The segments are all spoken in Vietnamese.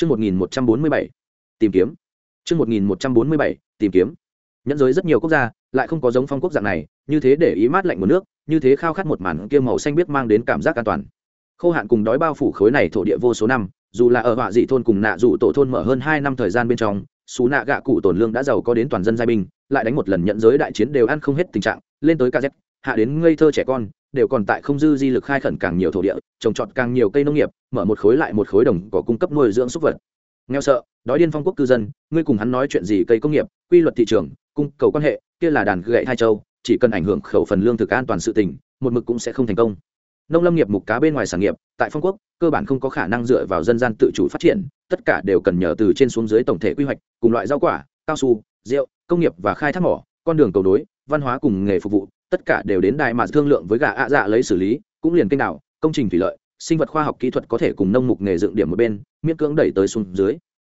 Chương 1147. Tìm kiếm. Chương 1147. Tìm kiếm. Nhẫn giới rất nhiều quốc gia, lại không có giống phong quốc dạng này, như thế để ý mát lạnh một nước, như thế khao khát một màn kia màu xanh biết mang đến cảm giác an toàn. Khô hạn cùng đói bao phủ khối này thổ địa vô số năm, dù là ở họa dị thôn cùng nạ dụ tổ thôn mở hơn hai năm thời gian bên trong, số nạ gạ cụ tổn lương đã giàu có đến toàn dân giai binh, lại đánh một lần nhận giới đại chiến đều ăn không hết tình trạng, lên tới KZ, hạ đến ngây thơ trẻ con, đều còn tại không dư di lực khai khẩn càng nhiều thổ địa, trồng trọt càng nhiều cây nông nghiệp, mở một khối lại một khối đồng có cung cấp nuôi dưỡng súc vật. Nghèo sợ, đói điên phong quốc cư dân, ngươi cùng hắn nói chuyện gì cây công nghiệp, quy luật thị trường, cung cầu quan hệ, kia là đàn gậy hai châu, chỉ cần ảnh hưởng khẩu phần lương thực an toàn sự tình, một mực cũng sẽ không thành công. Nông lâm nghiệp mục cá bên ngoài sản nghiệp, tại phong quốc, cơ bản không có khả năng dựa vào dân gian tự chủ phát triển, tất cả đều cần nhờ từ trên xuống dưới tổng thể quy hoạch, cùng loại rau quả, cao su, rượu, công nghiệp và khai thác mỏ, con đường cầu đối văn hóa cùng nghề phục vụ, tất cả đều đến đại mà thương lượng với gà ạ dạ lấy xử lý, cũng liền kênh nào, công trình thủy lợi, sinh vật khoa học kỹ thuật có thể cùng nông mục nghề dựng điểm một bên, miễn cưỡng đẩy tới xuống dưới.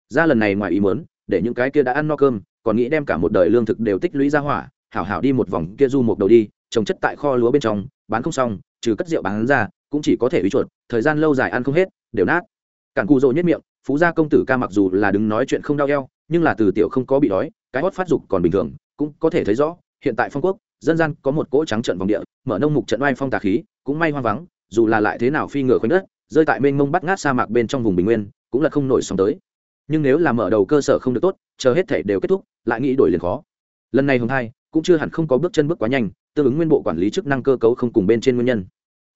Ra lần này ngoài ý muốn, để những cái kia đã ăn no cơm, còn nghĩ đem cả một đời lương thực đều tích lũy ra hỏa, hảo hảo đi một vòng kia du một đầu đi, trồng chất tại kho lúa bên trong, bán không xong, trừ cất rượu bán ra, cũng chỉ có thể uy chuột, thời gian lâu dài ăn không hết, đều nát. Cản Cù Dụ nhất miệng, phú gia công tử ca mặc dù là đứng nói chuyện không đau eo, nhưng là từ tiểu không có bị đói, cái hót phát dục còn bình thường, cũng có thể thấy rõ, hiện tại phong quốc, dân gian có một cỗ trắng trận vòng địa, mở nông mục trận oai phong tà khí, cũng may hoang vắng, dù là lại thế nào phi ngựa khoanh đất, rơi tại mênh mông bắt ngát sa mạc bên trong vùng bình nguyên, cũng là không nổi sóng tới. Nhưng nếu là mở đầu cơ sở không được tốt, chờ hết thể đều kết thúc, lại nghĩ đổi liền khó. Lần này hùng hai, cũng chưa hẳn không có bước chân bước quá nhanh, tương ứng nguyên bộ quản lý chức năng cơ cấu không cùng bên trên nguyên nhân.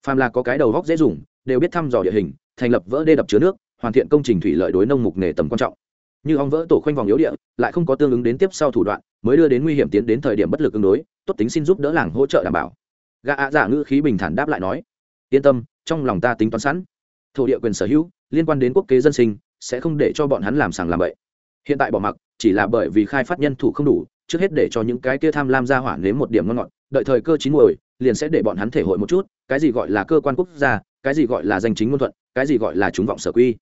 Phàm là có cái đầu góc dễ dùng, đều biết thăm dò địa hình, thành lập vỡ đê đập chứa nước, hoàn thiện công trình thủy lợi đối nông mục nghề tầm quan trọng như ong vỡ tổ khoanh vòng yếu địa, lại không có tương ứng đến tiếp sau thủ đoạn, mới đưa đến nguy hiểm tiến đến thời điểm bất lực ứng đối, tốt tính xin giúp đỡ làng hỗ trợ đảm bảo. Gã ạ giả ngữ khí bình thản đáp lại nói, yên tâm, trong lòng ta tính toán sẵn. Thổ địa quyền sở hữu, liên quan đến quốc kế dân sinh, sẽ không để cho bọn hắn làm sàng làm bậy. Hiện tại bỏ mặc, chỉ là bởi vì khai phát nhân thủ không đủ, trước hết để cho những cái kia tham lam ra hỏa nếm một điểm ngon ngọt, đợi thời cơ chín muồi, liền sẽ để bọn hắn thể hội một chút, cái gì gọi là cơ quan quốc gia, cái gì gọi là danh chính ngôn thuận, cái gì gọi là chúng vọng sở quy.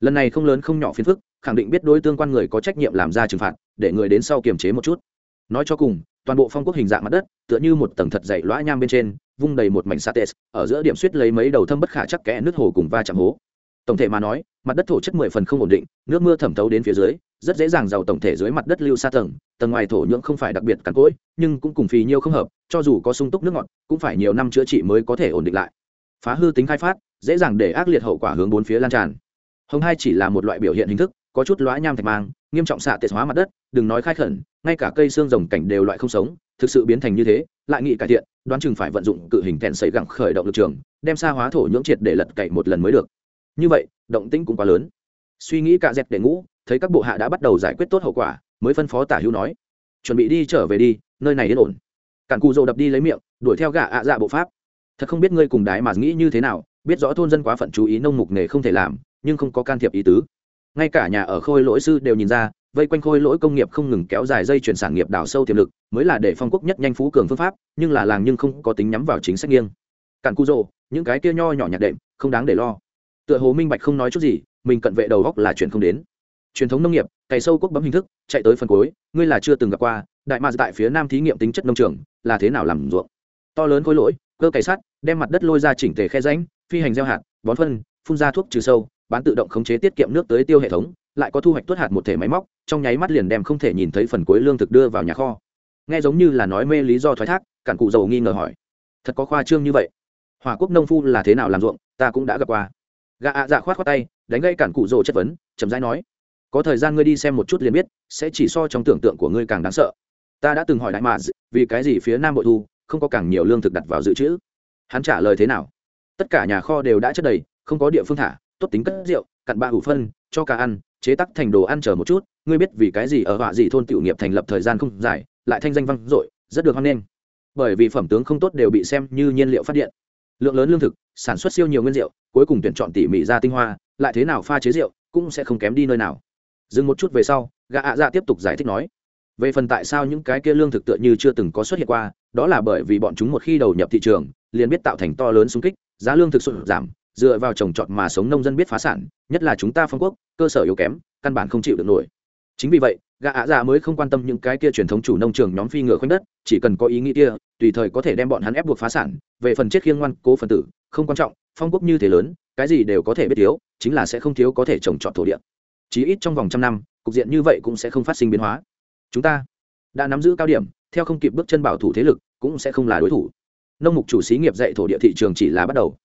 Lần này không lớn không nhỏ phiền phức khẳng định biết đối tương quan người có trách nhiệm làm ra trừng phạt, để người đến sau kiềm chế một chút. Nói cho cùng, toàn bộ phong quốc hình dạng mặt đất, tựa như một tầng thật dày lõa nham bên trên, vung đầy một mảnh sa tes ở giữa điểm suýt lấy mấy đầu thâm bất khả chắc kẽ nước hồ cùng va chạm hố. Tổng thể mà nói, mặt đất thổ chất mười phần không ổn định, nước mưa thẩm thấu đến phía dưới, rất dễ dàng giàu tổng thể dưới mặt đất lưu xa tầng tầng ngoài thổ nhưỡng không phải đặc biệt cằn cỗi, nhưng cũng cùng phì nhiêu không hợp, cho dù có sung túc nước ngọt, cũng phải nhiều năm chữa trị mới có thể ổn định lại. Phá hư tính khai phát, dễ dàng để ác liệt hậu quả hướng bốn phía lan tràn. Hồng hai chỉ là một loại biểu hiện hình thức có chút lóa nham thạch mang, nghiêm trọng xạ tệ hóa mặt đất, đừng nói khai khẩn, ngay cả cây xương rồng cảnh đều loại không sống, thực sự biến thành như thế, lại nghị cải thiện, đoán chừng phải vận dụng cự hình thẹn xảy gẳng khởi động lực trường, đem xa hóa thổ nhưỡng triệt để lật cậy một lần mới được. Như vậy, động tĩnh cũng quá lớn. Suy nghĩ cạ dẹp để ngũ, thấy các bộ hạ đã bắt đầu giải quyết tốt hậu quả, mới phân phó tả hữu nói, chuẩn bị đi trở về đi, nơi này yên ổn. Cản cù dầu đập đi lấy miệng, đuổi theo gã ạ dạ bộ pháp. Thật không biết ngươi cùng đái mà nghĩ như thế nào, biết rõ thôn dân quá phận chú ý nông mục nghề không thể làm, nhưng không có can thiệp ý tứ ngay cả nhà ở khôi lỗi sư đều nhìn ra, vây quanh khôi lỗi công nghiệp không ngừng kéo dài dây chuyển sản nghiệp đào sâu tiềm lực, mới là để phong quốc nhất nhanh phú cường phương pháp, nhưng là làng nhưng không có tính nhắm vào chính sách nghiêng. Cản cu rồ những cái kia nho nhỏ nhạt đệm, không đáng để lo. Tựa hồ minh bạch không nói chút gì, mình cận vệ đầu góc là chuyện không đến. Truyền thống nông nghiệp, cày sâu quốc bấm hình thức, chạy tới phần cuối, ngươi là chưa từng gặp qua, đại mà tại phía nam thí nghiệm tính chất nông trường, là thế nào làm ruộng? To lớn khối lỗi, cơ cày sắt, đem mặt đất lôi ra chỉnh tề khe ránh phi hành gieo hạt, bón phân, phun ra thuốc trừ sâu bán tự động khống chế tiết kiệm nước tới tiêu hệ thống, lại có thu hoạch tuất hạt một thể máy móc, trong nháy mắt liền đem không thể nhìn thấy phần cuối lương thực đưa vào nhà kho. Nghe giống như là nói mê lý do thoái thác, cản cụ dầu nghi ngờ hỏi. Thật có khoa trương như vậy? Hòa quốc nông phu là thế nào làm ruộng, ta cũng đã gặp qua. Gà ạ dạ khoát khoát tay, đánh gây cản cụ dầu chất vấn, chậm rãi nói. Có thời gian ngươi đi xem một chút liền biết, sẽ chỉ so trong tưởng tượng của ngươi càng đáng sợ. Ta đã từng hỏi đại mà vì cái gì phía nam bội thu, không có càng nhiều lương thực đặt vào dự trữ? Hắn trả lời thế nào? Tất cả nhà kho đều đã chất đầy, không có địa phương thả tốt tính cất rượu, cặn ba hủ phân, cho cả ăn, chế tắc thành đồ ăn chờ một chút, ngươi biết vì cái gì ở họa gì thôn tiểu nghiệp thành lập thời gian không dài, lại thanh danh vang dội, rất được hoan nghênh. Bởi vì phẩm tướng không tốt đều bị xem như nhiên liệu phát điện. Lượng lớn lương thực, sản xuất siêu nhiều nguyên rượu, cuối cùng tuyển chọn tỉ mỉ ra tinh hoa, lại thế nào pha chế rượu cũng sẽ không kém đi nơi nào. Dừng một chút về sau, gã ạ dạ tiếp tục giải thích nói, về phần tại sao những cái kia lương thực tựa như chưa từng có xuất hiện qua, đó là bởi vì bọn chúng một khi đầu nhập thị trường, liền biết tạo thành to lớn xung kích, giá lương thực sụt giảm dựa vào trồng trọt mà sống nông dân biết phá sản, nhất là chúng ta phong quốc, cơ sở yếu kém, căn bản không chịu được nổi. Chính vì vậy, gã ạ dạ mới không quan tâm những cái kia truyền thống chủ nông trường nhóm phi ngựa khoanh đất, chỉ cần có ý nghĩ kia, tùy thời có thể đem bọn hắn ép buộc phá sản, về phần chết khiêng ngoan, cố phần tử, không quan trọng, phong quốc như thế lớn, cái gì đều có thể biết thiếu, chính là sẽ không thiếu có thể trồng trọt thổ địa. Chí ít trong vòng trăm năm, cục diện như vậy cũng sẽ không phát sinh biến hóa. Chúng ta đã nắm giữ cao điểm, theo không kịp bước chân bảo thủ thế lực, cũng sẽ không là đối thủ. Nông mục chủ xí nghiệp dạy thổ địa thị trường chỉ là bắt đầu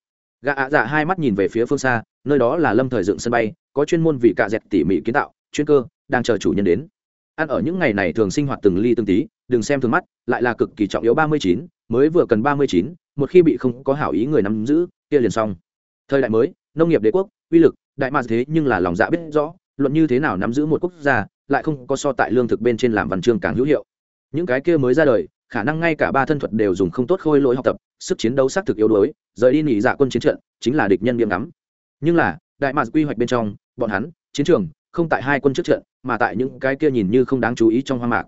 gã ạ dạ hai mắt nhìn về phía phương xa, nơi đó là lâm thời dựng sân bay, có chuyên môn vị cạ dẹt tỉ mỉ kiến tạo, chuyên cơ, đang chờ chủ nhân đến. Ăn ở những ngày này thường sinh hoạt từng ly từng tí, đừng xem thường mắt, lại là cực kỳ trọng yếu ba mươi chín, mới vừa cần ba mươi chín, một khi bị không có hảo ý người nắm giữ, kia liền xong. Thời đại mới, nông nghiệp đế quốc, uy lực, đại mạc thế nhưng là lòng dạ biết rõ, luận như thế nào nắm giữ một quốc gia, lại không có so tại lương thực bên trên làm văn chương càng hữu hiệu. Những cái kia mới ra đời khả năng ngay cả ba thân thuật đều dùng không tốt khôi lỗi học tập, sức chiến đấu xác thực yếu đuối, rời đi nghỉ dạ quân chiến trận chính là địch nhân nghiêm ngắm. Nhưng là, đại mạc quy hoạch bên trong, bọn hắn, chiến trường, không tại hai quân trước trận, mà tại những cái kia nhìn như không đáng chú ý trong hoang mạc.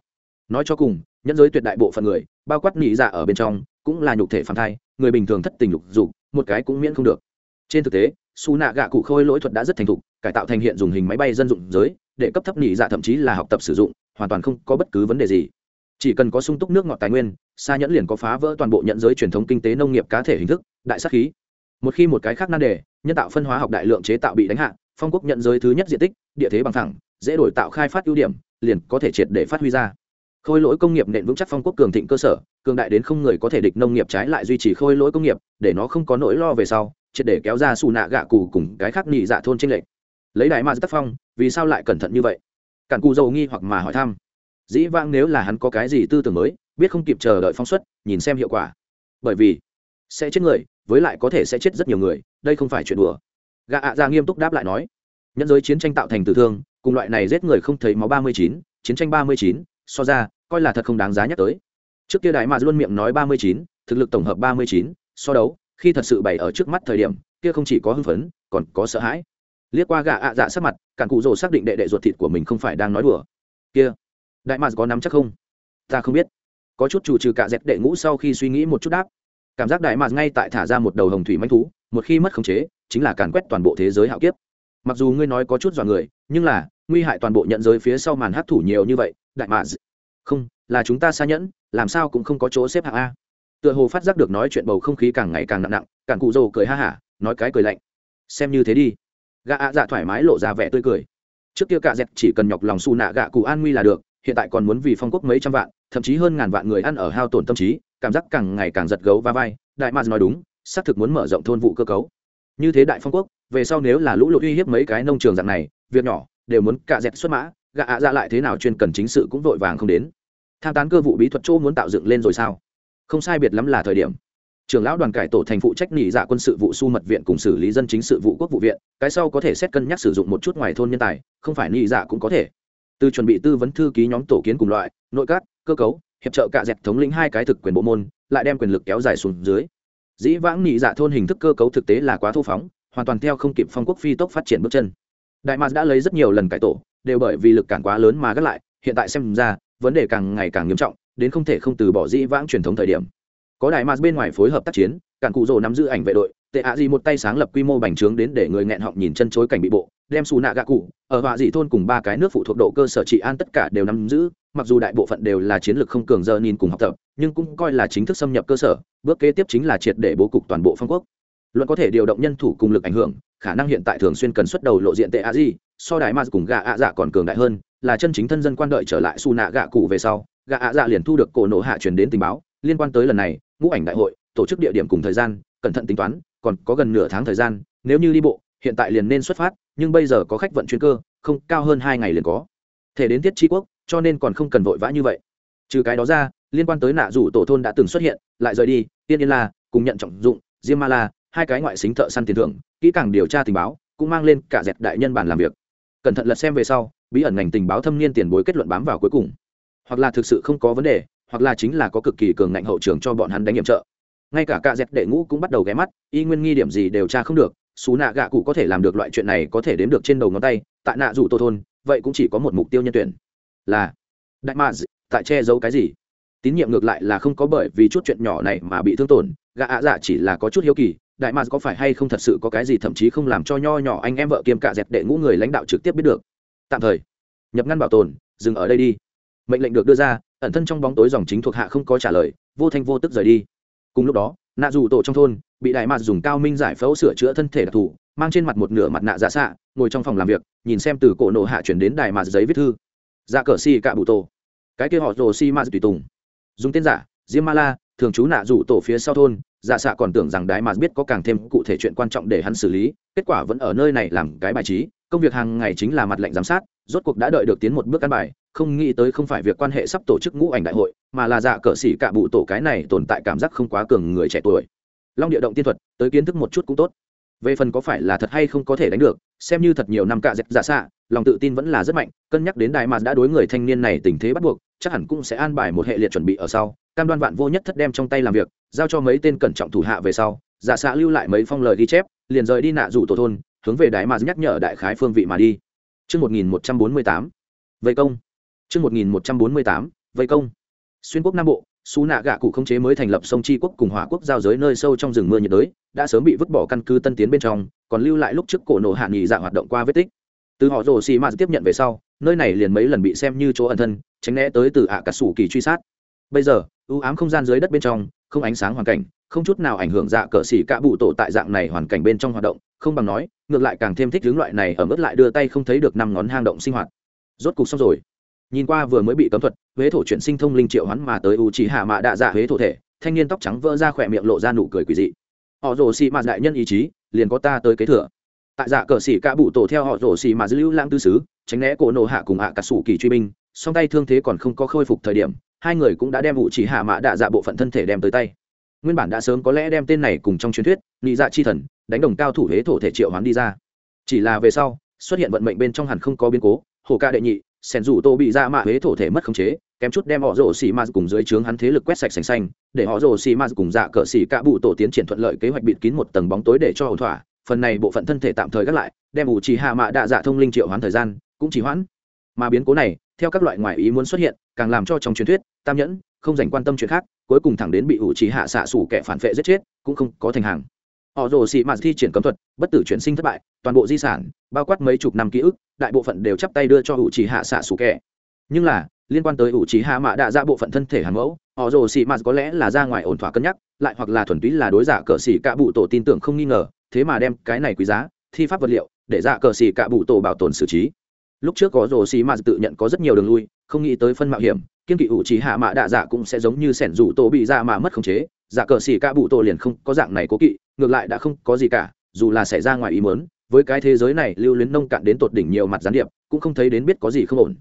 Nói cho cùng nhân giới tuyệt đại bộ phận người, bao quát nghỉ dạ ở bên trong, cũng là nhục thể phản thai, người bình thường thất tình lục dục, một cái cũng miễn không được. Trên thực tế, su nạ gạ cụ khôi lỗi thuật đã rất thành thục, cải tạo thành hiện dùng hình máy bay dân dụng giới, để cấp thấp nghỉ dạ thậm chí là học tập sử dụng, hoàn toàn không có bất cứ vấn đề gì chỉ cần có sung túc nước ngọt tài nguyên xa nhẫn liền có phá vỡ toàn bộ nhận giới truyền thống kinh tế nông nghiệp cá thể hình thức, đại sắc khí. Một khi một cái khác nan đề, nhân tạo phân hóa học đại lượng chế tạo bị đánh hạ, phong quốc nhận giới thứ nhất diện tích, địa thế bằng thẳng, dễ đổi tạo khai phát ưu điểm, liền có thể triệt để phát huy ra. Khôi lỗi công nghiệp nền vững chắc phong quốc cường thịnh cơ sở, cường đại đến không người có thể địch nông nghiệp trái lại duy trì khôi lỗi công nghiệp, để nó không có nỗi lo về sau, triệt để kéo ra xù nạ gạ cù cùng cái khác nhị dạ thôn tranh lệch. Lấy đại ma tác phong, vì sao lại cẩn thận như vậy? Cản cù dầu nghi hoặc mà hỏi thăm dĩ vãng nếu là hắn có cái gì tư tưởng mới, biết không kịp chờ đợi phóng xuất, nhìn xem hiệu quả. Bởi vì, sẽ chết người, với lại có thể sẽ chết rất nhiều người, đây không phải chuyện đùa. Gạ ạ ra nghiêm túc đáp lại nói, nhân giới chiến tranh tạo thành tử thương, cùng loại này giết người không thấy máu ba mươi chín, chiến tranh ba mươi chín, so ra, coi là thật không đáng giá nhắc tới. Trước kia đại mà luôn miệng nói ba mươi chín, thực lực tổng hợp ba mươi chín, so đấu, khi thật sự bày ở trước mắt thời điểm, kia không chỉ có hưng phấn, còn có sợ hãi. Liếc qua gạ ạ dạ sắc mặt, cản cụ rồ xác định đệ đệ ruột thịt của mình không phải đang nói đùa. Kia đại mạc có nắm chắc không? Ta không biết. Có chút chủ trừ cả dẹp đệ ngũ sau khi suy nghĩ một chút đáp. Cảm giác đại mạc ngay tại thả ra một đầu hồng thủy manh thú, một khi mất khống chế, chính là càn quét toàn bộ thế giới hạo kiếp. Mặc dù ngươi nói có chút dọa người, nhưng là, nguy hại toàn bộ nhận giới phía sau màn hấp thủ nhiều như vậy, đại mạc không, là chúng ta xa nhẫn, làm sao cũng không có chỗ xếp hạng a. Tựa hồ phát giác được nói chuyện bầu không khí càng ngày càng nặng nặng càng cụ rồ cười ha hả, nói cái cười lạnh. Xem như thế đi. Gạ ạ dạ thoải mái lộ ra vẻ tươi cười. Trước kia cạ dẹt chỉ cần nhọc lòng xù nạ gạ cụ an nguy là được hiện tại còn muốn vì phong quốc mấy trăm vạn, thậm chí hơn ngàn vạn người ăn ở hao tổn tâm trí, cảm giác càng ngày càng giật gấu va vai. Đại mars nói đúng, xác thực muốn mở rộng thôn vụ cơ cấu. Như thế đại phong quốc, về sau nếu là lũ lụt uy hiếp mấy cái nông trường dạng này, việc nhỏ, đều muốn cạ dẹt xuất mã, gạ ạ ra lại thế nào chuyên cần chính sự cũng vội vàng không đến. Tham tán cơ vụ bí thuật chỗ muốn tạo dựng lên rồi sao? Không sai biệt lắm là thời điểm. Trưởng lão đoàn cải tổ thành phụ trách nghỉ dạ quân sự vụ su mật viện cùng xử lý dân chính sự vụ quốc vụ viện, cái sau có thể xét cân nhắc sử dụng một chút ngoài thôn nhân tài, không phải nghỉ dạ cũng có thể từ chuẩn bị tư vấn thư ký nhóm tổ kiến cùng loại, nội các, cơ cấu, hiệp trợ cạ dẹt thống lĩnh hai cái thực quyền bộ môn, lại đem quyền lực kéo dài xuống dưới. Dĩ vãng nhị dạ thôn hình thức cơ cấu thực tế là quá thô phóng, hoàn toàn theo không kịp phong quốc phi tốc phát triển bước chân. Đại mạc đã lấy rất nhiều lần cải tổ, đều bởi vì lực cản quá lớn mà gác lại, hiện tại xem ra, vấn đề càng ngày càng nghiêm trọng, đến không thể không từ bỏ dĩ vãng truyền thống thời điểm. Có đại mạc bên ngoài phối hợp tác chiến, cản cụ rồ nắm giữ ảnh vệ đội, tệ ạ gì một tay sáng lập quy mô bành trướng đến để người nghẹn họng nhìn chân chối cảnh bị bộ đem xù nạ gạ cụ, ở họa dị thôn cùng ba cái nước phụ thuộc độ cơ sở trị an tất cả đều nắm giữ, mặc dù đại bộ phận đều là chiến lược không cường giờ nhìn cùng học tập, nhưng cũng coi là chính thức xâm nhập cơ sở, bước kế tiếp chính là triệt để bố cục toàn bộ phong quốc. Luận có thể điều động nhân thủ cùng lực ảnh hưởng, khả năng hiện tại thường xuyên cần xuất đầu lộ diện tệ a di, so đại mars cùng gạ ạ dạ còn cường đại hơn, là chân chính thân dân quan đợi trở lại xù nạ gạ cụ về sau, gạ ạ dạ liền thu được cổ nổ hạ truyền đến tình báo, liên quan tới lần này, ngũ ảnh đại hội, tổ chức địa điểm cùng thời gian, cẩn thận tính toán, còn có gần nửa tháng thời gian, nếu như đi bộ, hiện tại liền nên xuất phát nhưng bây giờ có khách vận chuyên cơ, không, cao hơn hai ngày liền có. Thể đến tiết tri quốc, cho nên còn không cần vội vã như vậy. Trừ cái đó ra, liên quan tới nạ rủ tổ thôn đã từng xuất hiện, lại rời đi, tiên yên la, cùng nhận trọng dụng, diêm ma la, hai cái ngoại xính thợ săn tiền thưởng, kỹ càng điều tra tình báo, cũng mang lên cả dẹp đại nhân bản làm việc. Cẩn thận lật xem về sau, bí ẩn ngành tình báo thâm niên tiền bối kết luận bám vào cuối cùng. Hoặc là thực sự không có vấn đề, hoặc là chính là có cực kỳ cường ngạnh hậu trường cho bọn hắn đánh nhiệm trợ. Ngay cả cả dẹt đệ ngũ cũng bắt đầu ghé mắt, y nguyên nghi điểm gì đều tra không được xú nạ gạ cụ có thể làm được loại chuyện này có thể đếm được trên đầu ngón tay, tại nạ rủ tô thôn, vậy cũng chỉ có một mục tiêu nhân tuyển. Là, đại mạ tại che giấu cái gì? Tín nhiệm ngược lại là không có bởi vì chút chuyện nhỏ này mà bị thương tổn gạ ạ dạ chỉ là có chút hiếu kỳ, đại mạ có phải hay không thật sự có cái gì thậm chí không làm cho nho nhỏ anh em vợ kiêm cạ dẹp đệ ngũ người lãnh đạo trực tiếp biết được? Tạm thời, nhập ngăn bảo tồn, dừng ở đây đi. Mệnh lệnh được đưa ra, ẩn thân trong bóng tối dòng chính thuộc hạ không có trả lời, vô thanh vô tức rời đi. Cùng lúc đó, nạ dù tổ trong thôn bị đại mạt dùng cao minh giải phẫu sửa chữa thân thể đặc thù, mang trên mặt một nửa mặt nạ giả xạ, ngồi trong phòng làm việc, nhìn xem từ cổ nổ hạ chuyển đến đại mạt giấy viết thư. Dạ cờ xì cạ bụ tổ. Cái kia họ rồ xi mạt tùy tùng. Dùng tên giả, diêm ma la, thường trú nạ rủ tổ phía sau thôn giả xạ còn tưởng rằng đại mạt biết có càng thêm cụ thể chuyện quan trọng để hắn xử lý, kết quả vẫn ở nơi này làm cái bài trí, công việc hàng ngày chính là mặt lệnh giám sát, rốt cuộc đã đợi được tiến một bước căn bài, không nghĩ tới không phải việc quan hệ sắp tổ chức ngũ ảnh đại hội, mà là dạ cờ xỉ cả bụ tổ cái này tồn tại cảm giác không quá cường người trẻ tuổi long địa động tiên thuật tới kiến thức một chút cũng tốt về phần có phải là thật hay không có thể đánh được xem như thật nhiều năm cạ dẹp giả xạ lòng tự tin vẫn là rất mạnh cân nhắc đến đại mà đã đối người thanh niên này tình thế bắt buộc chắc hẳn cũng sẽ an bài một hệ liệt chuẩn bị ở sau cam đoan vạn vô nhất thất đem trong tay làm việc giao cho mấy tên cẩn trọng thủ hạ về sau giả xạ lưu lại mấy phong lời ghi chép liền rời đi nạ rủ tổ thôn hướng về đại mà nhắc nhở đại khái phương vị mà đi Trước 1148, vây công. Trước 1148, vây công. Xuyên quốc Nam Bộ, Sú nạ gạ cụ khống chế mới thành lập sông Chi quốc cùng Hỏa quốc giao giới nơi sâu trong rừng mưa nhiệt đới, đã sớm bị vứt bỏ căn cứ tân tiến bên trong, còn lưu lại lúc trước cổ nổ hạ nghỉ dạ hoạt động qua vết tích. Từ họ rồ xì mà tiếp nhận về sau, nơi này liền mấy lần bị xem như chỗ ẩn thân, tránh né tới từ ạ cả sủ kỳ truy sát. Bây giờ, ưu ám không gian dưới đất bên trong, không ánh sáng hoàn cảnh, không chút nào ảnh hưởng dạ cỡ xỉ cả bụ tổ tại dạng này hoàn cảnh bên trong hoạt động, không bằng nói, ngược lại càng thêm thích hướng loại này ở mức lại đưa tay không thấy được năm ngón hang động sinh hoạt. Rốt cục xong rồi nhìn qua vừa mới bị cấm thuật, huế thổ chuyển sinh thông linh triệu hắn mà tới u trí hạ mạ đạ dạ huế thổ thể, thanh niên tóc trắng vỡ ra khỏe miệng lộ ra nụ cười quỳ dị. Họ rồ xì mạt đại nhân ý chí, liền có ta tới kế thừa. Tại dạ cờ xỉ cả bụ tổ theo họ rồ xì mạt dữ lưu lãng tư sứ tránh né cổ nổ hạ cùng hạ cả sủ kỳ truy binh, song tay thương thế còn không có khôi phục thời điểm, hai người cũng đã đem vụ chỉ hạ mạ đạ dạ bộ phận thân thể đem tới tay. Nguyên bản đã sớm có lẽ đem tên này cùng trong truyền thuyết, nị dạ chi thần, đánh đồng cao thủ huế thổ thể triệu hoán đi ra. Chỉ là về sau, xuất hiện vận mệnh bên trong hẳn không có biến cố, hồ ca đệ nhị sẻn rủ tô bị ra mạ huế thổ thể mất khống chế, kém chút đem họ rồ xì ma cùng dưới trướng hắn thế lực quét sạch sành xanh, để họ rồ xì ma cùng dạ cờ xì cạ bụ tổ tiến triển thuận lợi kế hoạch bịt kín một tầng bóng tối để cho ổn thỏa. Phần này bộ phận thân thể tạm thời gác lại, đem ủ trì hạ mạ đạ dạ thông linh triệu hoán thời gian cũng chỉ hoãn. Mà biến cố này, theo các loại ngoại ý muốn xuất hiện, càng làm cho trong truyền thuyết, tam nhẫn không dành quan tâm chuyện khác, cuối cùng thẳng đến bị ủ trì hạ xạ xủ kẻ phản vệ giết chết, cũng không có thành hàng họ rồ sĩ mạt thi triển cấm thuật, bất tử chuyển sinh thất bại, toàn bộ di sản, bao quát mấy chục năm ký ức, đại bộ phận đều chắp tay đưa cho ủ trì hạ xạ xù kẻ nhưng là, liên quan tới ủ trì hạ mạ đạ ra bộ phận thân thể hàn mẫu, họ rồ sĩ mạt có lẽ là ra ngoài ổn thỏa cân nhắc, lại hoặc là thuần túy là đối giả cờ xỉ cạ bụ tổ tin tưởng không nghi ngờ, thế mà đem cái này quý giá, thi pháp vật liệu, để giả cờ xỉ cạ bụ tổ bảo tồn xử trí. Lúc trước có rồ xì mạt tự nhận có rất nhiều đường lui, không nghĩ tới phân mạo hiểm, kiên kỵ ủ trì hạ mạ đạ dạ cũng sẽ giống như sẻn rủ tổ bị ra mà mất khống chế giả cờ xỉ cạ bụ tổ liền không có dạng này cố kỵ, ngược lại đã không có gì cả, dù là xảy ra ngoài ý mớn với cái thế giới này lưu luyến nông cạn đến tột đỉnh nhiều mặt gián điệp, cũng không thấy đến biết có gì không ổn.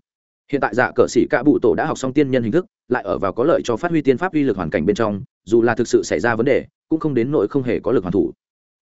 Hiện tại giả cờ xỉ ca bụ tổ đã học xong tiên nhân hình thức, lại ở vào có lợi cho phát huy tiên pháp uy lực hoàn cảnh bên trong, dù là thực sự xảy ra vấn đề, cũng không đến nội không hề có lực hoàn thủ.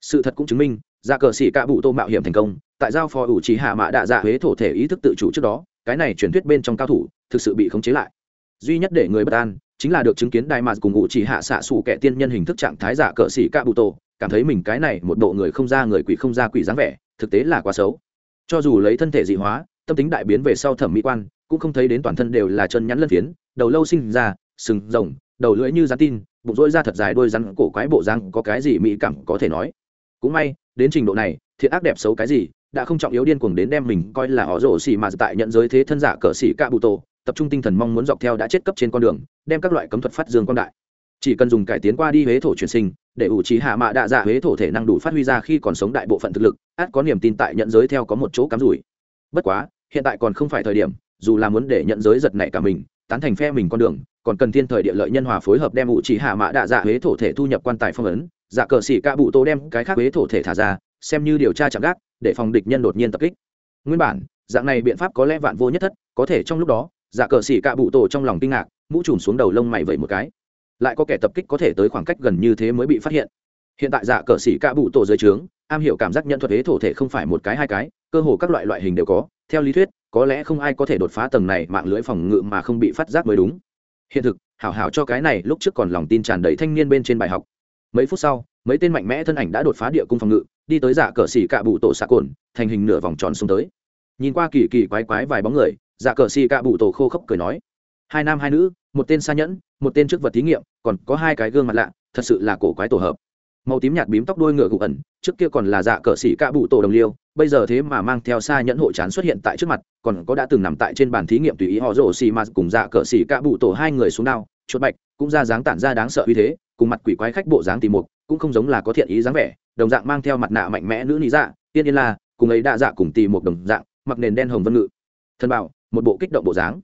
Sự thật cũng chứng minh giả cờ xỉ ca bụ tô mạo hiểm thành công, tại giao phò ủ trí hạ mạ đạ dạ huế thổ thể ý thức tự chủ trước đó, cái này truyền thuyết bên trong cao thủ, thực sự bị khống chế lại. Duy nhất để người bất an chính là được chứng kiến đại mạc cùng ngụ chỉ hạ xạ xù kẻ tiên nhân hình thức trạng thái giả cờ sĩ cạ bụ tổ, cảm thấy mình cái này một bộ người không ra người quỷ không ra quỷ dáng vẻ, thực tế là quá xấu. Cho dù lấy thân thể dị hóa, tâm tính đại biến về sau thẩm mỹ quan, cũng không thấy đến toàn thân đều là chân nhắn lân phiến, đầu lâu sinh ra, sừng rồng, đầu lưỡi như rắn tin, bụng rỗi ra thật dài đôi rắn cổ quái bộ răng có cái gì mỹ cảm có thể nói. Cũng may, đến trình độ này, thiện ác đẹp xấu cái gì, đã không trọng yếu điên cuồng đến đem mình coi là họ rổ xì mà tại nhận giới thế thân giả cờ xì ca bụ tổ tập trung tinh thần mong muốn dọc theo đã chết cấp trên con đường, đem các loại cấm thuật phát dương quan đại. Chỉ cần dùng cải tiến qua đi huế thổ truyền sinh, để ủ trí hạ mạ đạ dạ huế thổ thể năng đủ phát huy ra khi còn sống đại bộ phận thực lực, át có niềm tin tại nhận giới theo có một chỗ cắm rủi. Bất quá, hiện tại còn không phải thời điểm, dù là muốn để nhận giới giật nảy cả mình, tán thành phe mình con đường, còn cần thiên thời địa lợi nhân hòa phối hợp đem ủ trí hạ mạ đạ dạ huế thổ thể thu nhập quan tài phong ấn dạ cờ xỉ ca bụ tô đem cái khác huế thổ thể thả ra, xem như điều tra chạm gác, để phòng địch nhân đột nhiên tập kích. Nguyên bản, dạng này biện pháp có lẽ vạn vô nhất thất, có thể trong lúc đó dạ cờ xỉ cạ bụ tổ trong lòng kinh ngạc, mũ trùm xuống đầu lông mày vẩy một cái. Lại có kẻ tập kích có thể tới khoảng cách gần như thế mới bị phát hiện. Hiện tại dạ cờ xỉ cạ bụ tổ dưới trướng, am hiểu cảm giác nhận thuật hế thổ thể không phải một cái hai cái, cơ hồ các loại loại hình đều có. Theo lý thuyết, có lẽ không ai có thể đột phá tầng này mạng lưới phòng ngự mà không bị phát giác mới đúng. Hiện thực, hảo hảo cho cái này lúc trước còn lòng tin tràn đầy thanh niên bên trên bài học. Mấy phút sau, mấy tên mạnh mẽ thân ảnh đã đột phá địa cung phòng ngự, đi tới dạ cờ xỉ cạ bụ tổ xạ cồn, thành hình nửa vòng tròn xuống tới. Nhìn qua kỳ kỳ quái quái vài bóng người dạ cờ xì cạ bụ tổ khô khốc cười nói, hai nam hai nữ, một tên xa nhẫn, một tên trước vật thí nghiệm, còn có hai cái gương mặt lạ, thật sự là cổ quái tổ hợp. Màu tím nhạt bím tóc đôi ngựa gục ẩn, trước kia còn là dạ cờ xỉ cạ bụ tổ đồng liêu, bây giờ thế mà mang theo xa nhẫn hộ chán xuất hiện tại trước mặt, còn có đã từng nằm tại trên bàn thí nghiệm tùy ý họ rổ xì mà cùng dạ cờ xỉ cạ bụ tổ hai người xuống đao, chuột bạch, cũng ra dáng tản ra đáng sợ uy thế, cùng mặt quỷ quái khách bộ dáng tìm mục, cũng không giống là có thiện ý dáng vẻ, đồng dạng mang theo mặt nạ mạnh mẽ nữ lý dạ tiên yên la, cùng ấy đa dạ cùng tìm một đồng dạng, mặc nền đen hồng vân ngự. Thân bảo một bộ kích động bộ dáng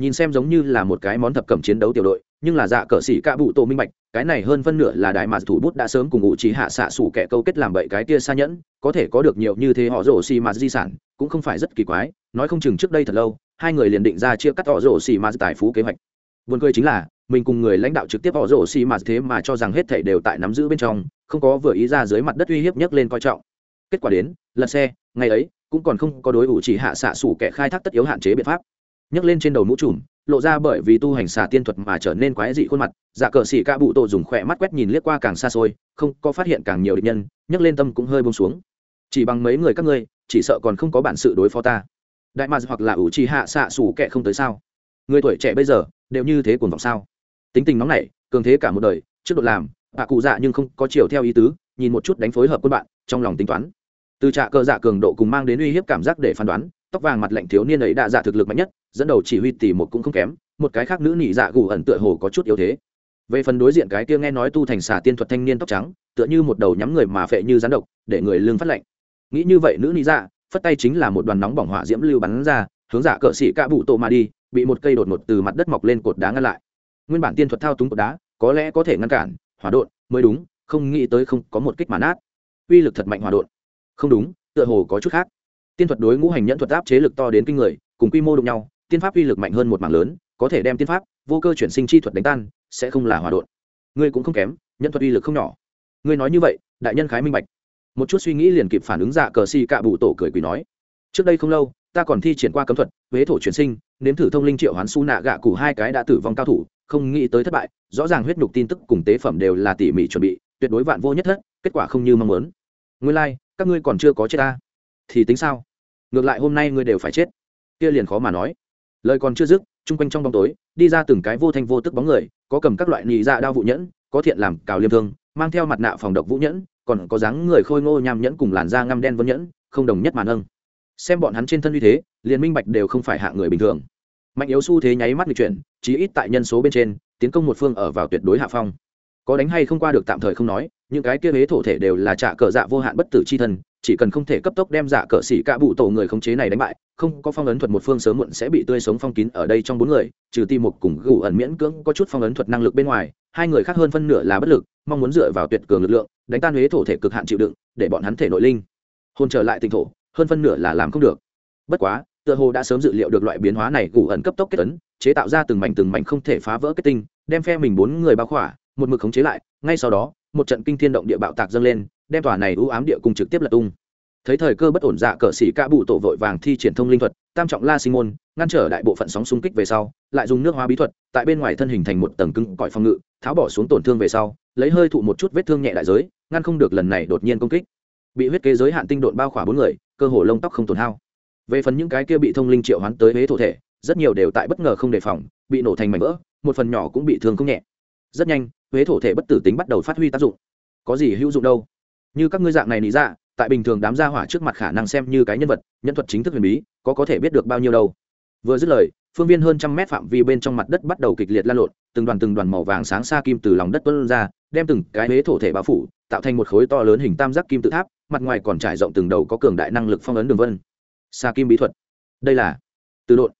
nhìn xem giống như là một cái món thập cẩm chiến đấu tiểu đội nhưng là dạ cờ sĩ ca bụ tô minh bạch cái này hơn phân nửa là đại mà thủ bút đã sớm cùng ngụ trí hạ xạ sủ kẻ câu kết làm bậy cái kia xa nhẫn có thể có được nhiều như thế họ rổ xì mà di sản cũng không phải rất kỳ quái nói không chừng trước đây thật lâu hai người liền định ra chia cắt họ rổ xì mà tài phú kế hoạch vườn cười chính là, mình cùng người lãnh đạo trực tiếp họ rổ xì mà thế mà cho rằng hết thảy đều tại nắm giữ bên trong, không có vừa ý ra dưới mặt đất uy hiếp nhất lên coi trọng. Kết quả đến, lật xe, ngày ấy cũng còn không có đối ủ chỉ hạ xạ sủ kẻ khai thác tất yếu hạn chế biện pháp. Nhấc lên trên đầu mũ trùm, lộ ra bởi vì tu hành xà tiên thuật mà trở nên quái dị khuôn mặt, giả cờ xỉ ca bụ tổ dùng khỏe mắt quét nhìn liếc qua càng xa xôi, không có phát hiện càng nhiều địch nhân, nhấc lên tâm cũng hơi buông xuống. Chỉ bằng mấy người các ngươi, chỉ sợ còn không có bản sự đối phó ta. Đại mà hoặc là ủ chỉ hạ xạ sủ kẻ không tới sao? Người tuổi trẻ bây giờ, đều như thế cuồng vọng sao tính tình nóng nảy cường thế cả một đời trước đột làm bà cụ dạ nhưng không có chiều theo ý tứ nhìn một chút đánh phối hợp quân bạn trong lòng tính toán từ trạ cờ dạ cường độ cùng mang đến uy hiếp cảm giác để phán đoán, tóc vàng mặt lạnh thiếu niên ấy đã dạ thực lực mạnh nhất, dẫn đầu chỉ huy tỷ một cũng không kém, một cái khác nữ nị dạ gù ẩn tựa hồ có chút yếu thế. Về phần đối diện cái kia nghe nói tu thành xà tiên thuật thanh niên tóc trắng, tựa như một đầu nhắm người mà phệ như rắn độc, để người lương phát lạnh. Nghĩ như vậy nữ nị dạ phất tay chính là một đoàn nóng bỏng hỏa diễm lưu bắn ra, hướng dạ cờ sĩ cạ bụ tổ mà đi, bị một cây đột ngột từ mặt đất mọc lên cột đá ngăn lại. Nguyên bản tiên thuật thao túng cột đá, có lẽ có thể ngăn cản, hỏa đột mới đúng, không nghĩ tới không có một kích mà nát. Uy lực thật mạnh hỏa đột không đúng tựa hồ có chút khác. Tiên thuật đối ngũ hành nhẫn thuật áp chế lực to đến kinh người cùng quy mô đụng nhau tiên pháp uy lực mạnh hơn một mảng lớn có thể đem tiên pháp vô cơ chuyển sinh chi thuật đánh tan sẽ không là hòa đột ngươi cũng không kém nhẫn thuật uy lực không nhỏ. Ngươi nói như vậy đại nhân khái minh bạch. Một chút suy nghĩ liền kịp phản ứng dạ cờ si cạ bụ tổ cười quỷ nói. Trước đây không lâu ta còn thi triển qua cấm thuật huế thổ chuyển sinh nếm thử thông linh triệu hoán su nạ gạ cụ hai cái đã tử vong cao thủ không nghĩ tới thất bại rõ ràng huyết nhục tin tức cùng tế phẩm đều là tỉ mỉ chuẩn bị tuyệt đối vạn vô nhất thất kết quả không như mong muốn. Ngươi lai、like, các ngươi còn chưa có chết ta. Thì tính sao? Ngược lại hôm nay ngươi đều phải chết. Kia liền khó mà nói. Lời còn chưa dứt, chung quanh trong bóng tối, đi ra từng cái vô thanh vô tức bóng người, có cầm các loại nhị dạ đao vũ nhẫn, có thiện làm cào liêm thương, mang theo mặt nạ phòng độc vũ nhẫn, còn có dáng người khôi ngô nham nhẫn cùng làn da ngăm đen vân nhẫn, không đồng nhất màn âng xem bọn hắn trên thân uy thế, liền minh bạch đều không phải hạ người bình thường. Mạnh yếu xu thế nháy mắt lịch chuyển, chí ít tại nhân số bên trên, tiến công một phương ở vào tuyệt đối hạ phong. Có đánh hay không qua được tạm thời không nói những cái kia huế thổ thể đều là trả cờ dạ vô hạn bất tử c h i thân, chỉ cần không thể cấp tốc đem dạ cờ xỉ cả bụ tổ người khống chế này đánh bại, không có phong ấn thuật một phương sớm muộn sẽ bị tươi sống phong kín ở đây trong bốn người, trừ ti một cùng gù ẩn miễn cưỡng có chút phong ấn thuật năng lực bên ngoài, hai người khác hơn phân nửa là bất lực, mong muốn dựa vào tuyệt cường lực lượng, đánh tan huế thổ thể cực hạn chịu đựng, để bọn hắn thể nội linh, hôn trở lại tỉnh thổ, hơn phân nửa là làm không được. Bất quá, tựa hồ đã sớm dự liệu được loại biến hóa này, gù ẩn cấp tốc kết ấn, chế tạo ra từng mảnh từng mảnh không thể phá vỡ kết tinh, đem phe mình bốn người bao khỏa, một mực khống chế lại, ngay sau đó một trận kinh thiên động địa bạo tạc dâng lên, đem tòa này ưu ám địa cung trực tiếp lật tung. Thấy thời cơ bất ổn dạ cờ xỉ ca bụ tổ vội vàng thi triển thông linh thuật, tam trọng la sinh môn, ngăn trở đại bộ phận sóng xung kích về sau, lại dùng nước hóa bí thuật, tại bên ngoài thân hình thành một tầng cứng cỏi phòng ngự, tháo bỏ xuống tổn thương về sau, lấy hơi thụ một chút vết thương nhẹ đại giới, ngăn không được lần này đột nhiên công kích. Bị huyết kế giới hạn tinh độn bao khỏa bốn người, cơ hồ lông tóc không tổn hao. Về phần những cái kia bị thông linh triệu hoán tới huế thổ thể, rất nhiều đều tại bất ngờ không đề phòng, bị nổ thành mảnh vỡ, một phần nhỏ cũng bị thương không nhẹ rất nhanh, huế thổ thể bất tử tính bắt đầu phát huy tác dụng. Có gì hữu dụng đâu? Như các ngươi dạng này lý ra dạ, tại bình thường đám gia hỏa trước mặt khả năng xem như cái nhân vật, nhân thuật chính thức huyền bí, có có thể biết được bao nhiêu đâu? Vừa dứt lời, phương viên hơn trăm mét phạm vi bên trong mặt đất bắt đầu kịch liệt lan lộn, từng đoàn từng đoàn màu vàng sáng xa kim từ lòng đất tuân ra, đem từng cái huế thổ thể bao phủ, tạo thành một khối to lớn hình tam giác kim tự tháp, mặt ngoài còn trải rộng từng đầu có cường đại năng lực phong ấn đường vân. Xa kim bí thuật. Đây là. Từ độn.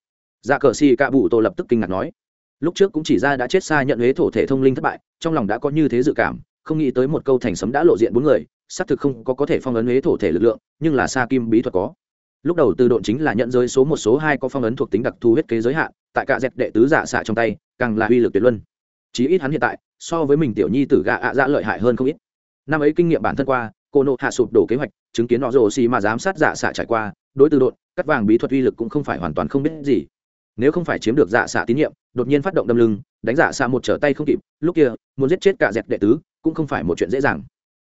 Dạ cờ si cạ bụ tô lập tức kinh ngạc nói lúc trước cũng chỉ ra đã chết xa nhận huế thổ thể thông linh thất bại, trong lòng đã có như thế dự cảm, không nghĩ tới một câu thành sấm đã lộ diện bốn người, xác thực không có có thể phong ấn huế thổ thể lực lượng, nhưng là xa kim bí thuật có. Lúc đầu từ độn chính là nhận giới số một số hai có phong ấn thuộc tính đặc thù huyết kế giới hạn, tại cả dẹp đệ tứ giả xạ trong tay, càng là uy lực tuyệt luân. Chí ít hắn hiện tại, so với mình tiểu nhi tử gạ ạ dạ lợi hại hơn không ít. Năm ấy kinh nghiệm bản thân qua, cô nộ hạ sụp đổ kế hoạch, chứng kiến họ rồ xì mà giám sát giả xạ trải qua, đối từ độn cắt vàng bí thuật uy lực cũng không phải hoàn toàn không biết gì nếu không phải chiếm được dạ xạ tín nhiệm, đột nhiên phát động đâm lưng, đánh dạ xạ một trở tay không kịp, lúc kia, muốn giết chết cả dẹp đệ tứ, cũng không phải một chuyện dễ dàng.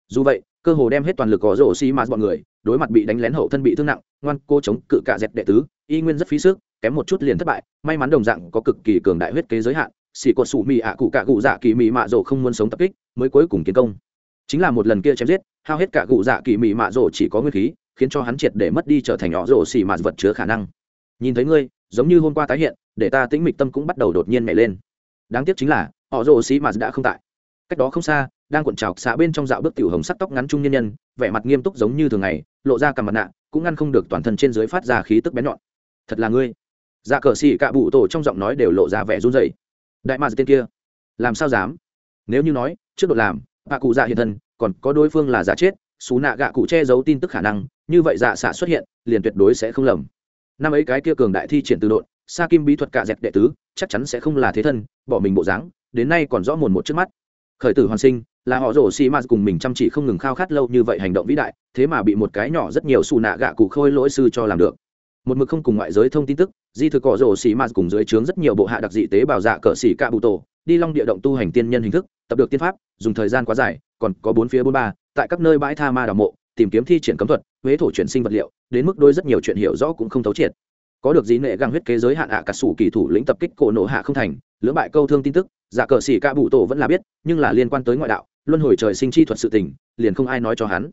Dù vậy, cơ hồ đem hết toàn lực có rổ xi mà bọn người, đối mặt bị đánh lén hậu thân bị thương nặng, ngoan cô chống cự cả dẹp đệ tứ, y nguyên rất phí sức, kém một chút liền thất bại, may mắn đồng dạng có cực kỳ cường đại huyết kế giới hạn, xì cột sủ mị ạ cụ cả cụ dạ kỳ mị mạ rổ không muốn sống tập kích, mới cuối cùng kiến công. Chính là một lần kia chém giết, hao hết cả cụ dạ kỳ mị mạ rổ chỉ có nguyên khí, khiến cho hắn triệt để mất đi trở thành nhỏ rổ xì mạt vật chứa khả năng. Nhìn thấy ngươi giống như hôm qua tái hiện, để ta tĩnh mịch tâm cũng bắt đầu đột nhiên nhảy lên. Đáng tiếc chính là, họ rồ xì mà đã không tại. Cách đó không xa, đang cuộn trào xạ bên trong dạo bước tiểu hồng sắc tóc ngắn trung nhân nhân, vẻ mặt nghiêm túc giống như thường ngày, lộ ra cả mặt nạ, cũng ngăn không được toàn thân trên dưới phát ra khí tức bén nhọn. Thật là ngươi. Dạ cờ xì cạ bụ tổ trong giọng nói đều lộ ra vẻ run rẩy. Đại mạc tên kia, làm sao dám? Nếu như nói, trước đột làm, bà cụ dạ hiện thân, còn có đối phương là giả chết, xú nạ gạ cụ che giấu tin tức khả năng, như vậy dạ xạ xuất hiện, liền tuyệt đối sẽ không lầm năm ấy cái kia cường đại thi triển từ độn, sa kim bí thuật cạ dẹp đệ tứ, chắc chắn sẽ không là thế thân, bỏ mình bộ dáng, đến nay còn rõ mồn một trước mắt. Khởi tử hoàn sinh, là họ rổ xi m cùng mình chăm chỉ không ngừng khao khát lâu như vậy hành động vĩ đại, thế mà bị một cái nhỏ rất nhiều xù nạ gạ cụ khôi lỗi sư cho làm được. Một mực không cùng ngoại giới thông tin tức, di thực cỏ rổ xi m cùng dưới trướng rất nhiều bộ hạ đặc dị tế bào dạ cỡ xỉ cạ bụ tổ đi long địa động tu hành tiên nhân hình thức, tập được tiên pháp, dùng thời gian quá dài, còn có bốn phía bốn ba, tại các nơi bãi tha ma đào mộ, tìm kiếm thi triển cấm thuật, huế thổ chuyển sinh vật liệu đến mức đôi rất nhiều chuyện hiểu rõ cũng không thấu triệt. Có được dĩ nệ găng huyết kế giới hạn ạ cả sủ kỳ thủ lĩnh tập kích cổ nổ hạ không thành, lưỡng bại câu thương tin tức giả cờ xỉ ca bụ tổ vẫn là biết, nhưng là liên quan tới ngoại đạo, luân hồi trời sinh chi thuật sự tình, liền không ai nói cho hắn.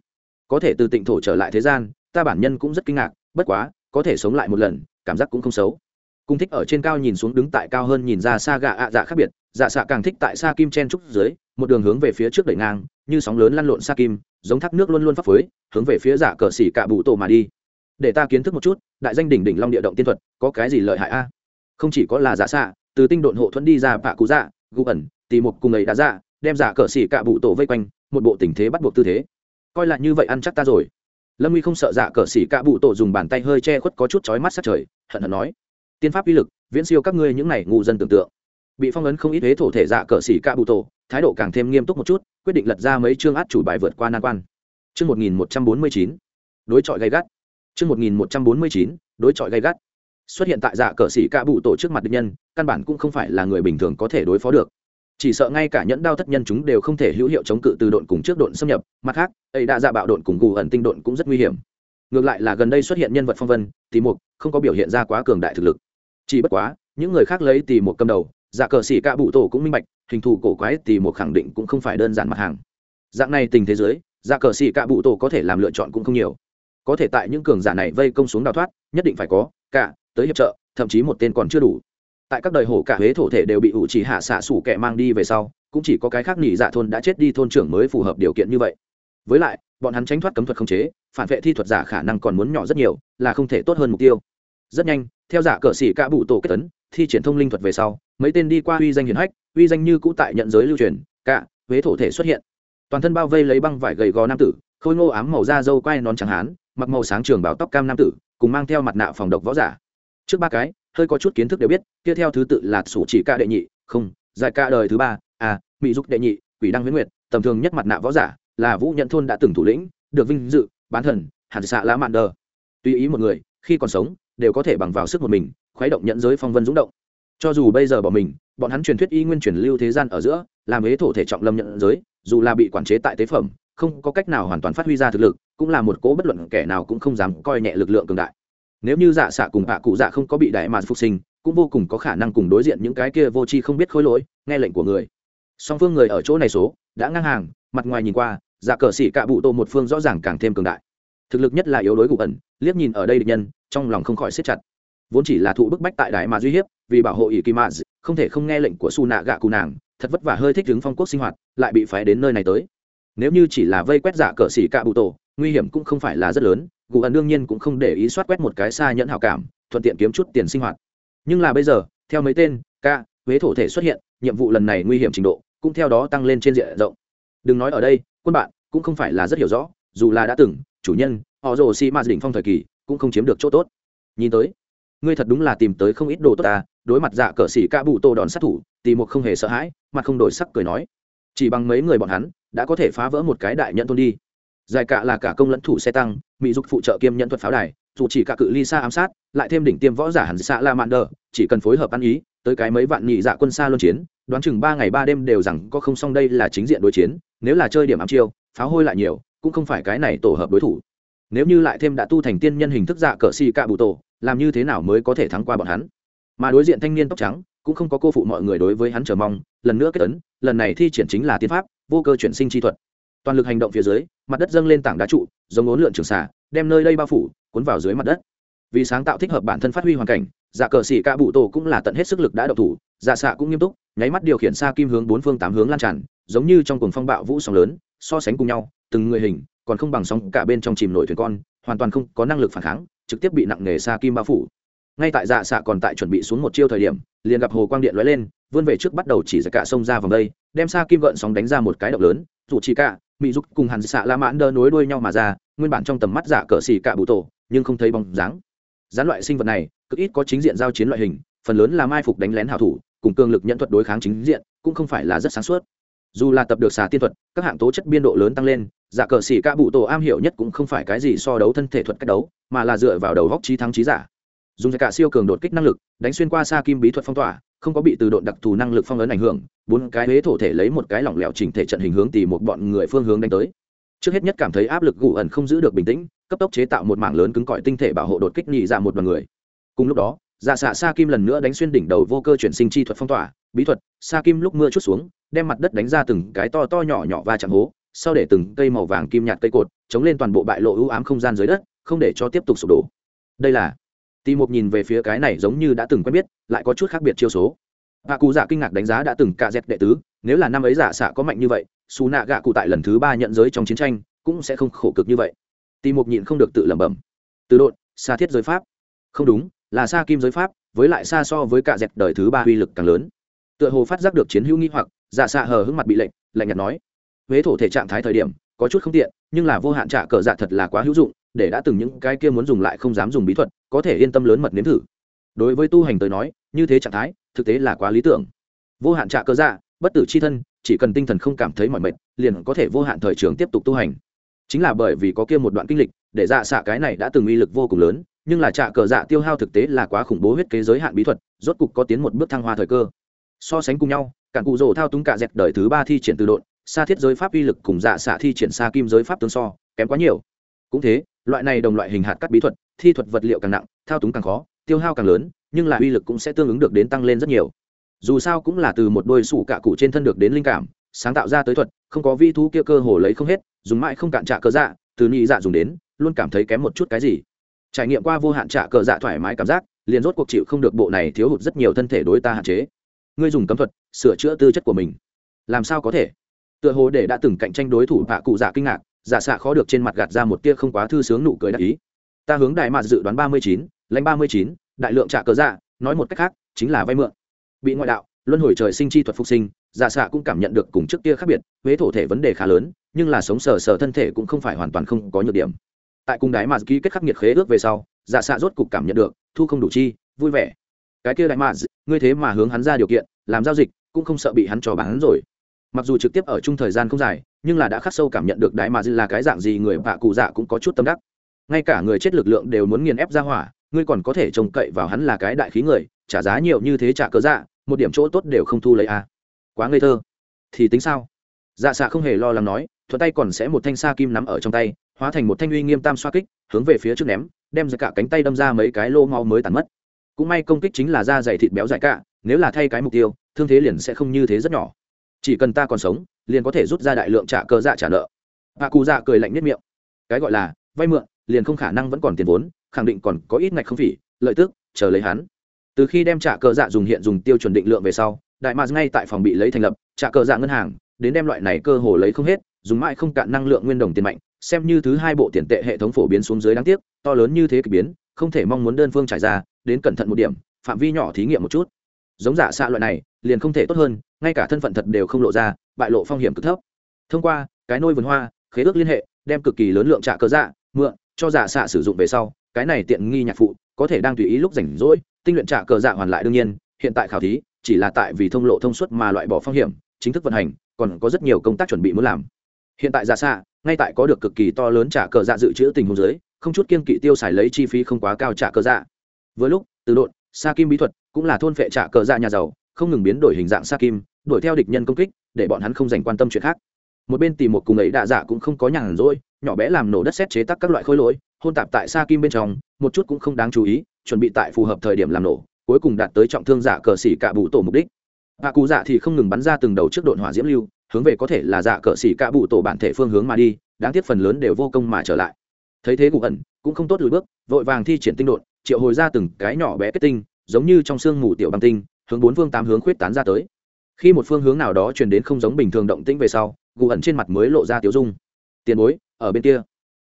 Có thể từ tịnh thổ trở lại thế gian, ta bản nhân cũng rất kinh ngạc, bất quá, có thể sống lại một lần, cảm giác cũng không xấu. Cung thích ở trên cao nhìn xuống đứng tại cao hơn nhìn ra xa gạ ạ dạ khác biệt dạ xạ càng thích tại xa kim chen trúc dưới, một đường hướng về phía trước đẩy ngang, như sóng lớn lăn lộn xa kim, giống thác nước luôn luôn phấp phới, hướng về phía giả cờ xỉ cạ bụ tổ mà đi để ta kiến thức một chút đại danh đỉnh đỉnh long địa động tiên thuật có cái gì lợi hại a? Không chỉ có là giả xạ từ tinh độn hộ thuẫn đi ra bạ cụ dạ gu ẩn tì một cùng ấy đã dạ, đem giả cờ xỉ cạ bụ tổ vây quanh một bộ tình thế bắt buộc tư thế. Coi lại như vậy ăn chắc ta rồi. Lâm nguy không sợ dạ cờ xỉ cạ bụ tổ dùng bàn tay hơi che khuất có chút chói mắt sát trời hận hận nói tiên pháp uy lực viễn siêu các ngươi những này ngu dân tưởng tượng. Bị phong ấn không ít thế thổ thể dạ cờ xỉ cạ bụ tổ thái độ càng thêm nghiêm túc một chút quyết định lật ra mấy chương át chủ bài vượt qua nan quan. Chương một nghìn một trăm bốn mươi chín đối chọi gây gắt chương một nghìn một trăm bốn mươi chín, đối chọi gây gắt. Xuất hiện tại dạ cờ sĩ cạ bụ tổ trước mặt địch nhân, căn bản cũng không phải là người bình thường có thể đối phó được. Chỉ sợ ngay cả nhẫn đao thất nhân chúng đều không thể hữu hiệu chống cự từ độn cùng trước độn xâm nhập. Mặt khác, ấy đã dạ bạo độn cùng gù ẩn tinh độn cũng rất nguy hiểm. Ngược lại là gần đây xuất hiện nhân vật phong vân thì mục, không có biểu hiện ra quá cường đại thực lực. Chỉ bất quá, những người khác lấy tì một cầm đầu dạ cờ sĩ cạ bụ tổ cũng minh bạch, hình thù cổ quái tì một khẳng định cũng không phải đơn giản mặt hàng. Dạng này tình thế giới dạ cờ sĩ cạ bụ tổ có thể làm lựa chọn cũng không nhiều có thể tại những cường giả này vây công xuống đào thoát, nhất định phải có cả, tới hiệp trợ, thậm chí một tên còn chưa đủ. Tại các đời hổ cả huế thổ thể đều bị ủ chỉ hạ xạ sủ kẻ mang đi về sau, cũng chỉ có cái khác nghỉ dạ thôn đã chết đi thôn trưởng mới phù hợp điều kiện như vậy. Với lại, bọn hắn tránh thoát cấm thuật không chế, phản vệ thi thuật giả khả năng còn muốn nhỏ rất nhiều, là không thể tốt hơn mục tiêu. Rất nhanh, theo giả cờ xỉ cả bụ tổ kết tấn, thi triển thông linh thuật về sau, mấy tên đi qua uy danh hiển hách, uy danh như cũ tại nhận giới lưu truyền, cả, huế thổ thể xuất hiện. Toàn thân bao vây lấy băng vải gầy gò nam tử khôi ngô ám màu da dâu quai nón trắng hán, mặc màu sáng trường bảo tóc cam nam tử, cùng mang theo mặt nạ phòng độc võ giả. Trước ba cái, hơi có chút kiến thức đều biết, kia theo thứ tự là sủ chỉ ca đệ nhị, không dài ca đời thứ ba à mỹ dục đệ nhị, quỷ đăng huyễn nguyệt, tầm thường nhất mặt nạ võ giả là vũ nhận thôn đã từng thủ lĩnh, được vinh dự, bán thần hàn xạ lá mạn đờ. Tùy ý một người, khi còn sống, đều có thể bằng vào sức một mình, khuấy động nhận giới phong vân dũng động. Cho dù bây giờ bỏ mình, bọn hắn truyền thuyết y nguyên truyền lưu thế gian ở giữa, làm ế thổ thể trọng lâm nhận giới, dù là bị quản chế tại tế phẩm không có cách nào hoàn toàn phát huy ra thực lực, cũng là một cố bất luận kẻ nào cũng không dám coi nhẹ lực lượng cường đại. Nếu như dạ xạ cùng hạ cụ dạ không có bị đại mà phục sinh, cũng vô cùng có khả năng cùng đối diện những cái kia vô tri không biết khối lỗi, nghe lệnh của người. Song phương người ở chỗ này số, đã ngang hàng, mặt ngoài nhìn qua dạ cờ xỉ cạ bụ tô một phương rõ ràng càng thêm cường đại. Thực lực nhất là yếu đối cụ ẩn, liếc nhìn ở đây địch nhân, trong lòng không khỏi siết chặt. Vốn chỉ là thụ bức bách tại đại mà duy hiếp, vì bảo hộ ỷ kỳ mã không thể không nghe lệnh của su nạ gạ cụ nàng, thật vất vả hơi thích đứng phong quốc sinh hoạt, lại bị phái đến nơi này tới nếu như chỉ là vây quét giả cờ xỉ cạ bụ tổ, nguy hiểm cũng không phải là rất lớn cụ ẩn đương nhiên cũng không để ý soát quét một cái xa nhẫn hảo cảm, thuận tiện kiếm chút tiền sinh hoạt. Nhưng là bây giờ, theo mấy tên, ca, huế thổ thể xuất hiện, nhiệm vụ lần này nguy hiểm trình độ cũng theo đó tăng lên trên diện rộng. Đừng nói ở đây, quân bạn cũng không phải là rất hiểu rõ, dù là đã từng, chủ nhân, họ rồ xi ma đỉnh phong thời kỳ cũng không chiếm được chỗ tốt. Nhìn tới, ngươi thật đúng là tìm tới không ít đồ tốt ta, đối mặt dạ cờ xỉ ca bụ tô đòn sát thủ, tì một không hề sợ hãi, mặt không đổi sắc cười nói chỉ bằng mấy người bọn hắn, đã có thể phá vỡ một cái đại nhận thôn đi. Dài cả là cả công lẫn thủ xe tăng, mỹ dục phụ trợ kiêm nhận thuật pháo đài, dù chỉ cả cự ly xa ám sát, lại thêm đỉnh tiêm võ giả hẳn xạ la mạn đờ, chỉ cần phối hợp ăn ý, tới cái mấy vạn nhị dạ quân xa luân chiến, đoán chừng ba ngày ba đêm đều rằng có không xong đây là chính diện đối chiến, nếu là chơi điểm ám chiêu, pháo hôi lại nhiều, cũng không phải cái này tổ hợp đối thủ. Nếu như lại thêm đã tu thành tiên nhân hình thức dạ cờ xì cạ bụ tổ, làm như thế nào mới có thể thắng qua bọn hắn? Mà đối diện thanh niên tóc trắng cũng không có cô phụ mọi người đối với hắn chờ mong, lần nữa kết tấn lần này thi triển chính là tiên pháp, vô cơ chuyển sinh chi thuật. Toàn lực hành động phía dưới, mặt đất dâng lên tảng đá trụ, giống ốn lượn trường xả đem nơi đây bao phủ, cuốn vào dưới mặt đất. Vì sáng tạo thích hợp bản thân phát huy hoàn cảnh dạ cờ xỉ ca bụ tổ cũng là tận hết sức lực đã độc thủ dạ xạ cũng nghiêm túc, nháy mắt điều khiển xa kim hướng bốn phương tám hướng lan tràn, giống như trong cuồng phong bạo vũ sóng lớn, so sánh cùng nhau, từng người hình, còn không bằng sóng cả bên trong chìm nổi thuyền con, hoàn toàn không có năng lực phản kháng, trực tiếp bị nặng nề xa kim bao phủ ngay tại dạ xạ còn tại chuẩn bị xuống một chiêu thời điểm, liền gặp hồ quang điện lóe lên, vươn về trước bắt đầu chỉ ra cả sông ra vòng đây, đem xa kim gợn sóng đánh ra một cái động lớn, dù chỉ cả mỹ giúp cùng hàn xạ la mãn đơ nối đuôi nhau mà ra, nguyên bản trong tầm mắt dạ cờ xì cả bụ tổ, nhưng không thấy bóng dáng. Gián loại sinh vật này, cực ít có chính diện giao chiến loại hình, phần lớn là mai phục đánh lén hảo thủ, cùng cường lực nhận thuật đối kháng chính diện, cũng không phải là rất sáng suốt. Dù là tập được xà tiên thuật, các hạng tố chất biên độ lớn tăng lên giả cờ xỉ ca bụ tổ am hiểu nhất cũng không phải cái gì so đấu thân thể thuật cách đấu, mà là dựa vào đầu góc trí thắng trí giả dùng cả siêu cường đột kích năng lực, đánh xuyên qua xa kim bí thuật phong tỏa, không có bị từ độ đặc thù năng lực phong ấn ảnh hưởng, bốn cái huế thổ thể lấy một cái lỏng lẻo chỉnh thể trận hình hướng tìm một bọn người phương hướng đánh tới. Trước hết nhất cảm thấy áp lực gù ẩn không giữ được bình tĩnh, cấp tốc chế tạo một mảng lớn cứng cỏi tinh thể bảo hộ đột kích nhị ra một đoàn người. Cùng lúc đó dạ xạ sa kim lần nữa đánh xuyên đỉnh đầu vô cơ chuyển sinh chi thuật phong tỏa, bí thuật, sa kim lúc mưa chút xuống, đem mặt đất đánh ra từng cái to to nhỏ nhỏ và chạm hố, sau để từng cây màu vàng kim nhạt cây cột, chống lên toàn bộ bại lộ ưu ám không gian dưới đất, không để cho tiếp tục sụp đổ. Đây là tì một nhìn về phía cái này giống như đã từng quen biết, lại có chút khác biệt chiêu số. Hạ cụ dạ kinh ngạc đánh giá đã từng cạ dẹt đệ tứ, nếu là năm ấy giả xạ có mạnh như vậy, xù nạ gạ cụ tại lần thứ ba nhận giới trong chiến tranh, cũng sẽ không khổ cực như vậy. Tì một nhịn không được tự lẩm bẩm. Từ độn xa thiết giới pháp. Không đúng, là xa kim giới pháp, với lại xa so với cạ dẹt đời thứ ba uy lực càng lớn. Tựa hồ phát giác được chiến hữu nghi hoặc, giả xạ hờ hững mặt bị lệnh, lạnh nhạt nói. Huế thổ thể trạng thái thời điểm, có chút không tiện, nhưng là vô hạn trả cờ dạ thật là quá hữu dụng để đã từng những cái kia muốn dùng lại không dám dùng bí thuật, có thể yên tâm lớn mật nếm thử. Đối với tu hành tới nói, như thế trạng thái, thực tế là quá lý tưởng. Vô hạn trạ cơ dạ bất tử c h i thân, chỉ cần tinh thần không cảm thấy mỏi mệt, liền có thể vô hạn thời trường tiếp tục tu hành. Chính là bởi vì có kia một đoạn kinh lịch, để dạ xạ cái này đã từng uy lực vô cùng lớn, nhưng là trạ cờ dạ tiêu hao thực tế là quá khủng bố huyết kế giới hạn bí thuật, rốt cục có tiến một bước thăng hoa thời cơ. So sánh cùng nhau, cản cụ rỗ thao túng cả dẹp đời thứ ba thi triển từ độn xa thiết giới pháp uy lực cùng dạ xạ thi triển xa kim giới pháp tương so, kém quá nhiều. Cũng thế loại này đồng loại hình hạt cắt bí thuật, thi thuật vật liệu càng nặng, thao túng càng khó, tiêu hao càng lớn, nhưng là uy lực cũng sẽ tương ứng được đến tăng lên rất nhiều. Dù sao cũng là từ một đôi sủ cạ cụ trên thân được đến linh cảm, sáng tạo ra tới thuật, không có vi thú kia cơ hồ lấy không hết, dùng mãi không cạn trả cờ dạ từ nhị dạ dùng đến, luôn cảm thấy kém một chút cái gì. Trải nghiệm qua vô hạn trả cờ dạ thoải mái cảm giác, liền rốt cuộc chịu không được bộ này thiếu hụt rất nhiều thân thể đối ta hạn chế. Ngươi dùng cấm thuật, sửa chữa tư chất của mình. Làm sao có thể? Tựa hồ để đã từng cạnh tranh đối thủ vạ cụ dạ kinh ngạc giả xạ khó được trên mặt gạt ra một tia không quá thư sướng nụ cười đắc ý. Ta hướng đại mạt dự đoán ba mươi chín, lãnh ba mươi chín, đại lượng trả cờ dạ nói một cách khác, chính là vay mượn. Bị ngoại đạo, luân hồi trời sinh chi thuật phục sinh, giả xạ cũng cảm nhận được cùng trước kia khác biệt, huế thổ thể vấn đề khá lớn, nhưng là sống sờ sờ thân thể cũng không phải hoàn toàn không có nhược điểm. Tại cung đái mạt ký kết khắc nghiệt khế ước về sau, giả xạ rốt cục cảm nhận được, thu không đủ chi, vui vẻ. Cái kia đại mạt ngươi thế mà hướng hắn ra điều kiện, làm giao dịch, cũng không sợ bị hắn trò bán rồi. Mặc dù trực tiếp ở chung thời gian không dài nhưng là đã khắc sâu cảm nhận được đại mà là cái dạng gì, người bạ cụ dạ cũng có chút tâm đắc. Ngay cả người chết lực lượng đều muốn nghiền ép ra hỏa, ngươi còn có thể trông cậy vào hắn là cái đại khí người, trả giá nhiều như thế trả cớ dạ một điểm chỗ tốt đều không thu lấy à. quá ngây thơ. Thì tính sao? Dạ xạ không hề lo lắng nói, thuận tay còn sẽ một thanh sa kim nắm ở trong tay, hóa thành một thanh uy nghiêm tam xoa kích, hướng về phía trước ném, đem ra cả cánh tay đâm ra mấy cái lô mau mới tàn mất. Cũng may công kích chính là da dày thịt béo dài cả, nếu là thay cái mục tiêu, thương thế liền sẽ không như thế rất nhỏ. Chỉ cần ta còn sống liền có thể rút ra đại lượng trả cơ dạ trả nợ. Bà cụ dạ cười lạnh nhất miệng. Cái gọi là, vay mượn, liền không khả năng vẫn còn tiền vốn, khẳng định còn có ít ngạch không phỉ, lợi tức, chờ lấy hắn. Từ khi đem trả cơ dạ dùng hiện dùng tiêu chuẩn định lượng về sau, đại mars ngay tại phòng bị lấy thành lập, trả cơ dạ ngân hàng, đến đem loại này cơ hồ lấy không hết, dùng mãi không cạn năng lượng nguyên đồng tiền mạnh, xem như thứ hai bộ tiền tệ hệ thống phổ biến xuống dưới đáng tiếc, to lớn như thế k ỳ biến, không thể mong muốn đơn phương trải ra, đến cẩn thận một điểm, phạm vi nhỏ thí nghiệm một chút. Giống giả xạ loại này, liền không thể tốt hơn, ngay cả thân phận thật đều không lộ ra bại lộ phong hiểm cực thấp. Thông qua, cái nôi vườn hoa, khế ước liên hệ, đem cực kỳ lớn lượng trả cơ dạ mượn, cho giả xạ sử dụng về sau, cái này tiện nghi nhạc phụ, có thể đang tùy ý lúc rảnh rỗi, tinh luyện trả cờ dạ hoàn lại đương nhiên, hiện tại khảo thí, chỉ là tại vì thông lộ thông suốt mà loại bỏ phong hiểm, chính thức vận hành, còn có rất nhiều công tác chuẩn bị muốn làm. Hiện tại giả xạ, ngay tại có được cực kỳ to lớn trả cờ dạ dự trữ tình huống dưới, không chút kiên kỵ tiêu xài lấy chi phí không quá cao trả cờ dạ. Với lúc, từ độn, sa kim bí thuật cũng là thôn phệ trả cờ dạ nhà giàu, không ngừng biến đổi hình dạng sa kim, đuổi theo địch nhân công kích để bọn hắn không dành quan tâm chuyện khác. Một bên tìm một cùng ấy đạ dạ cũng không có nhàn rỗi nhỏ bé làm nổ đất xét chế tắc các loại khối lỗi hôn tạp tại sa kim bên trong một chút cũng không đáng chú ý chuẩn bị tại phù hợp thời điểm làm nổ cuối cùng đạt tới trọng thương giả cờ xỉ cả bụ tổ mục đích. Hạ cụ dạ thì không ngừng bắn ra từng đầu trước độn hỏa diễm lưu hướng về có thể là dạ cờ xỉ cả bụ tổ bản thể phương hướng mà đi đáng tiếc phần lớn đều vô công mà trở lại. Thấy thế cụ ẩn cũng không tốt lùi bước vội vàng thi triển tinh đột, triệu hồi ra từng cái nhỏ bé kết tinh giống như trong sương mù tiểu băng tinh hướng bốn phương tám hướng khuyết tán ra tới khi một phương hướng nào đó truyền đến không giống bình thường động tĩnh về sau, gù ẩn trên mặt mới lộ ra tiếu dung. Tiền bối, ở bên kia.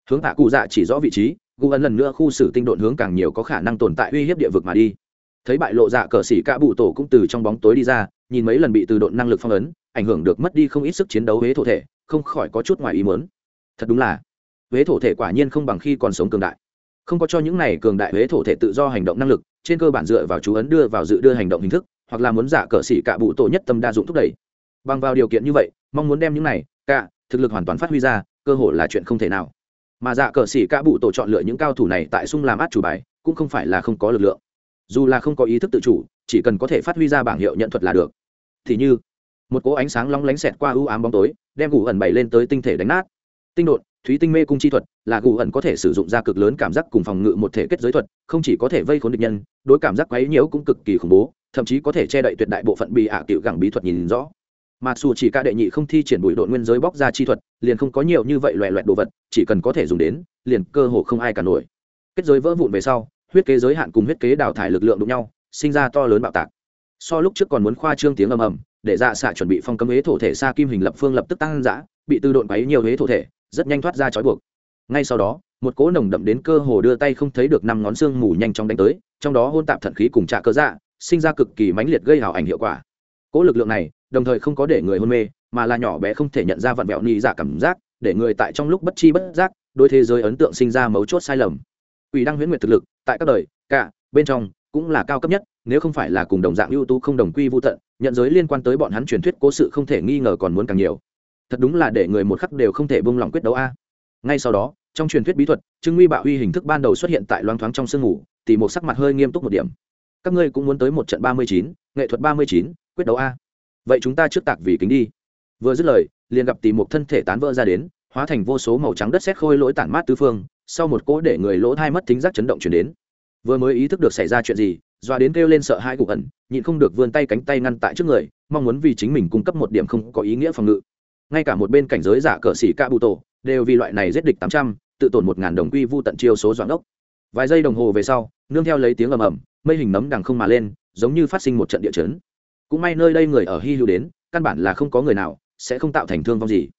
Hướng tạ cụ dạ chỉ rõ vị trí, gù ẩn lần nữa khu xử tinh độn hướng càng nhiều có khả năng tồn tại uy hiếp địa vực mà đi. Thấy bại lộ dạ cờ xỉ cả bụ tổ cũng từ trong bóng tối đi ra, nhìn mấy lần bị từ độn năng lực phong ấn, ảnh hưởng được mất đi không ít sức chiến đấu huế thổ thể, không khỏi có chút ngoài ý mớn thật đúng là, huế thổ thể quả nhiên không bằng khi còn sống cường đại. Không có cho những này cường đại huế thổ thể tự do hành động năng lực, trên cơ bản dựa vào chú ấn đưa vào dự đưa hành động hình thức hoặc là muốn giả cờ xỉ cả bụ tổ nhất tâm đa dụng thúc đẩy. Bằng vào điều kiện như vậy, mong muốn đem những này, cả, thực lực hoàn toàn phát huy ra, cơ hội là chuyện không thể nào. Mà dạ cờ xỉ cả bụ tổ chọn lựa những cao thủ này tại sung làm át chủ bài, cũng không phải là không có lực lượng. Dù là không có ý thức tự chủ, chỉ cần có thể phát huy ra bảng hiệu nhận thuật là được. Thì như, một cỗ ánh sáng long lánh xẹt qua ưu ám bóng tối, đem gù ẩn bày lên tới tinh thể đánh nát. Tinh đột, thúy tinh mê cung chi thuật, là gù ẩn có thể sử dụng ra cực lớn cảm giác cùng phòng ngự một thể kết giới thuật, không chỉ có thể vây khốn địch nhân, đối cảm giác quấy nhiễu cũng cực kỳ khủng bố thậm chí có thể che đậy tuyệt đại bộ phận bị ạ à cựu gẳng bí thuật nhìn rõ. Mặc dù chỉ ca đệ nhị không thi triển bụi đội nguyên giới bóc ra chi thuật, liền không có nhiều như vậy loẹ loẹt đồ vật, chỉ cần có thể dùng đến, liền cơ hồ không ai cả nổi. Kết giới vỡ vụn về sau, huyết kế giới hạn cùng huyết kế đào thải lực lượng đụng nhau, sinh ra to lớn bạo tạc. So lúc trước còn muốn khoa trương tiếng ầm ầm, để dạ xạ chuẩn bị phong cấm huế thổ thể xa kim hình lập phương lập tức tăng giã bị tư độn quấy nhiều huế thổ thể, rất nhanh thoát ra chói buộc. Ngay sau đó, một cỗ nồng đậm đến cơ hồ đưa tay không thấy được năm ngón xương mù nhanh chóng đánh tới, trong đó hôn tạp thận khí cùng trạ cơ dạ sinh ra cực kỳ mãnh liệt gây hào ảnh hiệu quả. Cỗ lực lượng này, đồng thời không có để người hôn mê, mà là nhỏ bé không thể nhận ra vặn vẹo ni giả dạ cảm giác, để người tại trong lúc bất chi bất giác đôi thế giới ấn tượng sinh ra mấu chốt sai lầm. Ủy đăng huyễn nguyệt thực lực, tại các đời, cả, bên trong, cũng là cao cấp nhất, nếu không phải là cùng đồng dạng ưu tú không đồng quy vô tận, nhận giới liên quan tới bọn hắn truyền thuyết cố sự không thể nghi ngờ còn muốn càng nhiều. Thật đúng là để người một khắc đều không thể bông lòng quyết đấu a. Ngay sau đó, trong truyền thuyết bí thuật trưng nguy bạo uy hình thức ban đầu xuất hiện tại loang thoáng trong sương ngủ thì một sắc mặt hơi nghiêm túc một điểm các ngươi cũng muốn tới một trận ba mươi chín, nghệ thuật ba mươi chín, quyết đấu a. Vậy chúng ta trước tạc vì kính đi. Vừa dứt lời, liền gặp tìm một thân thể tán vỡ ra đến, hóa thành vô số màu trắng đất xét khôi lỗi tản mát tứ phương, sau một cỗ để người lỗ thai mất thính giác chấn động chuyển đến. Vừa mới ý thức được xảy ra chuyện gì, doa đến kêu lên sợ hai cục ẩn, nhịn không được vươn tay cánh tay ngăn tại trước người, mong muốn vì chính mình cung cấp một điểm không có ý nghĩa phòng ngự. Ngay cả một bên cảnh giới giả cờ xỉ ca bụ tổ đều vì loại này giết địch tám trăm, tự tổn một ngàn đồng quy vu tận chiêu số doãn ốc. Vài giây đồng hồ về sau, nương theo lấy tiếng ầm ầm mây hình nấm đằng không mà lên, giống như phát sinh một trận địa chấn. Cũng may nơi đây người ở hy hữu đến, căn bản là không có người nào sẽ không tạo thành thương vong gì.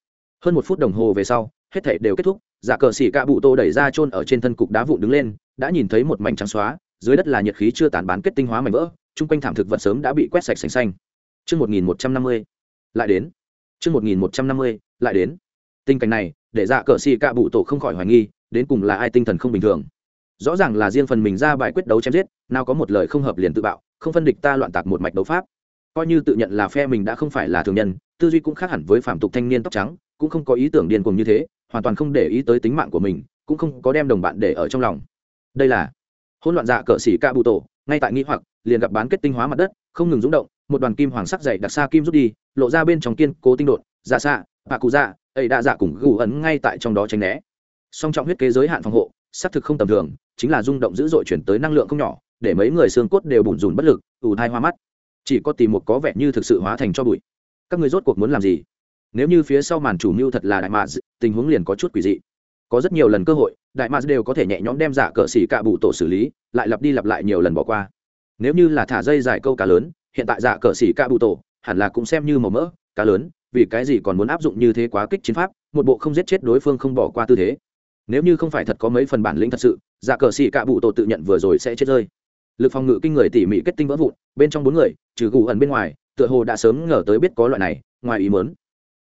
Hơn một phút đồng hồ về sau, hết thảy đều kết thúc, giả cờ xỉ cạ bụ tô đẩy ra chôn ở trên thân cục đá vụn đứng lên, đã nhìn thấy một mảnh trắng xóa, dưới đất là nhiệt khí chưa tàn bán kết tinh hóa mảnh vỡ, chung quanh thảm thực vật sớm đã bị quét sạch sành xanh. Chương một nghìn một trăm năm mươi, lại đến. Chương một nghìn một trăm năm mươi, lại đến. Tình cảnh này, để dạ cờ xì cạ bụ tổ không khỏi hoài nghi, đến cùng là ai tinh thần không bình thường rõ ràng là riêng phần mình ra bài quyết đấu chém giết, nào có một lời không hợp liền tự bạo, không phân địch ta loạn tạc một mạch đấu pháp. Coi như tự nhận là phe mình đã không phải là thường nhân, tư duy cũng khác hẳn với phạm tục thanh niên tóc trắng, cũng không có ý tưởng điên cuồng như thế, hoàn toàn không để ý tới tính mạng của mình, cũng không có đem đồng bạn để ở trong lòng. Đây là hỗn loạn dạ cờ xỉ ca bụ tổ, ngay tại nghi hoặc, liền gặp bán kết tinh hóa mặt đất, không ngừng rúng động, một đoàn kim hoàng sắc dày đặc xa kim rút đi, lộ ra bên trong kiên cố tinh đột dạ xạ, bạ cụ dạ ấy đã dạ cùng gù ấn ngay tại trong đó tránh né. Song trọng huyết kế giới hạn phòng hộ xác thực không tầm thường, chính là rung động dữ dội chuyển tới năng lượng không nhỏ, để mấy người xương cốt đều bùn rùn bất lực, ù thai hoa mắt. Chỉ có tìm một có vẻ như thực sự hóa thành cho bụi. Các người rốt cuộc muốn làm gì? Nếu như phía sau màn chủ mưu thật là đại mạ tình huống liền có chút quỷ dị. Có rất nhiều lần cơ hội, đại mạc đều có thể nhẹ nhõm đem giả cờ xỉ cạ bụ tổ xử lý, lại lặp đi lặp lại nhiều lần bỏ qua. Nếu như là thả dây dài câu cá lớn, hiện tại giả cờ xỉ cạ bụ tổ hẳn là cũng xem như màu mỡ, cá lớn, vì cái gì còn muốn áp dụng như thế quá kích chiến pháp, một bộ không giết chết đối phương không bỏ qua tư thế nếu như không phải thật có mấy phần bản lĩnh thật sự giả cờ xì cạ bụ tổ tự nhận vừa rồi sẽ chết rơi. Lực phòng ngự kinh người tỉ mỉ kết tinh vỡ vụn, bên trong bốn người, trừ gù ẩn bên ngoài, tựa hồ đã sớm ngờ tới biết có loại này, ngoài ý muốn.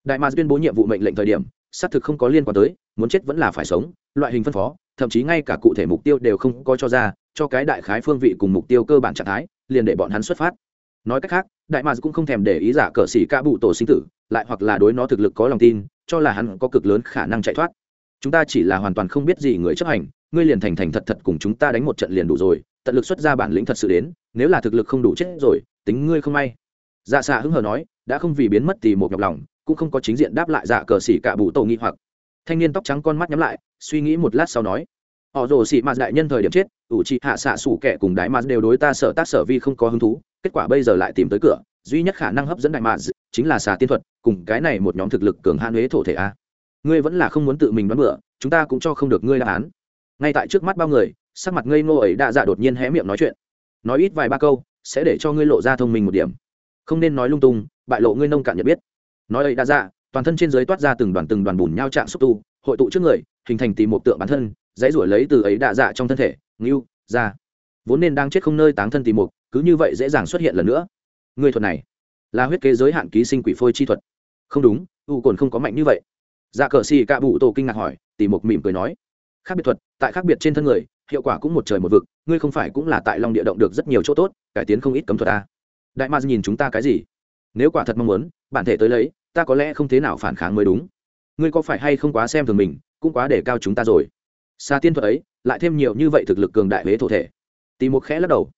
Đại mars tuyên bố nhiệm vụ mệnh lệnh thời điểm, xác thực không có liên quan tới, muốn chết vẫn là phải sống, loại hình phân phó, thậm chí ngay cả cụ thể mục tiêu đều không có cho ra, cho cái đại khái phương vị cùng mục tiêu cơ bản trạng thái, liền để bọn hắn xuất phát. Nói cách khác, đại mars cũng không thèm để ý giả cờ xỉ ca bụ tổ sinh tử, lại hoặc là đối nó thực lực có lòng tin, cho là hắn có cực lớn khả năng chạy thoát chúng ta chỉ là hoàn toàn không biết gì người chấp hành, ngươi liền thành thành thật thật cùng chúng ta đánh một trận liền đủ rồi, tận lực xuất ra bản lĩnh thật sự đến, nếu là thực lực không đủ chết rồi, tính ngươi không may. Dạ xạ hứng hờ nói, đã không vì biến mất thì một nhọc lòng, cũng không có chính diện đáp lại dạ cờ xỉ cả bụ tổ nghi hoặc. Thanh niên tóc trắng con mắt nhắm lại, suy nghĩ một lát sau nói, họ rồ xỉ mạt đại nhân thời điểm chết, ủ trị hạ xạ sủ kẻ cùng đại mạt đều đối ta sợ tác sở vi không có hứng thú, kết quả bây giờ lại tìm tới cửa, duy nhất khả năng hấp dẫn đại mạt chính là xà tiên thuật, cùng cái này một nhóm thực lực cường hạn huế thổ thể a ngươi vẫn là không muốn tự mình đoán bựa chúng ta cũng cho không được ngươi đáp án. Ngay tại trước mắt bao người, sắc mặt ngây ngô ấy đã dạ đột nhiên hé miệng nói chuyện. Nói ít vài ba câu, sẽ để cho ngươi lộ ra thông minh một điểm. Không nên nói lung tung, bại lộ ngươi nông cạn nhận biết. Nói ấy đã dạ toàn thân trên dưới toát ra từng đoàn từng đoàn bùn nhau trạng xúc tu, hội tụ trước người, hình thành tìm một tượng bản thân, dãy ruổi lấy từ ấy đạ dạ trong thân thể, ngưu, ra. Vốn nên đang chết không nơi táng thân tìm mục, cứ như vậy dễ dàng xuất hiện lần nữa. Người thuật này, là huyết kế giới hạn ký sinh quỷ phôi chi thuật. Không đúng, u cồn không có mạnh như vậy dạ cờ xì cạ bụ tổ kinh ngạc hỏi tỉ mục mỉm cười nói, khác biệt thuật, tại khác biệt trên thân người, hiệu quả cũng một trời một vực, ngươi không phải cũng là tại long địa động được rất nhiều chỗ tốt, cải tiến không ít cấm thuật à. đại ma nhìn chúng ta cái gì? Nếu quả thật mong muốn, bản thể tới lấy, ta có lẽ không thế nào phản kháng mới đúng. Ngươi có phải hay không quá xem thường mình, cũng quá để cao chúng ta rồi. Xa tiên thuật ấy, lại thêm nhiều như vậy thực lực cường đại huế thổ thể. Tì một khẽ lắc đầu.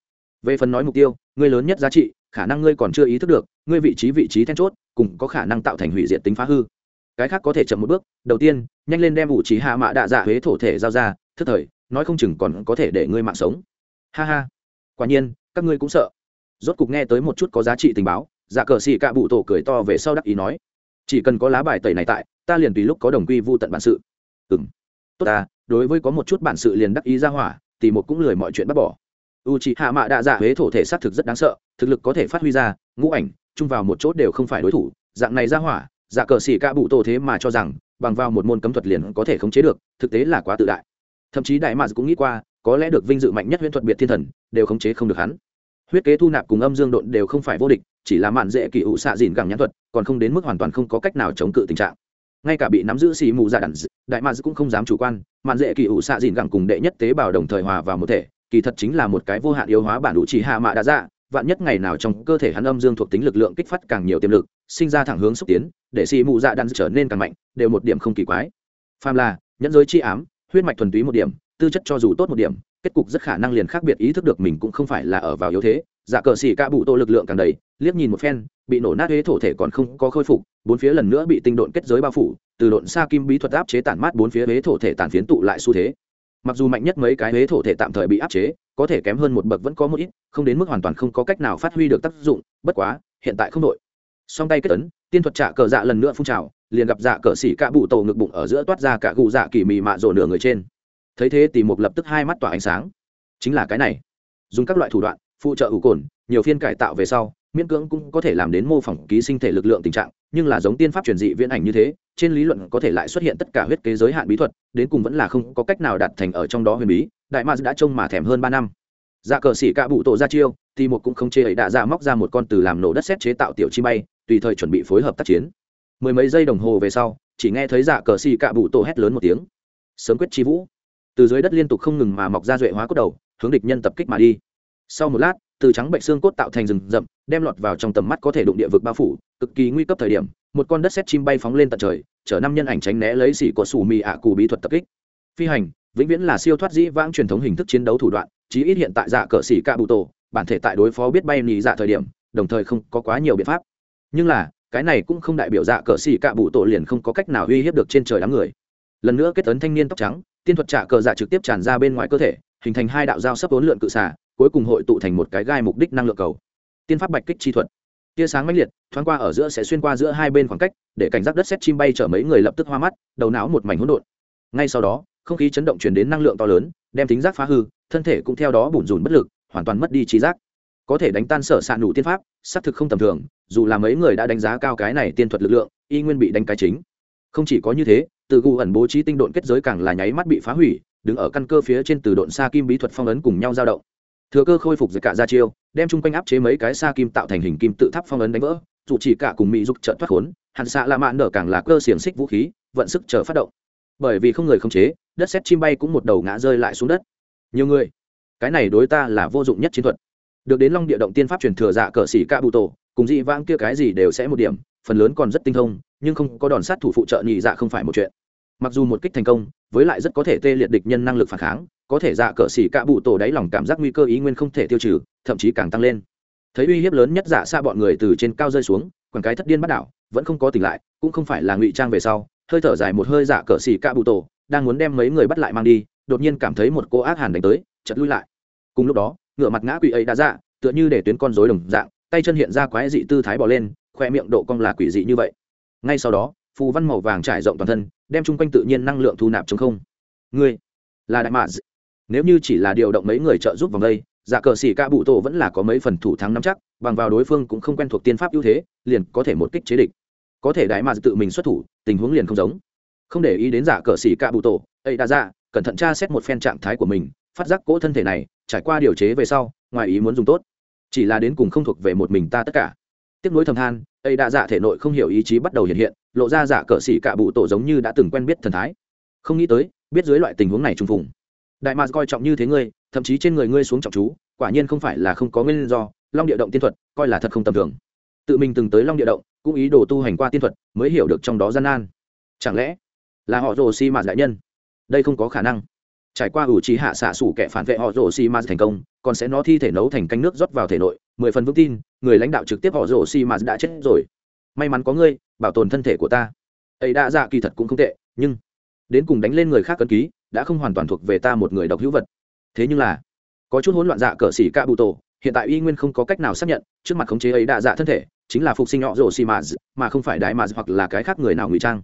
Về phần nói mục tiêu, ngươi lớn nhất giá trị, khả năng ngươi còn chưa ý thức được, ngươi vị trí vị trí then chốt cùng có khả năng tạo thành hủy diệt tính phá hư cái khác có thể chậm một bước, đầu tiên, nhanh lên đem ủ trí hạ mạ đạ dạ huế thổ thể giao ra, thức thời, nói không chừng còn có thể để ngươi mạng sống. Ha ha. Quả nhiên, các ngươi cũng sợ. Rốt cục nghe tới một chút có giá trị tình báo dạ cờ xì cạ bụ tổ cười to về sau đắc ý nói, chỉ cần có lá bài tẩy này tại, ta liền tùy lúc có đồng quy vô tận bản sự. Ừ m tốt ta, đối với có một chút bản sự liền đắc ý ra hỏa, thì một cũng lười mọi chuyện bắt bỏ. U c h ị hạ mạ đạ dạ huế thổ thể xác thực rất đáng sợ, thực lực có thể phát huy ra, ngũ ảnh, chung vào một chốt đều không phải đối thủ, dạng này ra hỏa dạ cờ xỉ ca bụ tổ thế mà cho rằng, bằng vào một môn cấm thuật liền có thể khống chế được, thực tế là quá tự đại. Thậm chí đại mạc cũng nghĩ qua, có lẽ được vinh dự mạnh nhất huyễn thuật biệt thiên thần, đều khống chế không được hắn. Huyết kế thu nạp cùng âm dương độn đều không phải vô địch, chỉ là mạn dễ kỳ ụ xạ dìn gẳng nhãn thuật, còn không đến mức hoàn toàn không có cách nào chống cự tình trạng. Ngay cả bị nắm giữ xì mù dạ đàn đại mạc cũng không dám chủ quan, mạn dễ kỳ ụ xạ dìn gẳng cùng đệ nhất tế bào đồng thời hòa vào một thể, kỳ thật chính là một cái vô hạn yếu hóa bản đủ chỉ hạ mạ đã ra vạn nhất ngày nào trong cơ thể hắn âm dương thuộc tính lực lượng kích phát càng nhiều tiềm lực, sinh ra thẳng hướng xúc tiến, để xì mù dạ đan trở nên càng mạnh, đều một điểm không kỳ quái. Phàm là, nhẫn giới chi ám, huyết mạch thuần túy một điểm, tư chất cho dù tốt một điểm, kết cục rất khả năng liền khác biệt ý thức được mình cũng không phải là ở vào yếu thế. Dạ cờ xì ca bụ tô lực lượng càng đầy, liếc nhìn một phen, bị nổ nát huế thổ thể còn không có khôi phục, bốn phía lần nữa bị tinh độn kết giới bao phủ, từ độn xa kim bí thuật áp chế tản mát bốn phía huế thổ thể tàn phiến tụ lại xu thế. Mặc dù mạnh nhất mấy cái huế thổ thể tạm thời bị áp chế có thể kém hơn một bậc vẫn có một ít không đến mức hoàn toàn không có cách nào phát huy được tác dụng bất quá hiện tại không đội song tay kết ấn, tiên thuật trả cờ dạ lần nữa phun trào liền gặp dạ cờ xỉ cả bụ tổ ngực bụng ở giữa toát ra cả gù dạ kỳ mì mạ rộ nửa người trên. Thấy thế thì một lập tức hai mắt tỏa ánh sáng. Chính là cái này. Dùng các loại thủ đoạn phụ trợ ủ cồn nhiều phiên cải tạo về sau miễn cưỡng cũng có thể làm đến mô phỏng ký sinh thể lực lượng tình trạng nhưng là giống tiên pháp truyền dị viễn ảnh như thế, trên lý luận có thể lại xuất hiện tất cả huyết kế giới hạn bí thuật, đến cùng vẫn là không có cách nào đạt thành ở trong đó huyền bí, đại ma đã trông mà thèm hơn ba năm. Dạ cờ xỉ cạ bụ tổ ra chiêu, thì một cũng không chê ấy đã ra móc ra một con từ làm nổ đất xét chế tạo tiểu chi bay, tùy thời chuẩn bị phối hợp tác chiến. Mười mấy giây đồng hồ về sau, chỉ nghe thấy dạ cờ xỉ cạ bụ tổ hét lớn một tiếng. Sớm quyết chi vũ. Từ dưới đất liên tục không ngừng mà mọc ra duệ hóa cốt đầu, hướng địch nhân tập kích mà đi. Sau một lát từ trắng bệnh xương cốt tạo thành rừng rậm, đem lọt vào trong tầm mắt có thể đụng địa vực bao phủ, cực kỳ nguy cấp thời điểm, một con đất xét chim bay phóng lên tận trời, chở năm nhân ảnh tránh né lấy xỉ của sủ mì ạ cù bí thuật tập kích. Phi hành, vĩnh viễn là siêu thoát dĩ vãng truyền thống hình thức chiến đấu thủ đoạn, chí ít hiện tại dạ cờ xỉ ca bụ tổ, bản thể tại đối phó biết bay nhì dạ thời điểm, đồng thời không có quá nhiều biện pháp. Nhưng là, cái này cũng không đại biểu dạ cờ xỉ ca bụ tổ liền không có cách nào uy hiếp được trên trời đám người. Lần nữa kết tấn thanh niên tóc trắng, tiên thuật trả cờ dạ trực tiếp tràn ra bên ngoài cơ thể, hình thành hai đạo dao sấp vốn lượn cự xả cuối cùng hội tụ thành một cái gai mục đích năng lượng cầu. Tiên pháp bạch kích chi thuật. Tia sáng mãnh liệt, thoáng qua ở giữa sẽ xuyên qua giữa hai bên khoảng cách, để cảnh giác đất xét chim bay chở mấy người lập tức hoa mắt, đầu não một mảnh hỗn độn. Ngay sau đó, không khí chấn động truyền đến năng lượng to lớn, đem tính giác phá hư, thân thể cũng theo đó bủn rủn bất lực, hoàn toàn mất đi trí giác. Có thể đánh tan sở s ạ nụ tiên pháp, xác thực không tầm thường, dù là mấy người đã đánh giá cao cái này tiên thuật lực lượng, y nguyên bị đánh cái chính. Không chỉ có như thế, từ gu ẩn bố trí tinh độn kết giới càng là nháy mắt bị phá hủy, đứng ở căn cơ phía trên từ độn xa kim bí thuật phong ấn cùng nhau giao động thừa cơ khôi phục giật cả ra chiêu, đem chung quanh áp chế mấy cái xa kim tạo thành hình kim tự tháp phong ấn đánh vỡ, dù chỉ cả cùng mỹ dục trợ thoát khốn hàn xạ lạ mạ nở càng là cơ xiềng xích vũ khí, vận sức chờ phát động. Bởi vì không người không chế, đất xét chim bay cũng một đầu ngã rơi lại xuống đất. Nhiều người, cái này đối ta là vô dụng nhất chiến thuật. Được đến long địa động tiên pháp truyền thừa dạ cờ xỉ ca bụ tổ, cùng dị vãng kia cái gì đều sẽ một điểm, phần lớn còn rất tinh thông, nhưng không có đòn sát thủ phụ trợ nhị dạ không phải một chuyện. Mặc dù một kích thành công, với lại rất có thể tê liệt địch nhân năng lực phản kháng có thể dạ cờ xỉ cạ bụ tổ đáy lòng cảm giác nguy cơ ý nguyên không thể tiêu trừ, thậm chí càng tăng lên. Thấy uy hiếp lớn nhất dạ xa bọn người từ trên cao rơi xuống, quảng cái thất điên bắt đảo, vẫn không có tỉnh lại, cũng không phải là ngụy trang về sau, hơi thở dài một hơi dạ cờ xỉ cạ bụ tổ, đang muốn đem mấy người bắt lại mang đi, đột nhiên cảm thấy một cô ác hàn đánh tới chật lui lại. Cùng lúc đó, ngựa mặt ngã quỷ ấy đã dạ tựa như để tuyến con rối đồng dạng, tay chân hiện ra quái dị tư thái bỏ lên, khoe miệng độ cong là quỷ dị như vậy. Ngay sau đó, phù văn màu vàng trải rộng toàn thân, đem chung quanh tự nhiên năng lượng thu nạp chống không. Ngươi là đại mạc nếu như chỉ là điều động mấy người trợ giúp vòng đây dạ cờ xỉ ca bụ tổ vẫn là có mấy phần thủ thắng nắm chắc, bằng vào đối phương cũng không quen thuộc tiên pháp ưu thế, liền có thể một kích chế địch. Có thể đại mà tự mình xuất thủ, tình huống liền không giống. Không để ý đến giả cờ xỉ cạ bụ tổ, ấy đã ra, cẩn thận tra xét một phen trạng thái của mình, phát giác cỗ thân thể này, trải qua điều chế về sau, ngoài ý muốn dùng tốt. Chỉ là đến cùng không thuộc về một mình ta tất cả. Tiếp nối thầm than, ấy đã dạ thể nội không hiểu ý chí bắt đầu hiện hiện, lộ ra giả cờ xỉ cạ bụ tổ giống như đã từng quen biết thần thái. Không nghĩ tới, biết dưới loại tình huống này trung phùng đại mạc coi trọng như thế ngươi, thậm chí trên người ngươi xuống trọng chú, quả nhiên không phải là không có nguyên do, long địa động tiên thuật, coi là thật không tầm thường. Tự mình từng tới long địa động, cũng ý đồ tu hành qua tiên thuật, mới hiểu được trong đó gian nan. Chẳng lẽ là họ rồ xi mạt đại nhân? Đây không có khả năng. Trải qua ủ trí hạ xạ sủ kẻ phản vệ họ rồ xi mạt thành công, còn sẽ nó thi thể nấu thành canh nước rót vào thể nội, mười phần vững tin, người lãnh đạo trực tiếp họ rồ xi mạt đã chết rồi. May mắn có ngươi, bảo tồn thân thể của ta. Ấy đã dạ kỳ thật cũng không tệ, nhưng đến cùng đánh lên người khác cân ký đã không hoàn toàn thuộc về ta một người độc hữu vật. Thế nhưng là, có chút hỗn loạn dạ cờ xỉ ca bụ tổ, hiện tại y nguyên không có cách nào xác nhận, trước mặt khống chế ấy đa dạ thân thể, chính là phục sinh họ rổ xì mà mà không phải đại mà hoặc là cái khác người nào ngụy trang.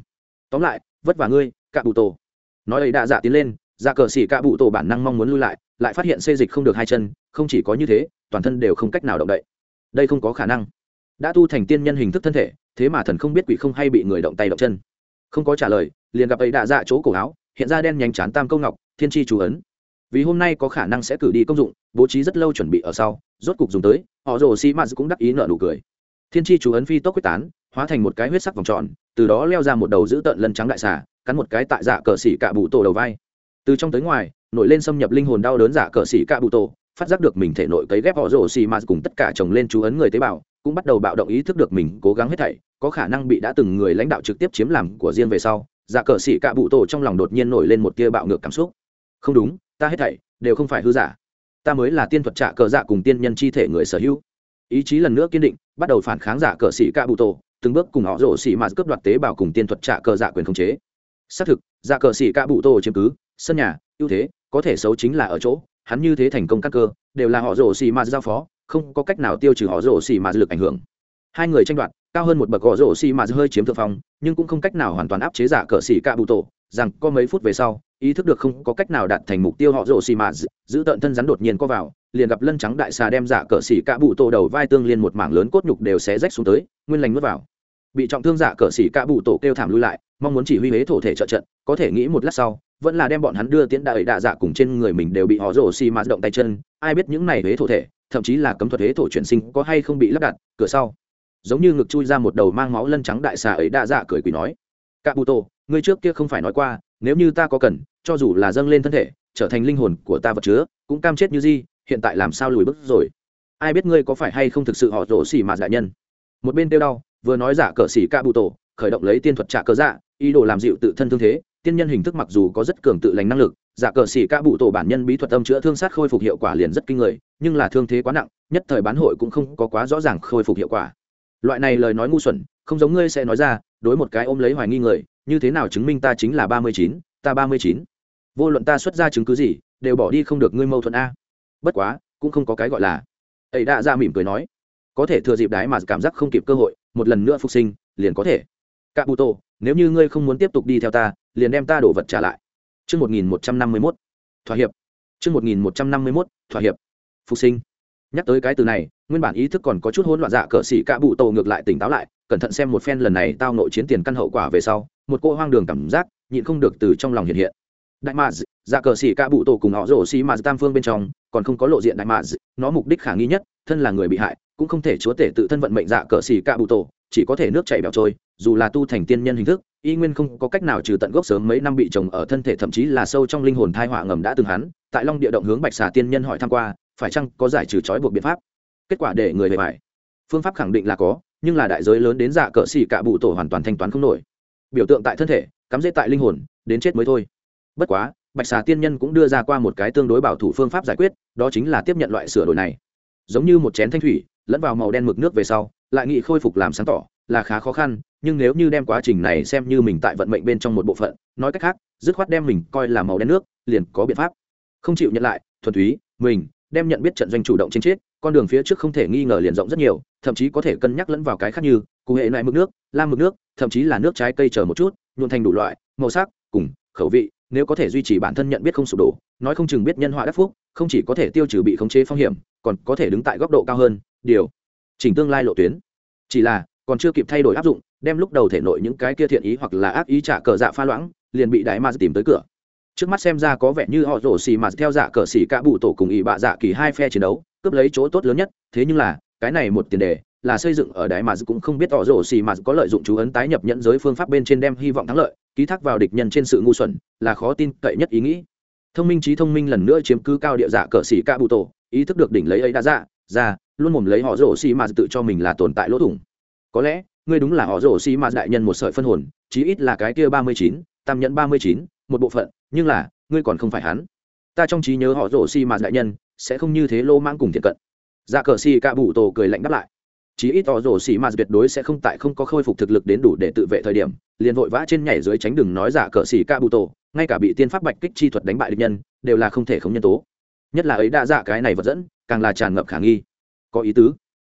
Tóm lại, vất vả ngươi ca bụ tổ. Nói ấy đa dạ tiến lên dạ cờ xỉ ca bụ tổ bản năng mong muốn lui lại lại phát hiện xê dịch không được hai chân, không chỉ có như thế, toàn thân đều không cách nào động đậy. Đây không có khả năng. Đã tu thành tiên nhân hình thức thân thể, thế mà thần không biết quỷ không hay bị người động tay động chân. Không có trả lời, liền gặp ấy đã dạ chỗ cổ áo hiện ra đen nhánh chán tam câu ngọc, thiên tri chú ấn. Vì hôm nay có khả năng sẽ cử đi công dụng, bố trí rất lâu chuẩn bị ở sau, rốt cục dùng tới, họ rồ xi mãs cũng đắc ý nợ nụ cười. Thiên tri chú ấn phi tốc quyết tán, hóa thành một cái huyết sắc vòng tròn, từ đó leo ra một đầu giữ tợn lân trắng đại xà, cắn một cái tại dạ cờ xỉ cạ bụ tổ đầu vai. Từ trong tới ngoài, nổi lên xâm nhập linh hồn đau đớn dạ cờ xỉ cạ bụ tổ, phát giác được mình thể nội cấy ghép họ rồ xì mạt cùng tất cả chồng lên chú ấn người tế bào, cũng bắt đầu bạo động ý thức được mình cố gắng hết thảy, có khả năng bị đã từng người lãnh đạo trực tiếp chiếm làm của riêng về sau dạ cờ xỉ cạ bụ tổ trong lòng đột nhiên nổi lên một tia bạo ngược cảm xúc. Không đúng, ta hết thảy đều không phải hư giả. Ta mới là tiên thuật trạ cờ dạ cùng tiên nhân chi thể người sở hữu. Ý chí lần nữa kiên định, bắt đầu phản kháng giả cờ xỉ cạ bụ tổ, từng bước cùng họ rổ xỉ mà cướp đoạt tế bào cùng tiên thuật trạ cờ dạ quyền khống chế. Xác thực giả cờ xỉ cạ bụ tổ chiếm cứ, sân nhà, ưu thế, có thể xấu chính là ở chỗ, hắn như thế thành công các cơ, đều là họ rổ xỉ mà giao phó, không có cách nào tiêu trừ họ rổ xỉ mà lực ảnh hưởng. Hai người tranh đoạt cao hơn một bậc gõ rổ xì mà hơi chiếm thượng phong, nhưng cũng không cách nào hoàn toàn áp chế giả cờ xỉ cạ bụ tổ, rằng có mấy phút về sau, ý thức được không có cách nào đạt thành mục tiêu họ rổ xì mà giữ tận thân rắn đột nhiên có vào, liền gặp lân trắng đại xà đem giả cờ xỉ cạ bụ tổ đầu vai tương liên một mảng lớn cốt nhục đều xé rách xuống tới, nguyên lành nuốt vào. Bị trọng thương giả cờ xỉ cạ bụ tổ kêu thảm lui lại, mong muốn chỉ huy huế thổ thể trợ trận, có thể nghĩ một lát sau, vẫn là đem bọn hắn đưa tiễn đại đạ dạ cùng trên người mình đều bị họ rổ xì mà động tay chân, ai biết những này huế thổ thể, thậm chí là cấm thuật huế thổ chuyển sinh có hay không bị lắp đặt, cửa sau giống như ngực chui ra một đầu mang máu lân trắng đại xà ấy đa dạ cười quỷ nói. Cạ bụ tổ ngươi trước kia không phải nói qua, nếu như ta có cần, cho dù là dâng lên thân thể, trở thành linh hồn của ta vật chứa, cũng cam chết như di, hiện tại làm sao lùi bước rồi? Ai biết ngươi có phải hay không thực sự họ rổ xỉ mà đại nhân? Một bên tiêu đau, vừa nói giả cờ xỉ cạ bụ tổ khởi động lấy tiên thuật trả cờ dạ ý đồ làm dịu tự thân thương thế, tiên nhân hình thức mặc dù có rất cường tự lành năng lực, giả cờ xỉ cạ bụ tổ bản nhân bí thuật âm chữa thương sát khôi phục hiệu quả liền rất kinh người, nhưng là thương thế quá nặng, nhất thời bán hội cũng không có quá rõ ràng khôi phục hiệu quả loại này lời nói ngu xuẩn không giống ngươi sẽ nói ra đối một cái ôm lấy hoài nghi người như thế nào chứng minh ta chính là ba mươi chín ta ba mươi chín vô luận ta xuất ra chứng cứ gì đều bỏ đi không được ngươi mâu thuẫn a bất quá cũng không có cái gọi là ấy đã ra dạ mỉm cười nói có thể thừa dịp đái mà cảm giác không kịp cơ hội một lần nữa phục sinh liền có thể cạ bụ tổ nếu như ngươi không muốn tiếp tục đi theo ta liền đem ta đổ vật trả lại Trước 1151, thỏa hiệp. Trước 1151, thỏa hiệp. Phục sinh. Nhắc tới cái từ này, nguyên bản ý thức còn có chút hỗn loạn dạ cờ xỉ cạ bụ tổ ngược lại tỉnh táo lại, cẩn thận xem một phen lần này tao nội chiến tiền căn hậu quả về sau, một cô hoang đường cảm giác, nhịn không được từ trong lòng hiện hiện. Đại mạ dạ cờ xỉ cả bụ tổ cùng họ rổ xỉ mà tam phương bên trong còn không có lộ diện đại mạ nó mục đích khả nghi nhất thân là người bị hại cũng không thể chúa tể tự thân vận mệnh dạ cờ xỉ cả bụ tổ chỉ có thể nước chảy bẻo trôi dù là tu thành tiên nhân hình thức y nguyên không có cách nào trừ tận gốc sớm mấy năm bị chồng ở thân thể thậm chí là sâu trong linh hồn thai họa ngầm đã từng hắn tại long địa động hướng bạch xà tiên nhân hỏi tham q u a phải chăng có giải trừ trói buộc biện pháp? Kết quả để người bề mại phương pháp khẳng định là có, nhưng là đại giới lớn đến dạ cỡ xỉ cả bụ tổ hoàn toàn thanh toán không nổi. Biểu tượng tại thân thể, cắm dễ tại linh hồn, đến chết mới thôi. Bất quá, bạch xà tiên nhân cũng đưa ra qua một cái tương đối bảo thủ phương pháp giải quyết, đó chính là tiếp nhận loại sửa đổi này. Giống như một chén thanh thủy, lẫn vào màu đen mực nước về sau, lại nghị khôi phục làm sáng tỏ, là khá khó khăn, nhưng nếu như đem quá trình này xem như mình tại vận mệnh bên trong một bộ phận, nói cách khác, dứt khoát đem mình coi là màu đen nước, liền có biện pháp. Không chịu nhận lại, thuần túy, mình đem nhận biết trận doanh chủ động trên chết, con đường phía trước không thể nghi ngờ liền rộng rất nhiều, thậm chí có thể cân nhắc lẫn vào cái khác như cụ hệ loại mực nước, lam mực nước, thậm chí là nước trái cây chờ một chút nhuộn thành đủ loại, màu sắc, cùng, khẩu vị, nếu có thể duy trì bản thân nhận biết không sụp đổ, nói không chừng biết nhân họa đắc phúc, không chỉ có thể tiêu trừ bị khống chế phong hiểm, còn có thể đứng tại góc độ cao hơn, điều chỉnh tương lai lộ tuyến. Chỉ là, còn chưa kịp thay đổi áp dụng, đem lúc đầu thể nội những cái kia thiện ý hoặc là ác ý trả cờ dạ pha loãng, liền bị đại ma tìm tới cửa trước mắt xem ra có vẻ như họ rổ xì mà theo dạ cờ xì cả bụ tổ cùng ỵ bạ dạ kỳ hai phe chiến đấu, cướp lấy chỗ tốt lớn nhất. Thế nhưng là, cái này một tiền đề là xây dựng ở đại mà cũng không biết họ rổ xì mà có lợi dụng chú ấn tái nhập nhận giới phương pháp bên trên đem hy vọng thắng lợi, ký thác vào địch nhân trên sự ngu xuẩn là khó tin cậy nhất ý nghĩ. Thông minh trí thông minh lần nữa chiếm cứ cao địa dạ cờ xì cả bụ tổ, ý thức được đỉnh lấy ấy đã dạ ra, luôn mồm lấy họ rổ xì mà tự cho mình là tồn tại lỗ thủng. Có lẽ, ngươi đúng là họ rổ xì mà đại nhân một sợi phân hồn, chí ít là cái kia ba mươi chín, tam nhẫn ba mươi chín một bộ phận, nhưng là, ngươi còn không phải hắn. Ta trong trí nhớ họ rổ xì mà đại nhân, sẽ không như thế lô mang cùng thiện cận. Dạ cờ xì cả bụ tổ cười lạnh đáp lại. Chí ít họ rổ xì mà tuyệt đối sẽ không tại không có khôi phục thực lực đến đủ để tự vệ thời điểm, liền vội vã trên nhảy dưới tránh đừng nói giả dạ cờ xì cả bụ tổ, ngay cả bị tiên pháp bạch kích chi thuật đánh bại địch nhân, đều là không thể không nhân tố. Nhất là ấy đã dạ cái này vật dẫn, càng là tràn ngập khả nghi. Có ý tứ.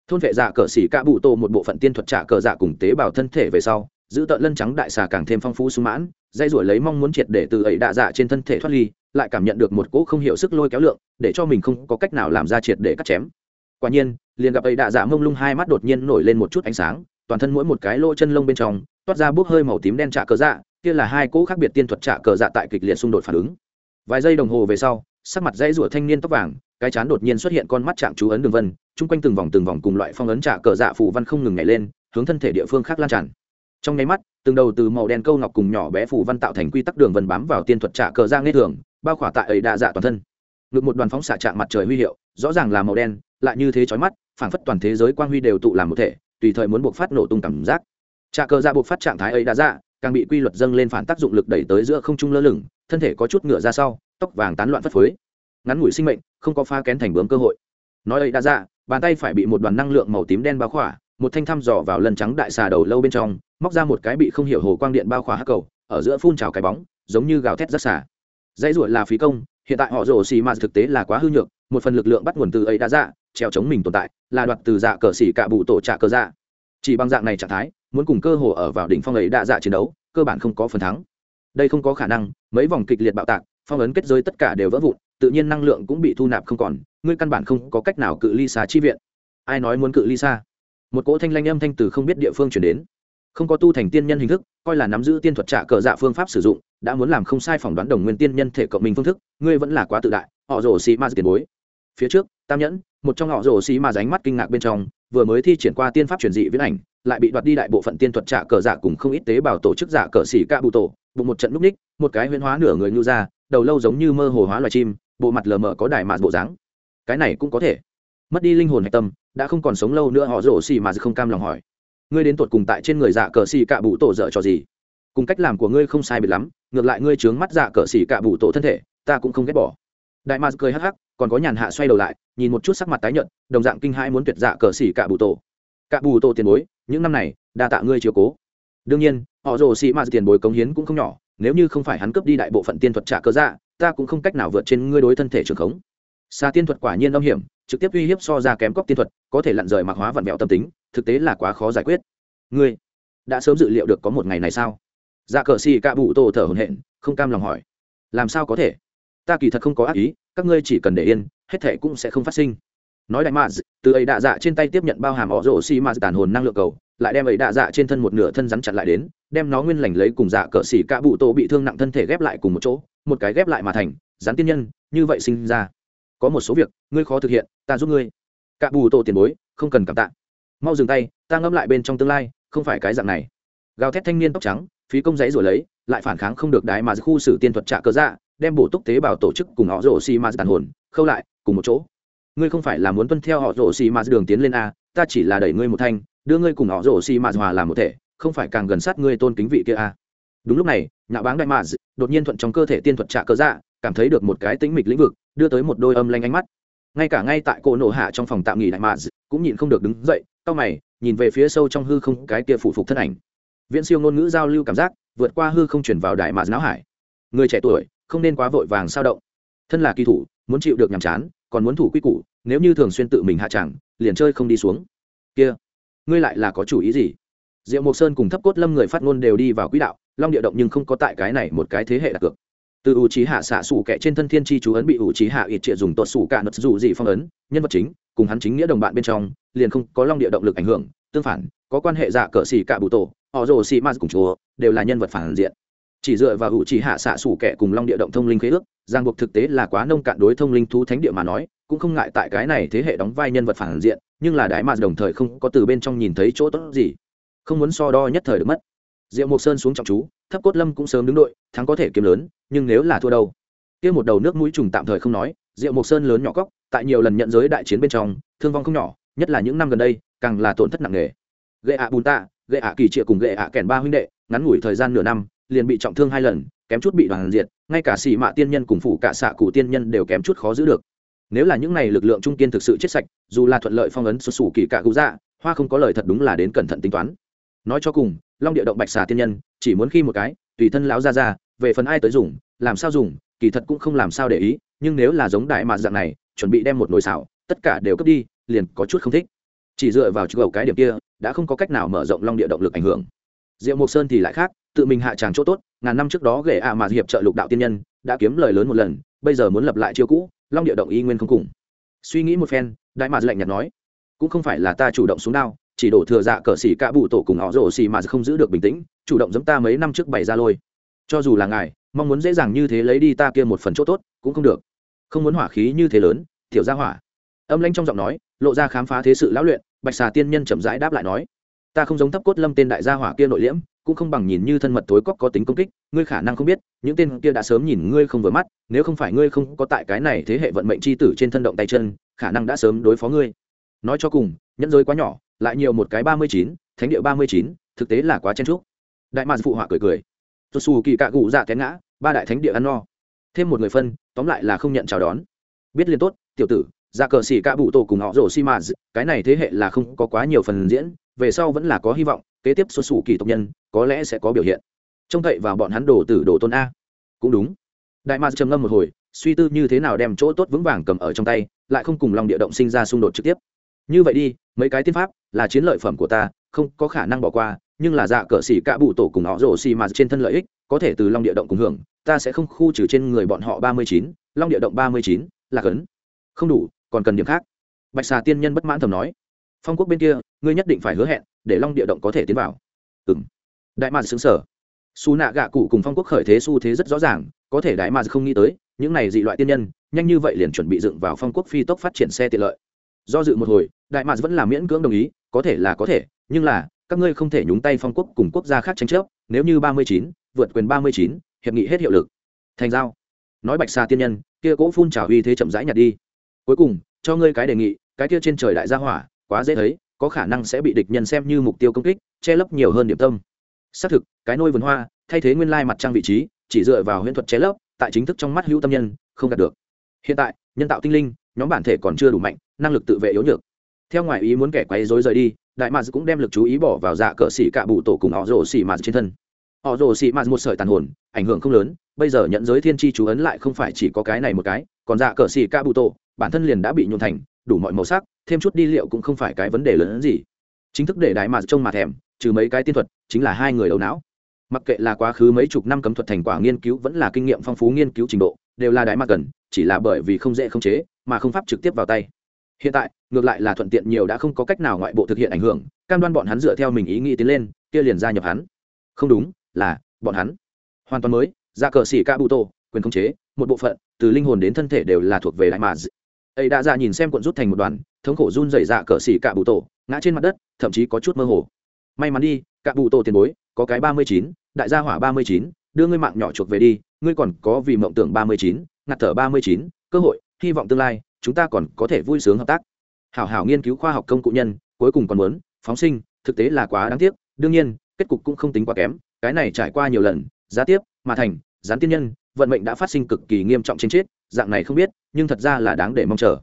Thôn vệ dạ cờ xỉ ca bụ tô một bộ phận tiên thuật trả cờ dạ cùng tế bào thân thể về sau giữ tợn lân trắng đại xà càng thêm phong phú sung mãn, dây ruổi lấy mong muốn triệt để từ ấy đạ dạ trên thân thể thoát ly, lại cảm nhận được một cỗ không hiểu sức lôi kéo lượng, để cho mình không có cách nào làm ra triệt để cắt chém. Quả nhiên, liền gặp ấy đạ dạ mông lung hai mắt đột nhiên nổi lên một chút ánh sáng, toàn thân mỗi một cái lỗ chân lông bên trong, toát ra bốc hơi màu tím đen trả cờ dạ kia là hai cỗ khác biệt tiên thuật trả cờ dạ tại kịch liệt xung đột phản ứng. Vài giây đồng hồ về sau, sắc mặt dãy rủa thanh niên tóc vàng, cái chán đột nhiên xuất hiện con mắt trạng chú ấn đường vân, chung quanh từng vòng từng vòng cùng loại phong ấn trả cờ dạ phù văn không ngừng nhảy lên, hướng thân thể địa phương khác lan tràn trong nháy mắt, từng đầu từ màu đen câu ngọc cùng nhỏ bé phủ văn tạo thành quy tắc đường vần bám vào tiên thuật trả cờ ra nghe thường, bao khỏa tại ấy đa dạ toàn thân. Ngực một đoàn phóng xạ trạng mặt trời huy hiệu, rõ ràng là màu đen, lại như thế chói mắt, phảng phất toàn thế giới quang huy đều tụ làm một thể, tùy thời muốn buộc phát nổ tung cảm giác. Trả cờ ra buộc phát trạng thái ấy đã dạ càng bị quy luật dâng lên phản tác dụng lực đẩy tới giữa không trung lơ lửng, thân thể có chút ngựa ra sau, tóc vàng tán loạn phất phới. Ngắn ngủi sinh mệnh, không có pha kén thành bướm cơ hội. Nói ấy đã ra bàn tay phải bị một đoàn năng lượng màu tím đen bao khỏa một thanh thăm dò vào lần trắng đại xà đầu lâu bên trong, móc ra một cái bị không hiểu hồ quang điện bao khỏa hắc cầu, ở giữa phun trào cái bóng, giống như gào thét rất xà. Dãy ruột là phí công, hiện tại họ rổ xì mà thực tế là quá hư nhược, một phần lực lượng bắt nguồn từ ấy đã dạ treo chống mình tồn tại, là đoạt từ dạ cờ xỉ cả bụ tổ trạ cờ dạ. Chỉ bằng dạng này trạng thái, muốn cùng cơ hồ ở vào đỉnh phong ấy đã dạ chiến đấu, cơ bản không có phần thắng. Đây không có khả năng, mấy vòng kịch liệt bạo tạc, phong ấn kết giới tất cả đều vỡ vụn, tự nhiên năng lượng cũng bị thu nạp không còn, ngươi căn bản không có cách nào cự ly xa chi viện. Ai nói muốn cự ly xa một cỗ thanh lanh âm thanh từ không biết địa phương chuyển đến. Không có tu thành tiên nhân hình thức, coi là nắm giữ tiên thuật trả cờ dạ phương pháp sử dụng, đã muốn làm không sai phỏng đoán đồng nguyên tiên nhân thể cộng minh phương thức, ngươi vẫn là quá tự đại, họ rồ xì ma tiền bối. Phía trước, tam nhẫn, một trong họ rồ xì ma ránh mắt kinh ngạc bên trong, vừa mới thi triển qua tiên pháp truyền dị viễn ảnh, lại bị đoạt đi đại bộ phận tiên thuật trả cờ dạ cùng không ít tế bào tổ chức giả cờ xỉ ca bụ tổ, bụng một trận núp ních, một cái huyễn hóa nửa người ngưu ra, đầu lâu giống như mơ hồ hóa loài chim, bộ mặt lờ mờ có đài mạt bộ dáng. Cái này cũng có thể mất đi linh hồn hạch tâm, đã không còn sống lâu nữa, họ rổ xì mà không cam lòng hỏi. Ngươi đến tuột cùng tại trên người dạ cờ xì cạ bụ tổ dở trò gì? Cùng cách làm của ngươi không sai biệt lắm, ngược lại ngươi trướng mắt dạ cờ xì cạ bụ tổ thân thể, ta cũng không ghét bỏ. Đại mars cười hắc hắc, còn có nhàn hạ xoay đầu lại, nhìn một chút sắc mặt tái nhợt, đồng dạng kinh hãi muốn tuyệt dạ cờ xì cạ bụ tổ. Cạ bù tổ tiền bối, những năm này, đa tạ ngươi chiều cố. Đương nhiên, họ rồ xì mà tiền bối cống hiến cũng không nhỏ, nếu như không phải hắn cướp đi đại bộ phận tiên thuật trả cơ dạ ta cũng không cách nào vượt trên ngươi đối thân thể trường khống. Xa tiên thuật quả nhiên âm hiểm trực tiếp uy hiếp so ra kém cóc tiên thuật, có thể lặn rời mặc hóa vặn vẹo tâm tính, thực tế là quá khó giải quyết. Ngươi, đã sớm dự liệu được có một ngày này sao? Dạ cờ xì cạ bụ tổ thở hồn hện không cam lòng hỏi. Làm sao có thể? Ta kỳ thật không có ác ý, các ngươi chỉ cần để yên, hết thể cũng sẽ không phát sinh. Nói đại mạ từ ấy đạ dạ trên tay tiếp nhận bao hàm ỏ rổ xi mạ tàn hồn năng lượng cầu, lại đem ấy đạ dạ trên thân một nửa thân rắn chặt lại đến, đem nó nguyên lành lấy cùng dạ cờ xỉ cạ bụ tổ bị thương nặng thân thể ghép lại cùng một chỗ, một cái ghép lại mà thành, rắn tiên nhân, như vậy sinh ra có một số việc, ngươi khó thực hiện, ta giúp ngươi. Cả bù tổ tiền bối, không cần cảm tạ. Mau dừng tay, ta ngâm lại bên trong tương lai, không phải cái dạng này. Gào thét thanh niên tóc trắng, phí công giấy rồi lấy, lại phản kháng không được đái mà khu xử tiên thuật trả cờ dạ đem bổ túc tế bào tổ chức cùng họ rổ xi ma tàn hồn, khâu lại, cùng một chỗ. Ngươi không phải là muốn tuân theo họ rổ xi ma đường tiến lên a, ta chỉ là đẩy ngươi một thanh, đưa ngươi cùng họ rổ xi ma hòa làm một thể, không phải càng gần sát ngươi tôn kính vị kia a. Đúng lúc này, nhạo báng đại mạ đột nhiên thuận trong cơ thể tiên thuật trả cờ dạ cảm thấy được một cái tĩnh mịch lĩnh vực đưa tới một đôi âm lanh ánh mắt. Ngay cả ngay tại cổ nổ hạ trong phòng tạm nghỉ đại mạ cũng nhịn không được đứng dậy, cau mày, nhìn về phía sâu trong hư không cái kia phủ phục thân ảnh. Viễn siêu ngôn ngữ giao lưu cảm giác, vượt qua hư không chuyển vào đại mạ não hải. Người trẻ tuổi, không nên quá vội vàng sao động. Thân là kỳ thủ, muốn chịu được nhàm chán, còn muốn thủ quy củ, nếu như thường xuyên tự mình hạ chẳng, liền chơi không đi xuống. Kia, ngươi lại là có chủ ý gì? Diệu mộc sơn cùng thấp cốt lâm người phát ngôn đều đi vào quỹ đạo, long địa động nhưng không có tại cái này một cái thế hệ đặt cược từ ủ trí hạ xạ xù kẻ trên thân thiên tri chú ấn bị ủ trí hạ ít trịa dùng tuột xù cả nật dù gì phong ấn, nhân vật chính, cùng hắn chính nghĩa đồng bạn bên trong, liền không có long địa động lực ảnh hưởng, tương phản, có quan hệ dạ cờ xì cả bụ tổ, họ rồ xì ma cùng chúa, đều là nhân vật phản diện. Chỉ dựa vào u trí hạ xạ xù kẻ cùng long địa động thông linh khế ước giang buộc thực tế là quá nông cạn đối thông linh thú thánh địa mà nói, cũng không ngại tại cái này thế hệ đóng vai nhân vật phản diện, nhưng là đại mà đồng thời không có từ bên trong nhìn thấy chỗ tốt gì. Không muốn so đo nhất thời được mất. Diệu mộc sơn xuống trọng chú thấp cốt lâm cũng sớm đứng đội, thắng có thể kiếm lớn, nhưng nếu là thua đâu? Kia một đầu nước mũi trùng tạm thời không nói, diệu mộc sơn lớn nhỏ cóc, tại nhiều lần nhận giới đại chiến bên trong, thương vong không nhỏ, nhất là những năm gần đây, càng là tổn thất nặng nề. Gệ ạ bùn tạ, gệ ạ kỳ trịa cùng gệ ạ kèn ba huynh đệ, ngắn ngủi thời gian nửa năm, liền bị trọng thương hai lần, kém chút bị đoàn diệt, ngay cả xì mạ tiên nhân cùng phủ cả xạ cụ tiên nhân đều kém chút khó giữ được. Nếu là những này lực lượng trung kiên thực sự chết sạch, dù là thuận lợi phong ấn xuất xù kỳ cả cụ dạ hoa không có lời thật đúng là đến cẩn thận tính toán nói cho cùng, long địa động bạch xà tiên nhân, chỉ muốn khi một cái, tùy thân lão ra ra về phần ai tới dùng, làm sao dùng, kỳ thật cũng không làm sao để ý, nhưng nếu là giống đại mạ dạng này, chuẩn bị đem một nồi xào, tất cả đều cướp đi, liền có chút không thích. Chỉ dựa vào chữ cầu cái điểm kia, đã không có cách nào mở rộng long địa động lực ảnh hưởng. Diệu mộc sơn thì lại khác, tự mình hạ tràng chỗ tốt, ngàn năm trước đó ghệ ạ mà hiệp trợ lục đạo tiên nhân, đã kiếm lời lớn một lần, bây giờ muốn lập lại chiêu cũ, long địa động y nguyên không cùng. Suy nghĩ một phen, đại mạc lạnh nhạt nói, cũng không phải là ta chủ động xuống đao chỉ đổ thừa dạ cờ xỉ cả bụ tổ cùng họ rổ xỉ mà không giữ được bình tĩnh, chủ động giống ta mấy năm trước bày ra lôi. Cho dù là ngài, mong muốn dễ dàng như thế lấy đi ta kia một phần chỗ tốt, cũng không được. Không muốn hỏa khí như thế lớn thiểu ra hỏa. Âm lanh trong giọng nói, lộ ra khám phá thế sự lão luyện, bạch xà tiên nhân chậm rãi đáp lại nói, ta không giống thấp cốt lâm tên đại gia hỏa kia nội liễm, cũng không bằng nhìn như thân mật tối cóc có tính công kích, ngươi khả năng không biết, những tên kia đã sớm nhìn ngươi không vừa mắt, nếu không phải ngươi không có tại cái này thế hệ vận mệnh c h i tử trên thân động tay chân, khả năng đã sớm đối phó ngươi. Nói cho cùng, nhẫn giới quá nhỏ lại nhiều một cái ba mươi chín, thánh địa ba mươi chín, thực tế là quá chen trúc đại mạc phụ họa cười cười. Tôi xù kỳ cạ cụ dạ té ngã, ba đại thánh địa ăn no. Thêm một người phân, tóm lại là không nhận chào đón. Biết liên tốt, tiểu tử ra cờ xỉ cạ bụ tổ cùng họ rổ xi cái này thế hệ là không có quá nhiều phần diễn, về sau vẫn là có hy vọng, kế tiếp xuất xù kỳ tộc nhân, có lẽ sẽ có biểu hiện. Trông cậy vào bọn hắn đổ tử đổ tôn a. Cũng đúng. Đại mạc trầm ngâm một hồi, suy tư như thế nào đem chỗ tốt vững vàng cầm ở trong tay, lại không cùng lòng địa động sinh ra xung đột trực tiếp. Như vậy đi mấy cái tiên pháp là chiến lợi phẩm của ta, không có khả năng bỏ qua, nhưng là dạ cờ xỉ cả bụ tổ cùng họ rổ xì mà trên thân lợi ích, có thể từ long địa động cùng hưởng, ta sẽ không khu trừ trên người bọn họ ba mươi chín, long địa động ba mươi chín, là cấn không đủ, còn cần điểm khác. Bạch xà tiên nhân bất mãn thầm nói. Phong quốc bên kia, ngươi nhất định phải hứa hẹn, để long địa động có thể tiến vào. Ừ m đại mạt xứng sở xù nạ gạ cụ cùng phong quốc khởi thế xu thế rất rõ ràng, có thể đại mạt không nghĩ tới, những này dị loại tiên nhân, nhanh như vậy liền chuẩn bị dựng vào phong quốc phi tốc phát triển xe tiện lợi. Do dự một hồi đại mạc vẫn là miễn cưỡng đồng ý, có thể là có thể, nhưng là, các ngươi không thể nhúng tay phong quốc cùng quốc gia khác tranh chấp, nếu như ba mươi chín, vượt quyền ba mươi chín, hiệp nghị hết hiệu lực. Thành giao. Nói bạch xa tiên nhân, kia cỗ phun trào uy thế chậm rãi nhặt đi. Cuối cùng, cho ngươi cái đề nghị, cái kia trên trời đại gia hỏa, quá dễ thấy, có khả năng sẽ bị địch nhân xem như mục tiêu công kích, che lấp nhiều hơn điểm tâm. Xác thực, cái nôi vườn hoa, thay thế nguyên lai mặt trăng vị trí, chỉ dựa vào huyễn thuật che lấp, tại chính thức trong mắt hữu tâm nhân, không đạt được. Hiện tại, nhân tạo tinh linh, nhóm bản thể còn chưa đủ mạnh, năng lực tự vệ yếu nhược theo ngoài ý muốn kẻ quấy rối rời đi, đại mads cũng đem lực chú ý bỏ vào dạ cờ xỉ cạ bụ tổ cùng họ rồ xỉ mads trên thân. Họ rồ xỉ mads một sợi tàn hồn, ảnh hưởng không lớn, bây giờ nhận giới thiên tri chú ấn lại không phải chỉ có cái này một cái, còn dạ cờ xỉ cạ bụ tổ, bản thân liền đã bị nhuộn thành, đủ mọi màu sắc, thêm chút đi liệu cũng không phải cái vấn đề lớn hơn gì. Chính thức để đại mads trông mà thèm, trừ mấy cái tiên thuật, chính là hai người đầu não. Mặc kệ là quá khứ mấy chục năm cấm thuật thành quả nghiên cứu vẫn là kinh nghiệm phong phú nghiên cứu trình độ, đều là đại mạc cần, chỉ là bởi vì không dễ không chế, mà không pháp trực tiếp vào tay. Hiện tại ngược lại là thuận tiện nhiều đã không có cách nào ngoại bộ thực hiện ảnh hưởng, cam đoan bọn hắn dựa theo mình ý nghĩ tiến lên, kia liền gia nhập hắn. Không đúng, là, bọn hắn. Hoàn toàn mới ra cờ xỉ ca bụ tô, quyền khống chế, một bộ phận, từ linh hồn đến thân thể đều là thuộc về đại mà ấy đã ra nhìn xem cuộn rút thành một đoàn, thống khổ run rẩy dạ cờ xỉ cả bụ tổ ngã trên mặt đất, thậm chí có chút mơ hồ. May mắn đi cả bụ tổ tiền bối, có cái ba mươi chín, đại gia hỏa ba mươi chín, đưa ngươi mạng nhỏ chuộc về đi, ngươi còn có vì mộng tưởng ba mươi chín ngặt thở ba mươi chín, cơ hội, hy vọng tương lai, chúng ta còn có thể vui sướng hợp tác hảo hảo nghiên cứu khoa học công cụ nhân cuối cùng còn muốn phóng sinh thực tế là quá đáng tiếc đương nhiên kết cục cũng không tính quá kém cái này trải qua nhiều lần giá tiếp mà thành gián tiên nhân vận mệnh đã phát sinh cực kỳ nghiêm trọng trên chết dạng này không biết nhưng thật ra là đáng để mong chờ.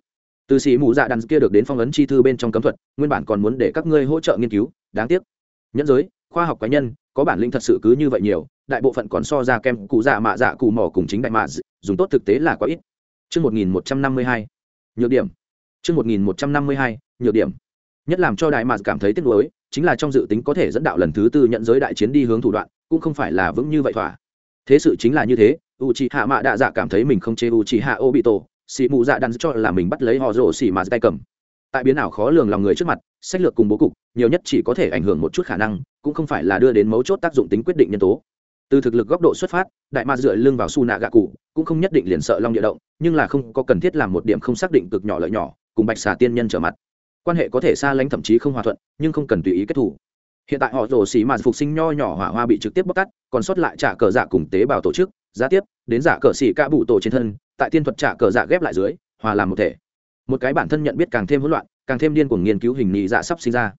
Từ sĩ mù dạ đàn kia được đến phong ấn chi thư bên trong cấm thuật nguyên bản còn muốn để các ngươi hỗ trợ nghiên cứu đáng tiếc. Nhẫn giới khoa học cá nhân có bản lĩnh thật sự cứ như vậy nhiều đại bộ phận còn so ra kem cụ dạ mạ dạ cụ mỏ cùng chính đại mạ dùng tốt thực tế là quá ít. Trước 1152, nhược điểm. Trước 1152, nhược điểm. Nhất làm cho đại mạ cảm thấy tiếc nuối, chính là trong dự tính có thể dẫn đạo lần thứ tư nhận giới đại chiến đi hướng thủ đoạn, cũng không phải là vững như vậy thỏa. Thế sự chính là như thế, u hạ mạ đạ dạ cảm thấy mình không chế u Obito, h hạ ô bị tổ mụ dạ đắn cho là mình bắt lấy họ rổ xỉ mà tay cầm tại biến ảo khó lường lòng người trước mặt sách lược cùng bố cục nhiều nhất chỉ có thể ảnh hưởng một chút khả năng cũng không phải là đưa đến mấu chốt tác dụng tính quyết định nhân tố từ thực lực góc độ xuất phát đại ma dựa lưng vào su nạ gạ cụ cũng không nhất định liền sợ long địa động nhưng là không có cần thiết làm một điểm không xác định cực nhỏ lợi nhỏ cùng bạch xà tiên nhân trở mặt. Quan hệ có thể xa lánh thậm chí không hòa thuận, nhưng không cần tùy ý kết thủ hiện tại họ rổ xì mà phục sinh nho nhỏ hỏa hoa bị trực tiếp bóc tắt còn sót lại trả cờ dạ cùng tế bào tổ chức, giá tiếp, đến giả cờ xì ca bụ tổ trên thân, tại tiên thuật trả cờ dạ ghép lại dưới, hòa làm một thể. Một cái bản thân nhận biết càng thêm hỗn loạn, càng thêm điên cuồng nghiên cứu hình nhị dạ sắp sinh ra.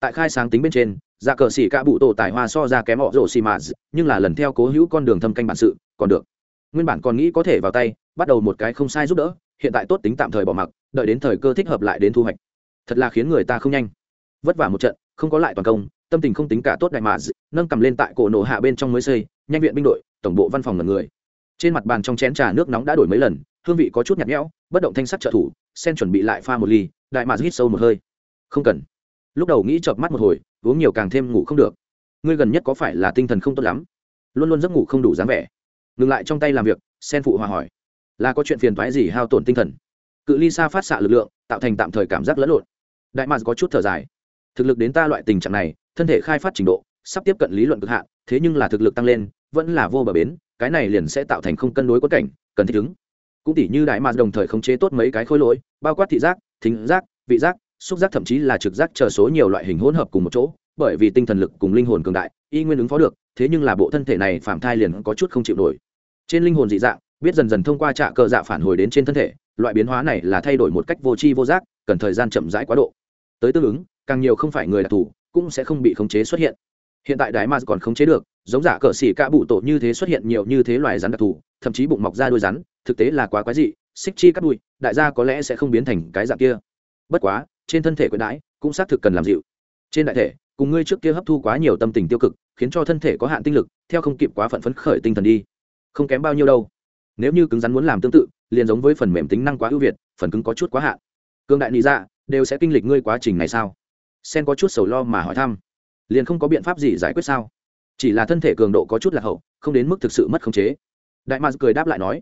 Tại khai sáng tính bên trên dạ cờ xỉ cả bụ tổ tài hoa so ra kém họ rổ xì mà, nhưng là lần theo cố hữu con đường thâm canh bản sự, còn được. Nguyên bản còn nghĩ có thể vào tay, bắt đầu một cái không sai giúp đỡ hiện tại tốt tính tạm thời bỏ mặc, đợi đến thời cơ thích hợp lại đến thu hoạch. Thật là khiến người ta không nhanh. Vất vả một trận, không có lại toàn công, tâm tình không tính cả tốt đại mà nâng cầm lên tại cổ nổ hạ bên trong mới xây, nhanh viện binh đội, tổng bộ văn phòng ngần người. Trên mặt bàn trong chén trà nước nóng đã đổi mấy lần, hương vị có chút nhạt nhẽo, bất động thanh sắc trợ thủ, sen chuẩn bị lại pha một ly, đại mà hít sâu một hơi. Không cần. Lúc đầu nghĩ chợp mắt một hồi, uống nhiều càng thêm ngủ không được. Ngươi gần nhất có phải là tinh thần không tốt lắm? Luôn luôn giấc ngủ không đủ dáng vẻ. Ngừng lại trong tay làm việc, sen phụ hòa hỏi là có chuyện phiền thoái gì hao tổn tinh thần. Cự ly xa phát xạ lực lượng, tạo thành tạm thời cảm giác lẫn lộn. Đại mạc có chút thở dài. Thực lực đến ta loại tình trạng này, thân thể khai phát trình độ, sắp tiếp cận lý luận cực hạn, thế nhưng là thực lực tăng lên, vẫn là vô bờ bến, cái này liền sẽ tạo thành không cân đối quất cảnh, cần thích ứng. Cũng tỉ như đại mạc đồng thời khống chế tốt mấy cái khối lỗi, bao quát thị giác, thính giác, vị giác, xúc giác thậm chí là trực giác chờ số nhiều loại hình hỗn hợp cùng một chỗ, bởi vì tinh thần lực cùng linh hồn cường đại, y nguyên ứng phó được, thế nhưng là bộ thân thể này phạm thai liền có chút không chịu nổi. Trên linh hồn dị dạng biết dần dần thông qua trạ cờ dạ phản hồi đến trên thân thể, loại biến hóa này là thay đổi một cách vô tri vô giác, cần thời gian chậm rãi quá độ. Tới tương ứng, càng nhiều không phải người đặc thù cũng sẽ không bị khống chế xuất hiện. Hiện tại đại ma còn khống chế được, giống giả cờ xỉ cả bụ tổ như thế xuất hiện nhiều như thế loài rắn đặc thù, thậm chí bụng mọc ra đuôi rắn, thực tế là quá quái dị, xích chi cắt đuôi đại gia có lẽ sẽ không biến thành cái dạng kia. Bất quá, trên thân thể quyền đãi cũng xác thực cần làm dịu. Trên đại thể, cùng ngươi trước kia hấp thu quá nhiều tâm tình tiêu cực, khiến cho thân thể có hạn tinh lực, theo không kịp quá phận phấn khởi tinh thần đi. Không kém bao nhiêu đâu nếu như cứng rắn muốn làm tương tự, liền giống với phần mềm tính năng quá ưu việt, phần cứng có chút quá hạn. Cương đại lý dạ đều sẽ kinh lịch ngươi quá trình này sao? Sen có chút sầu lo mà hỏi thăm. Liền không có biện pháp gì giải quyết sao? Chỉ là thân thể cường độ có chút lạc hậu, không đến mức thực sự mất khống chế. Đại mars cười đáp lại nói,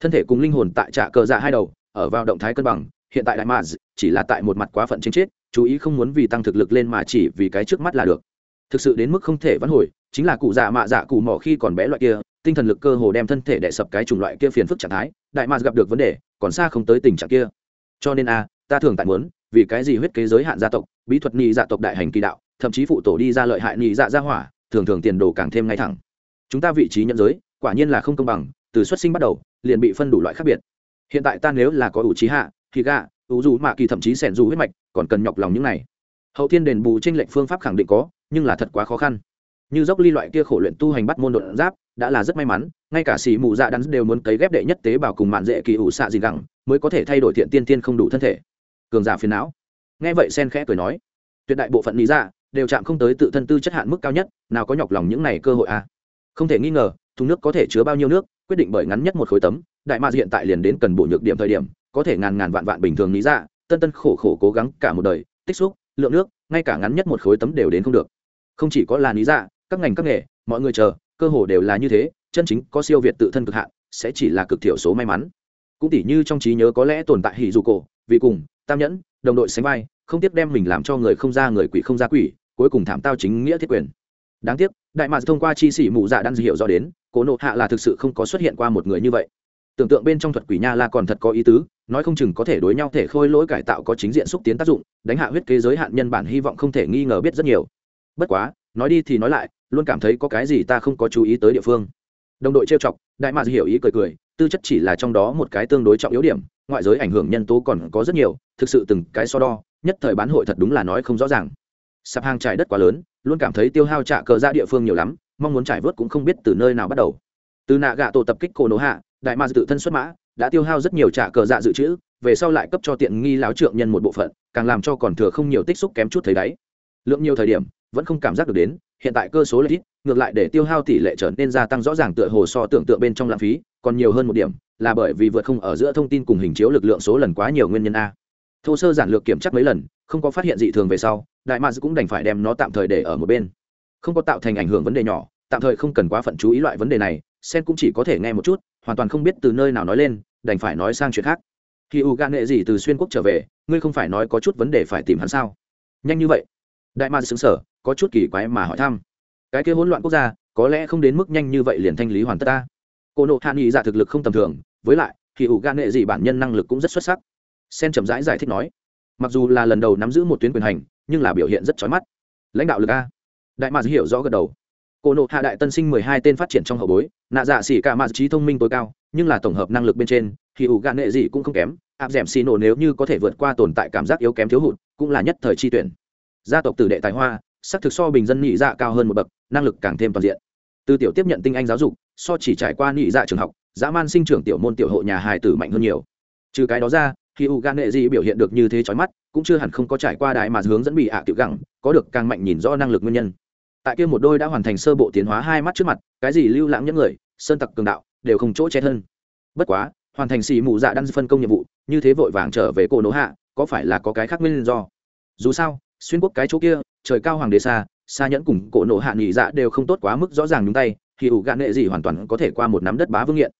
thân thể cùng linh hồn tại trạ cờ dạ hai đầu, ở vào động thái cân bằng, hiện tại đại mars chỉ là tại một mặt quá phận chính chết, chú ý không muốn vì tăng thực lực lên mà chỉ vì cái trước mắt là được. Thực sự đến mức không thể vãn hồi, chính là cụ dạ mạ dạ cụ mỏ khi còn bé loại kia tinh thần lực cơ hồ đem thân thể đè sập cái chủng loại kia phiền phức trạng thái, đại ma gặp được vấn đề, còn xa không tới tình trạng kia. Cho nên a, ta thường tại muốn, vì cái gì huyết kế giới hạn gia tộc, bí thuật nhị dạ tộc đại hành kỳ đạo, thậm chí phụ tổ đi ra lợi hại nhị dạ gia hỏa, thường thường tiền đồ càng thêm ngay thẳng. Chúng ta vị trí nhân giới, quả nhiên là không công bằng, từ xuất sinh bắt đầu, liền bị phân đủ loại khác biệt. Hiện tại ta nếu là có ủ trí hạ, thì gạ, ủ dù mạ kỳ thậm chí sẻn dù huyết mạch, còn cần nhọc lòng những này. Hậu thiên đền bù tranh lệnh phương pháp khẳng định có, nhưng là thật quá khó khăn. Như dốc ly loại kia khổ luyện tu hành bắt môn đột giáp đã là rất may mắn, ngay cả xì mù dạ đắn đều muốn cấy ghép đệ nhất tế bào cùng mạn dễ kỳ ủ xạ gì gẳng, mới có thể thay đổi thiện tiên tiên không đủ thân thể. Cường giả phiền não. Nghe vậy sen khẽ cười nói, tuyệt đại bộ phận lý dạ đều chạm không tới tự thân tư chất hạn mức cao nhất, nào có nhọc lòng những này cơ hội à? Không thể nghi ngờ, thùng nước có thể chứa bao nhiêu nước, quyết định bởi ngắn nhất một khối tấm, đại mạc hiện tại liền đến cần bổ nhược điểm thời điểm, có thể ngàn ngàn vạn vạn bình thường lý dạ tân tân khổ khổ cố gắng cả một đời, tích xúc, lượng nước, ngay cả ngắn nhất một khối tấm đều đến không được. Không chỉ có là lý dạ các ngành các nghề, mọi người chờ cơ hồ đều là như thế, chân chính có siêu việt tự thân cực hạn, sẽ chỉ là cực thiểu số may mắn. Cũng tỉ như trong trí nhớ có lẽ tồn tại hỉ dù cổ, vì cùng, tam nhẫn, đồng đội sánh vai, không tiếc đem mình làm cho người không ra người quỷ không ra quỷ, cuối cùng thảm tao chính nghĩa thiết quyền. Đáng tiếc, đại mạc thông qua chi sĩ mù dạ đan hiểu rõ đến cố nộ hạ là thực sự không có xuất hiện qua một người như vậy. Tưởng tượng bên trong thuật quỷ nha la còn thật có ý tứ, nói không chừng có thể đối nhau thể khôi lỗi cải tạo có chính diện xúc tiến tác dụng, đánh hạ huyết kế giới hạn nhân bản hy vọng không thể nghi ngờ biết rất nhiều. Bất quá, nói đi thì nói lại luôn cảm thấy có cái gì ta không có chú ý tới địa phương. Đồng đội trêu chọc, đại mạc hiểu ý cười cười, tư chất chỉ là trong đó một cái tương đối trọng yếu điểm, ngoại giới ảnh hưởng nhân tố còn có rất nhiều, thực sự từng cái so đo, nhất thời bán hội thật đúng là nói không rõ ràng. Sạp hàng trải đất quá lớn, luôn cảm thấy tiêu hao trả cờ ra địa phương nhiều lắm, mong muốn trải vớt cũng không biết từ nơi nào bắt đầu. Từ nạ gạ tổ tập kích cổ nổ hạ, đại ma tự thân xuất mã, đã tiêu hao rất nhiều trả cờ dạ dự trữ, về sau lại cấp cho tiện nghi láo trượng nhân một bộ phận, càng làm cho còn thừa không nhiều tích xúc kém chút thấy đáy. Lượng nhiều thời điểm, vẫn không cảm giác được đến hiện tại cơ số lợi ít, ngược lại để tiêu hao tỷ lệ trở nên gia tăng rõ ràng tựa hồ so tưởng tượng bên trong lãng phí, còn nhiều hơn một điểm, là bởi vì vượt không ở giữa thông tin cùng hình chiếu lực lượng số lần quá nhiều nguyên nhân a. Thô sơ giản lược kiểm tra mấy lần, không có phát hiện dị thường về sau, đại mads cũng đành phải đem nó tạm thời để ở một bên. Không có tạo thành ảnh hưởng vấn đề nhỏ, tạm thời không cần quá phận chú ý loại vấn đề này, sen cũng chỉ có thể nghe một chút, hoàn toàn không biết từ nơi nào nói lên, đành phải nói sang chuyện khác. Khi u gan nghệ gì từ xuyên quốc trở về, ngươi không phải nói có chút vấn đề phải tìm hắn sao? Nhanh như vậy đại ma xứng sở có chút kỳ quái mà hỏi thăm. Cái kia hỗn loạn quốc gia, có lẽ không đến mức nhanh như vậy liền thanh lý hoàn tất ta. Cô nộ hạ nghị dạ thực lực không tầm thường, với lại, thì ủ gan nghệ dị bản nhân năng lực cũng rất xuất sắc. Sen chậm rãi giải thích nói, mặc dù là lần đầu nắm giữ một tuyến quyền hành, nhưng là biểu hiện rất chói mắt. Lãnh đạo lực a. Đại mạc hiểu rõ gật đầu. Cô nộ hạ đại tân sinh mười hai tên phát triển trong hậu bối, nạ dạ xỉ cả mạc trí thông minh tối cao, nhưng là tổng hợp năng lực bên trên, thì ủ gan nghệ dị cũng không kém. Áp d ẻ m xì nổ nếu như có thể vượt qua tồn tại cảm giác yếu kém thiếu hụt, cũng là nhất thời chi tuyển gia tộc tử đệ tài hoa, sắc thực so bình dân nhị dạ cao hơn một bậc, năng lực càng thêm toàn diện. Từ tiểu tiếp nhận tinh anh giáo dục, so chỉ trải qua nhị dạ trường học, dã man sinh trưởng tiểu môn tiểu hộ nhà hài tử mạnh hơn nhiều. Trừ cái đó ra, khi u gan nghệ gì biểu hiện được như thế chói mắt, cũng chưa hẳn không có trải qua đại mà hướng dẫn bị ạ tiểu gẳng, có được càng mạnh nhìn rõ năng lực nguyên nhân. Tại kia một đôi đã hoàn thành sơ bộ tiến hóa hai mắt trước mặt, cái gì lưu lãng những người, sơn tặc cường đạo, đều không chỗ che thân. Bất quá, hoàn thành xì mù dạ đang phân công nhiệm vụ, như thế vội vàng trở về cổ nỗ hạ, có phải là có cái khác nguyên do? Dù sao xuyên quốc cái chỗ kia, trời cao hoàng đế xa xa nhẫn cùng cổ nộ hạ nghỉ dạ đều không tốt quá mức rõ ràng nhúng tay, thì ủ gạn nghệ gì hoàn toàn có thể qua một nắm đất bá vương nghiện.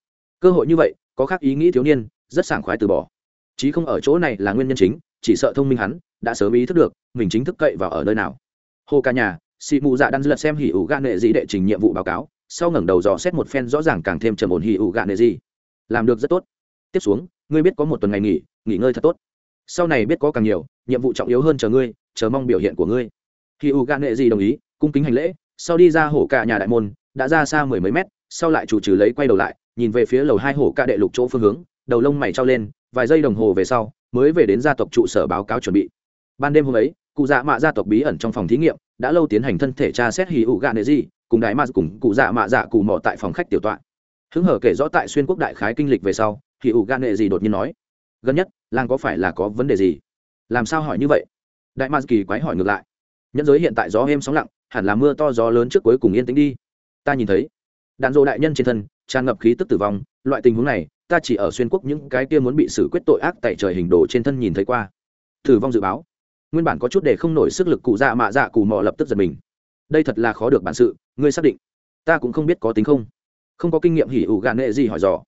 Cơ hội như vậy, có khác ý nghĩ thiếu niên, rất sảng khoái từ bỏ. Chí không ở chỗ này là nguyên nhân chính, chỉ sợ thông minh hắn đã sớm ý thức được mình chính thức cậy vào ở nơi nào. Hồ ca nhà, xị mù dạ đang lật xem hỉ ủ gạn nghệ gì đệ trình nhiệm vụ báo cáo, sau ngẩng đầu dò xét một phen rõ ràng càng thêm trầm ổn hỉ ủ gạn nghệ gì làm được rất tốt. Tiếp xuống, ngươi biết có một tuần ngày nghỉ nghỉ ngơi thật tốt sau này biết có càng nhiều, nhiệm vụ trọng yếu hơn chờ ngươi, chờ mong biểu hiện của ngươi. Khi u gan nghệ gì đồng ý, cung kính hành lễ, sau đi ra hổ cả nhà đại môn, đã ra xa mười mấy mét, sau lại chủ trừ lấy quay đầu lại, nhìn về phía lầu hai hổ cả đệ lục chỗ phương hướng, đầu lông mày trao lên, vài giây đồng hồ về sau, mới về đến gia tộc trụ sở báo cáo chuẩn bị. Ban đêm hôm ấy, cụ dạ mạ gia tộc bí ẩn trong phòng thí nghiệm, đã lâu tiến hành thân thể tra xét hì ụ gạ nệ gì cùng đại mạ cùng cụ dạ mạ dạ cụ mò tại phòng khách tiểu tọa. Hứng hở kể rõ tại xuyên quốc đại khái kinh lịch về sau hì ụ gạ nệ gì đột nhiên nói gần nhất, làng có phải là có vấn đề gì? Làm sao hỏi như vậy? Đại ma kỳ quái hỏi ngược lại. Nhân giới hiện tại gió êm sóng lặng, hẳn là mưa to gió lớn trước cuối cùng yên tĩnh đi. Ta nhìn thấy, đạn dộ đại nhân trên thân, tràn ngập khí tức tử vong. Loại tình huống này, ta chỉ ở xuyên quốc những cái kia muốn bị xử quyết tội ác tại trời hình đồ trên thân nhìn thấy qua. Tử vong dự báo. Nguyên bản có chút để không nổi sức lực cụ dạ mạ dạ cù mò lập tức giật mình. Đây thật là khó được bản sự, ngươi xác định. Ta cũng không biết có tính không. Không có kinh nghiệm hỉ ủ gạn nghệ gì hỏi dò.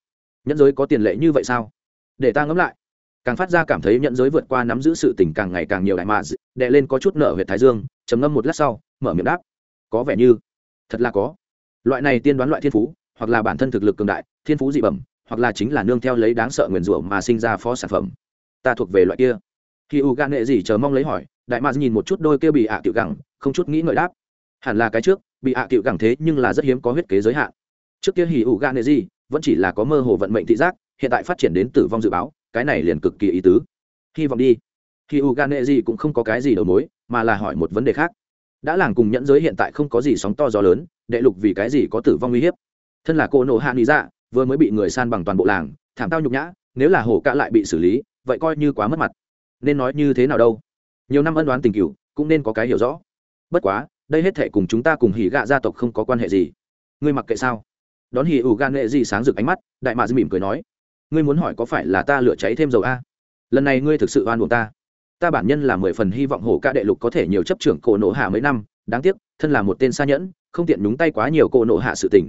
Nhẫn giới có tiền lệ như vậy sao? Để ta ngẫm lại càng phát ra cảm thấy nhận giới vượt qua nắm giữ sự tình càng ngày càng nhiều đại mà đệ lên có chút nợ huyện thái dương, trầm ngâm một lát sau, mở miệng đáp. Có vẻ như, thật là có. Loại này tiên đoán loại thiên phú, hoặc là bản thân thực lực cường đại, thiên phú dị bẩm, hoặc là chính là nương theo lấy đáng sợ nguyền rủa mà sinh ra phó sản phẩm. Ta thuộc về loại kia. Khi u gan nghệ gì chờ mong lấy hỏi, đại mạc nhìn một chút đôi kia bị ạ à tiểu gẳng, không chút nghĩ ngợi đáp. Hẳn là cái trước, bị ạ à tiểu gẳng thế nhưng là rất hiếm có huyết kế giới hạn. Trước kia hì u gan nghệ gì vẫn chỉ là có mơ hồ vận mệnh thị giác, hiện tại phát triển đến tử vong dự báo cái này liền cực kỳ ý tứ. Hy vọng đi. Khi u gan nệ gì cũng không có cái gì đầu mối, mà là hỏi một vấn đề khác. Đã làng cùng nhẫn giới hiện tại không có gì sóng to gió lớn, đệ lục vì cái gì có tử vong uy hiếp? Thân là cô nộ hạ lý dạ vừa mới bị người san bằng toàn bộ làng, thảm tao nhục nhã, nếu là hổ cả lại bị xử lý, vậy coi như quá mất mặt. Nên nói như thế nào đâu? Nhiều năm ân đoán tình cựu cũng nên có cái hiểu rõ. Bất quá, đây hết thể cùng chúng ta cùng hỉ gạ gia tộc không có quan hệ gì. Ngươi mặc kệ sao? Đón hỉ ủ gan nghệ gì sáng rực ánh mắt, đại mạc mỉm cười nói ngươi muốn hỏi có phải là ta lửa cháy thêm dầu a? Lần này ngươi thực sự oan buộc ta. Ta bản nhân là mười phần hy vọng hổ ca đệ lục có thể nhiều chấp trưởng cổ nộ hạ mấy năm, đáng tiếc, thân là một tên xa nhẫn, không tiện nhúng tay quá nhiều cổ nộ hạ sự tình.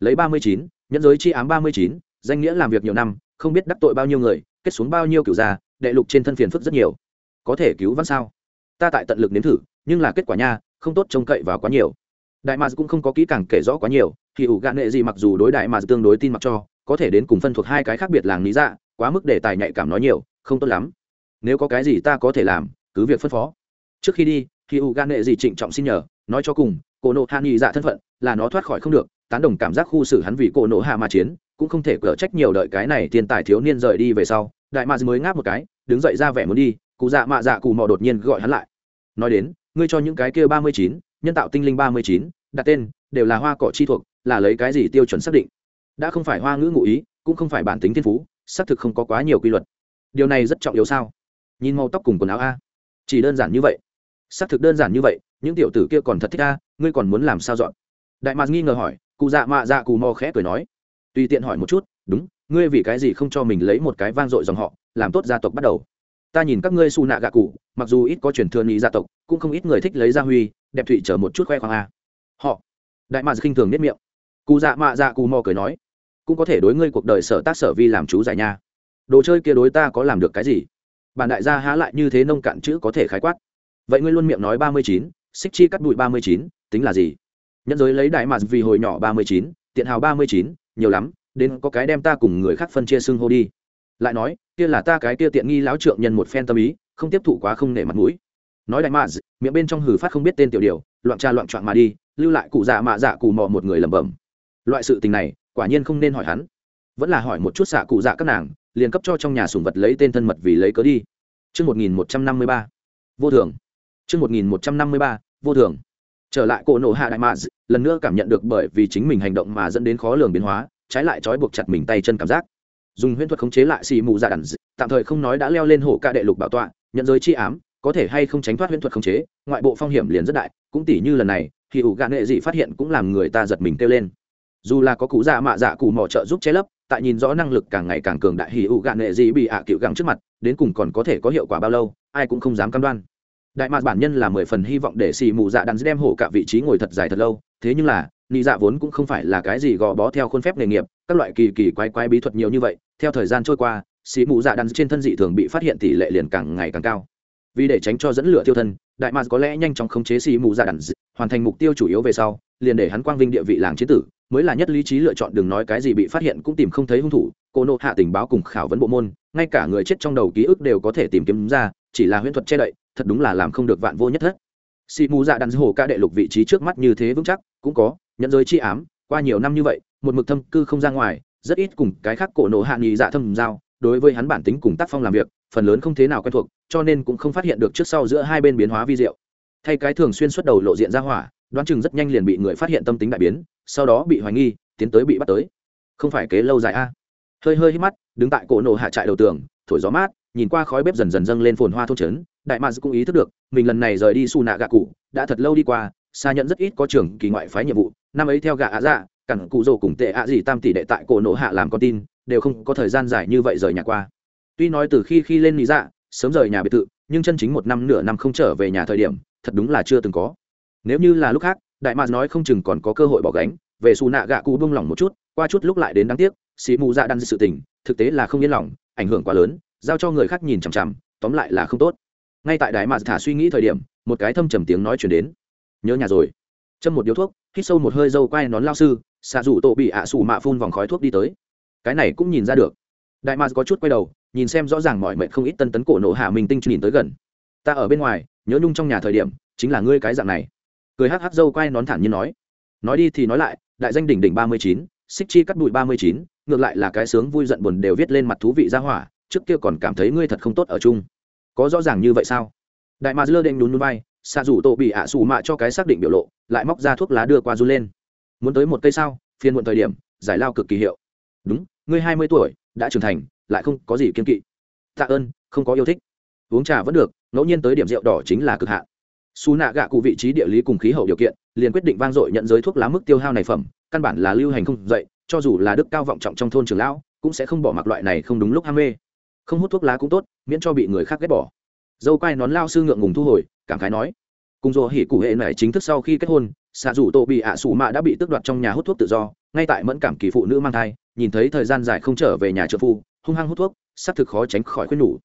Lấy ba mươi chín, nhẫn giới chi ám ba mươi chín, danh nghĩa làm việc nhiều năm, không biết đắc tội bao nhiêu người, kết xuống bao nhiêu kiểu già, đệ lục trên thân phiền phức rất nhiều. Có thể cứu văn sao? Ta tại tận lực nếm thử, nhưng là kết quả nha, không tốt trông cậy vào quá nhiều. Đại mạc cũng không có kỹ càng kể rõ quá nhiều, thì ủ gạn nghệ gì mặc dù đối đại mạc tương đối tin mặc cho có thể đến cùng phân thuộc hai cái khác biệt làng lý dạ quá mức để tài nhạy cảm nói nhiều, không tốt lắm. Nếu có cái gì ta có thể làm, cứ việc phân phó. Trước khi đi khi u gan nệ gì trịnh trọng xin nhờ, nói cho cùng, cổ nộ hạ nghị dạ thân phận, là nó thoát khỏi không được, tán đồng cảm giác khu xử hắn vì cổ nộ hạ mà chiến, cũng không thể cở trách nhiều đợi cái này tiền tài thiếu niên rời đi về sau. Đại mạc mới ngáp một cái, đứng dậy ra vẻ muốn đi, cụ dạ mạ dạ cụ mò đột nhiên gọi hắn lại. Nói đến, ngươi cho những cái kia ba mươi chín, nhân tạo tinh linh ba mươi chín, đặt tên, đều là hoa cỏ chi thuộc, là lấy cái gì tiêu chuẩn xác định? Đã không phải hoa ngữ ngụ ý, cũng không phải bản tính thiên phú, xác thực không có quá nhiều quy luật. Điều này rất trọng yếu sao? Nhìn màu tóc cùng quần áo a. Chỉ đơn giản như vậy. Xác thực đơn giản như vậy, những tiểu tử kia còn thật thích a, ngươi còn muốn làm sao dọn? Đại mạc nghi ngờ hỏi, cụ dạ mạ dạ cù mò khẽ cười nói. Tùy tiện hỏi một chút, đúng, ngươi vì cái gì không cho mình lấy một cái vang dội dòng họ, làm tốt gia tộc bắt đầu? Ta nhìn các ngươi su nạ gạ cụ, mặc dù ít có truyền thừa ý gia tộc, cũng không ít người thích lấy gia huy, đẹp thụy chở một chút khoe khoang a. Họ. Đại mạc khinh thường nếp miệng. Cụ dạ mạ dạ cù mò cười nói cũng có thể đối ngươi cuộc đời sở tác sở vi làm chú giải nha. Đồ chơi kia đối ta có làm được cái gì? Bản đại gia há lại như thế nông cạn chữ có thể khái quát. Vậy ngươi luôn miệng nói ba mươi chín, xích chi cắt bụi ba mươi chín, tính là gì? Nhân giới lấy đại mạt vì hồi nhỏ ba mươi chín, tiện hào ba mươi chín, nhiều lắm, đến có cái đem ta cùng người khác phân chia xưng hô đi. Lại nói, kia là ta cái kia tiện nghi lão trượng nhân một phen tâm ý, không tiếp thụ quá không nể mặt mũi. Nói đại mạt, miệng bên trong hử phát không biết tên tiểu điều, loạn tra loạn trọn mà đi, lưu lại cụ dạ mạ dạ cụ mò một người lẩm bẩm. Loại sự tình này quả nhiên không nên hỏi hắn vẫn là hỏi một chút xạ cụ dạ các nàng liền cấp cho trong nhà sùng vật lấy tên thân mật vì lấy cớ đi Trước 1153, vô thường. Trước 1153, vô thường. Trở lại cổ nổ hạ đại mạ, lần nữa cảm nhận được bởi vì chính mình hành động mà dẫn đến khó lường biến hóa, trái lại trói buộc chặt mình tay chân cảm giác. Dùng huyễn thuật khống chế lại xì mù dạ đẳng, tạm thời không nói đã leo lên hổ ca đệ lục bảo tọa, nhận giới chi ám, có thể hay không tránh thoát huyễn thuật khống chế, ngoại bộ phong hiểm liền rất đại, cũng tỷ như lần này, thì ủ gạn nghệ dị phát hiện cũng làm người ta giật mình kêu lên dù là có cụ dạ mạ dạ cụ mò trợ giúp che lấp, tại nhìn rõ năng lực càng ngày càng cường đại hì ụ gạn nghệ dị bị ạ à cựu gắng trước mặt, đến cùng còn có thể có hiệu quả bao lâu, ai cũng không dám cam đoan. Đại mạc bản nhân là mười phần hy vọng để xì mù dạ đắn đem hổ cả vị trí ngồi thật dài thật lâu, thế nhưng là, nị dạ vốn cũng không phải là cái gì gò bó theo khuôn phép nghề nghiệp, các loại kỳ kỳ quái quái bí thuật nhiều như vậy, theo thời gian trôi qua, xì mù dạ đắn trên thân dị thường bị phát hiện tỷ lệ liền càng ngày càng cao. Vì để tránh cho dẫn lửa tiêu thân, đại mạc có lẽ nhanh chóng khống chế xì mù dạ đắn, hoàn thành mục tiêu chủ yếu về sau, liền để hắn quang vinh địa vị làng chế tử mới là nhất lý trí lựa chọn, đừng nói cái gì bị phát hiện cũng tìm không thấy hung thủ, cô nộ hạ tình báo cùng khảo vấn bộ môn, ngay cả người chết trong đầu ký ức đều có thể tìm kiếm ra, chỉ là huyễn thuật che đậy, thật đúng là làm không được vạn vô nhất thất. Xì mù dạ đàn hồ ca đệ lục vị trí trước mắt như thế vững chắc, cũng có, nhận giới chi ám, qua nhiều năm như vậy, một mực thâm cư không ra ngoài, rất ít cùng cái khác cổ nộ hạ nghị dạ thâm giao, đối với hắn bản tính cùng tác phong làm việc, phần lớn không thế nào quen thuộc, cho nên cũng không phát hiện được trước sau giữa hai bên biến hóa vi diệu. Thay cái thường xuyên xuất đầu lộ diện ra hỏa đoán chừng rất nhanh liền bị người phát hiện tâm tính đại biến, sau đó bị hoài nghi, tiến tới bị bắt tới. Không phải kế lâu dài a? Hơi hơi hít mắt, đứng tại cổ nổ hạ trại đầu tường, thổi gió mát, nhìn qua khói bếp dần dần dâng lên phồn hoa thôn trấn, đại mads cũng ý thức được, mình lần này rời đi xù nạ gạ cụ, đã thật lâu đi qua xa nhận rất ít có trưởng kỳ ngoại phái nhiệm vụ, năm ấy theo gạ ạ dạ cẳng cụ rồ cùng tệ ạ gì tam tỷ đệ tại cổ nổ hạ làm con tin, đều không có thời gian dài như vậy rời nhà qua. Tuy nói từ khi khi lên lý dạ sớm rời nhà biệt thự, nhưng chân chính một năm nửa năm không trở về nhà thời điểm, thật đúng là chưa từng có nếu như là lúc khác, đại mạc nói không chừng còn có cơ hội bỏ gánh, về xù nạ gạ cụ bông lỏng một chút, qua chút lúc lại đến đáng tiếc, xì mù dạ đan sự tình, thực tế là không yên lòng, ảnh hưởng quá lớn, giao cho người khác nhìn chằm chằm, tóm lại là không tốt. Ngay tại đại mạc thả suy nghĩ thời điểm, một cái thâm trầm tiếng nói chuyển đến. Nhớ nhà rồi. Châm một điếu thuốc, hít sâu một hơi dâu quai nón lao sư, xạ rủ tổ bị ạ à sủ mạ phun vòng khói thuốc đi tới. Cái này cũng nhìn ra được. Đại mạc có chút quay đầu, nhìn xem rõ ràng mọi mệnh không ít tân tấn cổ nổ hạ mình tinh nhìn tới gần. Ta ở bên ngoài, nhớ nhung trong nhà thời điểm, chính là ngươi cái dạng này cười hắc hắc dâu quay nón thản nhiên nói. Nói đi thì nói lại, đại danh đỉnh đỉnh ba mươi chín, xích chi cắt bụi ba mươi chín, ngược lại là cái sướng vui giận buồn đều viết lên mặt thú vị ra hỏa, trước kia còn cảm thấy ngươi thật không tốt ở chung. Có rõ ràng như vậy sao? Đại mà lơ đen nhún núi bay xạ rủ tổ bị ạ à mạ cho cái xác định biểu lộ, lại móc ra thuốc lá đưa qua run lên. Muốn tới một cây sao? Phiên muộn thời điểm, giải lao cực kỳ hiệu. Đúng, ngươi hai mươi tuổi, đã trưởng thành, lại không có gì kiên kỵ. Tạ ơn, không có yêu thích. Uống trà vẫn được, ngẫu nhiên tới điểm rượu đỏ chính là cực hạn xù nạ gạ cụ vị trí địa lý cùng khí hậu điều kiện, liền quyết định vang dội nhận giới thuốc lá mức tiêu hao này phẩm, căn bản là lưu hành không dậy, cho dù là đức cao vọng trọng trong thôn trường lão, cũng sẽ không bỏ mặc loại này không đúng lúc ham mê. Không hút thuốc lá cũng tốt, miễn cho bị người khác ghét bỏ. Dâu quai nón lao sư ngượng ngùng thu hồi, cảm khái nói, cùng rồi hỉ cụ hệ này chính thức sau khi kết hôn xạ dù tô bị ạ sủ mạ đã bị tước đoạt trong nhà hút thuốc tự do, ngay tại mẫn cảm kỳ phụ nữ mang thai, nhìn thấy thời gian dài không trở về nhà trợ phu, hung hăng hút thuốc xác thực khó tránh khỏi khuyên nhủ.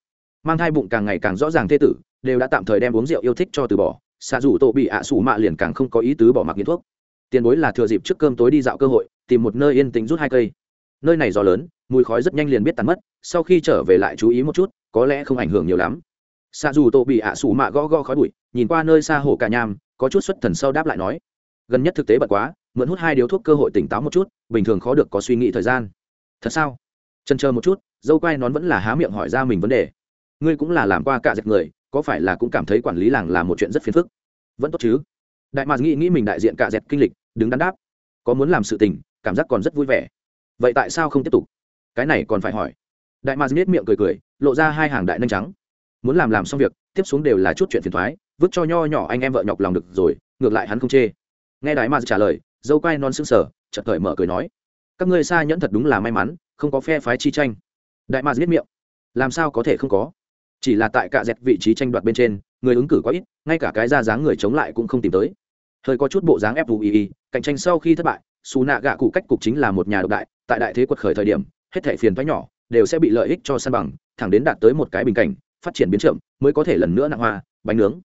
Mang thai bụng càng ngày càng rõ ràng thê tử đều đã tạm thời đem uống rượu yêu thích cho từ bỏ, xạ dù tổ bị ạ à mạ liền càng không có ý tứ bỏ mặc nghiện thuốc. Tiền bối là thừa dịp trước cơm tối đi dạo cơ hội, tìm một nơi yên tĩnh rút hai cây. Nơi này gió lớn, mùi khói rất nhanh liền biết tắn mất, sau khi trở về lại chú ý một chút, có lẽ không ảnh hưởng nhiều lắm. Xạ dù tổ bị ạ sủ mạ gõ gõ khói bụi, nhìn qua nơi xa hồ cả nham, có chút xuất thần sâu đáp lại nói, gần nhất thực tế bật quá, mượn hút hai điếu thuốc cơ hội tỉnh táo một chút, bình thường khó được có suy nghĩ thời gian. Thật sao? Chân chờ một chút, dâu quai nón vẫn là há miệng hỏi ra mình vấn đề. Ngươi cũng là làm qua cả dẹp người có phải là cũng cảm thấy quản lý làng là một chuyện rất phiền phức? Vẫn tốt chứ. Đại mạc nghĩ nghĩ mình đại diện cả dẹt kinh lịch, đứng đắn đáp. Có muốn làm sự tình, cảm giác còn rất vui vẻ. Vậy tại sao không tiếp tục? Cái này còn phải hỏi. Đại mạc nết miệng cười cười, lộ ra hai hàng đại nanh trắng. Muốn làm làm xong việc, tiếp xuống đều là chút chuyện phiền thoái, vứt cho nho nhỏ anh em vợ nhọc lòng được rồi, ngược lại hắn không chê. Nghe đại mạc trả lời, dâu quai non sững sờ, chợt cởi mở cười nói, các ngươi xa nhẫn thật đúng là may mắn, không có phe phái chi tranh. Đại mạc biết miệng, làm sao có thể không có? Chỉ là tại cả dẹt vị trí tranh đoạt bên trên, người ứng cử quá ít, ngay cả cái ra dáng người chống lại cũng không tìm tới. Hơi có chút bộ dáng fui cạnh tranh sau khi thất bại, xù nạ gạ cụ cách cục chính là một nhà độc đại, tại đại thế quật khởi thời điểm, hết thẻ phiền thoái nhỏ đều sẽ bị lợi ích cho san bằng, thẳng đến đạt tới một cái bình cảnh, phát triển biến chậm, mới có thể lần nữa nặng hoa, bánh nướng.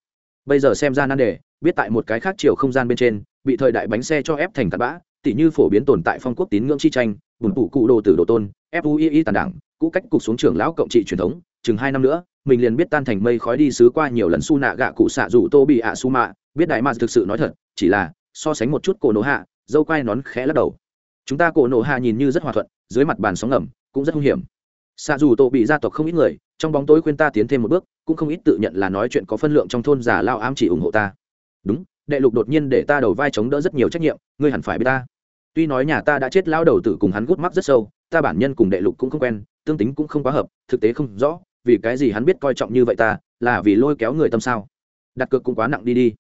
Bây giờ xem ra nan đề, biết tại một cái khác chiều không gian bên trên, bị thời đại bánh xe cho ép thành tạt bã, tỉ như phổ biến tồn tại phong quốc tín ngưỡng chi tranh, bùn phủ cụ đồ tử đồ tôn fui tàn đảng cũ cách cục xuống trưởng lão cộng trị truyền thống, chừng hai năm nữa, mình liền biết tan thành mây khói đi xứ qua nhiều lần su nạ gạ cụ xạ rủ tô bị ạ su mạ, biết đại mạc thực sự nói thật, chỉ là, so sánh một chút cổ nổ hạ, dâu quai nón khẽ lắc đầu. Chúng ta cổ nổ hạ nhìn như rất hòa thuận, dưới mặt bàn sóng ngầm, cũng rất hung hiểm. Xạ dù tô bị gia tộc không ít người, trong bóng tối khuyên ta tiến thêm một bước, cũng không ít tự nhận là nói chuyện có phân lượng trong thôn giả lao ám chỉ ủng hộ ta. Đúng, đệ lục đột nhiên để ta đầu vai chống đỡ rất nhiều trách nhiệm, ngươi hẳn phải biết ta. Tuy nói nhà ta đã chết lao đầu tử cùng hắn gút mắt rất sâu, ta bản nhân cùng đệ lục cũng không quen tương tính cũng không quá hợp, thực tế không rõ, vì cái gì hắn biết coi trọng như vậy ta, là vì lôi kéo người tâm sao? Đặt cược cũng quá nặng đi đi.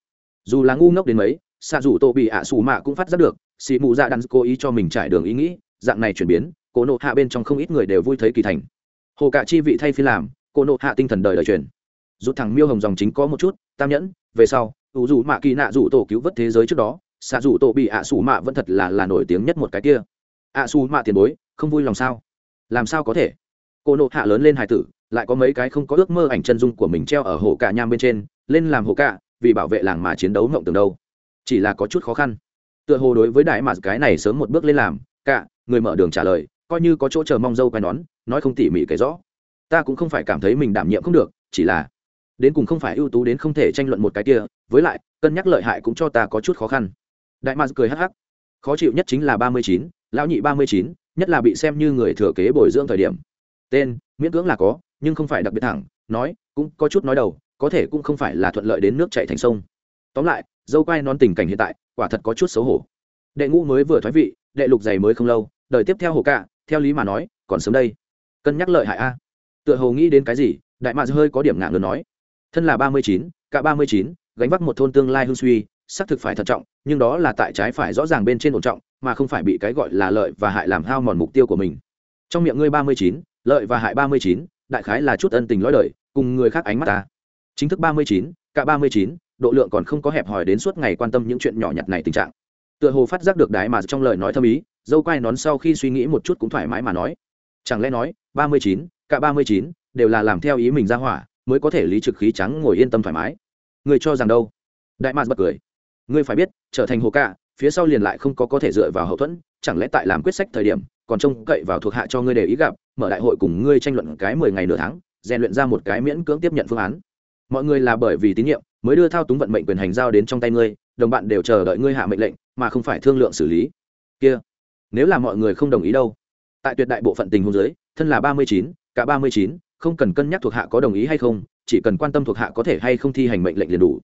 Dù là ngu ngốc đến mấy, xạ dù tô bị ạ xù mạ cũng phát giác được, xì mù dạ đắn cố ý cho mình trải đường ý nghĩ, dạng này chuyển biến cổ nộ hạ bên trong không ít người đều vui thấy kỳ thành. Hồ cả chi vị thay phi làm cổ nộ hạ tinh thần đời đời truyền. Rút thằng miêu hồng dòng chính có một chút, tam nhẫn, về sau, ủ dù mạ kỳ nạ dù tổ cứu vớt thế giới trước đó, xạ dù tổ bị ạ xù mạ vẫn thật là là nổi tiếng nhất một cái kia. Ạ xù mạ tiền bối, không vui lòng sao? Làm sao có thể? Cô nộ hạ lớn lên hải tử, lại có mấy cái không có ước mơ ảnh chân dung của mình treo ở hồ cả nham bên trên, lên làm hồ cả vì bảo vệ làng mà chiến đấu mộng tường đâu. Chỉ là có chút khó khăn. Tựa hồ đối với đại mà cái này sớm một bước lên làm cả người mở đường trả lời, coi như có chỗ chờ mong dâu quay nón, nói không tỉ mỉ kể rõ. Ta cũng không phải cảm thấy mình đảm nhiệm không được, chỉ là đến cùng không phải ưu tú đến không thể tranh luận một cái kia, với lại, cân nhắc lợi hại cũng cho ta có chút khó khăn. Đại mà cười hắc hắc. Khó chịu nhất chính là ba mươi chín, lão nhị ba mươi chín nhất là bị xem như người thừa kế bồi dưỡng thời điểm. Tên, miễn cưỡng là có, nhưng không phải đặc biệt thẳng, nói, cũng có chút nói đầu, có thể cũng không phải là thuận lợi đến nước chạy thành sông. Tóm lại, dâu quai non tình cảnh hiện tại, quả thật có chút xấu hổ. Đệ ngũ mới vừa thoái vị, đệ lục giày mới không lâu đợi tiếp theo hồ cạ, theo lý mà nói, còn sớm đây. Cân nhắc lợi hại a. Tựa hồ nghĩ đến cái gì, đại mạc hơi có điểm ngạn lớn nói. Thân là ba mươi chín, cả ba mươi chín, gánh vác một thôn tương lai hương suy, xác thực phải thận trọng, nhưng đó là tại trái phải rõ ràng bên trên ổn trọng mà không phải bị cái gọi là lợi và hại làm hao mòn mục tiêu của mình. Trong miệng ngươi ba mươi chín, lợi và hại ba mươi chín, đại khái là chút ân tình lõi đời, cùng người khác ánh mắt ta. Chính thức ba mươi chín, cả ba mươi chín, độ lượng còn không có hẹp hòi đến suốt ngày quan tâm những chuyện nhỏ nhặt này tình trạng. Tựa hồ phát giác được đái mà trong lời nói thâm ý, dâu quai nón sau khi suy nghĩ một chút cũng thoải mái mà nói. Chẳng lẽ nói, ba mươi chín, cả ba mươi chín đều là làm theo ý mình ra hỏa, mới có thể lý trực khí trắng ngồi yên tâm thoải mái? Người cho rằng đâu? Đại mạc bật cười. Ngươi phải biết, trở thành hồ cạ phía sau liền lại không có có thể dựa vào hậu thuẫn, chẳng lẽ tại làm quyết sách thời điểm, còn trông cậy vào thuộc hạ cho ngươi để ý gặp, mở đại hội cùng ngươi tranh luận cái mười ngày nửa tháng, rèn luyện ra một cái miễn cưỡng tiếp nhận phương án. Mọi người là bởi vì tín nhiệm, mới đưa thao túng vận mệnh quyền hành giao đến trong tay ngươi, đồng bạn đều chờ đợi ngươi hạ mệnh lệnh, mà không phải thương lượng xử lý. Kia, nếu là mọi người không đồng ý đâu? Tại tuyệt đại bộ phận tình huống giới thân là ba mươi chín, cả ba mươi chín, không cần cân nhắc thuộc hạ có đồng ý hay không, chỉ cần quan tâm thuộc hạ có thể hay không thi hành mệnh lệnh liền đủ.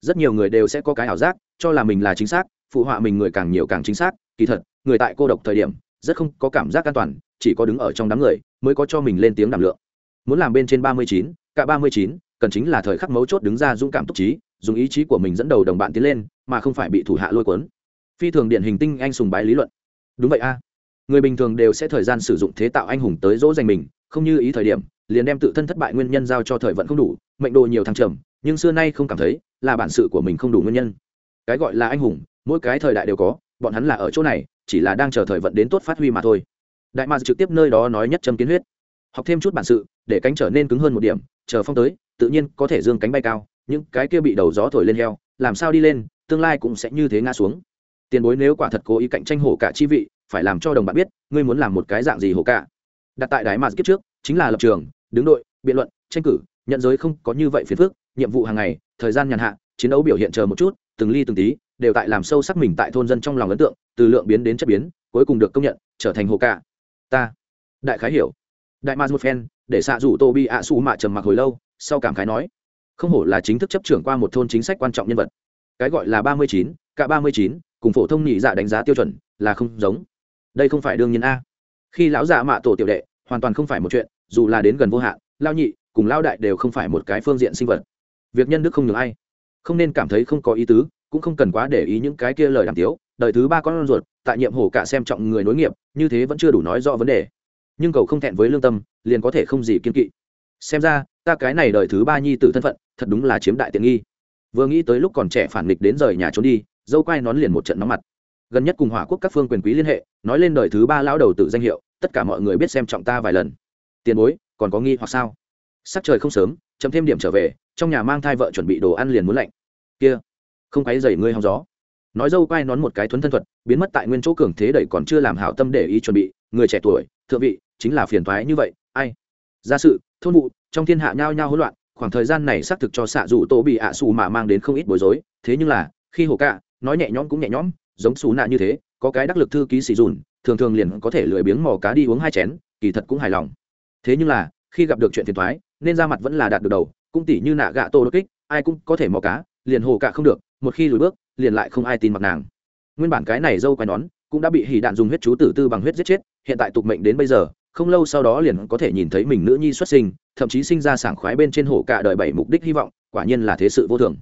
Rất nhiều người đều sẽ có cái ảo giác, cho là mình là chính xác phụ họa mình người càng nhiều càng chính xác, kỳ thật, người tại cô độc thời điểm, rất không có cảm giác an toàn, chỉ có đứng ở trong đám người mới có cho mình lên tiếng đảm lượng. Muốn làm bên trên ba mươi chín, cả ba mươi chín, cần chính là thời khắc mấu chốt đứng ra dũng cảm túc trí, dùng ý chí của mình dẫn đầu đồng bạn tiến lên, mà không phải bị thủ hạ lôi cuốn. Phi thường điển hình tinh anh sùng bái lý luận. Đúng vậy a. Người bình thường đều sẽ thời gian sử dụng thế tạo anh hùng tới dỗ dành mình, không như ý thời điểm, liền đem tự thân thất bại nguyên nhân giao cho thời vận không đủ, mệnh đồ nhiều thăng trầm, nhưng xưa nay không cảm thấy là bản sự của mình không đủ nguyên nhân. Cái gọi là anh hùng mỗi cái thời đại đều có, bọn hắn là ở chỗ này, chỉ là đang chờ thời vận đến tốt phát huy mà thôi. Đại mạc trực tiếp nơi đó nói nhất châm kiến huyết. Học thêm chút bản sự, để cánh trở nên cứng hơn một điểm, chờ phong tới, tự nhiên có thể dương cánh bay cao, những cái kia bị đầu gió thổi lên heo, làm sao đi lên, tương lai cũng sẽ như thế ngã xuống. Tiền bối nếu quả thật cố ý cạnh tranh hổ cả chi vị, phải làm cho đồng bạn biết, ngươi muốn làm một cái dạng gì hổ cả. Đặt tại đái mạc kiếp trước, chính là lập trường, đứng đội, biện luận, tranh cử, nhận giới không có như vậy phiền phức, nhiệm vụ hàng ngày, thời gian nhàn hạ, chiến đấu biểu hiện chờ một chút, từng ly từng tí đều tại làm sâu sắc mình tại thôn dân trong lòng ấn tượng, từ lượng biến đến chất biến, cuối cùng được công nhận, trở thành hồ cả ta, đại khái hiểu. Đại ma một phen, để xạ rủ tô bi ạ su mạ trầm mặc hồi lâu, sau cảm khái nói, không hổ là chính thức chấp trưởng qua một thôn chính sách quan trọng nhân vật. Cái gọi là ba mươi chín, cả ba mươi chín, cùng phổ thông nhị dạ đánh giá tiêu chuẩn, là không giống. Đây không phải đương nhiên a. Khi lão dạ mạ tổ tiểu đệ, hoàn toàn không phải một chuyện, dù là đến gần vô hạn lao nhị cùng lao đại đều không phải một cái phương diện sinh vật. Việc nhân đức không nhường ai. Không nên cảm thấy không có ý tứ cũng không cần quá để ý những cái kia lời đàm tiếu, đời thứ ba con ruột, tại nhiệm hổ cả xem trọng người nối nghiệp, như thế vẫn chưa đủ nói rõ vấn đề. Nhưng cầu không thẹn với lương tâm, liền có thể không gì kiên kỵ. Xem ra, ta cái này đời thứ ba nhi tử thân phận, thật đúng là chiếm đại tiện nghi. Vừa nghĩ tới lúc còn trẻ phản nghịch đến rời nhà trốn đi, dâu quai nón liền một trận nóng mặt. Gần nhất cùng hỏa quốc các phương quyền quý liên hệ, nói lên đời thứ ba lão đầu tự danh hiệu, tất cả mọi người biết xem trọng ta vài lần. Tiền bối, còn có nghi hoặc sao? Sắc trời không sớm chấm thêm điểm trở về, trong nhà mang thai vợ chuẩn bị đồ ăn liền muốn lạnh. Kia không quấy dày ngươi hòng gió. Nói dâu quay nón một cái thuấn thân thuật, biến mất tại nguyên chỗ cường thế đẩy còn chưa làm hảo tâm để ý chuẩn bị, người trẻ tuổi, thượng vị, chính là phiền thoái như vậy, ai? Gia sự, thôn vụ, trong thiên hạ nhao nhao hỗn loạn, khoảng thời gian này xác thực cho xạ dù tổ bị ạ xù mà mang đến không ít bối rối, thế nhưng là, khi hồ cạ, nói nhẹ nhõm cũng nhẹ nhõm, giống xù nạ như thế, có cái đắc lực thư ký xì dùn, thường thường liền có thể lười biếng mò cá đi uống hai chén, kỳ thật cũng hài lòng. Thế nhưng là, khi gặp được chuyện phiền thoái nên ra mặt vẫn là đạt được đầu, cũng tỉ như nạ gạ tô đột kích, ai cũng có thể mò cá liền hồ cạ không được, một khi lùi bước, liền lại không ai tin mặc nàng. Nguyên bản cái này dâu quai nón cũng đã bị hỉ đạn dùng huyết chú tử tư bằng huyết giết chết, hiện tại tục mệnh đến bây giờ, không lâu sau đó liền có thể nhìn thấy mình nữ nhi xuất sinh, thậm chí sinh ra sảng khoái bên trên hồ cả đời bảy mục đích hy vọng, quả nhiên là thế sự vô thường.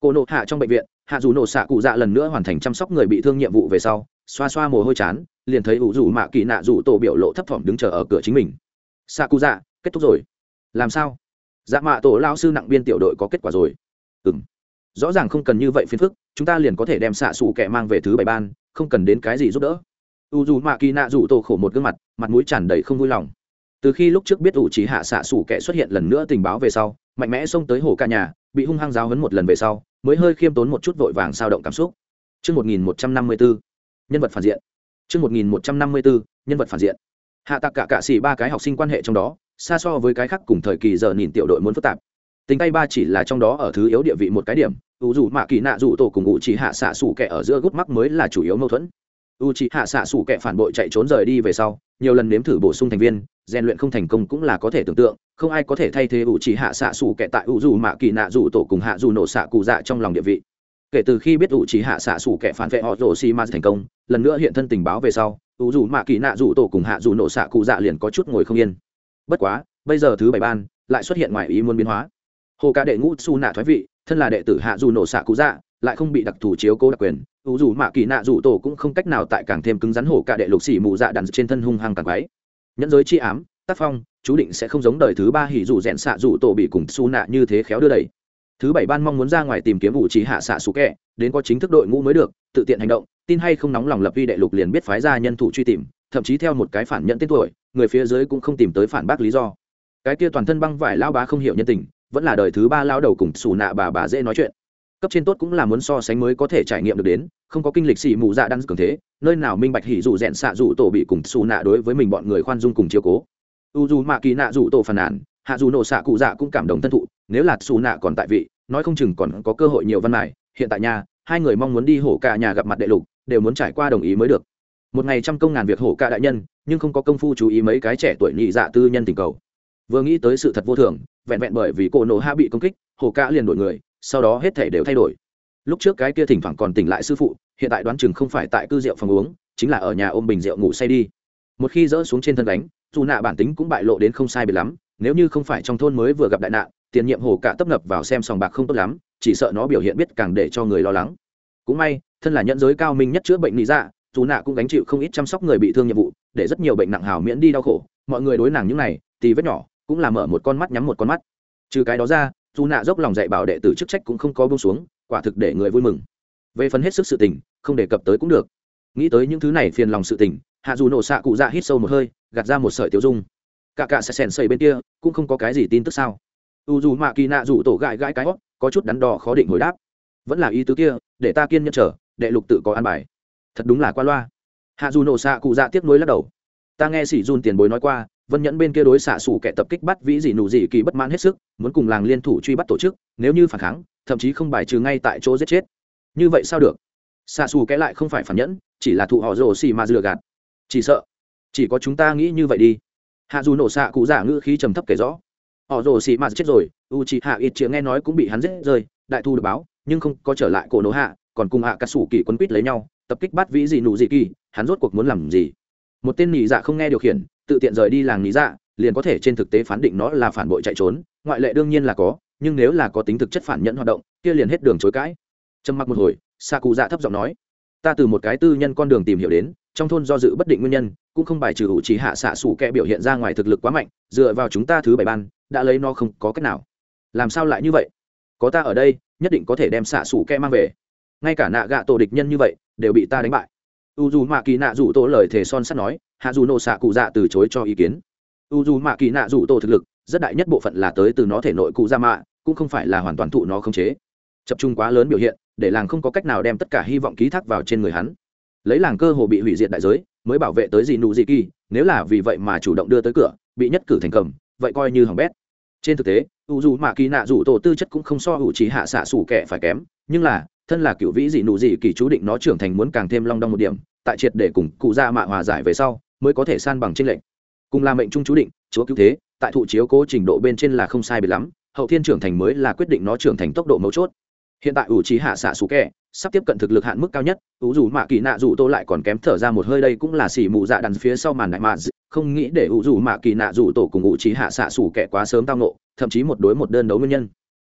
Cô nộ hạ trong bệnh viện, hạ dù nổ xạ cụ dạ lần nữa hoàn thành chăm sóc người bị thương nhiệm vụ về sau, xoa xoa mồ hôi chán, liền thấy ủ rủ mạ kỳ nạ rủ tổ biểu lộ thấp thỏm đứng chờ ở cửa chính mình. Xạ cụ dạ kết thúc rồi. Làm sao? Dạ mạ tổ lao sư nặng biên tiểu đội có kết quả rồi. Ừ m rõ ràng không cần như vậy phiền phức chúng ta liền có thể đem xạ xù kẻ mang về thứ bảy ban không cần đến cái gì giúp đỡ u dù mạ kỳ nạ rủ tổ khổ một gương mặt mặt mũi tràn đầy không vui lòng từ khi lúc trước biết ủ trí hạ xạ xù kẻ xuất hiện lần nữa tình báo về sau mạnh mẽ xông tới hồ ca nhà bị hung hăng giáo hấn một lần về sau mới hơi khiêm tốn một chút vội vàng sao động cảm xúc Trước 1154, nhân vật phản diện. Trước 1154, nhân vật phản diện. Hạ tạc cả cả xỉ ba cái học sinh quan hệ trong đó, xa so với cái khác cùng thời kỳ giờ nhìn tiểu đội muốn phức tạp. Tình tay ba chỉ là trong đó ở thứ yếu địa vị một cái điểm, U dù mạ kỳ nạ dù tổ cùng U chỉ hạ xạ xủ kẻ ở giữa gút mắc mới là chủ yếu mâu thuẫn. U chỉ hạ xạ xủ kẻ phản bội chạy trốn rời đi về sau nhiều lần nếm thử bổ sung thành viên rèn luyện không thành công cũng là có thể tưởng tượng không ai có thể thay thế u chỉ hạ xạ xủ kẻ tại u dù mạ kỳ nạ dù tổ cùng hạ dù nổ xạ cụ dạ trong lòng địa vị. Kể từ khi biết u chỉ hạ xạ xủ kẻ phản vệ họ rổ xi ma thành công lần nữa hiện thân tình báo về sau u dù mạ kỳ nạ dù tổ cùng hạ dù nổ xạ cụ dạ liền có chút ngồi không yên. Bất quá bây giờ thứ bảy ban lại xuất hiện ngoài ý muốn biến hóa hồ ca đệ ngũ su nạ thoái vị, thân là đệ tử hạ dù nổ xạ cụ dạ lại không bị đặc thù chiếu cố đặc quyền. Ưu dù mạ kỳ nạ dù tổ cũng không cách nào tại càng thêm cứng rắn hổ cả đệ lục xỉ mù dạ đàn trên thân hung hăng càng quái. Nhẫn giới chi ám, tác phong, chú định sẽ không giống đời thứ ba hỉ dù rẽn xạ dù tổ bị cùng su nạ như thế khéo đưa đẩy. Thứ bảy ban mong muốn ra ngoài tìm kiếm vụ trí hạ xạ xú kẹ, đến có chính thức đội ngũ mới được, tự tiện hành động, tin hay không nóng lòng lập vi đệ lục liền biết phái ra nhân thủ truy tìm, thậm chí theo một cái phản nhận tên tuổi, người phía dưới cũng không tìm tới phản bác lý do. Cái kia toàn thân băng vải lao bá không hiểu nhân tình vẫn là đời thứ ba lao đầu cùng xù nạ bà bà dễ nói chuyện. Cấp trên tốt cũng là muốn so sánh mới có thể trải nghiệm được đến, không có kinh lịch xì mù dạ đan cường thế, nơi nào minh bạch hỉ dù rẽn xạ dù tổ bị cùng xù nạ đối với mình bọn người khoan dung cùng chiều cố. U dù mạ kỳ nạ dù tổ phàn nàn, hạ dù nổ xạ cụ dạ cũng cảm động thân thụ, nếu là xù nạ còn tại vị, nói không chừng còn có cơ hội nhiều văn mải hiện tại nhà hai người mong muốn đi hổ cả nhà gặp mặt đệ lục, đều muốn trải qua đồng ý mới được. Một ngày trăm công ngàn việc hổ cả đại nhân, nhưng không có công phu chú ý mấy cái trẻ tuổi nhị dạ tư nhân tình cầu. Vừa nghĩ tới sự thật vô thường vẹn vẹn bởi vì cổ nổ hạ bị công kích, hồ ca liền đổi người, sau đó hết thể đều thay đổi. Lúc trước cái kia thỉnh thoảng còn tỉnh lại sư phụ, hiện tại đoán chừng không phải tại cư rượu phòng uống, chính là ở nhà ôm bình rượu ngủ say đi. Một khi dỡ xuống trên thân đánh, dù nạ bản tính cũng bại lộ đến không sai biệt lắm, nếu như không phải trong thôn mới vừa gặp đại nạn, tiền nhiệm hồ cả tấp nập vào xem sòng bạc không tốt lắm, chỉ sợ nó biểu hiện biết càng để cho người lo lắng. Cũng may, thân là nhẫn giới cao minh nhất chữa bệnh lý dạ dù nạ cũng gánh chịu không ít chăm sóc người bị thương nhiệm vụ, để rất nhiều bệnh nặng hào miễn đi đau khổ, mọi người đối nàng những này thì vết nhỏ cũng là mở một con mắt nhắm một con mắt. Trừ cái đó ra, dù nạ dốc lòng dạy bảo đệ tử chức trách cũng không có bông xuống, quả thực để người vui mừng. Về phần hết sức sự tình, không đề cập tới cũng được. Nghĩ tới những thứ này phiền lòng sự tình, hạ dù nổ xạ cụ dạ hít sâu một hơi, gạt ra một sợi tiêu dung. Cả cả sẽ sèn xây bên kia, cũng không có cái gì tin tức sao. U dù mạ kỳ nạ dù tổ gãi gãi cái hót có chút đắn đo khó định hồi đáp. Vẫn là ý tứ kia, để ta kiên nhẫn trở đệ lục tự có an bài. Thật đúng là qua loa. Hạ dù nổ xạ cụ dạ tiếp nối lắc đầu. Ta nghe sỉ dùn tiền bối nói qua vân nhẫn bên kia đối xạ xù kẻ tập kích bắt vĩ dị nụ dị kỳ bất mãn hết sức, muốn cùng làng liên thủ truy bắt tổ chức, nếu như phản kháng, thậm chí không bài trừ ngay tại chỗ giết chết. Như vậy sao được? Xạ xù kẻ lại không phải phản nhẫn, chỉ là thụ họ rồ xì mà dừa gạt. Chỉ sợ, chỉ có chúng ta nghĩ như vậy đi. Hạ dù nổ xạ cụ giả ngữ khí trầm thấp kể rõ. Họ rồ xì mà chết rồi u chị hạ ít chĩa nghe nói cũng bị hắn giết rơi, đại thu được báo, nhưng không có trở lại cổ nổ hạ, còn cùng hạ cà sủ kỳ quân quýt lấy nhau, tập kích bắt vĩ dị nụ dị kỳ, hắn rốt cuộc muốn làm gì? Một tên nhị dạ không nghe điều khiển tự tiện rời đi làng lý dạ liền có thể trên thực tế phán định nó là phản bội chạy trốn, ngoại lệ đương nhiên là có, nhưng nếu là có tính thực chất phản nhận hoạt động, kia liền hết đường chối cãi. Trầm mặc một hồi sa cụ dạ thấp giọng nói, ta từ một cái tư nhân con đường tìm hiểu đến, trong thôn do dự bất định nguyên nhân, cũng không bài trừ hữu trí hạ xạ xủ kẻ biểu hiện ra ngoài thực lực quá mạnh, dựa vào chúng ta thứ bảy ban, đã lấy nó không có cách nào. Làm sao lại như vậy? Có ta ở đây, nhất định có thể đem xạ xủ kẻ mang về. Ngay cả nạ gạ tổ địch nhân như vậy, đều bị ta đánh bại. U dù mạ kỳ nạ rủ tổ lời thề son sắt nói hạ dù nổ xạ cụ dạ từ chối cho ý kiến. U dù mạ kỳ nạ dù tổ thực lực, rất đại nhất bộ phận là tới từ nó thể nội cụ dạ mạ, cũng không phải là hoàn toàn thụ nó khống chế. Tập trung quá lớn biểu hiện, để làng không có cách nào đem tất cả hy vọng ký thác vào trên người hắn. Lấy làng cơ hồ bị hủy diệt đại giới, mới bảo vệ tới gì nụ gì kỳ, nếu là vì vậy mà chủ động đưa tới cửa, bị nhất cử thành cầm, vậy coi như hỏng bét. Trên thực tế, u dù mạ kỳ nạ dù tổ tư chất cũng không so hữu trí hạ xạ xủ kẻ phải kém, nhưng là, thân là cựu vĩ dị nụ dị kỳ chú định nó trưởng thành muốn càng thêm long đong một điểm, tại triệt để cùng cụ gia mạ hòa giải về sau mới có thể san bằng trên lệnh cùng là mệnh trung chú định chúa cứu thế tại thụ chiếu cố trình độ bên trên là không sai biệt lắm hậu thiên trưởng thành mới là quyết định nó trưởng thành tốc độ mấu chốt. Hiện tại ủ trí hạ xạ xú kẻ, sắp tiếp cận thực lực hạn mức cao nhất ủ dù mạ kỳ nạ dù tô lại còn kém thở ra một hơi đây cũng là xỉ mù dạ đằng phía sau màn đại mạ không nghĩ để ủ dù mạ kỳ nạ dù tổ cùng ủ trí hạ xạ xù kẻ quá sớm tao nộ thậm chí một đối một đơn đấu nguyên nhân.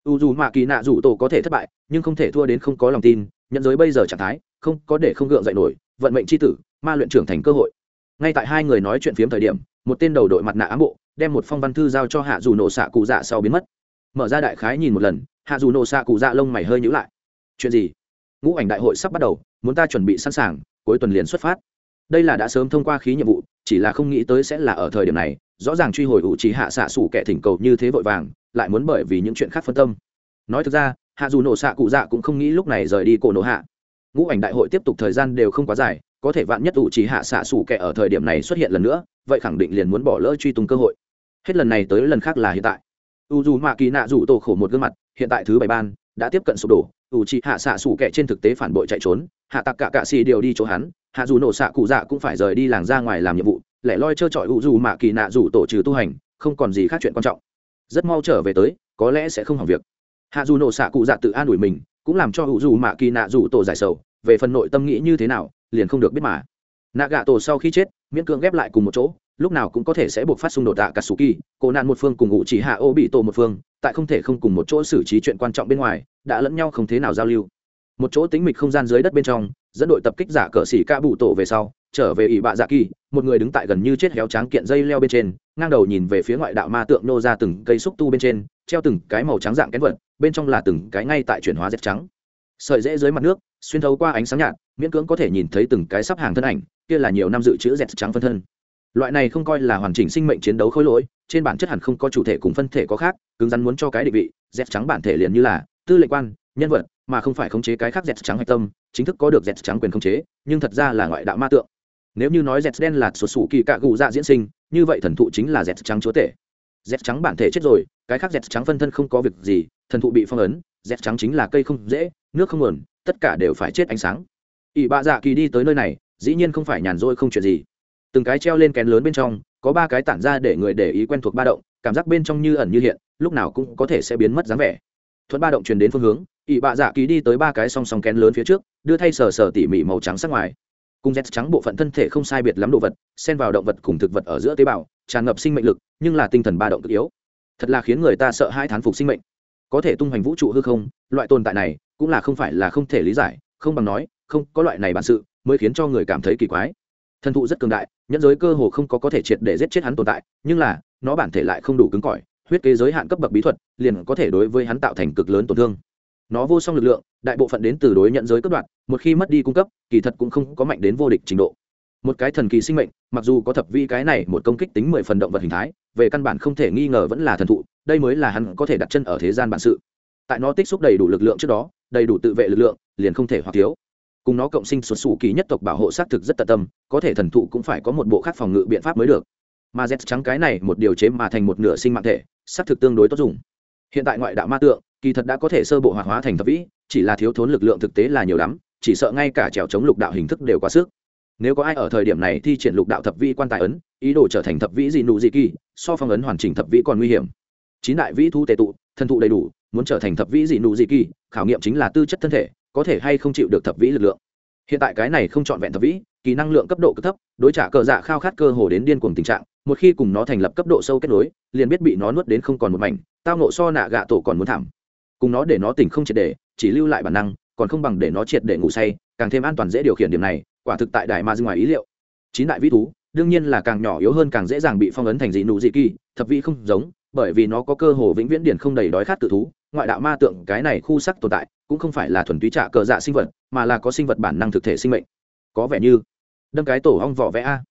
Ủ dù mạ kỳ nạ dù tổ có thể thất bại nhưng không thể thua đến không có lòng tin nhận giới bây giờ trạng thái không có để không gượng dậy nổi vận mệnh tri tử ma luyện trưởng thành cơ hội ngay tại hai người nói chuyện phiếm thời điểm, một tên đầu đội mặt nạ ám bộ đem một phong văn thư giao cho hạ dù nổ xạ cụ dạ sau biến mất. Mở ra đại khái nhìn một lần, hạ dù nổ xạ cụ dạ lông mày hơi nhữ lại. Chuyện gì? Ngũ ảnh đại hội sắp bắt đầu, muốn ta chuẩn bị sẵn sàng, cuối tuần liền xuất phát. Đây là đã sớm thông qua khí nhiệm vụ, chỉ là không nghĩ tới sẽ là ở thời điểm này, rõ ràng truy hồi ủ trí hạ xạ sủ kẻ thỉnh cầu như thế vội vàng, lại muốn bởi vì những chuyện khác phân tâm. Nói thực ra, hạ dù nổ xạ cụ dạ cũng không nghĩ lúc này rời đi cổ nổ hạ. Ngũ ảnh đại hội tiếp tục thời gian đều không quá dài có thể vạn nhất ủ trí hạ xạ sủ kẻ ở thời điểm này xuất hiện lần nữa, vậy khẳng định liền muốn bỏ lỡ truy tung cơ hội. Hết lần này tới lần khác là hiện tại. U dù mạ kỳ nạ rủ tổ khổ một gương mặt, hiện tại thứ bảy ban, đã tiếp cận sụp đổ u chị hạ xạ sủ kẻ trên thực tế phản bội chạy trốn, hạ tặc cả cạ xì điều đi chỗ hắn, hạ dù nổ xạ cụ dạ cũng phải rời đi làng ra ngoài làm nhiệm vụ, lẻ loi trơ trọi u dù mạ kỳ nạ rủ tổ trừ tu hành, không còn gì khác chuyện quan trọng. Rất mau trở về tới, có lẽ sẽ không hỏng việc. Hạ dù nổ xạ cụ dạ tự an ủi mình, cũng làm cho u dù mạ kỳ nạ rủ tổ giải sầu, về phần nội tâm nghĩ như thế nào liền không được biết mà. Nạ gạ tổ sau khi chết, miễn cưỡng ghép lại cùng một chỗ, lúc nào cũng có thể sẽ buộc phát xung đột tạ cả sù kỳ cổ nạn một phương cùng ngụ chỉ hạ ô bị tổ một phương, tại không thể không cùng một chỗ xử trí chuyện quan trọng bên ngoài, đã lẫn nhau không thế nào giao lưu. Một chỗ tính mịch không gian dưới đất bên trong, dẫn đội tập kích giả cờ xỉ ca bụ tổ về sau, trở về ỷ bạ dạ kỳ một người đứng tại gần như chết héo tráng kiện dây leo bên trên, ngang đầu nhìn về phía ngoại đạo ma tượng nô ra từng cây xúc tu bên trên, treo từng cái màu trắng dạng kén vật, bên trong là từng cái ngay tại chuyển hóa dép trắng sợi dễ dưới mặt nước, xuyên thấu qua ánh sáng nhạt, miễn cưỡng có thể nhìn thấy từng cái sắp hàng thân ảnh, kia là nhiều năm dự trữ dẹt trắng phân thân. Loại này không coi là hoàn chỉnh sinh mệnh chiến đấu khối lỗi, trên bản chất hẳn không có chủ thể cùng phân thể có khác, cứng rắn muốn cho cái định vị, dẹt trắng bản thể liền như là tư lệnh quan, nhân vật, mà không phải khống chế cái khác dẹt trắng hạch tâm, chính thức có được dẹt trắng quyền khống chế, nhưng thật ra là ngoại đạo ma tượng. Nếu như nói dẹt đen là sụt sủ kỳ cạ gù dạ diễn sinh, như vậy thần thụ chính là dẹt trắng chúa tể. Dẹt trắng bản thể chết rồi, cái khác dẹt trắng phân thân không có việc gì, thần thụ bị phong ấn, dẹt trắng chính là cây không dễ nước không nguồn, tất cả đều phải chết ánh sáng. Ỷ bạ dạ kỳ đi tới nơi này, dĩ nhiên không phải nhàn rỗi không chuyện gì. Từng cái treo lên kén lớn bên trong, có ba cái tản ra để người để ý quen thuộc ba động, cảm giác bên trong như ẩn như hiện, lúc nào cũng có thể sẽ biến mất dáng vẻ. Thuận ba động truyền đến phương hướng, ỷ bạ dạ kỳ đi tới ba cái song song kén lớn phía trước, đưa thay sờ sờ tỉ mỉ màu trắng sắc ngoài. Cung z trắng bộ phận thân thể không sai biệt lắm đồ vật, xen vào động vật cùng thực vật ở giữa tế bào, tràn ngập sinh mệnh lực, nhưng là tinh thần ba động cực yếu. Thật là khiến người ta sợ hai thán phục sinh mệnh có thể tung hoành vũ trụ hư không, loại tồn tại này cũng là không phải là không thể lý giải, không bằng nói, không có loại này bản sự mới khiến cho người cảm thấy kỳ quái. Thần thụ rất cường đại, nhẫn giới cơ hồ không có có thể triệt để giết chết hắn tồn tại, nhưng là, nó bản thể lại không đủ cứng cỏi, huyết kế giới hạn cấp bậc bí thuật liền có thể đối với hắn tạo thành cực lớn tổn thương. Nó vô song lực lượng, đại bộ phận đến từ đối nhận giới cấp đoạn, một khi mất đi cung cấp, kỳ thật cũng không có mạnh đến vô địch trình độ. Một cái thần kỳ sinh mệnh, mặc dù có thập vi cái này một công kích tính mười phần động vật hình thái, về căn bản không thể nghi ngờ vẫn là thần thụ đây mới là hắn có thể đặt chân ở thế gian bản sự. Tại nó tích xúc đầy đủ lực lượng trước đó, đầy đủ tự vệ lực lượng, liền không thể hoặc thiếu. Cùng nó cộng sinh xuất xù kỳ nhất tộc bảo hộ xác thực rất tận tâm, có thể thần thụ cũng phải có một bộ khác phòng ngự biện pháp mới được. Mà z trắng cái này một điều chế mà thành một nửa sinh mạng thể, xác thực tương đối tốt dùng. Hiện tại ngoại đạo ma tượng, kỳ thật đã có thể sơ bộ hoạt hóa thành thập vĩ, chỉ là thiếu thốn lực lượng thực tế là nhiều lắm, chỉ sợ ngay cả trèo chống lục đạo hình thức đều quá sức. Nếu có ai ở thời điểm này thi triển lục đạo thập vĩ quan tài ấn, ý đồ trở thành thập vĩ gì nụ gì kỳ, so phong ấn hoàn chỉnh thập vĩ còn nguy hiểm chín đại vĩ thu tệ tụ thân thụ đầy đủ, muốn trở thành thập vĩ gì nụ gì kỳ, khảo nghiệm chính là tư chất thân thể, có thể hay không chịu được thập vĩ lực lượng. Hiện tại cái này không trọn vẹn thập vĩ, kỳ năng lượng cấp độ cực thấp, đối trả cờ dạ khao khát cơ hồ đến điên cuồng tình trạng, một khi cùng nó thành lập cấp độ sâu kết nối, liền biết bị nó nuốt đến không còn một mảnh, tao nộ so nạ gạ tổ còn muốn thảm. Cùng nó để nó tỉnh không triệt để, chỉ lưu lại bản năng, còn không bằng để nó triệt để ngủ say, càng thêm an toàn dễ điều khiển điểm này, quả thực tại đại ma ngoài ý liệu. Chín đại vĩ thú, đương nhiên là càng nhỏ yếu hơn càng dễ dàng bị phong ấn thành dị nụ dị kỳ, thập vĩ không giống bởi vì nó có cơ hồ vĩnh viễn điển không đầy đói khát tự thú, ngoại đạo ma tượng cái này khu sắc tồn tại, cũng không phải là thuần túy trả cờ dạ sinh vật, mà là có sinh vật bản năng thực thể sinh mệnh. Có vẻ như, đâm cái tổ ong vỏ vẽ a.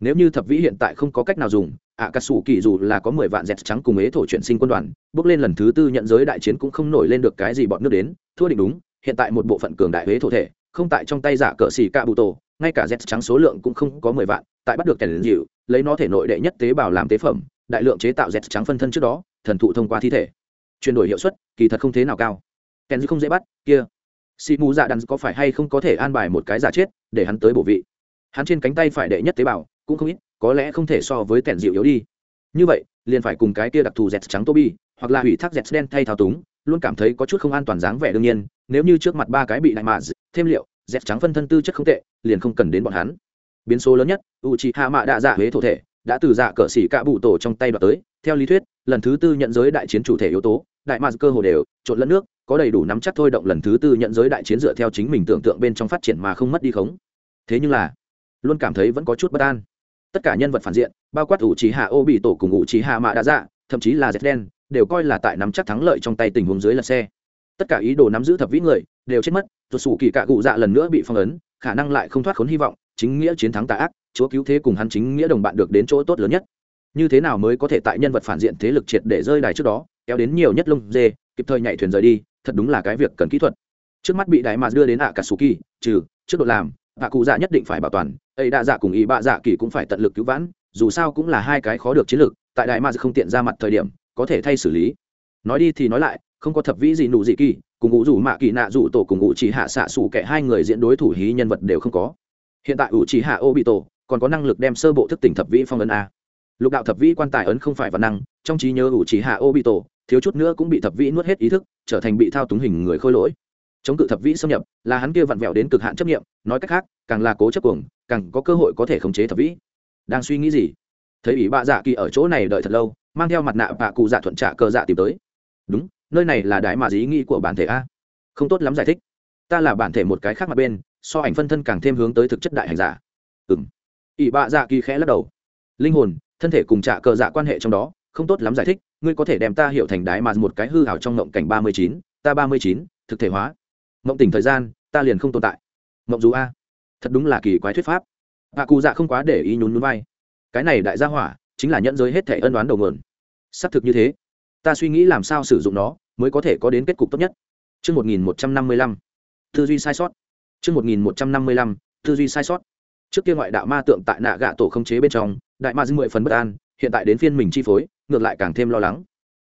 Nếu như thập vĩ hiện tại không có cách nào dùng ạ cà sủ kỳ dù là có mười vạn dẹt trắng cùng ế thổ chuyển sinh quân đoàn, bước lên lần thứ tư nhận giới đại chiến cũng không nổi lên được cái gì bọn nước đến, thua định đúng, hiện tại một bộ phận cường đại ế thổ thể, không tại trong tay giả cờ xì cạ bụ tổ, ngay cả dẹt trắng số lượng cũng không có mười vạn, tại bắt được kèn dịu, lấy nó thể nội đệ nhất tế bào làm tế phẩm đại lượng chế tạo dẹt trắng phân thân trước đó thần thụ thông qua thi thể. Chuyển đổi hiệu suất kỳ thật không thế nào cao. Kèn dư không dễ bắt kia. Xì mù dạ đàn có phải hay không có thể an bài một cái giả chết để hắn tới bổ vị? Hắn trên cánh tay phải đệ nhất tế bào cũng không ít có lẽ không thể so với kèn dịu yếu đi. Như vậy liền phải cùng cái kia đặc thù dẹt trắng Toby, hoặc là hủy thác dẹt đen thay thao túng luôn cảm thấy có chút không an toàn dáng vẻ đương nhiên nếu như trước mặt ba cái bị đại mà thêm liệu dẹt trắng phân thân tư chất không tệ liền không cần đến bọn hắn. Biến số lớn nhất u c hạ mạ đạ dạ huế thổ thể đã từ dạ cờ xỉ cạ bụ tổ trong tay đoạt tới. Theo lý thuyết, lần thứ tư nhận giới đại chiến chủ thể yếu tố, đại mạ cơ hồ đều trộn lẫn nước, có đầy đủ nắm chắc thôi động lần thứ tư nhận giới đại chiến dựa theo chính mình tưởng tượng bên trong phát triển mà không mất đi khống. Thế nhưng là, luôn cảm thấy vẫn có chút bất an. Tất cả nhân vật phản diện, bao quát ủ trí hạ ô bị tổ cùng ủ trí hạ mạ đã dạ thậm chí là dệt đen đều coi là tại nắm chắc thắng lợi trong tay tình huống dưới lật xe. Tất cả ý đồ nắm giữ thập vĩ người, đều chết mất. Tuột sủ kỳ cạ cụ dạ lần nữa bị phong ấn, khả năng lại không thoát khốn hy vọng, chính nghĩa chiến thắng tà ác chúa cứu thế cùng hắn chính nghĩa đồng bạn được đến chỗ tốt lớn nhất. Như thế nào mới có thể tại nhân vật phản diện thế lực triệt để rơi đài trước đó, kéo đến nhiều nhất lông dê, kịp thời nhảy thuyền rời đi, thật đúng là cái việc cần kỹ thuật. Trước mắt bị đại mà đưa đến ạ cả sù kỳ trừ, trước độ làm ạ cụ dạ nhất định phải bảo toàn, ấy đa dạ cùng ý bạ dạ kỳ cũng phải tận lực cứu vãn, dù sao cũng là hai cái khó được chiến lược, tại đại mà không tiện ra mặt thời điểm, có thể thay xử lý. Nói đi thì nói lại, không có thập vĩ gì nụ gì kỳ, cùng ngụ rủ mạ kỳ nạ rủ tổ cùng ngụ chỉ hạ xạ xù kẻ hai người diễn đối thủ hí nhân vật đều không có. Hiện tại ủ chỉ hạ ô bị tổ còn có năng lực đem sơ bộ thức tỉnh thập vĩ phong ấn a. Lục đạo thập vĩ quan tài ấn không phải văn năng, trong trí nhớ ủ chỉ hạ ô bị tổ thiếu chút nữa cũng bị thập vĩ nuốt hết ý thức, trở thành bị thao túng hình người khôi lỗi. Chống cự thập vĩ xâm nhập, là hắn kia vặn vẹo đến cực hạn chấp nghiệm nói cách khác, càng là cố chấp cuồng, càng có cơ hội có thể khống chế thập vĩ. Đang suy nghĩ gì? Thấy ủy bạ dạ kỳ ở chỗ này đợi thật lâu, mang theo mặt nạ bạ cụ dạ thuận trả cơ dạ tìm tới. Đúng, nơi này là đại mà dí nghĩ của bản thể a. Không tốt lắm giải thích. Ta là bản thể một cái khác mặt bên, so ảnh phân thân càng thêm hướng tới thực chất đại hành giả. Ừ m ỷ bạ dạ kỳ khẽ lắc đầu. Linh hồn thân thể cùng trả cờ dạ quan hệ trong đó không tốt lắm giải thích ngươi có thể đem ta hiểu thành đái mà một cái hư hảo trong ngộng cảnh ba mươi chín ta ba mươi chín thực thể hóa. Ngộng tỉnh thời gian ta liền không tồn tại. Ngộng dù a. Thật đúng là kỳ quái thuyết pháp. Bà cụ dạ không quá để ý nhún nhún vai. Cái này đại gia hỏa chính là nhận giới hết thể ân đoán đầu nguồn. Xác thực như thế. Ta suy nghĩ làm sao sử dụng nó mới có thể có đến kết cục tốt nhất. Trước 1155, tư duy sai sót. Trước 1155, tư duy sai sót. Trước kia ngoại đạo ma tượng tại nạ gạ tổ không chế bên trong, đại ma dư mười phần bất an, hiện tại đến phiên mình chi phối, ngược lại càng thêm lo lắng.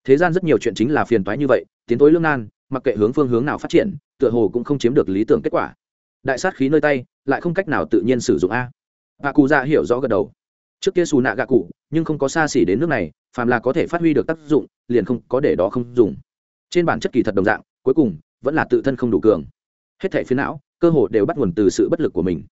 Thế gian rất nhiều chuyện chính là phiền toái như vậy, tiến tối lương nan, mặc kệ hướng phương hướng nào phát triển, tựa hồ cũng không chiếm được lý tưởng kết quả. Đại sát khí nơi tay, lại không cách nào tự nhiên sử dụng a. Bà cụ dạ hiểu rõ gật đầu. Trước kia xù nạ gạ cụ, nhưng không có xa xỉ đến nước này, phàm là có thể phát huy được tác dụng, liền không có để đó không dùng trên bản chất kỳ thật đồng dạng cuối cùng vẫn là tự thân không đủ cường hết thể phiến não cơ hội đều bắt nguồn từ sự bất lực của mình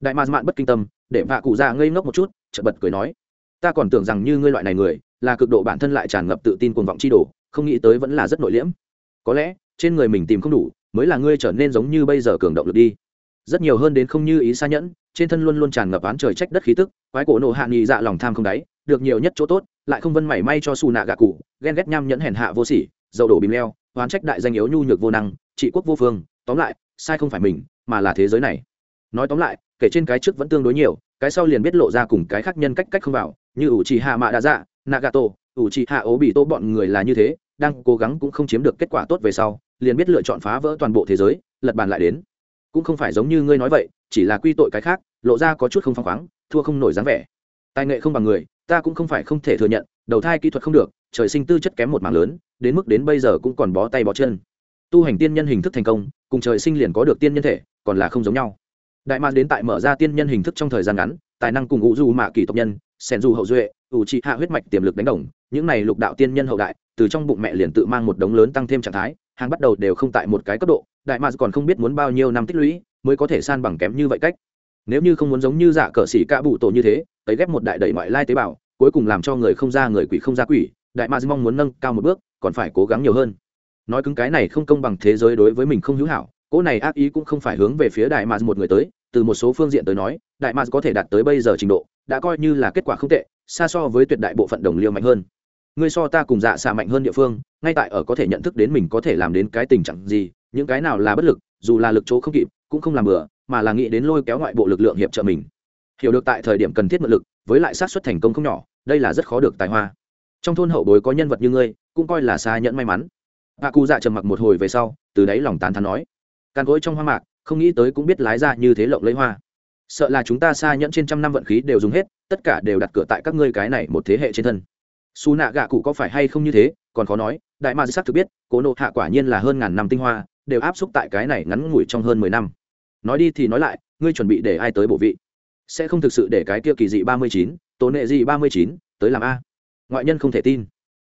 đại ma mạn bất kinh tâm, để vạ cụ già ngây ngốc một chút, chợt bật cười nói, ta còn tưởng rằng như ngươi loại này người, là cực độ bản thân lại tràn ngập tự tin cuồng vọng chi đồ, không nghĩ tới vẫn là rất nội liễm. Có lẽ, trên người mình tìm không đủ, mới là ngươi trở nên giống như bây giờ cường động lực đi. Rất nhiều hơn đến không như ý xa nhẫn, trên thân luôn luôn tràn ngập án trời trách đất khí tức, quái cổ nộ hạ nghị dạ lòng tham không đáy, được nhiều nhất chỗ tốt, lại không vân mảy may cho xù nạ gạ cụ, ghen ghét nham nhẫn hèn hạ vô sỉ, dầu đổ bìm leo, oán trách đại danh yếu nhu nhược vô năng, trị quốc vô phương, tóm lại, sai không phải mình, mà là thế giới này. Nói tóm lại kể trên cái trước vẫn tương đối nhiều, cái sau liền biết lộ ra cùng cái khác nhân cách cách không vào, như ủ trì hạ mạ đa dạ nagato ủ trì hạ ố bị tô bọn người là như thế, đang cố gắng cũng không chiếm được kết quả tốt về sau, liền biết lựa chọn phá vỡ toàn bộ thế giới, lật bàn lại đến. Cũng không phải giống như ngươi nói vậy, chỉ là quy tội cái khác, lộ ra có chút không phăng khoáng, thua không nổi dáng vẻ. Tài nghệ không bằng người, ta cũng không phải không thể thừa nhận, đầu thai kỹ thuật không được, trời sinh tư chất kém một mảng lớn, đến mức đến bây giờ cũng còn bó tay bó chân. Tu hành tiên nhân hình thức thành công, cùng trời sinh liền có được tiên nhân thể, còn là không giống nhau đại mạc đến tại mở ra tiên nhân hình thức trong thời gian ngắn, tài năng cùng ngũ du mạ kỳ tộc nhân sen du hậu duệ, ủ trị hạ huyết mạch tiềm lực đánh đồng, những này lục đạo tiên nhân hậu đại, từ trong bụng mẹ liền tự mang một đống lớn tăng thêm trạng thái, hàng bắt đầu đều không tại một cái cấp độ, đại mạc còn không biết muốn bao nhiêu năm tích lũy, mới có thể san bằng kém như vậy cách. Nếu như không muốn giống như giả cờ xỉ ca bụ tổ như thế ấy ghép một đại đẩy ngoại lai tế bào, cuối cùng làm cho người không ra người quỷ không ra quỷ, đại mạc mong muốn nâng cao một bước, còn phải cố gắng nhiều hơn. Nói cứng cái này không công bằng thế giới đối với mình không hữu hảo, cỗ này ác ý cũng không phải hướng về phía đại mạc một người tới từ một số phương diện tới nói, đại mạc có thể đạt tới bây giờ trình độ, đã coi như là kết quả không tệ, xa so với tuyệt đại bộ phận đồng liêu mạnh hơn. Ngươi so ta cùng dạ xạ mạnh hơn địa phương, ngay tại ở có thể nhận thức đến mình có thể làm đến cái tình trạng gì, những cái nào là bất lực, dù là lực chỗ không kịp, cũng không làm bừa, mà là nghĩ đến lôi kéo ngoại bộ lực lượng hiệp trợ mình. Hiểu được tại thời điểm cần thiết mượn lực, với lại sát xuất thành công không nhỏ, đây là rất khó được tài hoa. Trong thôn hậu bối có nhân vật như ngươi, cũng coi là xa nhẫn may mắn. Hạ cụ dạ trầm mặc một hồi về sau, từ đáy lòng tán thán nói. Càn gối trong hoang mạc không nghĩ tới cũng biết lái ra như thế lộng lấy hoa. Sợ là chúng ta xa nhẫn trên trăm năm vận khí đều dùng hết, tất cả đều đặt cửa tại các ngươi cái này một thế hệ trên thân. Xù nạ gạ cụ có phải hay không như thế, còn khó nói, đại ma sắc thực biết, cố nộ hạ quả nhiên là hơn ngàn năm tinh hoa, đều áp xúc tại cái này ngắn ngủi trong hơn mười năm. Nói đi thì nói lại, ngươi chuẩn bị để ai tới bộ vị? Sẽ không thực sự để cái kia kỳ dị ba mươi chín, tố nệ dị ba mươi chín, tới làm a? Ngoại nhân không thể tin.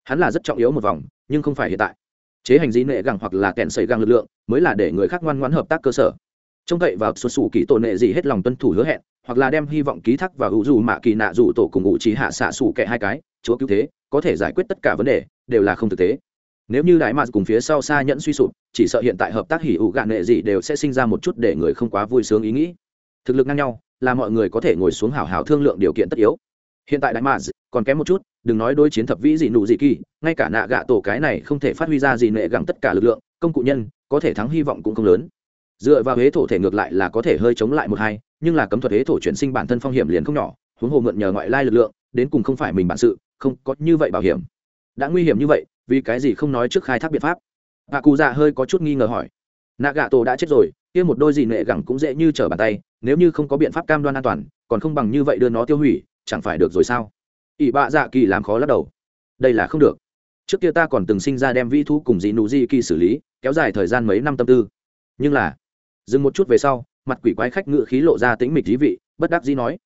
Hắn là rất trọng yếu một vòng, nhưng không phải hiện tại. Chế hành dĩ nệ gẳng hoặc là kẹn xảy găng lực lượng, mới là để người khác ngoan ngoãn hợp tác cơ sở trông cậy vào xuất xù kỳ tổ nệ gì hết lòng tuân thủ hứa hẹn, hoặc là đem hy vọng ký thác và hữu dù mạ kỳ nạ dù tổ cùng ngụ trí hạ xạ xù kệ hai cái, chúa cứu thế, có thể giải quyết tất cả vấn đề, đều là không thực tế. Nếu như đại mạc cùng phía sau xa nhẫn suy sụp, chỉ sợ hiện tại hợp tác hỉ ủ gạn nệ gì đều sẽ sinh ra một chút để người không quá vui sướng ý nghĩ. Thực lực ngang nhau, là mọi người có thể ngồi xuống hào hào thương lượng điều kiện tất yếu. Hiện tại đại mạc còn kém một chút, đừng nói đối chiến thập vĩ gì nụ gì kỳ, ngay cả nạ gạ tổ cái này không thể phát huy ra gì nệ gặng tất cả lực lượng, công cụ nhân, có thể thắng hy vọng cũng không lớn dựa vào huế thổ thể ngược lại là có thể hơi chống lại một hai, nhưng là cấm thuật huế thổ chuyển sinh bản thân phong hiểm liền không nhỏ, huống hồ mượn nhờ ngoại lai lực lượng, đến cùng không phải mình bản sự, không có như vậy bảo hiểm. Đã nguy hiểm như vậy, vì cái gì không nói trước khai thác biện pháp? Hạ cụ dạ hơi có chút nghi ngờ hỏi. Nạ gạ tổ đã chết rồi, kia một đôi gì nệ gẳng cũng dễ như trở bàn tay, nếu như không có biện pháp cam đoan an toàn, còn không bằng như vậy đưa nó tiêu hủy, chẳng phải được rồi sao? Ỷ bạ dạ kỳ làm khó lắc đầu. Đây là không được. Trước kia ta còn từng sinh ra đem vĩ thu cùng dị nụ di kỳ xử lý, kéo dài thời gian mấy năm tâm tư. Nhưng là dừng một chút về sau, mặt quỷ quái khách ngự khí lộ ra tính mịch dí vị, bất đắc dĩ nói,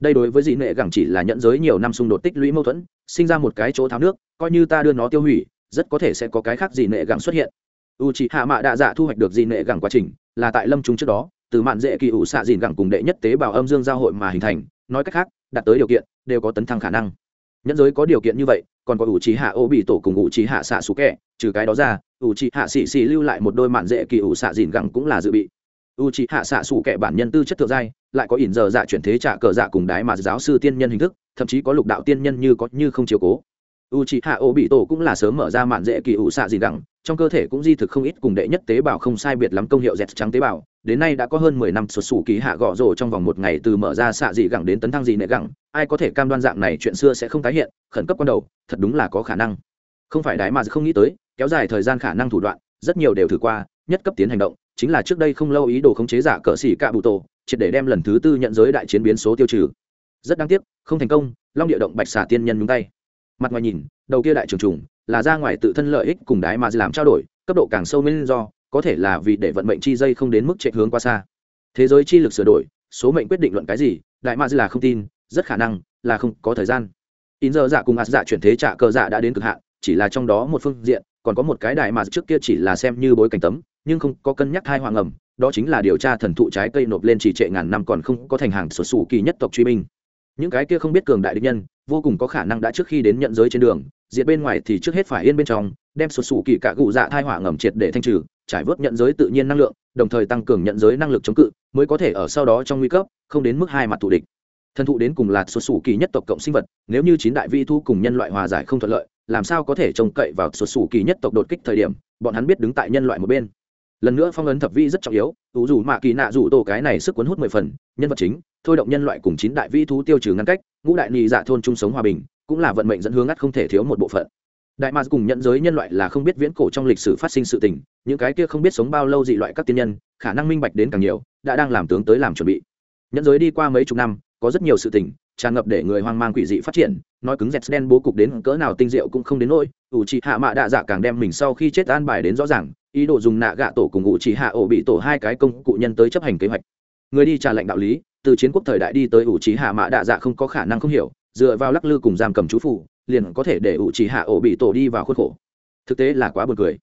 đây đối với dị nệ gẳng chỉ là nhận giới nhiều năm xung đột tích lũy mâu thuẫn, sinh ra một cái chỗ tháo nước, coi như ta đưa nó tiêu hủy, rất có thể sẽ có cái khác dị nệ gẳng xuất hiện. U c hạ mạ đạ dạ thu hoạch được dị nệ gẳng quá trình, là tại lâm trung trước đó, từ mạn dễ kỳ ủ xạ dìn gẳng cùng đệ nhất tế bào âm dương giao hội mà hình thành, nói cách khác, đạt tới điều kiện, đều có tấn thăng khả năng. Nhẫn giới có điều kiện như vậy, còn có ủ trí hạ ô bị tổ cùng ủ trí hạ xạ xú kẻ trừ cái đó ra ủ trí hạ xì xì lưu lại một đôi mạn dễ kỳ ủ xạ dìn gẳng cũng là dự bị u trí hạ xạ xù kẻ bản nhân tư chất thượng giai, lại có ỉn giờ dạ chuyển thế trả cờ dạ cùng đái mà giáo sư tiên nhân hình thức, thậm chí có lục đạo tiên nhân như có như không chiều cố. U c h ị hạ ô bị tổ cũng là sớm mở ra mạn dễ kỳ ủ xạ gì đẳng, trong cơ thể cũng di thực không ít cùng đệ nhất tế bào không sai biệt lắm công hiệu dẹt trắng tế bào, đến nay đã có hơn mười năm xuất xù kỳ hạ gõ rổ trong vòng một ngày từ mở ra xạ dị gẳng đến tấn thăng dị nệ gẳng ai có thể cam đoan dạng này chuyện xưa sẽ không tái hiện, khẩn cấp ban đầu, thật đúng là có khả năng. Không phải đái mà không nghĩ tới, kéo dài thời gian khả năng thủ đoạn, rất nhiều đều thử qua, nhất cấp tiến hành động chính là trước đây không lâu ý đồ khống chế giả cờ xỉ cạ bụ tổ, triệt để đem lần thứ tư nhận giới đại chiến biến số tiêu trừ. Rất đáng tiếc, không thành công, long địa động bạch xà tiên nhân nhúng tay. Mặt ngoài nhìn, đầu kia đại trường trùng là ra ngoài tự thân lợi ích cùng đái mà làm trao đổi, cấp độ càng sâu nguyên do, có thể là vì để vận mệnh chi dây không đến mức chạy hướng qua xa. Thế giới chi lực sửa đổi, số mệnh quyết định luận cái gì, đại mà là không tin, rất khả năng là không có thời gian. In giờ dạ cùng ạt dạ chuyển thế trả cờ dạ đã đến cực hạn, chỉ là trong đó một phương diện, còn có một cái đại mà trước kia chỉ là xem như bối cảnh tấm nhưng không có cân nhắc thai hoàng ẩm, đó chính là điều tra thần thụ trái cây nộp lên chỉ trệ ngàn năm còn không có thành hàng sổ sủ kỳ nhất tộc truy binh. Những cái kia không biết cường đại địch nhân, vô cùng có khả năng đã trước khi đến nhận giới trên đường, diệt bên ngoài thì trước hết phải yên bên trong, đem sổ sủ kỳ cả cụ dạ thai hỏa ngầm triệt để thanh trừ, trải vớt nhận giới tự nhiên năng lượng, đồng thời tăng cường nhận giới năng lực chống cự, mới có thể ở sau đó trong nguy cấp, không đến mức hai mặt thù địch. Thần thụ đến cùng là sổ sủ kỳ nhất tộc cộng sinh vật, nếu như chín đại vi thu cùng nhân loại hòa giải không thuận lợi, làm sao có thể trông cậy vào sổ sủ kỳ nhất tộc đột kích thời điểm, bọn hắn biết đứng tại nhân loại một bên lần nữa phong ấn thập vi rất trọng yếu, tú dù mạ kỳ nạ dù tổ cái này sức cuốn hút mười phần, nhân vật chính, thôi động nhân loại cùng chín đại vi thú tiêu trừ ngăn cách, ngũ đại nhị dạ thôn chung sống hòa bình, cũng là vận mệnh dẫn hướng ngắt không thể thiếu một bộ phận. Đại ma cùng nhận giới nhân loại là không biết viễn cổ trong lịch sử phát sinh sự tình, những cái kia không biết sống bao lâu dị loại các tiên nhân, khả năng minh bạch đến càng nhiều, đã đang làm tướng tới làm chuẩn bị. Nhận giới đi qua mấy chục năm, có rất nhiều sự tình, tràn ngập để người hoang mang quỷ dị phát triển, nói cứng dẹt đen bố cục đến cỡ nào tinh diệu cũng không đến nỗi, ủ trị hạ mạ đạ dạ càng đem mình sau khi chết an bài đến rõ ràng ý đồ dùng nạ gạ tổ cùng ngụ chỉ hạ ổ bị tổ hai cái công cụ nhân tới chấp hành kế hoạch. Người đi trả lệnh đạo lý, từ chiến quốc thời đại đi tới ủ trí hạ mạ đạ dạ không có khả năng không hiểu, dựa vào lắc lư cùng giam cầm chú phủ liền có thể để ủ trí hạ ổ bị tổ đi vào khuất khổ. Thực tế là quá buồn cười.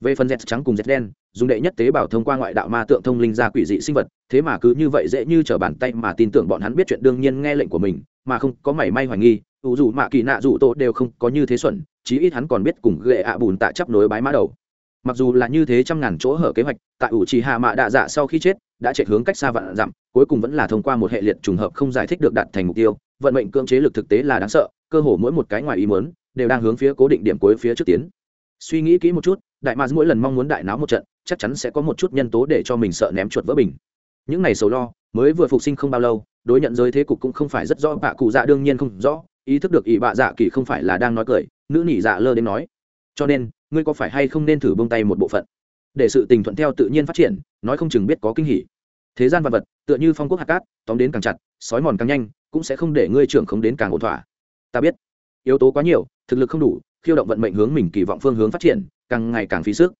Về phần dẹt trắng cùng dẹt đen, dùng đệ nhất tế bào thông qua ngoại đạo ma tượng thông linh ra quỷ dị sinh vật, thế mà cứ như vậy dễ như trở bàn tay mà tin tưởng bọn hắn biết chuyện đương nhiên nghe lệnh của mình, mà không có mảy may hoài nghi, ủ dù mạ kỳ nạ dù tổ đều không có như thế xuẩn, chí ít hắn còn biết cùng ghệ ạ bùn tạ chấp nối bái mã đầu mặc dù là như thế trăm ngàn chỗ hở kế hoạch, tại ủ trì hạ mạ đạ dạ sau khi chết, đã chạy hướng cách xa vạn dặm, cuối cùng vẫn là thông qua một hệ liệt trùng hợp không giải thích được đạt thành mục tiêu. Vận mệnh cưỡng chế lực thực tế là đáng sợ, cơ hồ mỗi một cái ngoài ý muốn, đều đang hướng phía cố định điểm cuối phía trước tiến. Suy nghĩ kỹ một chút, đại ma mỗi lần mong muốn đại náo một trận, chắc chắn sẽ có một chút nhân tố để cho mình sợ ném chuột vỡ bình. Những ngày sầu lo, mới vừa phục sinh không bao lâu, đối nhận giới thế cục cũng không phải rất rõ, bạ cụ dạ đương nhiên không rõ, ý thức được ỷ bạ dạ kỳ không phải là đang nói cười, nữ nỉ dạ lơ đến nói. Cho nên ngươi có phải hay không nên thử bông tay một bộ phận? Để sự tình thuận theo tự nhiên phát triển, nói không chừng biết có kinh hỉ. Thế gian vật vật, tựa như phong quốc hạt cát, tóm đến càng chặt, sói mòn càng nhanh, cũng sẽ không để ngươi trưởng không đến càng ổn thỏa. Ta biết, yếu tố quá nhiều, thực lực không đủ, khiêu động vận mệnh hướng mình kỳ vọng phương hướng phát triển, càng ngày càng phí sức.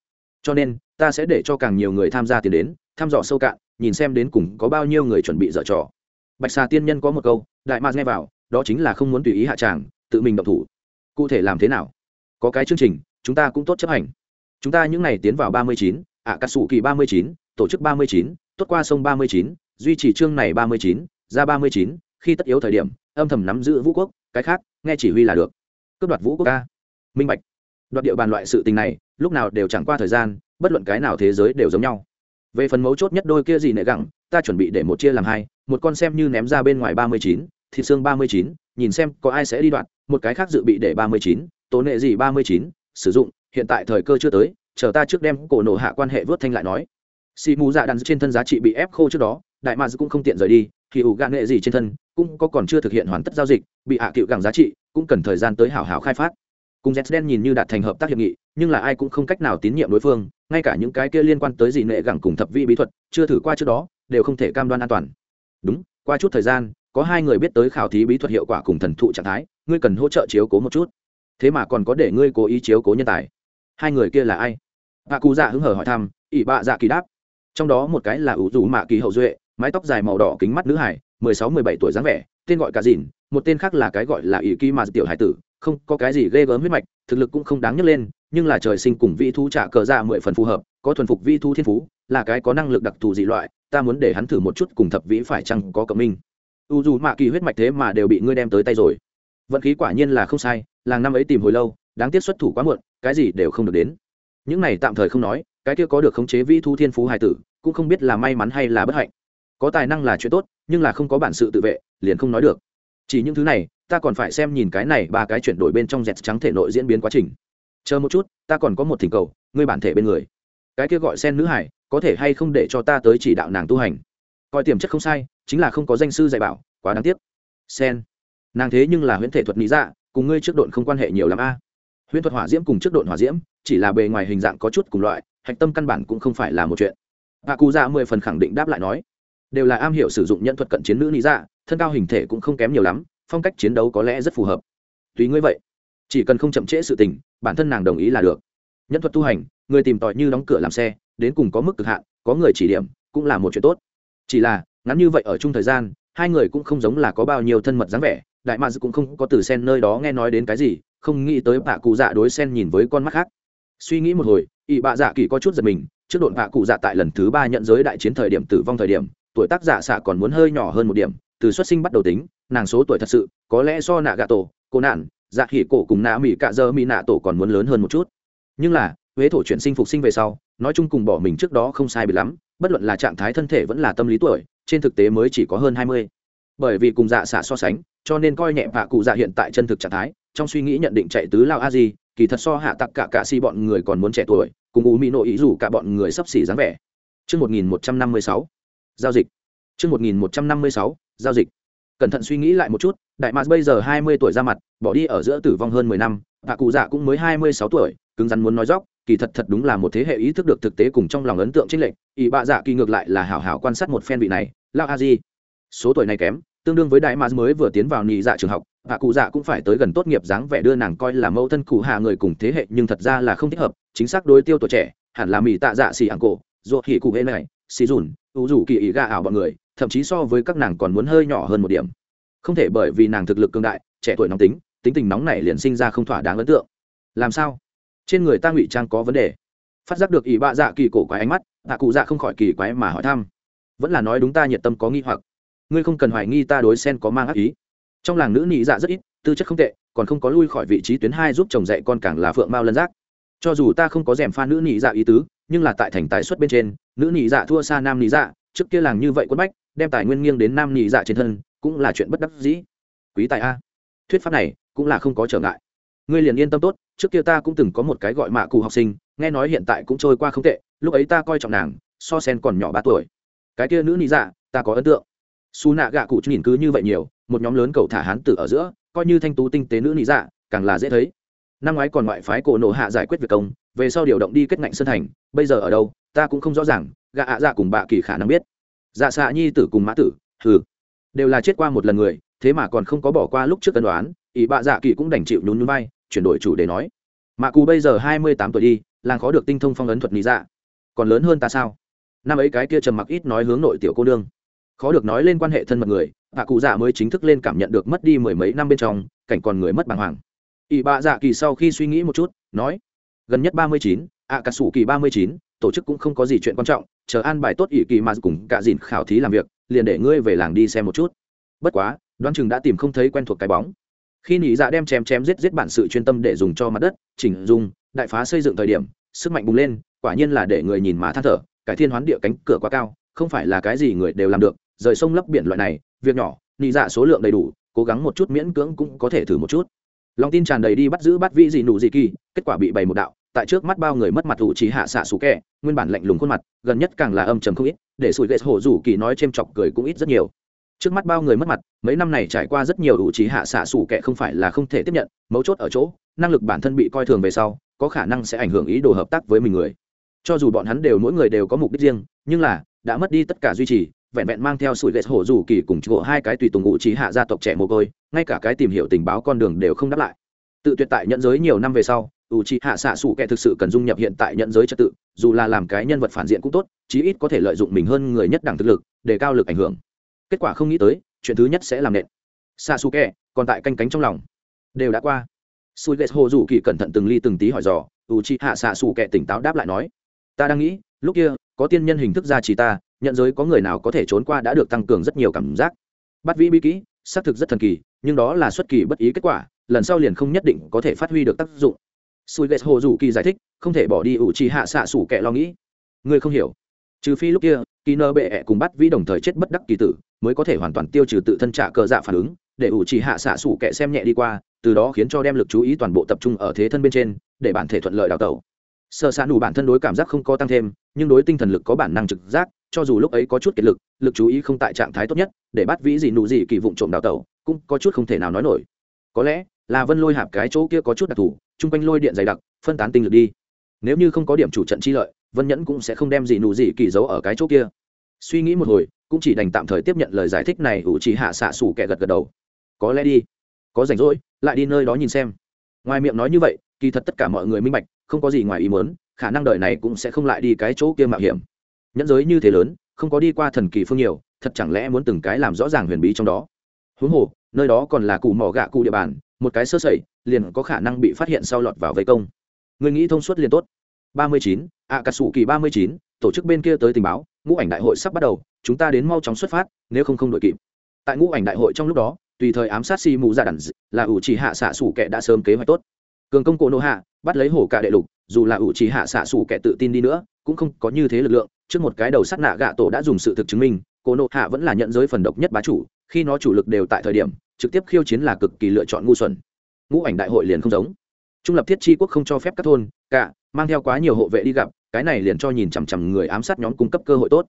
Cho nên, ta sẽ để cho càng nhiều người tham gia tiền đến, thăm dò sâu cạn, nhìn xem đến cùng có bao nhiêu người chuẩn bị dở trò. Bạch xà tiên nhân có một câu, đại mạc nghe vào, đó chính là không muốn tùy ý hạ tràng, tự mình động thủ. Cụ thể làm thế nào? Có cái chương trình chúng ta cũng tốt chấp hành chúng ta những ngày tiến vào ba mươi chín ạ cà sủ kỳ ba mươi chín tổ chức ba mươi chín tốt qua sông ba mươi chín duy trì chương này ba mươi chín ra ba mươi chín khi tất yếu thời điểm âm thầm nắm giữ vũ quốc cái khác nghe chỉ huy là được cướp đoạt vũ quốc ca minh bạch đoạt địa bàn loại sự tình này lúc nào đều chẳng qua thời gian bất luận cái nào thế giới đều giống nhau về phần mấu chốt nhất đôi kia gì nệ gẳng ta chuẩn bị để một chia làm hai một con xem như ném ra bên ngoài ba mươi chín thịt xương ba mươi chín nhìn xem có ai sẽ đi đoạn một cái khác dự bị để ba mươi chín tố nệ gì ba mươi chín sử dụng, hiện tại thời cơ chưa tới, chờ ta trước đem cổ nổ hạ quan hệ vớt thanh lại nói. Xì mù dạ đàn trên thân giá trị bị ép khô trước đó, đại mads cũng không tiện rời đi, thì ủ gạn nghệ gì trên thân cũng có còn chưa thực hiện hoàn tất giao dịch, bị hạ cựu gẳng giá trị cũng cần thời gian tới hảo hảo khai phát. Cùng z đen nhìn như đạt thành hợp tác hiệp nghị, nhưng là ai cũng không cách nào tín nhiệm đối phương, ngay cả những cái kia liên quan tới dị nệ gẳng cùng thập vi bí thuật, chưa thử qua trước đó, đều không thể cam đoan an toàn. Đúng, qua chút thời gian, có hai người biết tới khảo thí bí thuật hiệu quả cùng thần thụ trạng thái, ngươi cần hỗ trợ chiếu cố một chút thế mà còn có để ngươi cố ý chiếu cố nhân tài. Hai người kia là ai? Bà cụ dạ hứng hở hỏi thăm, ỷ bạ dạ kỳ đáp. Trong đó một cái là ủ dù mạ kỳ hậu duệ, mái tóc dài màu đỏ kính mắt nữ hải, mười sáu, mười bảy tuổi dáng vẻ, tên gọi cả dìn, một tên khác là cái gọi là ỷ kỳ mà tiểu hải tử, không có cái gì ghê gớm huyết mạch, thực lực cũng không đáng nhấc lên, nhưng là trời sinh cùng vị thú trả cờ ra mười phần phù hợp, có thuần phục vi thu thiên phú, là cái có năng lực đặc thù dị loại, ta muốn để hắn thử một chút cùng thập vĩ phải chăng có cộng minh. U dù mạ kỳ huyết mạch thế mà đều bị ngươi đem tới tay rồi. Vận khí quả nhiên là không sai làng năm ấy tìm hồi lâu, đáng tiếc xuất thủ quá muộn, cái gì đều không được đến. Những này tạm thời không nói, cái kia có được khống chế vi thu thiên phú hài tử, cũng không biết là may mắn hay là bất hạnh. Có tài năng là chuyện tốt, nhưng là không có bản sự tự vệ, liền không nói được. Chỉ những thứ này, ta còn phải xem nhìn cái này ba cái chuyển đổi bên trong dẹt trắng thể nội diễn biến quá trình. Chờ một chút, ta còn có một thỉnh cầu, ngươi bản thể bên người. Cái kia gọi sen nữ hải, có thể hay không để cho ta tới chỉ đạo nàng tu hành? Coi tiềm chất không sai, chính là không có danh sư dạy bảo, quá đáng tiếc. Sen. Nàng thế nhưng là huyễn thể thuật lý dạ cùng ngươi trước độn không quan hệ nhiều lắm a. Huyễn thuật hỏa diễm cùng trước độn hỏa diễm, chỉ là bề ngoài hình dạng có chút cùng loại, hạch tâm căn bản cũng không phải là một chuyện. Hạ cụ dạ mười phần khẳng định đáp lại nói, đều là am hiểu sử dụng nhân thuật cận chiến nữ lý dạ thân cao hình thể cũng không kém nhiều lắm, phong cách chiến đấu có lẽ rất phù hợp. Tùy ngươi vậy, chỉ cần không chậm trễ sự tình, bản thân nàng đồng ý là được. Nhân thuật tu hành, người tìm tòi như đóng cửa làm xe, đến cùng có mức cực hạn, có người chỉ điểm, cũng là một chuyện tốt. Chỉ là, ngắn như vậy ở chung thời gian, hai người cũng không giống là có bao nhiêu thân mật dáng vẻ đại mads cũng không có từ sen nơi đó nghe nói đến cái gì, không nghĩ tới bạ cụ dạ đối sen nhìn với con mắt khác. Suy nghĩ một hồi ỵ bạ dạ kỳ có chút giật mình, trước độn bạ cụ dạ tại lần thứ ba nhận giới đại chiến thời điểm tử vong thời điểm, tuổi tác dạ giả xạ còn muốn hơi nhỏ hơn một điểm, từ xuất sinh bắt đầu tính, nàng số tuổi thật sự, có lẽ do nạ gà tổ, cô nạn dạ khỉ cổ cùng nạ mỹ cạ dơ mỹ nạ tổ còn muốn lớn hơn một chút. Nhưng là, huế thổ chuyển sinh phục sinh về sau, nói chung cùng bỏ mình trước đó không sai bị lắm, bất luận là trạng thái thân thể vẫn là tâm lý tuổi, trên thực tế mới chỉ có hơn hai mươi bởi vì cùng dạ xả so sánh cho nên coi nhẹ vạ cụ dạ hiện tại chân thực trạng thái trong suy nghĩ nhận định chạy tứ lao a di kỳ thật so hạ tặc cả cạ si bọn người còn muốn trẻ tuổi cùng u mỹ nội ý rủ cả bọn người sắp xỉ dáng vẻ Trước 1156, giao dịch. Trước 1156, giao dịch. Cẩn thận suy nghĩ lại một chút, đại mạc bây giờ hai mươi tuổi ra mặt, bỏ đi ở giữa tử vong hơn mười năm, vạ cụ dạ cũng mới hai mươi sáu tuổi, cứng rắn muốn nói dóc, kỳ thật thật đúng là một thế hệ ý thức được thực tế cùng trong lòng ấn tượng chênh lệch, ý bạ dạ kỳ ngược lại là hảo hảo quan sát một phen vị này, lao a di. Số tuổi này kém, tương đương với đại mã mới vừa tiến vào nhị dạ trường học, hạ cụ dạ cũng phải tới gần tốt nghiệp dáng vẻ đưa nàng coi là mẫu thân cụ hạ người cùng thế hệ nhưng thật ra là không thích hợp, chính xác đối tiêu tuổi trẻ, hẳn là mỹ tạ dạ xì ảng cổ, ruột hỉ cụ hệ này, xì dùn, ưu rủ kỳ ý gà ảo bọn người, thậm chí so với các nàng còn muốn hơi nhỏ hơn một điểm. Không thể bởi vì nàng thực lực cương đại trẻ tuổi nóng tính tính tình nóng này liền sinh ra không thỏa đáng ấn tượng. Làm sao? Trên người ta ngụy trang có vấn đề. Phát giác được ý bạ dạ kỳ cổ quái ánh mắt tạ cụ dạ không khỏi kỳ quái mà hỏi thăm. Vẫn là nói đúng ta nhiệt tâm có nghi hoặc ngươi không cần hoài nghi ta đối sen có mang ác ý. Trong làng nữ nị dạ rất ít, tư chất không tệ, còn không có lui khỏi vị trí tuyến hai giúp chồng dạy con càng là phượng mao lân giác. Cho dù ta không có rèm pha nữ nị dạ ý tứ, nhưng là tại thành tài xuất bên trên, nữ nị dạ thua xa nam nị dạ trước kia làng như vậy quất bách, đem tài nguyên nghiêng đến nam nị dạ trên thân, cũng là chuyện bất đắc dĩ. Quý tài a. Thuyết pháp này cũng là không có trở ngại. Ngươi liền yên tâm tốt, trước kia ta cũng từng có một cái gọi mạ cụ học sinh, nghe nói hiện tại cũng trôi qua không tệ, lúc ấy ta coi trọng nàng, so sen còn nhỏ ba tuổi. Cái kia nữ nị dạ ta có ấn tượng xù nạ gạ cụ nhìn cứ như vậy nhiều, một nhóm lớn cầu thả hán tử ở giữa, coi như thanh tú tinh tế nữ lý dạ càng là dễ thấy. Năm ngoái còn ngoại phái cổ nổ hạ giải quyết việc công, về sau điều động đi kết ngạnh sơn thành, bây giờ ở đâu, ta cũng không rõ ràng, gạ ạ dạ cùng bạ kỳ khả năng biết. Dạ xạ nhi tử cùng mã tử, hừ, đều là chết qua một lần người, thế mà còn không có bỏ qua lúc trước tân đoán ỷ bạ dạ kỳ cũng đành chịu nhún nhún vai, chuyển đổi chủ để nói. Mạ cù bây giờ hai mươi tám tuổi đi, làng khó được tinh thông phong ấn thuật lý dạ. Còn lớn hơn ta sao? Năm ấy cái kia trầm mặc ít nói hướng nội tiểu cô nương khó được nói lên quan hệ thân mật người, bà cụ dạ mới chính thức lên cảm nhận được mất đi mười mấy năm bên trong, cảnh còn người mất bàng hoàng. Ỵ bạ dạ kỳ sau khi suy nghĩ một chút, nói, gần nhất ba mươi chín, ạ cà sủ kỳ ba mươi chín, tổ chức cũng không có gì chuyện quan trọng, chờ an bài tốt ỵ kỳ mà cùng cả dìn khảo thí làm việc, liền để ngươi về làng đi xem một chút. Bất quá, đoán chừng đã tìm không thấy quen thuộc cái bóng. Khi nỉ dạ đem chém chém giết giết bản sự chuyên tâm để dùng cho mặt đất, chỉnh dùng đại phá xây dựng thời điểm, sức mạnh bùng lên, quả nhiên là để người nhìn mà than thở, cải thiên hoán địa cánh cửa quá cao, không phải là cái gì người đều làm được rời sông lấp biển loại này, việc nhỏ, nị dạ số lượng đầy đủ, cố gắng một chút miễn cưỡng cũng có thể thử một chút. Lòng tin tràn đầy đi bắt giữ bắt vĩ gì nụ gì kỳ, kết quả bị bày một đạo, tại trước mắt bao người mất mặt ủ trí hạ xạ xù kẹ nguyên bản lạnh lùng khuôn mặt, gần nhất càng là âm trầm không ít, để sủi ghét hổ rủ kỳ nói c h ê m chọc cười cũng ít rất nhiều. Trước mắt bao người mất mặt, mấy năm này trải qua rất nhiều ủ trí hạ xạ xù kệ không phải là không thể tiếp nhận, mấu chốt ở chỗ, năng lực bản thân bị coi thường về sau, có khả năng sẽ ảnh hưởng ý đồ hợp tác với mình người. Cho dù bọn hắn đều mỗi người đều có mục đích riêng, nhưng là, đã mất đi tất cả duy trì vẹn vẹn mang theo sủi lệ hổ rủ kỳ cùng chỗ hai cái tùy tùng ngụ trí hạ gia tộc trẻ mồ côi, ngay cả cái tìm hiểu tình báo con đường đều không đáp lại. Tự tuyệt tại nhận giới nhiều năm về sau u trí hạ xạ sủ kẻ thực sự cần dung nhập hiện tại nhận giới trật tự, dù là làm cái nhân vật phản diện cũng tốt, chí ít có thể lợi dụng mình hơn người nhất đẳng thực lực, để cao lực ảnh hưởng. Kết quả không nghĩ tới, chuyện thứ nhất sẽ làm nện. Xạ sủ kẻ, còn tại canh cánh trong lòng. Đều đã qua. Sủi lệ hồ rủ kỳ cẩn thận từng ly từng tí hỏi dò u trí hạ xạ sủ kẻ tỉnh táo đáp lại nói, ta đang nghĩ, lúc kia, có tiên nhân hình thức ra chỉ ta nhận giới có người nào có thể trốn qua đã được tăng cường rất nhiều cảm giác. Bắt vĩ bí kỹ, xác thực rất thần kỳ, nhưng đó là xuất kỳ bất ý kết quả, lần sau liền không nhất định có thể phát huy được tác dụng. Sùi ghét hồ dù kỳ giải thích, không thể bỏ đi ủ trì hạ xạ sủ kẻ lo nghĩ. Ngươi không hiểu. Trừ phi lúc kia, kỳ nơ bệ ẹ cùng bắt vĩ đồng thời chết bất đắc kỳ tử, mới có thể hoàn toàn tiêu trừ tự thân trả cờ dạ phản ứng, để ủ trì hạ xạ sủ kẻ xem nhẹ đi qua, từ đó khiến cho đem lực chú ý toàn bộ tập trung ở thế thân bên trên, để bản thể thuận lợi đào tẩu. Sợ xạ đủ bản thân đối cảm giác không có tăng thêm, nhưng đối tinh thần lực có bản năng trực giác cho dù lúc ấy có chút kiệt lực lực chú ý không tại trạng thái tốt nhất, để bắt vĩ gì nụ gì kỳ vụng trộm đào tẩu, cũng có chút không thể nào nói nổi. Có lẽ là vân lôi hạp cái chỗ kia có chút đặc thù, chung quanh lôi điện dày đặc, phân tán tinh lực đi. Nếu như không có điểm chủ trận chi lợi, vân nhẫn cũng sẽ không đem gì nụ gì kỳ giấu ở cái chỗ kia. Suy nghĩ một hồi, cũng chỉ đành tạm thời tiếp nhận lời giải thích này ủ chỉ hạ xạ xủ kẻ gật gật đầu. Có lẽ đi. Có rảnh rỗi, lại đi nơi đó nhìn xem. Ngoài miệng nói như vậy, kỳ thật tất cả mọi người minh bạch, không có gì ngoài ý muốn, khả năng đời này cũng sẽ không lại đi cái chỗ kia mạo hiểm nhẫn giới như thế lớn, không có đi qua thần kỳ phương nhiều, thật chẳng lẽ muốn từng cái làm rõ ràng huyền bí trong đó? Huống hồ, nơi đó còn là cụ mỏ gạ cụ địa bàn, một cái sơ sẩy, liền có khả năng bị phát hiện sau lọt vào vây công. Người nghĩ thông suốt liền tốt. Ba mươi chín ạ cà sủ kỳ ba mươi chín, tổ chức bên kia tới tình báo, ngũ ảnh đại hội sắp bắt đầu, chúng ta đến mau chóng xuất phát, nếu không không đội kịp. Tại ngũ ảnh đại hội trong lúc đó, tùy thời ám sát si mù ra đàn là ủ trì hạ xạ sủ kệ đã sớm kế hoạch tốt. Cường công cổ nô hạ bắt lấy hổ cả đệ lục, dù là ủ trì hạ xạ sủ kệ tự tin đi nữa, cũng không có như thế lực lượng trước một cái đầu sắt nạ gạ tổ đã dùng sự thực chứng minh, cô nô hạ vẫn là nhận giới phần độc nhất bá chủ, khi nó chủ lực đều tại thời điểm, trực tiếp khiêu chiến là cực kỳ lựa chọn ngu xuẩn. Ngũ ảnh đại hội liền không giống. Trung lập thiết tri quốc không cho phép các thôn, cả, mang theo quá nhiều hộ vệ đi gặp, cái này liền cho nhìn chằm chằm người ám sát nhóm cung cấp cơ hội tốt.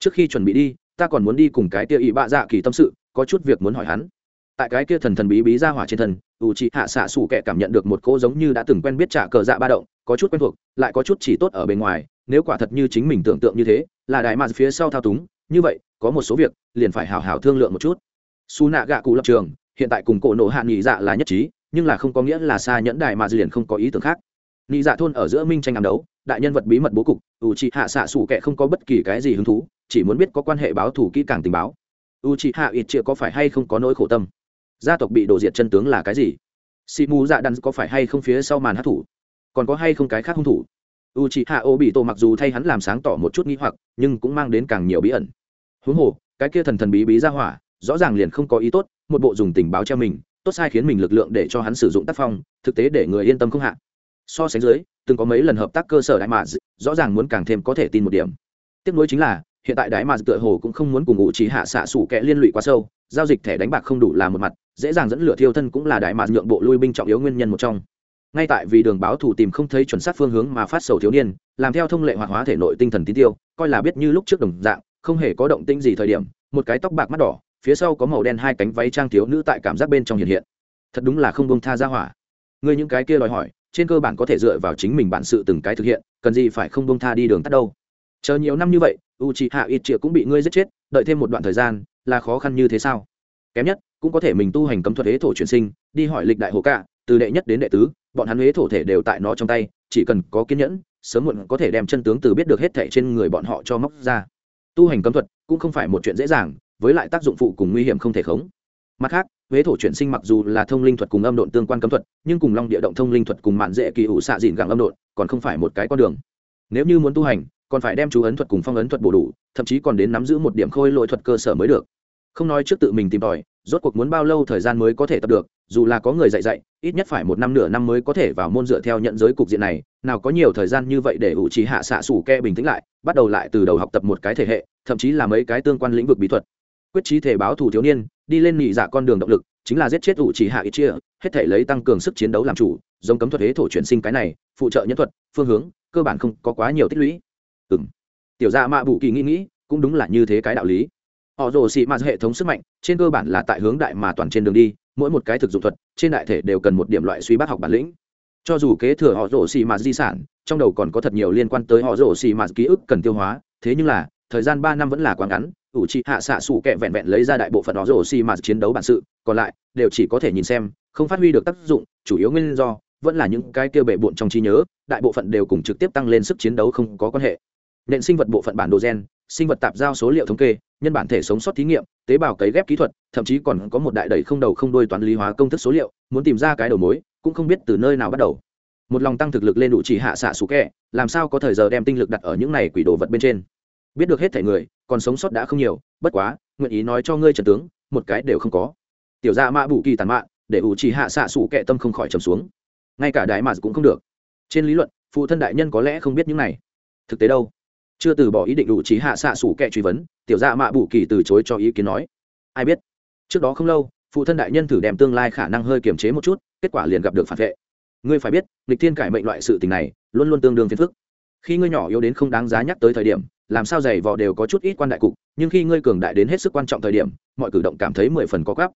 Trước khi chuẩn bị đi, ta còn muốn đi cùng cái kia ỵ bạ dạ kỳ tâm sự, có chút việc muốn hỏi hắn. Tại cái kia thần thần bí bí ra hỏa trên thân u chị hạ xạ xù kệ cảm nhận được một cô giống như đã từng quen biết trả cờ dạ ba động, có chút quen thuộc, lại có chút chỉ tốt ở bên ngoài nếu quả thật như chính mình tưởng tượng như thế, là đại mạc phía sau thao túng, như vậy, có một số việc, liền phải hào hào thương lượng một chút. Su nạ gạ cụ lập trường, hiện tại cùng cổ nộ hạ nghị dạ là nhất trí, nhưng là không có nghĩa là xa nhẫn đại mà liền không có ý tưởng khác. Nghị dạ thôn ở giữa minh tranh ám đấu, đại nhân vật bí mật bố cục u c hạ xạ xủ kệ không có bất kỳ cái gì hứng thú, chỉ muốn biết có quan hệ báo thủ kỹ càng tình báo. U c hạ ít chia có phải hay không có nỗi khổ tâm? Gia tộc bị đổ diệt chân tướng là cái gì? Si mù dạ đắn có phải hay không phía sau màn hát thủ? Còn có hay không cái khác hung thủ? U c hạ ô bị tổ mặc dù thay hắn làm sáng tỏ một chút nghi hoặc, nhưng cũng mang đến càng nhiều bí ẩn. Huống hồ, cái kia thần thần bí bí ra hỏa, rõ ràng liền không có ý tốt, một bộ dùng tình báo cho mình, tốt sai khiến mình lực lượng để cho hắn sử dụng tác phong, thực tế để người yên tâm không hạ. So sánh dưới, từng có mấy lần hợp tác cơ sở đại mạc rõ ràng muốn càng thêm có thể tin một điểm. Tiếp nối chính là, hiện tại đại mạc tựa hồ cũng không muốn cùng ngụ trí hạ xạ sủ kẻ liên lụy quá sâu, giao dịch thẻ đánh bạc không đủ là một mặt, dễ dàng dẫn lửa thiêu thân cũng là đại mạc nhượng bộ lui binh trọng yếu nguyên nhân một trong ngay tại vì đường báo thủ tìm không thấy chuẩn xác phương hướng mà phát sầu thiếu niên, làm theo thông lệ hoạt hóa thể nội tinh thần tín tiêu, coi là biết như lúc trước đồng dạng, không hề có động tĩnh gì thời điểm, một cái tóc bạc mắt đỏ, phía sau có màu đen hai cánh váy trang thiếu nữ tại cảm giác bên trong hiện hiện. Thật đúng là không bông tha ra hỏa. Ngươi những cái kia đòi hỏi, trên cơ bản có thể dựa vào chính mình bản sự từng cái thực hiện, cần gì phải không bông tha đi đường tắt đâu. Chờ nhiều năm như vậy u chị hạ ít triệu cũng bị ngươi giết chết, đợi thêm một đoạn thời gian, là khó khăn như thế sao? Kém nhất, cũng có thể mình tu hành cấm thuật thế thổ chuyển sinh, đi hỏi lịch đại hồ cả từ đệ nhất đến đệ tứ, bọn hắn huế thổ thể đều tại nó trong tay, chỉ cần có kiên nhẫn, sớm muộn có thể đem chân tướng từ biết được hết thệ trên người bọn họ cho móc ra. Tu hành cấm thuật cũng không phải một chuyện dễ dàng, với lại tác dụng phụ cùng nguy hiểm không thể khống. Mặt khác, huế thổ chuyển sinh mặc dù là thông linh thuật cùng âm độn tương quan cấm thuật, nhưng cùng long địa động thông linh thuật cùng mạn dễ kỳ ủ xạ dịn gặng âm độn còn không phải một cái con đường. Nếu như muốn tu hành, còn phải đem chú ấn thuật cùng phong ấn thuật bổ đủ, thậm chí còn đến nắm giữ một điểm khôi lỗi thuật cơ sở mới được không nói trước tự mình tìm tòi, rốt cuộc muốn bao lâu thời gian mới có thể tập được, dù là có người dạy dạy, ít nhất phải một năm nửa năm mới có thể vào môn dựa theo nhận giới cục diện này, nào có nhiều thời gian như vậy để ủ trí hạ xạ sủ ke bình tĩnh lại, bắt đầu lại từ đầu học tập một cái thể hệ, thậm chí là mấy cái tương quan lĩnh vực bí thuật. Quyết trí thể báo thủ thiếu niên, đi lên nhị dạ con đường động lực, chính là giết chết ủ trí hạ ít chia, hết thể lấy tăng cường sức chiến đấu làm chủ, giống cấm thuật thế thổ chuyển sinh cái này, phụ trợ nhân thuật, phương hướng, cơ bản không có quá nhiều tích lũy. Ừ tiểu gia mạ bù kỳ nghĩ nghĩ, cũng đúng là như thế cái đạo lý họ rồ xị mạt hệ thống sức mạnh, trên cơ bản là tại hướng đại mà toàn trên đường đi, mỗi một cái thực dụng thuật, trên đại thể đều cần một điểm loại suy bác học bản lĩnh. Cho dù kế thừa họ rồ xị mạt di sản, trong đầu còn có thật nhiều liên quan tới họ rồ xị mạt ký ức cần tiêu hóa, thế nhưng là, thời gian ba năm vẫn là quá ngắn, ủ trị hạ xạ sủ kẹ vẹn vẹn lấy ra đại bộ phận họ rồ xị mạt chiến đấu bản sự, còn lại, đều chỉ có thể nhìn xem, không phát huy được tác dụng, chủ yếu nguyên do, vẫn là những cái kia bệ bộn trong trí nhớ, đại bộ phận đều cùng trực tiếp tăng lên sức chiến đấu không có quan hệ. Nền sinh vật bộ phận bản đồ gen sinh vật tạp giao số liệu thống kê, nhân bản thể sống sót thí nghiệm, tế bào cấy ghép kỹ thuật, thậm chí còn có một đại đầy không đầu không đôi toán lý hóa công thức số liệu, muốn tìm ra cái đầu mối, cũng không biết từ nơi nào bắt đầu. Một lòng tăng thực lực lên đủ chỉ hạ xạ sủ kẹ, làm sao có thời giờ đem tinh lực đặt ở những này quỷ đồ vật bên trên? Biết được hết thể người, còn sống sót đã không nhiều, bất quá, nguyện ý nói cho ngươi trần tướng, một cái đều không có. Tiểu gia mạ bù kỳ tàn mạn để ủ chỉ hạ xạ sủ kẹ tâm không khỏi trầm xuống. Ngay cả đại mà cũng không được. Trên lý luận, phụ thân đại nhân có lẽ không biết những này. Thực tế đâu? Chưa từ bỏ ý định đủ trí hạ xạ sủ kệ truy vấn, tiểu dạ mạ bù kỳ từ chối cho ý kiến nói. Ai biết? Trước đó không lâu, phụ thân đại nhân thử đem tương lai khả năng hơi kiềm chế một chút, kết quả liền gặp được phản vệ. Ngươi phải biết lịch thiên cải mệnh loại sự tình này, luôn luôn tương đương phiền phức. Khi ngươi nhỏ yếu đến không đáng giá nhắc tới thời điểm, làm sao giày vò đều có chút ít quan đại cục, nhưng khi ngươi cường đại đến hết sức quan trọng thời điểm, mọi cử động cảm thấy mười phần có gáp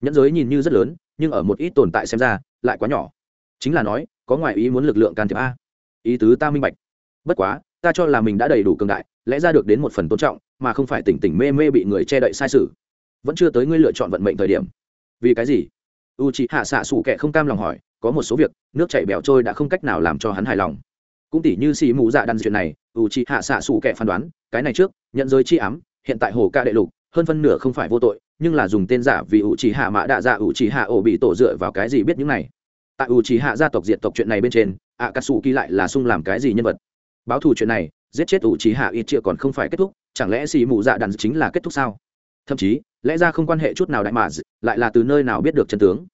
nhẫn giới nhìn như rất lớn, nhưng ở một ít tồn tại xem ra, lại quá nhỏ. Chính là nói, có ngoại ý muốn lực lượng can thiệp a. Ý tứ ta minh bạch. Bất quá ta cho là mình đã đầy đủ cường đại, lẽ ra được đến một phần tôn trọng, mà không phải tỉnh tỉnh mê mê bị người che đậy sai sự. Vẫn chưa tới ngươi lựa chọn vận mệnh thời điểm. Vì cái gì? U chị hạ xạ xù kẻ không cam lòng hỏi, có một số việc, nước chảy bẻo trôi đã không cách nào làm cho hắn hài lòng. Cũng tỉ như xì mù dạ đan chuyện này u chị hạ xạ xù kẻ phán đoán, cái này trước, nhận giới chi ám, hiện tại hồ ca đệ lục, hơn phân nửa không phải vô tội, nhưng là dùng tên giả vì u chị hạ mã đạ dạ u chị hạ ổ bị tổ dựa vào cái gì biết những này? Tại u chị hạ gia tộc diện tộc chuyện này bên trên ạ cà sủ kỳ lại là sung làm cái gì nhân vật? Báo thù chuyện này, giết chết ủ trí hạ ít chia còn không phải kết thúc, chẳng lẽ xì mù dạ đàn chính là kết thúc sao? Thậm chí, lẽ ra không quan hệ chút nào đại mà lại là từ nơi nào biết được chân tướng?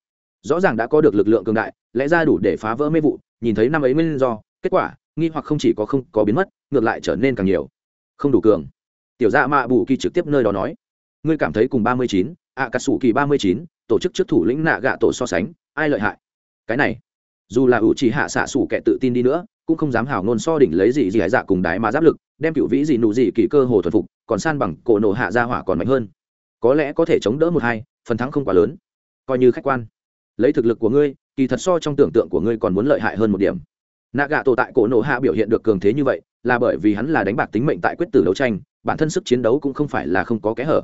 Rõ ràng đã có được lực lượng cường đại, lẽ ra đủ để phá vỡ mê vụ, nhìn thấy năm ấy nguyên do, kết quả, nghi hoặc không chỉ có không có biến mất, ngược lại trở nên càng nhiều. Không đủ cường. Tiểu dạ mạ bù kỳ trực tiếp nơi đó nói. Ngươi cảm thấy cùng ba mươi chín ạ cà sủ kỳ ba mươi chín, tổ chức trước thủ lĩnh nạ gạ tổ so sánh, ai lợi hại? Cái này. Dù là ủ chỉ hạ xạ sủ kẻ tự tin đi nữa cũng không dám hảo nôn so đỉnh lấy gì gì hải dạ cùng đái mà giáp lực, đem cựu vĩ gì nụ gì kỳ cơ hồ thuần phục, còn san bằng cổ nổ hạ ra hỏa còn mạnh hơn. Có lẽ có thể chống đỡ một hai, phần thắng không quá lớn. Coi như khách quan. Lấy thực lực của ngươi, kỳ thật so trong tưởng tượng của ngươi còn muốn lợi hại hơn một điểm. Nạ gạ tổ tại cổ nổ hạ biểu hiện được cường thế như vậy, là bởi vì hắn là đánh bạc tính mệnh tại quyết tử đấu tranh, bản thân sức chiến đấu cũng không phải là không có kẽ hở.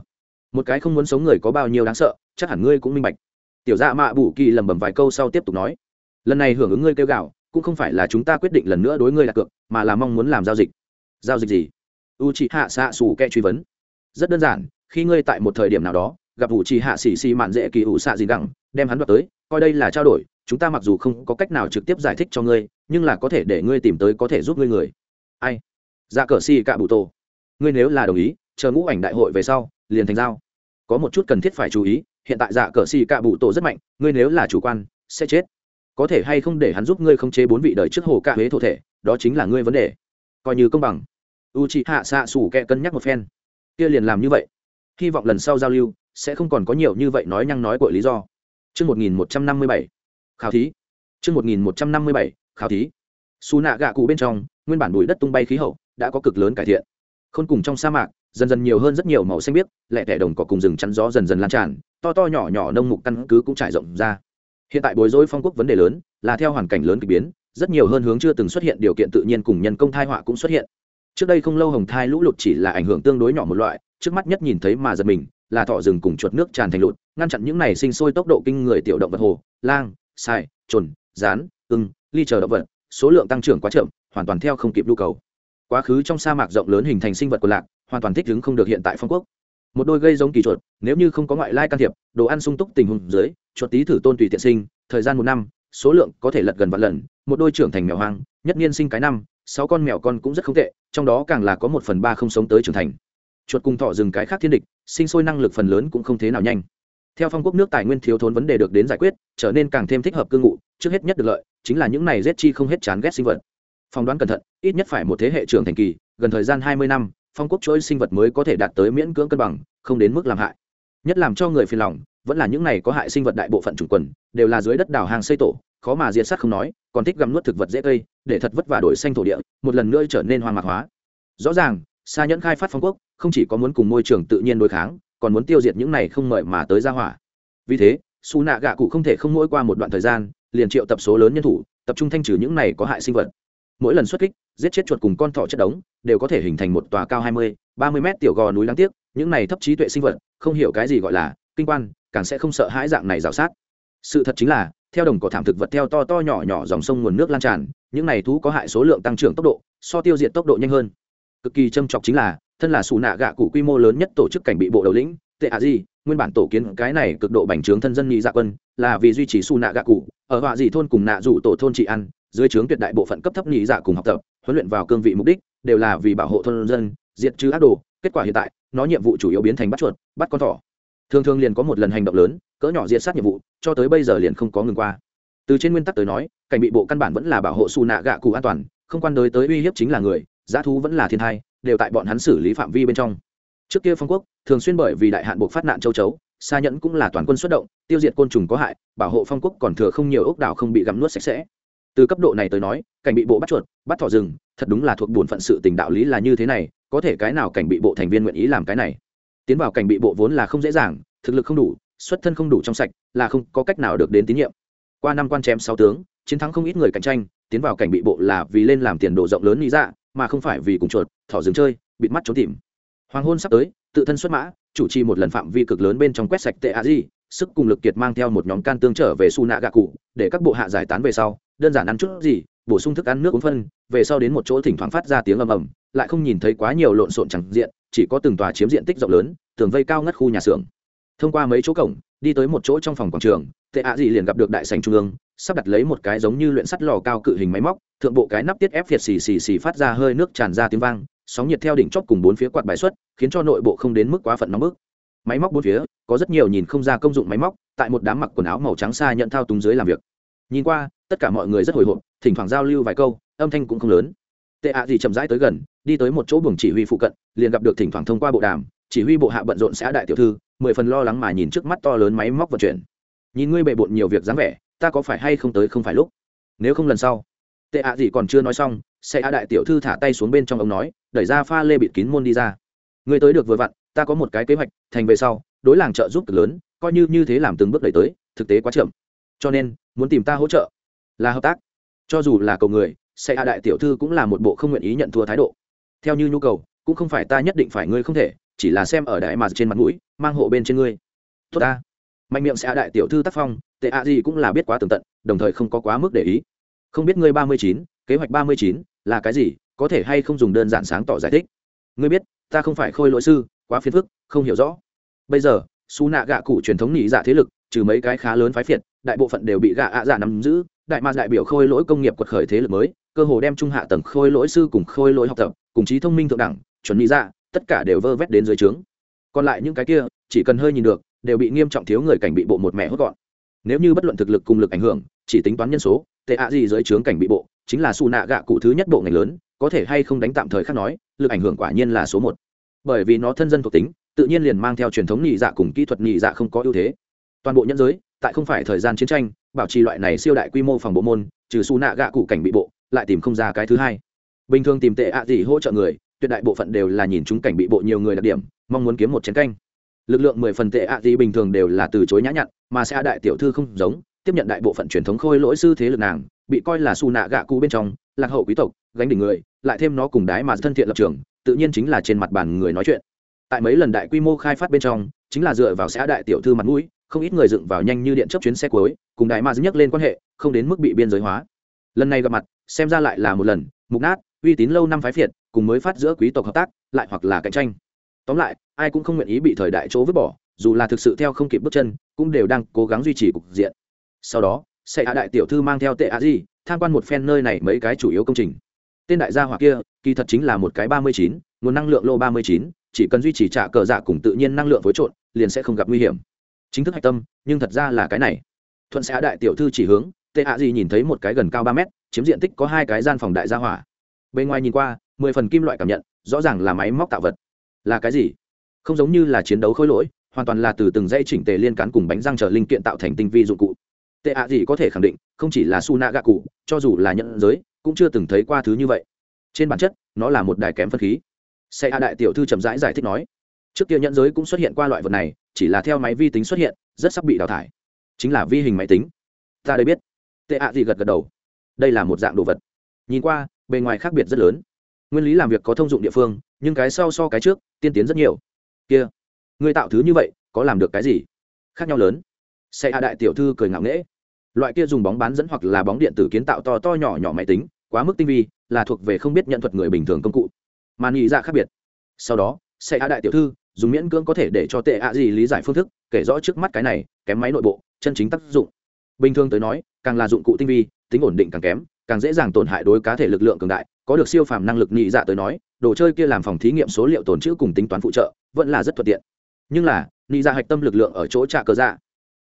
Một cái không muốn sống người có bao nhiêu đáng sợ, chắc hẳn ngươi cũng minh bạch. Tiểu dạ mạ bù kỳ lầm bầm vài câu sau tiếp tục nói. Lần này hưởng ứng ngươi kêu gạo cũng không phải là chúng ta quyết định lần nữa đối ngươi đặt cược, mà là mong muốn làm giao dịch. Giao dịch gì? U c h ị hạ xạ xù kẹ truy vấn. Rất đơn giản, khi ngươi tại một thời điểm nào đó, gặp u c h ị hạ xì xì mạn dễ kỳ ủ xạ gì gẳng đem hắn đoạt tới, coi đây là trao đổi, chúng ta mặc dù không có cách nào trực tiếp giải thích cho ngươi, nhưng là có thể để ngươi tìm tới có thể giúp ngươi người. Ai? Ra cờ xì cạ bụ tô. Ngươi nếu là đồng ý, chờ ngũ ảnh đại hội về sau, liền thành giao. Có một chút cần thiết phải chú ý, hiện tại dạ cờ xì cạ bụ tổ rất mạnh, ngươi nếu là chủ quan, sẽ chết có thể hay không để hắn giúp ngươi không chế bốn vị đời trước hồ ca huế thổ thể đó chính là ngươi vấn đề coi như công bằng u c h ị hạ xạ xủ kẹ cân nhắc một phen kia liền làm như vậy hy vọng lần sau giao lưu sẽ không còn có nhiều như vậy nói nhăng nói của lý do Chương 1157. Khảo thí. Chương 1157. Khảo thí. xu nạ gạ cụ bên trong, nguyên bản bụi đất tung bay khí hậu đã có cực lớn cải thiện. Khôn cùng trong sa mạc, dần dần nhiều hơn rất nhiều màu xanh biếc lẹ tẻ đồng cỏ cùng rừng chắn gió dần dần lan tràn to to nhỏ nhỏ nông mục căn cứ cũng trải rộng ra hiện tại bối rối phong quốc vấn đề lớn, là theo hoàn cảnh lớn k ỳ biến, rất nhiều hơn hướng chưa từng xuất hiện điều kiện tự nhiên cùng nhân công thai họa cũng xuất hiện. Trước đây không lâu hồng thai lũ lụt chỉ là ảnh hưởng tương đối nhỏ một loại, trước mắt nhất nhìn thấy mà giật mình, là thọ rừng cùng chuột nước tràn thành lụt, ngăn chặn những này sinh sôi tốc độ kinh người tiểu động vật hồ, lang, sai trồn rán, ưng, ly chờ động vật, số lượng tăng trưởng quá chậm, hoàn toàn theo không kịp nhu cầu. Quá khứ trong sa mạc rộng lớn hình thành sinh vật của lạc, hoàn toàn thích ứng không được hiện tại phong quốc một đôi gây giống kỳ chuột, nếu như không có ngoại lai can thiệp, đồ ăn sung túc tình huống dưới, chuột tí thử tôn tùy tiện sinh, thời gian một năm, số lượng có thể lật gần vạn lần, một đôi trưởng thành mèo hoang, nhất niên sinh cái năm, sáu con mèo con cũng rất không tệ, trong đó càng là có một phần ba không sống tới trưởng thành. Chuột cùng thọ rừng cái khác thiên địch, sinh sôi năng lực phần lớn cũng không thế nào nhanh. Theo phong quốc nước tài nguyên thiếu thốn vấn đề được đến giải quyết, trở nên càng thêm thích hợp cư ngụ, trước hết nhất được lợi, chính là những này rét chi không hết chán ghét sinh vật. Phỏng đoán cẩn thận, ít nhất phải một thế hệ trưởng thành kỳ, gần thời gian hai mươi năm phong quốc chuỗi sinh vật mới có thể đạt tới miễn cưỡng cân bằng, không đến mức làm hại. Nhất làm cho người phiền lòng, vẫn là những này có hại sinh vật đại bộ phận chủng quần, đều là dưới đất đào hàng xây tổ, khó mà diệt sát không nói, còn thích gặm nuốt thực vật dễ cây, để thật vất vả đổi xanh thổ địa, một lần nữa trở nên hoang mạc hóa. Rõ ràng xa nhẫn khai phát phong quốc, không chỉ có muốn cùng môi trường tự nhiên đối kháng, còn muốn tiêu diệt những này không mời mà tới ra hỏa. Vì thế, su nạ gạ cụ không thể không mỗi qua một đoạn thời gian, liền triệu tập số lớn nhân thủ, tập trung thanh trừ những này có hại sinh vật. Mỗi lần xuất kích giết chết chuột cùng con thỏ chất đống, đều có thể hình thành một tòa cao hai mươi, ba mươi mét tiểu gò núi đáng tiếc, những này thấp trí tuệ sinh vật, không hiểu cái gì gọi là kinh quan, càng sẽ không sợ hãi dạng này rào sát. Sự thật chính là, theo đồng cỏ thảm thực vật theo to to nhỏ nhỏ dòng sông nguồn nước lan tràn, những này thú có hại số lượng tăng trưởng tốc độ, so tiêu diệt tốc độ nhanh hơn. Cực kỳ châm chọc chính là, thân là xù nạ gạ cụ quy mô lớn nhất tổ chức cảnh bị bộ đầu lĩnh, tệ a gì nguyên bản tổ kiến cái này cực độ bành trướng thân dân nhị dạ quân, là vì duy trì xù nạ gạ cụ, ở họa dị thôn cùng nạ rủ tổ thôn trị ăn dưới trướng tuyệt đại bộ phận cấp thấp nhị dạ cùng học tập, huấn luyện vào cương vị mục đích, đều là vì bảo hộ thôn dân, diệt trừ ác đồ. Kết quả hiện tại, nó nhiệm vụ chủ yếu biến thành bắt chuột, bắt con thỏ. Thường thường liền có một lần hành động lớn, cỡ nhỏ diệt sát nhiệm vụ, cho tới bây giờ liền không có ngừng qua. Từ trên nguyên tắc tới nói, cảnh bị bộ căn bản vẫn là bảo hộ xù nạ gạ cụ an toàn, không quan đối tới uy hiếp chính là người, giá thú vẫn là thiên thai, đều tại bọn hắn xử lý phạm vi bên trong. Trước kia phong quốc, thường xuyên bởi vì đại hạn buộc phát nạn châu chấu xa nhẫn cũng là toàn quân xuất động, tiêu diệt côn trùng có hại, bảo hộ phong quốc còn thừa không nhiều ốc đảo không bị gặm nuốt sạch sẽ từ cấp độ này tới nói, cảnh bị bộ bắt chuột, bắt thỏ rừng, thật đúng là thuộc bổn phận sự tình đạo lý là như thế này, có thể cái nào cảnh bị bộ thành viên nguyện ý làm cái này? Tiến vào cảnh bị bộ vốn là không dễ dàng, thực lực không đủ, xuất thân không đủ trong sạch, là không có cách nào được đến tín nhiệm. Qua năm quan chém sáu tướng, chiến thắng không ít người cạnh tranh, tiến vào cảnh bị bộ là vì lên làm tiền đồ rộng lớn lý dạ mà không phải vì cùng chuột, thỏ rừng chơi, bịt mắt trốn tìm. Hoàng hôn sắp tới, tự thân xuất mã, chủ trì một lần phạm vi cực lớn bên trong quét sạch tệ a di sức cùng lực kiệt mang theo một nhóm can tương trở về su nạ gạ cụ, để các bộ hạ giải tán về sau, đơn giản ăn chút gì, bổ sung thức ăn nước uống phân, về sau đến một chỗ thỉnh thoảng phát ra tiếng ầm ầm, lại không nhìn thấy quá nhiều lộn xộn chẳng diện, chỉ có từng tòa chiếm diện tích rộng lớn, tường vây cao ngất khu nhà xưởng. Thông qua mấy chỗ cổng, đi tới một chỗ trong phòng quảng trường, tệ ạ gì liền gặp được đại sành trung ương, sắp đặt lấy một cái giống như luyện sắt lò cao cự hình máy móc, thượng bộ cái nắp tiết ép việt xì xì xì phát ra hơi nước tràn ra tiếng vang, sóng nhiệt theo đỉnh chóp cùng bốn phía quạt bài xuất, khiến cho nội bộ không đến mức quá phận nóng bức máy móc bốn phía, có rất nhiều nhìn không ra công dụng máy móc, tại một đám mặc quần áo màu trắng xa nhận thao túng dưới làm việc. Nhìn qua, tất cả mọi người rất hồi hộp, thỉnh thoảng giao lưu vài câu, âm thanh cũng không lớn. Tệ ạ gì chậm rãi tới gần, đi tới một chỗ buồng chỉ huy phụ cận, liền gặp được thỉnh thoảng thông qua bộ đàm, chỉ huy bộ hạ bận rộn xã đại tiểu thư, mười phần lo lắng mà nhìn trước mắt to lớn máy móc vận chuyển. Nhìn ngươi bề bộn nhiều việc dáng vẻ, ta có phải hay không tới không phải lúc? Nếu không lần sau. Tệ ạ gì còn chưa nói xong sẽ đại tiểu thư thả tay xuống bên trong ông nói, đẩy ra pha lê bịt kín môn đi ra. Ngươi tới được vừa vặn ta có một cái kế hoạch, thành về sau, đối làng trợ giúp cực lớn, coi như như thế làm từng bước đẩy tới, thực tế quá chậm. Cho nên, muốn tìm ta hỗ trợ là hợp tác. Cho dù là cầu người, sẽ hạ đại tiểu thư cũng là một bộ không nguyện ý nhận thua thái độ. Theo như nhu cầu, cũng không phải ta nhất định phải ngươi không thể, chỉ là xem ở đại mà trên mặt mũi, mang hộ bên trên ngươi. Tốt ta. Mạnh miệng sẽ hạ đại tiểu thư tác phong, tệ hạ gì cũng là biết quá tường tận, đồng thời không có quá mức để ý. Không biết ngươi ba mươi chín, kế hoạch ba mươi chín là cái gì, có thể hay không dùng đơn giản sáng tỏ giải thích. Ngươi biết, ta không phải khôi lỗi sư quá phiền phức, không hiểu rõ. Bây giờ, su nạ gạ cụ truyền thống nhị dạ thế lực, trừ mấy cái khá lớn phái phiệt, đại bộ phận đều bị gạ ạ dạ nắm giữ. Đại ma đại biểu khôi lỗi công nghiệp quật khởi thế lực mới, cơ hồ đem trung hạ tầng khôi lỗi sư cùng khôi lỗi học tập, cùng trí thông minh thượng đẳng, chuẩn nhị dạ tất cả đều vơ vét đến dưới trướng. Còn lại những cái kia, chỉ cần hơi nhìn được, đều bị nghiêm trọng thiếu người cảnh bị bộ một mẹ hốt gọn. Nếu như bất luận thực lực cùng lực ảnh hưởng, chỉ tính toán nhân số, tệ ạ gì dưới trướng cảnh bị bộ, chính là xù nạ gạ cụ thứ nhất bộ ngành lớn, có thể hay không đánh tạm thời khác nói, lực ảnh hưởng quả nhiên là số một bởi vì nó thân dân thuộc tính, tự nhiên liền mang theo truyền thống nhị dạ cùng kỹ thuật nhị dạ không có ưu thế. Toàn bộ nhân giới, tại không phải thời gian chiến tranh, bảo trì loại này siêu đại quy mô phòng bộ môn, trừ xù nạ gạ cụ cảnh bị bộ, lại tìm không ra cái thứ hai. Bình thường tìm tệ ạ gì hỗ trợ người, tuyệt đại bộ phận đều là nhìn chúng cảnh bị bộ nhiều người đặc điểm, mong muốn kiếm một chiến canh. Lực lượng mười phần tệ ạ gì bình thường đều là từ chối nhã nhặn, mà sẽ đại tiểu thư không giống, tiếp nhận đại bộ phận truyền thống khôi lỗi sư thế lực nàng, bị coi là su nạ gạ cụ bên trong, lạc hậu quý tộc, gánh đỉnh người, lại thêm nó cùng đái mà thân thiện lập trường tự nhiên chính là trên mặt bàn người nói chuyện. Tại mấy lần đại quy mô khai phát bên trong, chính là dựa vào xã đại tiểu thư mặt mũi, không ít người dựng vào nhanh như điện chấp chuyến xe cuối, cùng đại mà nhắc lên quan hệ, không đến mức bị biên giới hóa. Lần này gặp mặt, xem ra lại là một lần, mục nát, uy tín lâu năm phái phiệt, cùng mới phát giữa quý tộc hợp tác, lại hoặc là cạnh tranh. Tóm lại, ai cũng không nguyện ý bị thời đại chỗ vứt bỏ, dù là thực sự theo không kịp bước chân, cũng đều đang cố gắng duy trì cục diện. Sau đó, sẽ hạ đại tiểu thư mang theo tệ a di tham quan một phen nơi này mấy cái chủ yếu công trình tên đại gia hỏa kia, kỳ thật chính là một cái ba mươi chín, nguồn năng lượng lô ba mươi chín, chỉ cần duy trì trả cờ dạ cùng tự nhiên năng lượng phối trộn, liền sẽ không gặp nguy hiểm. Chính thức hạch tâm, nhưng thật ra là cái này. Thuận xã đại tiểu thư chỉ hướng tệ ạ gì nhìn thấy một cái gần cao ba mét, chiếm diện tích có hai cái gian phòng đại gia hỏa. Bên ngoài nhìn qua, mười phần kim loại cảm nhận, rõ ràng là máy móc tạo vật. Là cái gì? Không giống như là chiến đấu khối lỗi, hoàn toàn là từ từng dây chỉnh tề liên cán cùng bánh răng chờ linh kiện tạo thành tinh vi dụng cụ. Tệ ạ gì có thể khẳng định, không chỉ là su nạ gạ cụ, cho dù là nhận giới cũng chưa từng thấy qua thứ như vậy. Trên bản chất, nó là một đài kém phân khí. Xe a đại tiểu thư chậm rãi giải thích nói, trước kia nhận giới cũng xuất hiện qua loại vật này, chỉ là theo máy vi tính xuất hiện, rất sắp bị đào thải. Chính là vi hình máy tính. Ta đây biết. Tệ ạ gì gật gật đầu. Đây là một dạng đồ vật. Nhìn qua, bề ngoài khác biệt rất lớn. Nguyên lý làm việc có thông dụng địa phương, nhưng cái sau so cái trước, tiên tiến rất nhiều. Kia, người tạo thứ như vậy, có làm được cái gì? Khác nhau lớn. Xe a đại tiểu thư cười ngạo nghễ. Loại kia dùng bóng bán dẫn hoặc là bóng điện tử kiến tạo to to nhỏ nhỏ máy tính quá mức tinh vi, là thuộc về không biết nhận thuật người bình thường công cụ. Mà nghĩ ra dạ khác biệt. Sau đó, sẽ hạ đại tiểu thư, dùng miễn cưỡng có thể để cho tệ ạ gì lý giải phương thức, kể rõ trước mắt cái này, kém máy nội bộ, chân chính tác dụng. Bình thường tới nói, càng là dụng cụ tinh vi, tính ổn định càng kém, càng dễ dàng tổn hại đối cá thể lực lượng cường đại, có được siêu phàm năng lực nhị dạ tới nói, đồ chơi kia làm phòng thí nghiệm số liệu tồn trữ cùng tính toán phụ trợ, vẫn là rất thuận tiện. Nhưng là, nhị dạ hạch tâm lực lượng ở chỗ trả cờ dạ.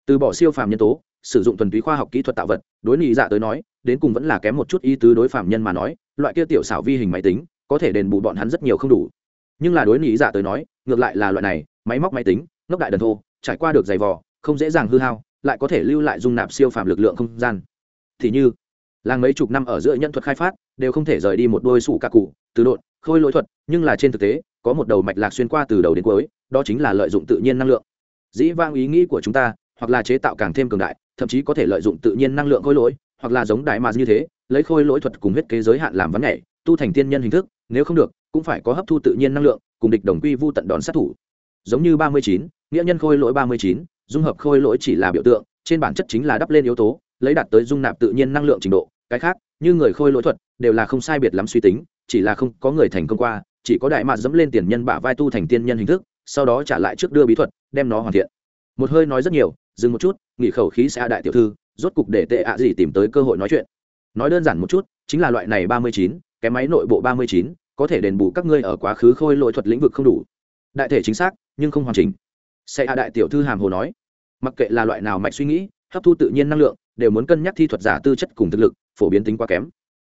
Từ bỏ siêu phàm nhân tố sử dụng thuần túy khoa học kỹ thuật tạo vật, đối nhị dạ tới nói, đến cùng vẫn là kém một chút ý tứ đối phạm nhân mà nói, loại kia tiểu xảo vi hình máy tính, có thể đền bù bọn hắn rất nhiều không đủ. Nhưng là đối nhị dạ tới nói, ngược lại là loại này, máy móc máy tính, ngốc đại đần thô, trải qua được giày vò, không dễ dàng hư hao, lại có thể lưu lại dung nạp siêu phàm lực lượng không gian. Thì như, làng mấy chục năm ở giữa nhân thuật khai phát, đều không thể rời đi một đôi sủ cạ cụ từ độn, khôi lỗi thuật, nhưng là trên thực tế, có một đầu mạch lạc xuyên qua từ đầu đến cuối, đó chính là lợi dụng tự nhiên năng lượng. Dĩ vang ý nghĩ của chúng ta hoặc là chế tạo càng thêm cường đại, thậm chí có thể lợi dụng tự nhiên năng lượng khôi lỗi, hoặc là giống đại mà như thế, lấy khôi lỗi thuật cùng huyết kế giới hạn làm vấn nhảy, tu thành tiên nhân hình thức, nếu không được, cũng phải có hấp thu tự nhiên năng lượng, cùng địch đồng quy vu tận đòn sát thủ. Giống như ba mươi chín, nghĩa nhân khôi lỗi ba mươi chín, dung hợp khôi lỗi chỉ là biểu tượng, trên bản chất chính là đắp lên yếu tố, lấy đạt tới dung nạp tự nhiên năng lượng trình độ, cái khác, như người khôi lỗi thuật, đều là không sai biệt lắm suy tính, chỉ là không có người thành công qua, chỉ có đại mạt dẫm lên tiền nhân bả vai tu thành tiên nhân hình thức, sau đó trả lại trước đưa bí thuật, đem nó hoàn thiện. Một hơi nói rất nhiều dừng một chút, nghỉ khẩu khí sẽ đại tiểu thư, rốt cục để tệ ạ gì tìm tới cơ hội nói chuyện. Nói đơn giản một chút, chính là loại này ba mươi chín, cái máy nội bộ ba mươi chín, có thể đền bù các ngươi ở quá khứ khôi lỗi thuật lĩnh vực không đủ. Đại thể chính xác, nhưng không hoàn chỉnh. Sẽ hạ đại tiểu thư hàm hồ nói. Mặc kệ là loại nào mạch suy nghĩ, hấp thu tự nhiên năng lượng, đều muốn cân nhắc thi thuật giả tư chất cùng thực lực, phổ biến tính quá kém.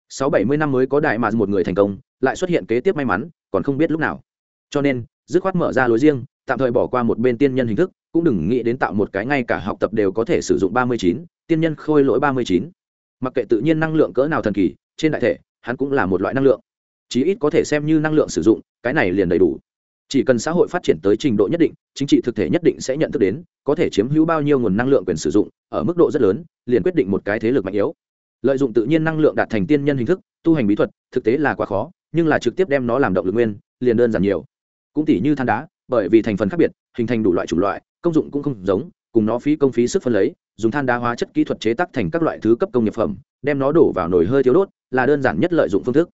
Sáu bảy mươi năm mới có đại mà một người thành công, lại xuất hiện kế tiếp may mắn, còn không biết lúc nào. Cho nên, dứt khoát mở ra lối riêng, tạm thời bỏ qua một bên tiên nhân hình thức cũng đừng nghĩ đến tạo một cái ngay cả học tập đều có thể sử dụng ba mươi chín, tiên nhân khôi lỗi ba mươi chín. Mặc kệ tự nhiên năng lượng cỡ nào thần kỳ, trên đại thể, hắn cũng là một loại năng lượng. Chí ít có thể xem như năng lượng sử dụng, cái này liền đầy đủ. Chỉ cần xã hội phát triển tới trình độ nhất định, chính trị thực thể nhất định sẽ nhận thức đến, có thể chiếm hữu bao nhiêu nguồn năng lượng quyền sử dụng, ở mức độ rất lớn, liền quyết định một cái thế lực mạnh yếu. Lợi dụng tự nhiên năng lượng đạt thành tiên nhân hình thức, tu hành bí thuật, thực tế là quá khó, nhưng là trực tiếp đem nó làm động lực nguyên, liền đơn giản nhiều. Cũng tỉ như than đá, bởi vì thành phần khác biệt, hình thành đủ loại chủng loại công dụng cũng không giống, cùng nó phí công phí sức phân lấy, dùng than đá hóa chất kỹ thuật chế tác thành các loại thứ cấp công nghiệp phẩm, đem nó đổ vào nồi hơi thiếu đốt, là đơn giản nhất lợi dụng phương thức.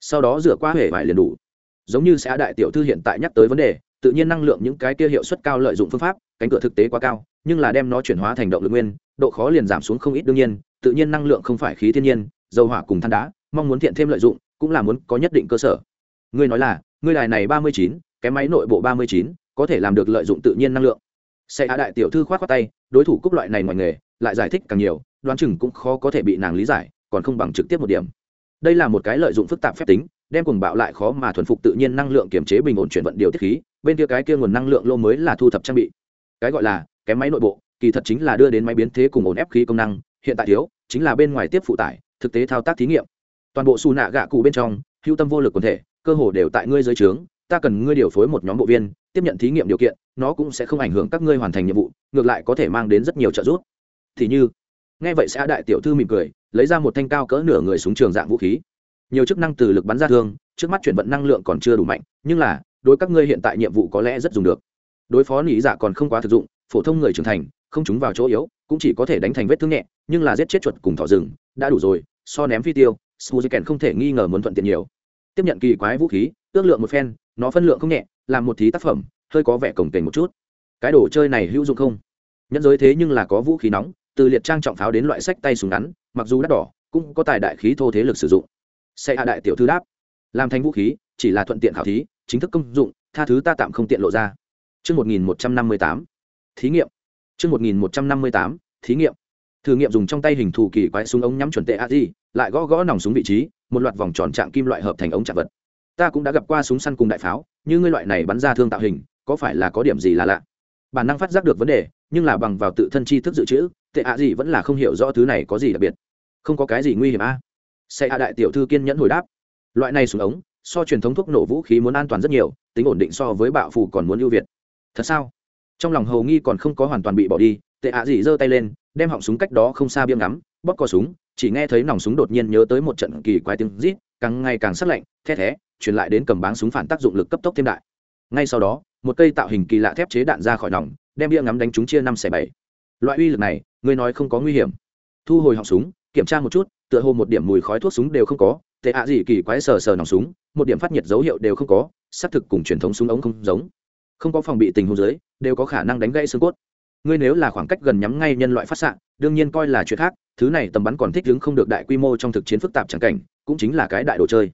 Sau đó rửa qua hệ vải liền đủ. Giống như xã đại tiểu thư hiện tại nhắc tới vấn đề, tự nhiên năng lượng những cái kia hiệu suất cao lợi dụng phương pháp, cánh cửa thực tế quá cao, nhưng là đem nó chuyển hóa thành động lực nguyên, độ khó liền giảm xuống không ít đương nhiên, tự nhiên năng lượng không phải khí thiên nhiên, dầu hỏa cùng than đá, mong muốn thiện thêm lợi dụng, cũng là muốn có nhất định cơ sở. Ngươi nói là, ngươi đài này ba mươi chín, cái máy nội bộ ba mươi chín, có thể làm được lợi dụng tự nhiên năng lượng. Sẽ hạ đại tiểu thư khoát khoát tay, đối thủ cúc loại này ngoài nghề, lại giải thích càng nhiều, đoán chừng cũng khó có thể bị nàng lý giải, còn không bằng trực tiếp một điểm. Đây là một cái lợi dụng phức tạp phép tính, đem cùng bạo lại khó mà thuần phục tự nhiên năng lượng kiểm chế bình ổn chuyển vận điều tiết khí, bên kia cái kia nguồn năng lượng lô mới là thu thập trang bị. Cái gọi là, cái máy nội bộ, kỳ thật chính là đưa đến máy biến thế cùng ổn ép khí công năng, hiện tại thiếu, chính là bên ngoài tiếp phụ tải, thực tế thao tác thí nghiệm. Toàn bộ xù nạ gạ cụ bên trong hưu tâm vô lực quần thể, cơ hồ đều tại ngươi dưới trướng, ta cần ngươi điều phối một nhóm bộ viên tiếp nhận thí nghiệm điều kiện, nó cũng sẽ không ảnh hưởng các ngươi hoàn thành nhiệm vụ, ngược lại có thể mang đến rất nhiều trợ giúp. Thì như, nghe vậy sẽ đại tiểu thư mỉm cười, lấy ra một thanh cao cỡ nửa người súng trường dạng vũ khí. Nhiều chức năng từ lực bắn ra thương, trước mắt chuyển vận năng lượng còn chưa đủ mạnh, nhưng là, đối các ngươi hiện tại nhiệm vụ có lẽ rất dùng được. Đối phó nỉ dạ còn không quá thực dụng, phổ thông người trưởng thành, không chúng vào chỗ yếu, cũng chỉ có thể đánh thành vết thương nhẹ, nhưng là giết chết chuột cùng thỏ rừng, đã đủ rồi, so ném phi tiêu suzuken không thể nghi ngờ muốn thuận tiện nhiều. Tiếp nhận kỳ quái vũ khí, ước lượng một phen, nó phân lượng không nhẹ làm một thí tác phẩm hơi có vẻ cổng kềnh một chút cái đồ chơi này hữu dụng không nhẫn giới thế nhưng là có vũ khí nóng từ liệt trang trọng pháo đến loại sách tay súng ngắn mặc dù đắt đỏ cũng có tài đại khí thô thế lực sử dụng xe hạ đại tiểu thư đáp làm thành vũ khí chỉ là thuận tiện khảo thí chính thức công dụng tha thứ ta tạm không tiện lộ ra Trước 1158, thí nghiệm. Trước 1158, thí nghiệm. Thử nghiệm dùng trong tay hình thù kỳ quái súng ống nhắm chuẩn tệ a di, lại gõ gõ nòng súng vị trí, một loạt vòng tròn trạng kim loại hợp thành ống chạm vật. Ta cũng đã gặp qua súng săn cùng đại pháo, như ngươi loại này bắn ra thương tạo hình, có phải là có điểm gì là lạ? Bản năng phát giác được vấn đề, nhưng là bằng vào tự thân tri thức dự trữ, tệ ạ gì vẫn là không hiểu rõ thứ này có gì đặc biệt. Không có cái gì nguy hiểm a? À? Xe a đại tiểu thư kiên nhẫn hồi đáp. Loại này súng ống, so truyền thống thuốc nổ vũ khí muốn an toàn rất nhiều, tính ổn định so với bạo phủ còn muốn ưu việt. Thật sao? Trong lòng hầu nghi còn không có hoàn toàn bị bỏ đi, tệ ạ gì giơ tay lên đem họng súng cách đó không xa biếm ngắm bóp cò súng chỉ nghe thấy nòng súng đột nhiên nhớ tới một trận kỳ quái tiếng rít càng ngày càng sắc lạnh the thé truyền lại đến cầm báng súng phản tác dụng lực cấp tốc thêm đại. Ngay sau đó, một cây tạo hình kỳ lạ thép chế đạn ra khỏi nòng, đem bia ngắm đánh chúng chia năm xẻ bảy. Loại uy lực này người nói không có nguy hiểm. Thu hồi họng súng, kiểm tra một chút, tựa hồ một điểm mùi khói thuốc súng đều không có, tệ ạ gì kỳ quái sờ sờ nòng súng, một điểm phát nhiệt dấu hiệu đều không có, xác thực cùng truyền thống súng ống không giống. Không có phòng bị tình huống dưới, đều có khả năng đánh gãy xương cốt. Ngươi nếu là khoảng cách gần nhắm ngay nhân loại phát xạ, đương nhiên coi là chuyện khác, thứ này tầm bắn còn thích ứng không được đại quy mô trong thực chiến phức tạp chẳng cảnh, cũng chính là cái đại đồ chơi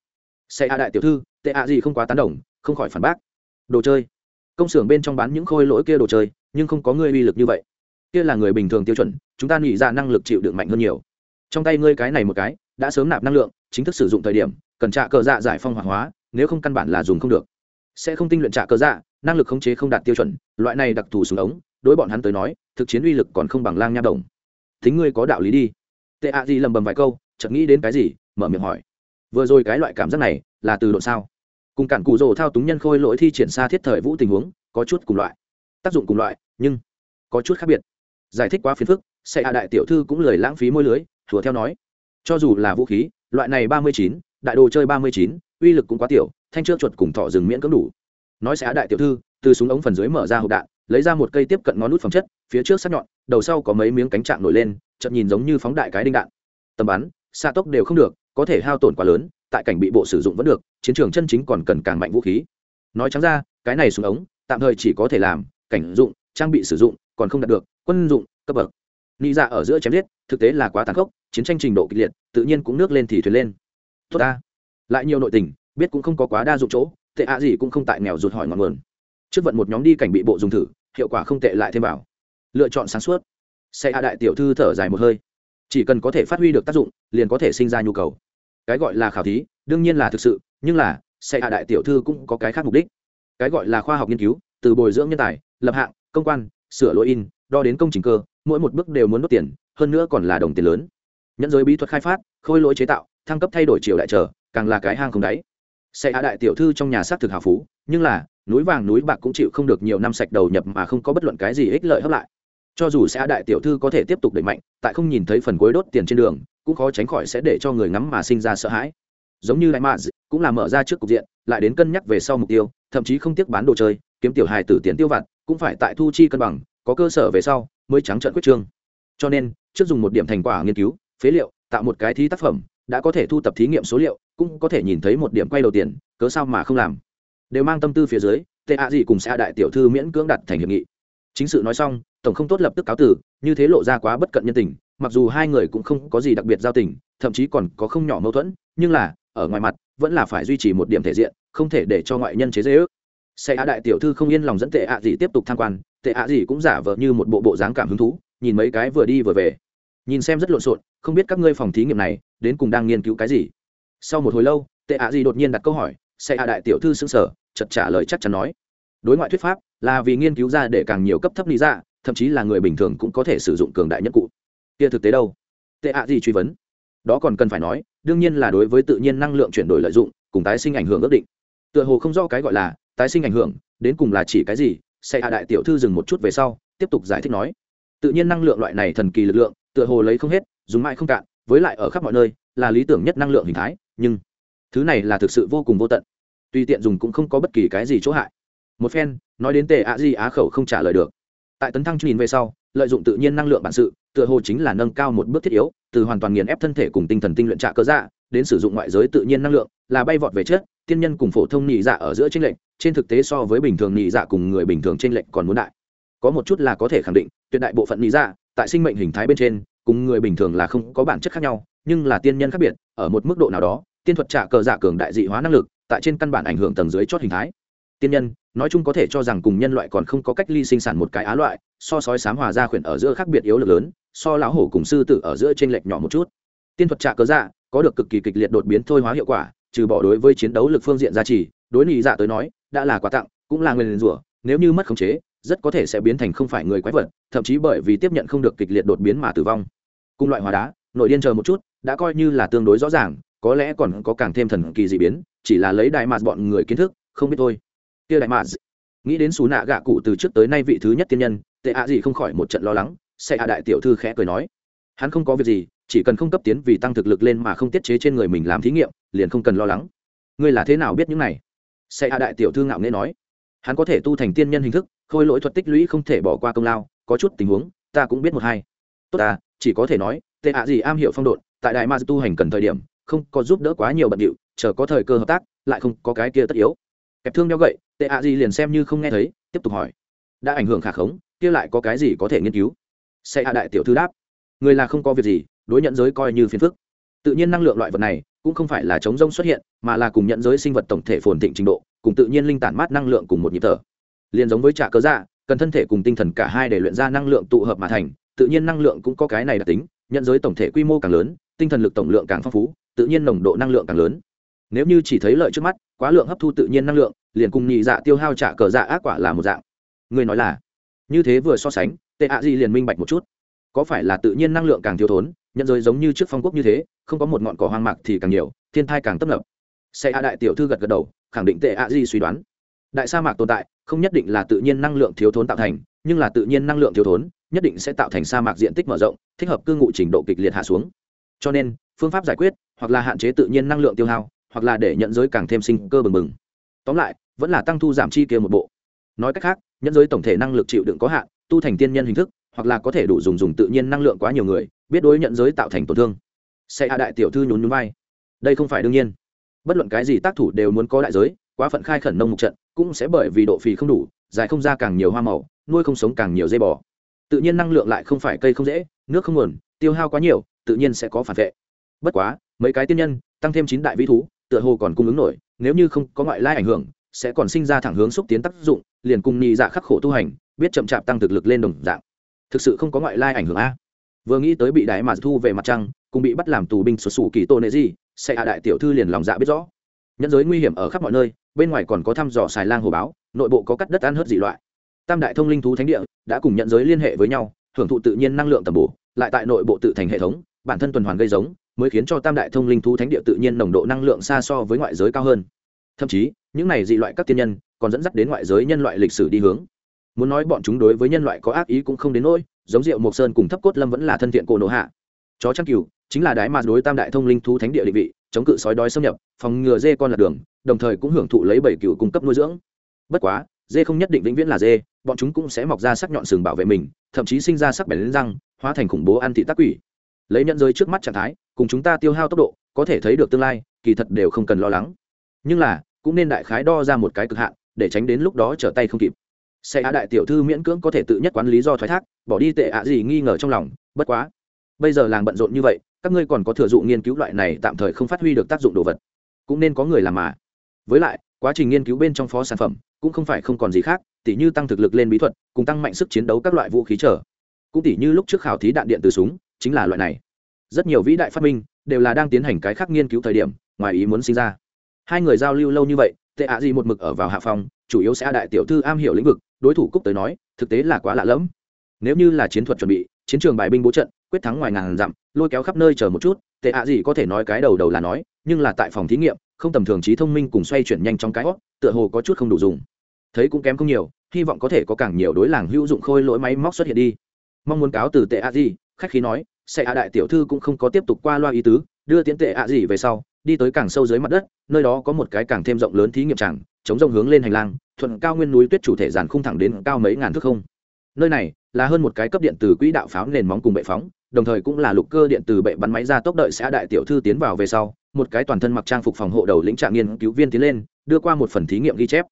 xe a đại tiểu thư, tệ a gì không quá tán đồng, không khỏi phản bác. Đồ chơi. Công xưởng bên trong bán những khôi lỗi kia đồ chơi, nhưng không có ngươi uy lực như vậy. Kia là người bình thường tiêu chuẩn, chúng ta nghĩ ra năng lực chịu đựng mạnh hơn nhiều. Trong tay ngươi cái này một cái, đã sớm nạp năng lượng, chính thức sử dụng thời điểm, cần trả cờ dạ giải phong hoạt hóa, nếu không căn bản là dùng không được. Sẽ không tinh luyện trả cờ dạ năng lực khống chế không đạt tiêu chuẩn, loại này đặc thù súng ống, đối bọn hắn tới nói, thực chiến uy lực còn không bằng lang nha đồng. Thính ngươi có đạo lý đi. Tệ ạ gì lầm bầm vài câu, chợt nghĩ đến cái gì, mở miệng hỏi vừa rồi cái loại cảm giác này là từ độ sao? Cùng cản cụ rồ thao túng nhân khôi lỗi thi triển xa thiết thời vũ tình huống, có chút cùng loại. Tác dụng cùng loại, nhưng có chút khác biệt. Giải thích quá phiền phức sẽ hạ đại tiểu thư cũng lời lãng phí môi lưới thùa theo nói. Cho dù là vũ khí, loại này ba mươi chín, đại đồ chơi ba mươi chín, uy lực cũng quá tiểu, thanh chưa chuột cùng thọ rừng miễn cưỡng đủ. Nói sẽ hạ đại tiểu thư, từ súng ống phần dưới mở ra hộp đạn, lấy ra một cây tiếp cận ngón nút phẩm chất, phía trước sắc nhọn, đầu sau có mấy miếng cánh trạng nổi lên chậm nhìn giống như phóng đại cái đinh đạn. Tầm bắn xa tốc đều không được có thể hao tổn quá lớn, tại cảnh bị bộ sử dụng vẫn được, chiến trường chân chính còn cần càng mạnh vũ khí. Nói trắng ra, cái này súng ống, tạm thời chỉ có thể làm, cảnh dụng, trang bị sử dụng, còn không đạt được, quân dụng, cấp bậc. Nghĩ ra dạ ở giữa chém giết, thực tế là quá tàn khốc, chiến tranh trình độ kịch liệt, tự nhiên cũng nước lên thì thuyền lên. Tốt ta. Lại nhiều nội tình, biết cũng không có quá đa dụng chỗ, tệ ạ gì cũng không tại nghèo rụt hỏi ngọn nguồn. Trước vận một nhóm đi cảnh bị bộ dùng thử, hiệu quả không tệ lại thêm bảo lựa chọn sáng suốt. Xe hạ đại tiểu thư thở dài một hơi. Chỉ cần có thể phát huy được tác dụng, liền có thể sinh ra nhu cầu cái gọi là khảo thí, đương nhiên là thực sự, nhưng là sẽ hạ đại tiểu thư cũng có cái khác mục đích. Cái gọi là khoa học nghiên cứu, từ bồi dưỡng nhân tài, lập hạng, công quan, sửa lỗi in, đo đến công trình cơ, mỗi một bước đều muốn đốt tiền, hơn nữa còn là đồng tiền lớn. Nhẫn giới bí thuật khai phát, khôi lỗi chế tạo, thăng cấp thay đổi chiều đại trở, càng là cái hang không đáy. Sẽ hạ đại tiểu thư trong nhà xác thực hào phú, nhưng là, núi vàng núi bạc cũng chịu không được nhiều năm sạch đầu nhập mà không có bất luận cái gì ích lợi hấp lại. Cho dù sẽ đại tiểu thư có thể tiếp tục đẩy mạnh, tại không nhìn thấy phần cuối đốt tiền trên đường cũng khó tránh khỏi sẽ để cho người ngắm mà sinh ra sợ hãi. Giống như đại mạ cũng là mở ra trước cục diện, lại đến cân nhắc về sau mục tiêu, thậm chí không tiếc bán đồ chơi, kiếm tiểu hài tử tiền tiêu vặt, cũng phải tại thu chi cân bằng, có cơ sở về sau mới trắng trợn quyết trương. Cho nên, trước dùng một điểm thành quả nghiên cứu, phế liệu, tạo một cái thí tác phẩm, đã có thể thu tập thí nghiệm số liệu, cũng có thể nhìn thấy một điểm quay đầu tiền, cớ sao mà không làm. Đều mang tâm tư phía dưới tệ ạ gì cùng xã đại tiểu thư miễn cưỡng đặt thành hiệp nghị. Chính sự nói xong, tổng không tốt lập tức cáo tử như thế lộ ra quá bất cận nhân tình mặc dù hai người cũng không có gì đặc biệt giao tình, thậm chí còn có không nhỏ mâu thuẫn, nhưng là, ở ngoài mặt, vẫn là phải duy trì một điểm thể diện, không thể để cho ngoại nhân chế dễ ước. Xe ạ đại tiểu thư không yên lòng dẫn tệ ạ gì tiếp tục tham quan, tệ ạ gì cũng giả vờ như một bộ bộ dáng cảm hứng thú, nhìn mấy cái vừa đi vừa về. Nhìn xem rất lộn xộn, không biết các ngươi phòng thí nghiệm này, đến cùng đang nghiên cứu cái gì. Sau một hồi lâu, tệ ạ gì đột nhiên đặt câu hỏi xe a đại tiểu thư xứng sở chật trả lời chắc chắn nói. Đối ngoại thuyết pháp là vì nghiên cứu ra để càng nhiều cấp thấp lý ra thậm chí là người bình thường cũng có thể sử dụng cường đại nhất cụ kia thực tế đâu? Tệ ạ gì truy vấn? Đó còn cần phải nói, đương nhiên là đối với tự nhiên năng lượng chuyển đổi lợi dụng, cùng tái sinh ảnh hưởng ước định. Tựa hồ không rõ cái gọi là tái sinh ảnh hưởng, đến cùng là chỉ cái gì, sẽ hạ đại tiểu thư dừng một chút về sau, tiếp tục giải thích nói. Tự nhiên năng lượng loại này thần kỳ lực lượng, tựa hồ lấy không hết, dùng mãi không cạn, với lại ở khắp mọi nơi, là lý tưởng nhất năng lượng hình thái, nhưng thứ này là thực sự vô cùng vô tận. Tuy tiện dùng cũng không có bất kỳ cái gì chỗ hại. Một phen, nói đến tề ạ di á khẩu không trả lời được tại tấn thăng nhìn về sau, lợi dụng tự nhiên năng lượng bản sự, tựa hồ chính là nâng cao một bước thiết yếu, từ hoàn toàn nghiền ép thân thể cùng tinh thần tinh luyện trạ cơ dạ đến sử dụng ngoại giới tự nhiên năng lượng, là bay vọt về trước. tiên nhân cùng phổ thông nhị dạ ở giữa tranh lệnh trên thực tế so với bình thường nhị dạ cùng người bình thường tranh lệnh còn muốn đại có một chút là có thể khẳng định, tuyệt đại bộ phận nhị dạ tại sinh mệnh hình thái bên trên, cùng người bình thường là không có bản chất khác nhau, nhưng là tiên nhân khác biệt, ở một mức độ nào đó, tiên thuật trả cờ dạ cường đại dị hóa năng lực, tại trên căn bản ảnh hưởng tầng dưới chót hình thái tiên nhân nói chung có thể cho rằng cùng nhân loại còn không có cách ly sinh sản một cái á loại, so sói sám hòa ra khuyển ở giữa khác biệt yếu lực lớn, so lão hổ cùng sư tử ở giữa t r ê n lệch nhỏ một chút. Tiên thuật trạ cớ dạ có được cực kỳ kịch liệt đột biến thôi hóa hiệu quả, trừ bỏ đối với chiến đấu lực phương diện gia trì, đối nghị dạ tới nói, đã là quà tặng, cũng là nguyên rủa, nếu như mất khống chế, rất có thể sẽ biến thành không phải người quái vật, thậm chí bởi vì tiếp nhận không được kịch liệt đột biến mà tử vong. Cùng loại hóa đá, nội điên chờ một chút, đã coi như là tương đối rõ ràng, có lẽ còn có càng thêm thần kỳ dị biến, chỉ là lấy đại mạt bọn người kiến thức, không biết thôi kia đại mạt nghĩ đến xù nạ gạ cụ từ trước tới nay vị thứ nhất tiên nhân, tệ ạ gì không khỏi một trận lo lắng sẽ hạ đại tiểu thư khẽ cười nói, hắn không có việc gì, chỉ cần không cấp tiến vì tăng thực lực lên mà không tiết chế trên người mình làm thí nghiệm, liền không cần lo lắng. Ngươi là thế nào biết những này? Sẽ hạ đại tiểu thư ngạo nghễ nói, hắn có thể tu thành tiên nhân hình thức, khôi lỗi thuật tích lũy không thể bỏ qua công lao, có chút tình huống, ta cũng biết một hai. Tốt ta, chỉ có thể nói, tệ ạ gì am hiểu phong độn, tại đại ma tu hành cần thời điểm, không có giúp đỡ quá nhiều bận điệu, chờ có thời cơ hợp tác, lại không có cái kia tất yếu. Kẹp thương đeo gậy tệ ạ gì liền xem như không nghe thấy, tiếp tục hỏi. Đã ảnh hưởng khả khống, kia lại có cái gì có thể nghiên cứu? Xe hạ đại tiểu thư đáp. Người là không có việc gì, đối nhận giới coi như phiền phức. Tự nhiên năng lượng loại vật này cũng không phải là chống rông xuất hiện, mà là cùng nhận giới sinh vật tổng thể phồn thịnh trình độ, cùng tự nhiên linh tản mát năng lượng cùng một nhịp thở. Liền giống với trả cớ dạ cần thân thể cùng tinh thần cả hai để luyện ra năng lượng tụ hợp mà thành, tự nhiên năng lượng cũng có cái này đặc tính, nhận giới tổng thể quy mô càng lớn, tinh thần lực tổng lượng càng phong phú, tự nhiên nồng độ năng lượng càng lớn. Nếu như chỉ thấy lợi trước mắt, quá lượng hấp thu tự nhiên năng lượng liền cùng nhị dạ tiêu hao trả cờ dạ ác quả là một dạng. Người nói là, như thế vừa so sánh, tệ ạ gì liền minh bạch một chút. Có phải là tự nhiên năng lượng càng thiếu thốn, nhận giới giống như trước phong quốc như thế, không có một ngọn cỏ hoang mạc thì càng nhiều, thiên thai càng tấp nập. Xe hạ đại tiểu thư gật gật đầu, khẳng định tệ ạ gì suy đoán. Đại sa mạc tồn tại, không nhất định là tự nhiên năng lượng thiếu thốn tạo thành, nhưng là tự nhiên năng lượng thiếu thốn, nhất định sẽ tạo thành sa mạc diện tích mở rộng, thích hợp cư ngụ trình độ kịch liệt hạ xuống. Cho nên, phương pháp giải quyết, hoặc là hạn chế tự nhiên năng lượng tiêu hao, hoặc là để nhận giới càng thêm sinh cơ bừng bừng tóm lại, vẫn là tăng thu giảm chi kia một bộ. Nói cách khác nhân giới tổng thể năng lực chịu đựng có hạn, tu thành tiên nhân hình thức, hoặc là có thể đủ dùng dùng tự nhiên năng lượng quá nhiều người, biết đối nhận giới tạo thành tổn thương. Sẽ hạ đại tiểu thư nhún nhún vai. Đây không phải đương nhiên. Bất luận cái gì tác thủ đều muốn có đại giới, quá phận khai khẩn nông mục trận, cũng sẽ bởi vì độ phì không đủ, dài không ra càng nhiều hoa màu, nuôi không sống càng nhiều dây bò. Tự nhiên năng lượng lại không phải cây không dễ, nước không nguồn, tiêu hao quá nhiều, tự nhiên sẽ có phản vệ. Bất quá, mấy cái tiên nhân, tăng thêm chín đại vĩ thú, tựa hồ còn cung ứng nổi nếu như không có ngoại lai ảnh hưởng, sẽ còn sinh ra thẳng hướng xúc tiến tác dụng, liền cùng nhị dạ khắc khổ tu hành, biết chậm chạp tăng thực lực lên đồng dạng. Thực sự không có ngoại lai ảnh hưởng a. Vừa nghĩ tới bị đại mà thu về mặt trăng, cùng bị bắt làm tù binh sụt sù kỳ tô nệ gì sẽ hạ đại tiểu thư liền lòng dạ biết rõ. Nhân giới nguy hiểm ở khắp mọi nơi, bên ngoài còn có thăm dò xài lang hồ báo, nội bộ có cắt đất ăn hớt dị loại. Tam đại thông linh thú thánh địa đã cùng nhận giới liên hệ với nhau, hưởng thụ tự nhiên năng lượng tầm bổ, lại tại nội bộ tự thành hệ thống, bản thân tuần hoàn gây giống mới khiến cho tam đại thông linh thú thánh địa tự nhiên nồng độ năng lượng xa so với ngoại giới cao hơn. Thậm chí, những này dị loại các tiên nhân còn dẫn dắt đến ngoại giới nhân loại lịch sử đi hướng. Muốn nói bọn chúng đối với nhân loại có ác ý cũng không đến nỗi, giống rượu mộc sơn cùng thấp cốt lâm vẫn là thân thiện cổ nổ hạ. Chó trăng cừu chính là đái mà đối tam đại thông linh thú thánh địa định vị, chống cự sói đói xâm nhập, phòng ngừa dê con lạc đường, đồng thời cũng hưởng thụ lấy bảy cừu cung cấp nuôi dưỡng. Bất quá, dê không nhất định vĩnh viễn là dê, bọn chúng cũng sẽ mọc ra sắc nhọn sừng bảo vệ mình, thậm chí sinh ra sắc bén lên răng, hóa thành khủng bố ăn thị tác quỷ. Lấy nhận giới trước mắt trạng thái cùng chúng ta tiêu hao tốc độ, có thể thấy được tương lai, kỳ thật đều không cần lo lắng. Nhưng là, cũng nên đại khái đo ra một cái cực hạn, để tránh đến lúc đó trở tay không kịp. Xe á đại tiểu thư miễn cưỡng có thể tự nhất quán lý do thoái thác, bỏ đi tệ ạ gì nghi ngờ trong lòng, bất quá. Bây giờ làng bận rộn như vậy, các ngươi còn có thừa dụ nghiên cứu loại này tạm thời không phát huy được tác dụng đồ vật. Cũng nên có người làm mà. Với lại, quá trình nghiên cứu bên trong phó sản phẩm, cũng không phải không còn gì khác, tỉ như tăng thực lực lên bí thuật, cùng tăng mạnh sức chiến đấu các loại vũ khí trở. Cũng tỉ như lúc trước khảo thí đạn điện từ súng, chính là loại này rất nhiều vĩ đại phát minh đều là đang tiến hành cái khác nghiên cứu thời điểm ngoài ý muốn sinh ra. Hai người giao lưu lâu như vậy, tệ ạ gì một mực ở vào hạ phòng chủ yếu sẽ đại tiểu thư am hiểu lĩnh vực, đối thủ cúc tới nói, thực tế là quá lạ lẫm. Nếu như là chiến thuật chuẩn bị, chiến trường bài binh bố trận, quyết thắng ngoài ngàn dặm, lôi kéo khắp nơi chờ một chút, tệ ạ gì có thể nói cái đầu đầu là nói, nhưng là tại phòng thí nghiệm, không tầm thường trí thông minh cùng xoay chuyển nhanh trong cái hót tựa hồ có chút không đủ dùng. Thấy cũng kém không nhiều, hy vọng có thể có càng nhiều đối làng hữu dụng khôi lỗi máy móc xuất hiện đi. Mong muốn cáo từ tệ a di khách khí nói sẽ a đại tiểu thư cũng không có tiếp tục qua loa ý tứ, đưa tiến tệ a gì về sau, đi tới càng sâu dưới mặt đất, nơi đó có một cái càng thêm rộng lớn thí nghiệm tràng, chống rông hướng lên hành lang, thuận cao nguyên núi tuyết chủ thể dàn khung thẳng đến cao mấy ngàn thước không. Nơi này là hơn một cái cấp điện từ quỹ đạo pháo nền móng cùng bệ phóng, đồng thời cũng là lục cơ điện từ bệ bắn máy ra tốc đợi sẽ đại tiểu thư tiến vào về sau, một cái toàn thân mặc trang phục phòng hộ đầu lĩnh trạng nghiên cứu viên tiến lên, đưa qua một phần thí nghiệm ghi chép.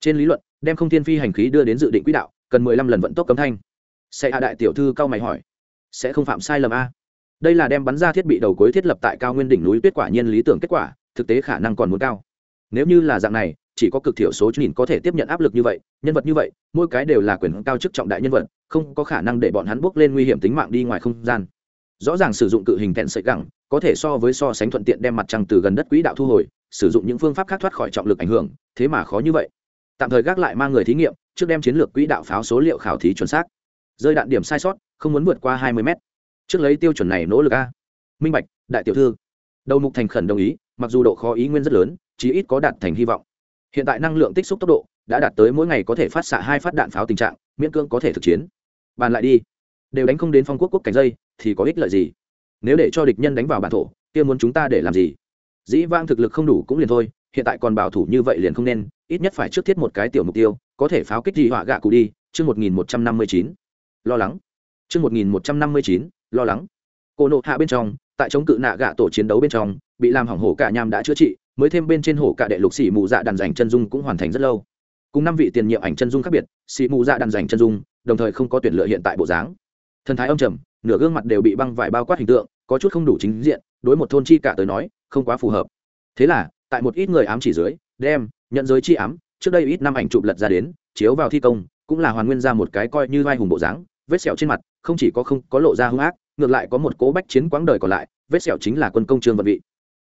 Trên lý luận, đem không thiên phi hành khí đưa đến dự định quỹ đạo, cần mười lăm lần vận tốc cấm thanh. Sẽ hạ đại tiểu thư cao mày hỏi sẽ không phạm sai lầm a. Đây là đem bắn ra thiết bị đầu cuối thiết lập tại cao nguyên đỉnh núi tuyết quả nhiên lý tưởng kết quả, thực tế khả năng còn muốn cao. Nếu như là dạng này, chỉ có cực thiểu số nhìn có thể tiếp nhận áp lực như vậy, nhân vật như vậy, mỗi cái đều là quyền cao chức trọng đại nhân vật, không có khả năng để bọn hắn bước lên nguy hiểm tính mạng đi ngoài không gian. Rõ ràng sử dụng cự hình tẹn sợi gẳng, có thể so với so sánh thuận tiện đem mặt trăng từ gần đất quỹ đạo thu hồi, sử dụng những phương pháp khác thoát khỏi trọng lực ảnh hưởng, thế mà khó như vậy. Tạm thời gác lại mang người thí nghiệm, trước đem chiến lược quỹ đạo pháo số liệu khảo thí chuẩn xác rơi đạn điểm sai sót, không muốn vượt qua hai mươi mét. Trước lấy tiêu chuẩn này nỗ lực a. Minh bạch, đại tiểu thư. Đầu mục thành khẩn đồng ý, mặc dù độ khó ý nguyên rất lớn, chí ít có đạt thành hy vọng. Hiện tại năng lượng tích xúc tốc độ đã đạt tới mỗi ngày có thể phát xạ hai phát đạn pháo tình trạng, miễn cưỡng có thể thực chiến. Bàn lại đi. Đều đánh không đến phong quốc quốc cảnh dây, thì có ích lợi gì? Nếu để cho địch nhân đánh vào bản thổ, kia muốn chúng ta để làm gì? Dĩ vang thực lực không đủ cũng liền thôi, hiện tại còn bảo thủ như vậy liền không nên, ít nhất phải trước thiết một cái tiểu mục tiêu, có thể pháo kích gì họa gạ cụ đi, chương một nghìn một trăm năm mươi chín lo lắng. Chương một nghìn một trăm năm mươi chín, lo lắng. Cô nộ hạ bên trong, tại chống cự nạ gạ tổ chiến đấu bên trong, bị làm hỏng hổ cả nham đã chữa trị, mới thêm bên trên hổ cả đệ lục xỉ mù dạ đàn dành chân dung cũng hoàn thành rất lâu. Cùng năm vị tiền nhiệm ảnh chân dung khác biệt xỉ mù dạ đàn dành chân dung, đồng thời không có tuyển lựa hiện tại bộ dáng. Thần thái âm trầm, nửa gương mặt đều bị băng vải bao quát hình tượng, có chút không đủ chính diện, đối một thôn chi cả tới nói, không quá phù hợp. Thế là, tại một ít người ám chỉ dưới, đem, nhận giới chi ám, trước đây ít năm ảnh chụp lật ra đến, chiếu vào thi công, cũng là hoàn nguyên ra một cái coi như vai hùng bộ dáng vết sẹo trên mặt, không chỉ có không có lộ ra hung ác, ngược lại có một cố bách chiến quãng đời còn lại, vết sẹo chính là quân công trương vận vị.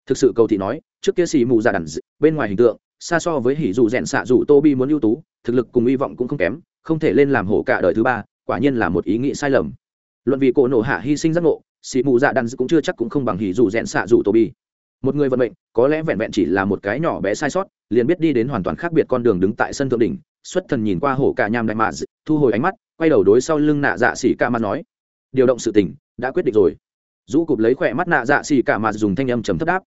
Thực sự cầu thị nói, trước kia xì mù già đàn bên ngoài hình tượng, xa so với hỉ dù rèn xạ dù tô bi muốn ưu tú, thực lực cùng hy vọng cũng không kém, không thể lên làm hổ cả đời thứ ba, quả nhiên là một ý nghĩ sai lầm. Luận vì cổ nổ hạ hy sinh giác ngộ, xì mù dạ đàn cũng chưa chắc cũng không bằng hỉ dù rèn xạ dù tô bi. Một người vận mệnh, có lẽ vẹn vẹn chỉ là một cái nhỏ bé sai sót, liền biết đi đến hoàn toàn khác biệt con đường đứng tại sân thượng đỉnh, xuất thần nhìn qua hổ cả nham đại mạ thu hồi ánh mắt quay đầu đối sau lưng nạ dạ xỉ ca mặt nói, điều động sự tình, đã quyết định rồi. Rũ cụp lấy khỏe mắt nạ dạ xỉ cả mặt dùng thanh âm chấm thất đáp,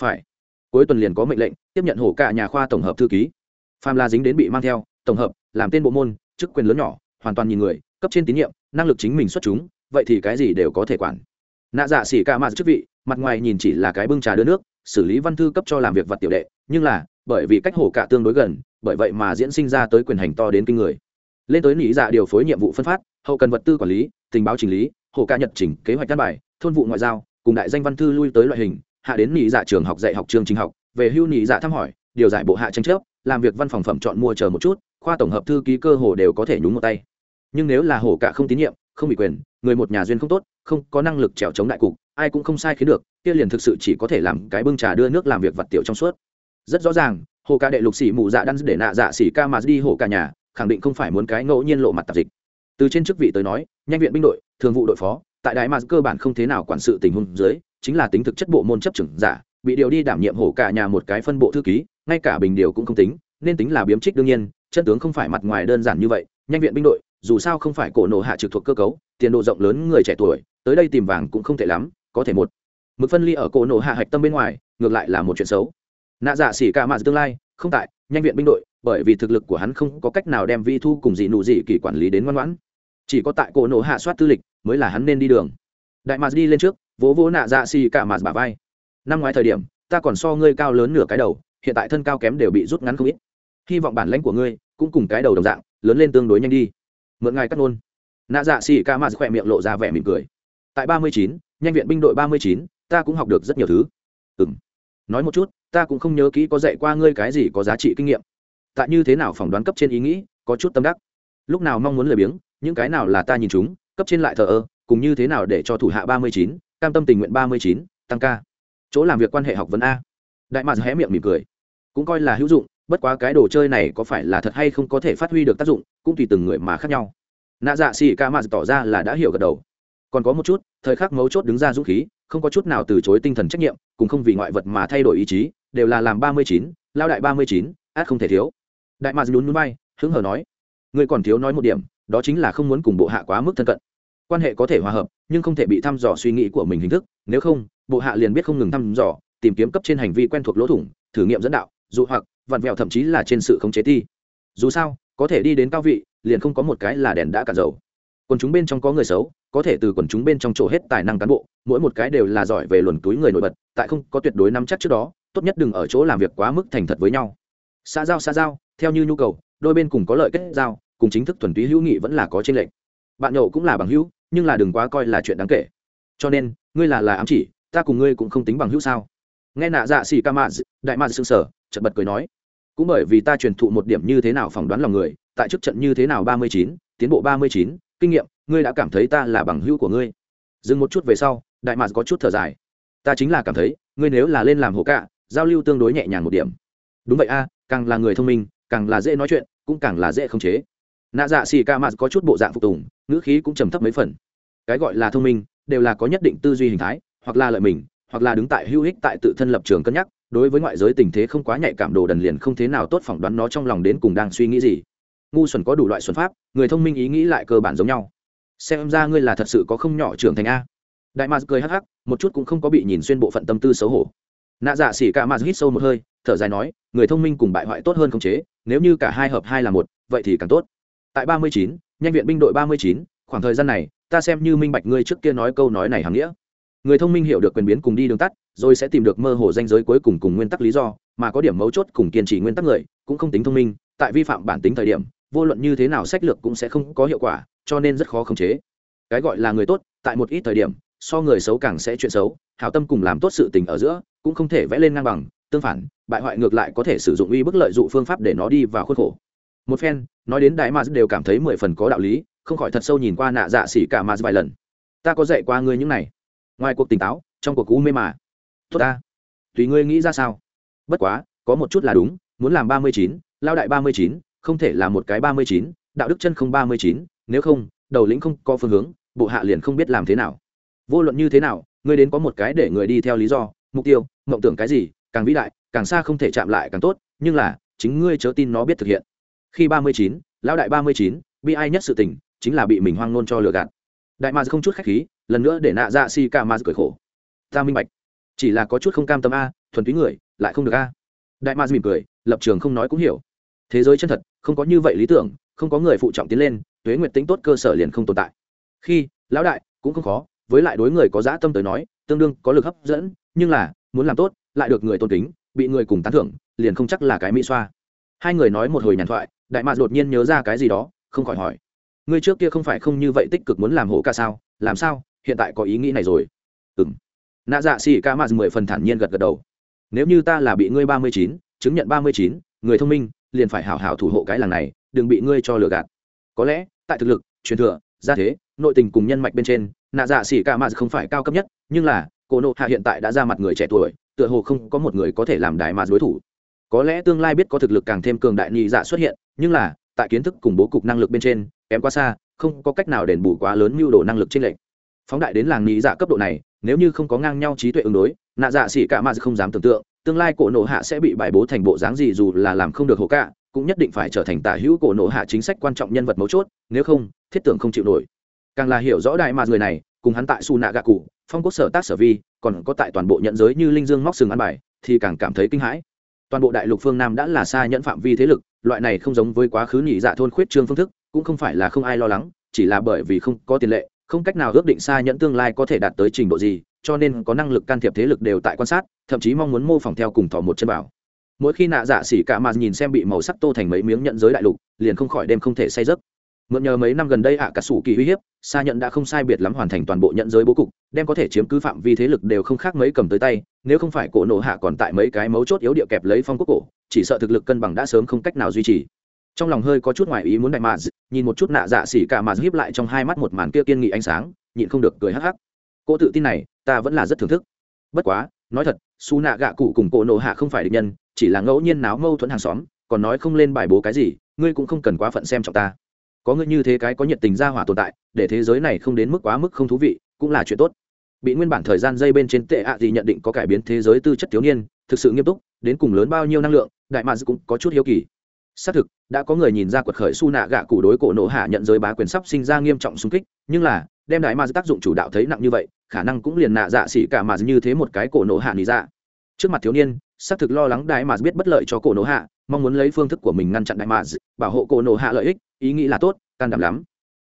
phải. Cuối tuần liền có mệnh lệnh, tiếp nhận hổ cả nhà khoa tổng hợp thư ký. Phàm la dính đến bị mang theo, tổng hợp, làm tên bộ môn, chức quyền lớn nhỏ, hoàn toàn nhìn người, cấp trên tín nhiệm, năng lực chính mình xuất chúng, vậy thì cái gì đều có thể quản. Nạ dạ xỉ cả mặt chức vị, mặt ngoài nhìn chỉ là cái bưng trà đưa nước, xử lý văn thư cấp cho làm việc vật tiểu đệ, nhưng là, bởi vì cách hổ cả tương đối gần, bởi vậy mà diễn sinh ra tới quyền hành to đến kinh người lên tới nỉ dạ điều phối nhiệm vụ phân phát, hậu cần vật tư quản lý, tình báo chỉnh lý, hồ ca nhật chỉnh kế hoạch đan bài, thôn vụ ngoại giao, cùng đại danh văn thư lui tới loại hình, hạ đến nỉ dạ trường học dạy học trường trình học, về hưu nỉ dạ thăm hỏi, điều giải bộ hạ tranh chấp, làm việc văn phòng phẩm chọn mua chờ một chút, khoa tổng hợp thư ký cơ hồ đều có thể nhúng một tay. Nhưng nếu là hổ cả không tín nhiệm, không bị quyền, người một nhà duyên không tốt, không có năng lực trèo chống đại cục, ai cũng không sai khiến được, kia liền thực sự chỉ có thể làm cái bưng trà đưa nước làm việc vật tiểu trong suốt. Rất rõ ràng, hồ ca đệ lục xỉ mù dạ đan để nạ dạ xỉ ca mà đi hồ cả nhà khẳng định không phải muốn cái ngẫu nhiên lộ mặt tạp dịch. Từ trên chức vị tới nói, nhanh viện binh đội, thường vụ đội phó, tại đại mars cơ bản không thế nào quản sự tình huống dưới, chính là tính thực chất bộ môn chấp trưởng giả, bị điều đi đảm nhiệm hổ cả nhà một cái phân bộ thư ký, ngay cả bình điều cũng không tính, nên tính là biếm trích đương nhiên, chân tướng không phải mặt ngoài đơn giản như vậy, nhanh viện binh đội, dù sao không phải cổ nổ hạ trực thuộc cơ cấu, tiền độ rộng lớn người trẻ tuổi, tới đây tìm vàng cũng không thể lắm, có thể một. Mực phân ly ở cổ nổ hạ hạch tâm bên ngoài, ngược lại là một chuyện xấu. Nạ giả xỉ cả mạ dạ tương lai, không tại, nhanh viện binh đội bởi vì thực lực của hắn không có cách nào đem vi thu cùng dị nụ dị kỳ quản lý đến ngoan ngoãn. Chỉ có tại cổ nổ hạ soát tư lịch mới là hắn nên đi đường. Đại mạt đi lên trước, vỗ vỗ nạ dạ xì cả mạt bà vai. Năm ngoái thời điểm, ta còn so ngươi cao lớn nửa cái đầu, hiện tại thân cao kém đều bị rút ngắn không ít. Hy vọng bản lãnh của ngươi cũng cùng cái đầu đồng dạng, lớn lên tương đối nhanh đi. Mượn ngài cắt nôn nạ dạ xì cả mạt khỏe miệng lộ ra vẻ mỉm cười. Tại ba mươi chín, nhanh viện binh đội ba mươi chín, ta cũng học được rất nhiều thứ. Ừ m nói một chút, ta cũng không nhớ kỹ có dạy qua ngươi cái gì có giá trị kinh nghiệm tại như thế nào phỏng đoán cấp trên ý nghĩ, có chút tâm đắc. Lúc nào mong muốn lười biếng, những cái nào là ta nhìn chúng, cấp trên lại thờ ơ, cùng như thế nào để cho thủ hạ ba mươi chín, cam tâm tình nguyện ba mươi chín, tăng ca. Chỗ làm việc quan hệ học vấn a. Đại mạc hé miệng mỉm cười. Cũng coi là hữu dụng, bất quá cái đồ chơi này có phải là thật hay không có thể phát huy được tác dụng, cũng tùy từng người mà khác nhau. Nạ dạ xì ca mạc tỏ ra là đã hiểu gật đầu. Còn có một chút, thời khắc mấu chốt đứng ra dũng khí, không có chút nào từ chối tinh thần trách nhiệm, cùng không vì ngoại vật mà thay đổi ý chí, đều là làm ba mươi chín, lao đại ba mươi chín, át không thể thiếu đại mạc nhún núi bay hứng hờ nói, ngươi còn thiếu nói một điểm, đó chính là không muốn cùng bộ hạ quá mức thân cận. Quan hệ có thể hòa hợp, nhưng không thể bị thăm dò suy nghĩ của mình hình thức. Nếu không, bộ hạ liền biết không ngừng thăm dò, tìm kiếm cấp trên hành vi quen thuộc lỗ thủng, thử nghiệm dẫn đạo, dụ hoặc, vặn vẹo thậm chí là trên sự khống chế ti. Dù sao, có thể đi đến cao vị, liền không có một cái là đèn đã cạn dầu. Quần chúng bên trong có người xấu, có thể từ quần chúng bên trong chỗ hết tài năng cán bộ, mỗi một cái đều là giỏi về luồn túi người nổi bật, tại không có tuyệt đối nắm chắc trước đó, tốt nhất đừng ở chỗ làm việc quá mức thành thật với nhau. Xã giao xã giao theo như nhu cầu, đôi bên cùng có lợi kết giao, cùng chính thức thuần túy hữu nghị vẫn là có trên lệnh bạn nhậu cũng là bằng hữu, nhưng là đừng quá coi là chuyện đáng kể. Cho nên, ngươi là là ám chỉ, ta cùng ngươi cũng không tính bằng hữu sao? Nghe nạ dạ xì ca mạ đại mạ sương sở chật bật cười nói, cũng bởi vì ta truyền thụ một điểm như thế nào phỏng đoán lòng người, tại chức trận như thế nào ba mươi chín, tiến bộ ba mươi chín, kinh nghiệm, ngươi đã cảm thấy ta là bằng hữu của ngươi. Dừng một chút về sau, đại mạc có chút thở dài. Ta chính là cảm thấy, ngươi nếu là lên làm hộ cạ, giao lưu tương đối nhẹ nhàng một điểm. Đúng vậy a, càng là người thông minh càng là dễ nói chuyện, cũng càng là dễ khống chế. Nạ dạ xì ca mạt có chút bộ dạng phục tùng, ngữ khí cũng trầm thấp mấy phần. Cái gọi là thông minh, đều là có nhất định tư duy hình thái, hoặc là lợi mình, hoặc là đứng tại hữu ích tại tự thân lập trường cân nhắc, đối với ngoại giới tình thế không quá nhạy cảm đồ đần liền không thế nào tốt phỏng đoán nó trong lòng đến cùng đang suy nghĩ gì. Ngu xuẩn có đủ loại xuẩn pháp, người thông minh ý nghĩ lại cơ bản giống nhau. Xem ra ngươi là thật sự có không nhỏ trưởng thành a. Đại mạc cười hắc hắc, một chút cũng không có bị nhìn xuyên bộ phận tâm tư xấu hổ. Nạ dạ xỉ cả mạc hít sâu một hơi thở dài nói, người thông minh cùng bại hoại tốt hơn khống chế, nếu như cả hai hợp hai là một, vậy thì càng tốt. Tại ba mươi chín, nhanh viện binh đội ba mươi chín, khoảng thời gian này, ta xem như minh bạch ngươi trước kia nói câu nói này hàm nghĩa. Người thông minh hiểu được quyền biến cùng đi đường tắt, rồi sẽ tìm được mơ hồ danh giới cuối cùng cùng nguyên tắc lý do, mà có điểm mấu chốt cùng kiên trì nguyên tắc người, cũng không tính thông minh, tại vi phạm bản tính thời điểm, vô luận như thế nào sách lược cũng sẽ không có hiệu quả, cho nên rất khó khống chế. Cái gọi là người tốt, tại một ít thời điểm, so người xấu càng sẽ chuyện xấu, hảo tâm cùng làm tốt sự tình ở giữa, cũng không thể vẽ lên ngang bằng tương phản, bại hoại ngược lại có thể sử dụng uy bức lợi dụng phương pháp để nó đi vào khuôn khổ. Một phen, nói đến đại mars đều cảm thấy mười phần có đạo lý, không khỏi thật sâu nhìn qua nạ dạ xỉ cả mars vài lần. Ta có dạy qua ngươi những này. Ngoài cuộc tỉnh táo, trong cuộc cú mê mà. Tốt ta. Tùy ngươi nghĩ ra sao? Bất quá, có một chút là đúng, muốn làm ba mươi chín, lao đại ba mươi chín, không thể là một cái ba mươi chín, đạo đức chân không ba mươi chín, nếu không, đầu lĩnh không có phương hướng, bộ hạ liền không biết làm thế nào. Vô luận như thế nào, ngươi đến có một cái để người đi theo lý do, mục tiêu, mộng tưởng cái gì càng vĩ đại, càng xa không thể chạm lại càng tốt, nhưng là, chính ngươi chớ tin nó biết thực hiện. Khi ba mươi chín, lão đại ba mươi chín, bi ai nhất sự tình, chính là bị mình hoang nôn cho lừa gạt. Đại ma không chút khách khí, lần nữa để nạ dạ si ca ma cười khổ. Ta minh bạch. Chỉ là có chút không cam tâm a, thuần túy người, lại không được a. Đại ma mỉm cười, lập trường không nói cũng hiểu. Thế giới chân thật, không có như vậy lý tưởng, không có người phụ trọng tiến lên, tuế nguyệt tính tốt cơ sở liền không tồn tại. Khi, lão đại, cũng không khó, với lại đối người có dã tâm tới nói, tương đương có lực hấp dẫn, nhưng là, muốn làm tốt lại được người tôn kính, bị người cùng tán thưởng, liền không chắc là cái mỹ xoa. Hai người nói một hồi nhàn thoại, đại mạc đột nhiên nhớ ra cái gì đó, không khỏi hỏi. Ngươi trước kia không phải không như vậy tích cực muốn làm hổ ca sao? Làm sao? Hiện tại có ý nghĩ này rồi. Ừ m nạ dạ xì ca mạc mười phần thản nhiên gật gật đầu. Nếu như ta là bị ngươi ba mươi chín, chứng nhận ba mươi chín, người thông minh, liền phải hảo hảo thủ hộ cái làng này, đừng bị ngươi cho lừa gạt. Có lẽ, tại thực lực, truyền thừa, gia thế, nội tình cùng nhân mạch bên trên, nạ dạ xỉ ca mạt không phải cao cấp nhất, nhưng là Cổ nộ hạ hiện tại đã ra mặt người trẻ tuổi tựa hồ không có một người có thể làm đại mà đối thủ. Có lẽ tương lai biết có thực lực càng thêm cường đại nhị dạ xuất hiện, nhưng là, tại kiến thức cùng bố cục năng lực bên trên, kém quá xa, không có cách nào đền bù quá lớn mưu đồ năng lực trên lệnh phóng đại đến làng nhị dạ cấp độ này, nếu như không có ngang nhau trí tuệ ứng đối, nạ dạ xỉ cả mà không dám tưởng tượng, tương lai cổ nộ hạ sẽ bị bài bố thành bộ dáng gì dù là làm không được hồ cả, cũng nhất định phải trở thành tả hữu cổ nộ hạ chính sách quan trọng nhân vật mấu chốt, nếu không, thiết tưởng không chịu nổi. Càng là hiểu rõ đại mà người này, cùng hắn tại su nạ gạ cụ, phong quốc sở tác sở vi còn có tại toàn bộ nhận giới như linh dương móc sừng ăn bài, thì càng cảm thấy kinh hãi. Toàn bộ đại lục phương nam đã là xa nhẫn phạm vi thế lực, loại này không giống với quá khứ nhị dạ thôn khuyết trương phương thức, cũng không phải là không ai lo lắng, chỉ là bởi vì không có tiền lệ, không cách nào ước định xa nhẫn tương lai có thể đạt tới trình độ gì, cho nên có năng lực can thiệp thế lực đều tại quan sát, thậm chí mong muốn mô phỏng theo cùng thỏ một chân bảo. Mỗi khi nạ dạ xỉ cả mà nhìn xem bị màu sắc tô thành mấy miếng nhận giới đại lục, liền không khỏi đêm không thể say giấc mượn nhờ mấy năm gần đây ạ cả sủ kỳ uy hiếp xa nhận đã không sai biệt lắm hoàn thành toàn bộ nhận giới bố cục, đem có thể chiếm cứ phạm vi thế lực đều không khác mấy cầm tới tay, nếu không phải cổ nổ hạ còn tại mấy cái mấu chốt yếu địa kẹp lấy phong quốc cổ, chỉ sợ thực lực cân bằng đã sớm không cách nào duy trì. Trong lòng hơi có chút ngoài ý muốn đại mạ nhìn một chút nạ dạ xỉ cả mà hiếp lại trong hai mắt một màn kia kiên nghị ánh sáng, nhịn không được cười hắc hắc. Cô tự tin này, ta vẫn là rất thưởng thức. Bất quá, nói thật su nạ gạ cụ cùng cổ nổ hạ không phải địch nhân, chỉ là ngẫu nhiên náo mâu thuẫn hàng xóm, còn nói không lên bài bố cái gì, ngươi cũng không cần quá phận xem trọng ta có ngươi như thế cái có nhiệt tình ra hỏa tồn tại, để thế giới này không đến mức quá mức không thú vị, cũng là chuyện tốt. Bị nguyên bản thời gian dây bên trên tệ ạ gì nhận định có cải biến thế giới tư chất thiếu niên, thực sự nghiêm túc, đến cùng lớn bao nhiêu năng lượng, đại mads cũng có chút hiếu kỳ. Xác thực, đã có người nhìn ra quật khởi su nạ gạ cụ đối cổ nổ hạ nhận giới bá quyền sắp sinh ra nghiêm trọng xung kích, nhưng là, đem đại mads tác dụng chủ đạo thấy nặng như vậy, khả năng cũng liền nạ dạ xỉ cả mà như thế một cái cổ nổ hạ lý dạ trước mặt thiếu niên, xác thực lo lắng đại mads biết bất lợi cho cổ nổ hạ mong muốn lấy phương thức của mình ngăn chặn đại mads bảo hộ cổ nổ hạ lợi ích, ý nghĩ là tốt, can đảm lắm.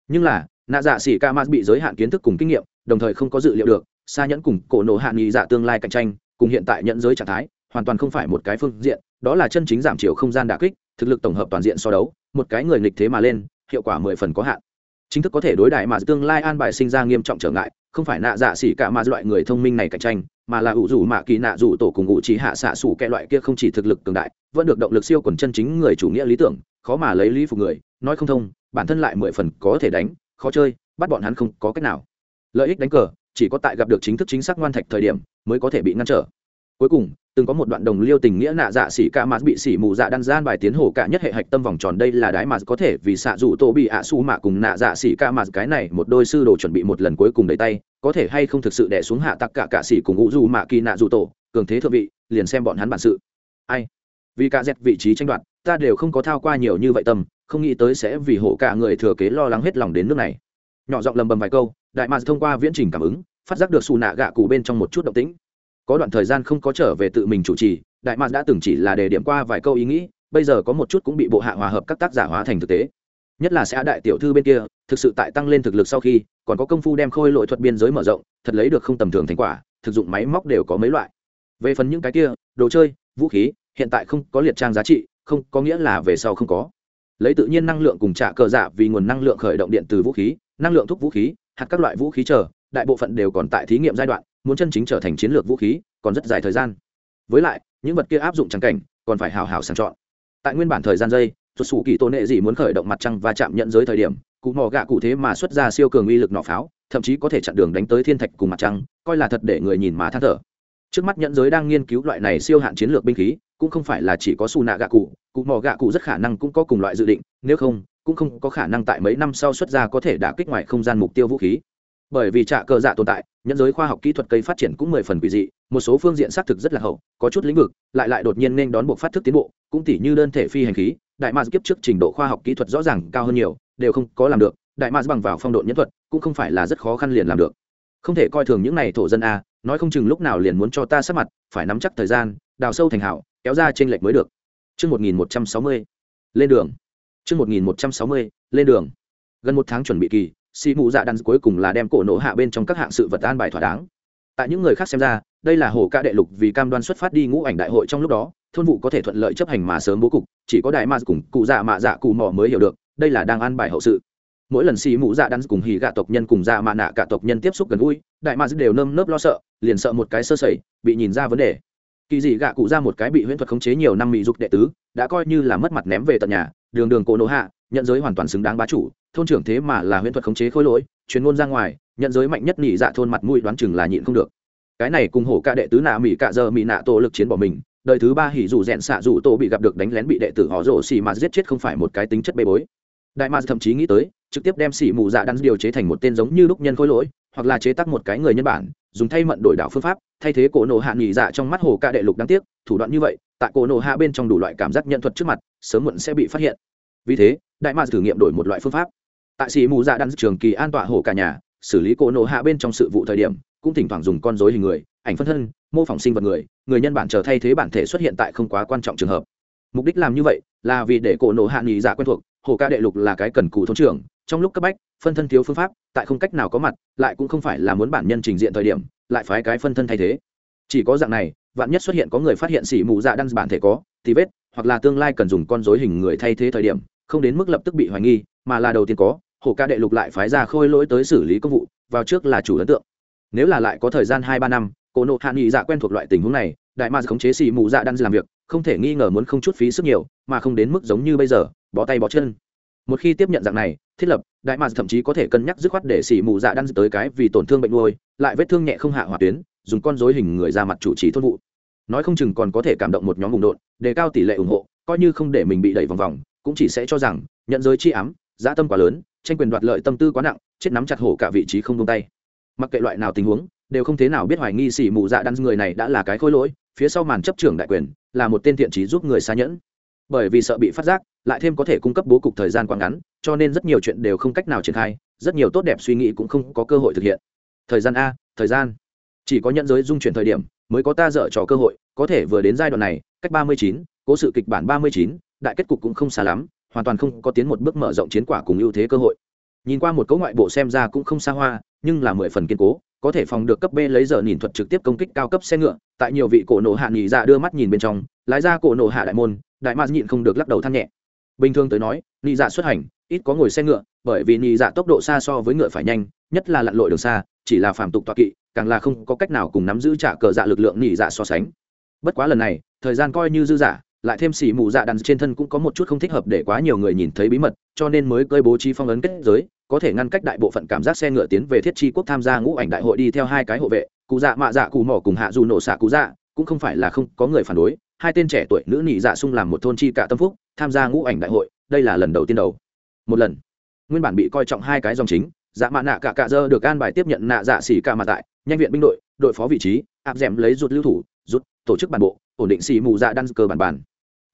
Nhưng là, nạ dạ xỉ ca mà bị giới hạn kiến thức cùng kinh nghiệm, đồng thời không có dự liệu được xa nhẫn cùng cổ nổ hạ nghị dạ tương lai cạnh tranh, cùng hiện tại nhận giới trạng thái, hoàn toàn không phải một cái phương diện, đó là chân chính giảm chiều không gian đà kích, thực lực tổng hợp toàn diện so đấu, một cái người nghịch thế mà lên, hiệu quả mười phần có hạn chính thức có thể đối đại mà tương lai an bài sinh ra nghiêm trọng trở ngại, không phải nạ dạ xỉ cả mà loại người thông minh này cạnh tranh, mà là ủ rủ mạ kỳ nạ rủ tổ cùng ủ trí hạ xạ xủ kẹ loại kia không chỉ thực lực cường đại, vẫn được động lực siêu quần chân chính người chủ nghĩa lý tưởng, khó mà lấy lý phục người, nói không thông, bản thân lại mười phần có thể đánh, khó chơi, bắt bọn hắn không có cách nào. Lợi ích đánh cờ, chỉ có tại gặp được chính thức chính xác ngoan thạch thời điểm, mới có thể bị ngăn trở cuối cùng, từng có một đoạn đồng liêu tình nghĩa nạ dạ xỉ ca mạt bị xỉ mù dạ đan gian bài tiến hồ cả nhất hệ hạch tâm vòng tròn đây là đái mà có thể vì xạ dù tô bị ạ su mạ cùng nạ dạ xỉ ca mạt cái này một đôi sư đồ chuẩn bị một lần cuối cùng đầy tay, có thể hay không thực sự đẻ xuống hạ tặc cả cả xỉ cùng ngũ dù mạ kỳ nạ dù tổ, cường thế thượng vị, liền xem bọn hắn bản sự. Ai? Vì cả dẹp vị trí tranh đoạt, ta đều không có thao qua nhiều như vậy tâm, không nghĩ tới sẽ vì hộ cả người thừa kế lo lắng hết lòng đến nước này. Nhỏ giọng lầm bầm vài câu, đại mạt thông qua viễn trình cảm ứng, phát giác được xù nạ gạ cụ bên trong một chút động tĩnh có đoạn thời gian không có trở về tự mình chủ trì, đại mạc đã từng chỉ là đề điểm qua vài câu ý nghĩ, bây giờ có một chút cũng bị bộ hạ hòa hợp các tác giả hóa thành thực tế. Nhất là sẽ đại tiểu thư bên kia, thực sự tại tăng lên thực lực sau khi, còn có công phu đem khôi lội thuật biên giới mở rộng, thật lấy được không tầm thường thành quả, thực dụng máy móc đều có mấy loại. Về phần những cái kia, đồ chơi, vũ khí, hiện tại không có liệt trang giá trị, không, có nghĩa là về sau không có. Lấy tự nhiên năng lượng cùng trả cờ giả vì nguồn năng lượng khởi động điện từ vũ khí, năng lượng thúc vũ khí, hạt các loại vũ khí chờ, đại bộ phận đều còn tại thí nghiệm giai đoạn muốn chân chính trở thành chiến lược vũ khí, còn rất dài thời gian. Với lại, những vật kia áp dụng trắng cảnh, còn phải hào hào sàng chọn. Tại nguyên bản thời gian dây xuất xù kỳ tôn nệ gì muốn khởi động mặt trăng và chạm nhận giới thời điểm, cụ mò gạ cụ thế mà xuất ra siêu cường uy lực nọ pháo, thậm chí có thể chặn đường đánh tới thiên thạch cùng mặt trăng, coi là thật để người nhìn mà than thở. Trước mắt nhận giới đang nghiên cứu loại này siêu hạn chiến lược binh khí, cũng không phải là chỉ có su nạ gạ cụ cụ mò gạ cụ rất khả năng cũng có cùng loại dự định, nếu không, cũng không có khả năng tại mấy năm sau xuất ra có thể đả kích ngoài không gian mục tiêu vũ khí. Bởi vì trạ cờ dạ tồn tại nhân giới khoa học kỹ thuật cây phát triển cũng mười phần quỷ dị một số phương diện xác thực rất là hậu có chút lĩnh vực lại lại đột nhiên nên đón buộc phát thức tiến bộ cũng tỉ như đơn thể phi hành khí đại mars kiếp trước trình độ khoa học kỹ thuật rõ ràng cao hơn nhiều đều không có làm được đại mars bằng vào phong độ nhân thuật cũng không phải là rất khó khăn liền làm được không thể coi thường những này thổ dân a nói không chừng lúc nào liền muốn cho ta sát mặt phải nắm chắc thời gian đào sâu thành hảo kéo ra trên lệch mới được Trước 1160, lên đường. Trước 1160, lên đường. Gần một tháng chuẩn bị kỳ, xì mù dạ đan cuối cùng là đem cổ nổ hạ bên trong các hạng sự vật an bài thỏa đáng. Tại những người khác xem ra, đây là hồ ca đệ lục vì cam đoan xuất phát đi ngũ ảnh đại hội trong lúc đó, thôn vụ có thể thuận lợi chấp hành mà sớm bố cục, chỉ có đại ma cùng cụ dạ mạ dạ cụ mò mới hiểu được, đây là đang an bài hậu sự. Mỗi lần xì mù dạ đan cùng hì gạ tộc nhân cùng dạ mạ nạ cả tộc nhân tiếp xúc gần gũi, đại ma đều nơm nớp lo sợ, liền sợ một cái sơ sẩy, bị nhìn ra vấn đề. Kỳ dị gạ cụ ra một cái bị huyễn thuật khống chế nhiều năm mỹ dục đệ tứ, đã coi như là mất mặt ném về tận nhà, đường đường cổ nổ hạ, nhận giới hoàn toàn xứng đáng bá chủ thôn trưởng thế mà là huyễn thuật khống chế khối lỗi, chuyên môn ra ngoài, nhận giới mạnh nhất nhị dạ thôn mặt mũi đoán chừng là nhịn không được. Cái này cùng hổ ca đệ tứ nạ mỹ cạ giờ mỹ nạ tổ lực chiến bỏ mình, đời thứ ba hỉ dù rèn xạ dù tổ bị gặp được đánh lén bị đệ tử họ rổ xì mà giết chết không phải một cái tính chất bê bối. Đại ma thậm chí nghĩ tới, trực tiếp đem xỉ mù dạ đắn điều chế thành một tên giống như lúc nhân khối lỗi, hoặc là chế tác một cái người nhân bản, dùng thay mận đổi đảo phương pháp, thay thế cổ nổ hạ nghỉ dạ trong mắt hồ ca đệ lục đáng tiếc, thủ đoạn như vậy, tại cổ nổ hạ bên trong đủ loại cảm giác nhận thuật trước mặt, sớm muộn sẽ bị phát hiện. Vì thế, đại ma thử nghiệm đổi một loại phương pháp tại sĩ mù dạ đan trường kỳ an tọa hổ cả nhà, xử lý cỗ nổ hạ bên trong sự vụ thời điểm, cũng thỉnh thoảng dùng con dối hình người, ảnh phân thân, mô phỏng sinh vật người người nhân bản trở thay thế bản thể xuất hiện tại không quá quan trọng trường hợp. Mục đích làm như vậy là vì để cổ nổ hạ nghỉ dạ quen thuộc hồ ca đệ lục là cái cần cụ thôn trưởng, trong lúc cấp bách, phân thân thiếu phương pháp, tại không cách nào có mặt, lại cũng không phải là muốn bản nhân trình diện thời điểm, lại phái cái phân thân thay thế. Chỉ có dạng này, vạn nhất xuất hiện có người phát hiện xỉ mù dạ đan bản thể có, thì vết, hoặc là tương lai cần dùng con dối hình người thay thế thời điểm, không đến mức lập tức bị hoài nghi, mà là đầu tiên có hồ ca đệ lục lại phái ra khôi lỗi tới xử lý công vụ, vào trước là chủ ấn tượng. Nếu là lại có thời gian hai ba năm, cổ nộ hạ nghị dạ quen thuộc loại tình huống này, đại ma khống chế xì mù dạ đang làm việc, không thể nghi ngờ muốn không chút phí sức nhiều, mà không đến mức giống như bây giờ, bó tay bó chân. Một khi tiếp nhận dạng này, thiết lập, đại ma thậm chí có thể cân nhắc dứt khoát để xì mù dạ đang tới cái vì tổn thương bệnh nuôi, lại vết thương nhẹ không hạ hỏa tuyến, dùng con dối hình người ra mặt chủ trì thôn vụ. Nói không chừng còn có thể cảm động một nhóm vùng đột, đề cao tỷ lệ ủng hộ, coi như không để mình bị đẩy vòng vòng, cũng chỉ sẽ cho rằng, nhận giới chi ám dã tâm quá lớn tranh quyền đoạt lợi tâm tư quá nặng, chết nắm chặt hổ cả vị trí không tung tay. Mặc kệ loại nào tình huống, đều không thế nào biết hoài nghi xỉ mù dạ đan người này đã là cái khôi lỗi, phía sau màn chấp trưởng đại quyền, là một tên thiện trí giúp người xa nhẫn. Bởi vì sợ bị phát giác, lại thêm có thể cung cấp bố cục thời gian quá ngắn, cho nên rất nhiều chuyện đều không cách nào triển khai, rất nhiều tốt đẹp suy nghĩ cũng không có cơ hội thực hiện. Thời gian a, thời gian. Chỉ có nhận giới dung chuyển thời điểm, mới có ta dở trò cơ hội, có thể vừa đến giai đoạn này, cách ba mươi chín, cố sự kịch bản ba mươi chín, đại kết cục cũng không xa lắm hoàn toàn không có tiến một bước mở rộng chiến quả cùng ưu thế cơ hội. Nhìn qua một cấu ngoại bộ xem ra cũng không xa hoa, nhưng là mười phần kiên cố, có thể phòng được cấp b lấy giờ nhìn thuật trực tiếp công kích cao cấp xe ngựa, tại nhiều vị cổ nổ hạ nghỉ dạ đưa mắt nhìn bên trong, lái ra cổ nổ hạ đại môn, đại mạc nhịn không được lắc đầu than nhẹ. Bình thường tới nói, nghỉ dạ xuất hành, ít có ngồi xe ngựa, bởi vì nghỉ dạ tốc độ xa so với ngựa phải nhanh, nhất là lặn lội đường xa, chỉ là phàm tục toa kỵ, càng là không có cách nào cùng nắm giữ trả cờ dạ lực lượng nghỉ dạ so sánh. Bất quá lần này, thời gian coi như dư giả lại thêm xỉ mù dạ đàn trên thân cũng có một chút không thích hợp để quá nhiều người nhìn thấy bí mật, cho nên mới cơi bố trí phong ấn kết giới, có thể ngăn cách đại bộ phận cảm giác xe ngựa tiến về thiết chi quốc tham gia ngũ ảnh đại hội đi theo hai cái hộ vệ, cụ dạ mạ dạ cụ mỏ cùng hạ dù nổ xạ cụ dạ cũng không phải là không có người phản đối, hai tên trẻ tuổi nữ nhị dạ sung làm một thôn chi cả tâm phúc, tham gia ngũ ảnh đại hội, đây là lần đầu tiên đầu. Một lần. Nguyên bản bị coi trọng hai cái dòng chính dạ mạ nạ cả cạ dơ được an bài tiếp nhận nạ dạ xỉ cả mà tại, nhanh viện binh đội đội phó vị trí, áp d lấy rụt lưu thủ rút tổ chức bản bộ, ổn định xỉ mù dạ đan cơ bản bản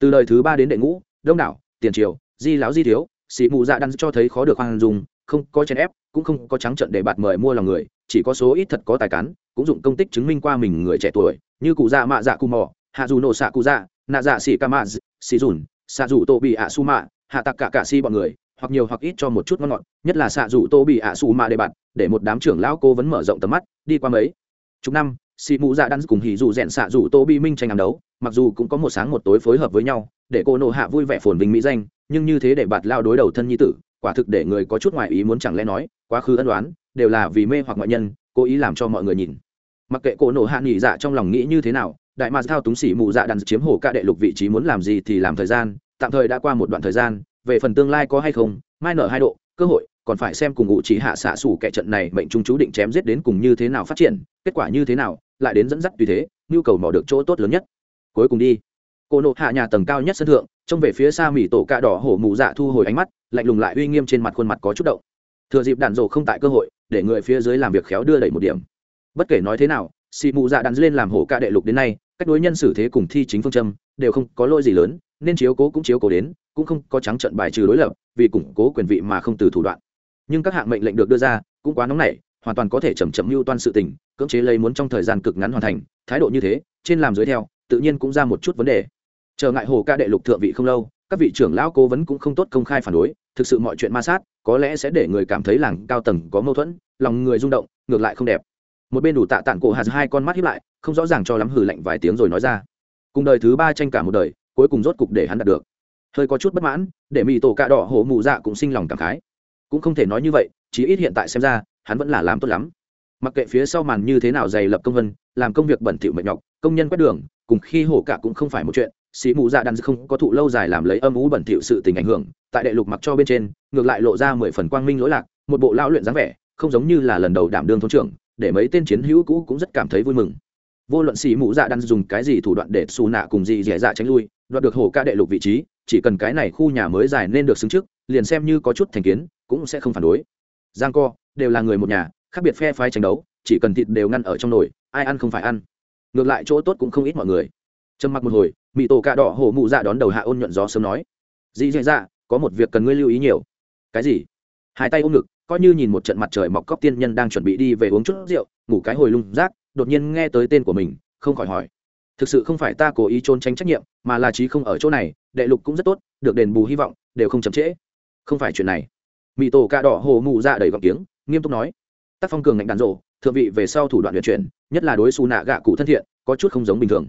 từ đời thứ ba đến đệ ngũ, đông đảo, tiền triều, di láo di thiếu xị mụ dạ đan cho thấy khó được hoang dùng không có chèn ép, cũng không có trắng trận để bạt mời mua lòng người, chỉ có số ít thật có tài cán, cũng dụng công tích chứng minh qua mình người trẻ tuổi, như cụ dạ mạ dạ cù mò, hạ dù nổ xạ cụ dạ nạ dạ xỉ ca mạ xỉ dùn xạ dù tô bị ạ su mạ, hạ tặc cả cả si bọn người, hoặc nhiều hoặc ít cho một chút ngon ngọt, nhất là xạ dù tô bị ạ su mạ để bạt, để một đám trưởng lão cô vẫn mở rộng tầm mắt, đi qua mấy chục năm xì mù dạ đan cùng hỉ dù rèn xạ dù tô bi minh tranh ám đấu, mặc dù cũng có một sáng một tối phối hợp với nhau, để cô nộ hạ vui vẻ phồn vinh mỹ danh, nhưng như thế để bạt lao đối đầu thân nhi tử, quả thực để người có chút ngoại ý muốn chẳng lẽ nói, quá khứ ân đoán đều là vì mê hoặc ngoại nhân, cố ý làm cho mọi người nhìn. Mặc kệ cô nổ hạ nghỉ dạ trong lòng nghĩ như thế nào, đại mạc thao túng xỉ mù dạ đàn chiếm hổ ca đệ lục vị trí muốn làm gì thì làm thời gian, tạm thời đã qua một đoạn thời gian, về phần tương lai có hay không, mai nở hai độ, cơ hội còn phải xem cùng ngụ chỉ hạ xạ xủ kẻ trận này mệnh trung chú định chém giết đến cùng như thế nào phát triển, kết quả như thế nào, lại đến dẫn dắt tùy thế, nhu cầu mò được chỗ tốt lớn nhất. Cuối cùng đi. Cô nộ hạ nhà tầng cao nhất sân thượng, trông về phía xa mỹ tổ cạ đỏ hổ mù dạ thu hồi ánh mắt, lạnh lùng lại uy nghiêm trên mặt khuôn mặt có chút động. Thừa dịp đạn rổ không tại cơ hội, để người phía dưới làm việc khéo đưa đẩy một điểm. Bất kể nói thế nào, xì mù dạ đắn lên làm hổ cạ đệ lục đến nay, cách đối nhân xử thế cùng thi chính phương châm, đều không có lỗi gì lớn, nên chiếu cố cũng chiếu cố đến, cũng không có trắng trận bài trừ đối lập, vì củng cố quyền vị mà không từ thủ đoạn nhưng các hạng mệnh lệnh được đưa ra cũng quá nóng nảy, hoàn toàn có thể chầm chậm mưu toan sự tình, cưỡng chế lấy muốn trong thời gian cực ngắn hoàn thành. Thái độ như thế, trên làm dưới theo, tự nhiên cũng ra một chút vấn đề. Trở ngại hồ ca đệ lục thượng vị không lâu, các vị trưởng lão cố vấn cũng không tốt công khai phản đối, thực sự mọi chuyện ma sát, có lẽ sẽ để người cảm thấy làng cao tầng có mâu thuẫn, lòng người rung động, ngược lại không đẹp. Một bên đủ tạ tạng cổ hạt hai con mắt hiếp lại, không rõ ràng cho lắm hử lạnh vài tiếng rồi nói ra. Cùng đời thứ ba tranh cả một đời, cuối cùng rốt cục để hắn đạt được. Hơi có chút bất mãn, để mỹ tổ cạ đỏ hổ mụ dạ cũng sinh lòng cảm khái cũng không thể nói như vậy, chí ít hiện tại xem ra, hắn vẫn là làm tốt lắm. Mặc kệ phía sau màn như thế nào dày lập công vân, làm công việc bẩn thỉu mệt nhọc, công nhân quét đường, cùng khi hổ cả cũng không phải một chuyện, sĩ mù dạ đàn không có thụ lâu dài làm lấy âm ú bẩn thỉu sự tình ảnh hưởng, tại đệ lục mặc cho bên trên, ngược lại lộ ra mười phần quang minh lỗi lạc, một bộ lao luyện dáng vẻ, không giống như là lần đầu đảm đương thôn trưởng, để mấy tên chiến hữu cũ cũng rất cảm thấy vui mừng. Vô luận sĩ mù dạ đan dùng cái gì thủ đoạn để xù nạ cùng gì dẻ dạ tránh lui, đoạt được hổ ca đệ lục vị trí, chỉ cần cái này khu nhà mới dài nên được xứng trước, liền xem như có chút thành kiến cũng sẽ không phản đối. Giang co, đều là người một nhà, khác biệt phe phái tranh đấu, chỉ cần thịt đều ngăn ở trong nồi, ai ăn không phải ăn. Ngược lại chỗ tốt cũng không ít mọi người. Trầm mặc một hồi mỹ tổ cạ đỏ hổ mụ dạ đón đầu hạ ôn nhuận gió sớm nói. Dĩ dạ dạ có một việc cần ngươi lưu ý nhiều. Cái gì? Hai tay ôm ngực, coi như nhìn một trận mặt trời mọc cóc tiên nhân đang chuẩn bị đi về uống chút rượu, ngủ cái hồi lung rác, đột nhiên nghe tới tên của mình, không khỏi hỏi. Thực sự không phải ta cố ý trốn tránh trách nhiệm, mà là trí không ở chỗ này, đệ lục cũng rất tốt, được đền bù hy vọng, đều không chậm trễ. Không phải chuyện này mỹ tổ cạ đỏ hồ mụ dạ đầy gọc tiếng nghiêm túc nói, tác phong cường ngạnh đàn rộ, thượng vị về sau thủ đoạn luyện chuyển, nhất là đối xù nạ gạ cụ thân thiện, có chút không giống bình thường.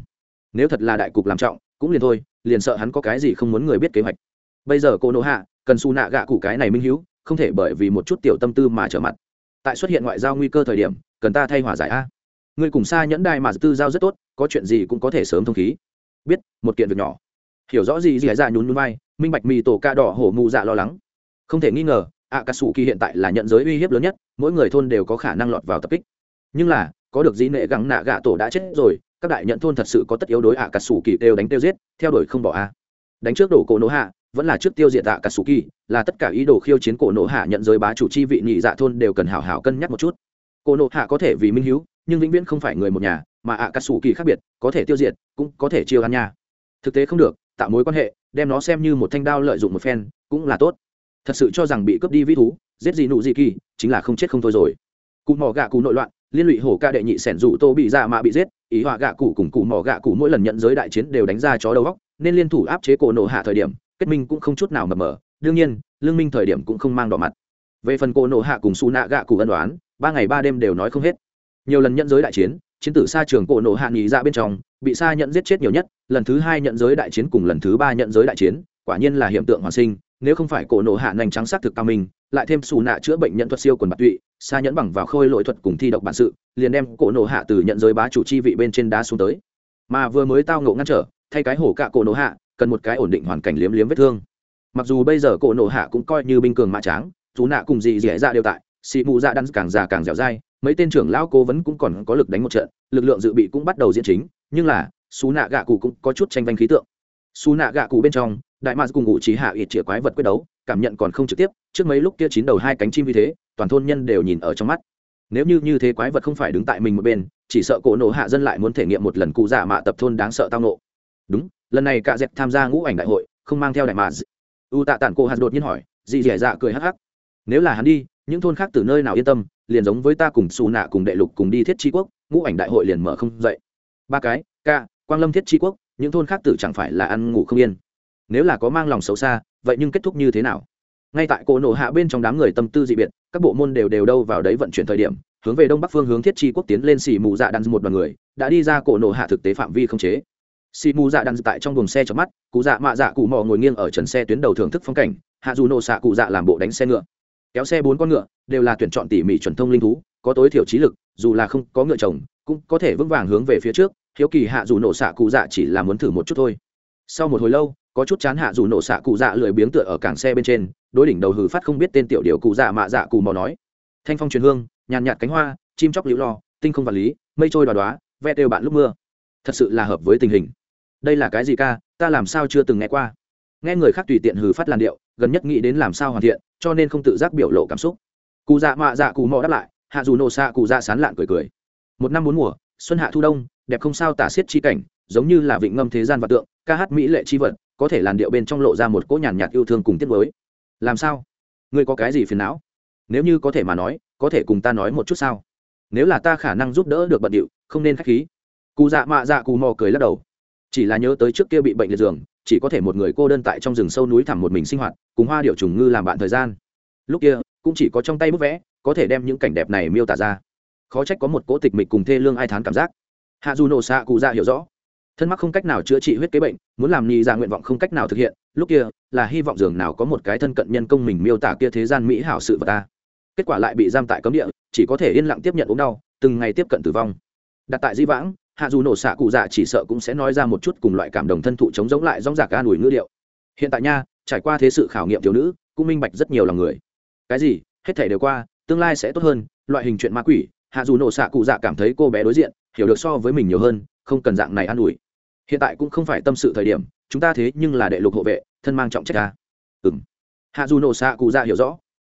Nếu thật là đại cục làm trọng, cũng liền thôi, liền sợ hắn có cái gì không muốn người biết kế hoạch. Bây giờ cô nô hạ, cần xù nạ gạ cụ cái này minh hữu không thể bởi vì một chút tiểu tâm tư mà trở mặt. Tại xuất hiện ngoại giao nguy cơ thời điểm, cần ta thay hòa giải a. Người cùng xa nhẫn đai mà tư giao rất tốt, có chuyện gì cũng có thể sớm thông khí. Biết, một kiện việc nhỏ. Hiểu rõ gì gì dạ nhún nhún vai, minh bạch mì tổ ca đỏ hổ mù dạ lo lắng không thể nghi ngờ ạ cà sủ kỳ hiện tại là nhận giới uy hiếp lớn nhất, mỗi người thôn đều có khả năng lọt vào tập kích. Nhưng là, có được dĩ nệ gắng nạ gạ tổ đã chết rồi, các đại nhận thôn thật sự có tất yếu đối ạ cà sủ kỳ đều đánh tiêu giết, theo đuổi không bỏ a. Đánh trước đổ cổ nổ hạ, vẫn là trước tiêu diệt ạ cà sủ kỳ là tất cả ý đồ khiêu chiến cổ nổ hạ nhận giới bá chủ chi vị nhị dạ thôn đều cần hảo hảo cân nhắc một chút. Cổ nổ hạ có thể vì minh hiếu, nhưng vĩnh viễn không phải người một nhà, mà ạ cà sủ kỳ khác biệt, có thể tiêu diệt, cũng có thể chiêu gan nha. Thực tế không được, tạo mối quan hệ, đem nó xem như một thanh đao lợi dụng một phen, cũng là tốt thật sự cho rằng bị cướp đi vĩ thú, giết gì nụ gì kỳ, chính là không chết không thôi rồi. Cụ mỏ gạ cụ nội loạn, liên lụy hổ ca đệ nhị sẻn rủ tô bị dạ mạ bị giết, ý họa gạ cụ cùng cụ mỏ gạ cụ mỗi lần nhận giới đại chiến đều đánh ra chó đầu góc nên liên thủ áp chế cổ nổ hạ thời điểm, kết minh cũng không chút nào mập mờ. Đương nhiên, lương minh thời điểm cũng không mang đỏ mặt. Về phần cổ nổ hạ cùng su nạ gạ cụ ân đoán ba ngày ba đêm đều nói không hết. Nhiều lần nhận giới đại chiến chiến tử xa trường cổ nổ hạ nghỉ ra dạ bên trong, bị xa nhận giết chết nhiều nhất, lần thứ hai nhận giới đại chiến cùng lần thứ ba nhận giới đại chiến, quả nhiên là hiện tượng hoàn sinh nếu không phải cổ nổ hạ nành trắng xác thực cao minh, lại thêm xù nạ chữa bệnh nhận thuật siêu quần bạc tụy xa nhẫn bằng vào khôi lỗi thuật cùng thi độc bản sự, liền đem cổ nổ hạ từ nhận giới bá chủ chi vị bên trên đá xuống tới. Mà vừa mới tao ngộ ngăn trở, thay cái hổ cạ cổ nổ hạ, cần một cái ổn định hoàn cảnh liếm liếm vết thương. Mặc dù bây giờ cổ nổ hạ cũng coi như binh cường mã tráng chú nạ cùng dị dẻ ra đều tại xị mù dạ đắn càng già càng dẻo dai, mấy tên trưởng lão cố vấn cũng còn có lực đánh một trận, lực lượng dự bị cũng bắt đầu diễn chính, nhưng là xú nạ gạ cụ cũng có chút tranh vanh khí tượng. Xú nạ gạ cụ bên trong đại mạc cùng ngụ trí hạ ít chĩa quái vật quyết đấu, cảm nhận còn không trực tiếp, trước mấy lúc kia chín đầu hai cánh chim vì thế, toàn thôn nhân đều nhìn ở trong mắt. Nếu như như thế quái vật không phải đứng tại mình một bên, chỉ sợ cổ nổ hạ dân lại muốn thể nghiệm một lần cụ giả mạ tập thôn đáng sợ tao nộ. Đúng, lần này cạ dẹp tham gia ngũ ảnh đại hội, không mang theo đại mạc u tạ tản cô hạt đột nhiên hỏi, dị dẻ dạ cười hắc hắc. Nếu là hắn đi, những thôn khác từ nơi nào yên tâm, liền giống với ta cùng xù nạ cùng đệ lục cùng đi thiết tri quốc, ngũ ảnh đại hội liền mở không dậy. Ba cái ca quang lâm thiết tri quốc, những thôn khác tử chẳng phải là ăn ngủ không yên nếu là có mang lòng xấu xa, vậy nhưng kết thúc như thế nào? Ngay tại cổ nổ hạ bên trong đám người tâm tư dị biệt, các bộ môn đều đều đâu vào đấy vận chuyển thời điểm, hướng về đông bắc phương hướng thiết chi quốc tiến lên xì mù dạ đan một đoàn người, đã đi ra cổ nổ hạ thực tế phạm vi không chế. Xì mù dạ đan tại trong buồng xe chớp mắt, cụ dạ mạ dạ cụ mò ngồi nghiêng ở trần xe tuyến đầu thưởng thức phong cảnh, hạ dù nổ xạ cụ dạ làm bộ đánh xe ngựa. Kéo xe bốn con ngựa, đều là tuyển chọn tỉ mỉ chuẩn thông linh thú, có tối thiểu trí lực, dù là không có ngựa chồng, cũng có thể vững vàng hướng về phía trước, hiếu kỳ hạ dù nổ xạ cụ dạ chỉ là muốn thử một chút thôi. Sau một hồi lâu có chút chán hạ dù nổ xạ cụ dạ lười biếng tựa ở cảng xe bên trên, đối đỉnh đầu hừ phát không biết tên tiểu điệu cụ dạ mạ dạ cụ mò nói. Thanh phong truyền hương, nhàn nhạt cánh hoa, chim chóc liễu lo, tinh không vật lý, mây trôi đoá đoá, ve đều bạn lúc mưa. Thật sự là hợp với tình hình. Đây là cái gì ca? Ta làm sao chưa từng nghe qua? Nghe người khác tùy tiện hừ phát làn điệu, gần nhất nghĩ đến làm sao hoàn thiện, cho nên không tự giác biểu lộ cảm xúc. Cụ dạ mạ dạ cụ mò đáp lại, hạ dù nổ xạ cụ dạ sán lạn cười cười. Một năm bốn mùa, xuân hạ thu đông, đẹp không sao tả xiết chi cảnh, giống như là vịnh ngâm thế gian và tượng, ca hát mỹ lệ chi vật có thể làn điệu bên trong lộ ra một cỗ nhàn nhạt yêu thương cùng tiết mới. Làm sao? Ngươi có cái gì phiền não? Nếu như có thể mà nói, có thể cùng ta nói một chút sao? Nếu là ta khả năng giúp đỡ được bận điệu, không nên k h á c h khí. Cụ dạ mạ dạ cù mò cười lắc đầu. Chỉ là nhớ tới trước kia bị bệnh liệt giường, chỉ có thể một người cô đơn tại trong rừng sâu núi thẳm một mình sinh hoạt, cùng hoa điệu trùng ngư làm bạn thời gian. Lúc kia, cũng chỉ có trong tay bút vẽ, có thể đem những cảnh đẹp này miêu tả ra. Khó trách có một cỗ tịch mịch cùng thê lương ai thán cảm giác. Hạ dù nổ xạ cụ dạ hiểu rõ. Thân mắc không cách nào chữa trị huyết kế bệnh muốn làm nhị ra nguyện vọng không cách nào thực hiện, lúc kia, là hy vọng dường nào có một cái thân cận nhân công mình miêu tả kia thế gian mỹ hảo sự vật ta. Kết quả lại bị giam tại cấm địa, chỉ có thể yên lặng tiếp nhận ốm đau, từng ngày tiếp cận tử vong. Đặt tại di vãng, hạ dù nổ xạ cụ dạ chỉ sợ cũng sẽ nói ra một chút cùng loại cảm đồng thân thụ chống giống lại dóng dạc ca đùi ngữ điệu. Hiện tại nha, trải qua thế sự khảo nghiệm thiếu nữ, cũng minh bạch rất nhiều lòng người. Cái gì? Hết thể đều qua, tương lai sẽ tốt hơn, loại hình chuyện ma quỷ, hạ dù nổ xạ cụ dạ cảm thấy cô bé đối diện, hiểu được so với mình nhiều hơn, không cần dạng này an ủi hiện tại cũng không phải tâm sự thời điểm chúng ta thế nhưng là đệ lục hộ vệ thân mang trọng trách à? ta ừ m hạ dù nổ xạ cụ dạ hiểu rõ.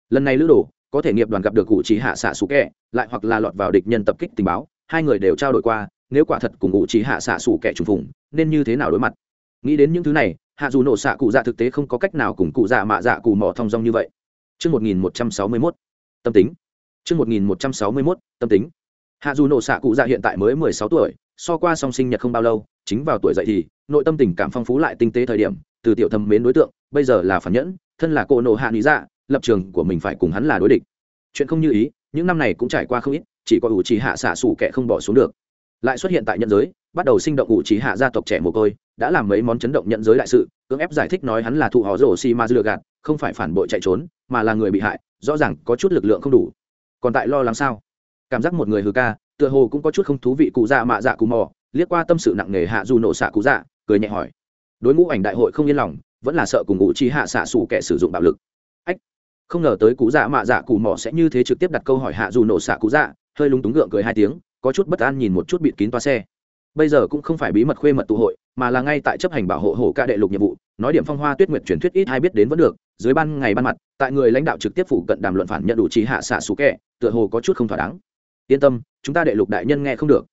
Lần này lữ đồ có thể nghiệp đoàn gặp được cụ trí hạ xạ sủ kẹ lại hoặc là lọt vào địch nhân tập kích tình báo hai người đều trao đổi qua nếu quả thật cùng cụ trí hạ xạ sủ kẹ trùng phùng nên như thế nào đối mặt? Nghĩ đến những thứ này hạ dù nổ xạ cụ dạ thực tế không có cách nào cùng cụ dạ mạ dạ cụ mỏ thong dong như vậy. Trước 1161, tâm tính. Trước 1161, tâm tính. Hạ dù nổ xạ cụ dạ hiện tại mới 16 tuổi, so qua song sinh nhật không bao lâu, chính vào tuổi dậy thì, nội tâm tình cảm phong phú lại tinh tế thời điểm, từ tiểu thâm mến đối tượng, bây giờ là phản nhẫn, thân là cô nộ hạ lý dạ, lập trường của mình phải cùng hắn là đối địch. Chuyện không như ý, những năm này cũng trải qua không ít, chỉ có ủ trì hạ xạ sủ kẻ không bỏ xuống được. Lại xuất hiện tại nhân giới, bắt đầu sinh động ủ trì hạ gia tộc trẻ mồ côi, đã làm mấy món chấn động nhận giới đại sự, cưỡng ép giải thích nói hắn là thụ họ rổ xi ma dựa gạt, không phải phản bội chạy trốn, mà là người bị hại, rõ ràng có chút lực lượng không đủ. Còn tại lo lắng sao? Cảm giác một người hư ca, tựa hồ cũng có chút không thú vị cụ dạ mạ dạ cụ mò liếc qua tâm sự nặng nề hạ dù nổ xạ cụ dạ cười nhẹ hỏi. Đối ngũ ảnh đại hội không yên lòng, vẫn là sợ cùng ngũ chi hạ xạ xù kẻ sử dụng bạo lực. Ách, không ngờ tới cụ dạ mạ dạ cụ mò sẽ như thế trực tiếp đặt câu hỏi hạ dù nổ xạ cụ dạ hơi lúng túng gượng cười hai tiếng, có chút bất an nhìn một chút bịt kín toa xe. Bây giờ cũng không phải bí mật khuê mật tụ hội, mà là ngay tại chấp hành bảo hộ hổ ca đệ lục nhiệm vụ, nói điểm phong hoa tuyết nguyệt truyền thuyết ít hay biết đến vẫn được, dưới ban ngày ban mặt, tại người lãnh đạo trực tiếp phủ cận đàm luận phản nhận đủ trí hạ xạ xù kẻ, tựa hồ có chút không thỏa đáng. Yên tâm, chúng ta đệ lục đại nhân nghe không được.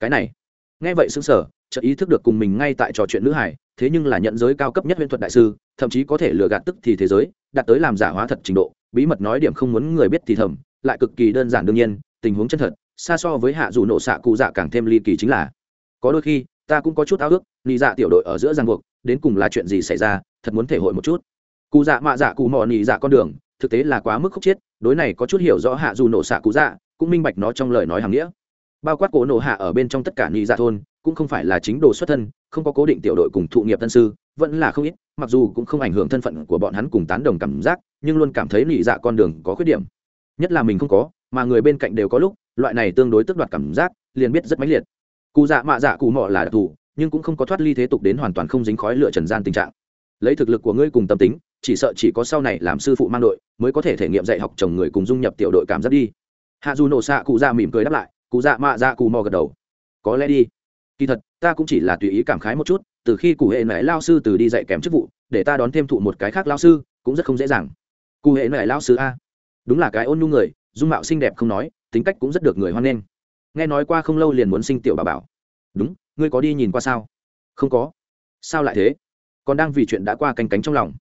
Cái này nghe vậy xứng sở chợt ý thức được cùng mình ngay tại trò chuyện nữ hải, thế nhưng là nhận giới cao cấp nhất huyễn thuật đại sư, thậm chí có thể lừa gạt tức thì thế giới, đạt tới làm giả hóa thật trình độ, bí mật nói điểm không muốn người biết thì thầm, lại cực kỳ đơn giản đương nhiên, tình huống chân thật, xa so với hạ dù nổ xạ cụ dạ càng thêm ly kỳ chính là, có đôi khi, ta cũng có chút ao ước, nị dạ tiểu đội ở giữa giang buộc, đến cùng là chuyện gì xảy ra, thật muốn thể hội một chút. Cụ dạ mạ dạ cụ mò nị dạ con đường, thực tế là quá mức khúc chiết, đối này có chút hiểu rõ hạ dù nổ xạ cụ dạ cũng minh bạch nó trong lời nói hàng nghĩa bao quát cổ nổ hạ ở bên trong tất cả nhị dạ thôn, cũng không phải là chính đồ xuất thân, không có cố định tiểu đội cùng thụ nghiệp tân sư, vẫn là không ít, mặc dù cũng không ảnh hưởng thân phận của bọn hắn cùng tán đồng cảm giác, nhưng luôn cảm thấy nhị dạ con đường có khuyết điểm. Nhất là mình không có, mà người bên cạnh đều có lúc, loại này tương đối tước đoạt cảm giác, liền biết rất mãnh liệt. Cụ dạ mạ dạ cụ mọ là đặc thù, nhưng cũng không có thoát ly thế tục đến hoàn toàn không dính khói lửa trần gian tình trạng. Lấy thực lực của ngươi cùng tâm tính, chỉ sợ chỉ có sau này làm sư phụ mang đội, mới có thể thể nghiệm dạy học chồng người cùng dung nhập tiểu đội cảm giác đi. Hạ dù nổ xạ cụ ra mỉm cười đáp lại cụ dạ mạ dạ cù mò gật đầu. Có lẽ đi. Kỳ thật, ta cũng chỉ là tùy ý cảm khái một chút, từ khi cụ hệ mẹ lao sư từ đi dạy kèm chức vụ, để ta đón thêm thụ một cái khác lao sư, cũng rất không dễ dàng. Cụ hệ mẹ lao sư a? Đúng là cái ôn nhu người, dung mạo xinh đẹp không nói, tính cách cũng rất được người hoan nghênh. Nghe nói qua không lâu liền muốn sinh tiểu bà bảo. Đúng, ngươi có đi nhìn qua sao? Không có. Sao lại thế? Còn đang vì chuyện đã qua canh cánh trong lòng.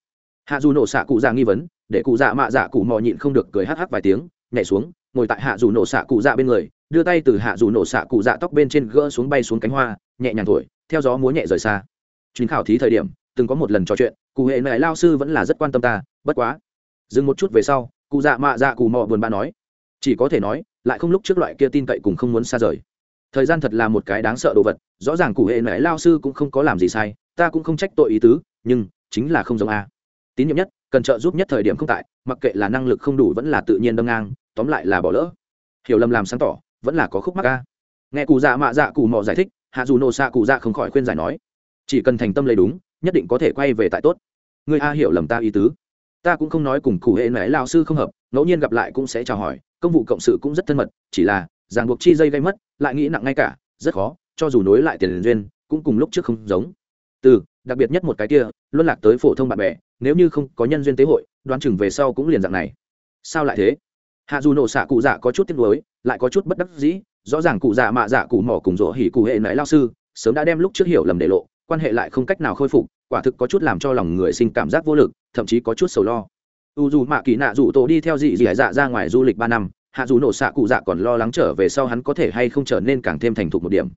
Hạ dù nổ xạ cụ già nghi vấn, để cụ dạ mạ dạ cụ mò nhịn không được cười hắc hắc vài tiếng, nhảy xuống, ngồi tại hạ dù nổ xạ cụ dạ bên người đưa tay từ hạ dù nổ xạ cụ dạ tóc bên trên gỡ xuống bay xuống cánh hoa, nhẹ nhàng thổi, theo gió múa nhẹ rời xa. Chuyến khảo thí thời điểm, từng có một lần trò chuyện, cụ hệ này lao sư vẫn là rất quan tâm ta, bất quá. Dừng một chút về sau, cụ dạ mạ dạ cụ mò buồn bã nói. Chỉ có thể nói, lại không lúc trước loại kia tin cậy cùng không muốn xa rời. Thời gian thật là một cái đáng sợ đồ vật, rõ ràng cụ hệ này lao sư cũng không có làm gì sai, ta cũng không trách tội ý tứ, nhưng, chính là không giống a. Tín nhiệm nhất, cần trợ giúp nhất thời điểm không tại, mặc kệ là năng lực không đủ vẫn là tự nhiên đâm ngang, tóm lại là bỏ lỡ. Hiểu lầm làm sáng tỏ vẫn là có khúc mắc ca nghe cụ dạ mạ dạ cụ mò giải thích, hạ dù nổ xạ cụ dạ không khỏi khuyên giải nói, chỉ cần thành tâm lấy đúng, nhất định có thể quay về tại tốt. Người a hiểu lầm ta ý tứ. Ta cũng không nói cùng cụ hệ mẹ lao sư không hợp, ngẫu nhiên gặp lại cũng sẽ chào hỏi, công vụ cộng sự cũng rất thân mật, chỉ là, ràng buộc chi dây gây mất, lại nghĩ nặng ngay cả, rất khó, cho dù nối lại tiền duyên, cũng cùng lúc trước không giống. Từ, đặc biệt nhất một cái kia, luân lạc tới phổ thông bạn bè, nếu như không có nhân duyên tế hội, đoán chừng về sau cũng liền dạng này. Sao lại thế? Hạ dù nổ xạ cụ dạ có chút tiếc nuối, lại có chút bất đắc dĩ, rõ ràng cụ dạ mạ dạ cụ mỏ cùng rỗ hỉ cụ hệ nãy lao sư, sớm đã đem lúc trước hiểu lầm để lộ, quan hệ lại không cách nào khôi phục, quả thực có chút làm cho lòng người sinh cảm giác vô lực, thậm chí có chút sầu lo. U dù mạ kỳ nạ dù tổ đi theo dị dị dạ ra ngoài du lịch ba năm, hạ dù nổ xạ cụ dạ còn lo lắng trở về sau hắn có thể hay không trở nên càng thêm thành thục một điểm.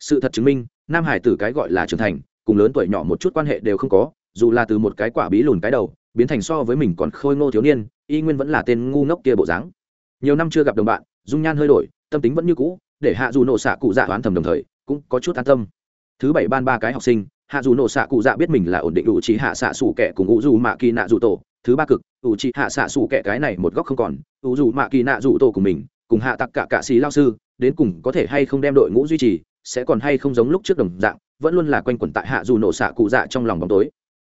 Sự thật chứng minh, nam hải tử cái gọi là trưởng thành, cùng lớn tuổi nhỏ một chút quan hệ đều không có, dù là từ một cái quả bí lùn cái đầu, biến thành so với mình còn khôi ngô thiếu niên y nguyên vẫn là tên ngu ngốc kia bộ dáng. Nhiều năm chưa gặp đồng bạn, dung nhan hơi đổi, tâm tính vẫn như cũ, để hạ dù nổ xạ cụ dạ đoán thầm đồng thời, cũng có chút an tâm. Thứ bảy ban ba cái học sinh, hạ dù nổ xạ cụ dạ biết mình là ổn định đủ trí hạ xạ xù kẻ cùng ngũ dù mạ kỳ nạ dù tổ. Thứ ba cực, ủ trí hạ xạ xù kẻ cái này một góc không còn, ủ dù mạ kỳ nạ dù tổ của mình, cùng hạ tặc cả cạ xí lao sư, đến cùng có thể hay không đem đội ngũ duy trì, sẽ còn hay không giống lúc trước đồng dạng, vẫn luôn là quanh quẩn tại hạ dù nổ xạ cụ dạ trong lòng bóng tối.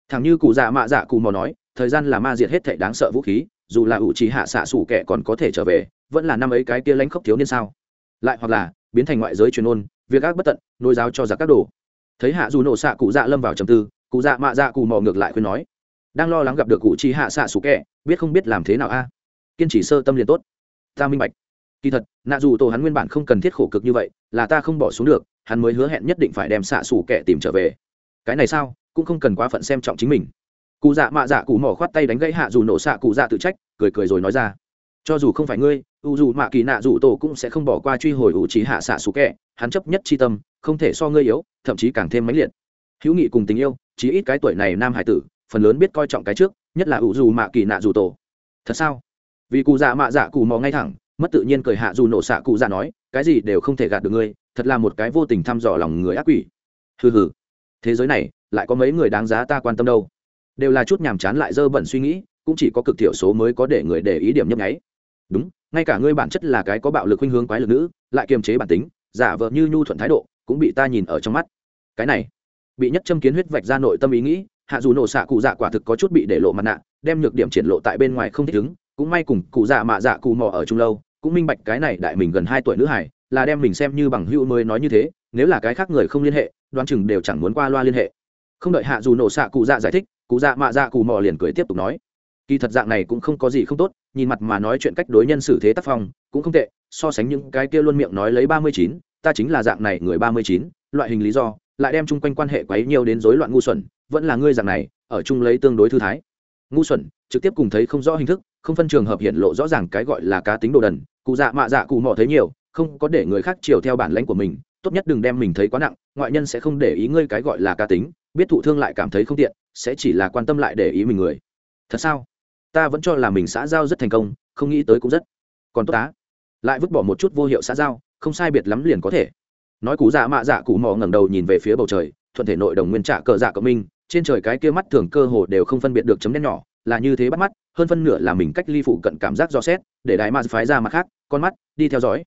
Thằng như cụ dạ mạ dạ cụ mò nói, thời gian là ma diệt hết thể đáng sợ vũ khí dù là ủ trí hạ xạ xủ kẻ còn có thể trở về, vẫn là năm ấy cái kia lãnh khốc thiếu niên sao? Lại hoặc là, biến thành ngoại giới truyền ôn, việc ác bất tận nối giáo cho giặc các đồ. Thấy hạ dù nổ xạ cụ dạ lâm vào trầm tư, cụ dạ mạ dạ cụ mò ngược lại khuyên nói, đang lo lắng gặp được cụ chi hạ xạ xù kẹ biết không biết làm thế nào a? Kiên trì sơ tâm liền tốt. Ta minh bạch. Kỳ thật, nạ dù tổ hắn nguyên bản không cần thiết khổ cực như vậy, là ta không bỏ xuống được, hắn mới hứa hẹn nhất định phải đem xạ xù kẹ tìm trở về. Cái này sao? Cũng không cần quá phận xem trọng chính mình cụ dạ mạ dạ cụ mỏ khoát tay đánh gãy hạ dù nổ xạ cụ dạ tự trách, cười cười rồi nói ra. Cho dù không phải ngươi, u dù mạ kỳ nạ dù tổ cũng sẽ không bỏ qua truy hồi ủ trí hạ xạ xú kẹ, hắn chấp nhất c tâm, không thể so ngươi yếu, thậm chí càng thêm mãnh liệt. Hữu nghị cùng tình yêu, chí ít cái tuổi này nam hải tử, phần lớn biết coi trọng cái trước, nhất là u dù mạ kỳ nạ dù tổ. Thật sao? Vì cụ dạ mạ dạ cụ mò ngay thẳng, mất tự nhiên cười hạ dù nổ xạ cụ dạ nói, cái gì đều không thể gạt được ngươi, thật là một cái vô tình thăm dò lòng người ác quỷ. Hừ hừ. Thế giới này, lại có mấy người đáng giá ta quan tâm đâu? Đều là chút nhàm chán lại dơ bẩn suy nghĩ, cũng chỉ có cực thiểu số mới có để người để ý điểm nhấp nháy. Đúng, ngay cả ngươi bản chất là cái có bạo lực khuynh hướng quái lực nữ, lại kiềm chế bản tính, giả vờ như nhu thuận thái độ, cũng bị ta nhìn ở trong mắt. Cái này, bị nhất châm kiến huyết vạch ra nội tâm ý nghĩ, hạ dù nổ xạ cụ dạ quả thực có chút bị để lộ mặt nạ, đem nhược điểm triển lộ tại bên ngoài không thích ứng, cũng may cùng cụ dạ mạ dạ cụ mò ở chung lâu, cũng minh bạch cái này đại mình gần hai tuổi nữ hải là đem mình xem như bằng hữu mới nói như thế, nếu là cái khác người không liên hệ, đoán chừng đều chẳng muốn qua loa liên hệ. Không đợi hạ dù nổ xạ cụ dạ giải thích cụ dạ mạ dạ cụ mò liền cười tiếp tục nói. Kỳ thật dạng này cũng không có gì không tốt, nhìn mặt mà nói chuyện cách đối nhân xử thế tác phong, cũng không tệ, so sánh những cái kia luôn miệng nói lấy ba mươi chín, ta chính là dạng này người ba mươi chín, loại hình lý do, lại đem chung quanh quan hệ quấy nhiều đến rối loạn ngu xuẩn, vẫn là ngươi dạng này, ở chung lấy tương đối thư thái. Ngu xuẩn, trực tiếp cùng thấy không rõ hình thức, không phân trường hợp hiện lộ rõ ràng cái gọi là cá tính đồ đần, cụ dạ mạ dạ cụ mò thấy nhiều, không có để người khác chiều theo bản lãnh của mình, tốt nhất đừng đem mình thấy quá nặng, ngoại nhân sẽ không để ý ngươi cái gọi là cá tính biết thụ thương lại cảm thấy không tiện, sẽ chỉ là quan tâm lại để ý mình người. Thật sao? Ta vẫn cho là mình xã giao rất thành công, không nghĩ tới cũng rất còn tốt tá lại vứt bỏ một chút vô hiệu xã giao, không sai biệt lắm liền có thể. Nói cú dạ mạ dạ cụ mò ngẩng đầu nhìn về phía bầu trời, thuận thể nội đồng nguyên trả cờ dạ cộng minh, trên trời cái kia mắt thường cơ hồ đều không phân biệt được chấm đen nhỏ, là như thế bắt mắt, hơn phân nửa là mình cách ly phụ cận cảm giác do xét, để đại ma phái ra mặt khác, con mắt, đi theo dõi.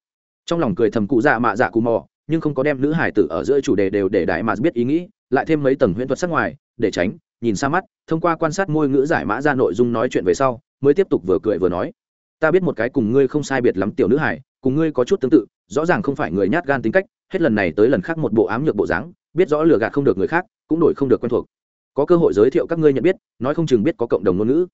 Trong lòng cười thầm cụ dạ mạ dạ cụ mò, nhưng không có đem nữ hải tử ở giữa chủ đề đều để đại ma biết ý nghĩ lại thêm mấy tầng huyễn thuật sắc ngoài, để tránh, nhìn xa mắt, thông qua quan sát môi ngữ giải mã ra nội dung nói chuyện về sau, mới tiếp tục vừa cười vừa nói. Ta biết một cái cùng ngươi không sai biệt lắm tiểu nữ hải cùng ngươi có chút tương tự, rõ ràng không phải người nhát gan tính cách, hết lần này tới lần khác một bộ ám nhược bộ dáng, biết rõ lừa gạt không được người khác, cũng đổi không được quen thuộc. Có cơ hội giới thiệu các ngươi nhận biết, nói không chừng biết có cộng đồng ngôn ngữ.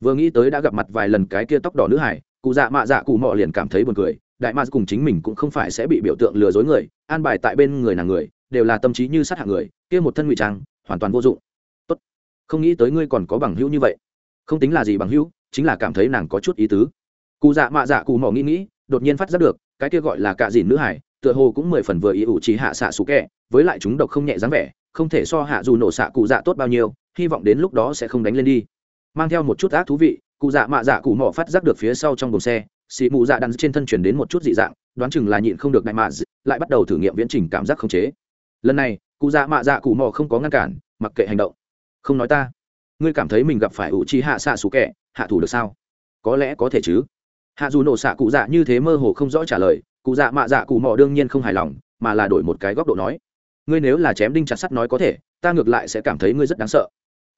Vừa nghĩ tới đã gặp mặt vài lần cái kia tóc đỏ nữ hải cụ dạ mạ dạ cụ mọ liền cảm thấy buồn cười, đại ma cùng chính mình cũng không phải sẽ bị biểu tượng lừa dối người, an bài tại bên người nàng người, đều là tâm trí như sát hạng người kia một thân ngụy trang, hoàn toàn vô dụng. Tốt. Không nghĩ tới ngươi còn có bằng hữu như vậy. Không tính là gì bằng hữu, chính là cảm thấy nàng có chút ý tứ. Cụ dạ mạ dạ cụ mỏ nghĩ nghĩ, đột nhiên phát giác được, cái kia gọi là cạ dìn nữ hải, tựa hồ cũng mười phần vừa ý ủ trí hạ xạ xú kẹ, với lại chúng độc không nhẹ dáng vẻ, không thể so hạ dù nổ xạ cụ dạ tốt bao nhiêu, hy vọng đến lúc đó sẽ không đánh lên đi. Mang theo một chút ác thú vị, cụ dạ mạ dạ cụ mỏ phát giác được phía sau trong đồn xe xị mụ dạ đắn trên thân chuyển đến một chút dị dạng, đoán chừng là nhịn không được đại mạ lại bắt đầu thử nghiệm viễn trình cảm giác khống chế lần này, cụ dạ mạ dạ cụ mò không có ngăn cản, mặc kệ hành động. Không nói ta. Ngươi cảm thấy mình gặp phải ủ trí hạ xạ xù kẹ hạ thủ được sao? Có lẽ có thể chứ. Hạ dù nổ xạ cụ dạ như thế mơ hồ không rõ trả lời, cụ dạ mạ dạ cụ mò đương nhiên không hài lòng, mà là đổi một cái góc độ nói. Ngươi nếu là chém đinh chặt sắt nói có thể, ta ngược lại sẽ cảm thấy ngươi rất đáng sợ.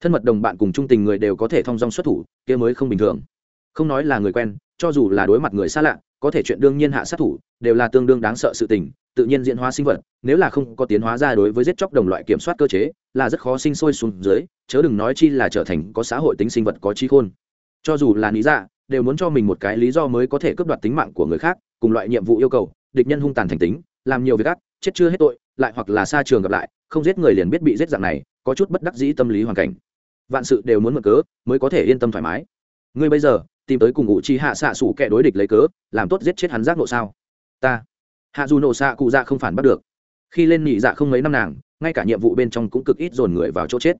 Thân mật đồng bạn cùng trung tình người đều có thể thong dong xuất thủ, kia mới không bình thường. Không nói là người quen cho dù là đối mặt người xa lạ, có thể chuyện đương nhiên hạ sát thủ, đều là tương đương đáng sợ sự tình, tự nhiên diễn hóa sinh vật, nếu là không có tiến hóa ra đối với giết chóc đồng loại kiểm soát cơ chế, là rất khó sinh sôi xuống dưới, chớ đừng nói chi là trở thành có xã hội tính sinh vật có trí khôn. Cho dù là lý dạ đều muốn cho mình một cái lý do mới có thể cướp đoạt tính mạng của người khác, cùng loại nhiệm vụ yêu cầu, địch nhân hung tàn thành tính, làm nhiều việc ác, chết chưa hết tội, lại hoặc là xa trường gặp lại, không giết người liền biết bị giết dạng này, có chút bất đắc dĩ tâm lý hoàn cảnh. Vạn sự đều muốn mở cớ, mới có thể yên tâm thoải mái. Ngươi bây giờ tìm tới cùng ngụ chi hạ xạ sủ kẻ đối địch lấy cớ, làm tốt giết chết hắn giác nộ sao? Ta. Hạ dù nổ xạ cụ dạ không phản bắt được. Khi lên nhị dạ không mấy năm nàng, ngay cả nhiệm vụ bên trong cũng cực ít dồn người vào chỗ chết.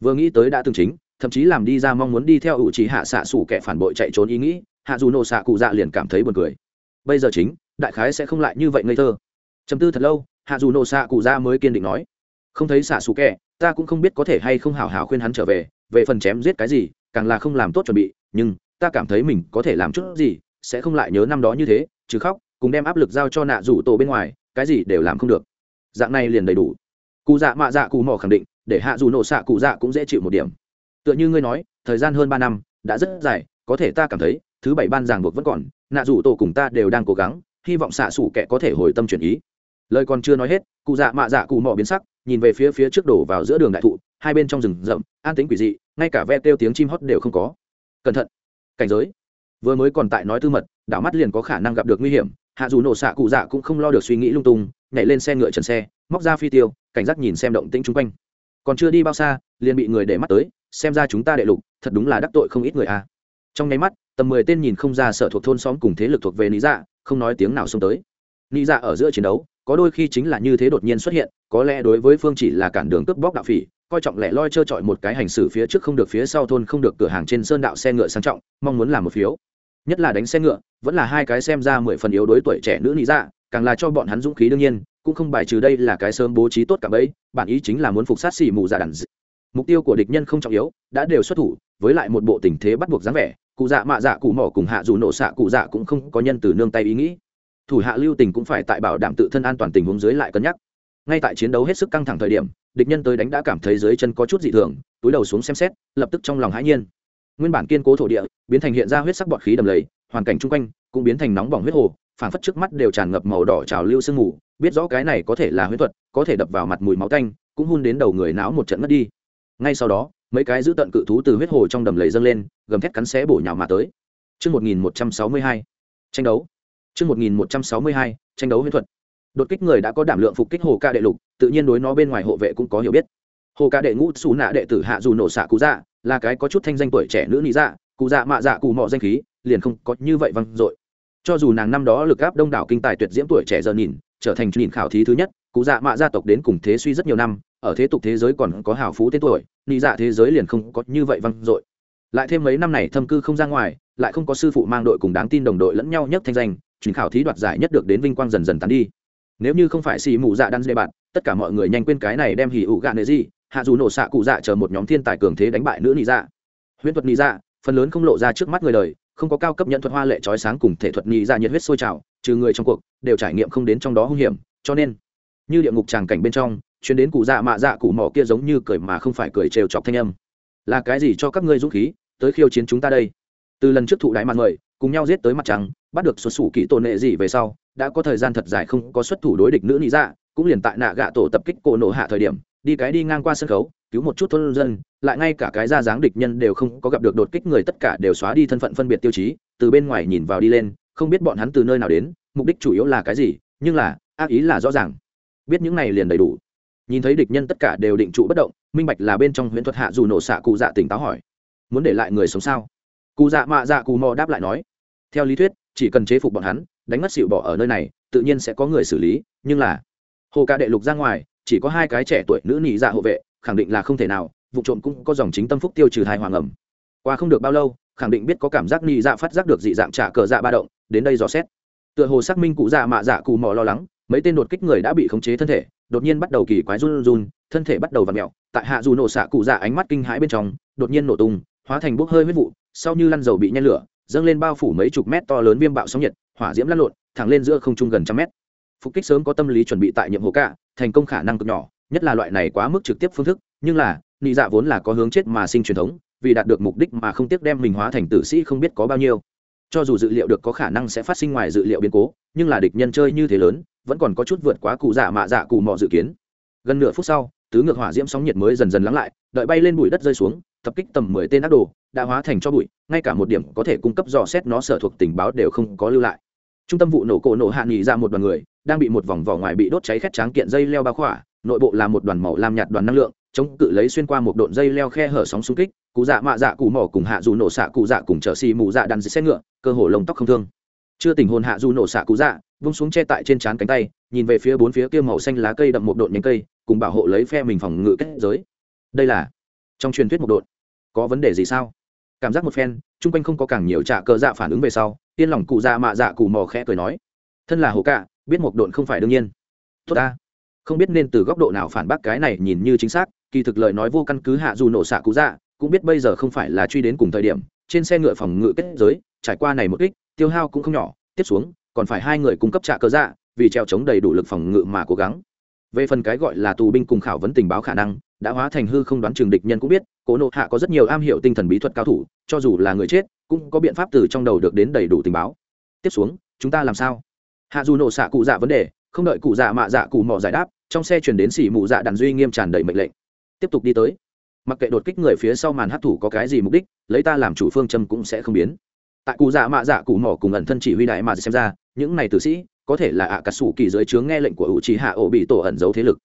Vừa nghĩ tới đã từng chính, thậm chí làm đi ra mong muốn đi theo ủ trí hạ xạ sủ kẻ phản bội chạy trốn ý nghĩ, hạ dù nổ xạ cụ dạ liền cảm thấy buồn cười. Bây giờ chính, đại khái sẽ không lại như vậy ngây thơ. Chấm tư thật lâu, hạ dù nổ xạ cụ dạ mới kiên định nói. Không thấy xạ sủ kẻ, ta cũng không biết có thể hay không hào hào khuyên hắn trở về về phần chém giết cái gì, càng là không làm tốt chuẩn bị, nhưng ta cảm thấy mình có thể làm chút gì, sẽ không lại nhớ năm đó như thế, chứ khóc, cùng đem áp lực giao cho nạ rủ tổ bên ngoài, cái gì đều làm không được. Dạng này liền đầy đủ. Cụ dạ mạ dạ cụ mò khẳng định, để hạ dù nổ xạ cụ dạ cũng dễ chịu một điểm. Tựa như ngươi nói, thời gian hơn ba năm, đã rất dài, có thể ta cảm thấy, thứ bảy ban giảng buộc vẫn còn, nạ rủ tổ cùng ta đều đang cố gắng, hy vọng xạ xủ kẻ có thể hồi tâm chuyển ý. Lời còn chưa nói hết, cụ dạ mạ dạ cụ mò biến sắc, nhìn về phía phía trước đổ vào giữa đường đại thụ, hai bên trong rừng rậm, an tính quỷ dị, ngay cả ve kêu tiếng chim hót đều không có. Cẩn thận cảnh giới. Vừa mới còn tại nói tư mật, đảo mắt liền có khả năng gặp được nguy hiểm, hạ dù nổ xạ cụ dạ cũng không lo được suy nghĩ lung tung, nhảy lên xe ngựa trần xe, móc ra phi tiêu, cảnh giác nhìn xem động tĩnh chung quanh. Còn chưa đi bao xa, liền bị người để mắt tới, xem ra chúng ta đệ lục, thật đúng là đắc tội không ít người a. Trong nháy mắt, tầm mười tên nhìn không ra sở thuộc thôn xóm cùng thế lực thuộc về lý dạ không nói tiếng nào xông tới. Lý dạ ở giữa chiến đấu có đôi khi chính là như thế đột nhiên xuất hiện, có lẽ đối với phương chỉ là cản đường cướp bóc đạo phỉ, coi trọng lẻ loi trơ trọi một cái hành xử phía trước không được phía sau thôn không được cửa hàng trên sơn đạo xe ngựa sang trọng, mong muốn làm một phiếu. Nhất là đánh xe ngựa, vẫn là hai cái xem ra mười phần yếu đối tuổi trẻ nữ lý dạ càng là cho bọn hắn dũng khí đương nhiên, cũng không bài trừ đây là cái sớm bố trí tốt cả bấy bản ý chính là muốn phục sát xỉ mù dạ giả đàn mục tiêu của địch nhân không trọng yếu, đã đều xuất thủ, với lại một bộ tình thế bắt buộc dáng vẻ, cụ dạ mạ dạ cụ mỏ cùng hạ dù nổ xạ cụ dạ cũng không có nhân từ nương tay ý nghĩ thủ hạ lưu tình cũng phải tại bảo đảm tự thân an toàn tình huống dưới lại cân nhắc. Ngay tại chiến đấu hết sức căng thẳng thời điểm địch nhân tới đánh đã cảm thấy dưới chân có chút dị thường túi đầu xuống xem xét lập tức trong lòng hãi nhiên. Nguyên bản kiên cố thổ địa biến thành hiện ra huyết sắc bọt khí đầm lầy hoàn cảnh chung quanh cũng biến thành nóng bỏng huyết hồ phảng phất trước mắt đều tràn ngập màu đỏ trào lưu sương mù biết rõ cái này có thể là huyết thuật có thể đập vào mặt mùi máu tanh cũng hun đến đầu người náo một trận mất đi. Ngay sau đó mấy cái giữ tận cự thú từ huyết hồ trong đầm lầy dâng lên gầm thét cắn xé bổ nhào mà tới. Trước 1162, tranh đấu. Trước 1162, tranh đấu huyền thuật. Đột kích người đã có đảm lượng phục kích hồ ca đệ lục, tự nhiên đối nó bên ngoài hộ vệ cũng có hiểu biết. Hồ ca đệ ngũ sú nạ đệ tử hạ dù nổ xạ cụ dạ là cái có chút thanh danh tuổi trẻ nữ nị dạ cụ dạ mạ dạ cụ mọ danh khí liền không có như vậy văng dội. Cho dù nàng năm đó lực áp đông đảo kinh tài tuyệt diễm tuổi trẻ giờ nhìn trở thành nhìn khảo thí thứ nhất cụ dạ mạ gia tộc đến cùng thế suy rất nhiều năm ở thế tục thế giới còn có hào phú tên tuổi nị dạ thế giới liền không có như vậy văng dội. Lại thêm mấy năm này thâm cư không ra ngoài lại không có sư phụ mang đội cùng đáng tin đồng đội lẫn nhau nhất thanh danh chuyến khảo thí đoạt giải nhất được đến vinh quang dần dần tán đi. Nếu như không phải xì mù dạ đan dê bạn, tất cả mọi người nhanh quên cái này đem hỉ ủ gạ nệ gì, hạ dù nổ xạ cụ dạ chờ một nhóm thiên tài cường thế đánh bại nữ nị dạ. Huyễn thuật nị dạ phần lớn không lộ ra trước mắt người đời, không có cao cấp nhận thuật hoa lệ trói sáng cùng thể thuật nị dạ nhiệt huyết sôi trào, trừ người trong cuộc, đều trải nghiệm không đến trong đó hung hiểm, cho nên, như địa ngục tràng cảnh bên trong, chuyến đến cụ dạ mạ dạ cụ mỏ kia giống như cười mà không phải cười trêu chọc thanh âm. Là cái gì cho các ngươi dũng khí, tới khiêu chiến chúng ta đây? Từ lần trước thụ đại mặt mời, cùng nhau giết tới mặt trắng bắt được xuất xù kỹ tổ nệ gì về sau, đã có thời gian thật dài không có xuất thủ đối địch nữ lý dạ cũng liền tại nạ gạ tổ tập kích cổ nổ hạ thời điểm, đi cái đi ngang qua sân khấu, cứu một chút thôn dân, lại ngay cả cái ra dáng địch nhân đều không có gặp được đột kích người tất cả đều xóa đi thân phận phân biệt tiêu chí, từ bên ngoài nhìn vào đi lên, không biết bọn hắn từ nơi nào đến, mục đích chủ yếu là cái gì, nhưng là, ác ý là rõ ràng. Biết những này liền đầy đủ. Nhìn thấy địch nhân tất cả đều định trụ bất động, minh bạch là bên trong huyễn thuật hạ dù nổ xạ cụ dạ tỉnh táo hỏi, muốn để lại người sống sao? Cụ dạ mạ dạ cụ mò đáp lại nói, theo lý thuyết chỉ cần chế phục bọn hắn, đánh mất xịu bỏ ở nơi này, tự nhiên sẽ có người xử lý, nhưng là, hồ ca đệ lục ra ngoài, chỉ có hai cái trẻ tuổi nữ nhị dạ hộ vệ, khẳng định là không thể nào, vụ trộm cũng có dòng chính tâm phúc tiêu trừ hai hoàng ẩm. Qua không được bao lâu, khẳng định biết có cảm giác nhị dạ phát giác được dị dạng trả cờ dạ ba động, đến đây dò xét. Tựa hồ xác minh cụ dạ mạ dạ cụ mò lo lắng, mấy tên đột kích người đã bị khống chế thân thể, đột nhiên bắt đầu kỳ quái run run, thân thể bắt đầu v ặ mẹo tại hạ dù nổ xạ cụ dạ ánh mắt kinh hãi bên trong, đột nhiên nổ tung, hóa thành bốc hơi huyết vụ, sau như lăn dầu bị nhen lửa dâng lên bao phủ mấy chục mét to lớn viêm bạo sóng nhiệt, hỏa diễm lăn lộn, thẳng lên giữa không trung gần trăm mét. Phục kích sớm có tâm lý chuẩn bị tại nhiệm hồ cả, thành công khả năng cực nhỏ, nhất là loại này quá mức trực tiếp phương thức, nhưng là, nị dạ vốn là có hướng chết mà sinh truyền thống, vì đạt được mục đích mà không tiếc đem mình hóa thành tử sĩ không biết có bao nhiêu. Cho dù dự liệu được có khả năng sẽ phát sinh ngoài dự liệu biến cố, nhưng là địch nhân chơi như thế lớn, vẫn còn có chút vượt quá cụ dạ mạ dạ cụ mò dự kiến. Gần nửa phút sau, tứ ngược hỏa diễm sóng nhiệt mới dần dần lắng lại, đợi bay lên bụi đất rơi xuống, tập kích tầm mười tên ác đồ đã hóa thành cho bụi, ngay cả một điểm có thể cung cấp dò xét nó sở thuộc tình báo đều không có lưu lại. Trung tâm vụ nổ cổ nổ hạ nghỉ ra một đoàn người, đang bị một vòng vỏ ngoài bị đốt cháy khét tráng kiện dây leo bao khỏa, nội bộ là một đoàn màu lam nhạt đoàn năng lượng, chống cự lấy xuyên qua một độn dây leo khe hở sóng xung kích, cụ dạ mạ dạ cụ mỏ cùng hạ dù nổ xạ cụ dạ cùng chở xì mù dạ đàn xe ngựa, cơ hồ lông tóc không thương. Chưa tình hồn hạ dù nổ xạ cụ dạ vung xuống che tại trên trán cánh tay, nhìn về phía bốn phía kia màu xanh lá cây đậm một độn nhánh cây, cùng bảo hộ lấy phe mình phòng ngự kết giới. Đây là trong truyền thuyết một độn. Có vấn đề gì sao? Cảm giác một phen, chung quanh không có càng nhiều trả cờ dạ phản ứng về sau, yên lòng cụ dạ mạ dạ cụ mò khẽ cười nói, thân là hồ cạ, biết một độn không phải đương nhiên. Tốt ta. Không biết nên từ góc độ nào phản bác cái này nhìn như chính xác, kỳ thực lời nói vô căn cứ hạ dù nổ xạ cụ dạ cũng biết bây giờ không phải là truy đến cùng thời điểm, trên xe ngựa phòng ngự kết giới, trải qua này một kích, tiêu hao cũng không nhỏ, tiếp xuống, còn phải hai người cung cấp trả cờ dạ vì treo chống đầy đủ lực phòng ngự mà cố gắng về phần cái gọi là tù binh cùng khảo vấn tình báo khả năng, đã hóa thành hư không đoán trường địch nhân cũng biết, cố nộ hạ có rất nhiều am hiểu tinh thần bí thuật cao thủ, cho dù là người chết, cũng có biện pháp từ trong đầu được đến đầy đủ tình báo. Tiếp xuống, chúng ta làm sao? Hạ dù nổ xạ cụ dạ vấn đề, không đợi cụ dạ mạ dạ cụ mò giải đáp, trong xe chuyển đến xỉ mụ dạ đàn duy nghiêm tràn đầy mệnh lệnh. Tiếp tục đi tới. Mặc kệ đột kích người phía sau màn hát thủ có cái gì mục đích, lấy ta làm chủ phương châm cũng sẽ không biến. Tại cụ dạ mạ dạ cụ mỏ cùng ẩn thân chỉ huy đại mà xem ra, những này tử sĩ có thể là ạ cà sủ kỳ dưới trướng nghe lệnh của ủ trì hạ ổ bị tổ ẩn giấu thế lực.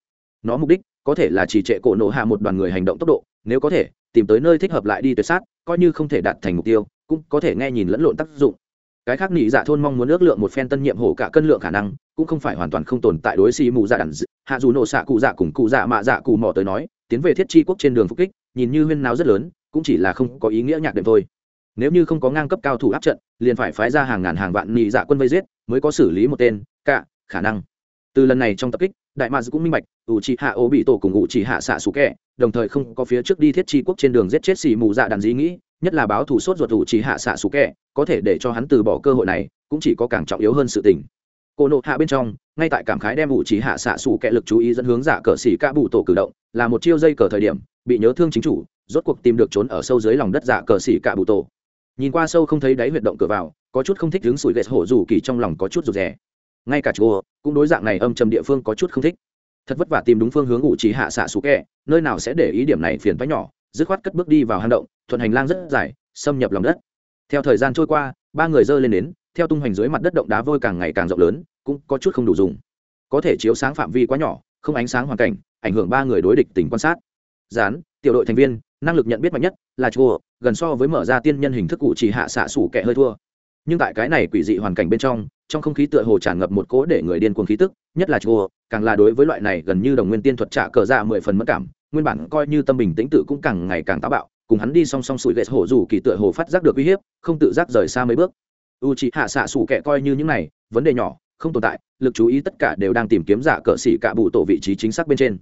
Nó mục đích, có thể là chỉ trệ cổ nổ hạ một đoàn người hành động tốc độ, nếu có thể, tìm tới nơi thích hợp lại đi tuyệt sát, coi như không thể đạt thành mục tiêu, cũng có thể nghe nhìn lẫn lộn tác dụng. Cái khác nỉ dạ thôn mong muốn ước lượng một phen tân nhiệm hổ cả cân lượng khả năng, cũng không phải hoàn toàn không tồn tại đối xì mù dạ đàn hạ dù nổ xạ cụ dạ cùng cụ dạ mạ dạ cụ mò tới nói, tiến về thiết chi quốc trên đường phục kích, nhìn như huyên nào rất lớn, cũng chỉ là không có ý nghĩa nhạc đệm thôi. Nếu như không có ngang cấp cao thủ áp trận, liền phải phái ra hàng ngàn hàng vạn nị dạ quân vây giết mới có xử lý một tên, cả khả năng. Từ lần này trong tập kích, đại mads cũng minh bạch, ủ trì hạ ô bị tổ cùng ủ trì hạ xạ xù kẹ đồng thời không có phía trước đi thiết chi quốc trên đường giết chết xì mù dạ đàn dĩ nghĩ, nhất là báo thủ sốt ruột ủ trì hạ xạ xù kẹ có thể để cho hắn từ bỏ cơ hội này, cũng chỉ có càng trọng yếu hơn sự tình. Cô nộ hạ bên trong, ngay tại cảm khái đem ủ trì hạ xạ xù kẹ lực chú ý dẫn hướng giả cờ xì ca bụ tổ cử động, là một chiêu dây cờ thời điểm, bị nhớ thương chính chủ, rốt cuộc tìm được trốn ở sâu dưới lòng đất giả cờ xì ca bụ tổ. Nhìn qua sâu không thấy đáy huyệt động cửa vào có chút không thích đứng sủi ghét hổ rủ kỳ trong lòng có chút rụt rè. Ngay cả chùa cũng đối dạng này âm trầm địa phương có chút không thích. Thật vất vả tìm đúng phương hướng ủ trí hạ xạ sủ kẹ, nơi nào sẽ để ý điểm này phiền vãi nhỏ, dứt khoát cất bước đi vào hang động, thuận hành lang rất dài, xâm nhập lòng đất. Theo thời gian trôi qua, ba người dơ lên đến theo tung hoành dưới mặt đất động đá vôi càng ngày càng rộng lớn, cũng có chút không đủ dùng. Có thể chiếu sáng phạm vi quá nhỏ, không ánh sáng hoàn cảnh, ảnh hưởng ba người đối địch tình quan sát. Dán tiểu đội thành viên, năng lực nhận biết mạnh nhất là chùa, gần so với mở ra tiên nhân hình thức cụ chỉ hạ xạ sủ kẻ hơi thua nhưng tại cái này quỷ dị hoàn cảnh bên trong trong không khí tựa hồ tràn ngập một cỗ để người điên cuồng khí tức, nhất là chùa càng là đối với loại này gần như đồng nguyên tiên thuật trả cờ ra mười phần mất cảm, nguyên bản coi như tâm bình tĩnh tự cũng càng ngày càng táo bạo, cùng hắn đi song song sủi ghét hổ dù kỳ tựa hồ phát giác được uy hiếp, không tự giác rời xa mấy bước. U c hạ xạ sủ kẻ coi như những này, vấn đề nhỏ, không tồn tại, lực chú ý tất cả đều đang tìm kiếm giả cờ xỉ cả bụ tổ vị trí chính xác bên trên.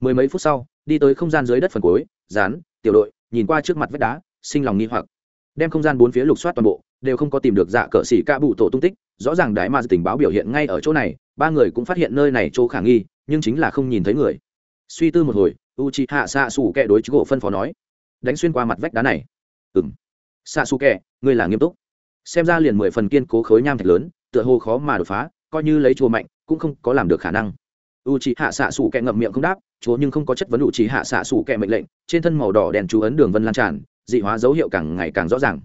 Mười mấy phút sau, đi tới không gian dưới đất phần cuối, dán, tiểu đội, nhìn qua trước mặt vách đá, sinh lòng nghi hoặc đem không gian bốn phía lục soát toàn bộ, đều không có tìm được dạ cờ xỉ cả bụ tổ tung tích. Rõ ràng đại ma tình báo biểu hiện ngay ở chỗ này, ba người cũng phát hiện nơi này chỗ khả nghi, nhưng chính là không nhìn thấy người. Suy tư một hồi u c hạ xạ xù kẹ đối chứ gỗ phân phó nói, đánh xuyên qua mặt vách đá này. Ừ m xạ xù kẹ ngươi là nghiêm túc. Xem ra liền mười phần kiên cố khối nham thạch lớn, tựa hồ khó mà đột phá, coi như lấy chùa mạnh, cũng không có làm được khả năng. U c hạ xạ xù kẹ ngậm miệng không đáp, chúa nhưng không có chất vấn u c hạ xạ xù kẹ mệnh lệnh, trên thân màu đỏ đèn chú ấn đường vân lan tràn dị hóa dấu hiệu càng ngày càng rõ ràng.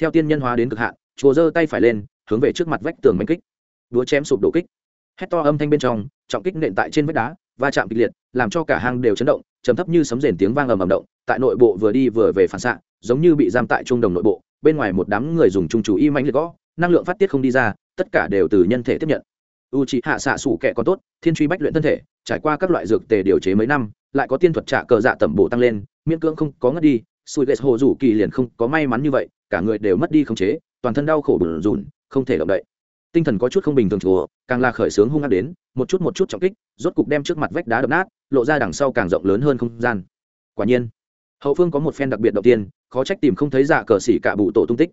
Theo tiên nhân hóa đến cực hạn, chùa giơ tay phải lên, hướng về trước mặt vách tường manh kích. Đúa chém sụp đổ kích. Hét to âm thanh bên trong, trọng kích nện tại trên vách đá, va chạm kịch liệt, làm cho cả hang đều chấn động, trầm thấp như sấm rền tiếng vang ầm ầm động, tại nội bộ vừa đi vừa về phản xạ, giống như bị giam tại trung đồng nội bộ, bên ngoài một đám người dùng trung chủ y mãnh liệt gõ, năng lượng phát tiết không đi ra, tất cả đều từ nhân thể tiếp nhận. U c hạ xạ sủ kẻ còn tốt, thiên truy bách luyện thân thể, trải qua các loại dược tề điều chế mấy năm, lại có tiên thuật trả cờ dạ tẩm bổ tăng lên, miễn cưỡng không có ngất đi sùi ghét hồ rủ kỳ liền không có may mắn như vậy, cả người đều mất đi khống chế, toàn thân đau khổ bùn rùn không thể động đậy. Tinh thần có chút không bình thường chùa, càng là khởi sướng hung hăng đến, một chút một chút trọng kích, rốt cục đem trước mặt vách đá đập nát, lộ ra đằng sau càng rộng lớn hơn không gian. Quả nhiên, hậu phương có một phen đặc biệt đầu tiên, khó trách tìm không thấy dạ cờ xỉ cả bụ tổ tung tích.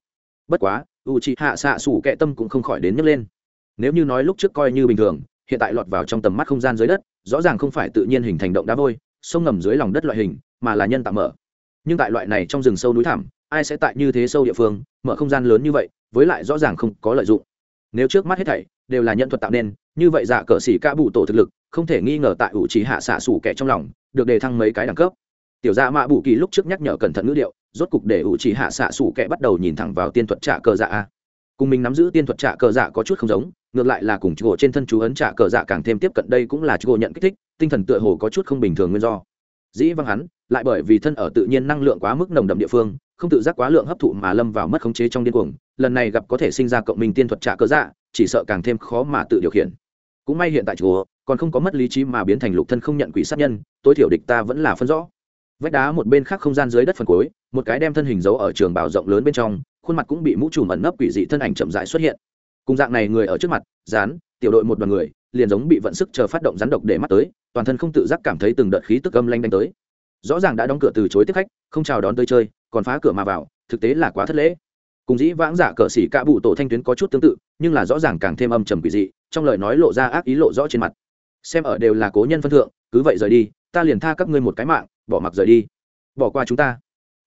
Bất quá, u chị hạ xạ xủ kệ tâm cũng không khỏi đến nhấc lên. Nếu như nói lúc trước coi như bình thường, hiện tại lọt vào trong tầm mắt không gian dưới đất, rõ ràng không phải tự nhiên hình thành động đá vôi, sông ngầm dưới lòng đất loại hình, mà là nhân tạm mở nhưng tại loại này trong rừng sâu núi thẳm, ai sẽ tại như thế sâu địa phương, mở không gian lớn như vậy, với lại rõ ràng không có lợi dụng. Nếu trước mắt hết thảy đều là nhận thuật tạo nên, như vậy dạ cờ xỉ ca bụ tổ thực lực, không thể nghi ngờ tại ủ trí hạ xạ xủ kẻ trong lòng, được đề thăng mấy cái đẳng cấp. Tiểu dạ mạ bụ kỳ lúc trước nhắc nhở cẩn thận ngữ điệu, rốt cục để ủ trí hạ xạ xủ kẻ bắt đầu nhìn thẳng vào tiên thuật trả cờ dạ cùng mình nắm giữ tiên thuật trả cờ dạ có chút không giống, ngược lại là cùng chú trên thân chú ấn trả cờ dạ càng thêm tiếp cận đây cũng là chú nhận kích thích, tinh thần tựa hồ có chút không bình thường nguyên do. Dĩ văng hắn lại bởi vì thân ở tự nhiên năng lượng quá mức nồng đậm địa phương, không tự giác quá lượng hấp thụ mà lâm vào mất khống chế trong điên cuồng, lần này gặp có thể sinh ra cộng minh tiên thuật trả cơ dạ chỉ sợ càng thêm khó mà tự điều khiển. Cũng may hiện tại chùa, còn không có mất lý trí mà biến thành lục thân không nhận quỷ sát nhân, tối thiểu địch ta vẫn là phân rõ. Vách đá một bên khác không gian dưới đất phần cuối, một cái đem thân hình giấu ở trường bảo rộng lớn bên trong, khuôn mặt cũng bị mũ trùm ẩn nấp quỷ dị thân ảnh chậm rãi xuất hiện. Cùng dạng này người ở trước mặt, dán, tiểu đội một đoàn người, liền giống bị vận sức chờ phát động rắn độc để mắt tới, toàn thân không tự giác cảm thấy từng đợt khí tức âm lanh đánh tới rõ ràng đã đóng cửa từ chối tiếp khách, không chào đón tới chơi, còn phá cửa mà vào, thực tế là quá thất lễ. Cùng dĩ vãng giả cờ xỉ cả bụ tổ thanh tuyến có chút tương tự, nhưng là rõ ràng càng thêm âm trầm quỷ dị, trong lời nói lộ ra ác ý lộ rõ trên mặt. Xem ở đều là cố nhân phân thượng, cứ vậy rời đi, ta liền tha các ngươi một cái mạng, bỏ mặc rời đi. Bỏ qua chúng ta.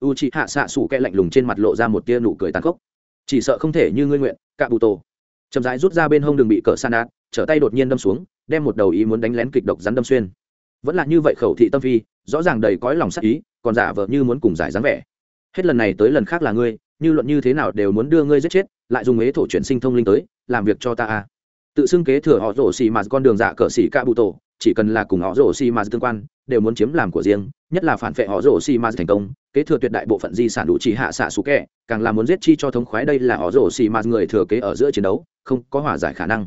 U chị hạ xạ sủ kẽ lạnh lùng trên mặt lộ ra một tia nụ cười tàn khốc. Chỉ sợ không thể như ngươi nguyện cạ bụ tổ. Chậm rãi rút ra bên hông đường bị cờ san át trở tay đột nhiên đâm xuống, đem một đầu ý muốn đánh lén kịch độc rắn đâm xuyên vẫn là như vậy khẩu thị tâm phi, rõ ràng đầy cõi lòng sắc ý, còn giả vờ như muốn cùng giải dáng vẻ. Hết lần này tới lần khác là ngươi, như luận như thế nào đều muốn đưa ngươi giết chết, lại dùng ế thổ chuyển sinh thông linh tới, làm việc cho ta a tự xưng kế thừa họ rổ xì mà con đường dạ cờ xì ca bụ tổ, chỉ cần là cùng họ rổ xì mà tương quan, đều muốn chiếm làm của riêng, nhất là phản vệ họ rổ xì mà thành công, kế thừa tuyệt đại bộ phận di sản đủ chỉ hạ xạ xú kẹ càng là muốn giết chi cho thống khoái đây là họ rổ xì mà người thừa kế ở giữa chiến đấu, không có hòa giải khả năng.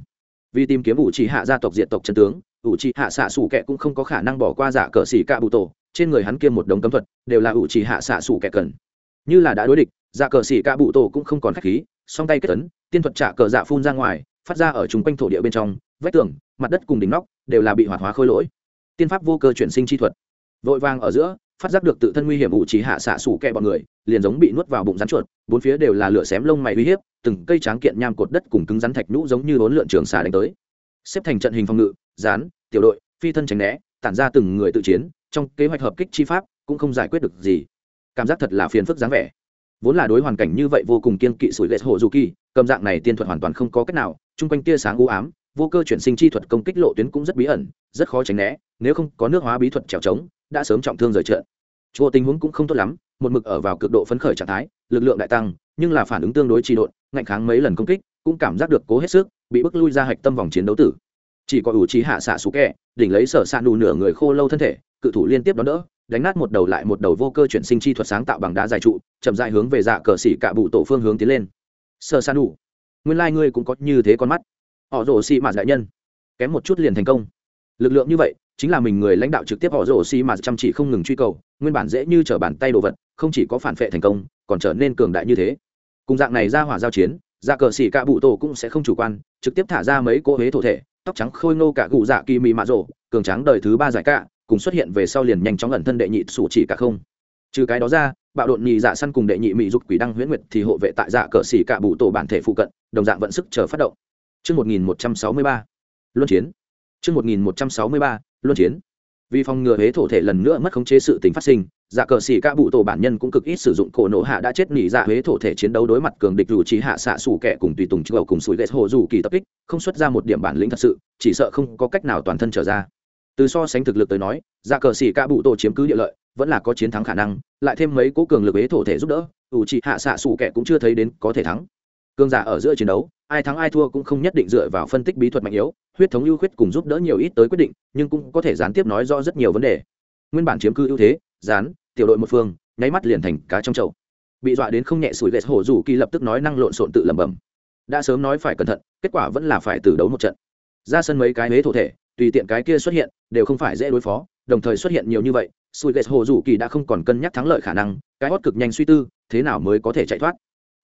Vì tìm kiếm ủ chỉ hạ gia tộc diện tộc chân tướng ủ chỉ hạ xạ xù kẹ cũng không có khả năng bỏ qua giả cờ xỉ cạ bụ tổ. Trên người hắn kiêm một đống cấm thuật đều là ủ chỉ hạ xạ xù kẹ cần. Như là đã đối địch, giả cờ xỉ cạ bụ tổ cũng không còn khách khí, song tay kết tấn, tiên thuật trả cờ dạ phun ra ngoài, phát ra ở chung quanh thổ địa bên trong, vách tường, mặt đất cùng đỉnh nóc đều là bị hoạt hóa khôi lỗi. Tiên pháp vô cơ chuyển sinh chi thuật. Vội vàng ở giữa, phát giác được tự thân nguy hiểm ủ chỉ hạ xạ xù kẹ bọn người, liền giống bị nuốt vào bụng rắn chuột, bốn phía đều là lửa xém lông mày uy hiếp, từng cây tráng kiện nham cột đất cùng cứng rắn thạch nhũ giống như bốn lượn trường xà đánh tới xếp thành trận hình phòng ngự, dán, tiểu đội, phi thân tránh né, tản ra từng người tự chiến, trong kế hoạch hợp kích chi pháp cũng không giải quyết được gì. Cảm giác thật là phiền phức dáng vẻ. Vốn là đối hoàn cảnh như vậy vô cùng kiên kỵ sủi lệ hộ dù kỳ, cầm dạng này tiên thuật hoàn toàn không có cách nào, chung quanh tia sáng u ám, vô cơ chuyển sinh chi thuật công kích lộ tuyến cũng rất bí ẩn, rất khó tránh né, nếu không có nước hóa bí thuật trèo trống, đã sớm trọng thương rời trận. Chỗ tình huống cũng không tốt lắm, một mực ở vào cực độ phấn khởi trạng thái, lực lượng đại tăng nhưng là phản ứng tương đối trì độn, ngạnh kháng mấy lần công kích, cũng cảm giác được cố hết sức, bị bức lui ra hạch tâm vòng chiến đấu tử. Chỉ có ủ trí hạ xạ sủ kẹ, đỉnh lấy sở xạ đủ nửa người khô lâu thân thể, cự thủ liên tiếp đón đỡ, đánh nát một đầu lại một đầu vô cơ chuyển sinh chi thuật sáng tạo bằng đá dài trụ, chậm dại hướng về dạ cờ xỉ cạ bụ tổ phương hướng tiến lên. Sở xạ đủ nguyên lai、like、ngươi cũng có như thế con mắt. Họ rổ xị mạt đại nhân, kém một chút liền thành công. Lực lượng như vậy, chính là mình người lãnh đạo trực tiếp họ rổ xi mà chăm chỉ không ngừng truy cầu, nguyên bản dễ như trở bàn tay đồ vật, không chỉ có phản vệ thành công, còn trở nên cường đại như thế cùng dạng này ra hỏa giao chiến dạ cờ xỉ cả bụ tổ cũng sẽ không chủ quan trực tiếp thả ra mấy cỗ huế thổ thể tóc trắng khôi ngô cả cụ dạ kỳ mị mạ rổ cường trắng đời thứ ba giải cả cùng xuất hiện về sau liền nhanh chóng ẩn thân đệ nhị sủ chỉ cả không. Trừ cái đó ra bạo đột nhị dạ săn cùng đệ nhị mỹ dục quỷ đăng huyễn nguyệt thì hộ vệ tại dạ cờ xỉ cả bụ tổ bản thể phụ cận đồng dạng vận sức chờ phát động. Trước 1163, luân chiến. Trước 1163, luân chiến. Vì phòng ngừa hế thổ thể lần nữa mất khống chế sự tính phát sinh dạ cờ xỉ ca bụ tổ bản nhân cũng cực ít sử dụng cổ nổ hạ đã chết nỉ dạ huế thổ thể chiến đấu đối mặt cường địch dù trí hạ xạ xù kẹ cùng tùy tùng chịu cùng sủi ghét hồ dù kỳ tập kích, không xuất ra một điểm bản lĩnh thật sự, chỉ sợ không có cách nào toàn thân trở ra. Từ so sánh thực lực tới nói dạ cờ xỉ ca bụ tổ chiếm cứ địa lợi, vẫn là có chiến thắng khả năng, lại thêm mấy cố cường lực huế thổ thể giúp đỡ, dù trí hạ xạ xù kẹ cũng chưa thấy đến có thể thắng. Cường giả ở giữa chiến đấu, ai thắng ai thua cũng không nhất định dựa vào phân tích bí thuật mạnh yếu, huyết thống ưu khuyết cùng giúp đỡ nhiều ít tới quyết định, nhưng cũng có thể gián tiếp nói rõ rất nhiều vấn đề. Nguyên bản chiếm cư ưu thế gián tiểu đội một phương, nháy mắt liền thành cá trong chậu. Bị dọa đến không nhẹ sủi ghét hổ dù kỳ lập tức nói năng lộn xộn tự lẩm bẩm. Đã sớm nói phải cẩn thận, kết quả vẫn là phải từ đấu một trận. Ra sân mấy cái huế thổ thể, tùy tiện cái kia xuất hiện, đều không phải dễ đối phó, đồng thời xuất hiện nhiều như vậy, sủi ghét hổ dù kỳ đã không còn cân nhắc thắng lợi khả năng, cái hót cực nhanh suy tư, thế nào mới có thể chạy thoát?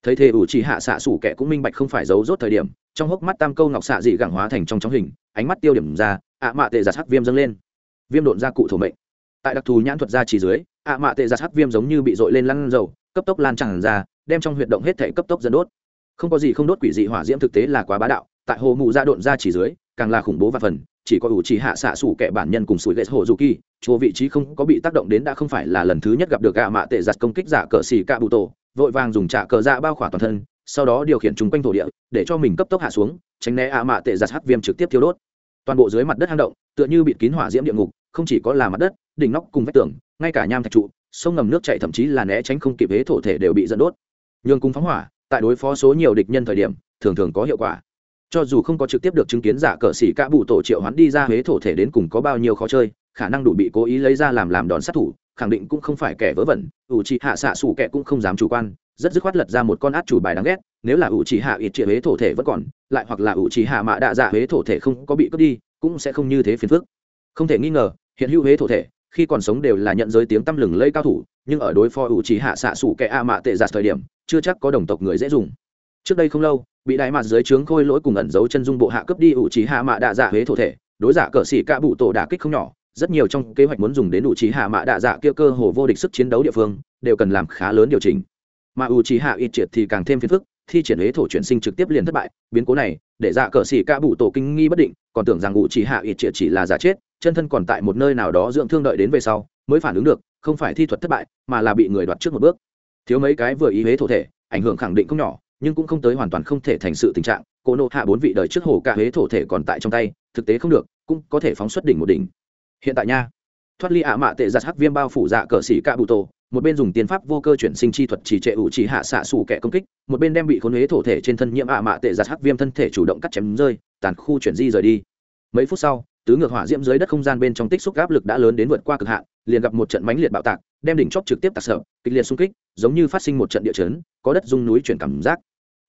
Thấy thế, ủ chỉ hạ xạ sủ kẻ cũng minh bạch không phải giấu rốt thời điểm, trong hốc mắt tam câu ngọc xạ dị gẳng hóa thành trong chóng hình, ánh mắt tiêu điểm ra, ạ mạ tệ giặt hắc viêm dâng lên. Viêm độn ra cụ thổ mệnh tại đặc thù nhãn thuật ra chỉ dưới, ạ mạ tệ giặt hắc viêm giống như bị dội lên lăn dầu, cấp tốc lan tràn ra, đem trong huyệt động hết thể cấp tốc dẫn đốt. Không có gì không đốt quỷ dị hỏa diễm thực tế là quá bá đạo, tại hồ mụ ra độn ra chỉ dưới, càng là khủng bố và phần, chỉ có ủ chỉ hạ xạ sủ kẻ bản nhân cùng sủi ghét hồ dù kỳ, chùa vị trí không có bị tác động đến đã không phải là lần thứ nhất gặp được ạ mạ tệ giặt công kích giả cờ xì cạ bụ tổ, vội vàng dùng trạ cờ dạ bao khỏa toàn thân, sau đó điều khiển chúng quanh thổ địa, để cho mình cấp tốc hạ xuống, tránh né ạ mạ tệ giặt hắc viêm trực tiếp thiêu đốt. Toàn bộ dưới mặt đất hang động, tựa như bịt kín hỏa diễm địa ngục không chỉ có là mặt đất, đỉnh nóc cùng vách tường, ngay cả nham thạch trụ, sông ngầm nước chạy thậm chí là né tránh không kịp hế thổ thể đều bị dẫn đốt. Nhường cung phóng hỏa, tại đối phó số nhiều địch nhân thời điểm, thường thường có hiệu quả. Cho dù không có trực tiếp được chứng kiến giả cờ xỉ cả bụ tổ triệu hoán đi ra huế thổ thể đến cùng có bao nhiêu khó chơi, khả năng đủ bị cố ý lấy ra làm làm đòn sát thủ, khẳng định cũng không phải kẻ vớ vẩn, ủ trì hạ xạ xù kẻ cũng không dám chủ quan, rất dứt khoát lật ra một con át chủ bài đáng ghét, nếu là ủ trì hạ ít triệu huế thổ thể vẫn còn, lại hoặc là ủ trì hạ mạ đạ dạ huế thổ thể không có bị cướp đi, cũng sẽ không như thế phiền phức. Không thể nghi ngờ hiện hữu huế thổ thể, khi còn sống đều là nhận giới tiếng tăm lừng lây cao thủ, nhưng ở đối phó ủ trí hạ xạ xù kẻ a mạ tệ giạt thời điểm, chưa chắc có đồng tộc người dễ dùng. Trước đây không lâu, bị đại mạt dưới trướng khôi lỗi cùng ẩn giấu chân dung bộ hạ cướp đi ủ trí hạ mạ đạ dạ huế thổ thể, đối giả cờ xỉ ca bụ tổ đả kích không nhỏ, rất nhiều trong kế hoạch muốn dùng đến ủ trí hạ mạ đạ dạ kia cơ hồ vô địch sức chiến đấu địa phương, đều cần làm khá lớn điều chỉnh. Mà ủ trí hạ ít triệt thì càng thêm phiền phức, thi triển huế thổ chuyển sinh trực tiếp liền thất bại, biến cố này, để dạ cờ xỉ ca bụ tổ kinh nghi bất định, còn tưởng rằng ủ trí hạ ít triệt chỉ là giả chết chân thân còn tại một nơi nào đó dưỡng thương đợi đến về sau, mới phản ứng được, không phải thi thuật thất bại, mà là bị người đoạt trước một bước. Thiếu mấy cái vừa ý huế thổ thể, ảnh hưởng khẳng định không nhỏ, nhưng cũng không tới hoàn toàn không thể thành sự tình trạng cô nộ hạ bốn vị đời trước hồ cả huế thổ thể còn tại trong tay, thực tế không được, cũng có thể phóng xuất đỉnh một đỉnh. Hiện tại nha, thoát ly ạ mạ tệ giặt hắc viêm bao phủ dạ cờ xỉ ca bụ tổ, một bên dùng tiền pháp vô cơ chuyển sinh chi thuật chỉ trệ ủ chỉ hạ xạ xù kẻ công kích, một bên đem bị khốn huế thổ thể trên thân nhiễm ạ mạ tệ giặt hắc viêm thân thể chủ động cắt chém rơi, tàn khu chuyển di rời đi. Mấy phút sau tứ ngược hỏa diễm dưới đất không gian bên trong tích xúc áp lực đã lớn đến vượt qua cực hạn, liền gặp một trận mãnh liệt bạo tạc, đem đỉnh chóp trực tiếp tạc sợ, kịch liệt xung kích, giống như phát sinh một trận địa chấn, có đất rung núi chuyển cảm giác.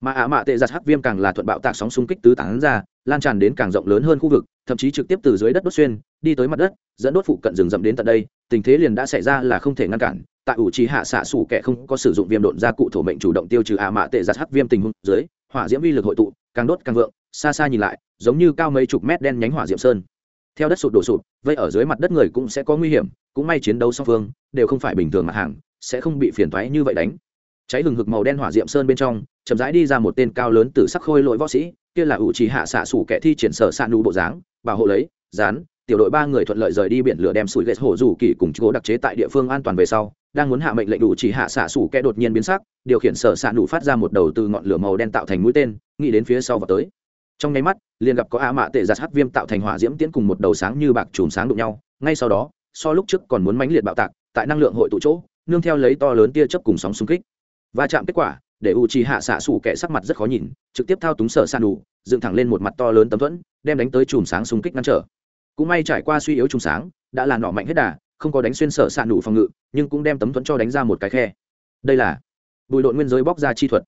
Mà ả mạ tệ giặt hắc viêm càng là thuận bạo tạc sóng xung kích tứ tán ra, lan tràn đến càng rộng lớn hơn khu vực, thậm chí trực tiếp từ dưới đất đốt xuyên, đi tới mặt đất, dẫn đốt phụ cận rừng rậm đến tận đây, tình thế liền đã xảy ra là không thể ngăn cản. Tại ủ trì hạ xạ sủ kẻ không có sử dụng viêm độn ra cụ thổ mệnh chủ động tiêu trừ ả mạ tệ giặt hắc viêm tình huống dưới, hỏa diễm vi lực hội tụ, càng đốt càng vượng, xa xa nhìn lại, giống như cao mấy chục mét đen nhánh hỏa diệm sơn theo đất sụt đổ sụt, vây ở dưới mặt đất người cũng sẽ có nguy hiểm, cũng may chiến đấu song phương đều không phải bình thường mặt hàng, sẽ không bị phiền thoái như vậy đánh. Cháy hừng hực màu đen hỏa diệm sơn bên trong, chậm rãi đi ra một tên cao lớn từ sắc khôi lỗi võ sĩ, kia là ủ trì hạ xạ sủ kẻ thi triển sở xạ nụ bộ dáng, bảo hộ lấy, dán, tiểu đội ba người thuận lợi rời đi biển lửa đem sủi ghét hổ rủ kỳ cùng chỗ đặc chế tại địa phương an toàn về sau, đang muốn hạ mệnh lệnh đủ chỉ hạ xạ sủ kẻ đột nhiên biến sắc, điều khiển sở xạ nụ phát ra một đầu từ ngọn lửa màu đen tạo thành mũi tên, nghĩ đến phía sau và tới trong nháy mắt, liền gặp có a mạ tệ giặt hát viêm tạo thành hỏa diễm tiến cùng một đầu sáng như bạc chùm sáng đụng nhau. Ngay sau đó, so lúc trước còn muốn mãnh liệt bạo tạc, tại năng lượng hội tụ chỗ, nương theo lấy to lớn tia chớp cùng sóng xung kích. Va chạm kết quả, để u chi hạ xạ xù kẻ sắc mặt rất khó nhìn, trực tiếp thao túng sở san đủ dựng thẳng lên một mặt to lớn tấm thuẫn, đem đánh tới chùm sáng xung kích ngăn trở. Cũng may trải qua suy yếu chùm sáng, đã là nọ mạnh hết đà, không có đánh xuyên sở san đủ phòng ngự, nhưng cũng đem tấm thuẫn cho đánh ra một cái khe. Đây là bùi đội nguyên giới bóc ra chi thuật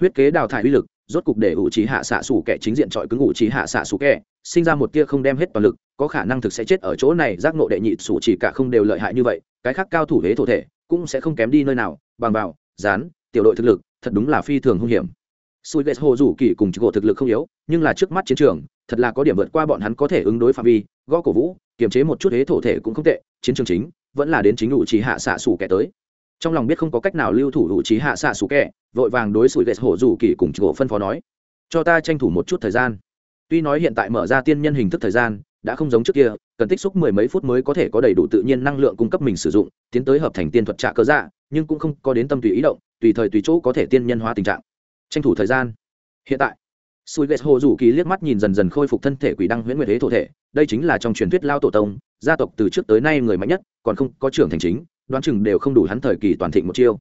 huyết kế đào thải uy lực, rốt cục để ủ trí hạ xạ sủ kẻ chính diện trọi cứng ủ trí hạ xạ sủ kẻ, sinh ra một tia không đem hết toàn lực, có khả năng thực sẽ chết ở chỗ này, giác nộ đệ nhị sủ chỉ cả không đều lợi hại như vậy, cái khác cao thủ hế thổ thể, cũng sẽ không kém đi nơi nào, bằng vào, dán, tiểu đội thực lực, thật đúng là phi thường hung hiểm. Sùi ghét hồ rủ kỳ cùng gỗ thực lực không yếu, nhưng là trước mắt chiến trường, thật là có điểm vượt qua bọn hắn có thể ứng đối phạm vi, gõ cổ vũ, kiềm chế một chút hế thổ thể cũng không tệ, chiến trường chính, vẫn là đến chính ủ trí hạ xạ sủ kẻ tới trong lòng biết không có cách nào lưu thủ đủ trí hạ xạ sủ kẹ vội vàng đối xử ghét hồ rủ kỳ cùng chỗ phân phó nói, cho ta tranh thủ một chút thời gian. Tuy nói hiện tại mở ra tiên nhân hình thức thời gian, đã không giống trước kia, cần tích xúc mười mấy phút mới có thể có đầy đủ tự nhiên năng lượng cung cấp mình sử dụng, tiến tới hợp thành tiên thuật trạ cơ dạ nhưng cũng không có đến tâm tùy ý động, tùy thời tùy chỗ có thể tiên nhân hóa tình trạng. Tranh thủ thời gian. Hiện tại sùi ghét hồ rủ kỳ liếc mắt nhìn dần dần khôi phục thân thể quỷ đăng huyễn nguyệt thế thổ thể, đây chính là trong truyền thuyết lao tổ tông, gia tộc từ trước tới nay người mạnh nhất, còn không có trưởng thành chính đoán chừng đều không đủ hắn thời kỳ toàn thịnh một chiêu.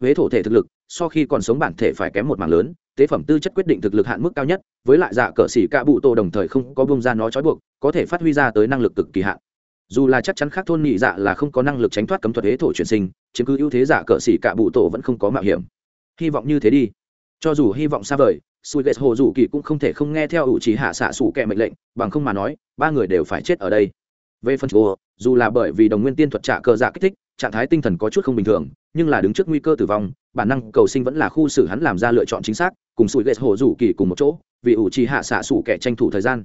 Huế thổ thể thực lực, so khi còn sống bản thể phải kém một mảng lớn, tế phẩm tư chất quyết định thực lực hạn mức cao nhất, với lại dạ cờ xỉ cạ bụ tô đồng thời không có bông ra nó trói buộc, có thể phát huy ra tới năng lực cực kỳ hạn. Dù là chắc chắn khác thôn nhị dạ là không có năng lực tránh thoát cấm thuật huế thổ chuyển sinh, chiếm cứ ưu thế dạ cờ xỉ cạ bụ tổ vẫn không có mạo hiểm. Hy vọng như thế đi. Cho dù hy vọng xa vời sùi ghét hồ dù kỳ cũng không thể không nghe theo ủ trí hạ xạ sủ kẹ mệnh lệnh, bằng không mà nói, ba người đều phải chết ở đây. Về phần chùa dù là bởi vì đồng nguyên tiên thuật trả cờ dạ kích thích trạng thái tinh thần có chút không bình thường, nhưng là đứng trước nguy cơ tử vong, bản năng cầu sinh vẫn là khu xử hắn làm ra lựa chọn chính xác, cùng sủi ghét hồ rủ kỳ cùng một chỗ, vì ủ trì hạ xạ sủ kẻ tranh thủ thời gian.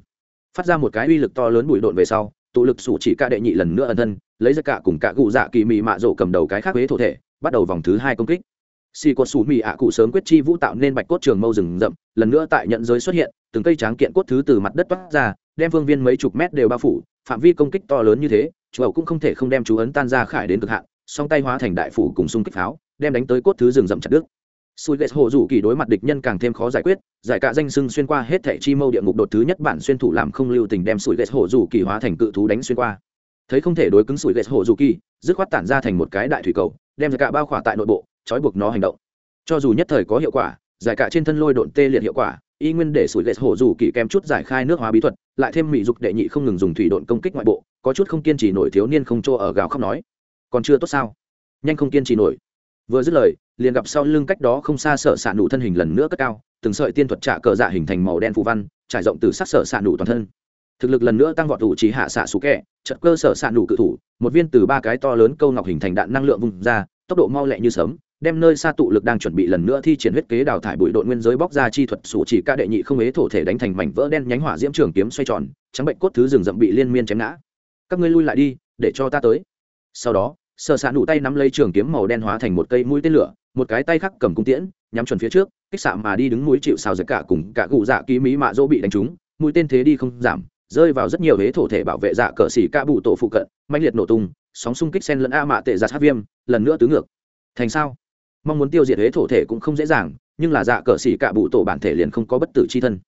Phát ra một cái uy lực to lớn bụi độn về sau, tụ lực sủ chỉ ca đệ nhị lần nữa ẩn thân, lấy ra cả cùng cả cụ dạ kỳ mị mạ rổ cầm đầu cái khác huế thổ thể, bắt đầu vòng thứ hai công kích xì cột sủ mì ạ cụ sớm quyết chi vũ tạo nên bạch cốt trường mâu rừng rậm lần nữa tại nhận giới xuất hiện từng cây tráng kiện cốt thứ từ mặt đất toát ra đem phương viên mấy chục mét đều bao phủ phạm vi công kích to lớn như thế chủ cũng không thể không đem chú ấn tan ra khải đến cực hạn song tay hóa thành đại phủ cùng xung kích pháo đem đánh tới cốt thứ rừng rậm chặt đứt Sùi ghét Hồ rủ Kỳ đối mặt địch nhân càng thêm khó giải quyết, giải cả danh sưng xuyên qua hết thảy chi mâu địa ngục đột thứ nhất bản xuyên thủ làm không lưu tình đem Sùi ghét Hồ rủ Kỳ hóa thành cự thú đánh xuyên qua. Thấy không thể đối cứng Sùi Lệ Hồ Dụ Kỳ, dứt khoát tản ra thành một cái đại thủy cầu, đem giải cả bao khỏa tại nội bộ, trói buộc nó hành động. Cho dù nhất thời có hiệu quả, giải cả trên thân lôi độn tê liệt hiệu quả, y nguyên để sủi Lệ Hồ dù Kỳ kèm chút giải khai nước hóa bí thuật, lại thêm mỹ dục đệ nhị không ngừng dùng thủy độn công kích ngoại bộ, có chút không kiên trì nổi thiếu niên không cho ở gào khóc nói, còn chưa tốt sao? Nhanh không kiên trì nổi vừa dứt lời liền gặp sau lưng cách đó không xa sợ xạ nụ thân hình lần nữa cất cao từng sợi tiên thuật trả cờ dạ hình thành màu đen phù văn trải rộng từ sắc sợ xạ nụ toàn thân thực lực lần nữa tăng vọt thủ chỉ hạ xạ xú kẹ trận cơ sở xạ nụ cự thủ một viên từ ba cái to lớn câu ngọc hình thành đạn năng lượng vùng ra tốc độ mau lẹ như sớm đem nơi xa tụ lực đang chuẩn bị lần nữa thi triển huyết kế đào thải bụi đội nguyên giới bóc ra chi thuật, sủ chỉ ca đệ nhị không ế thổ thể đánh thành mảnh vỡ đen nhánh hỏa diễm trường kiếm xoay tròn, trắng bệnh cốt thứ rừng rậm bị liên miên chém ngã. Các ngươi lui lại đi, để cho ta tới. Sau đó sợ xạ nụ tay nắm lấy trường kiếm màu đen hóa thành một cây mũi tên lửa, một cái tay khác cầm cung tiễn, nhắm chuẩn phía trước, kích xạ mà đi đứng mũi chịu sao giật cả cùng cả cụ dạ ký mỹ mạ dỗ bị đánh trúng, mũi tên thế đi không giảm, rơi vào rất nhiều hế thổ thể bảo vệ dạ cờ xỉ ca bụ tổ phụ cận mạnh liệt nổ tung, sóng xung kích sen lẫn a mạ tệ giặt hát viêm, lần nữa tứ ngược. Thành sao? Mong muốn tiêu diệt hế thổ thể cũng không dễ dàng, nhưng là dạ cờ xỉ cả bụ tổ bản thể liền không có bất tử c h i thân.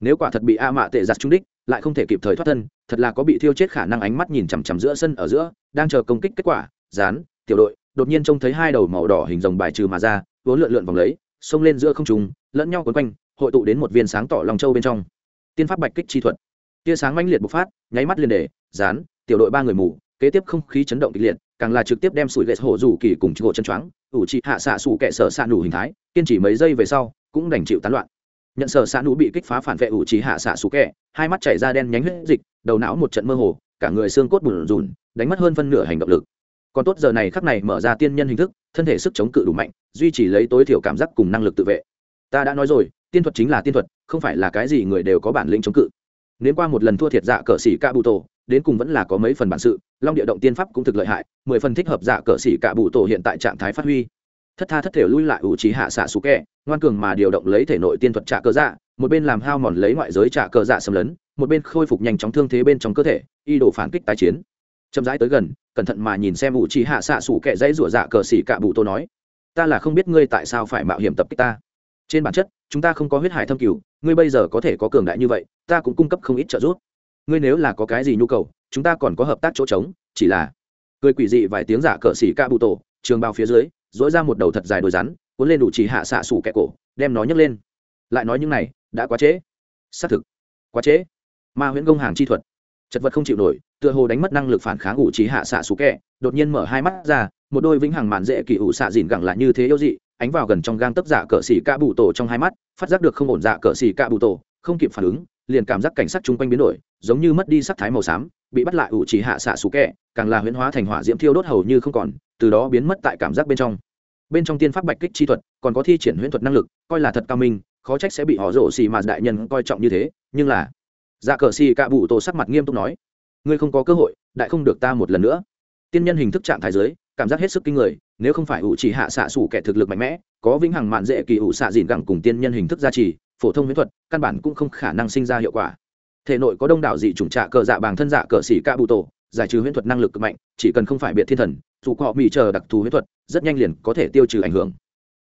Nếu quả thật bị a mạ tệ giặt trúng đích, lại không thể kịp thời thoát thân, thật là có bị thiêu chết khả năng ánh mắt nhìn chằm chằm giữa sân ở giữa, đang chờ công kích kết quả, dán, tiểu đội, đột nhiên trông thấy hai đầu màu đỏ hình rồng bài trừ mà ra, vốn lượn lượn vòng lấy, xông lên giữa không trùng lẫn nhau quấn quanh, hội tụ đến một viên sáng tỏ lòng châu bên trong. Tiên pháp bạch kích chi thuật. Tia sáng mãnh liệt bộc phát, nháy mắt liền để, dán, tiểu đội ba người mù kế tiếp không khí chấn động kịch liệt, càng là trực tiếp đem sủi lệ hổ rủ kỳ cùng chỗ chân choáng, ủ trị hạ xạ sủ kẹ sở xạ nủ hình thái, kiên trì mấy giây về sau, cũng đành chịu tán loạn. Nhận sở xạ nủ bị kích phá phản vệ ủ trì hạ xạ sủ kẹ hai mắt chảy ra đen nhánh huyết dịch, đầu não một trận mơ hồ, cả người xương cốt bùn rùn, đánh mất hơn phân nửa hành động lực. Còn tốt giờ này khắc này mở ra tiên nhân hình thức, thân thể sức chống cự đủ mạnh, duy trì lấy tối thiểu cảm giác cùng năng lực tự vệ. Ta đã nói rồi, tiên thuật chính là tiên thuật, không phải là cái gì người đều có bản lĩnh chống cự. Nếu qua một lần thua thiệt dạ cờ xỉ ca bụ tổ đến cùng vẫn là có mấy phần bản sự, long địa động tiên pháp cũng thực lợi hại, mười phần thích hợp dạ cờ xỉ cả bụ tổ hiện tại trạng thái phát huy. Thất tha thất thể lui lại ủ trí hạ xạ xú kẹ, ngoan cường mà điều động lấy thể nội tiên thuật trả cờ dạ một bên làm hao mòn lấy ngoại giới trả cờ dạ xâm lấn, một bên khôi phục nhanh chóng thương thế bên trong cơ thể, y đổ phản kích tái chiến. Chậm rãi tới gần, cẩn thận mà nhìn xem ủ trí hạ xạ sủ kẹ dãy rủa dạ cờ xỉ cả bụ tô nói, ta là không biết ngươi tại sao phải mạo hiểm tập kích ta. Trên bản chất, chúng ta không có huyết hải thâm cửu, ngươi bây giờ có thể có cường đại như vậy, ta cũng cung cấp không ít trợ giúp ngươi nếu là có cái gì nhu cầu, chúng ta còn có hợp tác chỗ trống, chỉ là cười quỷ dị vài tiếng giả cờ xỉ cạ bụ tổ, trường bao phía dưới dỗi ra một đầu thật dài đôi rắn, cuốn lên đủ chỉ hạ xạ sủ kẻ cổ, đem nó nhấc lên. Lại nói những này, đã quá trễ. Xác thực, quá trễ. Ma huyễn công hàng chi thuật. Chật vật không chịu nổi, tựa hồ đánh mất năng lực phản kháng ủ trí hạ xạ sủ kẹ, đột nhiên mở hai mắt ra, một đôi vĩnh hằng màn dễ kỳ ủ xạ dìn gẳng lại như thế yếu dị, ánh vào gần trong gang tấp giả cờ xỉ ca bụ tổ trong hai mắt, phát giác được không ổn dạ cờ xỉ ca bụ tổ, không kịp phản ứng liền cảm giác cảnh sát chung quanh biến đổi, giống như mất đi sắc thái màu xám, bị bắt lại ủ chỉ hạ xạ sủ kẹ, càng là huyễn hóa thành hỏa diễm thiêu đốt hầu như không còn, từ đó biến mất tại cảm giác bên trong. Bên trong tiên pháp bạch kích chi thuật, còn có thi triển huyễn thuật năng lực, coi là thật cao minh, khó trách sẽ bị họ rổ xì mà đại nhân coi trọng như thế, nhưng là dạ cờ xì cạ bụ tổ sắc mặt nghiêm túc nói, ngươi không có cơ hội, đại không được ta một lần nữa. Tiên nhân hình thức trạng thái giới cảm giác hết sức kinh người, nếu không phải ủ chỉ hạ xạ sủ kẻ thực lực mạnh mẽ, có vĩnh hằng mạn dễ kỳ ủ xạ dìn gẳng cùng tiên nhân hình thức gia trì phổ thông huyễn thuật, căn bản cũng không khả năng sinh ra hiệu quả. Thể nội có đông đảo dị chủng trạ cờ dạ bằng thân dạ cờ xỉ ca bụ tổ, giải trừ huyễn thuật năng lực cực mạnh, chỉ cần không phải biệt thiên thần, dù họ bị chờ đặc thù huyễn thuật, rất nhanh liền có thể tiêu trừ ảnh hưởng.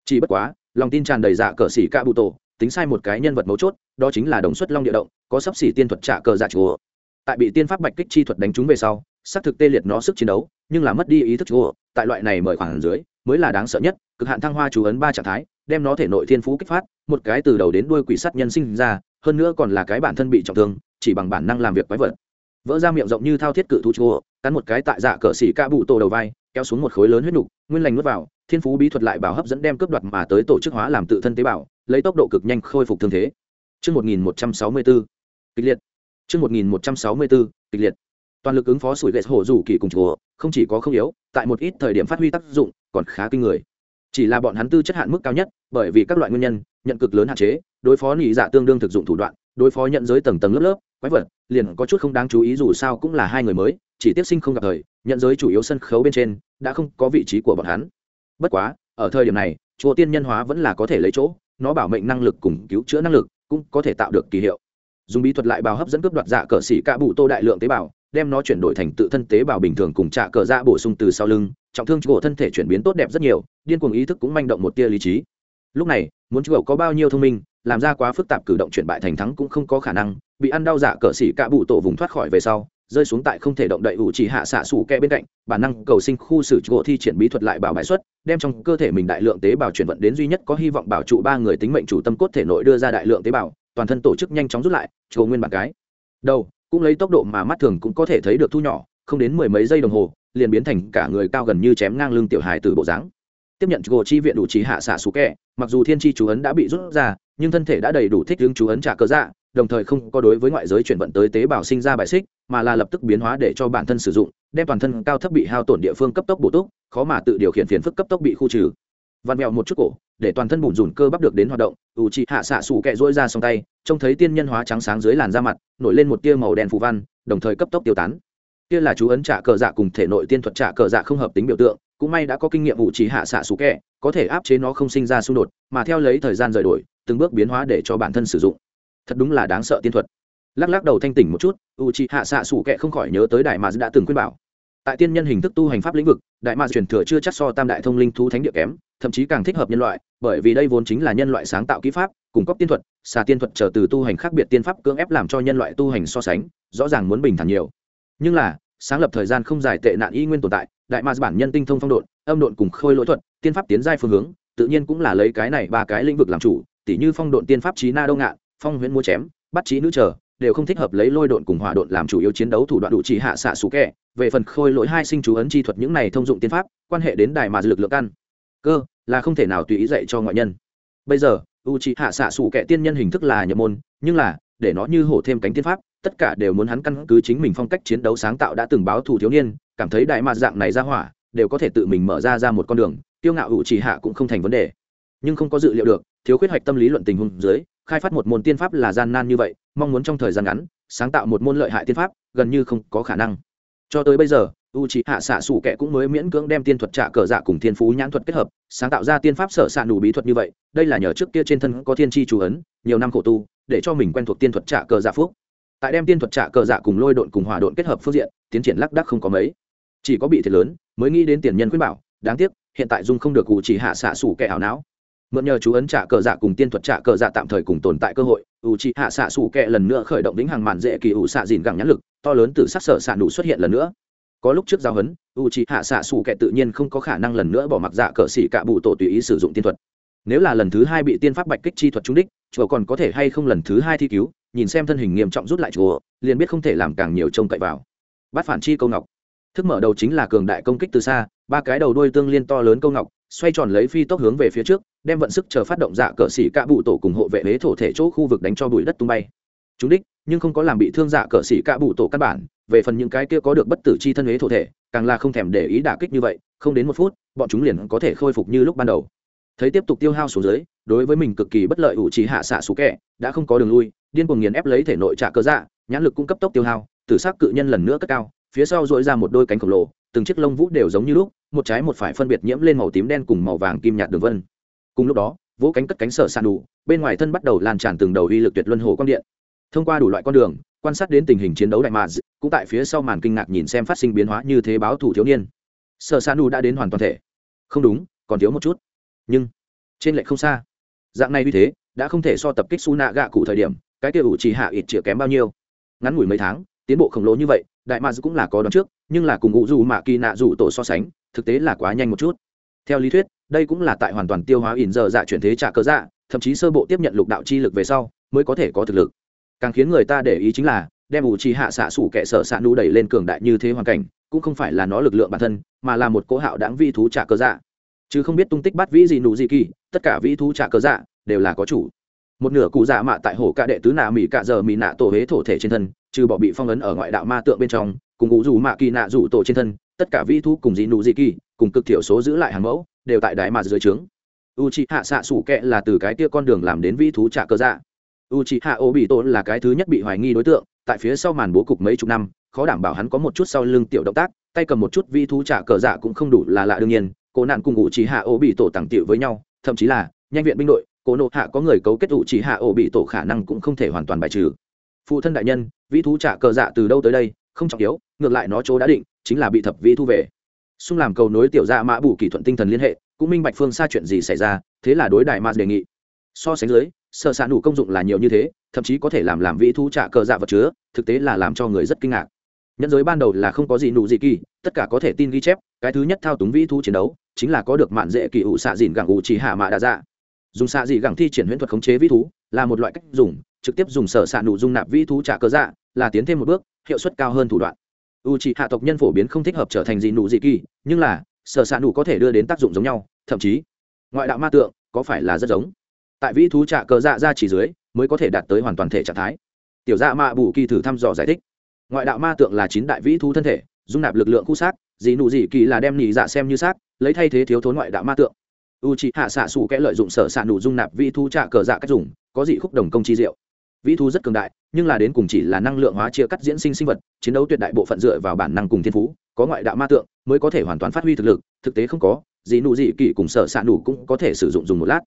Chỉ bất quá, lòng tin tràn đầy dạ cờ xỉ ca bụ tổ, tính sai một cái nhân vật mấu chốt, đó chính là đồng xuất long địa động, có sắp xỉ tiên thuật trạ cờ dạ chùa tại bị tiên pháp bạch kích chi thuật đánh trúng về sau, xác thực tê liệt nó sức chiến đấu, nhưng là mất đi ý thức chùa tại loại này mời khoảng dưới, mới là đáng sợ nhất, cực hạn thăng hoa chú ấn ba trạng thái đem nó thể nội thiên phú kích phát một cái từ đầu đến đuôi quỷ sát nhân sinh ra hơn nữa còn là cái bản thân bị trọng thương chỉ bằng bản năng làm việc quái vật vỡ ra miệng rộng như thao thiết cự thú chúa, cắn một cái tại dạ cờ xỉ ca bụ tổ đầu vai kéo xuống một khối lớn huyết nục nguyên lành nuốt vào thiên phú bí thuật lại bảo hấp dẫn đem cướp đoạt mà tới tổ chức hóa làm tự thân tế bào lấy tốc độ cực nhanh khôi phục thương thế Chương 1164. Kịch liệt. Chương 1164. Kịch liệt. Toàn lực ứng phó sủi lệ hổ rủ kỳ cùng chúa, không chỉ có không yếu, tại một ít thời điểm phát huy tác dụng, còn khá kinh người. Chỉ là bọn hắn tư chất hạn mức cao nhất, bởi vì các loại nguyên nhân, nhận cực lớn hạn chế, đối phó nhị dạ tương đương thực dụng thủ đoạn, đối phó nhận giới tầng tầng lớp lớp, quái vật, liền có chút không đáng chú ý dù sao cũng là hai người mới, chỉ tiếp sinh không gặp thời, nhận giới chủ yếu sân khấu bên trên, đã không có vị trí của bọn hắn. Bất quá, ở thời điểm này, chùa tiên nhân hóa vẫn là có thể lấy chỗ, nó bảo mệnh năng lực cùng cứu chữa năng lực cũng có thể tạo được kỳ hiệu dùng bí thuật lại bào hấp dẫn cướp đoạt dạ cờ xỉ cạ bụ tô đại lượng tế bào đem nó chuyển đổi thành tự thân tế bào bình thường cùng trả cờ dạ bổ sung từ sau lưng, trọng thương gỗ thân thể chuyển biến tốt đẹp rất nhiều, điên cuồng ý thức cũng manh động một tia lý trí. Lúc này, muốn gỗ có bao nhiêu thông minh, làm ra quá phức tạp cử động chuyển bại thành thắng cũng không có khả năng, bị ăn đau dạ cờ xỉ cả bụ tổ vùng thoát khỏi về sau, rơi xuống tại không thể động đậy ủ chỉ hạ xạ sủ kẹ bên cạnh, bản năng cầu sinh khu xử gỗ thi triển bí thuật lại bảo bãi xuất đem trong cơ thể mình đại lượng tế bào chuyển vận đến duy nhất có hy vọng bảo trụ ba người tính mệnh chủ tâm cốt thể nội đưa ra đại lượng tế bào, toàn thân tổ chức nhanh chóng rút lại chỗ nguyên bản cái. Đầu cũng lấy tốc độ mà mắt thường cũng có thể thấy được thu nhỏ, không đến mười mấy giây đồng hồ, liền biến thành cả người cao gần như chém ngang lưng tiểu hài từ bộ dáng. Tiếp nhận gỗ chi viện đủ trí hạ xạ sủ kẹ, mặc dù thiên chi chú ấn đã bị rút ra, nhưng thân thể đã đầy đủ thích ứng chú ấn trả cơ dạ đồng thời không có đối với ngoại giới chuyển vận tới tế bào sinh ra bài xích, mà là lập tức biến hóa để cho bản thân sử dụng, đem toàn thân cao thấp bị hao tổn địa phương cấp tốc bổ túc, khó mà tự điều khiển phiền phức cấp tốc bị khu trừ vặn vẹo một chút cổ, để toàn thân bùn rùn cơ bắp được đến hoạt động, ủ trị hạ xạ xù kẹ rỗi ra xong tay, trông thấy tiên nhân hóa trắng sáng dưới làn da mặt, nổi lên một tia màu đen phù văn, đồng thời cấp tốc tiêu tán. Kia là chú ấn trả cờ dạ cùng thể nội tiên thuật trả cờ dạ không hợp tính biểu tượng, cũng may đã có kinh nghiệm ủ trị hạ xạ xù kẹ, có thể áp chế nó không sinh ra xung đột, mà theo lấy thời gian rời đổi, từng bước biến hóa để cho bản thân sử dụng. Thật đúng là đáng sợ tiên thuật. Lắc lắc đầu thanh tỉnh một chút u c hạ xạ sủ kệ không khỏi nhớ tới đại mà đã từng khuyên bảo. Tại tiên nhân hình thức tu hành pháp lĩnh vực, đại mà truyền thừa chưa chắc so tam đại thông linh thú thánh địa kém thậm chí càng thích hợp nhân loại, bởi vì đây vốn chính là nhân loại sáng tạo kỹ pháp, cung cấp tiên thuật, xà tiên thuật trở từ tu hành khác biệt tiên pháp cưỡng ép làm cho nhân loại tu hành so sánh, rõ ràng muốn bình thản nhiều. Nhưng là, sáng lập thời gian không dài tệ nạn y nguyên tồn tại, đại mạc bản nhân tinh thông phong độn, âm độn cùng khôi lỗi thuật, tiên pháp tiến giai phương hướng, tự nhiên cũng là lấy cái này ba cái lĩnh vực làm chủ, tỉ như phong độn tiên pháp trí na đông ngạn, phong huyễn mua chém, bắt trí nữ trở đều không thích hợp lấy lôi độn cùng hỏa độn làm chủ yếu chiến đấu thủ đoạn đủ chỉ hạ xạ xú kẻ. Về phần khôi lỗi hai sinh chú ấn chi thuật những này thông dụng tiên pháp, quan hệ đến đại mạc lực lượng căn cơ, là không thể nào tùy ý dạy cho ngoại nhân. Bây giờ u chỉ hạ xạ xù kẻ tiên nhân hình thức là nhập môn, nhưng là, để nó như hổ thêm cánh tiên pháp, tất cả đều muốn hắn căn cứ chính mình phong cách chiến đấu sáng tạo đã từng báo thủ thiếu niên, cảm thấy đại mạt dạng này ra hỏa, đều có thể tự mình mở ra ra một con đường, tiêu ngạo u chỉ hạ cũng không thành vấn đề. Nhưng không có dự liệu được, thiếu khuyết hoạch tâm lý luận tình huống dưới, khai phát một môn tiên pháp là gian nan như vậy, mong muốn trong thời gian ngắn, sáng tạo một môn lợi hại tiên pháp, gần như không có khả năng. Cho tới bây giờ u c hạ xạ xù kệ cũng mới miễn cưỡng đem tiên thuật trả cờ dạ cùng thiên phú nhãn thuật kết hợp, sáng tạo ra tiên pháp sở s ạ đủ bí thuật như vậy, đây là nhờ trước kia trên thân có thiên tri chú ấn, nhiều năm khổ tu, để cho mình quen thuộc tiên thuật trả cờ dạ phúc. Tại đem tiên thuật trả cờ dạ cùng lôi độn cùng hòa độn kết hợp phương diện, tiến triển lác đắc không có mấy. Chỉ có bị thiệt lớn, mới nghĩ đến tiền nhân khuyên bảo, đáng tiếc, hiện tại dung không được u chỉ hạ xạ xù kệ ảo não. Mượn nhờ chú ấn trả cờ dạ cùng tiên thuật trả cờ dạ tạm thời cùng tồn tại cơ hội, u c hạ xạ xù kẻ lần nữa khởi động đính hàng màn dễ kỳ ủ xạ dìn gẳng nhãn lực, to lớn từ sắc sở xạ đủ xuất hiện lần nữa có lúc trước giao hấn, u c hạ xạ xù kệ tự nhiên không có khả năng lần nữa bỏ mặc dạ cờ xỉ cả bụ tổ tùy ý sử dụng tiên thuật. Nếu là lần thứ hai bị tiên pháp bạch kích chi thuật trúng đích, chùa còn có thể hay không lần thứ hai thi cứu, nhìn xem thân hình nghiêm trọng rút lại chùa, liền biết không thể làm càng nhiều trông cậy vào. Bắt phản chi câu ngọc. Thức mở đầu chính là cường đại công kích từ xa, ba cái đầu đuôi tương liên to lớn câu ngọc, xoay tròn lấy phi tốc hướng về phía trước, đem vận sức chờ phát động dạ cờ xỉ cạ bụ tổ cùng hộ vệ huế thổ thể chỗ khu vực đánh cho bụi đất tung bay. Chúng đích nhưng không có làm bị thương dạ cờ xỉ cạ bụ tổ căn bản, về phần những cái kia có được bất tử chi thân huế thổ thể, càng là không thèm để ý đả kích như vậy, không đến một phút, bọn chúng liền có thể khôi phục như lúc ban đầu. Thấy tiếp tục tiêu hao xuống dưới, đối với mình cực kỳ bất lợi ủ trí hạ xạ xú kẹ, đã không có đường lui, điên cuồng nghiền ép lấy thể nội trả cơ dạ nhãn lực cũng cấp tốc tiêu hao, tử sắc cự nhân lần nữa cất cao, phía sau dội ra một đôi cánh khổng lồ, từng chiếc lông vũ đều giống như lúc, một trái một phải phân biệt nhiễm lên màu tím đen cùng màu vàng kim nhạt đường vân. Cùng lúc đó, vỗ cánh cất cánh sở sàn đủ, bên ngoài thân bắt đầu lan tràn từng đầu uy lực tuyệt luân hồ quang điện thông qua đủ loại con đường, quan sát đến tình hình chiến đấu đại mạc cũng tại phía sau màn kinh ngạc nhìn xem phát sinh biến hóa như thế báo thủ thiếu niên. Sợ sa đủ đã đến hoàn toàn thể. Không đúng, còn thiếu một chút. Nhưng, trên lệch không xa. Dạng này như thế, đã không thể so tập kích su nạ gạ cụ thời điểm, cái kia ủ chỉ hạ ít chĩa kém bao nhiêu. Ngắn ngủi mấy tháng, tiến bộ khổng lồ như vậy, đại mads cũng là có đón trước, nhưng là cùng ngụ dù mạ kỳ nạ dù tổ so sánh, thực tế là quá nhanh một chút. Theo lý thuyết, đây cũng là tại hoàn toàn tiêu hóa ỉn giờ dạ chuyển thế trả cơ dạ thậm chí sơ bộ tiếp nhận lục đạo chi lực về sau, mới có thể có thực lực càng khiến người ta để ý chính là, đem ủ trì hạ xạ sủ kẻ sợ xạ nú đẩy lên cường đại như thế hoàn cảnh, cũng không phải là nó lực lượng bản thân, mà là một cỗ hạo đáng vi thú trả cơ dạ. Chứ không biết tung tích bắt vĩ gì nụ gì kỳ, tất cả vĩ thú trả cơ dạ đều là có chủ. Một nửa cụ dạ mạ tại hồ ca đệ tứ nạ mỹ cạ giờ mỹ nạ tổ hế thổ thể trên thân, trừ bỏ bị phong ấn ở ngoại đạo ma tượng bên trong, cùng ngũ dù mạ kỳ nạ rủ tổ trên thân, tất cả vi thú cùng dị nụ dị kỳ, cùng cực thiểu số giữ lại hàng mẫu, đều tại đáy mà dưới trướng. U c h i hạ xạ sủ kệ là từ cái tia con đường làm đến vi thú trả cơ dạ u c h ị hạ ô bị tổ là cái thứ nhất bị hoài nghi đối tượng, tại phía sau màn bố cục mấy chục năm, khó đảm bảo hắn có một chút sau lưng tiểu động tác, tay cầm một chút vi thú trả cờ dạ cũng không đủ là lạ đương nhiên cô nạn cùng u c h ị hạ ô bị tổ tặng tiểu với nhau, thậm chí là, nhanh viện binh đội cô nộ hạ có người cấu kết u c h ị hạ ô bị tổ khả năng cũng không thể hoàn toàn bài trừ. Phụ thân đại nhân, vi thú trả cờ dạ từ đâu tới đây, không trọng yếu, ngược lại nó chỗ đã định, chính là bị thập vi thu về. Xung làm cầu nối tiểu ra mã bù kỷ thuận tinh thần liên hệ, cũng minh bạch phương xa chuyện gì xảy ra, thế là đối đại ma đề nghị. So sánh dưới sợ xạ nụ công dụng là nhiều như thế, thậm chí có thể làm làm vĩ thu trả cờ dạ vật chứa, thực tế là làm cho người rất kinh ngạc. Nhẫn giới ban đầu là không có gì nụ gì kỳ, tất cả có thể tin ghi chép, cái thứ nhất thao túng vĩ thu chiến đấu, chính là có được mạn dễ kỳ ủ xạ dìn gẳng ủ chỉ hạ mạ đa dạ. Dùng xạ dị gẳng thi triển huyễn thuật khống chế vĩ thú, là một loại cách dùng, trực tiếp dùng sở xạ nụ dung nạp vĩ thú trả cờ dạ là tiến thêm một bước, hiệu suất cao hơn thủ đoạn. U c hạ tộc nhân phổ biến không thích hợp trở thành gì nụ dị kỳ, nhưng là, sở xạ nụ có thể đưa đến tác dụng giống nhau, thậm chí, ngoại đạo ma tượng có phải là rất giống tại vĩ thú trạ cờ dạ ra chỉ dưới, mới có thể đạt tới hoàn toàn thể trạng thái. Tiểu dạ mạ bù kỳ thử thăm dò giải thích. Ngoại đạo ma tượng là chín đại vĩ thú thân thể, dung nạp lực lượng khu xác dị nụ dị kỳ là đem nỉ dạ xem như xác, lấy thay thế thiếu thốn ngoại đạo ma tượng. U c hạ xạ xù kẽ lợi dụng sở xạ nụ dung nạp vĩ thú trạ cờ dạ cách dùng, có dị khúc đồng công chi diệu. Vĩ thú rất cường đại, nhưng là đến cùng chỉ là năng lượng hóa chia cắt diễn sinh sinh vật, chiến đấu tuyệt đại bộ phận dựa vào bản năng cùng thiên phú, có ngoại đạo ma tượng mới có thể hoàn toàn phát huy thực lực, thực tế không có dị nụ dị kỳ cùng sở xạ nụ cũng có thể sử dụng dùng một lát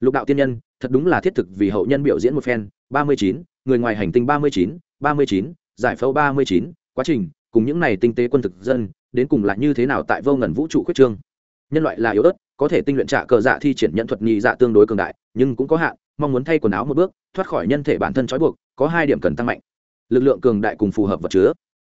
lục đạo tiên nhân, thật đúng là thiết thực vì hậu nhân biểu diễn một phen, ba mươi chín, người ngoài hành tinh ba mươi chín, ba mươi chín, giải phẫu ba mươi chín, quá trình, cùng những này tinh tế quân thực dân, đến cùng là như thế nào tại vô ngần vũ trụ khuyết trương. Nhân loại là yếu ớt, có thể tinh luyện trả cờ dạ thi triển nhận thuật nhị dạ tương đối cường đại, nhưng cũng có hạn, mong muốn thay quần áo một bước, thoát khỏi nhân thể bản thân trói buộc, có hai điểm cần tăng mạnh. Lực lượng cường đại cùng phù hợp vật chứa.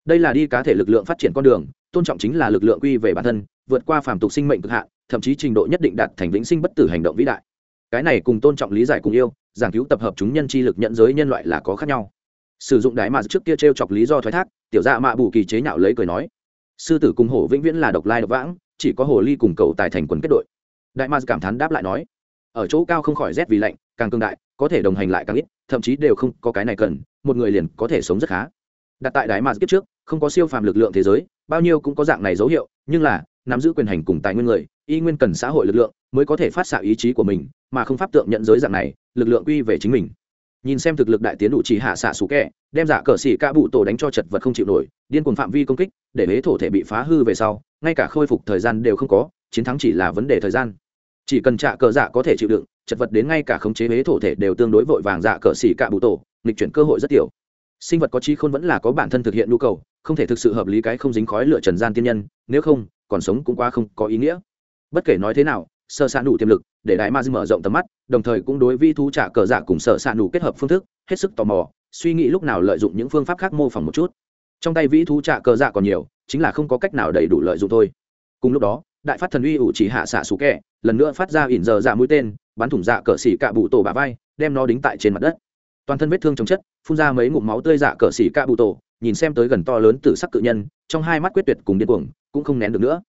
Đây là đi cá thể lực lượng phát triển con đường, tôn trọng chính là lực lượng quy về bản thân, vượt qua phàm tục sinh mệnh cực hạn, thậm chí trình độ nhất định đạt thành vĩnh sinh bất tử hành động vĩ đại cái này cùng tôn trọng lý giải cùng yêu, giảng cứu tập hợp chúng nhân chi lực nhận giới nhân loại là có khác nhau. Sử dụng đái mà trước kia t r e o chọc lý do thoái thác, tiểu dạ mạ bù kỳ chế nhạo lấy cười nói, sư tử cùng hổ vĩnh viễn là độc lai độc vãng, chỉ có hồ ly cùng cầu tài thành quần kết đội. Đại ma cảm thán đáp lại nói, ở chỗ cao không khỏi rét vì lạnh, càng cương đại, có thể đồng hành lại càng ít, thậm chí đều không có cái này cần, một người liền có thể sống rất khá. Đặt tại đái mà kiếp trước, không có siêu phàm lực lượng thế giới, bao nhiêu cũng có dạng này dấu hiệu, nhưng là, nắm giữ quyền hành cùng tài nguyên người, y nguyên cần xã hội lực lượng mới có thể phát xạ ý chí của mình, mà không pháp tượng nhận giới dạng này, lực lượng quy về chính mình. Nhìn xem thực lực đại tiến đủ chỉ hạ xạ xù kẹ đem giả cờ xỉ ca bụ tổ đánh cho chật vật không chịu nổi, điên cuồng phạm vi công kích, để huế thổ thể bị phá hư về sau, ngay cả khôi phục thời gian đều không có, chiến thắng chỉ là vấn đề thời gian. Chỉ cần trạ cờ dạ có thể chịu đựng, chật vật đến ngay cả khống chế huế thổ thể đều tương đối vội vàng dạ cờ xỉ ca bụ tổ, nghịch chuyển cơ hội rất tiểu. Sinh vật có trí khôn vẫn là có bản thân thực hiện nhu cầu, không thể thực sự hợp lý cái không dính khói lựa trần gian tiên nhân, nếu không, còn sống cũng quá không có ý nghĩa. Bất kể nói thế nào sở s đủ tiềm lực, để đại ma mở rộng tầm mắt, đồng thời cũng đối vi thú trả cờ giả cùng sở s đủ kết hợp phương thức, hết sức tò mò, suy nghĩ lúc nào lợi dụng những phương pháp khác mô phỏng một chút. Trong tay vĩ thú trả cờ giả còn nhiều, chính là không có cách nào đầy đủ lợi dụng thôi. Cùng lúc đó, đại phát thần uy ủ chỉ hạ xạ xú kẹ, lần nữa phát ra ỉn giờ dạ mũi tên, bắn thủng dạ cờ xỉ cạ bụ tổ bà vai, đem nó đính tại trên mặt đất. Toàn thân vết thương chống chất, phun ra mấy ngụm máu tươi dạ cờ xỉ cạ bụ tổ, nhìn xem tới gần to lớn từ sắc cự nhân, trong hai mắt quyết tuyệt cùng điên cuồng, cũng không nén được nữa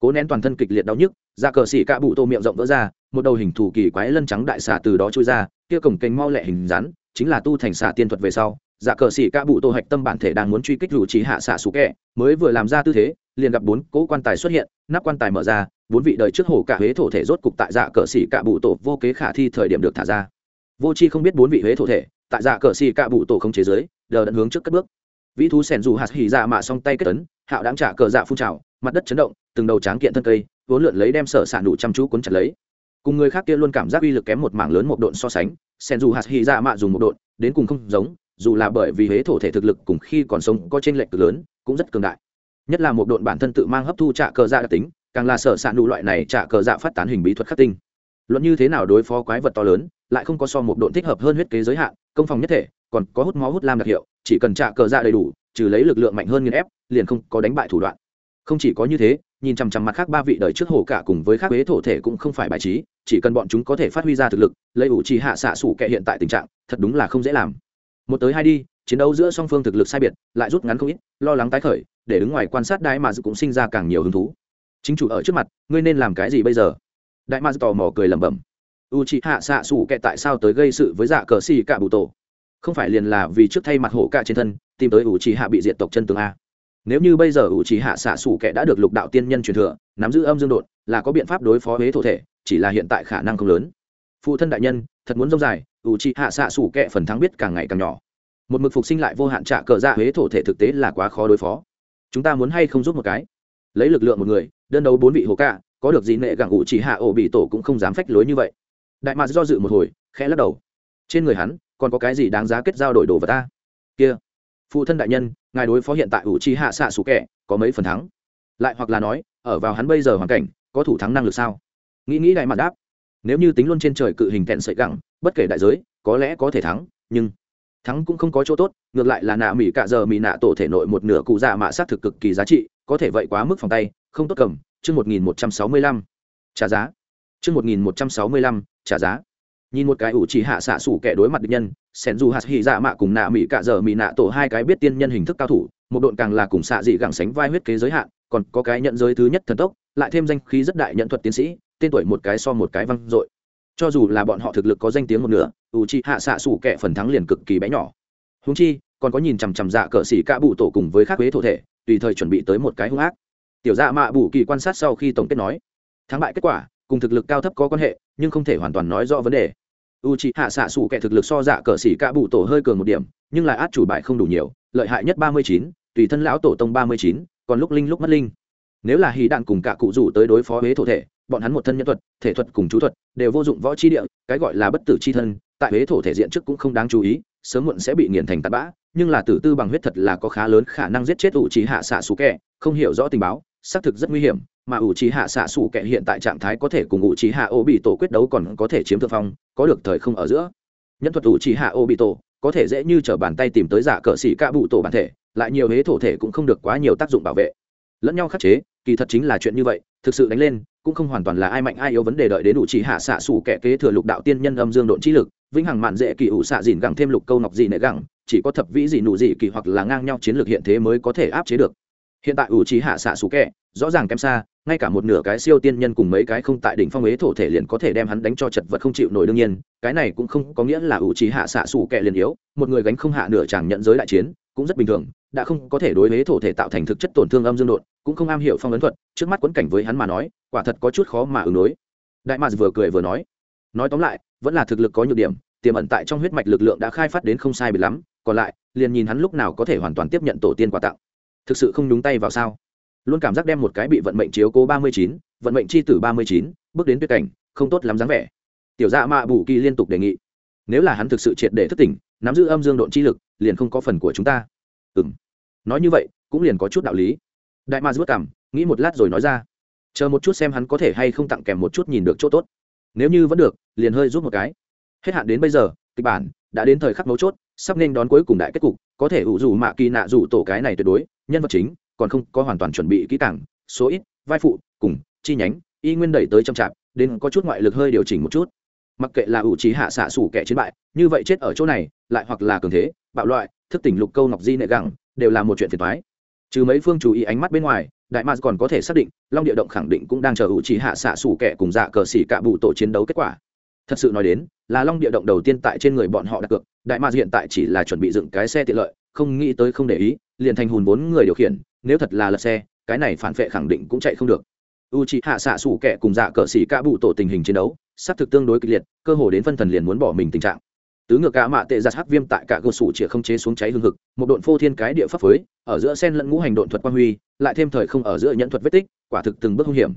cố nén toàn thân kịch liệt đau nhức dạ cờ xỉ cạ bụ tô miệng rộng vỡ ra, một đầu hình thù kỳ quái lân trắng đại xà từ đó trôi ra, kia cổng kênh mau lẹ hình rắn chính là tu thành xà tiên thuật về sau dạ cờ xỉ ca bụ tô hạch tâm bản thể đang muốn truy kích rủ trí hạ xạ sủ kẹ, mới vừa làm ra tư thế, liền gặp bốn cỗ quan tài xuất hiện, nắp quan tài mở ra, bốn vị đời trước hổ cả huế thổ thể rốt cục tại dạ cờ xỉ ca bụ tổ vô kế khả thi thời điểm được thả ra. Vô c h i không biết bốn vị huế thổ thể, tại dạ cờ xỉ ca bụ tổ không chế giới, đờ đẫn hướng trước cất bước. Vĩ thú sẻn dù hạt hỉ dạ mạ song tay kết tấn hạo đáng trả cờ dạ phun trào, mặt đất chấn động từng đầu tráng kiện thân cây, vốn lượn lấy đem sở sản đủ chăm chú cuốn chặt lấy. Cùng người khác kia luôn cảm giác uy lực kém một mảng lớn một độn so sánh, sen dù hạt hy ra dạ mạ dùng một độn, đến cùng không giống, dù là bởi vì huế thổ thể thực lực cùng khi còn sống có trên lệch cực lớn, cũng rất cường đại. Nhất là một độn bản thân tự mang hấp thu trạ cờ dạ đặc tính, càng là sở sản đủ loại này trạ cờ dạ phát tán hình bí thuật khắc tinh. Luận như thế nào đối phó quái vật to lớn, lại không có so một độn thích hợp hơn huyết kế giới hạn, công phòng nhất thể, còn có hút máu hút lam đặc hiệu, chỉ cần trạ cờ dạ đầy đủ, trừ lấy lực lượng mạnh hơn nghiên ép, liền không có đánh bại thủ đoạn. Không chỉ có như thế nhìn chằm chằm mặt khác ba vị đời trước hồ cả cùng với khác huế thổ thể cũng không phải bài trí, chỉ cần bọn chúng có thể phát huy ra thực lực, lấy ủ trì hạ xạ sủ kệ hiện tại tình trạng, thật đúng là không dễ làm. Một tới hai đi, chiến đấu giữa song phương thực lực sai biệt, lại rút ngắn không ít, lo lắng tái khởi, để đứng ngoài quan sát đại mà cũng sinh ra càng nhiều hứng thú. Chính chủ ở trước mặt, ngươi nên làm cái gì bây giờ? Đại ma tò mò cười lẩm bẩm. U c hạ xạ sủ kệ tại sao tới gây sự với dạ cờ xì cả bụ tổ? Không phải liền là vì trước thay mặt hổ cả trên thân, tìm tới u c hạ bị diệt tộc chân tường a nếu như bây giờ ủ trì hạ xạ xủ kẻ đã được lục đạo tiên nhân truyền thừa, nắm giữ âm dương đột là có biện pháp đối phó huế thổ thể, chỉ là hiện tại khả năng không lớn. Phụ thân đại nhân, thật muốn dông dài, ủ trì hạ xạ xủ kẻ phần thắng biết càng ngày càng nhỏ. Một mực phục sinh lại vô hạn trả cờ ra huế thổ thể thực tế là quá khó đối phó. Chúng ta muốn hay không giúp một cái? Lấy lực lượng một người, đơn đấu bốn vị hồ ca, có được gì nệ gặng ủ chỉ hạ ổ bị tổ cũng không dám phách lối như vậy. Đại mạc do dự một hồi, khẽ lắc đầu. Trên người hắn, còn có cái gì đáng giá kết giao đổi đồ vào ta? Kia. Phụ thân đại nhân ngài đối phó hiện tại ủ chi hạ xạ sủ kẻ, có mấy phần thắng? Lại hoặc là nói, ở vào hắn bây giờ hoàn cảnh, có thủ thắng năng lực sao? Nghĩ nghĩ đại mặt đáp, nếu như tính luôn trên trời cự hình thẹn sợi gẳng, bất kể đại giới, có lẽ có thể thắng, nhưng thắng cũng không có chỗ tốt, ngược lại là nạ mỹ cạ giờ mỹ nạ tổ thể nội một nửa cụ dạ mạ sát thực cực kỳ giá trị, có thể vậy quá mức phòng tay, không tốt cầm, chương một nghìn một trăm sáu mươi lăm, trả giá. Chương một nghìn một trăm sáu mươi lăm, trả giá nhìn một cái ủ chỉ hạ xạ sủ kẻ đối mặt địch nhân sen dù hạt hy dạ mạ cùng nạ mỹ cạ giờ mỹ nạ tổ hai cái biết tiên nhân hình thức cao thủ, một độn càng là cùng xạ dị gẳng sánh vai huyết kế giới hạn, còn có cái nhận giới thứ nhất thần tốc, lại thêm danh khí rất đại nhận thuật tiến sĩ, tên tuổi một cái so một cái văng dội. Cho dù là bọn họ thực lực có danh tiếng một nửa, ủ chỉ hạ xạ sủ kẻ phần thắng liền cực kỳ bé nhỏ. Húng chi, còn có nhìn chằm chằm dạ cờ xỉ cạ bụ tổ cùng với khác huế thổ thể, tùy thời chuẩn bị tới một cái hung ác. Tiểu dạ mạ bù kỳ quan sát sau khi tổng kết nói, thắng bại kết quả, cùng thực lực cao thấp có quan hệ nhưng không thể hoàn toàn nói rõ vấn đề. U c h ị hạ xạ xù kẻ thực lực so dạ cờ xỉ cả bụ tổ hơi cường một điểm, nhưng lại át chủ bài không đủ nhiều, lợi hại nhất ba mươi chín, tùy thân lão tổ tông ba mươi chín, còn lúc linh lúc mất linh. Nếu là hì đạn cùng cả cụ rủ tới đối phó huế thổ thể, bọn hắn một thân nhân thuật, thể thuật cùng chú thuật đều vô dụng võ chi địa, cái gọi là bất tử chi thân, tại huế thổ thể diện trước cũng không đáng chú ý, sớm muộn sẽ bị nghiền thành tạt bã, nhưng là tử tư bằng huyết thật là có khá lớn khả năng giết chết u trí hạ xạ xù kẻ, không hiểu rõ tình báo xác thực rất nguy hiểm, mà ủ trí hạ xạ xù kệ hiện tại trạng thái có thể cùng ủ trí hạ ô bị tổ quyết đấu còn có thể chiếm thượng phong, có được thời không ở giữa. Nhân thuật ủ trí hạ ô bị tổ, có thể dễ như t r ở bàn tay tìm tới giả cờ xỉ ca bụ tổ bản thể, lại nhiều hế thổ thể cũng không được quá nhiều tác dụng bảo vệ. Lẫn nhau khắc chế, kỳ thật chính là chuyện như vậy, thực sự đánh lên, cũng không hoàn toàn là ai mạnh ai yếu vấn đề đợi đến ủ trí hạ xạ xù kệ kế thừa lục đạo tiên nhân âm dương độn trí lực, vĩnh hằng mạn dễ kỳ ủ xạ dìn gẳng thêm lục câu ngọc dị nệ gẳng, chỉ có thập vĩ dị nụ dị kỳ hoặc là ngang nhau chiến lược hiện thế mới có thể áp chế được hiện tại ủ trí hạ xạ Sủ Kẹ, rõ ràng kém xa, ngay cả một nửa cái siêu tiên nhân cùng mấy cái không tại đỉnh phong ế thổ thể liền có thể đem hắn đánh cho chật vật không chịu nổi đương nhiên, cái này cũng không có nghĩa là ủ trí hạ xạ Sủ Kẹ liền yếu, một người gánh không hạ nửa chàng nhận giới đại chiến, cũng rất bình thường, đã không có thể đối ế thổ thể tạo thành thực chất tổn thương âm dương đột, cũng không am hiểu phong ấn thuật, trước mắt quấn cảnh với hắn mà nói, quả thật có chút khó mà ứng đối. Đại mạc vừa cười vừa nói nói tóm lại, vẫn là thực lực có nhược điểm, tiềm ẩn tại trong huyết mạch lực lượng đã khai phát đến không sai biệt lắm, còn lại, liền nhìn hắn lúc nào có thể hoàn toàn tiếp nhận tổ tiên quà tặng thực sự không đúng tay vào sao? Luôn cảm giác đem một cái bị vận mệnh chiếu cố ba mươi chín, vận mệnh c h i tử ba mươi chín, bước đến tuyệt cảnh, không tốt lắm dáng vẻ. Tiểu dạ mạ bù kỳ liên tục đề nghị. Nếu là hắn thực sự triệt để thất tỉnh, nắm giữ âm dương độn chi lực, liền không có phần của chúng ta. Ừ m nói như vậy, cũng liền có chút đạo lý. Đại ma vất cảm, nghĩ một lát rồi nói ra. Chờ một chút xem hắn có thể hay không tặng kèm một chút nhìn được chỗ tốt. Nếu như vẫn được, liền hơi rút một cái. Hết hạn đến bây giờ, kịch bản đã đến thời khắc mấu chốt, sắp nên đón cuối cùng đại kết cục, có thể ủ dù mạ kỳ nạ dù tổ cái này tuyệt đối, nhân vật chính, còn không có hoàn toàn chuẩn bị kỹ càng, số ít, vai phụ, cùng, chi nhánh, y nguyên đẩy tới trong trạm đến có chút ngoại lực hơi điều chỉnh một chút. Mặc kệ là ủ trí hạ xạ xủ kẻ chiến bại, như vậy chết ở chỗ này, lại hoặc là cường thế, bạo loại, thức tỉnh lục câu ngọc di nệ gẳng, đều là một chuyện phiền thoái trừ mấy phương chú ý ánh mắt bên ngoài, đại mars còn có thể xác định, long địa động khẳng định cũng đang chờ ủ trí hạ xạ xủ kẻ cùng dạ cờ xỉ cả bụ tổ chiến đấu kết quả thật sự nói đến, là long địa động đầu tiên tại trên người bọn họ đặt cược, đại ma hiện tại chỉ là chuẩn bị dựng cái xe tiện lợi, không nghĩ tới không để ý, liền thành hùn bốn người điều khiển, nếu thật là lật xe, cái này phản vệ khẳng định cũng chạy không được. U c h ị hạ xạ xủ kẻ cùng dạ cờ xỉ ca bụ tổ tình hình chiến đấu s á c thực tương đối kịch liệt, cơ hồ đến phân thần liền muốn bỏ mình tình trạng. Tứ ngược cả mạ tệ giặt hắc viêm tại cả cơ sủ chĩa không chế xuống cháy hương thực một độn phô thiên cái địa pháp phới, ở giữa sen lẫn ngũ hành độn thuật quang huy, lại thêm thời không ở giữa nhận thuật vết tích, quả thực từng bước hung hiểm.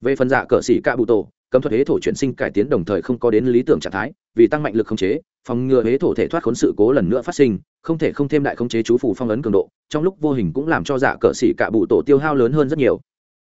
Về phần dạ cờ xỉ ca bụ tổ cấm thuật hế thổ chuyển sinh cải tiến đồng thời không có đến lý tưởng trạng thái, vì tăng mạnh lực khống chế, phòng ngừa hế thổ thể thoát khốn sự cố lần nữa phát sinh, không thể không thêm đại khống chế chú phủ phong ấn cường độ, trong lúc vô hình cũng làm cho giả cờ xỉ cả bụ tổ tiêu hao lớn hơn rất nhiều.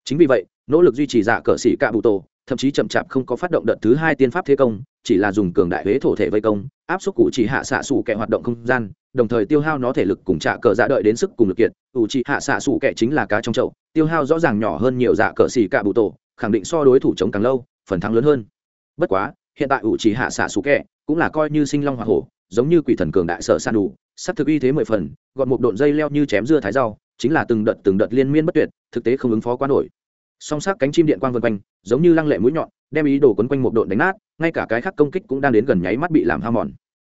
Chính vì vậy, nỗ lực duy trì giả cờ xỉ cả bụ tổ, thậm chí chậm chạp không có phát động đợt thứ hai tiên pháp thế công, chỉ là dùng cường đại huế thổ thể vây công, áp suất cụ chỉ hạ xạ xù kẻ hoạt động không gian, đồng thời tiêu hao nó thể lực cùng trả cờ dạ đợi đến sức cùng lực kiệt ủ chỉ hạ xạ xù kẻ chính là cá trong chậu, tiêu hao rõ ràng nhỏ hơn nhiều dạ cờ xỉ cả bụ tổ, khẳng định so đối thủ chống càng lâu phần thắng lớn hơn. Bất quá, hiện tại ủ chỉ hạ xạ xú kẹ cũng là coi như sinh long hoa hổ, giống như quỷ thần cường đại sở san đủ sắp thực uy thế mười phần, gọn một độn dây leo như chém dưa thái rau, chính là từng đợt từng đợt liên miên bất tuyệt, thực tế không ứng phó quá nổi. Song sắc cánh chim điện quang vân quanh, giống như lăng lệ mũi nhọn, đem ý đồ quấn quanh một độn đánh nát, ngay cả cái khác công kích cũng đang đến gần nháy mắt bị làm hao mòn.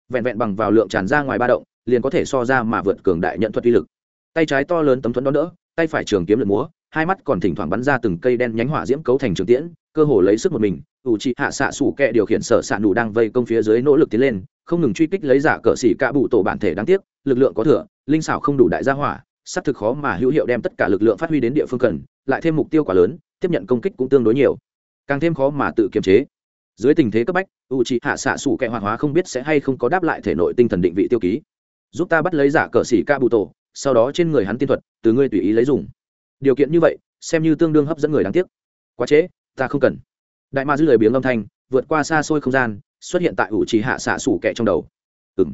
Vẹn vẹn bằng vào lượng tràn ra ngoài ba động, liền có thể so ra mà vượt cường đại nhận thuật uy lực. Tay trái to lớn tấm thuẫn đón đỡ, tay phải trường kiếm lượt múa hai mắt còn thỉnh thoảng bắn ra từng cây đen nhánh hỏa diễm cấu thành trường tiễn, cơ hồ lấy sức một mình, ủ trị hạ xạ sủ kẹ điều khiển sở xạ nụ đang vây công phía dưới nỗ lực tiến lên, không ngừng truy kích lấy giả cờ xỉ cả bụ tổ bản thể đáng tiếc, lực lượng có thừa, linh xảo không đủ đại gia hỏa sắp thực khó mà hữu hiệu đem tất cả lực lượng phát huy đến địa phương cần, lại thêm mục tiêu quá lớn, tiếp nhận công kích cũng tương đối nhiều. Càng thêm khó mà tự kiềm chế. Dưới tình thế cấp bách u c hạ xạ sủ kẹ hoạt hóa không biết sẽ hay không có đáp lại thể nội tinh thần định vị tiêu ký. Giúp ta bắt lấy giả cờ xỉ ca bụ tổ, sau đó trên người hắn tiên thuật, từ ngươi tùy ý lấy dùng điều kiện như vậy, xem như tương đương hấp dẫn người đáng tiếc. Quá trễ, ta không cần. Đại ma dư lời biếng âm thanh, vượt qua xa xôi không gian, xuất hiện tại u trì hạ xạ sủ kẹ trong đầu. Ừ m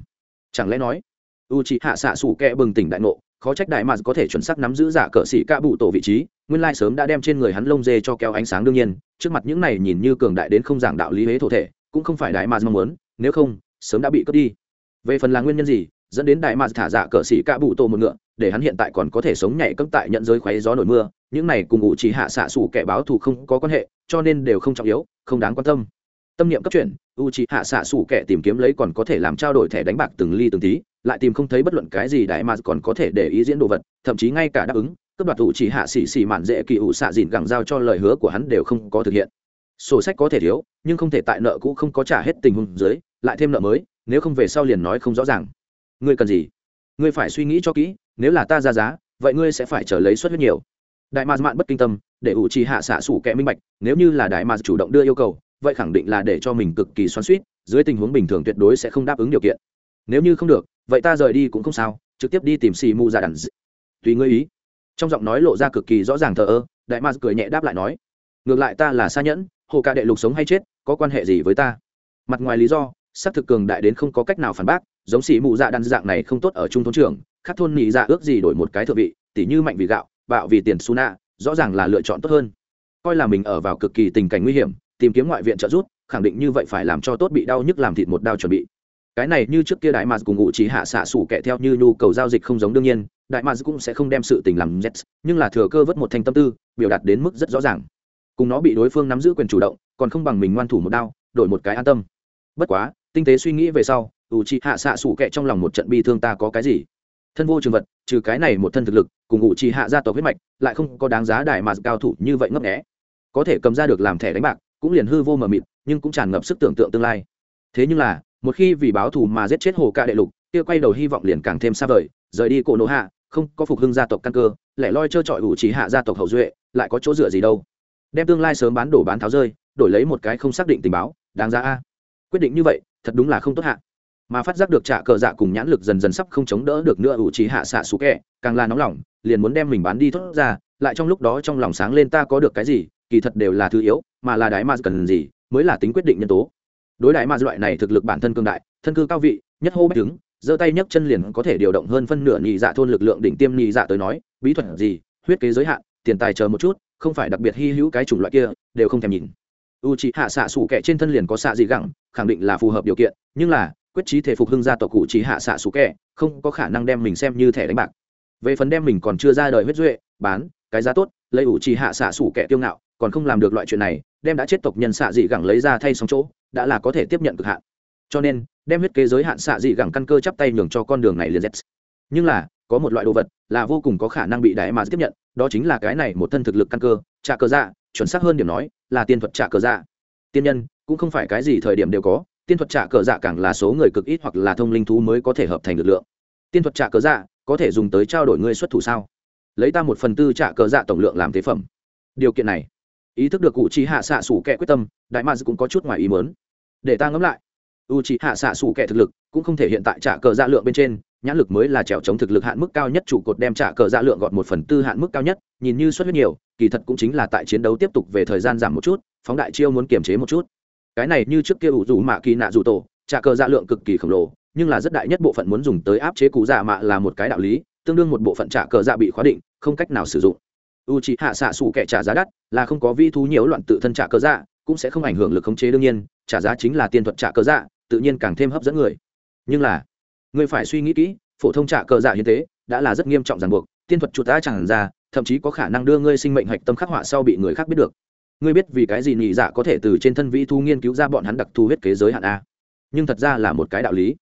chẳng lẽ nói u trì hạ xạ sủ kẹ bừng tỉnh đại ngộ, khó trách đại mạc có thể chuẩn xác nắm giữ giả cờ sĩ ca bụ tổ vị trí, nguyên lai sớm đã đem trên người hắn lông dê cho kéo ánh sáng đương nhiên, trước mặt những này nhìn như cường đại đến không giảng đạo lý huế thổ thể, cũng không phải đại mạc mong muốn, nếu không, sớm đã bị cướp đi. Về phần là nguyên nhân gì, dẫn đến đại mạc thả giả cờ sĩ ca bụ tổ một ngựa để hắn hiện tại còn có thể sống nhảy cấm tại nhận giới khoáy gió nổi mưa, những này cùng ngụ chỉ hạ xạ xủ kẻ báo thù không có quan hệ, cho nên đều không trọng yếu, không đáng quan tâm. Tâm niệm cấp chuyển u c hạ xạ xủ kẻ tìm kiếm lấy còn có thể làm trao đổi thẻ đánh bạc từng ly từng tí, lại tìm không thấy bất luận cái gì đại mà còn có thể để ý diễn đồ vật, thậm chí ngay cả đáp ứng cấp đoạt u c hạ xỉ xỉ mạn dễ kỳ ủ xạ dịn gẳng giao cho lời hứa của hắn đều không có thực hiện. Sổ sách có thể thiếu, nhưng không thể tại nợ cũ không có trả hết tình huống dưới, lại thêm nợ mới, nếu không về sau liền nói không rõ ràng. Ngươi cần gì? Ngươi phải suy nghĩ cho kỹ nếu là ta ra giá, vậy ngươi sẽ phải trở lấy suất huyết nhiều. Đại mạc mạn bất kinh tâm, để ủ trì hạ xạ sủ kẻ minh bạch, nếu như là đại mạc chủ động đưa yêu cầu, vậy khẳng định là để cho mình cực kỳ xoắn suýt dưới tình huống bình thường tuyệt đối sẽ không đáp ứng điều kiện. Nếu như không được, vậy ta rời đi cũng không sao, trực tiếp đi tìm xì mù ra đàn tùy ngươi ý. Trong giọng nói lộ ra cực kỳ rõ ràng thờ ơ, đại ma cười nhẹ đáp lại nói, ngược lại ta là xa nhẫn, hồ ca đệ lục sống hay chết, có quan hệ gì với ta? Mặt ngoài lý do xác thực cường đại đến không có cách nào phản bác, giống xì mù dạ đàn dạng này không tốt ở trung thôn trường khác thôn nhị dạ ước gì đổi một cái thượng vị, tỉ như mạnh vì gạo, bạo vì tiền su nạ rõ ràng là lựa chọn tốt hơn. Coi là mình ở vào cực kỳ tình cảnh nguy hiểm, tìm kiếm ngoại viện trợ giúp, khẳng định như vậy phải làm cho tốt bị đau nhức làm thịt một đao chuẩn bị. Cái này như trước kia đại mars cùng ngụ chỉ hạ xạ sủ kẻ theo như nhu cầu giao dịch không giống đương nhiên, đại mars cũng sẽ không đem sự tình làm z nhưng là thừa cơ vớt một thanh tâm tư, biểu đạt đến mức rất rõ ràng. Cùng nó bị đối phương nắm giữ quyền chủ động, còn không bằng mình ngoan thủ một đao, đổi một cái an tâm. Bất quá, tinh tế suy nghĩ về sau ủ chỉ hạ xạ sủ kệ trong lòng một trận bi thương ta có cái gì? Thân vô trường vật, trừ cái này một thân thực lực, cùng ngụ trì hạ gia tộc huyết mạch, lại không có đáng giá đại mà cao thủ như vậy ngấp nghẽ có thể cầm ra được làm thẻ đánh bạc, cũng liền hư vô mờ mịt, nhưng cũng tràn ngập sức tưởng tượng tương lai. Thế nhưng là, một khi vì báo thù mà giết chết hồ ca đệ lục, kia quay đầu hy vọng liền càng thêm xa vời, rời đi cổ nộ hạ, không có phục hưng gia tộc căn cơ, lẻ loi trơ trọi ủ trí hạ gia tộc hậu duệ, lại có chỗ dựa gì đâu. Đem tương lai sớm bán đổ bán tháo rơi, đổi lấy một cái không xác định tình báo, đáng ra a. Quyết định như vậy, thật đúng là không tốt hạ mà phát giác được trả cờ dạ cùng nhãn lực dần dần sắp không chống đỡ được nữa ủ trí hạ xạ xù kẹ, càng là nóng lòng, liền muốn đem mình bán đi thốt ra, lại trong lúc đó trong lòng sáng lên ta có được cái gì, kỳ thật đều là thứ yếu, mà là đại ma cần gì, mới là tính quyết định nhân tố. Đối đại ma loại này thực lực bản thân cương đại, thân cư cao vị, nhất hô bách đứng, giơ tay nhấc chân liền có thể điều động hơn phân nửa nhị dạ thôn lực lượng đỉnh tiêm nhị dạ tới nói, bí thuật gì, huyết kế giới hạn, tiền tài chờ một chút, không phải đặc biệt hy hữu cái chủng loại kia, đều không thèm nhìn. U c hạ xạ sủ kẹ trên thân liền có xạ gì gẳng, khẳng định là phù hợp điều kiện, nhưng là quyết trí thể phục hưng gia tộc cụ chỉ hạ xạ sủ kẻ, không có khả năng đem mình xem như thẻ đánh bạc. Về phần đem mình còn chưa ra đời huyết duệ bán cái giá tốt lấy ủ chỉ hạ xạ sủ kẻ tiêu ngạo còn không làm được loại chuyện này đem đã chết tộc nhân xạ dị gẳng lấy ra thay xong chỗ đã là có thể tiếp nhận cực hạn. Cho nên đem huyết kế giới hạn xạ dị gẳng căn cơ chắp tay nhường cho con đường này liền z nhưng là có một loại đồ vật là vô cùng có khả năng bị đại mà tiếp nhận đó chính là cái này một thân thực lực căn cơ trả cờ dạ chuẩn xác hơn điểm nói là tiên thuật trả cờ dạ. Tiên nhân cũng không phải cái gì thời điểm đều có tiên thuật trả cờ dạ càng là số người cực ít hoặc là thông linh thú mới có thể hợp thành lực lượng. Tiên thuật trả cờ dạ có thể dùng tới trao đổi ngươi xuất thủ sao? Lấy ta một phần tư trả cờ dạ tổng lượng làm tế phẩm. Điều kiện này, ý thức được cụ trí hạ xạ sủ kẻ quyết tâm, đại mads cũng có chút ngoài ý mớn để ta ngẫm lại u trí hạ xạ sủ kẻ thực lực cũng không thể hiện tại trả cờ dạ lượng bên trên, nhãn lực mới là trèo chống thực lực hạn mức cao nhất trụ cột đem trả cờ dạ lượng gọn một phần tư hạn mức cao nhất, nhìn như xuất huyết nhiều, kỳ thật cũng chính là tại chiến đấu tiếp tục về thời gian giảm một chút, phóng đại chiêu muốn kiềm chế một chút cái này như trước kia ủ dù mạ kỳ nạ dù tổ, trả cờ dạ lượng cực kỳ khổng lồ, nhưng là rất đại nhất bộ phận muốn dùng tới áp chế cụ dạ mạ là một cái đạo lý, tương đương một bộ phận trả cờ dạ bị khóa định, không cách nào sử dụng. U c hạ xạ xù kẻ trả giá đắt, là không có vi thú nhiễu loạn tự thân trả cờ dạ cũng sẽ không ảnh hưởng lực khống chế đương nhiên, trả giá chính là tiên thuật trả cờ dạ tự nhiên càng thêm hấp dẫn người. Nhưng là, người phải suy nghĩ kỹ, phổ thông trả cờ dạ hiến tế, đã là rất nghiêm trọng ràng buộc, tiên thuật chuột đã chẳng ra, thậm chí có khả năng đưa ngươi sinh mệnh hạch tâm khắc họa sau bị người khác biết được ngươi biết vì cái gì nhị dạ có thể từ trên thân vĩ thu nghiên cứu ra bọn hắn đặc thù huyết kế giới hạn a? Nhưng thật ra là một cái đạo lý.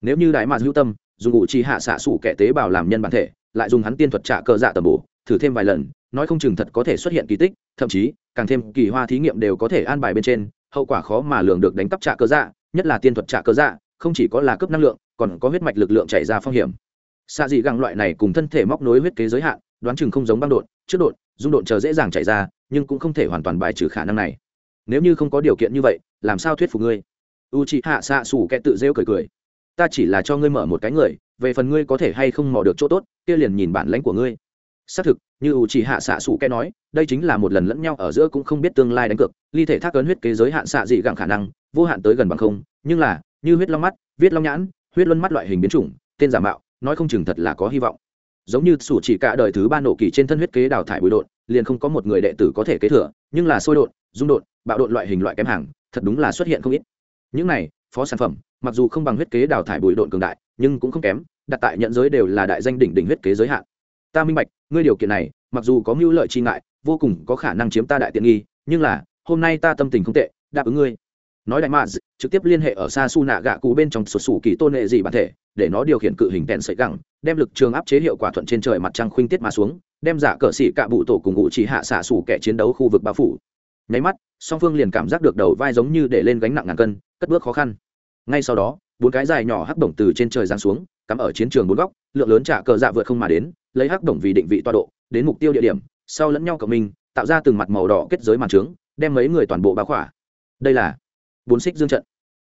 Nếu như đại mạc hữu tâm, dùng ủ trì hạ xạ sủ kẻ tế bào làm nhân bản thể, lại dùng hắn tiên thuật trả cờ dạ tầm bổ, thử thêm vài lần, nói không chừng thật có thể xuất hiện kỳ tích, thậm chí, càng thêm kỳ hoa thí nghiệm đều có thể an bài bên trên, hậu quả khó mà lường được đánh cắp trả cờ dạ nhất là tiên thuật trả cờ dạ không chỉ có là cấp năng lượng, còn có huyết mạch lực lượng chảy ra phong hiểm. Xạ dị găng loại này cùng thân thể móc nối huyết kế giới hạn, đoán chừng không giống băng đột trước đột dung đột chờ dễ dàng chảy ra nhưng cũng không thể hoàn toàn bài trừ khả năng này. Nếu như không có điều kiện như vậy, làm sao thuyết phục ngươi? U c h ị hạ xạ xủ kẻ tự rêu cười cười. Ta chỉ là cho ngươi mở một cái người, về phần ngươi có thể hay không mò được chỗ tốt, kia liền nhìn bản lãnh của ngươi. Xác thực, như u c h ị hạ xạ xủ kẻ nói, đây chính là một lần lẫn nhau ở giữa cũng không biết tương lai đánh cược, ly thể thác ấn huyết kế giới hạn xạ dị gặng khả năng, vô hạn tới gần bằng không, nhưng là, như huyết long mắt, viết long nhãn, huyết luân mắt loại hình biến chủng, tên giả mạo, nói không chừng thật là có hy vọng. Giống như sủ chỉ cả đời thứ ba nổ kỳ trên thân huyết kế đào thải bụi đột liền không có một người đệ tử có thể kế thừa, nhưng là sôi đột dung đột bạo đột loại hình loại kém hàng, thật đúng là xuất hiện không ít. Những này, phó sản phẩm, mặc dù không bằng huyết kế đào thải bụi độn cường đại, nhưng cũng không kém, đặt tại nhận giới đều là đại danh đỉnh đỉnh huyết kế giới hạn. Ta minh bạch, ngươi điều kiện này, mặc dù có mưu lợi chi ngại, vô cùng có khả năng chiếm ta đại tiện nghi, nhưng là, hôm nay ta tâm tình không tệ, đáp ứng ngươi. Nói đại mạ trực tiếp liên hệ ở xa su nạ gạ cụ bên trong sụt sủ kỳ tôn nệ gì bản thể, để nó điều khiển cự hình tèn sợi gẳng, đem lực trường áp chế hiệu quả thuận trên trời mặt trăng khuynh tiết mà xuống đem giả cờ xỉ cạ bụ tổ cùng ngụ chỉ hạ xạ xủ kẻ chiến đấu khu vực bao phủ. Nháy mắt song phương liền cảm giác được đầu vai giống như để lên gánh nặng ngàn cân cất bước khó khăn. Ngay sau đó bốn cái dài nhỏ hắc đồng từ trên trời giáng xuống cắm ở chiến trường bốn góc lượng lớn trả cờ dạ vượt không mà đến lấy hắc đồng vì định vị toa độ đến mục tiêu địa điểm sau lẫn nhau cộng minh tạo ra từng mặt màu đỏ kết giới màn trướng đem mấy người toàn bộ báo khỏa. Đây là bốn xích dương trận.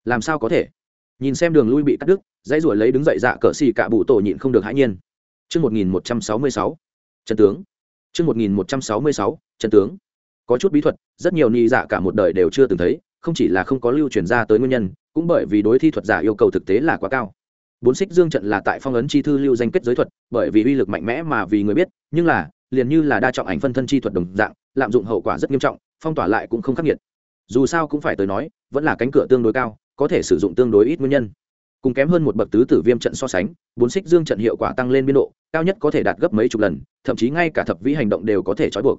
Làm sao có thể? Nhìn xem đường lui bị cắt đứt dãy ruổi lấy đứng dậy dạ cờ xì cạ bụ tổ nhịn không được hãi nhiên. Trước 1166, trần tướng. Chương một nghìn một trăm sáu mươi sáu, trần tướng. Có chút bí thuật, rất nhiều ni dạ cả một đời đều chưa từng thấy, không chỉ là không có lưu truyền ra tới nguyên nhân, cũng bởi vì đối thi thuật giả yêu cầu thực tế là quá cao. Bốn xích dương trận là tại phong ấn chi thư lưu danh kết giới thuật, bởi vì uy lực mạnh mẽ mà vì người biết, nhưng là, liền như là đa trọng ảnh phân thân chi thuật đồng dạng, lạm dụng hậu quả rất nghiêm trọng, phong tỏa lại cũng không khắc nghiệt. Dù sao cũng phải tới nói, vẫn là cánh cửa tương đối cao, có thể sử dụng tương đối ít nguyên nhân. Cùng kém hơn một bậc tứ tử viêm trận so sánh, bốn xích dương trận hiệu quả tăng lên biên độ cao nhất có thể đạt gấp mấy chục lần, thậm chí ngay cả thập vĩ hành động đều có thể trói buộc.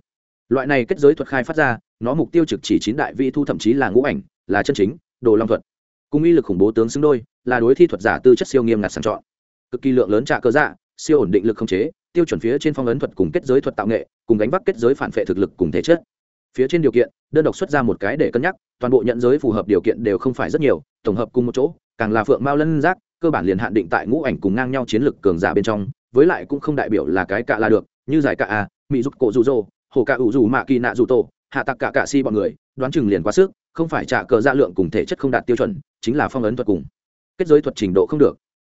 Loại này kết giới thuật khai phát ra, nó mục tiêu trực chỉ chín đại vi thu thậm chí là ngũ ảnh, là chân chính, đồ long thuật. Cùng uy lực khủng bố tướng xứng đôi, là đối thi thuật giả tư chất siêu nghiêm ngặt sàng chọn. Cực kỳ lượng lớn trả cơ dạ siêu ổn định lực không chế, tiêu chuẩn phía trên phong ấn thuật cùng kết giới thuật tạo nghệ, cùng gánh vác kết giới phản vệ thực lực cùng thể chất. Phía trên điều kiện, đơn độc xuất ra một cái để cân nhắc, toàn bộ nhận giới phù hợp điều kiện đều không phải rất nhiều, tổng hợp cùng một chỗ, càng là phượng mao lân giác, cơ bản liền hạn định tại ngũ ảnh cùng ngang nhau chiến lực cường giả bên trong với lại cũng không đại biểu là cái cạ là được, như giải cạ à mỹ giúp cổ dù dô, hồ cạ ủ dù mạ kỳ nạ dù tổ, hạ tặc cả cạ si bọn người, đoán chừng liền quá sức, không phải trả cờ dạ lượng cùng thể chất không đạt tiêu chuẩn, chính là phong ấn thuật cùng. Kết giới thuật trình độ không được.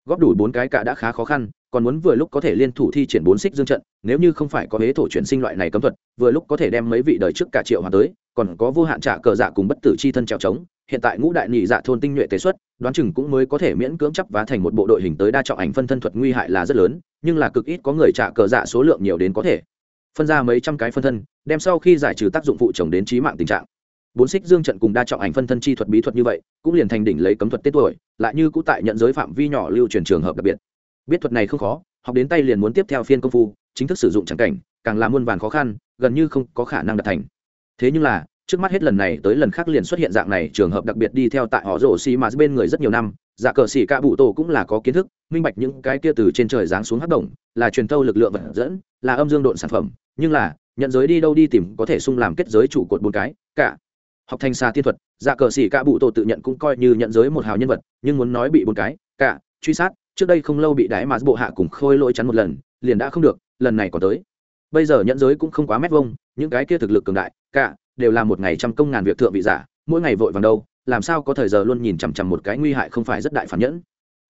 Góp đủ bốn cái cả đã khá khó khăn, còn muốn vừa lúc có thể liên thủ thi triển bốn xích dương trận, nếu như không phải có huế thổ chuyển sinh loại này cấm thuật, vừa lúc có thể đem mấy vị đời trước cả triệu hòa tới còn có vô hạn trả cờ dạ cùng bất tử chi thân trèo trống, hiện tại ngũ đại nhị dạ thôn tinh nhuệ tế xuất, đoán chừng cũng mới có thể miễn cưỡng chấp vá thành một bộ đội hình tới đa trọng ảnh phân thân thuật nguy hại là rất lớn, nhưng là cực ít có người trả cờ dạ số lượng nhiều đến có thể. Phân ra mấy trăm cái phân thân, đem sau khi giải trừ tác dụng phụ chồng đến trí mạng tình trạng. Bốn xích dương trận cùng đa trọng ảnh phân thân chi thuật bí thuật như vậy, cũng liền thành đỉnh lấy cấm thuật tết tuổi, lại như cũ tại nhận giới phạm vi nhỏ lưu truyền trường hợp đặc biệt. Biết thuật này không khó, học đến tay liền muốn tiếp theo phiên công phu, chính thức sử dụng chẳng cảnh, càng là muôn vàn khó khăn, gần như không có khả năng đạt thành thế nhưng là, trước mắt hết lần này tới lần khác liền xuất hiện dạng này trường hợp đặc biệt đi theo tại họ rổ xì mà bên người rất nhiều năm dạ cờ xì ca bụ tổ cũng là có kiến thức, minh bạch những cái kia từ trên trời giáng xuống hấp động, là truyền thâu lực lượng vật dẫn, là âm dương độn sản phẩm, nhưng là, nhận giới đi đâu đi tìm có thể sung làm kết giới trụ cột bốn cái, cả. Học thanh xa tiên thuật dạ cờ xì ca bụ tổ tự nhận cũng coi như nhận giới một hào nhân vật, nhưng muốn nói bị bốn cái, cả, truy sát, trước đây không lâu bị đái mà bộ hạ cùng khôi lỗi chắn một lần, liền đã không được, lần này còn tới. Bây giờ nhận giới cũng không quá mét vông những cái kia thực lực cường đại cả, đều là một ngày trăm công ngàn việc thượng vị giả, mỗi ngày vội vàng đâu, làm sao có thời giờ luôn nhìn chằm chằm một cái nguy hại không phải rất đại phản nhẫn.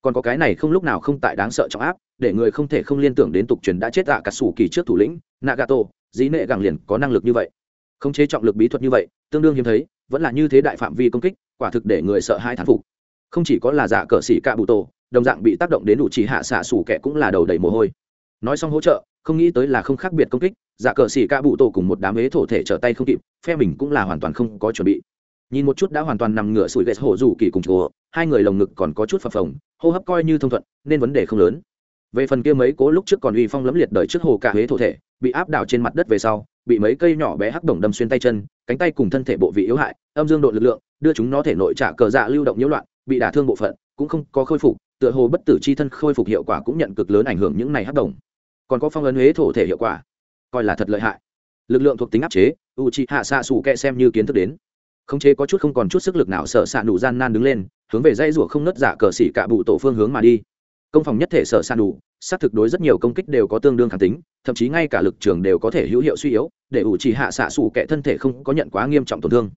Còn có cái này không lúc nào không tại đáng sợ trọng áp, để người không thể không liên tưởng đến tục truyền đã chết tạ cả sủ kỳ trước thủ lĩnh, nagato, dĩ nệ gẳng liền có năng lực như vậy. Khống chế trọng lực bí thuật như vậy, tương đương hiếm thấy, vẫn là như thế đại phạm vi công kích, quả thực để người sợ hai thán phục. Không chỉ có là giả cờ xỉ cạ bụ tổ, đồng dạng bị tác động đến đủ chỉ hạ xạ sủ kẻ cũng là đầu đầy mồ hôi. Nói xong hỗ trợ, không nghĩ tới là không khác biệt công kích dạ cờ xỉ cạ bụ tổ cùng một đám ế thổ thể trở tay không kịp, phe mình cũng là hoàn toàn không có chuẩn bị. Nhìn một chút đã hoàn toàn nằm ngửa sủi ghét hổ rủ kỳ cùng chùa, hai người lồng ngực còn có chút phập phồng, hô hấp coi như thông thuận, nên vấn đề không lớn. Về phần kia mấy cố lúc trước còn uy phong lẫm liệt đời trước hồ cả huế thổ thể, bị áp đảo trên mặt đất về sau, bị mấy cây nhỏ bé hắc đồng đâm xuyên tay chân, cánh tay cùng thân thể bộ vị yếu hại, âm dương độ lực lượng, đưa chúng nó thể nội trả cờ dạ lưu động nhiễu loạn, bị đả thương bộ phận, cũng không có khôi phục, tựa hồ bất tử chi thân khôi phục hiệu quả cũng nhận cực lớn ảnh hưởng những này hắc đồng. Còn có phong ấn huế thổ thể hiệu quả coi là thật lợi hại. Lực lượng thuộc tính áp chế u chi hạ xạ xù kẹ xem như kiến thức đến. Khống chế có chút không còn chút sức lực nào sợ xạ nụ gian nan đứng lên, hướng về dây rủa không nứt giả cờ xỉ cả bụ tổ phương hướng mà đi. Công phòng nhất thể sợ xạ nụ, xác thực đối rất nhiều công kích đều có tương đương kháng tính, thậm chí ngay cả lực trường đều có thể hữu hiệu suy yếu, để ủ trì hạ xạ xù kẻ thân thể không có nhận quá nghiêm trọng tổn thương.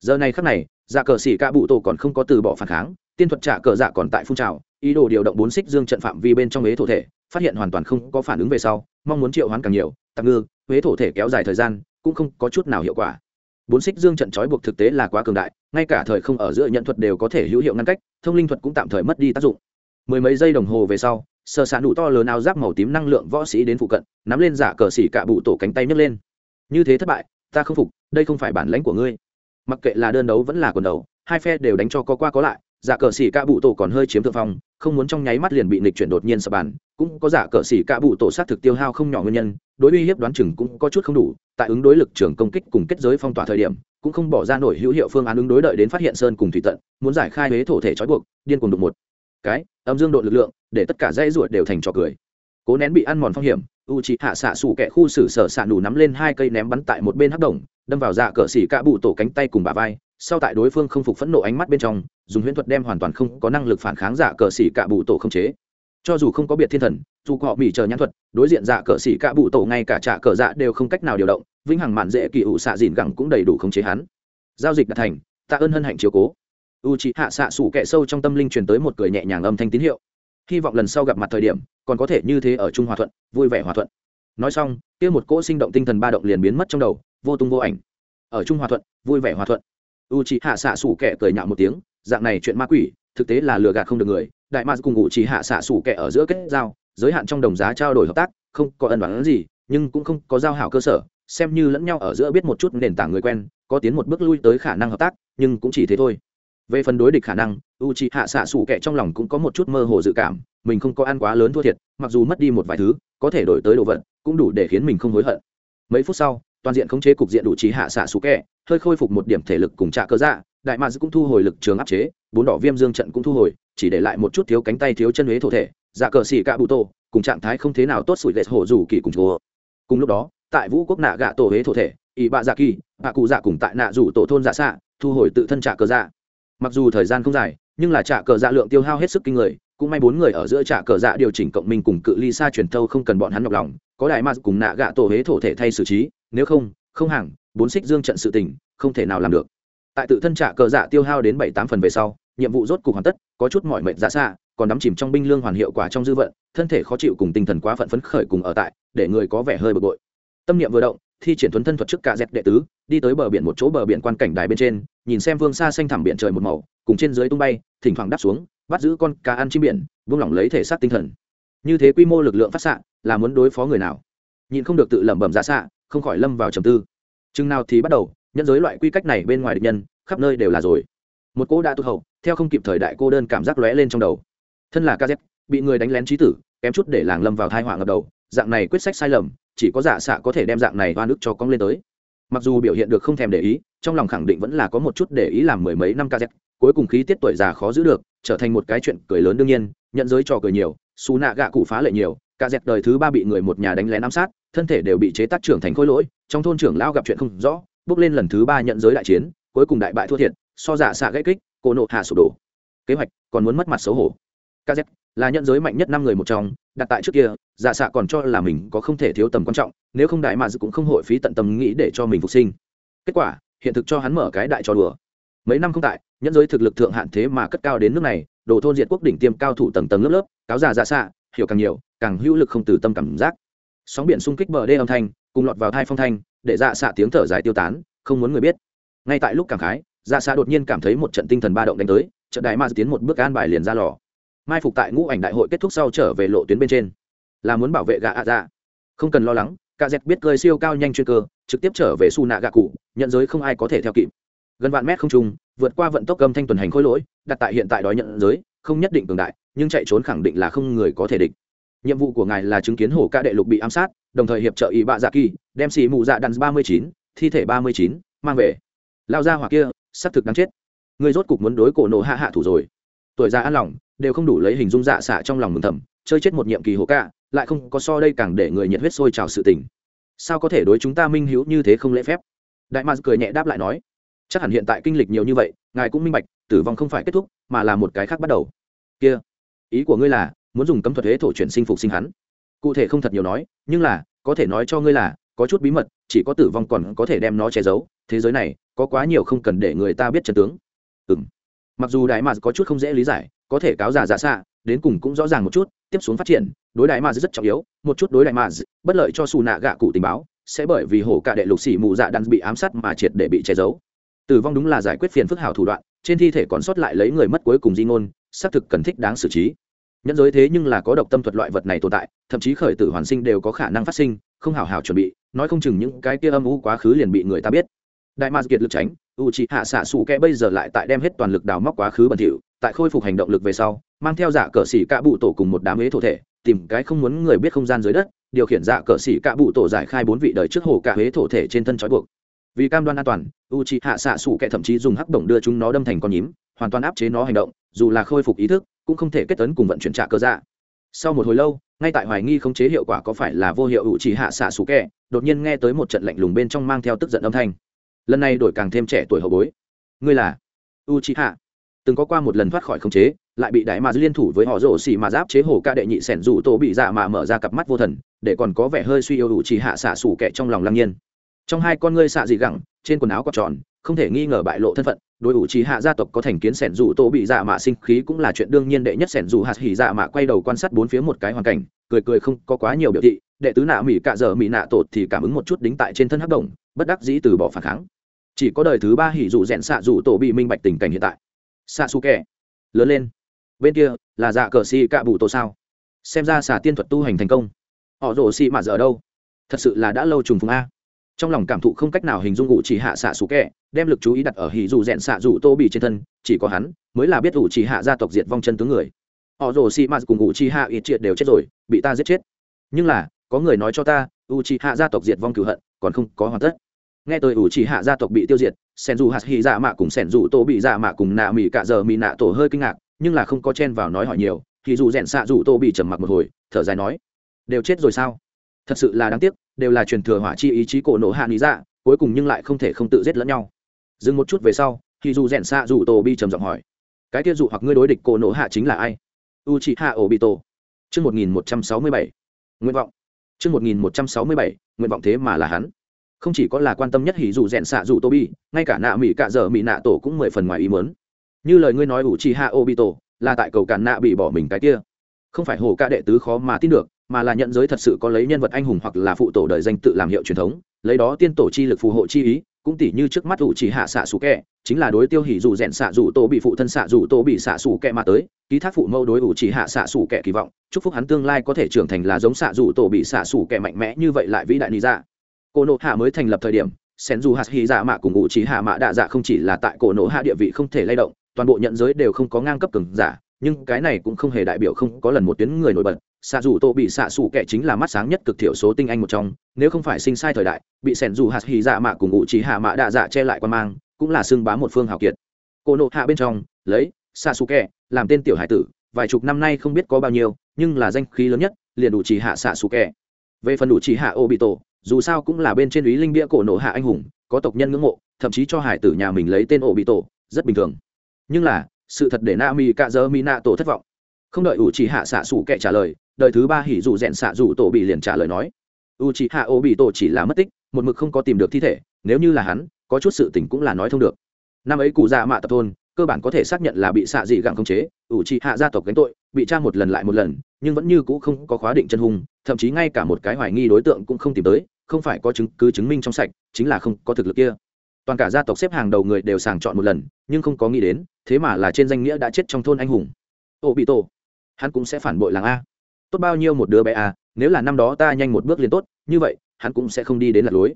Giờ này khắc này, giả cờ xỉ cả bụ tổ còn không có từ bỏ phản kháng, tiên thuật trả cờ dạ còn tại phun trào, ý đồ điều động bốn xích dương trận phạm vi bên trong ế thổ thể, phát hiện hoàn toàn không có phản ứng về sau mong muốn triệu hoán càng nhiều, tạm ngư, huế thổ thể kéo dài thời gian, cũng không có chút nào hiệu quả. Bốn xích dương trận trói buộc thực tế là quá cường đại, ngay cả thời không ở giữa nhận thuật đều có thể hữu hiệu ngăn cách, thông linh thuật cũng tạm thời mất đi tác dụng. Mười mấy giây đồng hồ về sau sờ xạ nụ to lớn áo giáp màu tím năng lượng võ sĩ đến phụ cận, nắm lên giả cờ xỉ cạ bụ tổ cánh tay nhấc lên. Như thế thất bại, ta không phục, đây không phải bản lãnh của ngươi. Mặc kệ là đơn đấu vẫn là quần đấu, hai phe đều đánh cho có qua có lại, giả cờ xỉ cạ bụ tổ còn hơi chiếm thượng phong, không muốn trong nháy mắt liền bị nịch chuyển đột nhiên sập bàn cũng có giả cờ xỉ cạ bụ tổ sát thực tiêu hao không nhỏ nguyên nhân, đối uy hiếp đoán chừng cũng có chút không đủ, tại ứng đối lực trường công kích cùng kết giới phong tỏa thời điểm, cũng không bỏ ra nổi hữu hiệu phương án ứng đối đợi đến phát hiện sơn cùng thủy tận, muốn giải khai huế thổ thể trói buộc, điên cùng đụng một cái, âm dương độ lực lượng, để tất cả dây ruột đều thành trò cười. Cố nén bị ăn mòn phong hiểm u chị hạ xạ xù kẻ khu xử sở xạ đủ nắm lên hai cây ném bắn tại một bên hắc đồng đâm vào dạ cờ xỉ cạ bụ tổ cánh tay cùng bà vai, sau tại đối phương không phục phẫn nộ ánh mắt bên trong, dùng huyễn thuật đem hoàn toàn không có năng lực phản kháng dạ cờ xỉ cạ bụ tổ không chế cho dù không có biệt thiên thần, dù họ bị chờ nhãn thuật, đối diện dạ cờ xỉ cạ bụ tổ ngay cả trả cờ dạ đều không cách nào điều động, vĩnh hằng mạn dễ kỳ ủ xạ dìn gẳng cũng đầy đủ khống chế hắn. Giao dịch đã thành, tạ ơn hân hạnh chiếu cố. U chị hạ xạ sủ kẹ sâu trong tâm linh truyền tới một cười nhẹ nhàng âm thanh tín hiệu. Hy vọng lần sau gặp mặt thời điểm, còn có thể như thế ở trung hòa thuận, vui vẻ hòa thuận. Nói xong, kia một cỗ sinh động tinh thần ba động liền biến mất trong đầu, vô tung vô ảnh. Ở trung hòa thuận, vui vẻ hòa thuận. U chị hạ xạ sủ kẹ cười nhạo một tiếng, dạng này chuyện ma quỷ, thực tế là lừa gạt không được người đại ma cùng ngụ chỉ hạ xạ sủ kẻ ở giữa kết giao, giới hạn trong đồng giá trao đổi hợp tác, không có ân đoán gì, nhưng cũng không có giao hảo cơ sở, xem như lẫn nhau ở giữa biết một chút nền tảng người quen, có tiến một bước lui tới khả năng hợp tác, nhưng cũng chỉ thế thôi. Về phần đối địch khả năng, u c h ị hạ xạ xủ kệ trong lòng cũng có một chút mơ hồ dự cảm, mình không có ăn quá lớn thua thiệt, mặc dù mất đi một vài thứ, có thể đổi tới đồ vật, cũng đủ để khiến mình không hối hận. Mấy phút sau, toàn diện khống chế cục diện đủ trí hạ xạ xủ kệ hơi khôi phục một điểm thể lực cùng trạ cơ dạ đại mads cũng thu hồi lực trường áp chế, bốn đỏ viêm dương trận cũng thu hồi, chỉ để lại một chút thiếu cánh tay thiếu chân huế thổ thể dạ cờ xỉ cạ bụ tô, cùng trạng thái không thế nào tốt sủi lệ hổ rủ kỳ cùng chúa. Cùng lúc đó, tại vũ quốc nạ gạ tổ huế thổ thể ỵ bạ dạ kỳ, bạ cụ dạ cùng tại nạ rủ tổ thôn dạ xạ, thu hồi tự thân trả cờ dạ. Mặc dù thời gian không dài, nhưng là trả cờ dạ lượng tiêu hao hết sức kinh người, cũng may bốn người ở giữa trả cờ dạ điều chỉnh cộng minh cùng cự ly xa truyền thâu không cần bọn hắn nhọc lòng, có đại ma cùng nạ gạ tổ huế thổ thể thay xử trí, nếu không không hàng bốn xích dương trận sự tình, không thể nào làm được tại tự thân trả cờ dạ tiêu hao đến bảy tám phần về sau, nhiệm vụ rốt cục hoàn tất, có chút mọi mệnh dạ xa còn đắm chìm trong binh lương hoàn hiệu quả trong dư vận, thân thể khó chịu cùng tinh thần quá phận phấn khởi cùng ở tại, để người có vẻ hơi bực bội. Tâm niệm vừa động, thi triển thuấn thân thuật trước cả dẹp đệ tứ, đi tới bờ biển một chỗ bờ biển quan cảnh đài bên trên, nhìn xem vương xa xanh thẳm biển trời một màu, cùng trên dưới tung bay, thỉnh thoảng đáp xuống, bắt giữ con cá ăn chim biển buông lỏng lấy thể xác tinh thần. Như thế quy mô lực lượng phát xạ, là muốn đối phó người nào? Nhìn không được tự lẩm bẩm ra xạ, không khỏi lâm vào trầm tư. Chừng nào thì bắt đầu nhân giới loại quy cách này bên ngoài địch nhân, khắp nơi đều là rồi. Một cô đã tụt hậu, theo không kịp thời đại cô đơn cảm giác lóe lên trong đầu. Thân là kz bị người đánh lén trí tử, kém chút để làng lâm vào thai họa ngập đầu, dạng này quyết sách sai lầm, chỉ có giả xạ có thể đem dạng này oan ức cho cong lên tới. Mặc dù biểu hiện được không thèm để ý, trong lòng khẳng định vẫn là có một chút để ý làm mười mấy năm kz cuối cùng khí tiết tuổi già khó giữ được, trở thành một cái chuyện cười lớn đương nhiên, nhận giới trò cười nhiều, xù nạ gạ cụ phá lệ nhiều cả dẹp đời thứ ba bị người một nhà đánh lén ám sát, thân thể đều bị chế tác trưởng thành khối lỗi, trong thôn trưởng lao gặp chuyện không rõ bước lên lần thứ ba nhận giới đại chiến, cuối cùng đại bại thua thiệt, so giả xạ gãy kích, cô nộ hạ sụp đổ. Kế hoạch, còn muốn mất mặt xấu hổ. Kz là nhận giới mạnh nhất năm người một trong, đặt tại trước kia giả xạ còn cho là mình có không thể thiếu tầm quan trọng, nếu không đại mà dự cũng không hội phí tận tâm nghĩ để cho mình phục sinh. Kết quả, hiện thực cho hắn mở cái đại trò đùa. Mấy năm không tại nhẫn giới thực lực thượng hạn thế mà cất cao đến nước này, đồ thôn diệt quốc đỉnh tiêm cao thủ tầng tầng lớp lớp, cáo già dạ xạ, hiểu càng nhiều, càng hữu lực không từ tâm cảm giác. Sóng biển xung kích bờ đê âm thanh, cùng lọt vào thai phong thanh để dạ xạ tiếng thở dài tiêu tán, không muốn người biết. Ngay tại lúc cảm khái dạ xạ đột nhiên cảm thấy một trận tinh thần ba động đánh tới, trận đại ma tiến một bước an bài liền ra lò. Mai phục tại ngũ ảnh đại hội kết thúc sau trở về lộ tuyến bên trên. Là muốn bảo vệ gạ ạ dạ. Không cần lo lắng cả dẹp biết cơi siêu cao nhanh chuyên cơ, trực tiếp trở về su nạ gạ cụ, nhận giới không ai có thể theo kịp. Gần vạn mét không trung, vượt qua vận tốc gầm thanh tuần hành khối lỗi, đặt tại hiện tại đói nhận giới, không nhất định cường đại, nhưng chạy trốn khẳng định là không người có thể địch. Nhiệm vụ của ngài là chứng kiến hổ ca đệ lục bị ám sát đồng thời hiệp trợ ý bạ dạ kỳ, đem xì mù dạ đàn ba mươi chín, thi thể ba mươi chín mang về. Lao ra hoặc kia, xác thực đáng chết. Người rốt cục muốn đối cổ nổ hạ hạ thủ rồi. Tuổi già an lòng, đều không đủ lấy hình dung dạ xạ trong lòng mừng thầm, chơi chết một nhiệm kỳ hổ ca lại không có so đây càng để người nhiệt huyết sôi trào sự tình. Sao có thể đối chúng ta minh hữu như thế không lễ phép? Đại mars cười nhẹ đáp lại nói, chắc hẳn hiện tại kinh lịch nhiều như vậy, ngài cũng minh bạch, tử vong không phải kết thúc, mà là một cái khác bắt đầu. Kia, ý của ngươi là, muốn dùng cấm thuật huế thổ chuyển sinh phục sinh hắn cụ thể không thật nhiều nói, nhưng là, có thể nói cho ngươi là, có chút bí mật, chỉ có tử vong còn có thể đem nó che giấu, thế giới này, có quá nhiều không cần để người ta biết trận tướng. Ừ m mặc dù đại mạc có chút không dễ lý giải, có thể cáo già giả xạ, đến cùng cũng rõ ràng một chút, tiếp xuống phát triển, đối đại mạc rất trọng yếu, một chút đối đại mạc bất lợi cho xù nạ gạ cụ tình báo, sẽ bởi vì hổ cả đệ lục xỉ mù dạ đang bị ám sát mà triệt để bị che giấu. Tử vong đúng là giải quyết phiền phức hảo thủ đoạn, trên thi thể còn sót lại lấy người mất cuối cùng di ngôn, xác thực cần thích đáng xử trí nhẫn giới thế nhưng là có độc tâm thuật loại vật này tồn tại, thậm chí khởi tử hoàn sinh đều có khả năng phát sinh, không hảo hảo chuẩn bị, nói không chừng những cái kia âm u quá khứ liền bị người ta biết. Đại mars kiệt lực tránh u c hạ xạ xù kẽ bây giờ lại tại đem hết toàn lực đào móc quá khứ bẩn thỉu, tại khôi phục hành động lực về sau, mang theo giả cờ xỉ cạ bụ tổ cùng một đám ế thổ thể, tìm cái không muốn người biết không gian dưới đất, điều khiển giả cờ xỉ cạ bụ tổ giải khai bốn vị đời trước hồ cả ế thổ thể trên thân trói buộc. Vì cam đoan an toàn u c hạ xạ xù kẽ thậm chí dùng hắc động đưa chúng nó đâm thành con nhím, hoàn toàn áp chế nó hành động dù là khôi phục ý thức, cũng không thể kết tấn cùng vận chuyển trả cơ dạ. Sau một hồi lâu, ngay tại hoài nghi khống chế hiệu quả có phải là vô hiệu ủ chỉ hạ xạ xù kẹ, đột nhiên nghe tới một trận lạnh lùng bên trong mang theo tức giận âm thanh. Lần này đổi càng thêm trẻ tuổi hậu bối. Ngươi là u chỉ hạ. Từng có qua một lần thoát khỏi khống chế, lại bị đại mà liên thủ với họ rổ xỉ mà giáp chế hổ ca đệ nhị sẻn dù tổ bị dạ mà mở ra cặp mắt vô thần, để còn có vẻ hơi suy yếu ủ chỉ hạ xạ xù kẹ trong lòng lăng nhiên. Trong hai con ngươi xạ dị gẳng, trên quần áo quạt tròn, không thể nghi ngờ bại lộ thân phận đối ủ trí hạ gia tộc có thành kiến sẻn dù tô bị dạ mạ sinh khí cũng là chuyện đương nhiên đệ nhất sẻn dù hạt hỉ dạ mạ quay đầu quan sát bốn phía một cái hoàn cảnh, cười cười không có quá nhiều biểu thị, đệ tứ nạ mỹ cạ dở mỹ nạ tột thì cảm ứng một chút đính tại trên thân hắc đồng bất đắc dĩ từ bỏ phản kháng. Chỉ có đời thứ ba hỉ dù rẽn xạ dù tổ bị minh bạch tình cảnh hiện tại. Xạ su kẻ, lớn lên. Bên kia, là dạ cờ xì cạ bù tổ sao? Xem ra xà tiên thuật tu hành thành công. Họ rổ xì mà giờ đâu? Thật sự là đã lâu trùng phùng a trong lòng cảm thụ không cách nào hình dung ngụ chỉ hạ xạ xú kẹ, đem lực chú ý đặt ở hì dù rẽn xạ dù tô bị trên thân, chỉ có hắn mới là biết ngụ chỉ hạ gia tộc diệt vong chân tướng người. Họ rồ xì mạt cùng ngụ chỉ hạ ít triệt đều chết rồi, bị ta giết chết. Nhưng là, có người nói cho ta u chỉ hạ gia tộc diệt vong cửu hận, còn không có hoàn tất. Nghe tôi ủ chỉ hạ gia tộc bị tiêu diệt, sen dù hạt hì dạ mạ cùng sen dù tô bị dạ mạ cùng nạ mỹ cả giờ mỹ nạ tổ hơi kinh ngạc, nhưng là không có chen vào nói hỏi nhiều, thì dù rẽn xạ dù tô bị trầm mặc một hồi, thở dài nói, đều chết rồi sao? Thật sự là đáng tiếc đều là truyền thừa hỏa chi ý chí cổ nổ hạ lý dạ cuối cùng nhưng lại không thể không tự giết lẫn nhau. Dừng một chút về sau, thì dù rèn xạ dù tổ bi trầm giọng hỏi, cái kia dụ hoặc ngươi đối địch cổ nổ hạ chính là ai? U chị hạ ổ bị tổ chương một nghìn một trăm sáu mươi bảy. Nguyện vọng. Chương một nghìn một trăm sáu mươi bảy, nguyện vọng thế mà là hắn. Không chỉ có là quan tâm nhất hỉ dù rèn xạ dù tô bi, ngay cả nạ mỹ cạ dở mỹ nạ tổ cũng mười phần ngoài ý mớn như lời ngươi nói ủ chi hạ ô bi tổ là tại cầu cản nạ bị bỏ mình cái kia. Không phải hồ ca đệ tứ khó mà tin được mà là nhận giới thật sự có lấy nhân vật anh hùng hoặc là phụ tổ đời danh tự làm hiệu truyền thống, lấy đó tiên tổ chi lực phù hộ chi ý, cũng tỉ như trước mắt ủ chỉ hạ xạ xù kẹ, chính là đối tiêu hỉ dù rèn xạ dù tổ bị phụ thân xạ dù tổ bị xạ xù kẹ mà tới, ký thác phụ mâu đối ủ chỉ hạ xạ xù kẹ kỳ vọng, chúc phúc hắn tương lai có thể trưởng thành là giống xạ dù tổ bị xạ xù kẹ mạnh mẽ như vậy lại vĩ đại lý ra cô nộ hạ mới thành lập thời điểm, sen dù hạt hy dạ mạ cùng ủ chỉ hạ mạ đạ dạ không chỉ là tại cổ nộ hạ địa vị không thể lay động, toàn bộ nhận giới đều không có ngang cấp cường giả, nhưng cái này cũng không hề đại biểu không có lần một tuyến người nổi bật xạ dù tô bị xạ xù kẻ chính là mắt sáng nhất cực thiểu số tinh anh một trong, nếu không phải sinh sai thời đại, bị sẻn dù hạt hì dạ mạ cùng ngụ trí hạ mạ đạ dạ che lại quan mang, cũng là xưng bá một phương hào kiệt. Cổ nộ hạ bên trong, lấy, xạ xù kẻ, làm tên tiểu hải tử, vài chục năm nay không biết có bao nhiêu, nhưng là danh khí lớn nhất, liền đủ chỉ hạ xạ xù kẻ. Về phần đủ chỉ hạ ô bị tổ dù sao cũng là bên trên ý linh bia cổ nộ hạ anh hùng, có tộc nhân ngưỡng mộ, thậm chí cho hải tử nhà mình lấy tên ô bị tổ rất bình thường. Nhưng là, sự thật để na mi cạ dơ mi nạ tổ thất vọng không đợi u chỉ hạ xạ xủ kệ trả lời đợi thứ ba hỉ dù rẽn xạ dù tổ bị liền trả lời nói u chỉ hạ ô bị tổ chỉ là mất tích, một mực không có tìm được thi thể, nếu như là hắn, có chút sự tình cũng là nói thông được. Năm ấy cụ già mạ tập thôn, cơ bản có thể xác nhận là bị xạ dị gặng khống chế ủ trị hạ gia tộc gánh tội, bị tra một lần lại một lần, nhưng vẫn như cũ không có khóa định chân hung, thậm chí ngay cả một cái hoài nghi đối tượng cũng không tìm tới, không phải có chứng, cứ chứng minh trong sạch, chính là không có thực lực kia. Toàn cả gia tộc xếp hàng đầu người đều sàng chọn một lần, nhưng không có nghĩ đến, thế mà là trên danh nghĩa đã chết trong thôn anh hùng. Ô bị tổ hắn cũng sẽ phản bội làng a. Tốt bao nhiêu một đứa bé a, nếu là năm đó ta nhanh một bước liền tốt, như vậy, hắn cũng sẽ không đi đến lạc lối.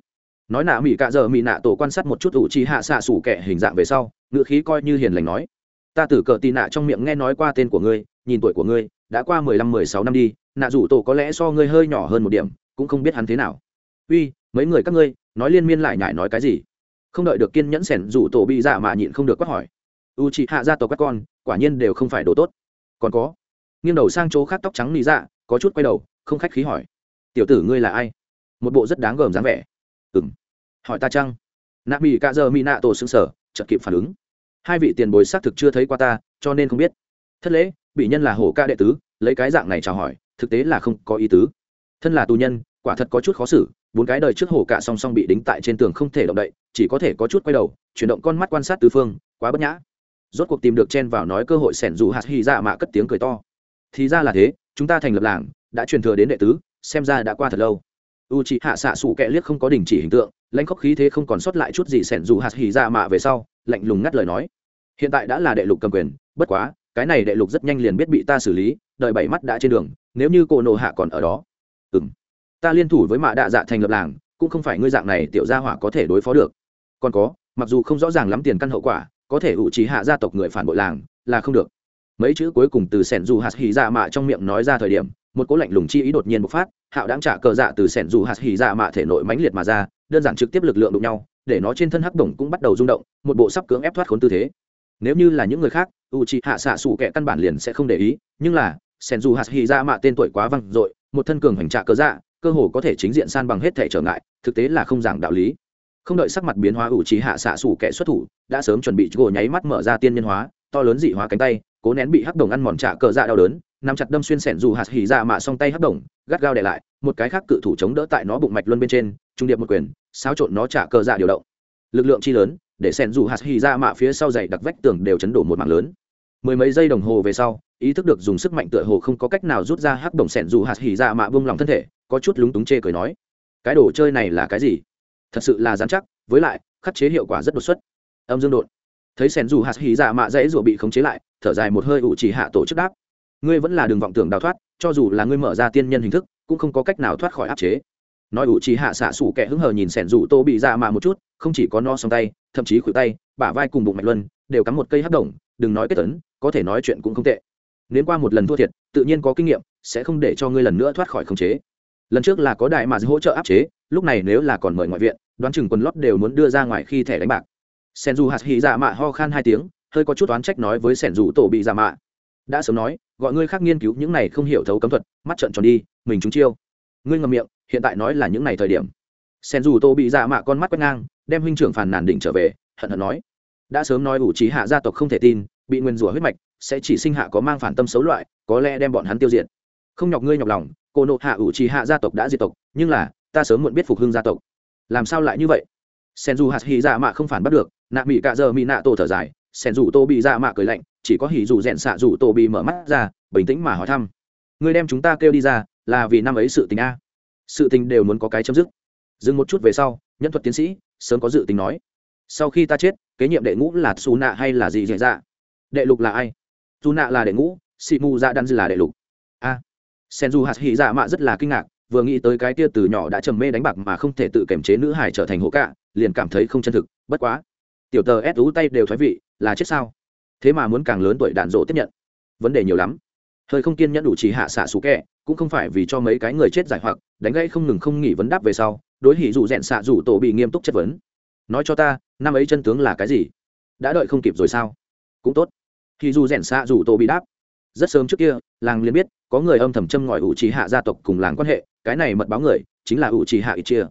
Nói nạ mỹ cạ giờ mỹ nạ tổ quan sát một chút ủ trì hạ xạ sủ kẻ hình dạng về sau ngự khí coi như hiền lành nói. Ta tử cờ tì nạ trong miệng nghe nói qua tên của ngươi, nhìn tuổi của ngươi, đã qua mười lăm, mười sáu năm đi, nạ rủ tổ có lẽ so ngươi hơi nhỏ hơn một điểm, cũng không biết hắn thế nào. Uy, mấy người các ngươi, nói liên miên lại nhải nói cái gì? Không đợi được kiên nhẫn sẻn rủ tổ bị dạ mà nhịn không được quát hỏi. U chị hạ gia tổ các con, quả nhiên đều không phải đồ tốt. Còn có nghiêng đầu sang chỗ khác tóc trắng lý dạ có chút quay đầu, không khách khí hỏi. Tiểu tử ngươi là ai? Một bộ rất đáng gờm dáng vẻ. Ừng hỏi ta chăng? Nạ mỹ cạ dơ mỹ nạ tổ xứng sở chợt kịp phản ứng. Hai vị tiền bối xác thực chưa thấy qua ta, cho nên không biết. Thất lễ, bị nhân là hổ ca đệ tứ, lấy cái dạng này chào hỏi, thực tế là không có ý tứ. Thân là tù nhân, quả thật có chút khó xử, bốn cái đời trước hổ cạ song song bị đính tại trên tường không thể động đậy, chỉ có thể có chút quay đầu, chuyển động con mắt quan sát tứ phương, quá bất nhã. Rốt cuộc tìm được chen vào nói cơ hội sẻn dù hạt hy dạ mạ cất tiếng cười to thì ra là thế, chúng ta thành lập làng, đã truyền thừa đến đệ tứ, xem ra đã qua thật lâu. U chị hạ xạ xù kẹ liếc không có đình chỉ hình tượng, lãnh khóc khí thế không còn sót lại chút gì sẻn dù hạt hỉ ra mạ về sau, lạnh lùng ngắt lời nói. Hiện tại đã là đệ lục cầm quyền, bất quá, cái này đệ lục rất nhanh liền biết bị ta xử lý, đợi bảy mắt đã trên đường, nếu như cô nộ hạ còn ở đó. Ừ m ta liên thủ với mạ đạ dạ thành lập làng, cũng không phải ngươi dạng này tiểu gia hỏa có thể đối phó được. Còn có, mặc dù không rõ ràng lắm tiền căn hậu quả, có thể ủ trí hạ gia tộc người phản bội làng, là không được mấy chữ cuối cùng từ sẻn dù hạt hỉ dạ mạ trong miệng nói ra thời điểm, một cố lạnh lùng chi ý đột nhiên bộc phát, hạo đáng trả cờ dạ từ sẻn dù hạt hỉ dạ mạ thể nội mãnh liệt mà ra, đơn giản trực tiếp lực lượng đụng nhau, để nó trên thân hắc đồng cũng bắt đầu rung động, một bộ sắp cưỡng ép thoát khốn tư thế. Nếu như là những người khác u chị hạ xạ xù kẻ căn bản liền sẽ không để ý, nhưng là, sẻn dù hạt hy ra dạ mạ tên tuổi quá văng dội, một thân cường hành trả cờ dạ cơ hồ có thể chính diện san bằng hết thể trở ngại, thực tế là không giảng đạo lý. Không đợi sắc mặt biến hóa ủ trí hạ xạ xù kẻ xuất thủ, đã sớm chuẩn bị gỗ nháy mắt mở ra tiên nhân hóa, to lớn dị hóa cánh tay cố nén bị hắc đồng ăn mòn trả cờ dạ đau đớn, nắm chặt đâm xuyên sẻn dù hạt hỉ ra mạ song tay hắc đồng, gắt gao để lại, một cái khác cự thủ chống đỡ tại nó bụng mạch luân bên trên, trung điệp một quyền, xáo trộn nó trả cờ dạ điều động. Lực lượng chi lớn, để sẻn dù hạt hỉ ra mạ phía sau dày đặc vách tường đều chấn đổ một mạng lớn. Mười mấy giây đồng hồ về sau, ý thức được dùng sức mạnh tựa hồ không có cách nào rút ra hắc đồng sẻn dù hạt hỉ ra mạ bông lòng thân thể, có chút lúng túng chê cười nói, cái đồ chơi này là cái gì? Thật sự là dán chắc, với lại, khắc chế hiệu quả rất đột xuất. Âm dương đột thấy sẻn dù hạt hỉ dạ mạ dãy rủa bị khống chế lại, thở dài một hơi ủ chỉ hạ tổ chức đáp. Ngươi vẫn là đường vọng tưởng đào thoát, cho dù là ngươi mở ra tiên nhân hình thức, cũng không có cách nào thoát khỏi áp chế. Nói ủ chỉ hạ xạ sủ kẻ hứng hờ nhìn sẻn dù tô bị dạ mạ một chút, không chỉ có no song tay, thậm chí khuỷu tay, bả vai cùng bụng mạch luân, đều cắm một cây hắc đồng đừng nói kết tấn có thể nói chuyện cũng không tệ. Nếu qua một lần thua thiệt, tự nhiên có kinh nghiệm, sẽ không để cho ngươi lần nữa thoát khỏi khống chế. Lần trước là có đại mà hỗ trợ áp chế, lúc này nếu là còn mời ngoại viện, đoán chừng quần lót đều muốn đưa ra ngoài khi thẻ đánh bạc sen dù hạt hỉ dạ mạ ho khan hai tiếng, hơi có chút oán trách nói với sẻn dù tổ bị dạ mạ. Đã sớm nói, gọi ngươi khác nghiên cứu những này không hiểu thấu cấm thuật, mắt trận tròn đi, mình trúng chiêu. Ngươi ngậm miệng, hiện tại nói là những này thời điểm. Sen dù tô bị dạ mạ con mắt quét ngang, đem huynh trưởng phản nàn đỉnh trở về, hận hận nói. Đã sớm nói ủ trí hạ gia tộc không thể tin, bị nguyên rủa huyết mạch, sẽ chỉ sinh hạ có mang phản tâm xấu loại, có lẽ đem bọn hắn tiêu diệt. Không nhọc ngươi nhọc lòng, cô nộ hạ ủ trí hạ gia tộc đã diệt tộc, nhưng là, ta sớm muộn biết phục hưng gia tộc. Làm sao lại như vậy? Sen dù hạt hy dạ mạ không phản bắt được, nạ mỹ cạ giờ mỹ nạ tổ thở dài sen dù tô bị dạ mạ cười lạnh, chỉ có hỉ dù rèn xạ dù tô bị mở mắt ra, bình tĩnh mà hỏi thăm. Người đem chúng ta kêu đi ra, là vì năm ấy sự tình a. Sự tình đều muốn có cái chấm dứt. Dừng một chút về sau, nhân thuật tiến sĩ, sớm có dự tính nói. Sau khi ta chết, kế nhiệm đệ ngũ là xù nạ hay là gì dễ dạ, dạ? Đệ lục là ai? Dù nạ là đệ ngũ xị mù dạ đan là đệ lục. A. Sen du hạt hỉ dạ mạ rất là kinh ngạc, vừa nghĩ tới cái tia từ nhỏ đã trầm mê đánh bạc mà không thể tự kiềm chế nữ hải trở thành hộ cạ liền cảm thấy không chân thực, bất quá. Tiểu tờ ép ú tay đều thoái vị, là chết sao? Thế mà muốn càng lớn tuổi đạn dỗ tiếp nhận. Vấn đề nhiều lắm. Hơi không kiên nhẫn đủ chỉ hạ xạ xú kẹ, cũng không phải vì cho mấy cái người chết giải hoặc, đánh gãy không ngừng không nghỉ vấn đáp về sau, đối hỉ dù rẽn xạ rủ tổ bị nghiêm túc chất vấn. Nói cho ta, năm ấy chân tướng là cái gì? Đã đợi không kịp rồi sao? Cũng tốt. Hỉ dù rẽn xạ rủ tổ bị đáp. Rất sớm trước kia, làng liền biết, có người âm thầm châm ngòi ủ trì hạ gia tộc cùng làng quan hệ, cái này mật báo người, chính là ủ trì hạ ít chia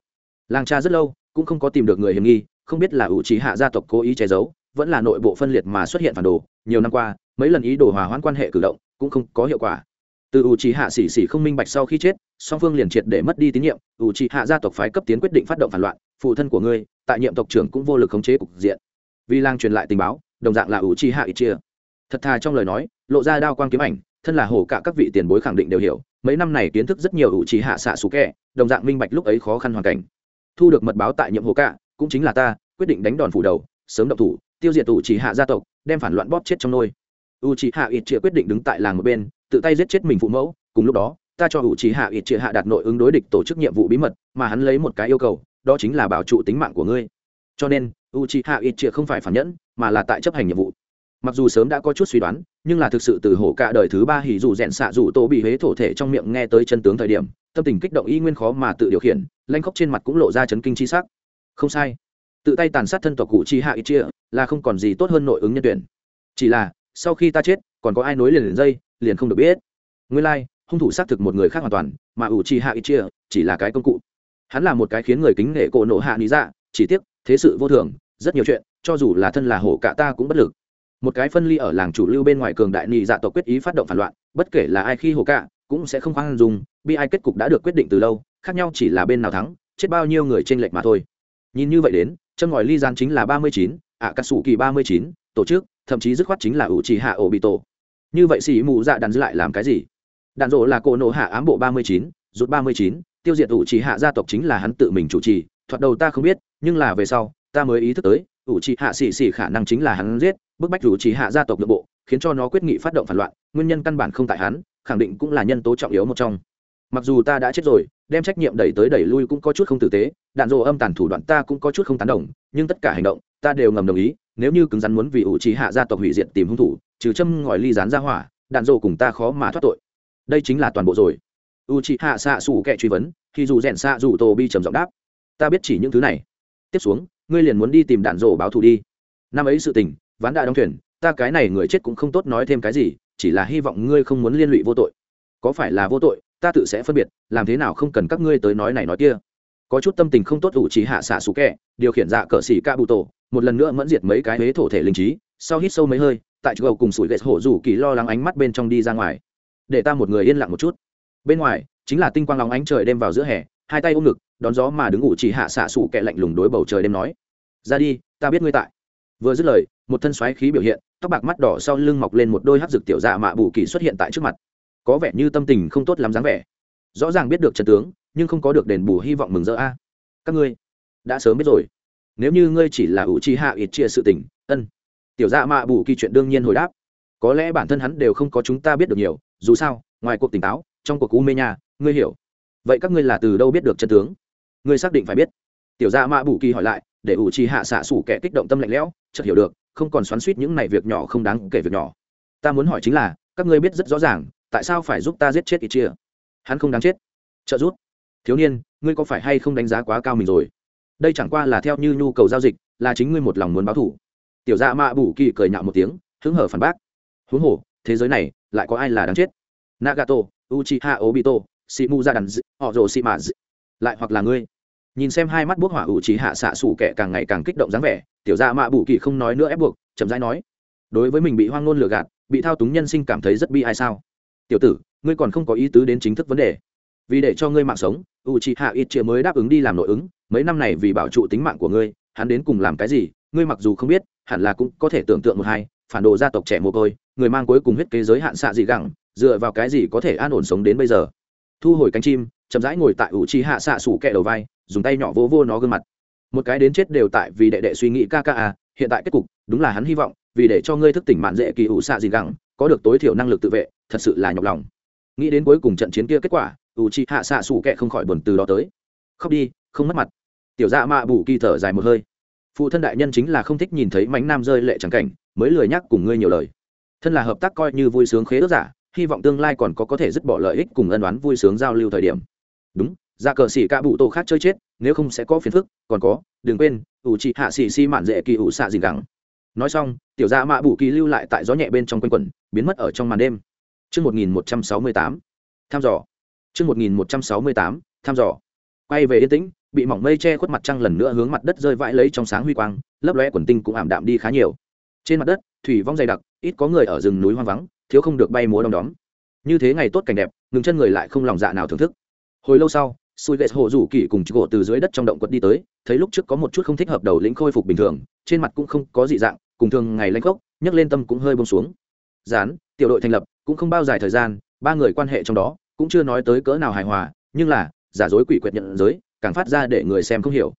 làng cha rất lâu cũng không có tìm được người hiểm nghi, không biết là ủ trí hạ gia tộc cố ý che giấu, vẫn là nội bộ phân liệt mà xuất hiện phản đồ, nhiều năm qua, mấy lần ý đồ hòa hoãn quan hệ cử động cũng không có hiệu quả. Từ ủ trí hạ xỉ xỉ không minh bạch sau khi chết, song phương liền triệt để mất đi tín nhiệm, ủ trí hạ gia tộc phái cấp tiến quyết định phát động phản loạn, phụ thân của ngươi, tại nhiệm tộc trưởng cũng vô lực khống chế cục diện. Vì lang truyền lại tình báo, đồng dạng là ủ trí hạ ít chia. Thật thà trong lời nói, lộ ra đao quang kiếm ảnh, thân là hổ cả các vị tiền bối khẳng định đều hiểu, mấy năm này kiến thức rất nhiều ủ trí hạ xạ xú kẹ, đồng dạng minh bạch lúc ấy khó khăn hoàn cảnh thu được mật báo tại nhiệm hồ cả cũng chính là ta, quyết định đánh đòn phủ đầu, sớm động thủ, tiêu diệt ủ chỉ hạ gia tộc, đem phản loạn bóp chết trong nôi. U chỉ hạ ít chĩa quyết định đứng tại làng một bên, tự tay giết chết mình phụ mẫu, cùng lúc đó, ta cho u chỉ hạ ít chĩa hạ đạt nội ứng đối địch tổ chức nhiệm vụ bí mật, mà hắn lấy một cái yêu cầu, đó chính là bảo trụ tính mạng của ngươi. Cho nên, u chỉ hạ ít chĩa không phải phản nhẫn, mà là tại chấp hành nhiệm vụ mặc dù sớm đã có chút suy đoán nhưng là thực sự từ hổ cả đời thứ ba hỉ dù rèn xạ dù tô bị huế thổ thể trong miệng nghe tới chân tướng thời điểm tâm tình kích động y nguyên khó mà tự điều khiển lanh khóc trên mặt cũng lộ ra chấn kinh chi sắc. Không sai. Tự tay tàn sát thân tộc cụ chi hạ ít chia là không còn gì tốt hơn nội ứng nhân tuyển. Chỉ là sau khi ta chết còn có ai nối liền liền dây liền không được biết. Nguyên lai、like, hung thủ xác thực một người khác hoàn toàn mà ủ chi hạ ít chia chỉ là cái công cụ. Hắn là một cái khiến người kính nể cổ nộ hạ lý dạ chỉ tiếc thế sự vô thường rất nhiều chuyện cho dù là thân là hổ cả ta cũng bất lực một cái phân ly ở làng chủ lưu bên ngoài cường đại nị dạ tộc quyết ý phát động phản loạn, bất kể là ai khi hồ cạ, cũng sẽ không khoan dùng bi ai kết cục đã được quyết định từ lâu, khác nhau chỉ là bên nào thắng, chết bao nhiêu người trên lệch mà thôi. Nhìn như vậy đến, chân ngòi ly gian chính là ba mươi chín ạ cà sủ kỳ ba mươi chín, tổ chức, thậm chí dứt khoát chính là ủ trì hạ ổ bị tổ như vậy xỉ mù dạ đàn dư lại làm cái gì? Đàn rộ là cổ nộ hạ ám bộ ba mươi chín rút ba mươi chín, tiêu diệt ủ trì hạ gia tộc chính là hắn tự mình chủ trì, thoạt đầu ta không biết, nhưng là về sau, ta mới ý thức tới ủ trì hạ xỉ xỉ khả năng chính là hắn giết bức bách rủ trì hạ gia tộc nội bộ, khiến cho nó quyết nghị phát động phản loạn, nguyên nhân căn bản không tại hắn, khẳng định cũng là nhân tố trọng yếu một trong. Mặc dù ta đã chết rồi, đem trách nhiệm đẩy tới đẩy lui cũng có chút không tử tế, đạn dộ âm tàn thủ đoạn ta cũng có chút không tán đồng, nhưng tất cả hành động, ta đều ngầm đồng ý, nếu như cứng rắn muốn vì ủ trì hạ gia tộc hủy diệt tìm hung thủ, trừ châm ngòi ly rán ra hỏa, đạn dộ cùng ta khó mà thoát tội. Đây chính là toàn bộ rồi. U trì hạ xạ xù kệ truy vấn khi dù rèn xạ dù tô bi trầm giọng đáp. Ta biết chỉ những thứ này. Tiếp xuống, ngươi liền muốn đi tìm đạn dộ báo thù đi. Năm ấy sự tình ván đã đóng thuyền, ta cái này người chết cũng không tốt nói thêm cái gì, chỉ là hy vọng ngươi không muốn liên lụy vô tội. Có phải là vô tội, ta tự sẽ phân biệt, làm thế nào không cần các ngươi tới nói này nói kia. Có chút tâm tình không tốt ủ trí hạ xạ xú kẹ, điều khiển dạ cờ xỉ ca bụ tổ, một lần nữa mẫn diệt mấy cái huế thổ thể linh trí, sau hít sâu mấy hơi, tại chỗ cùng sủi gậy hổ rủ kỳ lo lắng ánh mắt bên trong đi ra ngoài. Để ta một người yên lặng một chút. Bên ngoài, chính là tinh quang lóng ánh trời đêm vào giữa hè, hai tay ôm ngực, đón gió mà đứng ủ chỉ hạ xạ xủ kẹ lạnh lùng đối bầu trời đêm nói. Ra đi, ta biết ngươi tại. Vừa dứt lời một thân xoáy khí biểu hiện, tóc bạc mắt đỏ sau lưng mọc lên một đôi hát dược tiểu dạ mạ bù kỳ xuất hiện tại trước mặt. Có vẻ như tâm tình không tốt lắm dáng vẻ. Rõ ràng biết được trần tướng, nhưng không có được đền bù hy vọng mừng rỡ a. Các ngươi, đã sớm biết rồi. Nếu như ngươi chỉ là ủ chi hạ ít chia sự tình, ân. Tiểu dạ mạ bù kỳ chuyện đương nhiên hồi đáp. Có lẽ bản thân hắn đều không có chúng ta biết được nhiều, dù sao, ngoài cuộc tỉnh táo, trong cuộc u mê nhà ngươi hiểu. Vậy các ngươi là từ đâu biết được chân tướng? Ngươi xác định phải biết. Tiểu dạ mạ bù kỳ hỏi lại, để ủ chi hạ xạ sủ kẻ kích động tâm lạnh lẽo, chợt hiểu được không còn xoắn suýt những này việc nhỏ không đáng kể việc nhỏ. Ta muốn hỏi chính là, các ngươi biết rất rõ ràng, tại sao phải giúp ta giết chết ít chia hắn không đáng chết. Trợ giúp. Thiếu niên, ngươi có phải hay không đánh giá quá cao mình rồi? Đây chẳng qua là theo như nhu cầu giao dịch, là chính ngươi một lòng muốn báo thủ. Tiểu dạ mạ bù kỳ cười nhạo một tiếng, hứng hở phản bác. Huống hồ, thế giới này, lại có ai là đáng chết? Nagato, uchiha obito simu ra đàn họ rồ lại hoặc là ngươi? Nhìn xem hai mắt bốc hỏa ủ trí hạ xạ sủ kẻ càng ngày càng kích động dáng vẻ tiểu gia mạ bù kỳ không nói nữa ép buộc, chậm rãi nói, đối với mình bị hoang ngôn lừa gạt, bị thao túng nhân sinh cảm thấy rất bi ai sao? Tiểu tử, ngươi còn không có ý tứ đến chính thức vấn đề. Vì để cho ngươi mạng sống u c h i hạ ít chia mới đáp ứng đi làm nội ứng, mấy năm này vì bảo trụ tính mạng của ngươi, hắn đến cùng làm cái gì, ngươi mặc dù không biết, hẳn là cũng có thể tưởng tượng một hai, phản đồ gia tộc trẻ mồ côi, người mang cuối cùng huyết kế giới hạn xạ dị gẳng, dựa vào cái gì có thể an ổn sống đến bây giờ? Thu hồi cánh chim, chậm rãi ngồi tại u c h i hạ xạ sủ kẹ đầu vai, dùng tay nhỏ vô vô nó gương mặt một cái đến chết đều tại vì đệ đệ suy nghĩ ca ca à hiện tại kết cục, đúng là hắn hy vọng, vì để cho ngươi thức tỉnh mạn dễ kỳ ủ xạ gì gẳng, có được tối thiểu năng lực tự vệ, thật sự là nhọc lòng. Nghĩ đến cuối cùng trận chiến kia kết quả, ủ chị hạ xạ xù kệ không khỏi buồn từ đó tới. Khóc đi, không mất mặt. Tiểu dạ mạ bù kỳ thở dài một hơi. Phụ thân đại nhân chính là không thích nhìn thấy mánh nam rơi lệ trắng cảnh, mới lười nhắc cùng ngươi nhiều lời. Thân là hợp tác coi như vui sướng khế ước giả, hy vọng tương lai còn có có thể dứt bỏ lợi ích cùng ân đoán vui sướng giao lưu thời điểm. Đúng ra cờ xỉ ca bụ tô khác chơi chết nếu không sẽ có phiền phức còn có đừng quên ủ trị hạ xì xi mạn dễ kỳ ủ xạ gì gắng nói xong tiểu gia mạ bù kỳ lưu lại tại gió nhẹ bên trong quanh quẩn biến mất ở trong màn đêm Trươn một nghìn một trăm sáu mươi tám, thăm dò. Trươn một nghìn một trăm sáu mươi tám, thăm dò. Quay về yên tĩnh, bị mỏng mây che khuất mặt trăng lần nữa hướng mặt đất rơi vãi lấy trong sáng huy quang, lấp lóe quần tinh cũng ảm đạm đi khá nhiều. Trên mặt đất, thủy vong dày đặc, ít có người ở rừng núi hoang vắng, thiếu không được bay múa đom đóm. Như thế ngày tốt cảnh đẹp, ngừng chân người lại không lòng dạ nào thưởng thức. Hồi lâu sau, Sui Gets Hồ rủ kỳ cùng gỗ từ dưới đất trong động quật đi tới, thấy lúc trước có một chút không thích hợp đầu lĩnh khôi phục bình thường, trên mặt cũng không có dị dạng, cùng thường ngày lanh gốc, nhấc lên tâm cũng hơi buông xuống. Dán, tiểu đội thành lập, cũng không bao dài thời gian, ba người quan hệ trong đó cũng chưa nói tới cỡ nào hài hòa, nhưng là giả dối quỷ quyệt nhận giới, càng phát ra để người xem không hiểu.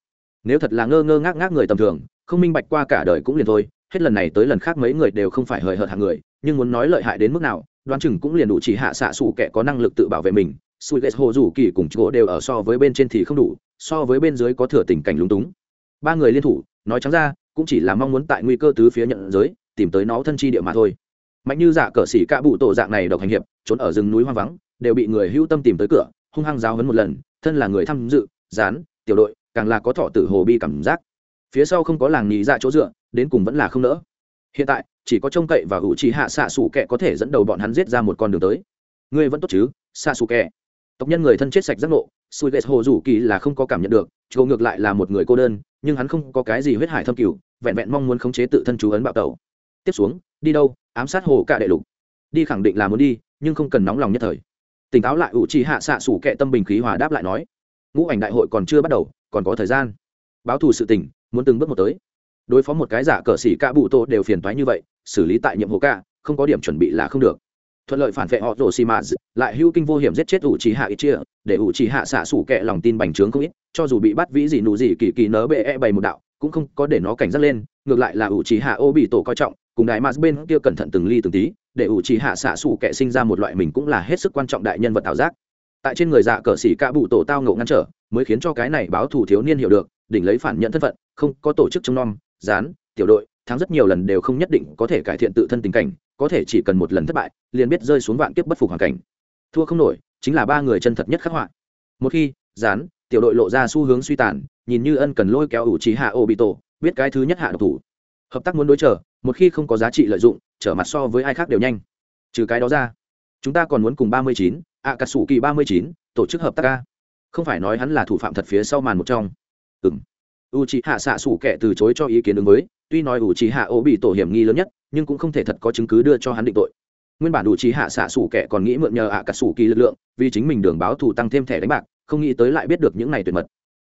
Nếu thật là ngơ ngơ ngác ngác người tầm thường, không minh bạch qua cả đời cũng liền thôi, hết lần này tới lần khác mấy người đều không phải hời hợt hạng người, nhưng muốn nói lợi hại đến mức nào, đoán chừng cũng liền đủ chỉ hạ xạ sụ kẻ có năng lực tự bảo vệ mình, sùi ghét hồ rủ kỳ cùng chỗ đều ở so với bên trên thì không đủ, so với bên dưới có thừa tình cảnh lúng túng. Ba người liên thủ, nói trắng ra, cũng chỉ là mong muốn tại nguy cơ tứ phía nhận giới, tìm tới nó thân chi địa mà thôi. Mạnh như dạ cờ xỉ cạ bụ tổ dạng này độc hành hiệp, trốn ở rừng núi hoang vắng, đều bị người hữu tâm tìm tới cửa, hung hăng giáo hấn một lần, thân là người tham dự dán tiểu đội, càng là có thọ tử hồ bi cảm giác. Phía sau không có làng nhì dạ chỗ dựa, đến cùng vẫn là không nỡ. Hiện tại, chỉ có trông cậy và hữu trí hạ xạ xù kẹ có thể dẫn đầu bọn hắn giết ra một con đường tới. Ngươi vẫn tốt chứ xạ xù kẹ tộc nhân người thân chết sạch giác ngộ sùi ghét hồ rủ kỳ là không có cảm nhận được, chỗ ngược lại là một người cô đơn, nhưng hắn không có cái gì huyết hải thâm cửu vẹn vẹn mong muốn khống chế tự thân chú ấn bạo tẩu. Tiếp xuống, đi đâu? Ám sát hồ cả đệ lục. Đi khẳng định là muốn đi, nhưng không cần nóng lòng nhất thời. Tỉnh táo lại ủ trì hạ xạ sủ kệ tâm bình khí hòa đáp lại nói. Ngũ ảnh đại hội còn chưa bắt đầu, còn có thời gian. Báo thù sự tình, muốn từng bước một tới. Đối phó một cái giả cờ xỉ ca bụ tô đều phiền toái như vậy, xử lý tại nhiệm hồ ca không có điểm chuẩn bị là không được thuận lợi phản vệ họ rồ xì mã lại hưu kinh vô hiểm giết chết ủ trì hạ ít chia để ủ trì hạ xạ sủ kẹ lòng tin bành trướng không ít, cho dù bị bắt vĩ gì nụ gì kỳ kỳ nớ bệ e bày một đạo, cũng không có để nó cảnh giác lên, ngược lại là ủ trì hạ ô bị tổ coi trọng, cùng đại mars bên kia cẩn thận từng ly từng tí, để ủ trì hạ xạ sủ kẹ sinh ra một loại mình cũng là hết sức quan trọng đại nhân vật ảo giác. Tại trên người dạ cờ xỉ ca bụ tổ tao ngộ ngăn trở, mới khiến cho cái này báo thủ thiếu niên hiểu được, đỉnh lấy phản nhận thân phận, không có tổ chức trông nom dán tiểu đội, thắng rất nhiều lần đều không nhất định có thể cải thiện tự thân tình cảnh có thể chỉ cần một lần thất bại, liền biết rơi xuống vạn kiếp bất phục hoàn cảnh. Thua không nổi, chính là ba người chân thật nhất khắc họa. Một khi dán tiểu đội lộ ra xu hướng suy tàn, nhìn như ân cần lôi kéo ủ trí hạ ô bị tổ biết cái thứ nhất hạ độc thủ. Hợp tác muốn đối trở, một khi không có giá trị lợi dụng, trở mặt so với ai khác đều nhanh. Trừ cái đó ra, chúng ta còn muốn cùng ba mươi chín ạ cà sủ kỳ ba mươi chín, tổ chức hợp tác ca. Không phải nói hắn là thủ phạm thật phía sau màn một trong. Ừng u c hạ xạ sủ kẻ từ chối cho ý kiến ứng với. Tuy nói u c hạ ô bị tổ hiểm nghi lớn nhất, nhưng cũng không thể thật có chứng cứ đưa cho hắn định tội. Nguyên bản đủ trí hạ xạ sủ kẻ còn nghĩ mượn nhờ ạ cả sủ kỳ lực lượng, vì chính mình đường báo thù tăng thêm thẻ đánh bạc, không nghĩ tới lại biết được những này tuyệt mật.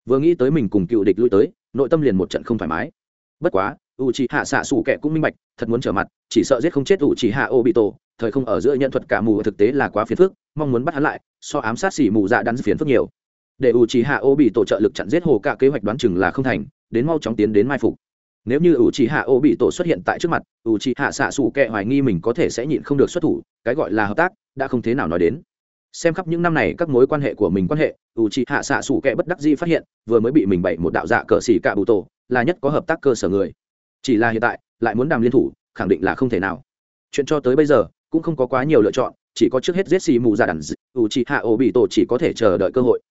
Vừa nghĩ tới mình cùng cựu địch lui tới, nội tâm liền một trận không thoải mái. Bất quá u trí hạ xạ sủ kẻ cũng minh bạch, thật muốn trở mặt, chỉ sợ giết không chết u trí hạ ô bị tổ, thời không ở giữa nhận thuật cả mù thực tế là quá phiền phức, mong muốn bắt hắn lại, so ám sát xỉ mù dạ đắn phiền phức nhiều để u trì hạ ô bị tổ trợ lực chặn giết hồ cả kế hoạch đoán chừng là không thành, đến mau chóng tiến đến mai phục. Nếu như ủ trì hạ ô bị tổ xuất hiện tại trước mặt ủ trì hạ xạ xù kệ hoài nghi mình có thể sẽ nhịn không được xuất thủ, cái gọi là hợp tác, đã không thế nào nói đến. Xem khắp những năm này các mối quan hệ của mình quan hệ ủ trì hạ xạ xù kệ bất đắc dĩ phát hiện, vừa mới bị mình bậy một đạo dạ cờ xỉ cả bụ tổ, là nhất có hợp tác cơ sở người. Chỉ là hiện tại, lại muốn đàm liên thủ, khẳng định là không thể nào. Chuyện cho tới bây giờ, cũng không có quá nhiều lựa chọn, chỉ có trước hết giết xì mù ra đàn ủ trì hạ ô bị tổ chỉ có thể chờ đợi cơ hội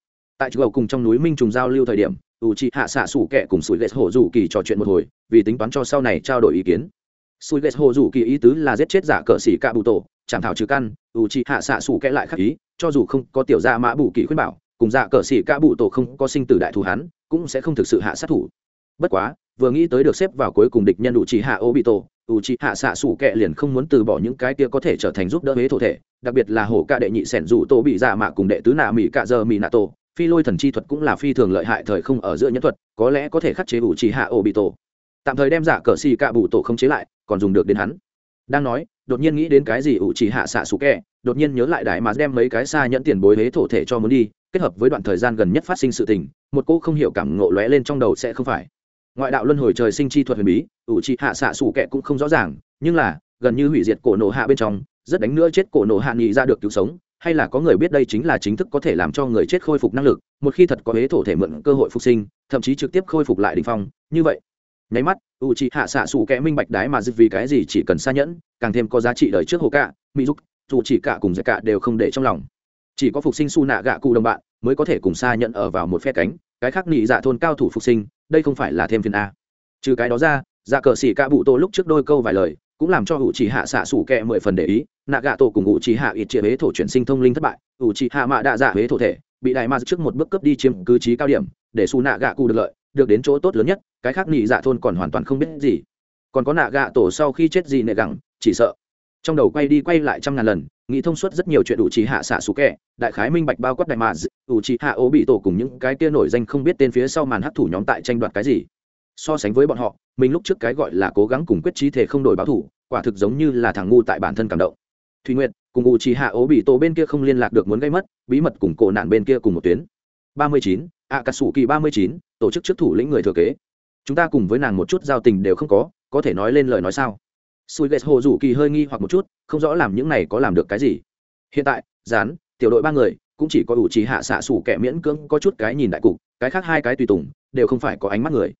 tại chỗ cùng trong núi minh trùng giao lưu thời điểm, u c hạ xạ sủ kẹ cùng sủi ghét hồ dù kỳ trò chuyện một hồi, vì tính toán cho sau này trao đổi ý kiến. Sủi ghét hồ dù kỳ ý tứ là giết chết giả cờ xỉ cạ bụ tổ chẳng thảo trừ căn, u c hạ xạ sủ kẹ lại khắc ý, cho dù không có tiểu gia mã bù kỳ khuyên bảo, cùng giả cờ xỉ ca bụ tổ không có sinh tử đại thù hắn, cũng sẽ không thực sự hạ sát thủ. Bất quá, vừa nghĩ tới được xếp vào cuối cùng địch nhân u c hạ ô bị tổ u c hạ xạ sủ kẹ liền không muốn từ bỏ những cái kia có thể trở thành giúp đỡ huế thổ thể, đặc biệt là hổ ca đệ nhị sẻn dù tổ bị giả mạ cùng đệ tứ nạ mỹ cạ giờ mỹ nạ tổ phi lôi thần chi thuật cũng là phi thường lợi hại thời không ở giữa nhân thuật, có lẽ có thể khắc chế ủ trì hạ ổ bị tổ tạm thời đem giả cờ xì cạ bụ tổ không chế lại, còn dùng được đến hắn. Đang nói, đột nhiên nghĩ đến cái gì ủ trì hạ xạ xù kẹ đột nhiên nhớ lại đại mà đem mấy cái xa nhẫn tiền bối hế thổ thể cho muốn đi, kết hợp với đoạn thời gian gần nhất phát sinh sự tình, một cô không hiểu cảm ngộ lóe lên trong đầu sẽ không phải. Ngoại đạo luân hồi trời sinh chi thuật huyền bí ủ trì hạ xạ xù kẹ cũng không rõ ràng, nhưng là, gần như hủy diệt cổ nổ hạ bên trong, rất đánh nữa chết cổ nổ hạ nghị ra được cứu sống hay là có người biết đây chính là chính thức có thể làm cho người chết khôi phục năng lực, một khi thật có huế thổ thể mượn cơ hội phục sinh, thậm chí trực tiếp khôi phục lại đình phong, như vậy. Nháy mắt u c hạ xạ xù kẽ minh bạch đái mà dứt vì cái gì chỉ cần xa nhẫn, càng thêm có giá trị đời trước hồ cạ mỹ dục dù chỉ cả cùng giải cả đều không để trong lòng. Chỉ có phục sinh su nạ gạ cụ đồng bạn mới có thể cùng xa nhận ở vào một phe cánh, cái khác nị dạ thôn cao thủ phục sinh, đây không phải là thêm phiền a. Trừ cái đó ra dạ cờ xỉ ca bụ tô lúc trước đôi câu vài lời cũng làm cho ủ chỉ hạ xạ sủ kẹ mười phần để ý nạ gạ tổ cùng ủ chỉ hạ ít chia huế thổ chuyển sinh thông linh thất bại ủ chỉ hạ mạ đạ dạ huế thổ thể, bị đại ma trước một bước cấp đi chiếm cứ trí cao điểm, để su nạ gạ cụ được lợi, được đến chỗ tốt lớn nhất, cái khác nị dạ thôn còn hoàn toàn không biết gì. Còn có nạ gạ tổ sau khi chết gì nệ gẳng, chỉ sợ. Trong đầu quay đi quay lại trăm ngàn lần, nghĩ thông suốt rất nhiều chuyện ủ trì hạ xạ sủ kẹ, đại khái minh bạch bao quát đại mà ủ trì hạ ố bị tổ cùng những cái kia nổi danh không biết tên phía sau màn hấp thủ nhóm tại tranh đoạt cái gì so sánh với bọn họ, mình lúc trước cái gọi là cố gắng cùng quyết trí thể không đổi báo thủ, quả thực giống như là thằng ngu tại bản thân cảm động. Thùy nguyệt, cùng U trì hạ ố bị tổ bên kia không liên lạc được muốn gây mất, bí mật cùng cổ nạn bên kia cùng một tuyến. ba mươi chín ạ cà sủ kỳ ba mươi chín, tổ chức trước thủ lĩnh người thừa kế. Chúng ta cùng với nàng một chút giao tình đều không có có thể nói lên lời nói sao? Sùi ghét hồ rủ kỳ hơi nghi hoặc một chút, không rõ làm những này có làm được cái gì. Hiện tại dán tiểu đội ba người, cũng chỉ có ủ trí hạ xạ xủ kẻ miễn cưỡng có chút cái nhìn đại cục, cái khác hai cái tùy tùng, đều không phải có ánh mắt người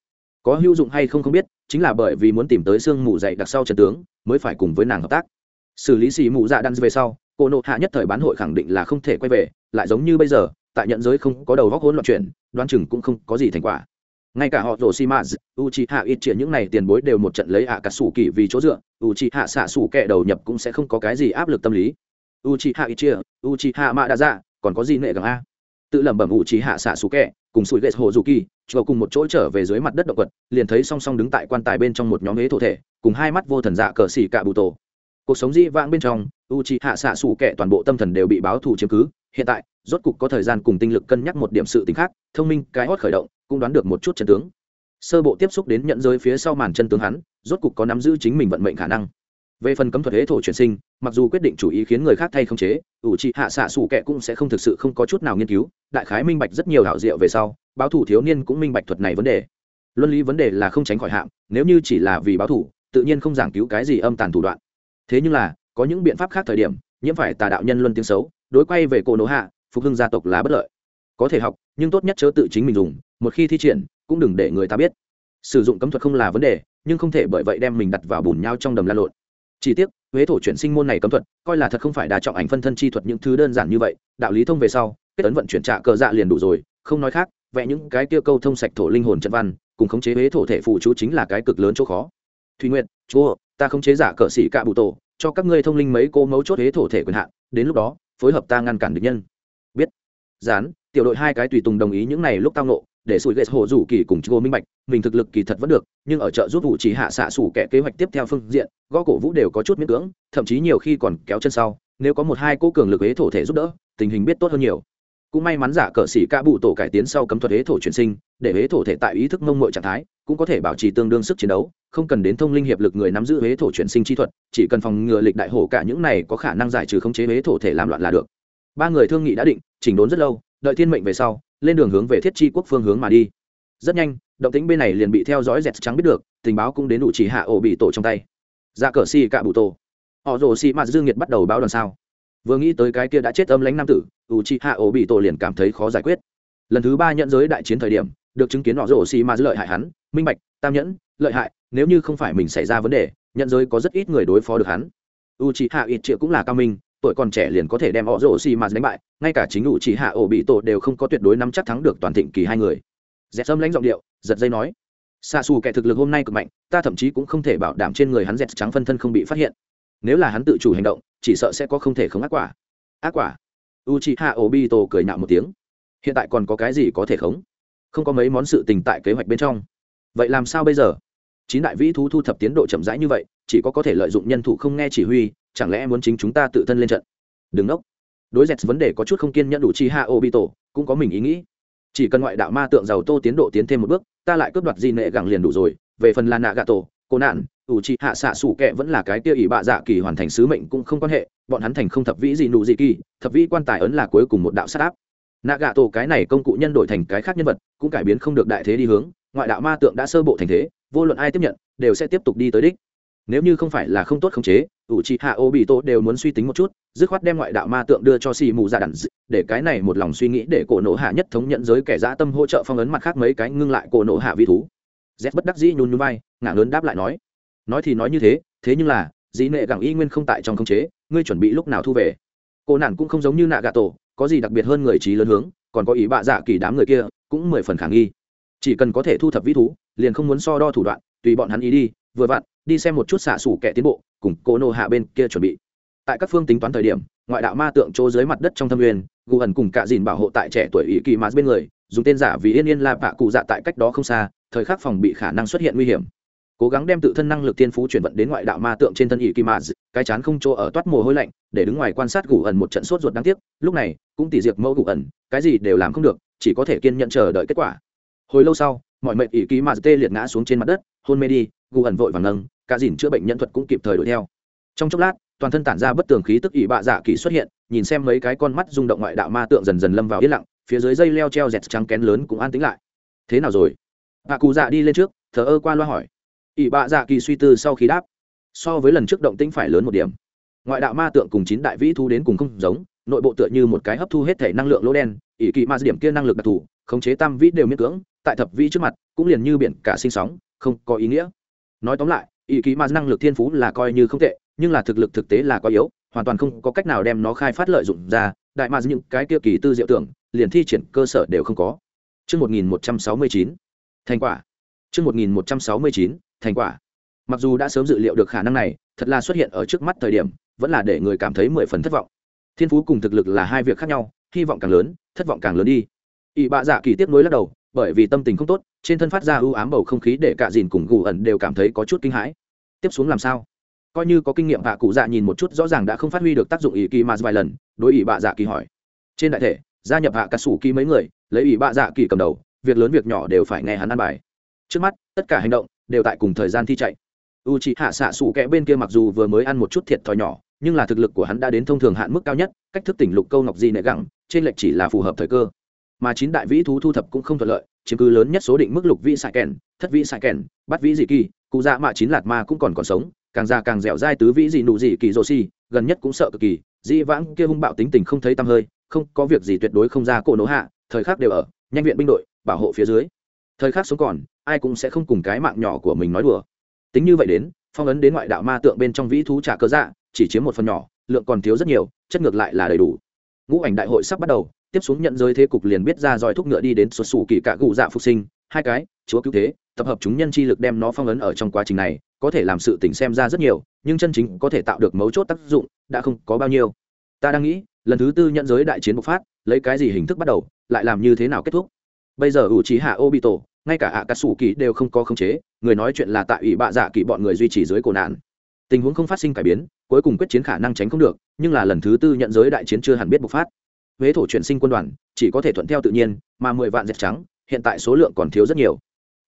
có hữu dụng hay không không biết, chính là bởi vì muốn tìm tới sương mù dậy đặc sau trần tướng, mới phải cùng với nàng hợp tác. Xử lý xì mù dạ đan về sau, cô nộ hạ nhất thời bán hội khẳng định là không thể quay về, lại giống như bây giờ, tại nhận giới không có đầu góc hỗn loạn chuyện, đoán chừng cũng không có gì thành quả. Ngay cả họ rồ xi mã u c hạ ít triển những này tiền bối đều một trận lấy ạ cả sủ kỳ vì chỗ dựa u c hạ xạ sủ kẻ đầu nhập cũng sẽ không có cái gì áp lực tâm lý. U c hạ ít chia u c hạ mạ đã ra còn có gì nệ gắng a? Tự lẩm bẩm ủ c hạ xạ sủ kẹ, cùng sủi ghét hồ dù kỳ chùa cùng một chỗ trở về dưới mặt đất động vật, liền thấy song song đứng tại quan tài bên trong một nhóm ghế thổ thể, cùng hai mắt vô thần dạ cờ xỉ cạ bù tổ. Cuộc sống di vãng bên trong u c hạ xạ xù kẹ toàn bộ tâm thần đều bị báo thù chiếm cứ. Hiện tại, rốt cục có thời gian cùng tinh lực cân nhắc một điểm sự tính khác, thông minh, cái hót khởi động, cũng đoán được một chút chân tướng. Sơ bộ tiếp xúc đến nhận giới phía sau màn chân tướng hắn, rốt cục có nắm giữ chính mình vận mệnh khả năng về phần cấm thuật hế thổ chuyển sinh, mặc dù quyết định chủ ý khiến người khác thay không chế, ủ trị hạ xạ sủ kệ cũng sẽ không thực sự không có chút nào nghiên cứu, đại khái minh bạch rất nhiều hảo diệu về sau, báo thủ thiếu niên cũng minh bạch thuật này vấn đề. Luân lý vấn đề là không tránh khỏi hạm nếu như chỉ là vì báo thủ, tự nhiên không giảng cứu cái gì âm tàn thủ đoạn. Thế nhưng là, có những biện pháp khác thời điểm, nhiễm phải tà đạo nhân luân tiếng xấu, đối quay về cổ nổ hạ, phục hưng gia tộc là bất lợi. Có thể học, nhưng tốt nhất chớ tự chính mình dùng, một khi thi triển, cũng đừng để người ta biết. Sử dụng cấm thuật không là vấn đề, nhưng không thể bởi vậy đem mình đặt vào bùn nhau trong đầm lan lộn chỉ tiếc, huế thổ chuyển sinh môn này cấm thuật, coi là thật không phải đa trọng ảnh phân thân chi thuật những thứ đơn giản như vậy, đạo lý thông về sau, kết ấn vận chuyển trạ cờ dạ liền đủ rồi, không nói khác, vẽ những cái kia câu thông sạch thổ linh hồn trận văn, cùng khống chế huế thổ thể phụ chú chính là cái cực lớn chỗ khó. Thùy nguyện chúa ta khống chế giả cờ sĩ cạ bụ tổ, cho các ngươi thông linh mấy cô mấu chốt huế thổ thể quyền hạn, đến lúc đó, phối hợp ta ngăn cản địch nhân. Biết. Dán tiểu đội hai cái tùy tùng đồng ý những này lúc tao nộ để sủi ghét hồ rủ kỳ cùng chô minh bạch, mình thực lực kỳ thật vẫn được, nhưng ở chợ giúp vụ chỉ hạ xạ sủ kẻ kế hoạch tiếp theo phương diện, gõ cổ vũ đều có chút miễn cưỡng, thậm chí nhiều khi còn kéo chân sau, nếu có một hai cô cường lực ế thổ thể giúp đỡ, tình hình biết tốt hơn nhiều. Cũng may mắn giả cờ sĩ ca bụ tổ cải tiến sau cấm thuật ế thổ chuyển sinh, để ế thổ thể tại ý thức mông mội trạng thái, cũng có thể bảo trì tương đương sức chiến đấu, không cần đến thông linh hiệp lực người nắm giữ ế thổ chuyển sinh chi thuật, chỉ cần phòng ngừa lịch đại hổ cả những này có khả năng giải trừ khống chế ế thổ thể làm loạn là được. Ba người thương nghị đã định, chỉnh đốn rất lâu đợi thiên mệnh về sau, lên đường hướng về thiết chi quốc phương hướng mà đi. Rất nhanh, động tính bên này liền bị theo dõi dẹt trắng biết được, tình báo cũng đến đủ chỉ hạ ổ bị tổ trong tay. Ra cờ xì cạ bụ tổ. Họ rồ xì mạt dương nhiệt bắt đầu báo đoàn sao. Vừa nghĩ tới cái kia đã chết âm lãnh nam tử, ủ chị hạ ổ bị tổ liền cảm thấy khó giải quyết. Lần thứ ba nhận giới đại chiến thời điểm, được chứng kiến họ rồ xì mạt lợi hại hắn, minh bạch, tam nhẫn, lợi hại, nếu như không phải mình xảy ra vấn đề, nhận giới có rất ít người đối phó được hắn. U chị hạ ít triệu cũng là cao minh tuổi còn trẻ liền có thể đem họ rồ xì mà đánh bại, ngay cả chính ủ chỉ hạ ổ bị tổ đều không có tuyệt đối nắm chắc thắng được toàn thịnh kỳ hai người. Dẹp sâm lãnh giọng điệu, giật dây nói xa xù kẻ thực lực hôm nay cực mạnh, ta thậm chí cũng không thể bảo đảm trên người hắn dẹt trắng phân thân không bị phát hiện. Nếu là hắn tự chủ hành động, chỉ sợ sẽ có không thể không ác quả. Ác quả? U c h i h a obito cười nạo một tiếng. Hiện tại còn có cái gì có thể khống? Không có mấy món sự tình tại kế hoạch bên trong. Vậy làm sao bây giờ? Chín đại vĩ thú thu thập tiến độ chậm rãi như vậy, chỉ có có thể lợi dụng nhân thủ không nghe chỉ huy chẳng lẽ muốn chính chúng ta tự thân lên trận? Đừng nốc. Đối dẹt vấn đề có chút không kiên nhẫn đủ chi ha obito, cũng có mình ý nghĩ. Chỉ cần ngoại đạo ma tượng giàu tô tiến độ tiến thêm một bước, ta lại cướp đoạt di nệ gẳng liền đủ rồi. Về phần là nạ gà tổ cô nạn ủ trị hạ xạ sủ kệ vẫn là cái tiêu ỷ bạ dạ kỳ hoàn thành sứ mệnh cũng không quan hệ. Bọn hắn thành không thập vĩ gì nụ gì kỳ, thập vĩ quan tài ấn là cuối cùng một đạo sát áp. Nạ gà tổ cái này công cụ nhân đổi thành cái khác nhân vật, cũng cải biến không được đại thế đi hướng. Ngoại đạo ma tượng đã sơ bộ thành thế, vô luận ai tiếp nhận, đều sẽ tiếp tục đi tới đích. Nếu như không phải là không tốt khống chế ủ trị hạ ô bị tổ đều muốn suy tính một chút, dứt khoát đem ngoại đạo ma tượng đưa cho xì mù dạ ra đàn để cái này một lòng suy nghĩ để cổ nộ hạ nhất thống nhận giới kẻ dã tâm hỗ trợ phong ấn mặt khác mấy cái ngưng lại cổ nộ hạ vi thú. Z bất đắc dĩ nhún nhún vai, ngả lớn đáp lại nói nói thì nói như thế thế nhưng là, dĩ nệ gẳng y nguyên không tại trong khống chế, ngươi chuẩn bị lúc nào thu về? Cô nản cũng không giống như nạ gà tổ có gì đặc biệt hơn người trí lớn hướng, còn có ý bạ dạ kỳ đám người kia, cũng mười phần khả nghi. Chỉ cần có thể thu thập vĩ thú, liền không muốn so đo thủ đoạn, tùy bọn hắn ý đi, vừa vặn đi xem một chút xạ xủ kẻ tiến bộ, cùng cô nô hạ bên kia chuẩn bị. Tại các phương tính toán thời điểm, ngoại đạo ma tượng chỗ dưới mặt đất trong thâm nguyên, gù ẩn cùng cả dìn bảo hộ tại trẻ tuổi ý kỳ mã bên người, dùng tên giả vì yên yên la bạ cụ dạ tại cách đó không xa, thời khắc phòng bị khả năng xuất hiện nguy hiểm. Cố gắng đem tự thân năng lực tiên phú chuyển vận đến ngoại đạo ma tượng trên thân ý kỳ mã cái chán không chỗ ở toát mồ hôi lạnh, để đứng ngoài quan sát gù ẩn một trận sốt ruột đáng tiếc, lúc này, cũng tỉ diệt mẫu gù ẩn, cái gì đều làm không được, chỉ có thể kiên nhận chờ đợi kết quả. Hồi lâu sau, mọi mệnh ý kỳ mã tê liệt ngã xuống trên mặt đất, hôn mê đi, gù ẩn vội vàng nâng cả dìn chữa bệnh nhân thuật cũng kịp thời đuổi theo. Trong chốc lát, toàn thân tản ra bất tường khí tức ỷ bạ dạ kỳ xuất hiện, nhìn xem mấy cái con mắt rung động ngoại đạo ma tượng dần dần lâm vào yên lặng, phía dưới dây leo treo dẹt trắng kén lớn cũng an tĩnh lại. Thế nào rồi? Bà cụ dạ đi lên trước, thờ ơ qua loa hỏi. Ỷ bạ dạ kỳ suy tư sau khi đáp, so với lần trước động tĩnh phải lớn một điểm. Ngoại đạo ma tượng cùng chín đại vĩ thu đến cùng không giống, nội bộ tựa như một cái hấp thu hết thể năng lượng lỗ đen, ỷ kỳ ma điểm kia năng lực đặc thù, khống chế tam vĩ đều miễn cưỡng, tại thập vĩ trước mặt, cũng liền như biển cả sinh sóng, không có ý nghĩa. Nói tóm lại ý ký ma năng lực thiên phú là coi như không tệ nhưng là thực lực thực tế là quá yếu hoàn toàn không có cách nào đem nó khai phát lợi dụng ra đại mà những cái kia kỳ tư diệu tưởng liền thi triển cơ sở đều không có Trước 1169, thành quả. Trước 1169, thành quả. Mặc dù đã sớm dự liệu được khả năng này, thật là xuất hiện ở trước mắt thời điểm, vẫn là để người cảm thấy mười phần thất vọng. Thiên phú cùng thực lực là hai việc khác nhau, hy vọng càng lớn, thất vọng càng lớn đi. Y bạ dạ kỳ tiếp nối lắc đầu, bởi vì tâm tình không tốt, trên thân phát ra u ám bầu không khí để cả dìn cùng gù ẩn đều cảm thấy có chút kinh hãi. Tiếp xuống làm sao? coi như có kinh nghiệm hạ cụ dạ nhìn một chút, rõ ràng đã không phát huy được tác dụng ý kỳ mà vài lần, đối ý bạ dạ kỳ hỏi trên đại thể, gia nhập hạ cà sủ kỳ mấy người, lấy ý bạ dạ kỳ cầm đầu, việc lớn việc nhỏ đều phải nghe hắn ăn bài trước mắt, tất cả hành động đều tại cùng thời gian thi chạy u c hạ xạ sủ kẽ bên kia mặc dù vừa mới ăn một chút thiệt thòi nhỏ, nhưng là thực lực của hắn đã đến thông thường hạn mức cao nhất, cách thức tỉnh lục câu ngọc di nệ gẳng, trên lệch chỉ là phù hợp thời cơ mà chín đại vĩ thú thu thập cũng không thuận lợi, chiếm cứ lớn nhất số định mức lục vĩ sại kèn, thất vĩ sại kèn bắt vĩ dị kỳ, cụ dạ mạ chín lạt ma cũng còn còn sống, càng già càng dẻo dai tứ vĩ dị nụ dị kỳ rồ xi gần nhất cũng sợ cực kỳ, dĩ vãng kia hung bạo tính tình không thấy tăm hơi, không có việc gì tuyệt đối không ra cổ nỗ hạ, thời khắc đều ở, nhanh viện binh đội, bảo hộ phía dưới. Thời khắc sống còn, ai cũng sẽ không cùng cái mạng nhỏ của mình nói đùa. Tính như vậy đến, phong ấn đến ngoại đạo ma tượng bên trong vĩ thú trả cơ dạ chỉ chiếm một phần nhỏ, lượng còn thiếu rất nhiều, chất ngược lại là đầy đủ. Ngũ ảnh đại hội sắp bắt đầu tiếp xuống nhận giới thế cục liền biết ra dòi thúc ngựa đi đến xuất xù kỳ cạ gù dạ phục sinh. Hai cái, chúa cứu thế, tập hợp chúng nhân chi lực đem nó phong ấn ở trong quá trình này, có thể làm sự tình xem ra rất nhiều, nhưng chân chính có thể tạo được mấu chốt tác dụng đã không có bao nhiêu. Ta đang nghĩ, lần thứ tư nhận giới đại chiến bộc phát, lấy cái gì hình thức bắt đầu, lại làm như thế nào kết thúc? Bây giờ ủ trí hạ obito, ngay cả ạ cà sủ kỳ đều không có khống chế, người nói chuyện là tại ủy bạ dạ kỳ bọn người duy trì dưới cổ nạn. Tình huống không phát sinh cải biến, cuối cùng quyết chiến khả năng tránh không được, nhưng là lần thứ tư nhận giới đại chiến chưa hẳn biết bộc phát huế thổ chuyển sinh quân đoàn, chỉ có thể thuận theo tự nhiên, mà mười vạn dẹp trắng, hiện tại số lượng còn thiếu rất nhiều.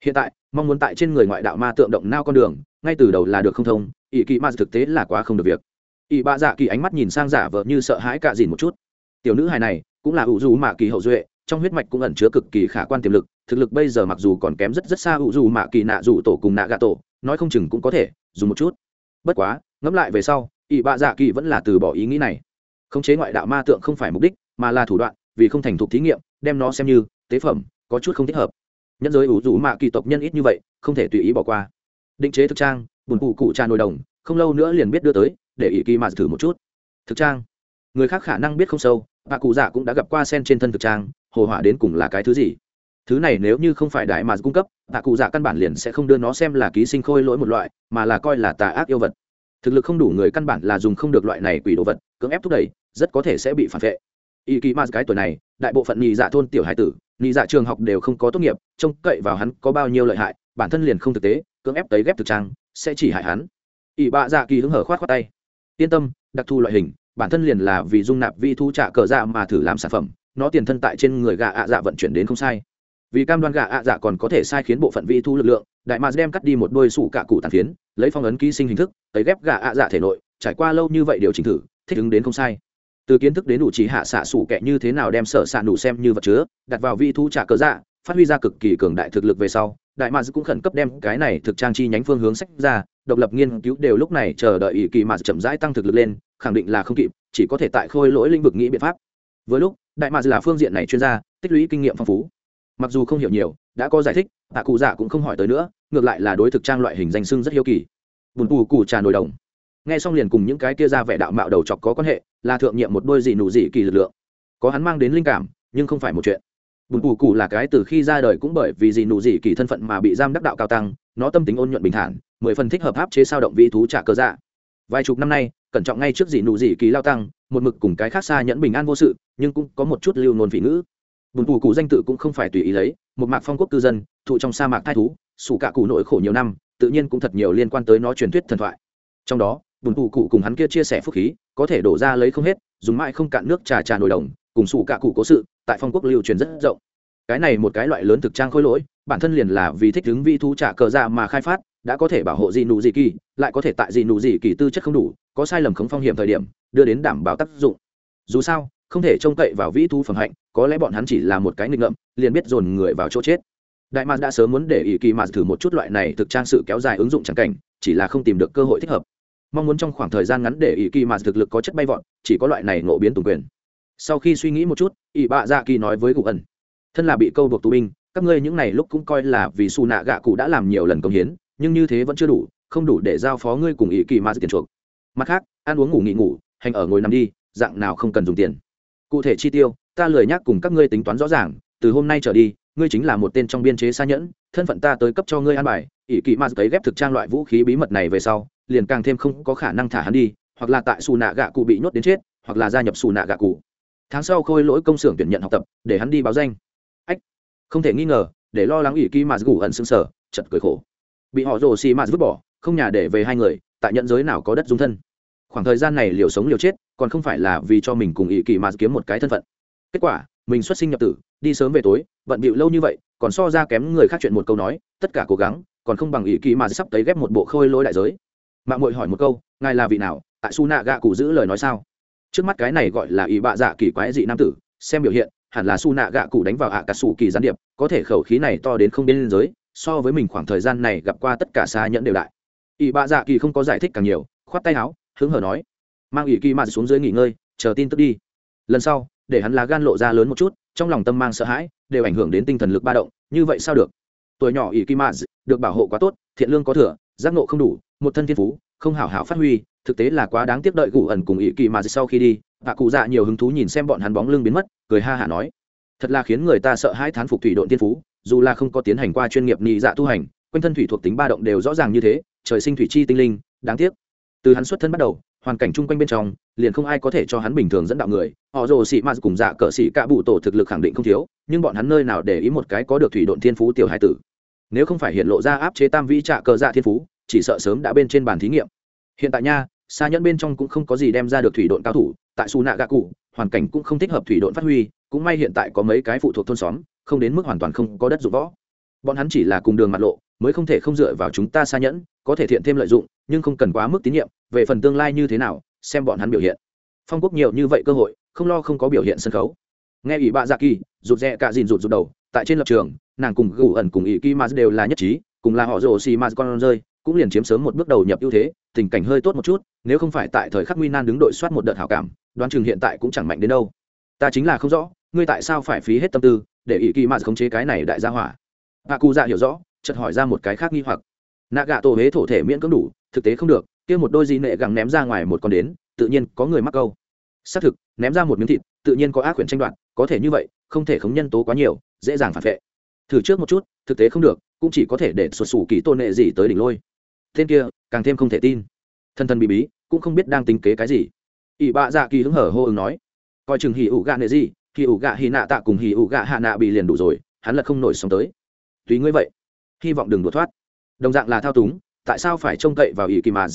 Hiện tại, mong muốn tại trên người ngoại đạo ma tượng động nao con đường, ngay từ đầu là được không thông, ỷ kỳ ma thực tế là quá không được việc. Ỷ bạ dạ kỳ ánh mắt nhìn sang giả vợ như sợ hãi cạ dìn một chút. Tiểu nữ hài này, cũng là ủ dù mạ kỳ hậu duệ, trong huyết mạch cũng ẩn chứa cực kỳ khả quan tiềm lực, thực lực bây giờ mặc dù còn kém rất rất xa ủ dù mạ kỳ nạ dù tổ cùng nạ gà tổ, nói không chừng cũng có thể dùng một chút. Bất quá, ngẫm lại về sau, ỷ bạ dạ kỳ vẫn là từ bỏ ý nghĩ này. Khống chế ngoại đạo ma tượng không phải mục đích mà là thủ đoạn, vì không thành thục thí nghiệm, đem nó xem như tế phẩm, có chút không thích hợp. Nhân giới ủ rũ mạ kỳ tộc nhân ít như vậy, không thể tùy ý bỏ qua. Định chế thực trang bùn cụ cụ trà nồi đồng, không lâu nữa liền biết đưa tới, để ỷ kỳ mà thử một chút. Thực trang. Người khác khả năng biết không sâu, bà cụ dạ cũng đã gặp qua sen trên thân thực trang, hồ hỏa đến cùng là cái thứ gì. Thứ này nếu như không phải đại mà cung cấp, bà cụ dạ căn bản liền sẽ không đưa nó xem là ký sinh khôi lỗi một loại, mà là coi là tà ác yêu vật. Thực lực không đủ người căn bản là dùng không được loại này quỷ đồ vật, cưỡng ép thúc đẩy, rất có thể sẽ bị phản vệ y kỳ ma cái tuổi này, đại bộ phận nhị dạ thôn tiểu hải tử, nhị dạ trường học đều không có tốt nghiệp, trông cậy vào hắn có bao nhiêu lợi hại, bản thân liền không thực tế, cưỡng ép tấy ghép thực trang, sẽ chỉ hại hắn. Ỷ bạ dạ kỳ hứng hở khoát khoát tay. Yên tâm, đặc thù loại hình, bản thân liền là vì dung nạp vi thu trả cờ dạ mà thử làm sản phẩm, nó tiền thân tại trên người gà ạ dạ vận chuyển đến không sai. Vì cam đoan gà ạ dạ còn có thể sai khiến bộ phận vi thu lực lượng, đại mà đem cắt đi một đôi sủ cạ cụ tàn phiến, lấy phong ấn ký sinh hình thức, tấy ghép gà ạ dạ thể nội, trải qua lâu như vậy điều chỉnh thử, thích ứng đến không sai từ kiến thức đến đủ trí hạ xạ sủ kẹ như thế nào đem sở xạ đủ xem như vật chứa, đặt vào vị thu trả cờ dạ phát huy ra cực kỳ cường đại thực lực về sau, đại mads cũng khẩn cấp đem cái này thực trang chi nhánh phương hướng sách ra, độc lập nghiên cứu đều lúc này chờ đợi ý kỳ mads chậm rãi tăng thực lực lên, khẳng định là không kịp, chỉ có thể tại khôi lỗi lĩnh vực nghĩ biện pháp. Với lúc, đại mads là phương diện này chuyên gia, tích lũy kinh nghiệm phong phú. Mặc dù không hiểu nhiều, đã có giải thích, tạ cụ dạ cũng không hỏi tới nữa, ngược lại là đối thực trang loại hình danh sưng rất hiếu kỳ. Bùn cù cù trà nồi đồng nghe xong liền cùng những cái kia ra vẻ đạo mạo đầu chọc có quan hệ, là thượng nhiệm một đôi gì nụ dị kỳ lực lượng. Có hắn mang đến linh cảm, nhưng không phải một chuyện. Bùn cù cù là cái từ khi ra đời cũng bởi vì gì nụ dị kỳ thân phận mà bị giam đắc đạo cao tăng, nó tâm tính ôn nhuận bình thản, mười phần thích hợp áp chế sao động vị thú trả cơ dạ. Vài chục năm nay, cẩn trọng ngay trước dị nụ dị kỳ lao tăng, một mực cùng cái khác xa nhẫn bình an vô sự, nhưng cũng có một chút lưu nôn vị ngữ. Bùn cù cù danh tự cũng không phải tùy ý lấy, một mạc phong quốc cư dân, thụ trong sa mạc thai thú, sủ cả cụ nỗi khổ nhiều năm, tự nhiên cũng thật nhiều liên quan tới nó truyền thuyết thần thoại. Trong đó bùn cụ cụ cùng hắn kia chia sẻ phúc khí, có thể đổ ra lấy không hết, dùng mãi không cạn nước trà trà nồi đồng, cùng sủ cả cụ cố sự, tại phong quốc lưu truyền rất rộng. Cái này một cái loại lớn thực trang khôi lỗi, bản thân liền là vì thích ứng vi thu trả cờ ra mà khai phát, đã có thể bảo hộ gì nụ gì kỳ, lại có thể tại gì nụ gì kỳ tư chất không đủ, có sai lầm khống phong hiểm thời điểm, đưa đến đảm bảo tác dụng. Dù sao, không thể trông cậy vào vĩ thu phẩm hạnh, có lẽ bọn hắn chỉ là một cái nghịch ngợm, liền biết dồn người vào chỗ chết. Đại mạc đã sớm muốn để ý kỳ mạc thử một chút loại này thực trang sự kéo dài ứng dụng chẳng cảnh, chỉ là không tìm được cơ hội thích hợp mong muốn trong khoảng thời gian ngắn để ỷ kỳ mạc thực lực có chất bay vọt, chỉ có loại này ngộ biến tùng quyền. Sau khi suy nghĩ một chút, ỷ bạ dạ kỳ nói với cụ ẩn thân là bị câu buộc tù binh, các ngươi những này lúc cũng coi là vì xù nạ gạ cụ đã làm nhiều lần công hiến, nhưng như thế vẫn chưa đủ, không đủ để giao phó ngươi cùng ỷ kỳ mạc tiền chuộc. Mặt khác, ăn uống ngủ nghỉ ngủ, hành ở ngồi nằm đi, dạng nào không cần dùng tiền. Cụ thể chi tiêu, ta lười nhắc cùng các ngươi tính toán rõ ràng, từ hôm nay trở đi, ngươi chính là một tên trong biên chế xa nhẫn, thân phận ta tới cấp cho ngươi an bài. Ỷ kỵ ma cấy ghép thực trang loại vũ khí bí mật này về sau liền càng thêm không có khả năng thả hắn đi, hoặc là tại xù nạ gạ cụ bị nhốt đến chết, hoặc là gia nhập xù nạ gạ cụ. Tháng sau khôi lỗi công xưởng tuyển nhận học tập, để hắn đi báo danh. Ách, không thể nghi ngờ, để lo lắng ủy kỳ mà gù ẩn xương sở chật cười khổ. Bị họ rồ xì mạt vứt bỏ, không nhà để về hai người, tại nhận giới nào có đất dung thân. Khoảng thời gian này liều sống liều chết, còn không phải là vì cho mình cùng ỷ kỳ mà kiếm một cái thân phận. Kết quả, mình xuất sinh nhập tử, đi sớm về tối, bận bịu lâu như vậy, còn so ra kém người khác chuyện một câu nói, tất cả cố gắng, còn không bằng ỷ kỳ mà sắp tới ghép một bộ khôi lỗi đại giới mạng mội hỏi một câu, ngài là vị nào? Tại su nạ gạ cụ giữ lời nói sao? Trước mắt cái này gọi là ý bạ dạ kỳ quái dị nam tử, xem biểu hiện, hẳn là su nạ gạ cụ đánh vào ạ à cà sủ kỳ gián điệp, có thể khẩu khí này to đến không biên giới, so với mình khoảng thời gian này gặp qua tất cả xa nhẫn đều đại. Ý bạ dạ kỳ không có giải thích càng nhiều, khoát tay áo, hứng hở nói, mang ý kỳ mạt xuống dưới nghỉ ngơi, chờ tin tức đi. Lần sau, để hắn lá gan lộ ra lớn một chút, trong lòng tâm mang sợ hãi, đều ảnh hưởng đến tinh thần lực ba động, như vậy sao được? Tuổi nhỏ ỷ kỳ mạt được bảo hộ quá tốt, thiện lương có thừa, giác nộ không đủ một thân thiên phú, không hảo hảo phát huy, thực tế là quá đáng tiếc đợi gù ẩn cùng ý kỳ mà sau khi đi, bà cụ dạ nhiều hứng thú nhìn xem bọn hắn bóng lưng biến mất, cười ha hả nói. Thật là khiến người ta sợ hãi thán phục thủy độn thiên phú, dù là không có tiến hành qua chuyên nghiệp nhị dạ tu hành, quanh thân thủy thuộc tính ba động đều rõ ràng như thế, trời sinh thủy chi tinh linh, đáng tiếc. Từ hắn xuất thân bắt đầu, hoàn cảnh chung quanh bên trong, liền không ai có thể cho hắn bình thường dẫn đạo người, họ rồ xị mạt cùng dạ cỡ sĩ cả bụ tổ thực lực khẳng định không thiếu, nhưng bọn hắn nơi nào để ý một cái có được thủy độn thiên phú tiểu hải tử. Nếu không phải hiện lộ ra áp chế tam vĩ trạ cờ dạ thiên phú chỉ sợ sớm đã bên trên bàn thí nghiệm. Hiện tại nha xa nhẫn bên trong cũng không có gì đem ra được thủy độn cao thủ, tại su nạ gạ cụ hoàn cảnh cũng không thích hợp thủy độn phát huy, cũng may hiện tại có mấy cái phụ thuộc thôn xóm, không đến mức hoàn toàn không có đất dụng võ. Bọn hắn chỉ là cùng đường mặt lộ, mới không thể không dựa vào chúng ta xa nhẫn, có thể thiện thêm lợi dụng, nhưng không cần quá mức tín nhiệm, về phần tương lai như thế nào, xem bọn hắn biểu hiện. Phong quốc nhiều như vậy cơ hội, không lo không có biểu hiện sân khấu. Nghe ỷ bạ dạ kỳ, rụt rè cả dìn rụt rụt đầu, tại trên lập trường, nàng cùng gù ẩn cùng ỷ kỳ mà đều là nhất trí, cùng là họ rồ xì mà con rơi cũng liền chiếm sớm một bước đầu nhập ưu thế, tình cảnh hơi tốt một chút, nếu không phải tại thời khắc nguy nan đứng đội soát một đợt hảo cảm, đoán chừng hiện tại cũng chẳng mạnh đến đâu. Ta chính là không rõ, ngươi tại sao phải phí hết tâm tư, để ỷ kỳ mà khống chế cái này đại gia hỏa. Bà cụ dạ hiểu rõ, chợt hỏi ra một cái khác nghi hoặc. Nạ gạ tổ huế thổ thể miễn cưỡng đủ, thực tế không được, kia một đôi gì nệ gẳng ném ra ngoài một con đến, tự nhiên có người mắc câu. Xác thực, ném ra một miếng thịt, tự nhiên có ác quyển tranh đoạt, có thể như vậy, không thể khống nhân tố quá nhiều, dễ dàng phản vệ. Thử trước một chút, thực tế không được, cũng chỉ có thể để sụt sủ kỳ tôn nệ gì tới đỉnh lôi tên kia, càng thêm không thể tin. Thân thân bị bí, cũng không biết đang tính kế cái gì. Ỷ bạ dạ kỳ hứng hở hô ứng nói, coi chừng hì ủ gạ nệ gì hì ủ gạ hì nạ tạ cùng hì ủ gạ hạ nạ bị liền đủ rồi, hắn là không nổi sống tới. Tùy ngươi vậy. Hy vọng đừng đột thoát. Đồng dạng là thao túng, tại sao phải trông cậy vào ỷ kỳ mà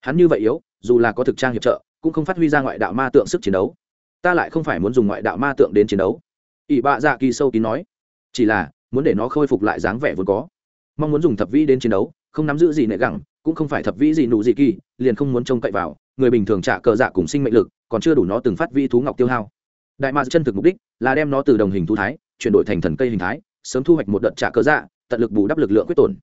hắn như vậy yếu, dù là có thực trang hiệp trợ, cũng không phát huy ra ngoại đạo ma tượng sức chiến đấu. Ta lại không phải muốn dùng ngoại đạo ma tượng đến chiến đấu. Ỷ bạ dạ kỳ sâu kín nói, chỉ là, muốn để nó khôi phục lại dáng vẻ vốn có. Mong muốn dùng thập vĩ đến chiến đấu không nắm giữ gì nệ gẳng, cũng không phải thập vĩ gì nụ gì kỳ, liền không muốn trông cậy vào, người bình thường trả cờ dạ cùng sinh mệnh lực, còn chưa đủ nó từng phát vi thú ngọc tiêu hao. Đại ma chân thực mục đích là đem nó từ đồng hình thú thái, chuyển đổi thành thần cây hình thái, sớm thu hoạch một đợt trả cờ dạ tận lực bù đắp lực lượng quyết tổn.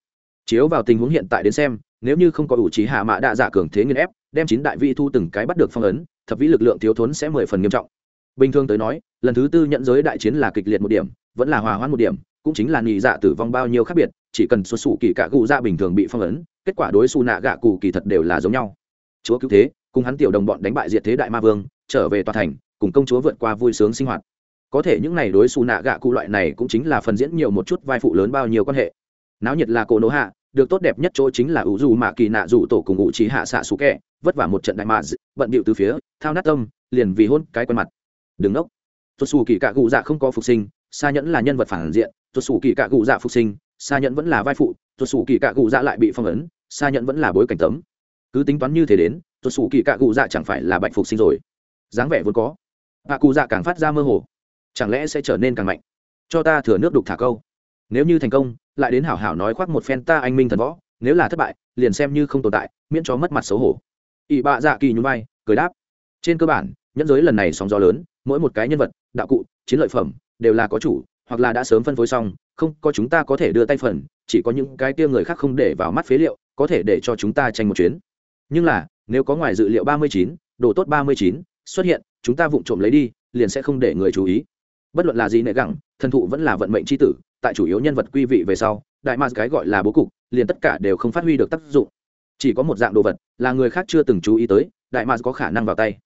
Chiếu vào tình huống hiện tại đến xem, nếu như không có ủ trí hạ mạ đa giả cường thế nghiên ép, đem chín đại vị thu từng cái bắt được phong ấn, thập vĩ lực lượng thiếu thốn sẽ mười phần nghiêm trọng. Bình thường tới nói, lần thứ tư nhận giới đại chiến là kịch liệt một điểm, vẫn là hòa hoãn một điểm, cũng chính là nhị dạ tử vong bao nhiêu khác biệt chỉ cần xuất xù kỳ cả cụ dạ bình thường bị phong ấn, kết quả đối xù nạ gạ cụ kỳ thật đều là giống nhau. Chúa cứu thế, cùng hắn tiểu đồng bọn đánh bại diệt thế đại ma vương, trở về tòa thành, cùng công chúa vượt qua vui sướng sinh hoạt. Có thể những ngày đối xù nạ gạ cụ loại này cũng chính là phần diễn nhiều một chút vai phụ lớn bao nhiêu quan hệ. Náo nhiệt là cổ nỗ hạ, được tốt đẹp nhất chỗ chính là ủ dù mạ kỳ nạ dù tổ cùng ủ trí hạ xạ xú kẹ, vất vả một trận đại mạ bận bịu từ phía, thao nát tâm, liền vì hôn cái quen mặt. Đứng ốc tuột xù kỳ cạ cụ dạ không có phục sinh xa nhẫn là nhân vật phản diện tuột xù kỳ cạ cụ dạ phục sinh xa nhẫn vẫn là vai phụ, tuột xù kỳ cạ cụ dạ lại bị phong ấn xa nhẫn vẫn là bối cảnh tấm. Cứ tính toán như thế đến, tuột xù kỳ cạ cụ dạ chẳng phải là bạch phục sinh rồi. Dáng vẻ vốn có. Cạ cụ dạ càng phát ra mơ hồ. Chẳng lẽ sẽ trở nên càng mạnh? Cho ta thừa nước đục thả câu. Nếu như thành công, lại đến hảo hảo nói khoác một phen ta anh minh thần võ, nếu là thất bại, liền xem như không tồn tại, miễn cho mất mặt xấu hổ. Ỵ bạ dạ kỳ nhún vai, cười đáp. Trên cơ bản, nhẫn giới lần này sóng gió lớn, mỗi một cái nhân vật, đạo cụ, chiến lợi phẩm, đều là có chủ, hoặc là đã sớm phân phối xong không, có chúng ta có thể đưa tay phần, chỉ có những cái kia người khác không để vào mắt phế liệu, có thể để cho chúng ta tranh một chuyến. Nhưng là, nếu có ngoài dự liệu ba mươi chín, đồ tốt ba mươi chín xuất hiện, chúng ta vụng trộm lấy đi, liền sẽ không để người chú ý. Bất luận là gì nệ gẳng, thần thụ vẫn là vận mệnh c h i tử, tại chủ yếu nhân vật quy vị về sau, đại mars cái gọi là bố cục, liền tất cả đều không phát huy được tác dụng. Chỉ có một dạng đồ vật, là người khác chưa từng chú ý tới, đại mars có khả năng vào tay.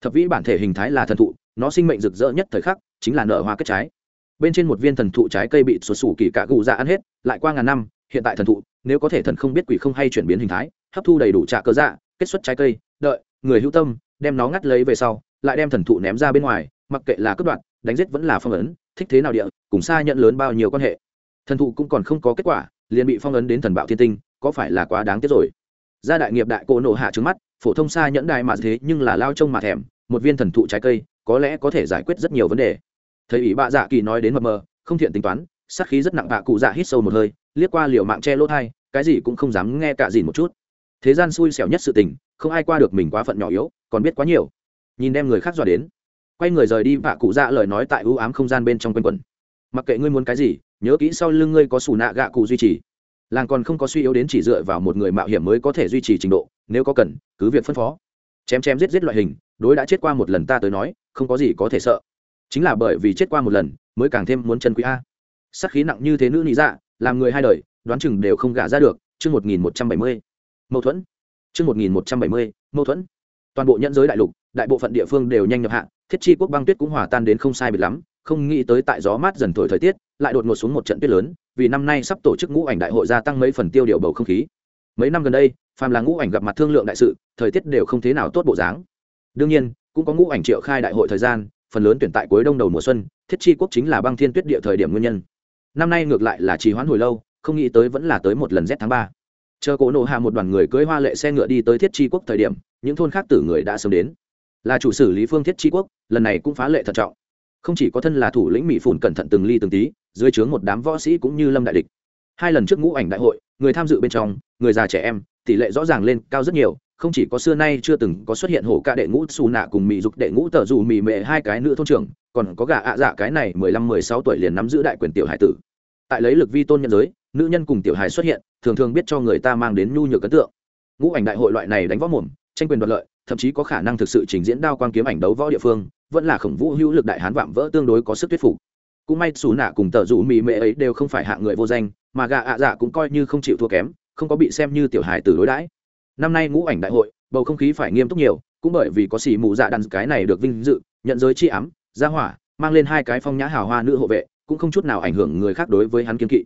Thập vĩ bản thể hình thái là thần thụ, nó sinh mệnh rực rỡ nhất thời khắc, chính là nở hoa kết trái bên trên một viên thần thụ trái cây bị sụt sủ kỳ cả gù ra ăn hết, lại qua ngàn năm, hiện tại thần thụ, nếu có thể thần không biết quỷ không hay chuyển biến hình thái, hấp thu đầy đủ trạ cơ dạ kết xuất trái cây, đợi, người hữu tâm, đem nó ngắt lấy về sau, lại đem thần thụ ném ra bên ngoài, mặc kệ là cướp đoạn đánh giết vẫn là phong ấn, thích thế nào địa, cùng xa nhận lớn bao nhiêu quan hệ. Thần thụ cũng còn không có kết quả, liền bị phong ấn đến thần bạo thiên tinh, có phải là quá đáng tiếc rồi? Gia đại nghiệp đại cô nổ hạ trứng mắt, phổ thông xa nhẫn đại mà thế nhưng là lao trông mà thèm, một viên thần thụ trái cây, có lẽ có thể giải quyết rất nhiều vấn đề thấy ủy bạ dạ kỳ nói đến mập mờ, không thiện tính toán, sát khí rất nặng bạ cụ dạ hít sâu một hơi, liếc qua liều mạng che lỗ thai, cái gì cũng không dám nghe cả gì một chút. Thế gian xui xẻo nhất sự tình, không ai qua được mình quá phận nhỏ yếu, còn biết quá nhiều. Nhìn đem người khác dọa đến, quay người rời đi, bạ cụ dạ lời nói tại ưu ám không gian bên trong quanh quần mặc kệ ngươi muốn cái gì, nhớ kỹ sau lưng ngươi có sủ nạ gạ cụ duy trì. Làng còn không có suy yếu đến chỉ dựa vào một người mạo hiểm mới có thể duy trì trình độ, nếu có cần, cứ việc phân phó. Chém chém giết giết loại hình, đối đã chết qua một lần ta tới nói, không có gì có thể sợ chính là bởi vì chết qua một lần, mới càng thêm muốn chân quý a. Sắc khí nặng như thế nữ lý dạ làm người hai đời, đoán chừng đều không gả ra được, chương một nghìn một trăm bảy mươi. Mâu thuẫn. Chương một nghìn một trăm bảy mươi, mâu thuẫn. Toàn bộ nhân giới đại lục, đại bộ phận địa phương đều nhanh nhập hạ, thiết chi quốc băng tuyết cũng hòa tan đến không sai biệt lắm, không nghĩ tới tại gió mát dần thổi thời tiết, lại đột ngột xuống một trận tuyết lớn, vì năm nay sắp tổ chức ngũ ảnh đại hội gia tăng mấy phần tiêu điều bầu không khí. Mấy năm gần đây, phàm là ngũ ảnh gặp mặt thương lượng đại sự, thời tiết đều không thế nào tốt bộ dáng. Đương nhiên, cũng có ngũ ảnh triệu khai đại hội thời gian phần lớn tuyển tại cuối đông đầu mùa xuân, thiết chi quốc chính là băng thiên tuyết địa thời điểm nguyên nhân. Năm nay ngược lại là trì hoãn hồi lâu, không nghĩ tới vẫn là tới một lần z tháng ba. Chờ cổ nộ hạ một đoàn người cưỡi hoa lệ xe ngựa đi tới thiết chi quốc thời điểm, những thôn khác tử người đã sớm đến. Là chủ sử lý phương thiết chi quốc, lần này cũng phá lệ thận trọng. Không chỉ có thân là thủ lĩnh mỹ phủn cẩn thận từng ly từng tí, dưới trướng một đám võ sĩ cũng như lâm đại địch. Hai lần trước ngũ ảnh đại hội, người tham dự bên trong, người già trẻ em, tỷ lệ rõ ràng lên cao rất nhiều không chỉ có xưa nay chưa từng có xuất hiện hổ ca đệ ngũ xù nạ cùng mỹ dục đệ ngũ tờ dù mỹ mệ hai cái nữ thôn trưởng, còn có gà ạ dạ cái này mười lăm, mười sáu tuổi liền nắm giữ đại quyền tiểu hải tử. Tại lấy lực vi tôn nhân giới, nữ nhân cùng tiểu hải xuất hiện, thường thường biết cho người ta mang đến nhu nhược ấn tượng. Ngũ ảnh đại hội loại này đánh võ mồm, tranh quyền đoạt lợi, thậm chí có khả năng thực sự trình diễn đao quang kiếm ảnh đấu võ địa phương, vẫn là khổng vũ hữu lực đại hán vạm vỡ tương đối có sức thuyết phục. Cũng may xù nạ cùng tờ rủ mì mệ ấy đều không phải hạng người vô danh, mà gà ạ dạ cũng coi như không chịu thua kém, không có bị xem như tiểu hài từ đối đãi năm nay ngũ ảnh đại hội, bầu không khí phải nghiêm túc nhiều, cũng bởi vì có xì mù dạ đàn cái này được vinh dự, nhận giới chi ám, gia hỏa, mang lên hai cái phong nhã hào hoa nữ hộ vệ, cũng không chút nào ảnh hưởng người khác đối với hắn kiên kỵ.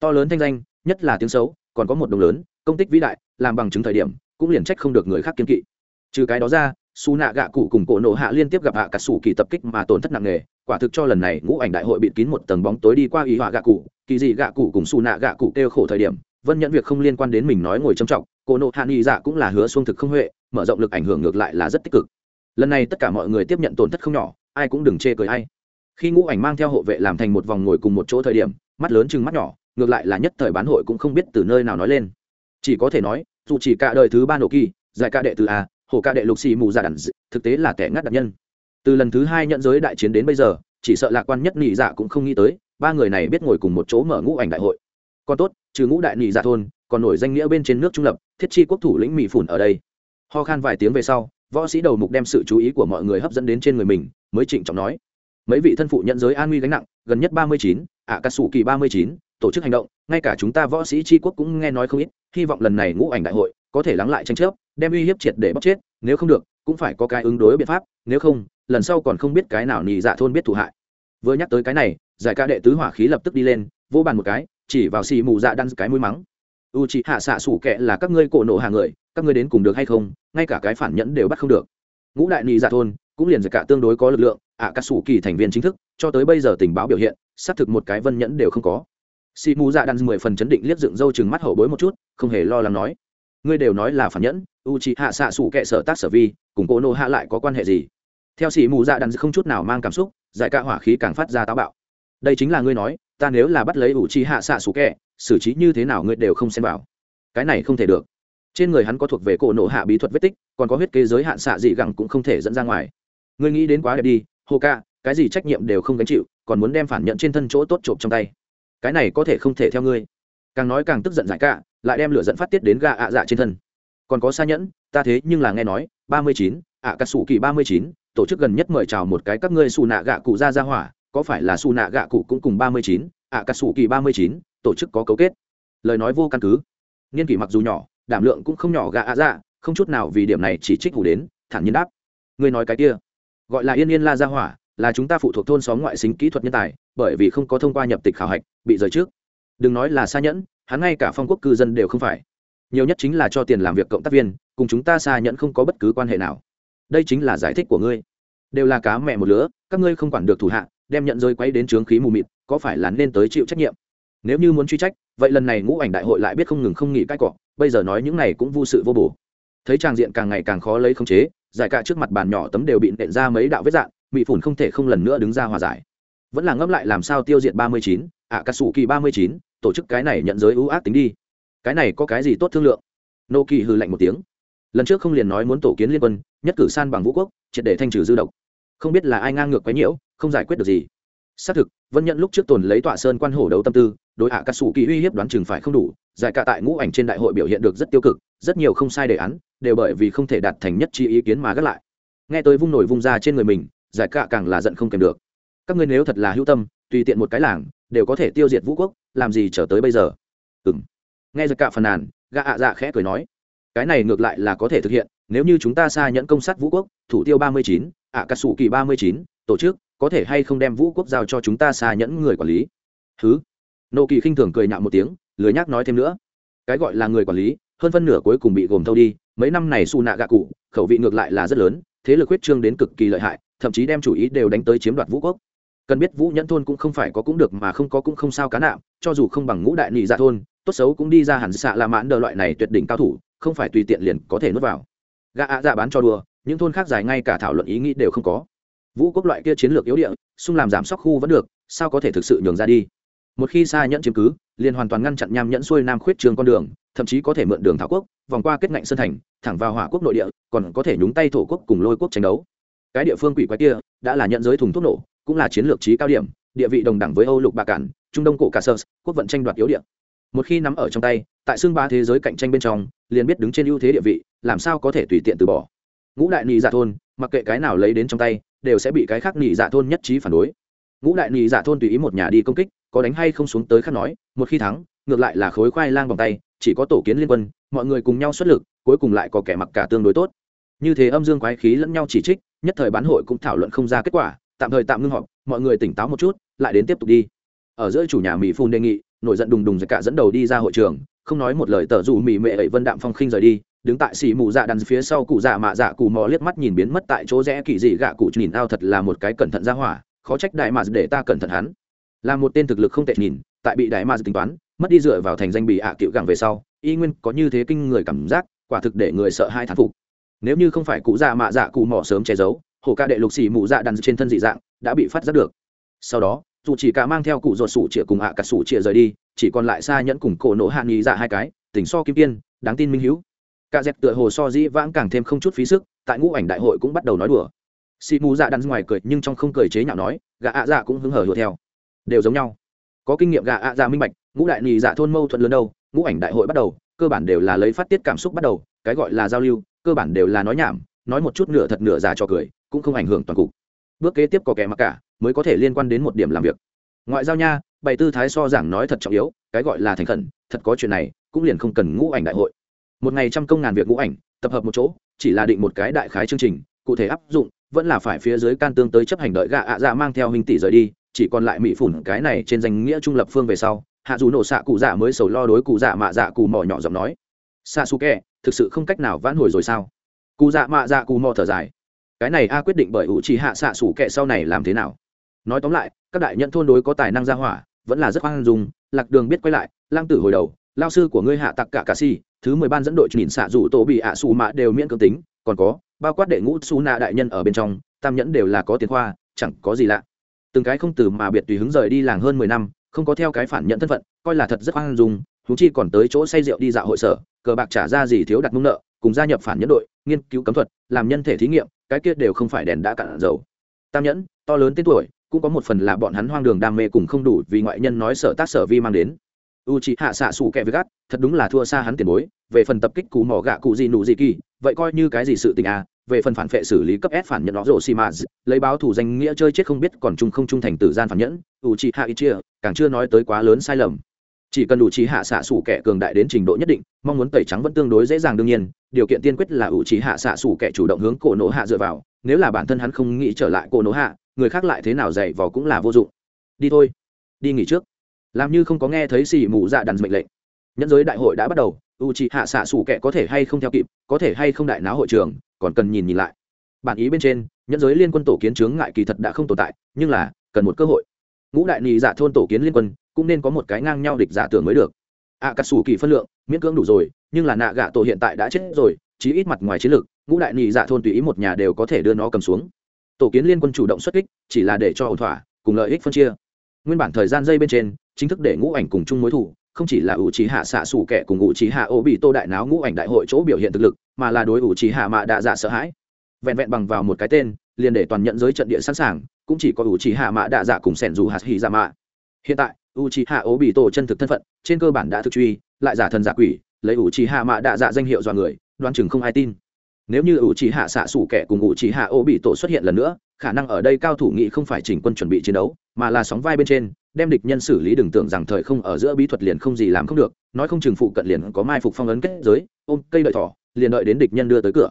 To lớn thanh danh, nhất là tiếng xấu, còn có một đồng lớn, công tích vĩ đại, làm bằng chứng thời điểm, cũng liền trách không được người khác kiên kỵ. Trừ cái đó ra, su nạ gạ cụ cùng cổ nộ hạ liên tiếp gặp hạ cả sủ kỳ tập kích mà tổn thất nặng nề, quả thực cho lần này ngũ ảnh đại hội bịt kín một tầng bóng tối đi qua ý họa gạ cụ, kỳ dị gạ cụ cùng su nạ gạ cụ kêu khổ thời điểm, vân nhận việc không liên quan đến mình nói ngồi trầm trọng Cô nộ hạ nghị dạ cũng là hứa xuông thực không huệ, mở rộng lực ảnh hưởng ngược lại là rất tích cực. Lần này tất cả mọi người tiếp nhận tổn thất không nhỏ, ai cũng đừng chê cười ai. khi ngũ ảnh mang theo hộ vệ làm thành một vòng ngồi cùng một chỗ thời điểm, mắt lớn chừng mắt nhỏ, ngược lại là nhất thời bán hội cũng không biết từ nơi nào nói lên. Chỉ có thể nói, dù chỉ cả đời thứ ba nổ kỳ, giải ca đệ từ a hồ ca đệ lục xì mù dạ ra d... thực tế là kẻ ngắt đặc nhân. Từ lần thứ hai nhận giới đại chiến đến bây giờ, chỉ sợ lạc quan nhất nhị dạ cũng không nghĩ tới, ba người này biết ngồi cùng một chỗ mở ngũ ảnh đại hội. Còn tốt, trừ ngũ đại nhị dạ thôn còn nổi danh nghĩa bên trên nước trung lập, thiết chi quốc thủ lĩnh mỹ phủn ở đây. Ho khan vài tiếng về sau, võ sĩ đầu mục đem sự chú ý của mọi người hấp dẫn đến trên người mình, mới trịnh trọng nói, mấy vị thân phụ nhận giới an nguy gánh nặng, gần nhất ba mươi chín ạ cà sủ kỳ ba mươi chín, tổ chức hành động, ngay cả chúng ta võ sĩ tri quốc cũng nghe nói không ít, hy vọng lần này ngũ ảnh đại hội có thể lắng lại tranh chấp, đem uy hiếp triệt để bóc chết, nếu không được, cũng phải có cái ứng đối biện pháp, nếu không, lần sau còn không biết cái nào nì dạ thôn biết thủ hại. Vừa nhắc tới cái này, giải ca đệ tứ hỏa khí lập tức đi lên vô bàn một cái, chỉ vào xì mù dạ đan cái mũi mắng u chị hạ xạ sủ kệ là các ngươi cổ nộ hàng người các ngươi đến cùng được hay không ngay cả cái phản nhẫn đều bắt không được. Ngũ đại nị dạ thôn cũng liền giải cả tương đối có lực lượng ạ à, sủ kỳ thành viên chính thức cho tới bây giờ tình báo biểu hiện xác thực một cái vân nhẫn đều không có. Xì mù dạ đan mười phần chấn định liếc dựng râu chừng mắt hậu bối một chút không hề lo lắng nói. Ngươi đều nói là phản nhẫn u chị hạ xạ sủ kệ sở tác sở vi cùng cổ nộ hạ lại có quan hệ gì? Theo xì mù dạ đăn không chút nào mang cảm xúc giải cả hỏa khí càng phát ra táo bạo. Đây chính là ngươi nói ta nếu là bắt lấy ủ chi hạ xạ sủ kẹ xử trí như thế nào ngươi đều không xem vào. Cái này không thể được. Trên người hắn có thuộc về cổ nộ hạ bí thuật vết tích, còn có huyết kế giới hạn xạ dị gẳng cũng không thể dẫn ra ngoài. Ngươi nghĩ đến quá đẹp đi hô ca, cái gì trách nhiệm đều không gánh chịu, còn muốn đem phản nhận trên thân chỗ tốt trộm trong tay. Cái này có thể không thể theo ngươi. Càng nói càng tức giận giải cả lại đem lửa dẫn phát tiết đến gà ạ dạ trên thân. Còn có xa nhẫn, ta thế nhưng là nghe nói, ba mươi chín, ạ cà sủ kỳ ba mươi chín, tổ chức gần nhất mời chào một cái các ngươi xù nạ gạ cụ ra ra hỏa, có phải là xù nạ gạ cụ cũng cùng ba mươi chín, ạ cà sủ kỳ ba mươi chín tổ chức có cấu kết. Lời nói vô căn cứ. Niên kỷ mặc dù nhỏ, đảm lượng cũng không nhỏ gạ ạ dạ không chút nào vì điểm này chỉ trích hủ đến, thản nhiên đáp. Ngươi nói cái kia, gọi là yên yên la gia hỏa, là chúng ta phụ thuộc thôn xóm ngoại sinh kỹ thuật nhân tài, bởi vì không có thông qua nhập tịch khảo hạch, bị rời trước. Đừng nói là xa nhẫn, hắn ngay cả phong quốc cư dân đều không phải. Nhiều nhất chính là cho tiền làm việc cộng tác viên, cùng chúng ta xa nhẫn không có bất cứ quan hệ nào. Đây chính là giải thích của ngươi. Đều là cá mẹ một lứa, các ngươi không quản được thủ hạ, đem nhận rơi quay đến trướng khí mù mịt, có phải là nên tới chịu trách nhiệm? Nếu như muốn truy trách, vậy lần này ngũ ảnh đại hội lại biết không ngừng không nghỉ cãi cọ, bây giờ nói những này cũng vô sự vô bổ. Thấy tràng diện càng ngày càng khó lấy khống chế, giải cả trước mặt bàn nhỏ tấm đều bị nện ra mấy đạo vết dạn bị phủn không thể không lần nữa đứng ra hòa giải. Vẫn là ngẫm lại làm sao tiêu diệt ba mươi chín ạ cà sủ kỳ ba mươi chín, tổ chức cái này nhận giới ưu ác tính đi. Cái này có cái gì tốt thương lượng? Nô kỳ hư lạnh một tiếng. Lần trước không liền nói muốn tổ kiến liên quân, nhất cử san bằng vũ quốc, triệt để thanh trừ dư độc. Không biết là ai ngang ngược quấy nhiễu, không giải quyết được gì. Xác thực, vân nhận lúc trước tồn lấy tọa sơn quan hổ đấu tâm tư đối hạ à cắt xù kỳ uy hiếp đoán chừng phải không đủ, giải cả tại ngũ ảnh trên đại hội biểu hiện được rất tiêu cực, rất nhiều không sai đề án đều bởi vì không thể đạt thành nhất chi ý kiến mà gác lại. Nghe tới vung nổi vung ra trên người mình, giải cả càng là giận không kèm được. Các ngươi nếu thật là hữu tâm, tùy tiện một cái làng, đều có thể tiêu diệt vũ quốc, làm gì trở tới bây giờ? Ừng nghe giải cả phàn nàn, gã ạ dạ khẽ cười nói, cái này ngược lại là có thể thực hiện, nếu như chúng ta xa nhẫn công sát vũ quốc, thủ tiêu ba mươi chín, ạ cà sủ kỳ ba mươi chín, tổ chức có thể hay không đem vũ quốc giao cho chúng ta xa nhẫn người quản lý? Thứ nộ kỳ khinh thường cười nhạo một tiếng, lười nhác nói thêm nữa. Cái gọi là người quản lý, hơn phân nửa cuối cùng bị gồm thâu đi, mấy năm này su nạ gạ cụ, khẩu vị ngược lại là rất lớn, thế lực huyết trương đến cực kỳ lợi hại, thậm chí đem chủ ý đều đánh tới chiếm đoạt vũ quốc. Cần biết vũ nhẫn thôn cũng không phải có cũng được mà không có cũng không sao cá nạm, cho dù không bằng ngũ đại nhị dạ thôn, tốt xấu cũng đi ra hẳn xạ la mãn đờ loại này tuyệt đỉnh cao thủ, không phải tùy tiện liền có thể nuốt vào. Gạ ạ dạ bán cho đùa, những thôn khác dài ngay cả thảo luận ý nghĩ đều không có. Vũ quốc loại kia chiến lược yếu địa, xung làm giảm sóc khu vẫn được, sao có thể thực sự nhường ra đi? Một khi xa nhẫn chiếm cứ, liền hoàn toàn ngăn chặn nham nhẫn xuôi nam khuyết trường con đường, thậm chí có thể mượn đường thảo quốc, vòng qua kết ngạnh sơn thành, thẳng vào hỏa quốc nội địa, còn có thể nhúng tay thổ quốc cùng lôi quốc tranh đấu. Cái địa phương quỷ quái kia đã là nhận giới thùng thuốc nổ, cũng là chiến lược trí cao điểm, địa vị đồng đẳng với âu lục bạc cản trung đông cổ cả sơ, quốc vận tranh đoạt yếu địa. Một khi nắm ở trong tay, tại xương ba thế giới cạnh tranh bên trong, liền biết đứng trên ưu thế địa vị, làm sao có thể tùy tiện từ bỏ. Ngũ đại nị dạ thôn, mặc kệ cái nào lấy đến trong tay, đều sẽ bị cái khác nị dạ thôn nhất trí phản đối. Ngũ đại nị dạ thôn tùy ý một nhà đi công kích có đánh hay không xuống tới khác nói, một khi thắng, ngược lại là khối khoai lang vòng tay, chỉ có tổ kiến liên quân, mọi người cùng nhau xuất lực, cuối cùng lại có kẻ mặc cả tương đối tốt. Như thế âm dương quái khí lẫn nhau chỉ trích, nhất thời bán hội cũng thảo luận không ra kết quả, tạm thời tạm ngưng họp, mọi người tỉnh táo một chút, lại đến tiếp tục đi. Ở giữa chủ nhà mỹ phun đề nghị, nổi giận đùng đùng giật cả dẫn đầu đi ra hội trường, không nói một lời tờ dù mỹ mệ ấy vân đạm phong khinh rời đi, đứng tại xì mù dạ đằng phía sau cụ dạ mạ dạ cụ mò liếc mắt nhìn biến mất tại chỗ rẽ kỳ dị gạ cụ nhìn ao thật là một cái cẩn thận ra hỏa, khó trách đại mà để ta cẩn thận hắn là một tên thực lực không tệ nhìn, tại bị đại ma tính toán, mất đi dựa vào thành danh bị ạ à cựu gẳng về sau, y nguyên có như thế kinh người cảm giác, quả thực để người sợ hai thán phục. Nếu như không phải cụ già mạ dạ cụ mò sớm che giấu hồ ca đệ lục xì mù dạ đàn trên thân dị dạng, đã bị phát giác được. Sau đó, dù chỉ cả mang theo cụ ruột sủ chĩa cùng ạ cả sủ chĩa rời đi, chỉ còn lại xa nhẫn cùng cổ nổ hạ nghi dạ hai cái tỉnh so kim tiên, đáng tin minh hữu cả dẹp tựa hồ so dĩ vãng càng thêm không chút phí sức, tại ngũ ảnh đại hội cũng bắt đầu nói đùa. Xì mù dạ đắn ngoài cười nhưng trong không cười chế nhạo nói, gã ạ dạ cũng hứng hở hùa theo đều giống nhau. Có kinh nghiệm gà ạ dạ minh bạch, ngũ đại nhì dạ thôn mâu thuẫn lớn đâu, ngũ ảnh đại hội bắt đầu, cơ bản đều là lấy phát tiết cảm xúc bắt đầu, cái gọi là giao lưu, cơ bản đều là nói nhảm, nói một chút nửa thật nửa giả cho cười, cũng không ảnh hưởng toàn cục. Bước kế tiếp có kẻ mặc cả, mới có thể liên quan đến một điểm làm việc. Ngoại giao nha, bày tư thái so giảng nói thật trọng yếu, cái gọi là thành khẩn, thật có chuyện này, cũng liền không cần ngũ ảnh đại hội. Một ngày trăm công ngàn việc ngũ ảnh, tập hợp một chỗ, chỉ là định một cái đại khái chương trình, cụ thể áp dụng, vẫn là phải phía dưới can tương tới chấp hành đợi gạ ạ dạ mang theo hình tỷ rời đi chỉ còn lại mỹ phủn cái này trên danh nghĩa trung lập phương về sau, hạ dù nổ xạ cụ dạ mới sầu lo đối cụ dạ mạ dạ cụ mò nhỏ giọng nói. Xạ su kẹ thực sự không cách nào vãn hồi rồi sao? Cụ dạ mạ dạ cụ mò thở dài. Cái này a quyết định bởi ủ trì hạ xạ sủ kẹ sau này làm thế nào? Nói tóm lại, các đại nhận thôn đối có tài năng ra hỏa, vẫn là rất hoang dung, lạc đường biết quay lại, lang tử hồi đầu, lao sư của ngươi hạ tặc cả cà si, thứ mười ban dẫn đội nhìn xạ rủ tổ bị ạ xù mạ đều miễn cưỡng tính, còn có, bao quát đệ ngũ xù nạ đại nhân ở bên trong, tam nhẫn đều là có tiền khoa, chẳng có gì lạ từng cái không từ mà biệt tùy hứng rời đi làng hơn mười năm, không có theo cái phản nhận thân phận, coi là thật rất hoang dung húng chi còn tới chỗ say rượu đi dạo hội sở, cờ bạc trả ra gì thiếu đặt mông nợ, cùng gia nhập phản nhẫn đội, nghiên cứu cấm thuật, làm nhân thể thí nghiệm, cái kia đều không phải đèn đã cạn dầu. Tam nhẫn, to lớn tên tuổi, cũng có một phần là bọn hắn hoang đường đam mê cùng không đủ vì ngoại nhân nói sở tác sở vi mang đến. U c h ị hạ xạ xù kẹ với gắt thật đúng là thua xa hắn tiền bối, về phần tập kích cú mỏ gạ cụ gì nụ gì kỳ, vậy coi như cái gì sự tình à về phần phản vệ xử lý cấp s phản nhận nó rồ Simaz, lấy báo thủ danh nghĩa chơi chết không biết còn trung không trung thành tử gian phản nhẫn u c hạ càng chưa nói tới quá lớn sai lầm. Chỉ cần đủ trí hạ xạ thủ kẻ cường đại đến trình độ nhất định mong muốn tẩy trắng vẫn tương đối dễ dàng đương nhiên điều kiện tiên quyết là Uchiha hạ xạ thủ kẻ chủ động hướng cổ nổ hạ dựa vào nếu là bản thân hắn không nghĩ trở lại cổ nổ hạ người khác lại thế nào dạy vào cũng là vô dụng. Đi thôi đi nghỉ trước. Làm như không có nghe thấy xì mù dạ đàn mệnh lệnh. Nhân giới đại hội đã bắt đầu u c h hạ xạ xủ kệ có thể hay không theo kịp có thể hay không đại náo hội trường còn cần nhìn nhìn lại. Bản ý bên trên nhẫn giới liên quân tổ kiến chướng ngại kỳ thật đã không tồn tại nhưng là cần một cơ hội. Ngũ đại nhị dạ thôn tổ kiến liên quân cũng nên có một cái ngang nhau địch giả tưởng mới được. Ạ à, cắt xù kỳ phân lượng miễn cưỡng đủ rồi nhưng là nạ gạ tổ hiện tại đã chết rồi chí ít mặt ngoài chiến lược ngũ đại nhị dạ thôn tùy ý một nhà đều có thể đưa nó cầm xuống. Tổ kiến liên quân chủ động xuất kích chỉ là để cho ổn thỏa cùng lợi ích phân chia. Nguyên bản thời gian dây bên trên chính thức để ngũ ảnh cùng chung mối thủ không chỉ là ủ trí hạ xạ xủ kẻ cùng ủ trí hạ ô bị tô đại náo ngũ ảnh đại hội chỗ biểu hiện thực lực, mà là đối ủ trí hạ mạ đạ dạ sợ hãi. Vẹn vẹn bằng vào một cái tên, liền để toàn nhận giới trận địa sẵn sàng, cũng chỉ có ủ trí hạ mạ đạ dạ cùng sẻn dù hạt hì dạ mạ hiện tại ủ trí hạ ô bị tô chân thực thân phận, trên cơ bản đã thực truy, lại giả thần giả quỷ, lấy ủ trí hạ mạ đạ dạ danh hiệu dọa người đoan chừng không ai tin nếu như ủ Chỉ hạ xạ xủ kẻ cùng ủ Chỉ hạ ô bị tổ xuất hiện lần nữa, khả năng ở đây cao thủ nghị không phải chỉnh quân chuẩn bị chiến đấu, mà là sóng vai bên trên, đem địch nhân xử lý đừng tưởng rằng thời không ở giữa bí thuật liền không gì làm không được, nói không chừng phụ cận liền có mai phục phong ấn kết giới, ôm cây đợi thỏ, liền đợi đến địch nhân đưa tới cửa.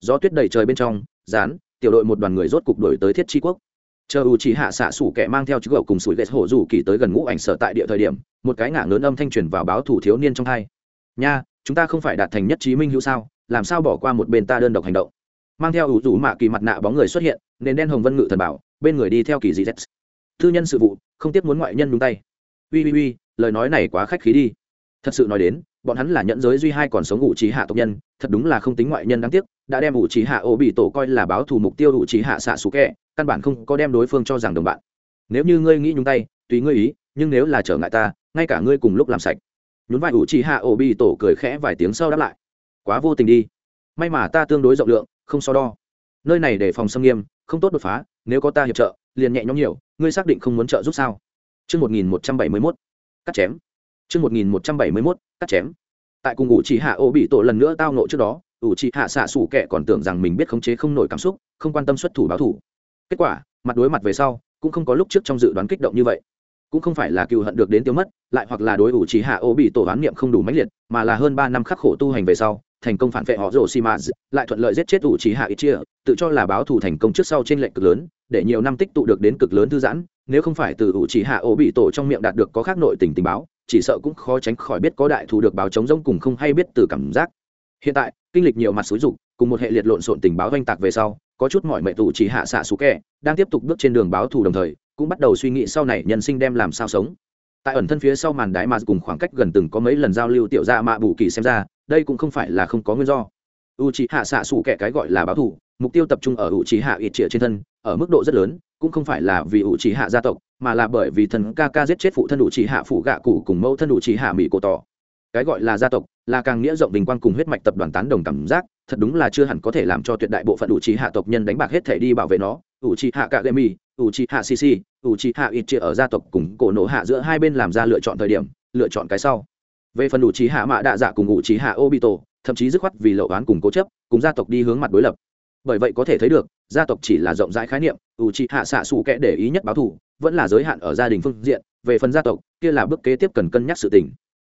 Gió tuyết đầy trời bên trong dán tiểu đội một đoàn người rốt cục đổi tới thiết tri quốc. Chờ u chỉ hạ xạ sủ kẻ mang theo chữ gậu cùng sủi ghét hổ rủ kỳ tới gần ngũ ảnh sở tại địa thời điểm, một cái ngả lớn âm thanh truyền vào báo thủ thiếu niên trong thai nha, chúng ta không phải đạt thành nhất trí minh hữu sao? Làm sao bỏ qua một bên ta đơn độc hành động? Mang theo ủ rủ mạ kỳ mặt nạ bóng người xuất hiện, nền đen hồng vân ngự thần bảo, bên người đi theo kỳ dị z thư nhân sự vụ, không tiếp muốn ngoại nhân đúng tay. Ui ui ui, lời nói này quá khách khí đi. Thật sự nói đến, bọn hắn là nhẫn giới duy hai còn sống ủ trí hạ tộc nhân, thật đúng là không tính ngoại nhân đáng tiếc, đã đem ủ trí hạ ô bị tổ coi là báo thù mục tiêu ủ trí hạ xạ xú kẹ, căn bản không có đem đối phương cho rằng đồng bạn. Nếu như ngươi nghĩ nhúng tay, tùy ngươi ý, nhưng nếu là trở ngại ta, ngay cả ngươi cùng lúc làm sạch. Nhún vai ủ trí hạ ô bị tổ cười khẽ vài tiếng sau đáp lại quá vô tình đi. May mà ta tương đối rộng lượng, không so đo. Nơi này để phòng xâm nghiêm, không tốt đột phá, nếu có ta hiệp trợ, liền nhẹ nhõm nhiều, ngươi xác định không muốn trợ giúp sao? Chương một nghìn một trăm bảy mươi mốt, cắt chém. Chương một nghìn một trăm bảy mươi mốt, cắt chém. Tại cùng ủ chỉ hạ ô bị tổ lần nữa tao nộ trước đó ủ chỉ hạ xạ xủ kệ còn tưởng rằng mình biết khống chế không nổi cảm xúc, không quan tâm xuất thủ báo thủ. Kết quả, mặt đối mặt về sau, cũng không có lúc trước trong dự đoán kích động như vậy. Cũng không phải là cựu hận được đến tiêu mất, lại hoặc là đối ủ chỉ hạ ô bị tổ oán niệm không đủ mãnh liệt, mà là hơn ba năm khắc khổ tu hành về sau thành công phản vệ họ rổ xi mã lại thuận lợi giết chết ủ trí hạ ít chia, tự cho là báo thù thành công trước sau trên lệnh cực lớn, để nhiều năm tích tụ được đến cực lớn thư giãn, nếu không phải từ ủ trí hạ ổ bị tổ trong miệng đạt được có khác nội tình tình báo, chỉ sợ cũng khó tránh khỏi biết có đại thù được báo chống rông cùng không hay biết từ cảm giác. Hiện tại, kinh lịch nhiều mặt xúi dục, cùng một hệ liệt lộn xộn tình báo doanh tạc về sau, có chút mọi mệnh tụ chỉ hạ xạ xú kẻ đang tiếp tục bước trên đường báo thù đồng thời, cũng bắt đầu suy nghĩ sau này nhân sinh đem làm sao sống tại ẩn thân phía sau màn đáy mà cùng khoảng cách gần từng có mấy lần giao lưu tiểu ra mạ bù kỳ xem ra, đây cũng không phải là không có nguyên do. U c h ị hạ xạ xù kẻ cái gọi là báo thù, mục tiêu tập trung ở u c h ị hạ ít trịa trên thân, ở mức độ rất lớn, cũng không phải là vì u c h ị hạ gia tộc, mà là bởi vì thần ca ca giết chết phụ thân u c h ị hạ phụ gạ cụ cùng mẫu thân u c h ị hạ mỹ cổ tỏ. Cái gọi là gia tộc, là càng nghĩa rộng bình quan cùng huyết mạch tập đoàn tán đồng cảm giác, thật đúng là chưa hẳn có thể làm cho tuyệt đại bộ phận u c h ị hạ tộc nhân đánh bạc hết thể đi bảo vệ nó. U c h ị hạ cạ gậy mi u c h ị hạ sisi u c h hạ ít chia ở gia tộc cùng cổ nổ hạ giữa hai bên làm ra lựa chọn thời điểm, lựa chọn cái sau. Về phần ủ trí hạ mạ đạ dạ cùng ủ trí hạ obito, thậm chí dứt khoát vì lậu oán cùng cố chấp, cùng gia tộc đi hướng mặt đối lập. Bởi vậy có thể thấy được, gia tộc chỉ là rộng rãi khái niệm, ủ trí hạ xạ xù kẽ để ý nhất báo thù, vẫn là giới hạn ở gia đình phương diện, về phần gia tộc, kia là bước kế tiếp cần cân nhắc sự tình.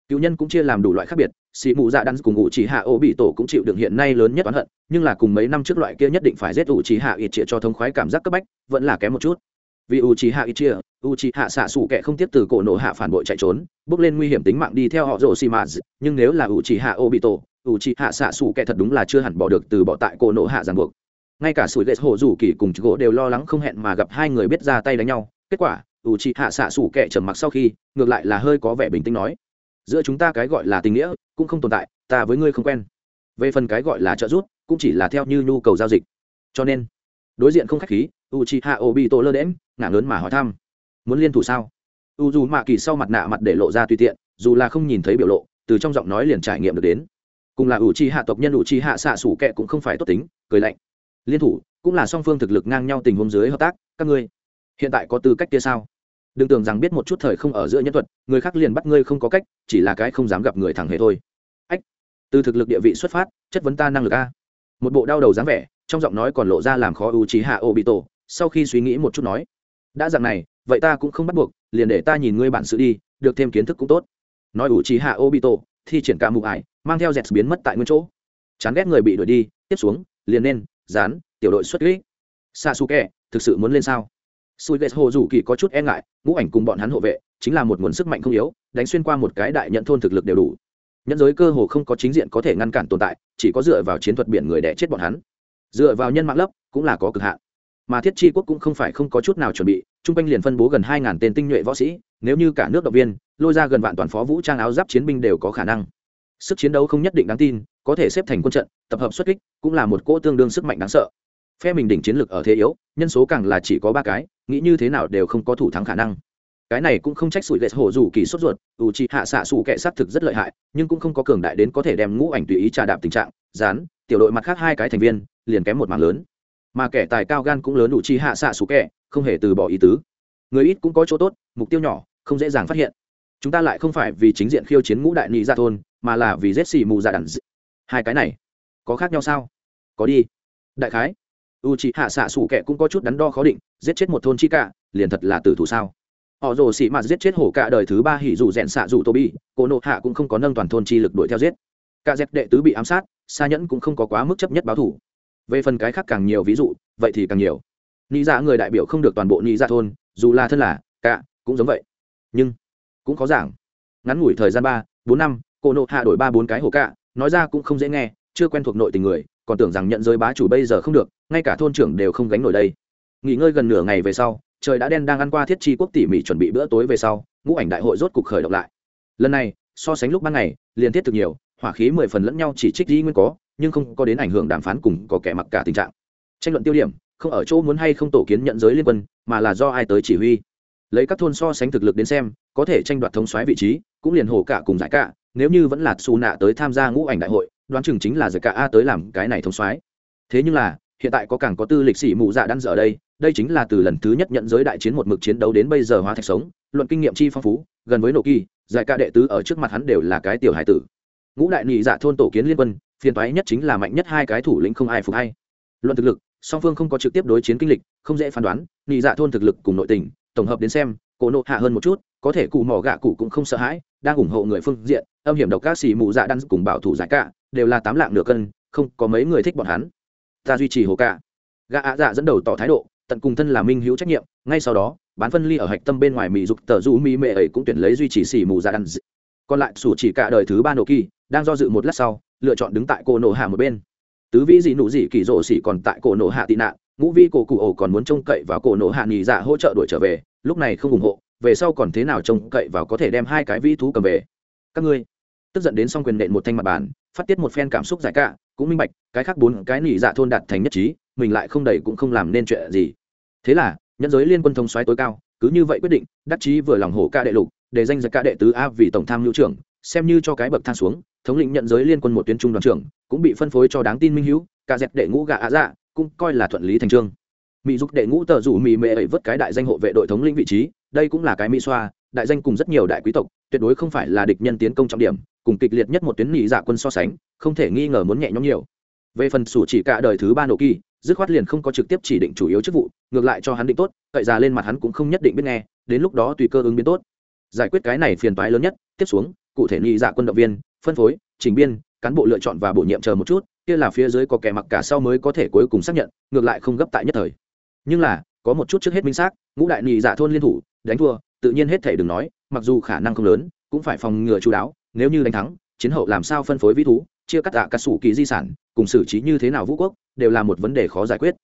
Cựu nhân cũng chia làm đủ loại khác biệt xì mù dạ đắn cùng ủ chỉ hạ ô bị tổ cũng chịu đựng hiện nay lớn nhất oán hận, nhưng là cùng mấy năm trước loại kia nhất định phải giết ủ chỉ hạ ít chia cho thống khoái cảm giác cấp bách, vẫn là kém một chút vì u trí hạ ít chia, u trí hạ xạ xù kẻ không tiếp từ cổ nổ hạ phản bội chạy trốn, bước lên nguy hiểm tính mạng đi theo họ rồ xì mạt nhưng nếu là u trí hạ ô bị tổ u trí hạ xạ xù kẻ thật đúng là chưa hẳn bỏ được từ bỏ tại cổ nổ hạ ràng buộc. Ngay cả sủi lệ hồ dù kỳ cùng gỗ đều lo lắng không hẹn mà gặp hai người biết ra tay đánh nhau. Kết quả, u trí hạ xạ xù kẻ trầm mặc sau khi, ngược lại là hơi có vẻ bình tĩnh nói, giữa chúng ta cái gọi là tình nghĩa cũng không tồn tại, ta với ngươi không quen. Về phần cái gọi là trợ giúp cũng chỉ là theo như nhu cầu giao dịch. Cho nên đối diện không khách khí u chi hạ ô bị tổ lơ đễm ngả lớn mà hỏi thăm, muốn liên thủ sao? U dù mạ kỳ sau mặt nạ mặt để lộ ra tùy tiện, dù là không nhìn thấy biểu lộ, từ trong giọng nói liền trải nghiệm được đến. Cùng là u chi hạ tộc nhân u chi hạ xạ sủ kệ cũng không phải tốt tính, cười lạnh, liên thủ, cũng là song phương thực lực ngang nhau tình huống dưới hợp tác, các ngươi hiện tại có tư cách kia sao? Đừng tưởng rằng biết một chút thời không ở giữa nhân thuật, người khác liền bắt ngươi không có cách, chỉ là cái không dám gặp người thẳng hề thôi. Ách, từ thực lực địa vị xuất phát, chất vấn ta năng lực a. Một bộ đau đầu dáng vẻ trong giọng nói còn lộ ra làm khó ưu trí hạ ô bị tổ sau khi suy nghĩ một chút nói, đã dạng này, vậy ta cũng không bắt buộc, liền để ta nhìn ngươi bản sự đi, được thêm kiến thức cũng tốt. Nói ủ trí hạ ô bị tổ thi triển ca mụ ải, mang theo dẹt biến mất tại nguyên chỗ. Chán ghét người bị đuổi đi, tiếp xuống, liền nên, dán, tiểu đội xuất kỹ xa su kẹ thực sự muốn lên sao? Sùi ghét hồ dù kỳ có chút e ngại, ngũ ảnh cùng bọn hắn hộ vệ, chính là một nguồn sức mạnh không yếu, đánh xuyên qua một cái đại nhận thôn thực lực đều đủ. Nhân giới cơ hồ không có chính diện có thể ngăn cản tồn tại, chỉ có dựa vào chiến thuật biển người đẻ chết bọn hắn dựa vào nhân mạng lấp, cũng là có cực hạn. Mà thiết chi quốc cũng không phải không có chút nào chuẩn bị, chung quanh liền phân bố gần hai ngàn tên tinh nhuệ võ sĩ, nếu như cả nước động viên, lôi ra gần vạn toàn phó vũ trang áo giáp chiến binh đều có khả năng. Sức chiến đấu không nhất định đáng tin, có thể xếp thành quân trận, tập hợp xuất kích, cũng là một cỗ tương đương sức mạnh đáng sợ. Phe mình đỉnh chiến lược ở thế yếu, nhân số càng là chỉ có ba cái, nghĩ như thế nào đều không có thủ thắng khả năng. Cái này cũng không trách sủi lệ hổ dù kỳ sốt ruột, ủ trị hạ xạ xù kệ sát thực rất lợi hại, nhưng cũng không có cường đại đến có thể đem ngũ ảnh tùy ý trà đạp tình trạng dán tiểu đội mặt khác hai cái thành viên liền kém một mảng lớn. Mà kẻ tài cao gan cũng lớn đủ chi hạ xạ xù kẻ, không hề từ bỏ ý tứ. Người ít cũng có chỗ tốt mục tiêu nhỏ không dễ dàng phát hiện. Chúng ta lại không phải vì chính diện khiêu chiến ngũ đại nị ra thôn mà là vì rét xì mù dạ ra d... hai cái này có khác nhau sao? Có đi. Đại khái u c hạ xạ xủ kẻ cũng có chút đắn đo khó định giết chết một thôn chi cả liền thật là tử thủ sao? Họ rồ xị mạt giết chết hổ cả đời thứ ba hỉ dù rèn xạ dù tô bi cô nộ hạ cũng không có nâng toàn thôn chi lực đuổi theo giết. Cả dẹp đệ tứ bị ám sát xa nhẫn cũng không có quá mức chấp nhất báo thủ về phần cái khác càng nhiều ví dụ, vậy thì càng nhiều. Nghĩ ra dạ người đại biểu không được toàn bộ nghĩ ra dạ thôn, dù là thân là, cả, cũng giống vậy. Nhưng, cũng có giảng. Ngắn ngủi thời gian ba, bốn năm, cô nộ hạ đổi ba bốn cái hồ cả nói ra cũng không dễ nghe, chưa quen thuộc nội tình người, còn tưởng rằng nhận giới bá chủ bây giờ không được, ngay cả thôn trưởng đều không gánh nổi đây. Nghỉ ngơi gần nửa ngày về sau, trời đã đen đang ăn qua thiết chi quốc tỉ mỉ chuẩn bị bữa tối về sau, ngũ ảnh đại hội rốt cục khởi động lại. Lần này, so sánh lúc ban ngày, liền thiết thực nhiều, hỏa khí mười phần lẫn nhau chỉ trích dĩ nguyên có nhưng không có đến ảnh hưởng đàm phán cùng có kẻ mặc cả tình trạng. Tranh luận tiêu điểm, không ở chỗ muốn hay không tổ kiến nhận giới liên quân, mà là do ai tới chỉ huy. Lấy các thôn so sánh thực lực đến xem, có thể tranh đoạt thống xoáy vị trí, cũng liền hồ cả cùng giải cả, nếu như vẫn là xù nạ tới tham gia ngũ ảnh đại hội, đoán chừng chính là giải cả a tới làm cái này thống xoáy thế nhưng là, hiện tại có càng có tư lịch sĩ mụ dạ đan dở đây đây chính là từ lần thứ nhất nhận giới đại chiến một mực chiến đấu đến bây giờ hóa thạch sống, luận kinh nghiệm chi phong phú, gần với nộ kỳ, giải cả đệ tứ ở trước mặt hắn đều là cái tiểu hải tử ngũ đại nhị dạ thôn tổ kiến liên quân, phiền toái nhất chính là mạnh nhất hai cái thủ lĩnh không ai phục hay. Luận thực lực, song phương không có trực tiếp đối chiến kinh lịch, không dễ phán đoán, nhị dạ thôn thực lực cùng nội tình, tổng hợp đến xem, cổ nộ hạ hơn một chút, có thể cụ mỏ gạ cụ cũng không sợ hãi, đang ủng hộ người phương diện, âm hiểm độc các xì mụ dạ đan cùng bảo thủ giải cả, đều là tám lạng nửa cân, không có mấy người thích bọn hắn. Ta duy trì hồ cả. Gạ ạ dạ dẫn đầu tỏ thái độ, tận cùng thân là minh hữu trách nhiệm, ngay sau đó, bán phân ly ở hạch tâm bên ngoài mỹ dục tờ du mỹ mệ ấy cũng tuyển lấy duy trì xì mù ra đan. Còn lại sủ chỉ cả đời thứ ba nổ kỳ đang do dự một lát sau, lựa chọn đứng tại cổ nổ hạ một bên. Tứ vĩ dị nụ dị kỳ rộ xỉ còn tại cổ nổ hạ tị nạn, ngũ vi cổ cụ ổ còn muốn trông cậy vào cổ nổ hạ nghỉ dạ hỗ trợ đuổi trở về, lúc này không ủng hộ, về sau còn thế nào trông cậy vào có thể đem hai cái vĩ thú cầm về. Các ngươi, tức giận đến xong quyền nện một thanh mặt bàn, phát tiết một phen cảm xúc giải cả, cũng minh bạch, cái khác bốn cái nghỉ dạ thôn đạt thành nhất trí, mình lại không đẩy cũng không làm nên chuyện gì. Thế là, nhân giới liên quân thông xoáy tối cao, cứ như vậy quyết định, đắc chí vừa lòng hổ ca đệ lục, để danh giặc ca đệ tứ a vì tổng tham hữu trưởng, xem như cho cái bậc thang xuống thống lĩnh nhận giới liên quân một tuyến trung đoàn trưởng, cũng bị phân phối cho đáng tin minh hữu cả dẹp đệ ngũ gà ạ dạ cũng coi là thuận lý thành trương. Mỹ giúp đệ ngũ tờ rủ mỹ mệ ấy vớt cái đại danh hộ vệ đội thống lĩnh vị trí, đây cũng là cái mỹ xoa, đại danh cùng rất nhiều đại quý tộc, tuyệt đối không phải là địch nhân tiến công trọng điểm, cùng kịch liệt nhất một tuyến nhị giả dạ quân so sánh, không thể nghi ngờ muốn nhẹ nhõm nhiều. Về phần sủ chỉ cả đời thứ ba nổ kỳ, dứt khoát liền không có trực tiếp chỉ định chủ yếu chức vụ, ngược lại cho hắn định tốt, cậy ra lên mặt hắn cũng không nhất định biết nghe, đến lúc đó tùy cơ ứng biến tốt. Giải quyết cái này phiền toái lớn nhất, tiếp xuống, cụ thể nhị dạ quân động viên phân phối, trình biên, cán bộ lựa chọn và bổ nhiệm chờ một chút, kia là phía dưới có kẻ mặc cả sau mới có thể cuối cùng xác nhận, ngược lại không gấp tại nhất thời. Nhưng là, có một chút trước hết minh xác, ngũ đại nhị dạ thôn liên thủ, đánh thua, tự nhiên hết thể đừng nói, mặc dù khả năng không lớn, cũng phải phòng ngừa chú đáo, nếu như đánh thắng, chiến hậu làm sao phân phối vĩ thú, chia cắt tạ cắt sủ kỳ di sản, cùng xử trí như thế nào vũ quốc, đều là một vấn đề khó giải quyết.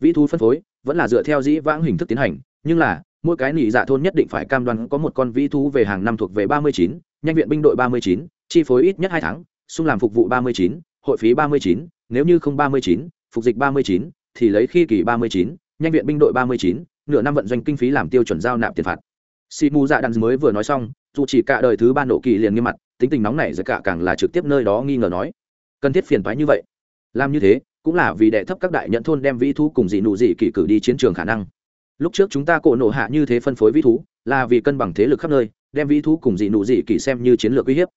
Vĩ thú phân phối, vẫn là dựa theo dĩ vãng hình thức tiến hành, nhưng là, mỗi cái nỉ dạ thôn nhất định phải cam đoan có một con vĩ thú về hàng năm thuộc về ba mươi chín, nhanh viện binh đội ba mươi chín chi phối ít nhất hai tháng xung làm phục vụ ba mươi chín, hội phí ba mươi chín, nếu như không ba mươi chín, phục dịch ba mươi chín, thì lấy khi kỳ ba mươi chín, nhanh viện binh đội ba mươi chín, nửa năm vận doanh kinh phí làm tiêu chuẩn giao nạp tiền phạt. Si mu dạ đàn mới vừa nói xong, dù chỉ cả đời thứ ba nộ kỳ liền nghiêm mặt, tính tình nóng này giữa cả càng là trực tiếp nơi đó nghi ngờ nói. Cần thiết phiền toái như vậy. Làm như thế, cũng là vì đệ thấp các đại nhận thôn đem vĩ thú cùng dị nụ dị kỳ cử đi chiến trường khả năng. Lúc trước chúng ta cổ nộ hạ như thế phân phối vĩ thú, là vì cân bằng thế lực khắp nơi, đem vĩ thú cùng dị nụ dị kỳ xem như chiến lược uy hiếp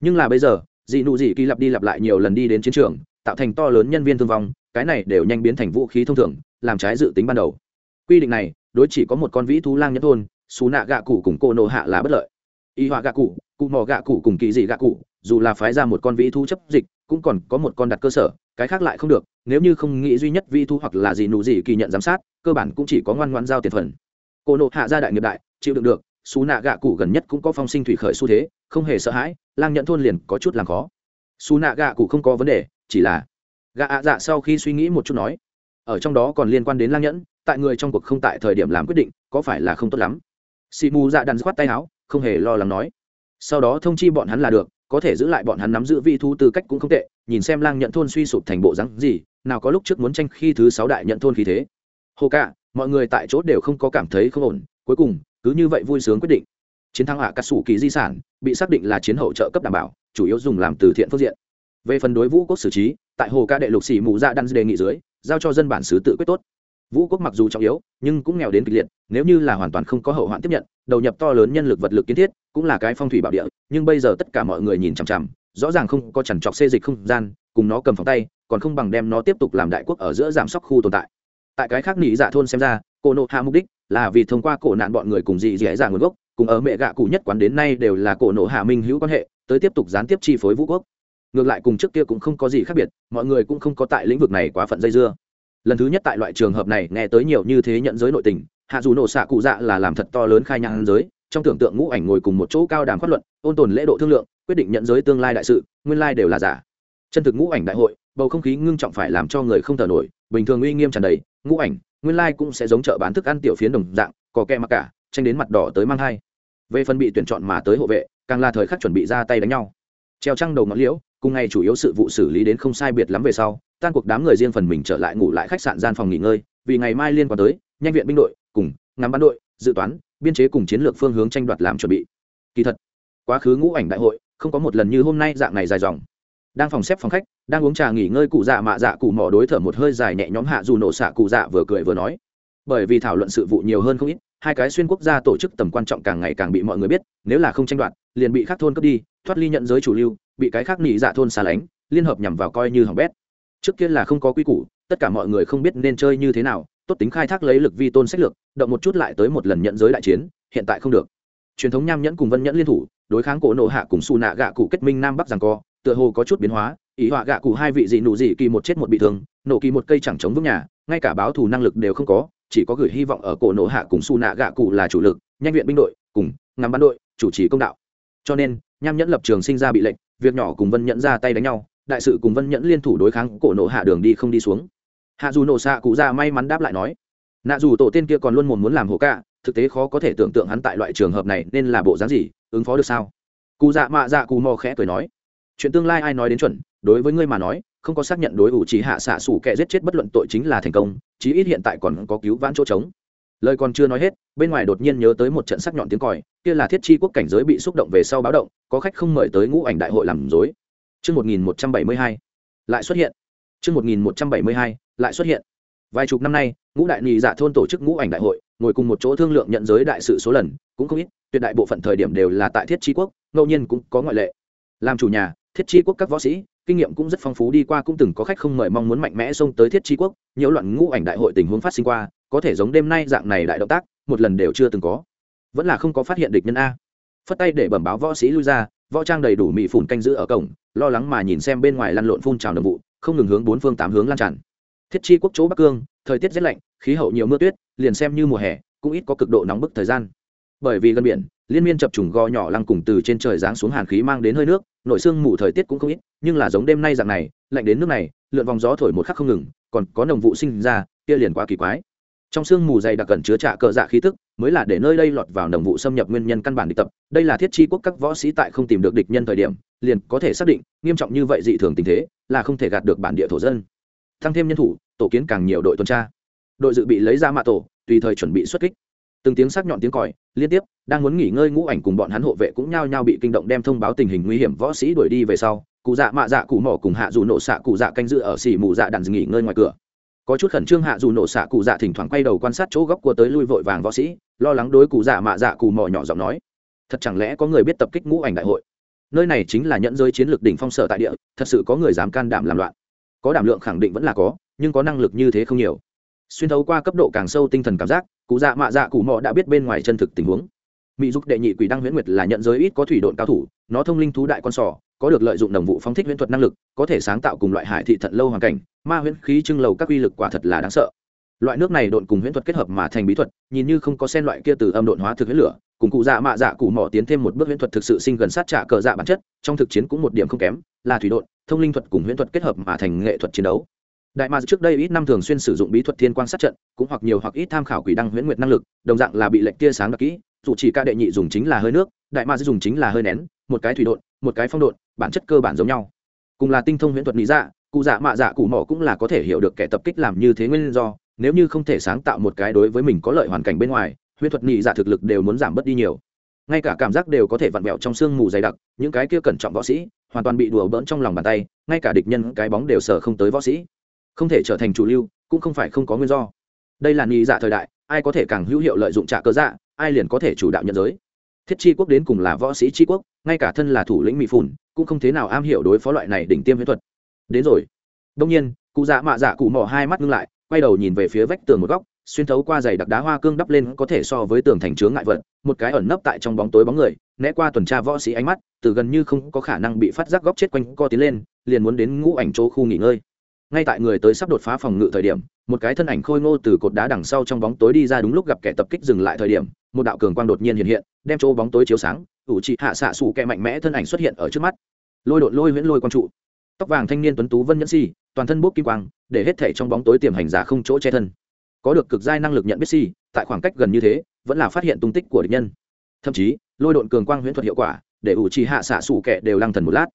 nhưng là bây giờ, dị nụ dị kỳ lặp đi lặp lại nhiều lần đi đến chiến trường, tạo thành to lớn nhân viên thương vong, cái này đều nhanh biến thành vũ khí thông thường, làm trái dự tính ban đầu. Quy định này, đối chỉ có một con vĩ thú lang nhất thôn, xú nạ gạ cụ cùng cô nộ hạ là bất lợi. Y họa gạ cụ cụ mò gạ cụ cùng kỳ dị gạ cụ, dù là phái ra một con vĩ thú chấp dịch, cũng còn có một con đặt cơ sở, cái khác lại không được, nếu như không nghĩ duy nhất vĩ thú hoặc là gì nụ gì kỳ nhận giám sát, cơ bản cũng chỉ có ngoan ngoan giao tiền phần. Cô nộ hạ gia đại nghiệp đại, chịu đựng được xú nạ gạ cụ gần nhất cũng có phong sinh thủy khởi xu thế, không hề sợ hãi, lang nhận thôn liền có chút làm khó. Xú nạ gạ cụ không có vấn đề, chỉ là gạ ạ dạ sau khi suy nghĩ một chút nói, ở trong đó còn liên quan đến lang nhẫn, tại người trong cuộc không tại thời điểm làm quyết định, có phải là không tốt lắm? Xì mù dạ đàn khoát tay áo, không hề lo lắng nói. Sau đó thông chi bọn hắn là được, có thể giữ lại bọn hắn nắm giữ vị thu tư cách cũng không tệ, nhìn xem lang nhận thôn suy sụp thành bộ rắn gì, nào có lúc trước muốn tranh khi thứ sáu đại nhận thôn khí thế. Hồ cả mọi người tại chỗ đều không có cảm thấy không ổn, cuối cùng cứ như vậy vui sướng quyết định. Chiến thắng hạ cắt xù kỳ di sản bị xác định là chiến hậu trợ cấp đảm bảo, chủ yếu dùng làm từ thiện phương diện. Về phần đối vũ quốc xử trí, tại hồ ca đệ lục xỉ mù dạ đan đề nghị dưới, giao cho dân bản xứ tự quyết tốt. Vũ quốc mặc dù trọng yếu, nhưng cũng nghèo đến kịch liệt, nếu như là hoàn toàn không có hậu hoạn tiếp nhận, đầu nhập to lớn nhân lực vật lực kiến thiết, cũng là cái phong thủy bảo địa, nhưng bây giờ tất cả mọi người nhìn chằm chằm, rõ ràng không có chằn trọc xê dịch không gian, cùng nó cầm phòng tay, còn không bằng đem nó tiếp tục làm đại quốc ở giữa giảm sóc khu tồn tại. Tại cái khác nỉ dạ thôn xem ra cô nộ hạ mục đích là vì thông qua cổ nạn bọn người cùng dị dị dạ nguồn gốc, cùng ở mẹ gạ cụ nhất quán đến nay đều là cổ nộ hạ minh hữu quan hệ, tới tiếp tục gián tiếp chi phối vũ quốc. Ngược lại cùng trước kia cũng không có gì khác biệt, mọi người cũng không có tại lĩnh vực này quá phận dây dưa. Lần thứ nhất tại loại trường hợp này nghe tới nhiều như thế nhận giới nội tình, hạ dù nổ xạ cụ dạ là làm thật to lớn khai nhang giới, trong tưởng tượng ngũ ảnh ngồi cùng một chỗ cao đàm phát luận, ôn tồn lễ độ thương lượng, quyết định nhận giới tương lai đại sự, nguyên lai đều là giả. Chân thực ngũ ảnh đại hội, bầu không khí ngưng trọng phải làm cho người không thở nổi, bình thường uy nghiêm tràn đầy, ngũ ảnh nguyên lai cũng sẽ giống chợ bán thức ăn tiểu phiến đồng dạng, có kẹ mặc cả, tranh đến mặt đỏ tới mang hai về phần bị tuyển chọn mà tới hộ vệ, càng là thời khắc chuẩn bị ra tay đánh nhau. Treo trăng đầu ngọn liễu, cùng ngày chủ yếu sự vụ xử lý đến không sai biệt lắm về sau, tan cuộc đám người riêng phần mình trở lại ngủ lại khách sạn gian phòng nghỉ ngơi, vì ngày mai liên quan tới, nhanh viện binh đội, cùng, ngắm bắn đội, dự toán, biên chế cùng chiến lược phương hướng tranh đoạt làm chuẩn bị. Kỳ thật, quá khứ ngũ ảnh đại hội, không có một lần như hôm nay dạng này dài dòng đang phòng xếp phòng khách, đang uống trà nghỉ ngơi cụ dạ mạ dạ cụ mỏ đối thở một hơi dài nhẹ nhóm hạ dù nổ xạ cụ dạ vừa cười vừa nói. Bởi vì thảo luận sự vụ nhiều hơn không ít, hai cái xuyên quốc gia tổ chức tầm quan trọng càng ngày càng bị mọi người biết, nếu là không tranh đoạt, liền bị khác thôn cướp đi, thoát ly nhận giới chủ lưu, bị cái khác nghỉ dạ thôn xa lánh, liên hợp nhằm vào coi như hỏng bét. Trước kia là không có quy củ, tất cả mọi người không biết nên chơi như thế nào, tốt tính khai thác lấy lực vi tôn sách lược, động một chút lại tới một lần nhận giới đại chiến, hiện tại không được. Truyền thống nham nhẫn cùng vân nhẫn liên thủ, đối kháng cổ nộ hạ cùng xù nạ gạ cụ kết minh nam bắc rằng co tựa hồ có chút biến hóa ý họa gạ cụ hai vị dị nụ dị kỳ một chết một bị thương nổ kỳ một cây chẳng chống vững nhà ngay cả báo thù năng lực đều không có chỉ có gửi hy vọng ở cổ nổ hạ cùng xù nạ gạ cụ là chủ lực nhanh viện binh đội cùng ngắm bắn đội chủ trì công đạo. Cho nên nham nhẫn lập trường sinh ra bị lệnh việc nhỏ cùng vân nhẫn ra tay đánh nhau đại sự cùng vân nhẫn liên thủ đối kháng cổ nổ hạ đường đi không đi xuống. Hạ dù nổ xạ cụ ra may mắn đáp lại nói nạ dù tổ tiên kia còn luôn muốn muốn làm hộ cả, thực tế khó có thể tưởng tượng hắn tại loại trường hợp này nên là bộ dáng gì ứng phó được sao? Cụ dạ mạ dạ cụ mò khẽ cười nói chuyện tương lai ai nói đến chuẩn đối với ngươi mà nói không có xác nhận đối ủ trí hạ xạ xủ kẻ giết chết bất luận tội chính là thành công chí ít hiện tại còn có cứu vãn chỗ trống lời còn chưa nói hết bên ngoài đột nhiên nhớ tới một trận sắc nhọn tiếng còi kia là thiết chi quốc cảnh giới bị xúc động về sau báo động có khách không mời tới ngũ ảnh đại hội làm dối Chương 1172 lại xuất hiện. Chương 1172 lại xuất hiện. Vài chục năm nay, ngũ đại nhị giả thôn tổ chức ngũ ảnh đại hội, ngồi cùng một chỗ thương lượng nhận giới đại sự số lần, cũng không ít, tuyệt đại bộ phận thời điểm đều là tại thiết tri quốc ngẫu nhiên cũng có ngoại lệ làm chủ nhà thiết Chi quốc các võ sĩ, kinh nghiệm cũng rất phong phú, đi qua cũng từng có khách không mời mong muốn mạnh mẽ xông tới thiết Chi quốc nhiễu loạn ngũ ảnh đại hội tình huống phát sinh qua, có thể giống đêm nay dạng này đại động tác, một lần đều chưa từng có. Vẫn là không có phát hiện địch nhân a. Phất tay để bẩm báo võ sĩ lui ra, võ trang đầy đủ mị phủn canh giữ ở cổng, lo lắng mà nhìn xem bên ngoài lăn lộn phun trào đồng vụ, không ngừng hướng bốn phương tám hướng lan tràn. Thiết chi quốc chỗ bắc cương, thời tiết rét lạnh, khí hậu nhiều mưa tuyết, liền xem như mùa hè, cũng ít có cực độ nóng bức thời gian bởi vì gần biển, liên miên chập trùng gò nhỏ lăng cùng từ trên trời giáng xuống hàn khí mang đến hơi nước, nội xương mù thời tiết cũng không ít, nhưng là giống đêm nay dạng này, lạnh đến nước này, lượn vòng gió thổi một khắc không ngừng, còn có nồng vụ sinh ra, kia liền quá kỳ quái. Trong sương mù dày đặc cẩn chứa trạ cờ dạ khí tức, mới là để nơi đây lọt vào nồng vụ xâm nhập nguyên nhân căn bản địch tập. Đây là thiết chi quốc các võ sĩ tại không tìm được địch nhân thời điểm, liền có thể xác định, nghiêm trọng như vậy dị thường tình thế, là không thể gạt được bản địa thổ dân. Tăng thêm nhân thủ, tổ kiến càng nhiều đội tuần tra. Đội dự bị lấy ra mạ tổ, tùy thời chuẩn bị xuất kích từng tiếng sắc nhọn tiếng còi, liên tiếp, đang muốn nghỉ ngơi ngũ ảnh cùng bọn hắn hộ vệ cũng nhao nhao bị kinh động đem thông báo tình hình nguy hiểm võ sĩ đuổi đi về sau, cụ dạ mạ dạ cụ mỏ cùng hạ dù nổ xạ cụ dạ canh dự ở xỉ mù dạ đàn nghỉ ngơi ngoài cửa. Có chút khẩn trương hạ dù nổ xạ cụ dạ thỉnh thoảng quay đầu quan sát chỗ góc của tới lui vội vàng võ sĩ, lo lắng đối cụ dạ mạ dạ cụ mỏ nhỏ giọng nói, thật chẳng lẽ có người biết tập kích ngũ ảnh đại hội? Nơi này chính là nhận giới chiến lược đỉnh phong sở tại địa, thật sự có người dám can đảm làm loạn. Có đảm lượng khẳng định vẫn là có, nhưng có năng lực như thế không nhiều. Xuyên thấu qua cấp độ càng sâu tinh thần cảm giác cụ dạ mạ dạ cụ mò đã biết bên ngoài chân thực tình huống. Mỹ dục đệ nhị quỷ đăng huyễn nguyệt là nhận giới ít có thủy độn cao thủ, nó thông linh thú đại con sò, có được lợi dụng đồng vụ phóng thích huyễn thuật năng lực, có thể sáng tạo cùng loại hải thị thận lâu hoàn cảnh, ma huyễn khí trưng lầu các uy lực quả thật là đáng sợ. Loại nước này độn cùng huyễn thuật kết hợp mà thành bí thuật, nhìn như không có sen loại kia từ âm độn hóa thực huyễn lửa, cùng cụ dạ mạ dạ cụ mỏ tiến thêm một bước huyễn thuật thực sự sinh gần sát trả cờ dạ bản chất, trong thực chiến cũng một điểm không kém, là thủy độn, thông linh thuật cùng huyễn thuật kết hợp mà thành nghệ thuật chiến đấu đại ma trước đây ít năm thường xuyên sử dụng bí thuật thiên quang sát trận cũng hoặc nhiều hoặc ít tham khảo quỷ đăng huyễn nguyệt năng lực đồng dạng là bị lệnh tia sáng đặc kỹ dù chỉ ca đệ nhị dùng chính là hơi nước đại ma dùng chính là hơi nén một cái thủy đột, một cái phong đột, bản chất cơ bản giống nhau. Cùng là tinh thông huyễn thuật lý dạ cụ dạ mạ dạ cụ mỏ cũng là có thể hiểu được kẻ tập kích làm như thế nguyên do nếu như không thể sáng tạo một cái đối với mình có lợi hoàn cảnh bên ngoài huyễn thuật nhị dạ thực lực đều muốn giảm bớt đi nhiều. Ngay cả cảm giác đều có thể vặn vẹo trong sương mù dày đặc những cái kia cẩn trọng võ sĩ hoàn toàn bị đùa bỡn trong lòng bàn tay ngay cả địch nhân cái bóng đều sờ không tới võ sĩ không thể trở thành chủ lưu, cũng không phải không có nguyên do. Đây là nghi dạ thời đại, ai có thể càng hữu hiệu lợi dụng trả cơ dạ ai liền có thể chủ đạo nhân giới. Thiết chi quốc đến cùng là võ sĩ chi quốc, ngay cả thân là thủ lĩnh mỹ phủn cũng không thế nào am hiểu đối phó loại này đỉnh tiêm huyễn thuật. Đến rồi. Đông nhiên, cụ dạ mạ dạ cụ mỏ hai mắt ngưng lại, quay đầu nhìn về phía vách tường một góc, xuyên thấu qua giày đặc đá hoa cương đắp lên có thể so với tường thành chướng ngại vật, một cái ẩn nấp tại trong bóng tối bóng người, né qua tuần tra võ sĩ ánh mắt, từ gần như không có khả năng bị phát giác góc chết quanh co tiến lên, liền muốn đến ngũ ảnh chỗ khu nghỉ ngơi ngay tại người tới sắp đột phá phòng ngự thời điểm, một cái thân ảnh khôi ngô từ cột đá đằng sau trong bóng tối đi ra đúng lúc gặp kẻ tập kích dừng lại thời điểm, một đạo cường quang đột nhiên hiện hiện, đem chỗ bóng tối chiếu sáng, ủ trị hạ xạ xù kẹ mạnh mẽ thân ảnh xuất hiện ở trước mắt. Lôi đột lôi huyễn lôi quang trụ. Tóc vàng thanh niên tuấn tú vân nhẫn si, toàn thân bốc kim quang, để hết thể trong bóng tối tiềm hành giả không chỗ che thân. Có được cực giai năng lực nhận biết si, tại khoảng cách gần như thế, vẫn là phát hiện tung tích của địch nhân. Thậm chí, lôi đột cường quang huyễn thuật hiệu quả, để ủ trì hạ xạ xù kẹ đều lăng thần một lát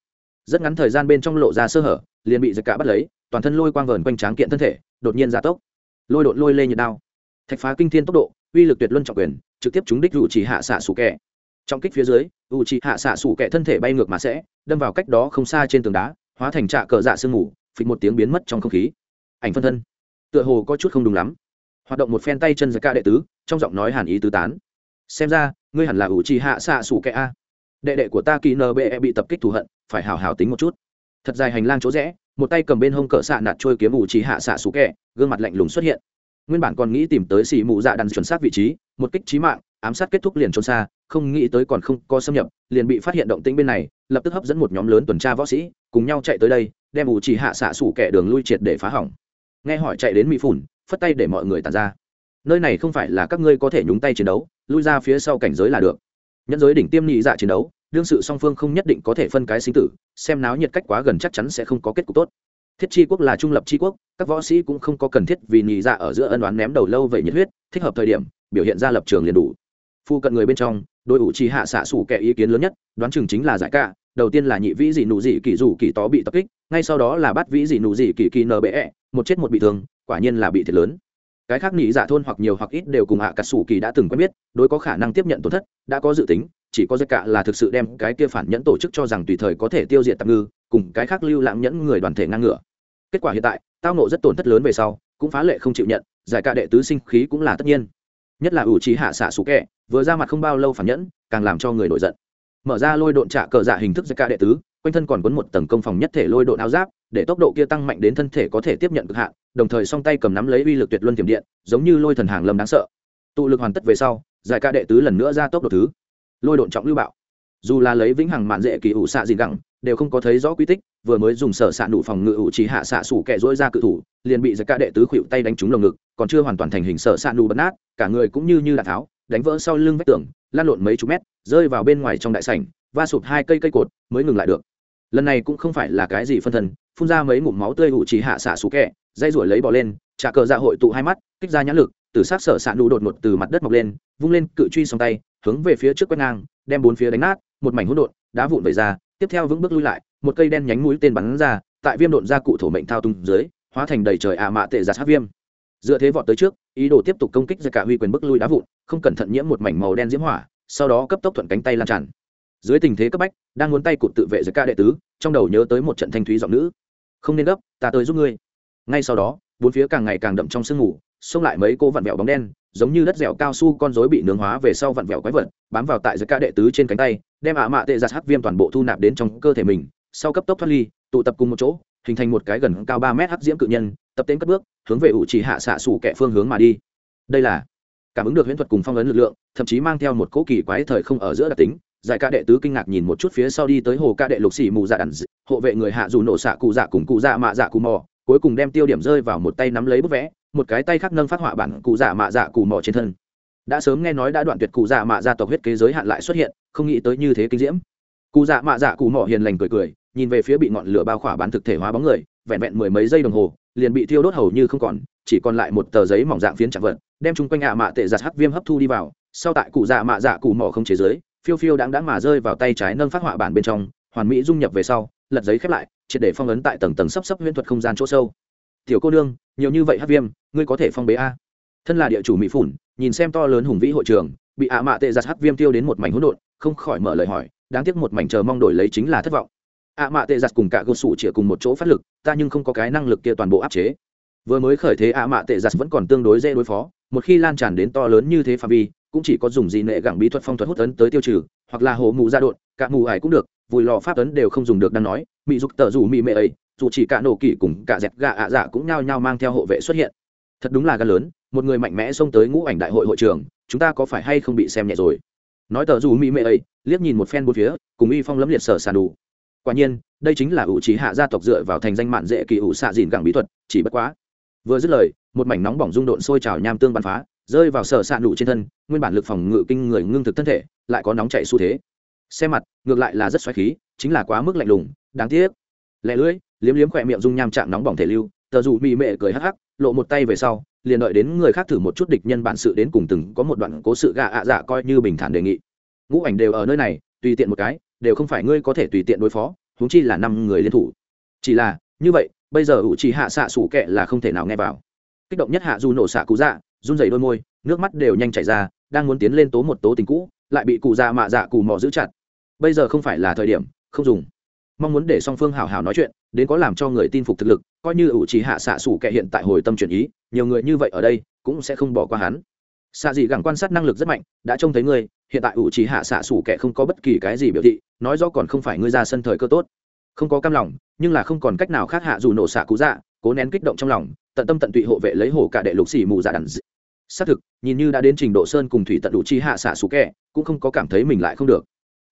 rất ngắn thời gian bên trong lộ ra sơ hở, liền bị giật cả bắt lấy, toàn thân lôi quang vờn quanh tráng kiện thân thể, đột nhiên gia tốc. Lôi đột lôi lê nhiệt đao. Thạch phá kinh thiên tốc độ, uy lực tuyệt luân trọng quyền, trực tiếp trúng đích rủ trì hạ xạ sủ kẻ. Trong kích phía dưới u trì hạ xạ sủ kẻ thân thể bay ngược mà sẽ, đâm vào cách đó không xa trên tường đá, hóa thành trạ cờ dạ sương mù, phịch một tiếng biến mất trong không khí. Ảnh phân thân. Tựa hồ có chút không đúng lắm. Hoạt động một phen tay chân giật ca đệ tứ, trong giọng nói hàn ý tứ tán. Xem ra, ngươi hẳn là ủ trì hạ xạ sủ kẻ a. Đệ đệ của ta kỳ nbe bị tập kích thù hận phải hào hào tính một chút. Thật dài hành lang chỗ rẽ, một tay cầm bên hông cỡ xạ nạt trôi kiếm ủ chỉ hạ xạ sủ kẹ, gương mặt lạnh lùng xuất hiện. Nguyên bản còn nghĩ tìm tới xì mụ dạ đàn chuẩn xác vị trí, một kích trí mạng, ám sát kết thúc liền trốn xa, không nghĩ tới còn không có xâm nhập, liền bị phát hiện động tĩnh bên này, lập tức hấp dẫn một nhóm lớn tuần tra võ sĩ, cùng nhau chạy tới đây, đem ủ chỉ hạ xạ sủ kẹ đường lui triệt để phá hỏng. Nghe hỏi chạy đến mỹ phủn, phất tay để mọi người tàn ra. Nơi này không phải là các ngươi có thể nhúng tay chiến đấu, lui ra phía sau cảnh giới là được. Nhân giới đỉnh tiêm nhị dạ chiến đấu đương sự song phương không nhất định có thể phân cái sinh tử, xem náo nhiệt cách quá gần chắc chắn sẽ không có kết cục tốt. Thiết chi quốc là trung lập chi quốc, các võ sĩ cũng không có cần thiết vì nhị dạ ở giữa ân đoán ném đầu lâu vậy nhiệt huyết, thích hợp thời điểm, biểu hiện ra lập trường liền đủ. Phu cận người bên trong, đội ủ trì hạ xạ xủ kẻ ý kiến lớn nhất, đoán chừng chính là giải ca, đầu tiên là nhị vĩ dị nụ dị kỳ dù kỳ tó bị tập kích, ngay sau đó là bắt vĩ dị nụ dị kỳ kỳ nbe một chết một bị thương, quả nhiên là bị thiệt lớn. Cái khác nhị dạ thôn hoặc nhiều hoặc ít đều cùng hạ à cà sủ kỳ đã từng quen biết, đối có khả năng tiếp nhận tổn thất, đã có dự tính chỉ có giấc cạ là thực sự đem cái kia phản nhẫn tổ chức cho rằng tùy thời có thể tiêu diệt tạm ngư, cùng cái khác lưu lãng nhẫn người đoàn thể ngang ngửa. Kết quả hiện tại, tao nộ rất tổn thất lớn về sau, cũng phá lệ không chịu nhận, giải cạ đệ tứ sinh khí cũng là tất nhiên. Nhất là ủ trí hạ xạ sủ kẹ vừa ra mặt không bao lâu phản nhẫn, càng làm cho người nổi giận. Mở ra lôi độn trạ cờ dạ hình thức giải cạ đệ tứ, quanh thân còn quấn một tầng công phòng nhất thể lôi độn áo giáp, để tốc độ kia tăng mạnh đến thân thể có thể tiếp nhận cực hạn, đồng thời song tay cầm nắm lấy uy lực tuyệt luân tiềm điện, giống như lôi thần hàng lâm đáng sợ. Tụ lực hoàn tất về sau, giải ca đệ tứ lần nữa ra tốc độ thứ lôi độn trọng lưu bạo. Dù là lấy vĩnh hằng mạn dễ kỳ ủ xạ gì gẳng đều không có thấy rõ quy tích, vừa mới dùng sở xạ đủ phòng ngự ủ chỉ hạ xạ sủ kẹ dỗi ra cự thủ, liền bị giật ca đệ tứ khuỵu tay đánh trúng lồng ngực, còn chưa hoàn toàn thành hình sở xạ đủ bật nát, cả người cũng như như đạn tháo, đánh vỡ sau lưng vách tường lan lộn mấy chục mét, rơi vào bên ngoài trong đại sảnh, va sụp hai cây cây cột mới ngừng lại được. Lần này cũng không phải là cái gì phân thân, phun ra mấy ngụm máu tươi ủ chỉ hạ xạ sủ kẹ dây ruổi lấy bỏ lên, trả cờ dạ hội tụ hai mắt, kích ra nhãn lực, từ sát sở xạ đủ đột ngột từ mặt đất mọc lên, vung lên cự truy song tay hướng về phía trước quét ngang, đem bốn phía đánh nát, một mảnh hỗn độn, đá vụn vẩy ra, tiếp theo vững bước lui lại, một cây đen nhánh mũi tên bắn ra, tại viêm độn ra cụ thổ mệnh thao tung dưới, hóa thành đầy trời ạ mạ tệ giặt hát viêm. Dựa thế vọt tới trước, ý đồ tiếp tục công kích ra cả huy quyền bức lui đá vụn, không cẩn thận nhiễm một mảnh màu đen diễm hỏa, sau đó cấp tốc thuận cánh tay lan tràn. Dưới tình thế cấp bách, đang muốn tay cụt tự vệ giữa ca đệ tứ, trong đầu nhớ tới một trận thanh thúy giọng nữ. Không nên gấp, ta tới giúp ngươi. Ngay sau đó, bốn phía càng ngày càng đậm trong sương mù, xông lại mấy cô vặn vẹo bóng đen giống như đất dẻo cao su con rối bị nướng hóa về sau vặn vẹo quái vật, bám vào tại giữa ca đệ tứ trên cánh tay, đem ạ mạ tệ giặt hắc viêm toàn bộ thu nạp đến trong cơ thể mình, sau cấp tốc thoát ly, tụ tập cùng một chỗ, hình thành một cái gần cao ba mét hắc diễm cự nhân, tập tên cất bước, hướng về ủ chỉ hạ xạ sủ kẹ phương hướng mà đi. Đây là cảm ứng được huyễn thuật cùng phong ấn lực lượng, thậm chí mang theo một cỗ kỳ quái thời không ở giữa đặc tính, giải ca đệ tứ kinh ngạc nhìn một chút phía sau đi tới hồ ca đệ lục xỉ mù dạ đàn hộ vệ người hạ dù nổ xạ cụ dạ cùng cụ dạ mạ dạ cụ mò, cuối cùng đem tiêu điểm rơi vào một tay nắm lấy bức vẽ một cái tay khác nâng phát họa bản cụ dạ mạ dạ cụ mỏ trên thân. Đã sớm nghe nói đã đoạn tuyệt cụ dạ mạ dạ tộc huyết kế giới hạn lại xuất hiện, không nghĩ tới như thế kinh diễm. Cụ dạ mạ dạ cụ mỏ hiền lành cười cười, nhìn về phía bị ngọn lửa bao khỏa bán thực thể hóa bóng người, vẹn vẹn mười mấy giây đồng hồ, liền bị thiêu đốt hầu như không còn, chỉ còn lại một tờ giấy mỏng dạng phiến chạm vật, đem chung quanh ạ mạ tệ giặt hắc viêm hấp thu đi vào. Sau tại cụ dạ mạ dạ cụ mỏ không chế giới, phiêu phiêu đáng đáng mà rơi vào tay trái nâng phát họa bản bên trong, hoàn mỹ dung nhập về sau, lật giấy khép lại, triệt để phong ấn tại tầng tầng sấp sấp huyễn thuật không gian chỗ sâu tiểu cô nương, nhiều như vậy hát viêm, ngươi có thể phong bế a? Thân là địa chủ mỹ phủn, nhìn xem to lớn hùng vĩ hội trường, bị ạ mạ tệ giặt hát viêm tiêu đến một mảnh hỗn độn, không khỏi mở lời hỏi, đáng tiếc một mảnh chờ mong đổi lấy chính là thất vọng. ạ mạ tệ giặt cùng cả cơ sủ chĩa cùng một chỗ phát lực, ta nhưng không có cái năng lực kia toàn bộ áp chế. Vừa mới khởi thế ạ mạ tệ giặt vẫn còn tương đối dễ đối phó, một khi lan tràn đến to lớn như thế phạm vi, cũng chỉ có dùng gì nệ gẳng bí thuật phong thuật hút ấn tới tiêu trừ, hoặc là hồ mù ra đột, cả mù ải cũng được, vùi lò pháp ấn đều không dùng được đang nói mỹ dục tờ rủ mỹ mệ ấy dù chỉ cả nổ kỷ cùng cả dẹt gà ạ dạ cũng nhao nhao mang theo hộ vệ xuất hiện. Thật đúng là gan lớn, một người mạnh mẽ xông tới ngũ ảnh đại hội hội trường, chúng ta có phải hay không bị xem nhẹ rồi? Nói tờ dù mỹ mệ ấy, liếc nhìn một phen bốn phía, cùng y phong lấm liệt sở sàn đủ. Quả nhiên, đây chính là ủ trí hạ gia tộc dựa vào thành danh mạn dễ kỳ ủ xạ dìn gẳng bí thuật, chỉ bất quá. Vừa dứt lời, một mảnh nóng bỏng rung độn sôi trào nham tương bắn phá, rơi vào sở sạn đủ trên thân, nguyên bản lực phòng ngự kinh người ngưng thực thân thể, lại có nóng chạy xu thế. Xe mặt, ngược lại là rất xoáy khí, chính là quá mức lạnh lùng, đáng tiếc. Lẹ lưỡi liếm liếm khỏe miệng dung nham trạng nóng bỏng thể lưu, tờ dù mỹ mệ cười hắc hắc, lộ một tay về sau, liền đợi đến người khác thử một chút địch nhân bản sự đến cùng từng có một đoạn cố sự gạ ạ dạ coi như bình thản đề nghị. Ngũ ảnh đều ở nơi này, tùy tiện một cái, đều không phải ngươi có thể tùy tiện đối phó, huống chi là năm người liên thủ. Chỉ là, như vậy, bây giờ ủ trì hạ xạ sủ kệ là không thể nào nghe vào. Kích động nhất hạ du nổ xạ cú dạ run rẩy đôi môi, nước mắt đều nhanh chảy ra, đang muốn tiến lên tố một tố tình cũ, lại bị cụ dạ mạ dạ cù mò giữ chặt. Bây giờ không phải là thời điểm, không dùng mong muốn để song phương hào hào nói chuyện, đến có làm cho người tin phục thực lực, coi như ủ trì hạ xạ sủ kệ hiện tại hồi tâm chuyển ý, nhiều người như vậy ở đây, cũng sẽ không bỏ qua hắn. Xạ dị gẳng quan sát năng lực rất mạnh, đã trông thấy ngươi, hiện tại ủ trì hạ xạ sủ kệ không có bất kỳ cái gì biểu thị, nói do còn không phải ngươi ra sân thời cơ tốt. Không có cam lòng, nhưng là không còn cách nào khác hạ dù nổ xạ cú dạ cố nén kích động trong lòng, tận tâm tận tụy hộ vệ lấy hổ cả đệ lục xỉ mù dạ đàn d... xác thực, nhìn như đã đến trình độ sơn cùng thủy tận đủ chi hạ xạ sủ kẹ cũng không có cảm thấy mình lại không được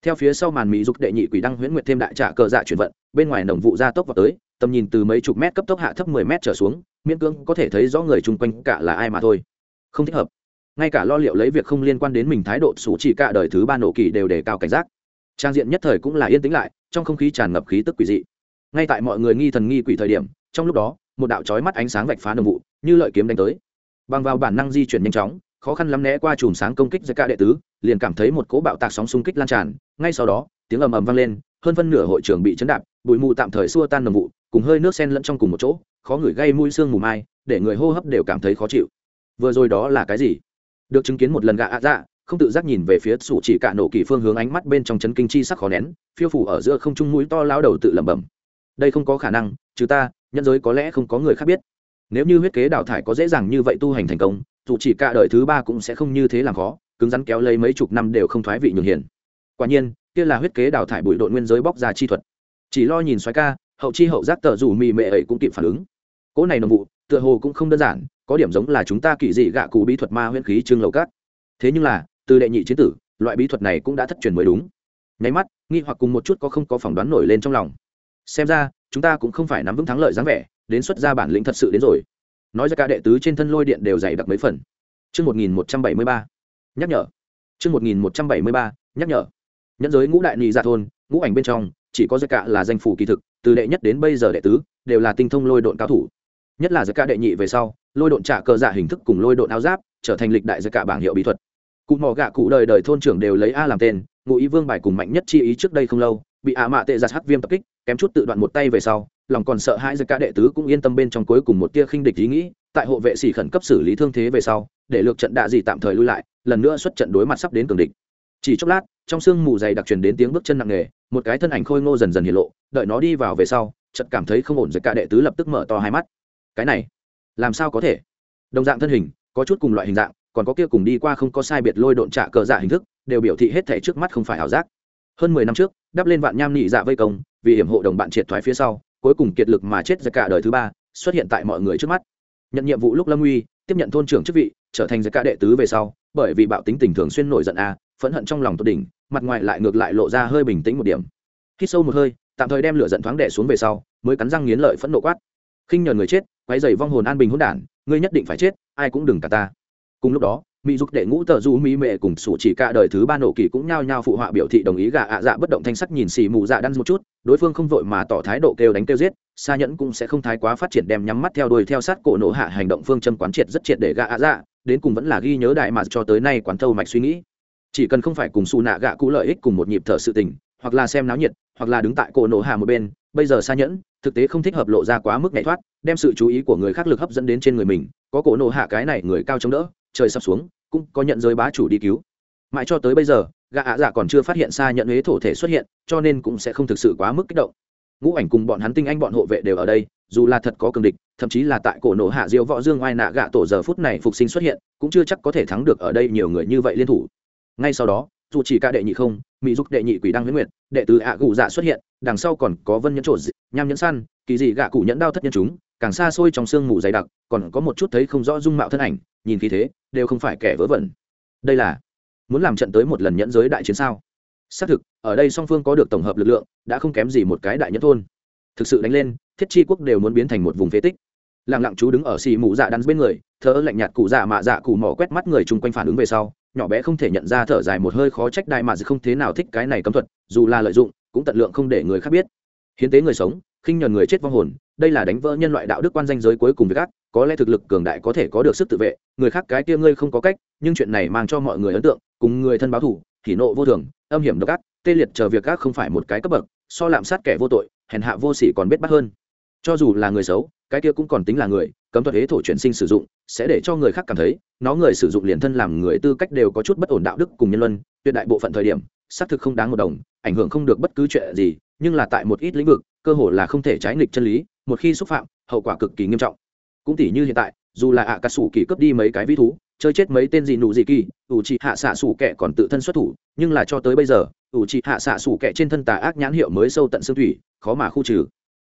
theo phía sau màn mỹ dục đệ nhị quỷ đăng huyễn nguyệt thêm đại trả cờ dạ chuyển vận, bên ngoài nồng vụ gia tốc vào tới, tầm nhìn từ mấy chục mét cấp tốc hạ thấp mười mét trở xuống, miễn cưỡng có thể thấy rõ người chung quanh cả là ai mà thôi. Không thích hợp. Ngay cả lo liệu lấy việc không liên quan đến mình thái độ, sủ chỉ cả đời thứ ba nổ kỳ đều đề cao cảnh giác. Trang diện nhất thời cũng là yên tĩnh lại, trong không khí tràn ngập khí tức quỷ dị. Ngay tại mọi người nghi thần nghi quỷ thời điểm, trong lúc đó, một đạo chói mắt ánh sáng vạch phá nồng vụ, như lợi kiếm đánh tới. Bằng vào bản năng di chuyển nhanh chóng khó khăn lắm né qua chùm sáng công kích giữa ca đệ tứ, liền cảm thấy một cỗ bạo tạc sóng xung kích lan tràn. Ngay sau đó, tiếng ầm ầm vang lên, hơn phân nửa hội trường bị chấn đạp, bụi mù tạm thời xua tan nồng vụ, cùng hơi nước sen lẫn trong cùng một chỗ, khó ngửi gây mũi xương mù mai, để người hô hấp đều cảm thấy khó chịu. Vừa rồi đó là cái gì? Được chứng kiến một lần gạ ạ dạ không tự giác nhìn về phía sủ chỉ cả nổ kỳ phương hướng ánh mắt bên trong chấn kinh chi sắc khó nén, phiêu phủ ở giữa không trung mũi to lao đầu tự lẩm bẩm. Đây không có khả năng, trừ ta, nhân giới có lẽ không có người khác biết nếu như huyết kế đào thải có dễ dàng như vậy tu hành thành công, dù chỉ cả đời thứ ba cũng sẽ không như thế làm khó, cứng rắn kéo lấy mấy chục năm đều không thoái vị nhường hiền. Quả nhiên, kia là huyết kế đào thải bụi đội nguyên giới bóc ra chi thuật. Chỉ lo nhìn xoáy ca, hậu chi hậu giác tờ dù mì mệ ấy cũng kịp phản ứng. Cỗ này nồng vụ, tựa hồ cũng không đơn giản, có điểm giống là chúng ta kỳ dị gạ cụ bí thuật ma huyễn khí trương lầu cát thế nhưng là, từ đệ nhị chiến tử, loại bí thuật này cũng đã thất truyền mới đúng. Nháy mắt, nghi hoặc cùng một chút có không có phỏng đoán nổi lên trong lòng. Xem ra, chúng ta cũng không phải nắm vững thắng lợi dáng vẻ đến xuất ra bản lĩnh thật sự đến rồi nói ra cả đệ tứ trên thân lôi điện đều dày đặc mấy phần Chương 1173. Nhắc nhở. Chương 1173. Nhắc nhở. Nhẫn giới ngũ đại nhị dạ thôn, ngũ ảnh bên trong, chỉ có Cả là danh phủ kỳ thực, từ đệ nhất đến bây giờ đệ tứ, đều là tinh thông lôi độn cao thủ. Nhất là Cả đệ nhị về sau, lôi độn trả cờ dạ hình thức cùng lôi độn áo giáp, trở thành lịch đại Cả bảng hiệu bí thuật. Cụ mò gạ cụ đời đời thôn trưởng đều lấy A làm tên, ngụ ý vương bài cùng mạnh nhất chi ý trước đây không lâu, bị ạ mạ tệ giặt hắc viêm tập kích, kém chút tự đoạn một tay về sau, lòng còn sợ hãi Cả đệ tứ cũng yên tâm bên trong cuối cùng một tia khinh địch ý nghĩ, tại hộ vệ sĩ khẩn cấp xử lý thương thế về sau, để lược trận đạ gì tạm thời lui lại lần nữa xuất trận đối mặt sắp đến cường địch. Chỉ chốc lát trong sương mù dày đặc truyền đến tiếng bước chân nặng nề một cái thân ảnh khôi ngô dần dần hiện lộ đợi nó đi vào về sau trận cảm thấy không ổn dịch cả đệ tứ lập tức mở to hai mắt. Cái này làm sao có thể? Đồng dạng thân hình có chút cùng loại hình dạng còn có kia cùng đi qua không có sai biệt lôi độn trạ cờ giả hình thức đều biểu thị hết thể trước mắt không phải ảo giác. Hơn mười năm trước đắp lên vạn nham nhị dạ vây công vì hiểm hộ đồng bạn triệt thoái phía sau cuối cùng kiệt lực mà chết ra cả đời thứ ba, xuất hiện tại mọi người trước mắt. Nhận nhiệm vụ lúc lâm uy, tiếp nhận thôn trưởng chức vị, trở thành ra cả đệ tứ về sau, bởi vì bạo tính tình thường xuyên nổi giận a, phẫn hận trong lòng tốt đỉnh, mặt ngoài lại ngược lại lộ ra hơi bình tĩnh một điểm. Khi sâu một hơi, tạm thời đem lửa giận thoáng đẻ xuống về sau, mới cắn răng nghiến lợi phẫn nộ quát. Khinh nhờn người chết quay dày vong hồn an bình hỗn đản, ngươi nhất định phải chết, ai cũng đừng cả ta. Cùng lúc đó mỹ dục đệ ngũ tờ du mỹ mệ cùng sủ chỉ cả đời thứ ba nổ kỳ cũng nhao nhao phụ họa biểu thị đồng ý gà ạ dạ bất động thanh sắc nhìn xì mù dạ đan một chút, đối phương không vội mà tỏ thái độ kêu đánh kêu giết xa nhẫn cũng sẽ không thái quá phát triển đem nhắm mắt theo đuôi theo sát cổ nổ hạ hành động phương châm quán triệt rất triệt để gạ ạ dạ đến cùng vẫn là ghi nhớ đại mà cho tới nay quán thâu mạch suy nghĩ. Chỉ cần không phải cùng xù nạ gạ cũ lợi ích cùng một nhịp thở sự tình, hoặc là xem náo nhiệt, hoặc là đứng tại cổ nổ hạ một bên, bây giờ xa nhẫn, thực tế không thích hợp lộ ra quá mức nhảy thoát, đem sự chú ý của người khác lực hấp dẫn đến trên người mình, có cổ nổ hạ cái này người cao chống đỡ trời sắp xuống, cũng có nhận giới bá chủ đi cứu. Mãi cho tới bây giờ gạ ạ dạ còn chưa phát hiện xa nhận huế thổ thể xuất hiện, cho nên cũng sẽ không thực sự quá mức kích động. Ngũ ảnh cùng bọn hắn tinh anh bọn hộ vệ đều ở đây, dù là thật có cường địch, thậm chí là tại cổ nổ hạ diêu võ dương oai nạ gạ tổ giờ phút này phục sinh xuất hiện, cũng chưa chắc có thể thắng được ở đây nhiều người như vậy liên thủ. Ngay sau đó, dù chỉ ca đệ nhị không, mỹ giúp đệ nhị quỷ đăng huyết nguyệt, đệ tứ ạ gù dạ xuất hiện, đằng sau còn có vân nhẫn trộn nham nhẫn săn kỳ dị gạ cụ nhẫn đao thất nhân chúng, càng xa xôi trong sương mù dày đặc, còn có một chút thấy không rõ dung mạo thân ảnh, nhìn khí thế đều không phải kẻ vớ vẩn. Đây là, muốn làm trận tới một lần nhẫn giới đại chiến sao? Xác thực, ở đây song phương có được tổng hợp lực lượng, đã không kém gì một cái đại nhẫn thôn. Thực sự đánh lên, thiết chi quốc đều muốn biến thành một vùng phế tích. Lẳng lặng chú đứng ở xì mụ dạ đắn bên người thở lạnh nhạt cụ dạ mạ dạ cụ mỏ quét mắt người chung quanh phản ứng về sau, nhỏ bé không thể nhận ra thở dài một hơi khó trách đại mà dạ không thế nào thích cái này cấm thuật, dù là lợi dụng, cũng tận lượng không để người khác biết. Hiến tế người sống, khinh nhờn người chết vong hồn, đây là đánh vỡ nhân loại đạo đức quan danh giới cuối cùng với các có lẽ thực lực cường đại có thể có được sức tự vệ, người khác cái kia ngươi không có cách, nhưng chuyện này mang cho mọi người ấn tượng, cùng người thân báo thủ thì nộ vô thường, âm hiểm độc ác, tê liệt chờ việc ác không phải một cái cấp bậc, so lạm sát kẻ vô tội, hèn hạ vô sỉ còn biết bắt hơn. Cho dù là người xấu, cái kia cũng còn tính là người, cấm thuật hế thổ chuyển sinh sử dụng, sẽ để cho người khác cảm thấy, nó người sử dụng liền thân làm người tư cách đều có chút bất ổn đạo đức cùng nhân luân, tuyệt đại bộ phận thời điểm, xác thực không đáng một đồng, ảnh hưởng không được bất cứ chuyện gì, nhưng là tại một ít lĩnh vực, cơ hội là không thể trái nghịch chân lý, một khi xúc phạm, hậu quả cực kỳ nghiêm trọng cũng tỷ như hiện tại, dù là ạ à cà sủ kỳ cướp đi mấy cái ví thú, chơi chết mấy tên gì nụ gì kỳ, ủ trị hạ xạ sủ kẻ còn tự thân xuất thủ, nhưng là cho tới bây giờ, ủ trị hạ xạ sủ kẻ trên thân tà ác nhãn hiệu mới sâu tận xương thủy, khó mà khu trừ.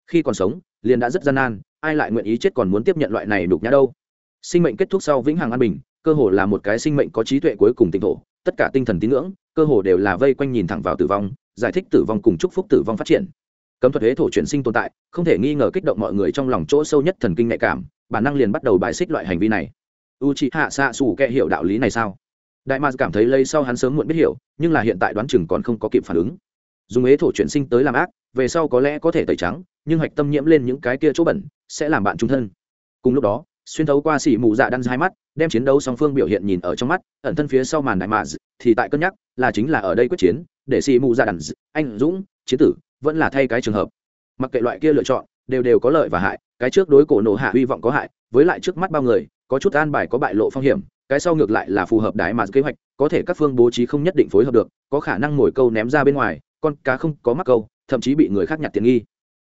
Khi còn sống, liền đã rất gian nan, ai lại nguyện ý chết còn muốn tiếp nhận loại này đục nhã đâu? Sinh mệnh kết thúc sau vĩnh hằng an bình, cơ hồ là một cái sinh mệnh có trí tuệ cuối cùng tinh thổ, tất cả tinh thần tín ngưỡng, cơ hồ đều là vây quanh nhìn thẳng vào tử vong, giải thích tử vong cùng chúc phúc tử vong phát triển. Cấm thuật huế thổ chuyển sinh tồn tại, không thể nghi ngờ kích động mọi người trong lòng chỗ sâu nhất thần kinh nhạy cảm bản năng liền bắt đầu bài xích loại hành vi này. U c h ị hạ xạ xù kệ hiểu đạo lý này sao? Đại mars cảm thấy lây sau hắn sớm muộn biết hiểu, nhưng là hiện tại đoán chừng còn không có kịp phản ứng. Dùng ế thổ chuyển sinh tới làm ác, về sau có lẽ có thể tẩy trắng, nhưng hạch tâm nhiễm lên những cái kia chỗ bẩn, sẽ làm bạn trung thân. Cùng lúc đó, xuyên thấu qua xỉ mù dạ đan hai mắt, đem chiến đấu song phương biểu hiện nhìn ở trong mắt, ẩn thân phía sau màn đại mars thì tại cân nhắc, là chính là ở đây quyết chiến, để xỉ mù dạ đan anh dũng, chiến tử, vẫn là thay cái trường hợp. Mặc kệ loại kia lựa chọn, đều đều có lợi và hại cái trước đối cổ nổ hạ hy vọng có hại, với lại trước mắt bao người, có chút an bài có bại lộ phong hiểm, cái sau ngược lại là phù hợp đại mà kế hoạch, có thể các phương bố trí không nhất định phối hợp được, có khả năng ngồi câu ném ra bên ngoài, con cá không có mắc câu, thậm chí bị người khác nhặt tiện nghi.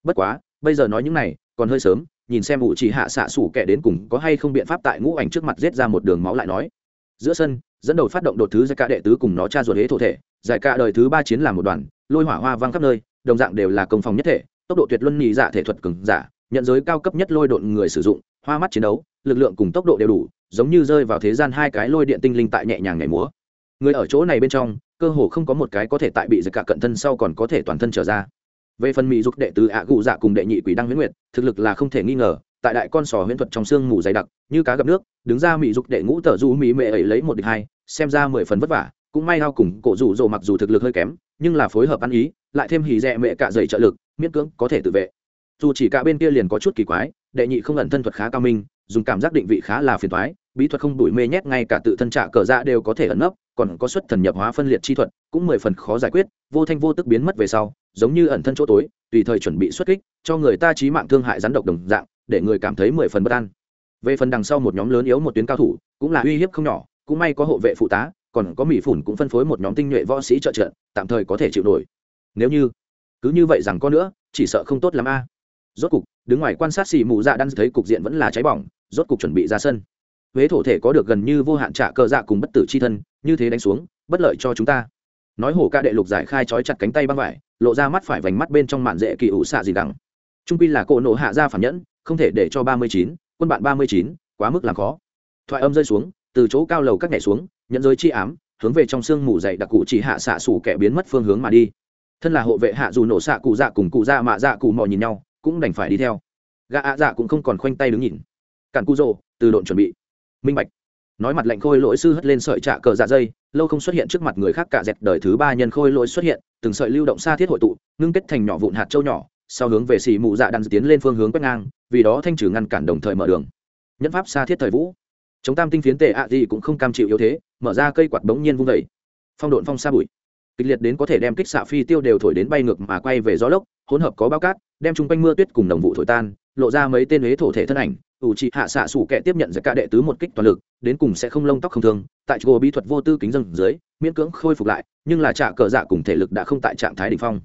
Bất quá, bây giờ nói những này, còn hơi sớm, nhìn xem ủ chỉ hạ xạ sủ kẻ đến cùng có hay không biện pháp tại ngũ ảnh trước mặt giết ra một đường máu lại nói. Giữa sân, dẫn đầu phát động đột thứ giải ca đệ tứ cùng nó cha ruột hế thổ thể, giải ca đời thứ ba chiến làm một đoàn, lôi hỏa hoa vang khắp nơi, đồng dạng đều là công phòng nhất thể, tốc độ tuyệt luân nhị dạ thể thuật cường giả nhận giới cao cấp nhất lôi độn người sử dụng, hoa mắt chiến đấu, lực lượng cùng tốc độ đều đủ, giống như rơi vào thế gian hai cái lôi điện tinh linh tại nhẹ nhàng nhảy múa. Người ở chỗ này bên trong, cơ hồ không có một cái có thể tại bị giật cả cận thân sau còn có thể toàn thân trở ra. Về phần mỹ dục đệ tứ ạ cụ dạ cùng đệ nhị quỷ đăng huyễn nguyệt, thực lực là không thể nghi ngờ, tại đại con sò huyễn thuật trong xương mù dày đặc, như cá gặp nước, đứng ra mỹ dục đệ ngũ tờ du mỹ mệ ấy lấy một địch hai, xem ra mười phần vất vả, cũng may hao cùng cổ rủ rồ mặc dù thực lực hơi kém, nhưng là phối hợp ăn ý, lại thêm hỉ rẻ mẹ cả dày trợ lực, miễn cưỡng có thể tự vệ dù chỉ cả bên kia liền có chút kỳ quái, đệ nhị không ẩn thân thuật khá cao minh, dùng cảm giác định vị khá là phiền toái, bí thuật không đuổi mê nhét ngay cả tự thân trạ cờ dạ đều có thể ẩn nấp, còn có xuất thần nhập hóa phân liệt chi thuật, cũng mười phần khó giải quyết, vô thanh vô tức biến mất về sau, giống như ẩn thân chỗ tối, tùy thời chuẩn bị xuất kích, cho người ta trí mạng thương hại rắn độc đồng dạng, để người cảm thấy mười phần bất an. Về phần đằng sau một nhóm lớn yếu một tuyến cao thủ, cũng là uy hiếp không nhỏ, cũng may có hộ vệ phụ tá, còn có mỹ phủn cũng phân phối một nhóm tinh nhuệ võ sĩ trợ trợ, tạm thời có thể chịu nổi. Nếu như, cứ như vậy rằng có nữa, chỉ sợ không tốt lắm a rốt cục, đứng ngoài quan sát xì mù dạ đang thấy cục diện vẫn là cháy bỏng, rốt cục chuẩn bị ra sân. Huế thổ thể có được gần như vô hạn trả cờ dạ cùng bất tử c h i thân, như thế đánh xuống, bất lợi cho chúng ta. Nói hổ ca đệ lục giải khai trói chặt cánh tay băng vải, lộ ra mắt phải vành mắt bên trong mạn dễ kỳ ủ xạ gì đằng. Trung pi là cỗ nổ hạ ra phản nhẫn, không thể để cho ba mươi chín, quân bạn ba mươi chín, quá mức làm khó. Thoại âm rơi xuống, từ chỗ cao lầu các nhảy xuống nhận giới chi ám, hướng về trong sương mù dày đặc cụ chỉ hạ xạ sủ kẻ biến mất phương hướng mà đi. Thân là hộ vệ hạ dù nổ xạ cụ dạ cùng cụ dạ mạ dạ cụ mò nhìn nhau cũng đành phải đi theo. Gã ạ dạ cũng không còn khoanh tay đứng nhìn. Cản cu rồ, từ độn chuẩn bị. Minh bạch. Nói mặt lạnh khôi lỗi sư hất lên sợi trạ cờ dạ dây, lâu không xuất hiện trước mặt người khác cả dẹt đời thứ ba nhân khôi lỗi xuất hiện, từng sợi lưu động xa thiết hội tụ, ngưng kết thành nhỏ vụn hạt châu nhỏ, sau hướng về xì mụ dạ đang tiến lên phương hướng quét ngang, vì đó thanh trừ ngăn cản đồng thời mở đường. Nhẫn pháp xa thiết thời vũ. Chống tam tinh phiến tệ ạ gì cũng không cam chịu yếu thế, mở ra cây quạt bỗng nhiên vung vẩy phong độn phong xa bụi. Kịch liệt đến có thể đem kích xạ phi tiêu đều thổi đến bay ngược mà quay về gió lốc hỗn hợp có bao cát, đem chung quanh mưa tuyết cùng đồng vụ thổi tan, lộ ra mấy tên huế thổ thể thân ảnh, ủ trị hạ xạ sủ kẻ tiếp nhận giải ca đệ tứ một kích toàn lực, đến cùng sẽ không lông tóc không thương, tại chỗ bí thuật vô tư kính dân dưới, miễn cưỡng khôi phục lại, nhưng là trả cờ dạ cùng thể lực đã không tại trạng thái đ ỉ n h phong.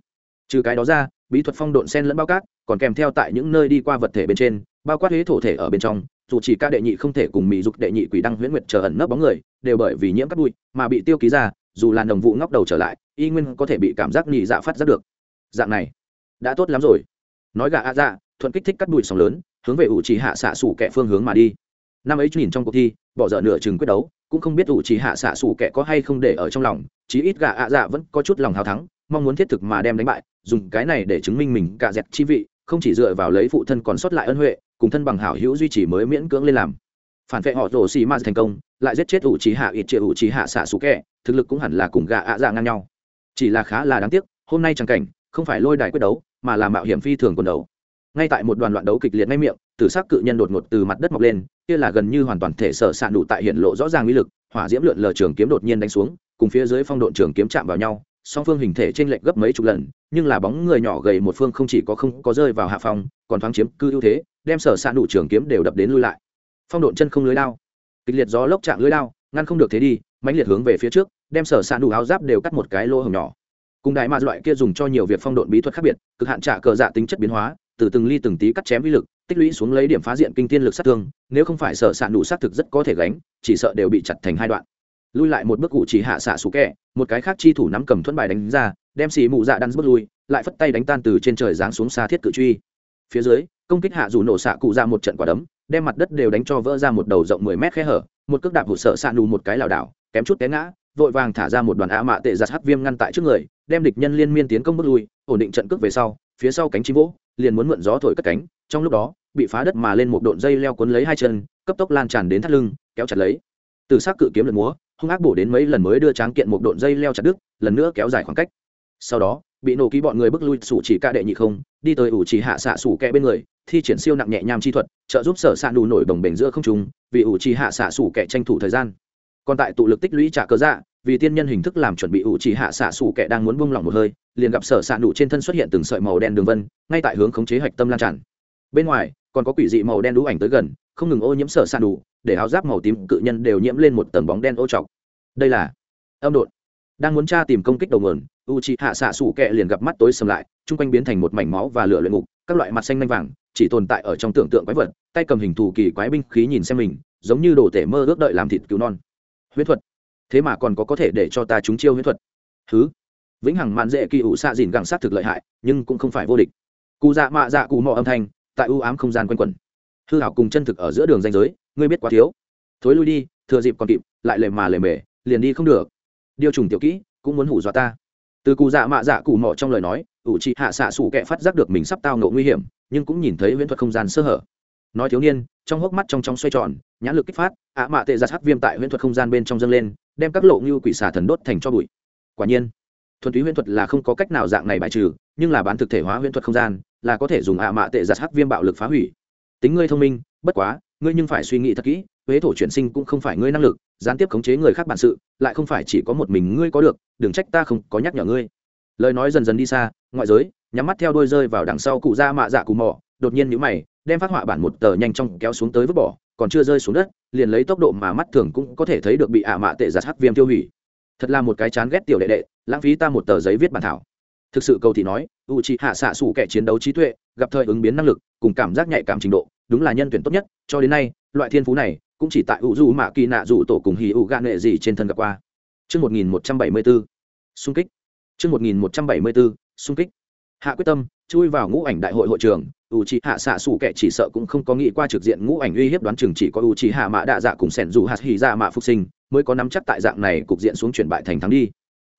Trừ cái đó ra, bí thuật phong độn sen lẫn bao cát, còn kèm theo tại những nơi đi qua vật thể bên trên, bao quát huế thổ thể ở bên trong, dù chỉ ca đệ nhị không thể cùng mỹ dục đệ nhị quỷ đăng huyễn nguyệt chờ ẩn nấp bóng người, đều bởi vì nhiễm cắt bụi mà bị tiêu ký ra, dù là đồng vụ ngóc đầu trở lại, y nguyên có thể bị cảm giác nhị dạ phát giác được. Dạng này đã tốt lắm rồi. Nói gà a dạ thuận kích thích cắt bụi sóng lớn, hướng về ủ trì hạ xạ xủ kẻ phương hướng mà đi. Năm ấy nhìn trong cuộc thi, bỏ dở nửa chừng quyết đấu, cũng không biết ủ trì hạ xạ xủ kẻ có hay không để ở trong lòng, chí ít gà ạ dạ vẫn có chút lòng hào thắng, mong muốn thiết thực mà đem đánh bại, dùng cái này để chứng minh mình cả dẹp chi vị, không chỉ dựa vào lấy phụ thân còn sót lại ân huệ, cùng thân bằng hảo hữu duy trì mới miễn cưỡng lên làm. Phản vệ họ rổ xì ma thành công, lại giết chết ủ trì hạ ít triệu ủ trì hạ xạ xủ kẻ, thực lực cũng hẳn là cùng gà ạ dạ ngang nhau. Chỉ là khá là đáng tiếc, hôm nay chẳng cảnh không phải lôi đài quyết đấu, mà là mạo hiểm phi thường quần đấu ngay tại một đoàn loạn đấu kịch liệt ngay miệng, tử sắc cự nhân đột ngột từ mặt đất mọc lên, kia là gần như hoàn toàn thể sở sạn đủ tại hiện lộ rõ ràng uy lực, hỏa diễm lượn lờ trường kiếm đột nhiên đánh xuống, cùng phía dưới phong độn trường kiếm chạm vào nhau, song phương hình thể trên lệch gấp mấy chục lần, nhưng là bóng người nhỏ gầy một phương không chỉ có không có rơi vào hạ phòng còn thoáng chiếm cư ưu thế, đem sở sạn đủ trường kiếm đều đập đến lui lại. Phong độn chân không lưới lao kịch liệt gió lốc chạm lưới lao ngăn không được thế đi, mãnh liệt hướng về phía trước, đem sở sạn đủ áo giáp đều cắt một cái lỗ hồng nhỏ cùng đại mạt loại kia dùng cho nhiều việc phong độn bí thuật khác biệt, cực hạn trả cờ dạ tính chất biến hóa, từ từng ly từng tí cắt chém uy lực, tích lũy xuống lấy điểm phá diện kinh tiên lực sát thương, nếu không phải sợ sạn đủ sát thực rất có thể gánh, chỉ sợ đều bị chặt thành hai đoạn. Lui lại một bước cụ chỉ hạ xạ sủ kẹ, một cái khác chi thủ nắm cầm thuẫn bài đánh ra, đem xì mụ dạ đắn bước lui, lại phất tay đánh tan từ trên trời giáng xuống xa thiết cự truy. Phía dưới, công kích hạ dù nổ xạ cụ ra một trận quả đấm, đem mặt đất đều đánh cho vỡ ra một đầu rộng mười mét khe hở, một cước đạp hụt sợ xạ nù một cái lảo đảo, kém chút té ngã, vội vàng thả ra một đoàn á mạ tệ giặt hắt viêm ngăn tại trước người đem địch nhân liên miên tiến công bước lui, ổn định trận cước về sau, phía sau cánh chim vỗ, liền muốn mượn gió thổi cất cánh, trong lúc đó, bị phá đất mà lên một độn dây leo cuốn lấy hai chân, cấp tốc lan tràn đến thắt lưng, kéo chặt lấy. Từ xác cự kiếm lật múa, hung ác bổ đến mấy lần mới đưa tráng kiện một độn dây leo chặt đứt, lần nữa kéo dài khoảng cách. Sau đó, bị nổ ký bọn người bước lui, sủ chỉ ca đệ nhị không, đi tới ủ chỉ hạ xạ sủ kẹ bên người, thi triển siêu nặng nhẹ nham chi thuật, trợ giúp sở xạ đủ nổi đồng bền giữa không trung, vì ủ chỉ hạ xạ sủ kẹ tranh thủ thời gian. Còn tại tụ lực tích lũy trả cơ dạ vì tiên nhân hình thức làm chuẩn bị ủ chỉ hạ xạ xù kẻ đang muốn buông lỏng một hơi, liền gặp sở xạ đủ trên thân xuất hiện từng sợi màu đen đường vân, ngay tại hướng khống chế hạch tâm lan tràn. Bên ngoài, còn có quỷ dị màu đen đũ ảnh tới gần, không ngừng ô nhiễm sở xạ đủ để áo giáp màu tím cự nhân đều nhiễm lên một tầng bóng đen ô trọc. Đây là âm đột đang muốn tra tìm công kích đầu nguồn u c hạ xạ sủ kẹ liền gặp mắt tối sầm lại, chung quanh biến thành một mảnh máu và lửa luyện ngục, các loại mặt xanh lanh vàng, chỉ tồn tại ở trong tưởng tượng quái vật, tay cầm hình thù kỳ quái binh khí nhìn xem mình, giống như đồ tể mơ ước đợi làm thịt cứu non. Huyễn thuật thế mà còn có có thể để cho ta chúng chiêu huyễn thuật. Thứ vĩnh hằng mạn dễ kỳ ủ xạ dìn gẳng sát thực lợi hại, nhưng cũng không phải vô địch. Cụ dạ mạ dạ cụ mò âm thanh, tại ưu ám không gian quanh quẩn. Hư hảo cùng chân thực ở giữa đường danh giới, ngươi biết quá thiếu. Thối lui đi, thừa dịp còn kịp, lại lề mà lề mề, liền đi không được. Điều trùng tiểu kỹ, cũng muốn hủ dọa ta. Từ cụ dạ mạ dạ cụ mò trong lời nói, ủ trị hạ xạ sủ kẹ phát giác được mình sắp tao ngộ nguy hiểm, nhưng cũng nhìn thấy huyễn thuật không gian sơ hở. Nói thiếu niên, trong hốc mắt trong trong xoay tròn, nhãn lực kích phát, ạ mạ tệ giặt hắc viêm tại huyễn thuật không gian bên trong dâng lên đem các lộ như quỷ xà thần đốt thành cho bụi. Quả nhiên, thuần túy huyễn thuật là không có cách nào dạng này bài trừ, nhưng là bán thực thể hóa huyễn thuật không gian, là có thể dùng ạ mạ tệ giặt hắc viêm bạo lực phá hủy. Tính ngươi thông minh, bất quá, ngươi nhưng phải suy nghĩ thật kỹ, huế thổ chuyển sinh cũng không phải ngươi năng lực, gián tiếp khống chế người khác bản sự, lại không phải chỉ có một mình ngươi có được, đừng trách ta không có nhắc nhở ngươi. Lời nói dần dần đi xa, ngoại giới, nhắm mắt theo đôi rơi vào đằng sau cụ ra mạ dạ cụ mò, đột nhiên nhữ mày, đem phát họa bản một tờ nhanh chóng kéo xuống tới vứt bỏ còn chưa rơi xuống đất liền lấy tốc độ mà mắt thường cũng có thể thấy được bị ả mạ tệ giặt hắc viêm tiêu hủy thật là một cái chán ghét tiểu đệ đệ lãng phí ta một tờ giấy viết bản thảo thực sự cầu thị nói u c hạ xạ xủ kẻ chiến đấu trí tuệ gặp thời ứng biến năng lực cùng cảm giác nhạy cảm trình độ đúng là nhân tuyển tốt nhất cho đến nay loại thiên phú này cũng chỉ tại u du mạ kỳ nạ dù tổ cùng hì u gạ nghệ gì trên thân gặp qua Trước 1174, xung kích. Trước 1174, xung kích. Hạ quyết tâm, chui vào ngũ ảnh đại hội hội trường, u c hạ xạ xù kẻ chỉ sợ cũng không có nghĩ qua trực diện ngũ ảnh uy hiếp đoán chừng chỉ có u c hạ mã đạ dạ cùng sẻn dù hạt hì dạ mạ phục sinh, mới có nắm chắc tại dạng này cục diện xuống chuyển bại thành thắng đi.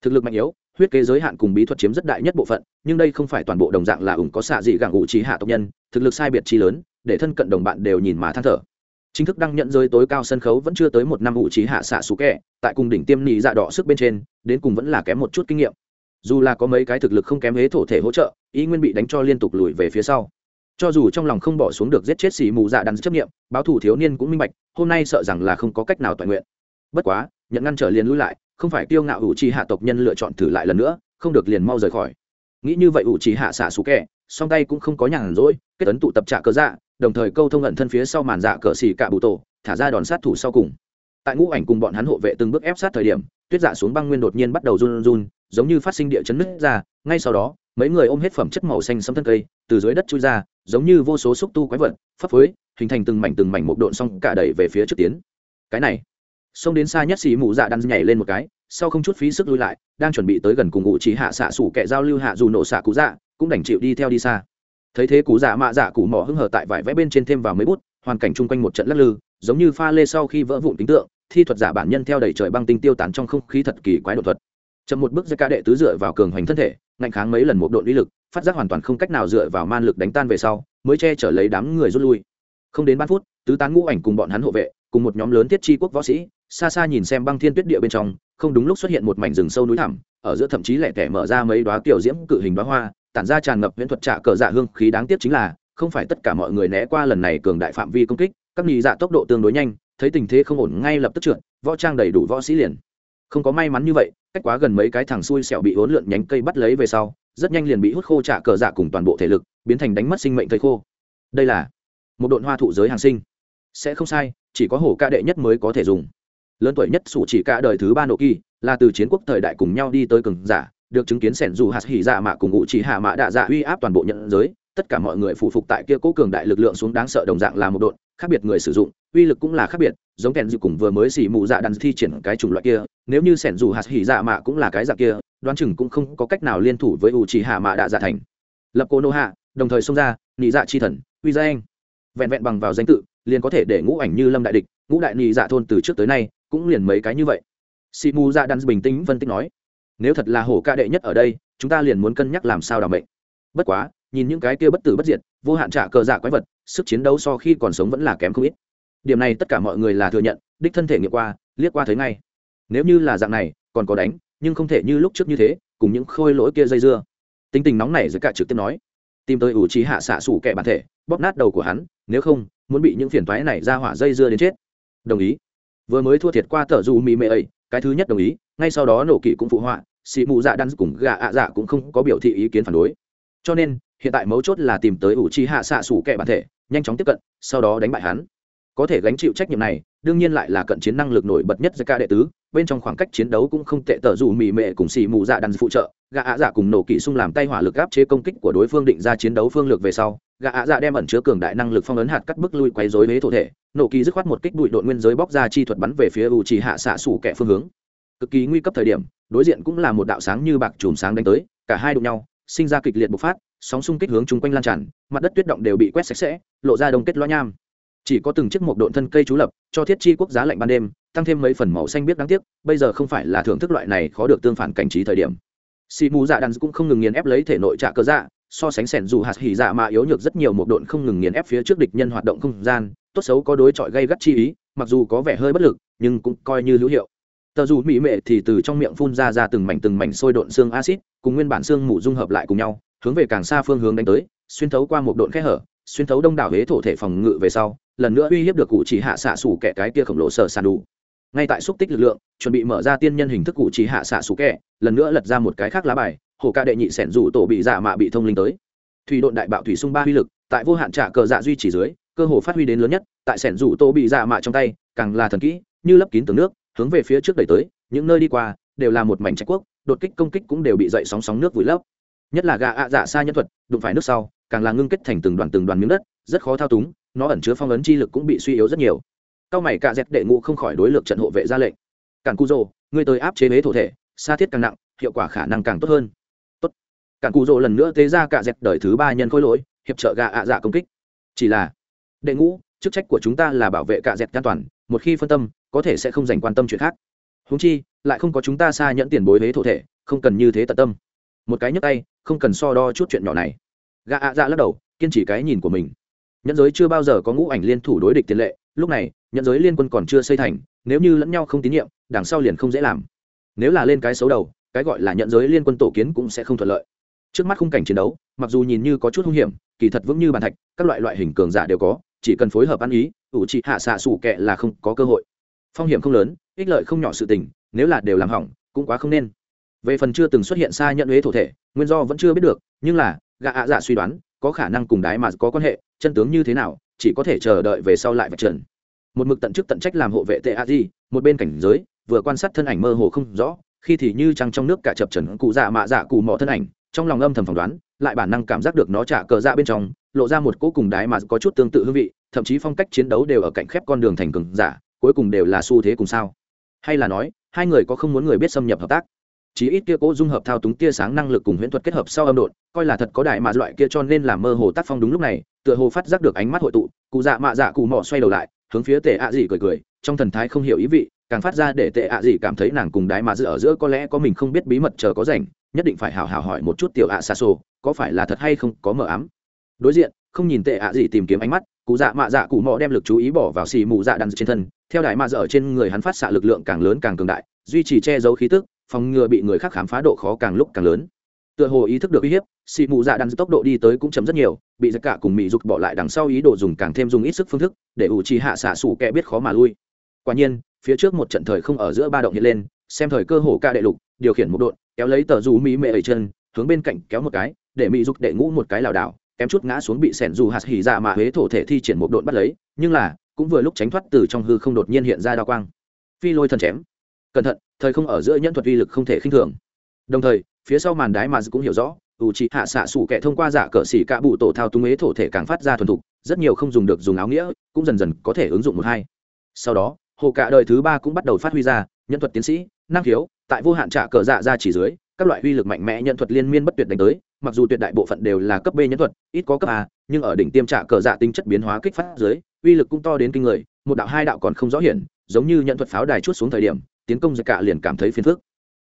Thực lực mạnh yếu, huyết kế giới hạn cùng bí thuật chiếm rất đại nhất bộ phận, nhưng đây không phải toàn bộ đồng dạng là ủng có xạ dị gặng ủ trí hạ tộc nhân, thực lực sai biệt chi lớn, để thân cận đồng bạn đều nhìn mà than thở. Chính thức đăng nhận giới tối cao sân khấu vẫn chưa tới một năm u trí hạ xạ xù kệ tại cùng đỉnh tiêm nị dạ đỏ sức bên trên, đến cùng vẫn là kém một chút kinh nghiệm. Dù là có mấy cái thực lực không kém hế thổ thể hỗ trợ, ý nguyên bị đánh cho liên tục lùi về phía sau cho dù trong lòng không bỏ xuống được giết chết xì mù dạ đắn chấp nghiệm, báo thủ thiếu niên cũng minh bạch, hôm nay sợ rằng là không có cách nào toàn nguyện. Bất quá, nhận ngăn trở liền lui lại, không phải kiêu ngạo ủ trì hạ tộc nhân lựa chọn thử lại lần nữa, không được liền mau rời khỏi. Nghĩ như vậy ủ trì hạ xả xú kẻ, song tay cũng không có nhàn rỗi, kết tấn tụ tập trả cờ dạ đồng thời câu thông ẩn thân phía sau màn dạ cờ xì cả bụ tổ, thả ra đòn sát thủ sau cùng. Tại ngũ ảnh cùng bọn hắn hộ vệ từng bước ép sát thời điểm, tuyết dạ xuống băng nguyên đột nhiên bắt đầu run run giống như phát sinh địa chấn nứt ra, ngay sau đó, mấy người ôm hết phẩm chất màu xanh sẫm thân cây, từ dưới đất chui ra, giống như vô số xúc tu quái vật, phấp phới, hình thành từng mảnh từng mảnh một độn xong cả đẩy về phía trước tiến. Cái này, xông đến xa nhất xì mù dạ đan nhảy lên một cái, sau không chút phí sức lui lại, đang chuẩn bị tới gần cùng ngụ chỉ hạ xạ sủ kẻ giao lưu hạ dù nổ xạ cú dạ cũng đành chịu đi theo đi xa. Thấy thế cú dạ mạ dạ cụ mỏ hưng hở tại vải vẽ bên trên thêm vào mấy bút, hoàn cảnh chung quanh một trận lắc lư, giống như pha lê sau khi vỡ vụn tính tượng, thi thuật giả bản nhân theo đầy trời băng tinh tiêu tán trong không khí thật kỳ quái đột thuật chậm một bước ra ca đệ tứ dựa vào cường hoành thân thể, ngạnh kháng mấy lần một độ uy lực, phát giác hoàn toàn không cách nào dựa vào man lực đánh tan về sau, mới che chở lấy đám người rút lui. Không đến ba phút, tứ tán ngũ ảnh cùng bọn hắn hộ vệ, cùng một nhóm lớn tiết chi quốc võ sĩ, xa xa nhìn xem băng thiên tuyết địa bên trong, không đúng lúc xuất hiện một mảnh rừng sâu núi thẳm, ở giữa thậm chí lẻ tẻ mở ra mấy đoá tiểu diễm cự hình đoá hoa, tản ra tràn ngập viễn thuật trạ cờ dạ hương khí đáng tiếc chính là, không phải tất cả mọi người né qua lần này cường đại phạm vi công kích, các nhị dạ tốc độ tương đối nhanh, thấy tình thế không ổn ngay lập tức trượt, võ trang đầy đủ võ sĩ liền không có may mắn như vậy, cách quá gần mấy cái thằng xui xẻo bị hỗn lượn nhánh cây bắt lấy về sau, rất nhanh liền bị hút khô trả cờ dạ cùng toàn bộ thể lực, biến thành đánh mất sinh mệnh thầy khô. Đây là một độn hoa thụ giới hàng sinh. Sẽ không sai, chỉ có hổ ca đệ nhất mới có thể dùng. Lớn tuổi nhất sủ chỉ cả đời thứ ba nộ kỳ, là từ chiến quốc thời đại cùng nhau đi tới cường giả, được chứng kiến sẻn dù hạt hỉ dạ mạ cùng ngụ chỉ hạ mạ đạ dạ uy áp toàn bộ nhận giới tất cả mọi người phụ phục tại kia cố cường đại lực lượng xuống đáng sợ đồng dạng là một độn, khác biệt người sử dụng, uy lực cũng là khác biệt, giống kèn dự cùng vừa mới xỉ mụ dạ đàn thi triển cái chủng loại kia, nếu như sẻn dù hạt hỉ dạ mạ cũng là cái dạng kia, đoán chừng cũng không có cách nào liên thủ với u chỉ hạ mạ đạ dạ thành. Lập cô nô hạ, đồng thời xông ra, nị dạ chi thần, uy ra anh. Vẹn vẹn bằng vào danh tự, liền có thể để ngũ ảnh như lâm đại địch, ngũ đại nị dạ thôn từ trước tới nay, cũng liền mấy cái như vậy. Xỉ mù dạ đàn bình tĩnh phân tích nói, nếu thật là hổ ca đệ nhất ở đây, chúng ta liền muốn cân nhắc làm sao đảm mệnh bất quá nhìn những cái kia bất tử bất diệt, vô hạn trả cờ dạ quái vật, sức chiến đấu so khi còn sống vẫn là kém không ít. Điểm này tất cả mọi người là thừa nhận, đích thân thể nghiệm qua, liếc qua thấy ngay. Nếu như là dạng này, còn có đánh, nhưng không thể như lúc trước như thế, cùng những khôi lỗi kia dây dưa. Tính tình nóng này dưới cả trực tiếp nói. Tìm tới ủ trí hạ xạ sủ kẻ bản thể, bóp nát đầu của hắn, nếu không, muốn bị những phiền thoái này ra hỏa dây dưa đến chết. Đồng ý. Vừa mới thua thiệt qua tờ dù mì mệ ấy, cái thứ nhất đồng ý, ngay sau đó nổ kỵ cũng phụ họa xị mụ dạ đan cùng gà ạ dạ cũng không có biểu thị ý kiến phản đối. Cho nên hiện tại mấu chốt là tìm tới ủ trí hạ xạ sủ kẻ bản thể, nhanh chóng tiếp cận, sau đó đánh bại hắn. Có thể gánh chịu trách nhiệm này, đương nhiên lại là cận chiến năng lực nổi bật nhất giữa ca đệ tứ, bên trong khoảng cách chiến đấu cũng không tệ tờ dù mì mệ cùng xì mù dạ đàn phụ trợ, gã ạ dạ cùng nổ kỹ xung làm tay hỏa lực áp chế công kích của đối phương định ra chiến đấu phương lược về sau, gã ạ dạ đem ẩn chứa cường đại năng lực phong ấn hạt cắt bức lui quấy dối huế thổ thể, nổ kỳ dứt khoát một kích bụi đội nguyên giới bóc ra chi thuật bắn về phía u trì hạ xạ xủ kẻ phương hướng. Cực kỳ nguy cấp thời điểm, đối diện cũng là một đạo sáng như bạc chùm sáng đánh tới, cả hai đụng nhau sinh ra kịch liệt bộc phát, sóng xung kích hướng chung quanh lan tràn, mặt đất tuyết động đều bị quét sạch sẽ, lộ ra đông kết loa nham. Chỉ có từng chiếc một độn thân cây trú lập, cho thiết chi quốc giá lạnh ban đêm, tăng thêm mấy phần màu xanh biết đáng tiếc, bây giờ không phải là thưởng thức loại này khó được tương phản cảnh trí thời điểm. Xì mù dạ đàn cũng không ngừng nghiền ép lấy thể nội trạ cơ dạ so sánh sẻn dù hạt hỉ dạ mà yếu nhược rất nhiều một độn không ngừng nghiền ép phía trước địch nhân hoạt động không gian, tốt xấu có đối chọi gây gắt chi ý, mặc dù có vẻ hơi bất lực, nhưng cũng coi như hữu hiệu tờ dù mỹ mệ thì từ trong miệng phun ra ra từng mảnh từng mảnh sôi độn xương acid cùng nguyên bản xương mù dung hợp lại cùng nhau, hướng về càng xa phương hướng đánh tới, xuyên thấu qua một độn khe hở, xuyên thấu đông đảo huế thổ thể phòng ngự về sau, lần nữa uy hiếp được cụ chỉ hạ xạ xù kẻ cái kia khổng lồ sở sàn đủ. Ngay tại xúc tích lực lượng, chuẩn bị mở ra tiên nhân hình thức cụ chỉ hạ xạ xù kẻ, lần nữa lật ra một cái khác lá bài hồ ca đệ nhị sẻn rủ tổ bị giả mạ bị thông linh tới. Thủy độn đại bạo thủy sung ba uy lực, tại vô hạn trả cờ dạ duy trì dưới, cơ hồ phát huy đến lớn nhất, tại sẻn rủ tổ bị giả mạ trong tay, càng là thần kỹ, như lấp kín tường nước hướng về phía trước đẩy tới, những nơi đi qua đều là một mảnh trạch quốc, đột kích công kích cũng đều bị dậy sóng sóng nước vùi lấp. Nhất là gà ạ dạ xa nhân thuật, đụng phải nước sau, càng là ngưng kết thành từng đoàn từng đoàn miếng đất, rất khó thao túng, nó ẩn chứa phong ấn chi lực cũng bị suy yếu rất nhiều. Cao mày cạ dẹp đệ ngũ không khỏi đối lực trận hộ vệ ra lệnh. Cản cu rồ, ngươi tới áp chế bế thổ thể, xa thiết càng nặng, hiệu quả khả năng càng tốt hơn. Tốt. Cản cu rồ lần nữa tế ra cạ dẹp đời thứ ba nhân khối lỗi, hiệp trợ gà ạ dạ công kích. Chỉ là, đệ ngũ, chức trách của chúng ta là bảo vệ cạ dẹp an toàn một khi phân tâm, có thể sẽ không dành quan tâm chuyện khác. Húng chi, lại không có chúng ta xa nhẫn tiền bối huế thổ thể, không cần như thế tận tâm. Một cái nhấc tay, không cần so đo chút chuyện nhỏ này. Gạ ạ dạ lắc đầu, kiên trì cái nhìn của mình. Nhẫn giới chưa bao giờ có ngũ ảnh liên thủ đối địch tiền lệ, lúc này, nhẫn giới liên quân còn chưa xây thành, nếu như lẫn nhau không tín nhiệm, đằng sau liền không dễ làm. Nếu là lên cái xấu đầu, cái gọi là nhẫn giới liên quân tổ kiến cũng sẽ không thuận lợi. Trước mắt khung cảnh chiến đấu, mặc dù nhìn như có chút hung hiểm, kỳ thật vững như bàn thạch, các loại loại hình cường giả đều có, chỉ cần phối hợp ăn ý ủ trị hạ xạ sủ kệ là không có cơ hội. Phong hiểm không lớn, ích lợi không nhỏ sự tình, nếu là đều làm hỏng, cũng quá không nên. Về phần chưa từng xuất hiện xa nhận huế thổ thể, nguyên do vẫn chưa biết được, nhưng là gạ ạ dạ suy đoán, có khả năng cùng đái mà có quan hệ, chân tướng như thế nào, chỉ có thể chờ đợi về sau lại vạch trần. Một mực tận chức tận trách làm hộ vệ tệ a di một bên cảnh giới, vừa quan sát thân ảnh mơ hồ không rõ, khi thì như trăng trong nước cả chập trần cụ dạ mạ dạ cụ mò thân ảnh, trong lòng âm thầm phỏng đoán, lại bản năng cảm giác được nó trả cờ dạ bên trong, lộ ra một cỗ cùng đái mà có chút tương tự hương vị thậm chí phong cách chiến đấu đều ở cạnh khép con đường thành cường giả, cuối cùng đều là xu thế cùng sao. Hay là nói, hai người có không muốn người biết xâm nhập hợp tác? Chí ít kia cố dung hợp thao túng tia sáng năng lực cùng huyễn thuật kết hợp sau âm độn, coi là thật có đại mạ loại kia cho nên làm mơ hồ tác phong đúng lúc này, tựa hồ phát giác được ánh mắt hội tụ, cụ dạ mạ dạ cụ mỏ xoay đầu lại, hướng phía tệ ạ dị cười cười, trong thần thái không hiểu ý vị, càng phát ra để tệ ạ dị cảm thấy nàng cùng đái mạ dự ở giữa có lẽ có mình không biết bí mật chờ có rảnh, nhất định phải hào hào hỏi một chút tiểu ạ xa xô có phải là thật hay không có mờ ám? Đối diện, không nhìn tệ ạ dị tìm kiếm ánh mắt cụ dạ mạ dạ cụ mò đem lực chú ý bỏ vào xì mù dạ đàn trên thân, theo đại mạ dạ dở trên người hắn phát xạ lực lượng càng lớn càng cường đại, duy trì che giấu khí tức, phòng ngừa bị người khác khám phá độ khó càng lúc càng lớn. Tựa hồ ý thức được uy hiếp, xì mù dạ đàn tốc độ đi tới cũng chấm rất nhiều, bị giặc cả cùng mỹ dục bỏ lại đằng sau ý đồ dùng càng thêm dùng ít sức phương thức, để ủ trì hạ xạ sủ kẻ biết khó mà lui. Quả nhiên, phía trước một trận thời không ở giữa ba động hiện lên, xem thời cơ hổ ca đệ lục, điều khiển một đội kéo lấy tờ dù mỹ mệ ẩy chân, hướng bên cạnh kéo một cái, để mỹ dục đệ ngũ một cái lảo đảo kém chút ngã xuống bị sẻn dù hạt hỉ dạ mà huế thổ thể thi triển một đội bắt lấy, nhưng là, cũng vừa lúc tránh thoát từ trong hư không đột nhiên hiện ra đao quang. Phi lôi thần chém. Cẩn thận, thời không ở giữa nhân thuật uy lực không thể khinh thường. Đồng thời, phía sau màn đái mà cũng hiểu rõ, ủ trị hạ xạ sủ kẻ thông qua giả cờ xỉ cạ bụ tổ thao túng ế thổ thể càng phát ra thuần thục, rất nhiều không dùng được dùng áo nghĩa, cũng dần dần có thể ứng dụng một hai. Sau đó, hồ cả đời thứ ba cũng bắt đầu phát huy ra, nhân thuật tiến sĩ, năng khiếu, tại vô hạn trả cờ dạ ra chỉ dưới, các loại uy lực mạnh mẽ nhân thuật liên miên bất tuyệt đánh tới mặc dù tuyệt đại bộ phận đều là cấp b nhân thuật, ít có cấp a, nhưng ở đỉnh tiêm trả cờ dạ tính chất biến hóa kích phát dưới, uy lực cũng to đến kinh người, một đạo hai đạo còn không rõ hiển, giống như nhận thuật pháo đài chút xuống thời điểm, tiến công giật cả liền cảm thấy phiền phức.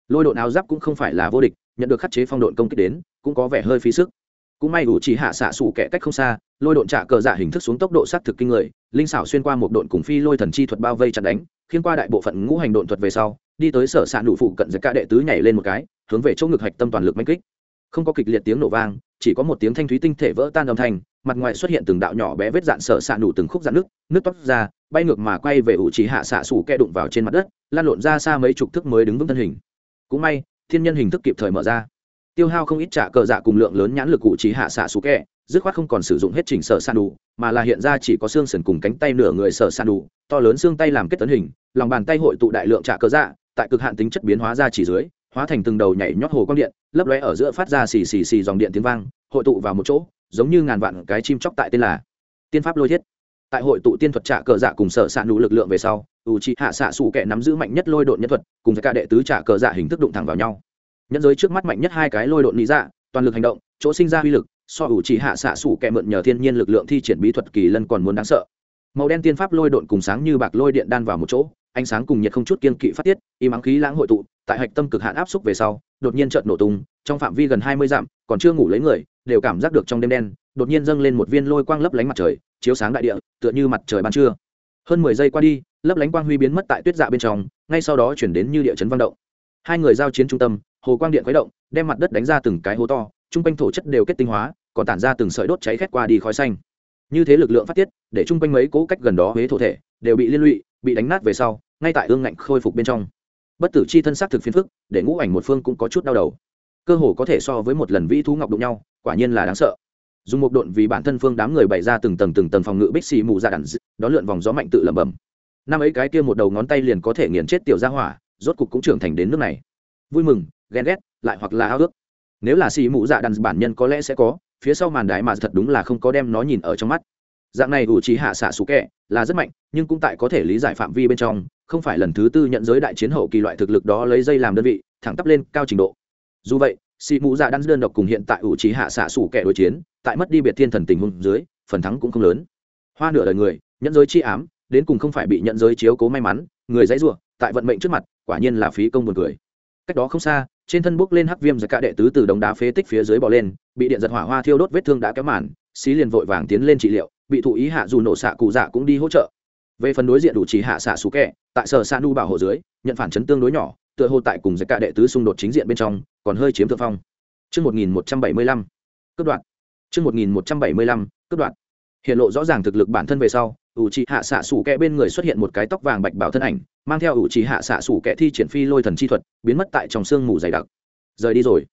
Lôi độn áo giáp cũng không phải là vô địch, nhận được khắc chế phong độn công kích đến, cũng có vẻ hơi phí sức. Cũng may đủ chỉ hạ xạ sủ kẻ cách không xa, lôi độn trả cờ dạ hình thức xuống tốc độ sát thực kinh người, linh xảo xuyên qua một độn cùng phi lôi thần chi thuật bao vây chặt đánh, khiến qua đại bộ phận ngũ hành độn thuật về sau, đi tới sở s ạ nụ phụ cận giật cả đệ tứ nhảy lên một cái, hướng về chỗ ngực hạch tâm toàn lực manh kích không có kịch liệt tiếng nổ vang, chỉ có một tiếng thanh thúy tinh thể vỡ tan âm thanh, mặt ngoài xuất hiện từng đạo nhỏ bé vết dạn sợ xạ nụ từng khúc dạn nước nước toát ra, bay ngược mà quay về ủ chỉ hạ xạ sủ kẹ đụng vào trên mặt đất, lan lộn ra xa mấy chục thước mới đứng vững thân hình. Cũng may, thiên nhân hình thức kịp thời mở ra. Tiêu hao không ít trả cờ dạ cùng lượng lớn nhãn lực ủ chỉ hạ xạ sủ kẹ dứt khoát không còn sử dụng hết chỉnh sở san đủ mà là hiện ra chỉ có xương sườn cùng cánh tay nửa người sở san đủ to lớn xương tay làm kết tấn hình, lòng bàn tay hội tụ đại lượng trả cờ dạ tại cực hạn tính chất biến hóa ra chỉ dưới hóa thành từng đầu nhảy nhót hồ quang điện, lấp lóe ở giữa phát ra xì xì xì dòng điện tiếng vang, hội tụ vào một chỗ, giống như ngàn vạn cái chim chóc tại tên là tiên pháp lôi thiết. Tại hội tụ tiên thuật trả cờ dạ cùng sở s ạ nụ lực lượng về sau, u c hạ xạ xù kẻ nắm giữ mạnh nhất lôi độn nhân thuật, cùng với cả đệ tứ trả cờ dạ hình thức đụng thẳng vào nhau. Nhân giới trước mắt mạnh nhất hai cái lôi độn lý dạ toàn lực hành động, chỗ sinh ra uy lực, so ủ chỉ hạ xạ xù kẹ mượn nhờ thiên nhiên lực lượng thi triển bí thuật kỳ lân còn muốn đáng sợ. Màu đen tiên pháp lôi độn cùng sáng như bạc lôi điện đan vào một chỗ ánh sáng cùng nhiệt không chút kiên kỵ phát tiết im ắng khí lãng hội tụ, tại hạch tâm cực hạn áp xúc về sau, đột nhiên chợt nổ tung, trong phạm vi gần hai mươi dặm, còn chưa ngủ lấy người, đều cảm giác được trong đêm đen, đột nhiên dâng lên một viên lôi quang lấp lánh mặt trời, chiếu sáng đại địa, tựa như mặt trời ban trưa. Hơn mười giây qua đi, lấp lánh quang huy biến mất tại tuyết dạ bên trong, ngay sau đó chuyển đến như địa chấn văn động. Hai người giao chiến trung tâm, hồ quang điện khuấy động, đem mặt đất đánh ra từng cái hố to, chung quanh thổ chất đều kết tinh hóa, còn tản ra từng sợi đốt cháy khét qua đi khói xanh. Như thế lực lượng phát tiết, để chung quanh mấy cố cách gần đó huế thổ thể, đều bị liên lụy bị đánh nát về sau, ngay tại ương ngạnh khôi phục bên trong. Bất tử chi thân xác thực phiền phức, để ngũ ảnh một phương cũng có chút đau đầu. Cơ hồ có thể so với một lần vĩ thú ngọc đụng nhau, quả nhiên là đáng sợ. Dùng một độn vì bản thân phương đám người bày ra từng tầng từng tầng phòng ngự bích xì mù dạ ra đàn đón lượn vòng gió mạnh tự lẩm bẩm. Năm ấy cái kia một đầu ngón tay liền có thể nghiền chết tiểu gia hỏa, rốt cục cũng trưởng thành đến nước này. Vui mừng, ghen ghét, lại hoặc là ao ước. Nếu là xì mù dạ đàn bản nhân có lẽ sẽ có, phía sau màn đài mà thật đúng là không có đem nó nhìn ở trong mắt dạng này ủ trí hạ xạ sủ kẹ là rất mạnh, nhưng cũng tại có thể lý giải phạm vi bên trong, không phải lần thứ tư nhận giới đại chiến hậu kỳ loại thực lực đó lấy dây làm đơn vị, thẳng tắp lên cao trình độ. Dù vậy xị mũ dạ đan đơn độc cùng hiện tại ủ trí hạ xạ sủ kẻ đối chiến, tại mất đi biệt thiên thần tình huống dưới, phần thắng cũng không lớn. Hoa nửa đời người nhận giới chi ám, đến cùng không phải bị nhận giới chiếu cố may mắn, người dãy ruộng tại vận mệnh trước mặt, quả nhiên là phí công buồn cười. Cách đó không xa, trên thân bốc lên hắc viêm giật cả đệ tứ từ đống đá phế tích phía dưới bò lên, bị điện giật hỏa hoa thiêu đốt vết thương đã kéo màn, xí liền vội vàng tiến lên trị liệu bị thụ ý hạ dù nổ xạ cụ dạ cũng đi hỗ trợ. Về phần đối diện đủ chỉ hạ xạ xú kẹ tại sở xạ nu bảo hộ dưới nhận phản chấn tương đối nhỏ tựa hồ tại cùng giải cả đệ tứ xung đột chính diện bên trong còn hơi chiếm thượng phong. Trước 1175, cấp đoạn. Trước 1175, cấp đoạn. Hiện lộ rõ ràng thực lực bản thân về sau, ủ trì hạ xạ sủ kẹ bên người xuất hiện một cái tóc vàng bạch bảo thân ảnh mang theo ủ trì hạ xạ sủ kẹ thi triển phi lôi thần chi thuật biến mất tại trong sương mù dày đặc. Rời đi rồi.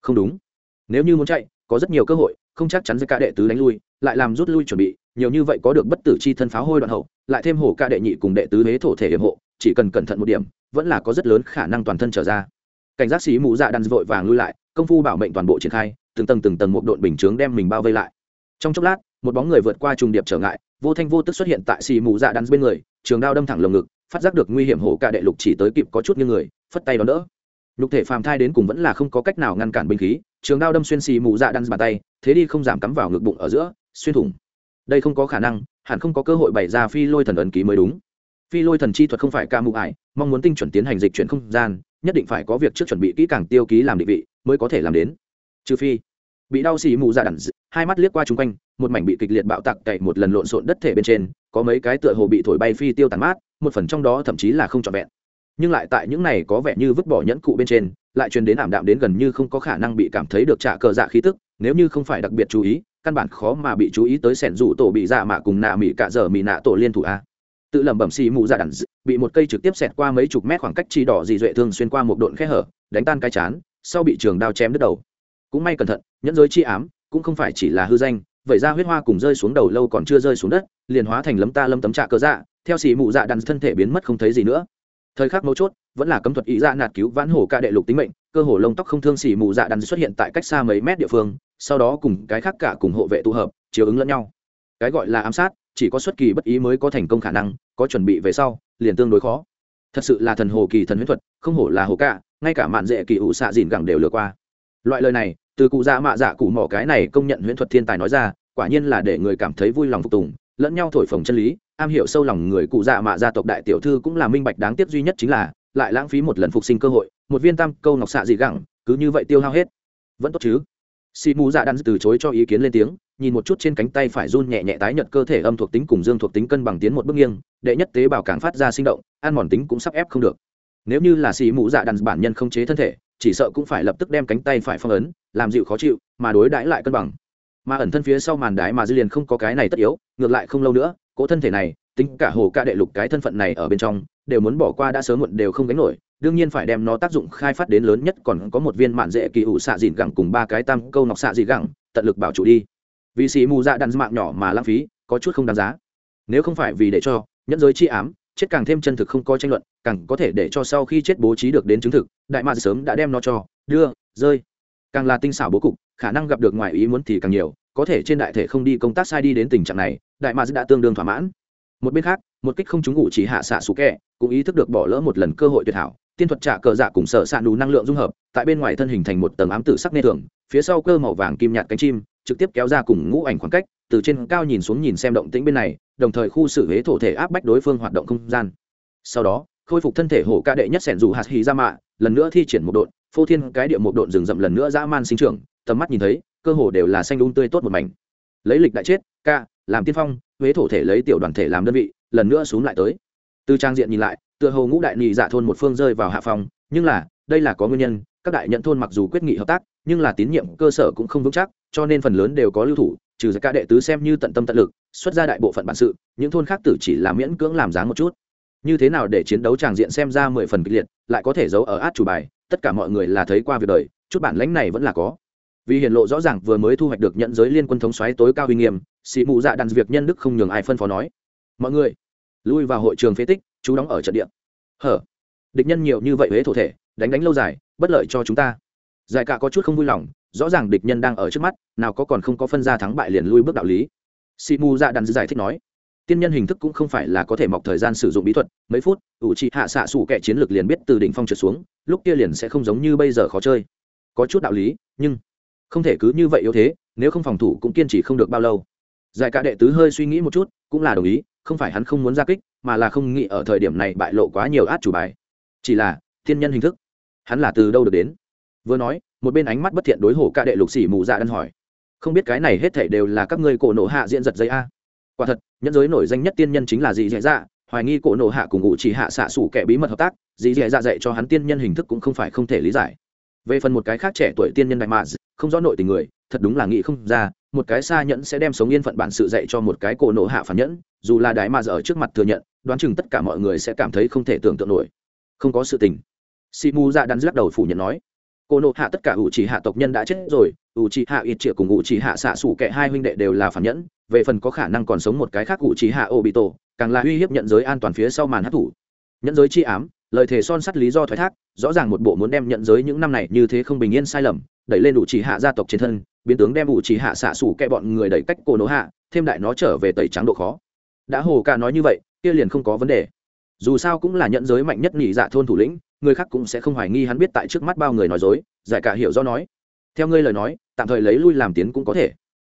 Không đúng. Nếu như muốn chạy có rất nhiều cơ hội không chắc chắn giữa cả đệ tứ đánh lui lại làm rút lui chuẩn bị nhiều như vậy có được bất tử chi thân pháo hôi đoạn hậu, lại thêm hổ ca đệ nhị cùng đệ tứ huế thổ thể hiểm hộ, chỉ cần cẩn thận một điểm, vẫn là có rất lớn khả năng toàn thân trở ra. Cảnh giác sĩ mù dạ đan vội vàng lui lại, công phu bảo mệnh toàn bộ triển khai, từng tầng từng tầng một đội bình chướng đem mình bao vây lại. Trong chốc lát, một bóng người vượt qua trùng điệp trở ngại, vô thanh vô tức xuất hiện tại xì mù dạ đắn bên người, trường đao đâm thẳng lồng ngực, phát giác được nguy hiểm hổ cả đệ lục chỉ tới kịp có chút như người, phất tay đón đỡ. Lục thể phàm thai đến cùng vẫn là không có cách nào ngăn cản binh khí, trường đao đâm xuyên xì mù dạ đắn bàn tay, thế đi không giảm cắm vào ngực bụng ở giữa, xuyên thủng đây không có khả năng, hẳn không có cơ hội bày ra phi lôi thần ấn ký mới đúng. Phi lôi thần chi thuật không phải ca mụ ải, mong muốn tinh chuẩn tiến hành dịch chuyển không gian, nhất định phải có việc trước chuẩn bị kỹ càng tiêu ký làm định vị, mới có thể làm đến. Trừ phi, bị đau xì mù dạ đắn hai mắt liếc qua chung quanh, một mảnh bị kịch liệt bạo tạc cậy một lần lộn xộn đất thể bên trên, có mấy cái tựa hồ bị thổi bay phi tiêu tàn mát, một phần trong đó thậm chí là không trọn vẹn. Nhưng lại tại những này có vẻ như vứt bỏ nhẫn cụ bên trên, lại truyền đến ảm đạm đến gần như không có khả năng bị cảm thấy được trả cờ dạ khí tức, nếu như không phải đặc biệt chú ý căn bản khó mà bị chú ý tới sẻn rủ tổ bị dạ mạ cùng nạ mỹ cả giờ mỹ nạ tổ liên thủ a. Tự lẩm bẩm xì mù dạ đẳng bị một cây trực tiếp xẹt qua mấy chục mét khoảng cách chi đỏ dị duệ thương xuyên qua một độn khe hở, đánh tan cái chán, sau bị trường đao chém đứt đầu. Cũng may cẩn thận, nhẫn giới chi ám, cũng không phải chỉ là hư danh vậy ra huyết hoa cùng rơi xuống đầu lâu còn chưa rơi xuống đất, liền hóa thành lấm ta lâm tấm trạ cơ dạ theo xì mù dạ đàn thân thể biến mất không thấy gì nữa thời khắc mấu chốt, vẫn là cấm thuật ý dạ nạt cứu vãn hổ ca đệ lục tính mệnh, cơ hồ lông tóc không thương xỉ mù dạ đàn xuất hiện tại cách xa mấy mét địa phương, sau đó cùng cái khác cả cùng hộ vệ tụ hợp chiếu ứng lẫn nhau. Cái gọi là ám sát, chỉ có xuất kỳ bất ý mới có thành công khả năng, có chuẩn bị về sau, liền tương đối khó. Thật sự là thần hồ kỳ thần huyết thuật, không hổ là hồ ca, ngay cả mạn dễ kỳ ủ xạ dìn gẳng đều lừa qua. Loại lời này, từ cụ dạ mạ dạ cụ mỏ cái này công nhận huyễn thuật thiên tài nói ra, quả nhiên là để người cảm thấy vui lòng phục tùng lẫn nhau thổi phồng chân lý, am hiểu sâu lòng người cụ dạ mạ gia tộc đại tiểu thư cũng là minh bạch đáng tiếc duy nhất chính là, lại lãng phí một lần phục sinh cơ hội, một viên tam câu ngọc xạ dị gẳng, cứ như vậy tiêu hao hết. Vẫn tốt chứ? Xì mù dạ đan từ chối cho ý kiến lên tiếng, nhìn một chút trên cánh tay phải run nhẹ nhẹ tái nhợt cơ thể âm thuộc tính cùng dương thuộc tính cân bằng tiến một bước nghiêng, đệ nhất tế bào càng phát ra sinh động, ăn mòn tính cũng sắp ép không được. Nếu như là xì mù dạ đan bản nhân không chế thân thể, chỉ sợ cũng phải lập tức đem cánh tay phải phong ấn, làm dịu khó chịu, mà đối đãi lại cân bằng mà ẩn thân phía sau màn đái mà dư liền không có cái này tất yếu, ngược lại không lâu nữa, cỗ thân thể này, tính cả hồ ca đệ lục cái thân phận này ở bên trong, đều muốn bỏ qua đã sớm muộn đều không gánh nổi, đương nhiên phải đem nó tác dụng khai phát đến lớn nhất còn có một viên mạn dễ kỳ ủ xạ dìn gẳng cùng ba cái tam câu nọc xạ dị gẳng, tận lực bảo chủ đi. Vì xì mù dạ đạn mạng nhỏ mà lãng phí, có chút không đáng giá. Nếu không phải vì để cho, nhẫn giới chi ám, chết càng thêm chân thực không có tranh luận, càng có thể để cho sau khi chết bố trí được đến chứng thực, đại mạn sớm đã đem nó cho, đưa, rơi càng là tinh xảo bố cục, khả năng gặp được ngoài ý muốn thì càng nhiều, có thể trên đại thể không đi công tác sai đi đến tình trạng này, đại mads đã tương đương thỏa mãn. Một bên khác, một kích không trúng ngụ chỉ hạ xạ sủ kẹ, cũng ý thức được bỏ lỡ một lần cơ hội tuyệt hảo, tiên thuật trả cờ dạ cùng sở xạ đủ năng lượng dung hợp, tại bên ngoài thân hình thành một tầng ám tử sắc nê thường, phía sau cơ màu vàng kim nhạt cánh chim, trực tiếp kéo ra cùng ngũ ảnh khoảng cách, từ trên cao nhìn xuống nhìn xem động tĩnh bên này, đồng thời khu xử huế thổ thể áp bách đối phương hoạt động không gian. Sau đó, khôi phục thân thể hổ ca đệ nhất sẻn dù hạt hì ra mạ lần nữa thi triển một đội phô thiên cái địa một độn rừng rậm lần nữa dã man sinh trưởng, tầm mắt nhìn thấy, cơ hồ đều là xanh đúng tươi tốt một mảnh. Lấy lịch đại chết, ca, làm tiên phong, huế thổ thể lấy tiểu đoàn thể làm đơn vị, lần nữa xuống lại tới. Từ trang diện nhìn lại, tựa hồ ngũ đại nhị dạ thôn một phương rơi vào hạ phòng nhưng là, đây là có nguyên nhân, các đại nhận thôn mặc dù quyết nghị hợp tác, nhưng là tín nhiệm cơ sở cũng không vững chắc, cho nên phần lớn đều có lưu thủ, trừ ra cả đệ tứ xem như tận tâm tận lực, xuất ra đại bộ phận bản sự, những thôn khác tử chỉ là miễn cưỡng làm dáng một chút. Như thế nào để chiến đấu tràng diện xem ra mười phần kịch liệt, lại có thể giấu ở át chủ bài tất cả mọi người là thấy qua việc đời, chút bản lãnh này vẫn là có. Vì hiện lộ rõ ràng vừa mới thu hoạch được nhận giới liên quân thống xoáy tối cao uy nghiêm, sĩ mụ dạ đàn việc nhân đức không nhường ai phân phó nói. Mọi người, lui vào hội trường phế tích, chú đóng ở trận địa. Hở? Địch nhân nhiều như vậy huế thổ thể, đánh đánh lâu dài, bất lợi cho chúng ta. Giải cả có chút không vui lòng, rõ ràng địch nhân đang ở trước mắt, nào có còn không có phân ra thắng bại liền lui bước đạo lý. Sĩ mù dạ đàn giải thích nói tiên nhân hình thức cũng không phải là có thể mọc thời gian sử dụng bí thuật, mấy phút, ủ trị hạ xạ xủ kẻ chiến lược liền biết từ đỉnh phong trượt xuống, lúc kia liền sẽ không giống như bây giờ khó chơi. Có chút đạo lý, nhưng không thể cứ như vậy yếu thế, nếu không phòng thủ cũng kiên trì không được bao lâu. Giải cả đệ tứ hơi suy nghĩ một chút, cũng là đồng ý, không phải hắn không muốn ra kích, mà là không nghĩ ở thời điểm này bại lộ quá nhiều át chủ bài. Chỉ là thiên nhân hình thức, hắn là từ đâu được đến? Vừa nói, một bên ánh mắt bất thiện đối hổ ca đệ lục xỉ mù dạ đan hỏi. Không biết cái này hết thảy đều là các ngươi cổ nộ hạ diễn giật giấy a quả thật, nhẫn giới nổi danh nhất tiên nhân chính là gì dạy dạ hoài nghi cổ nộ hạ cùng ngụ chỉ hạ xạ sủ kẻ bí mật hợp tác dì dì dạ dạy cho hắn tiên nhân hình thức cũng không phải không thể lý giải. Về phần một cái khác trẻ tuổi tiên nhân đại mạ không rõ nội tình người, thật đúng là nghĩ không ra, một cái xa nhẫn sẽ đem sống yên phận bản sự dạy cho một cái cổ nộ hạ phản nhẫn, dù là đại mạ ở trước mặt thừa nhận, đoán chừng tất cả mọi người sẽ cảm thấy không thể tưởng tượng nổi. Không có sự tình. Si mu dạ đắn lắc đầu phủ nhận nói. Cô nộ hạ tất cả ủ chỉ hạ tộc nhân đã chết rồi, ủ chỉ hạ ít triệu cùng ủ chỉ hạ xạ xủ kẻ hai huynh đệ đều là phản nhẫn về phần có khả năng còn sống một cái khác ủ trí hạ ô bị tổ càng là uy hiếp nhận giới an toàn phía sau màn hát thủ. Nhận giới chi ám, lời thề son sắt lý do thoái thác, rõ ràng một bộ muốn đem nhận giới những năm này như thế không bình yên sai lầm, đẩy lên ủ chỉ hạ gia tộc trên thân, biến tướng đem ủ chỉ hạ xạ xủ kẹ bọn người đẩy cách cô nỗ hạ, thêm đại nó trở về tẩy trắng độ khó. Đã hồ ca nói như vậy, kia liền không có vấn đề. Dù sao cũng là nhận giới mạnh nhất nhị dạ thôn thủ lĩnh, người khác cũng sẽ không hoài nghi hắn biết tại trước mắt bao người nói dối, giải cả hiểu do nói. Theo ngươi lời nói, tạm thời lấy lui làm tiến cũng có thể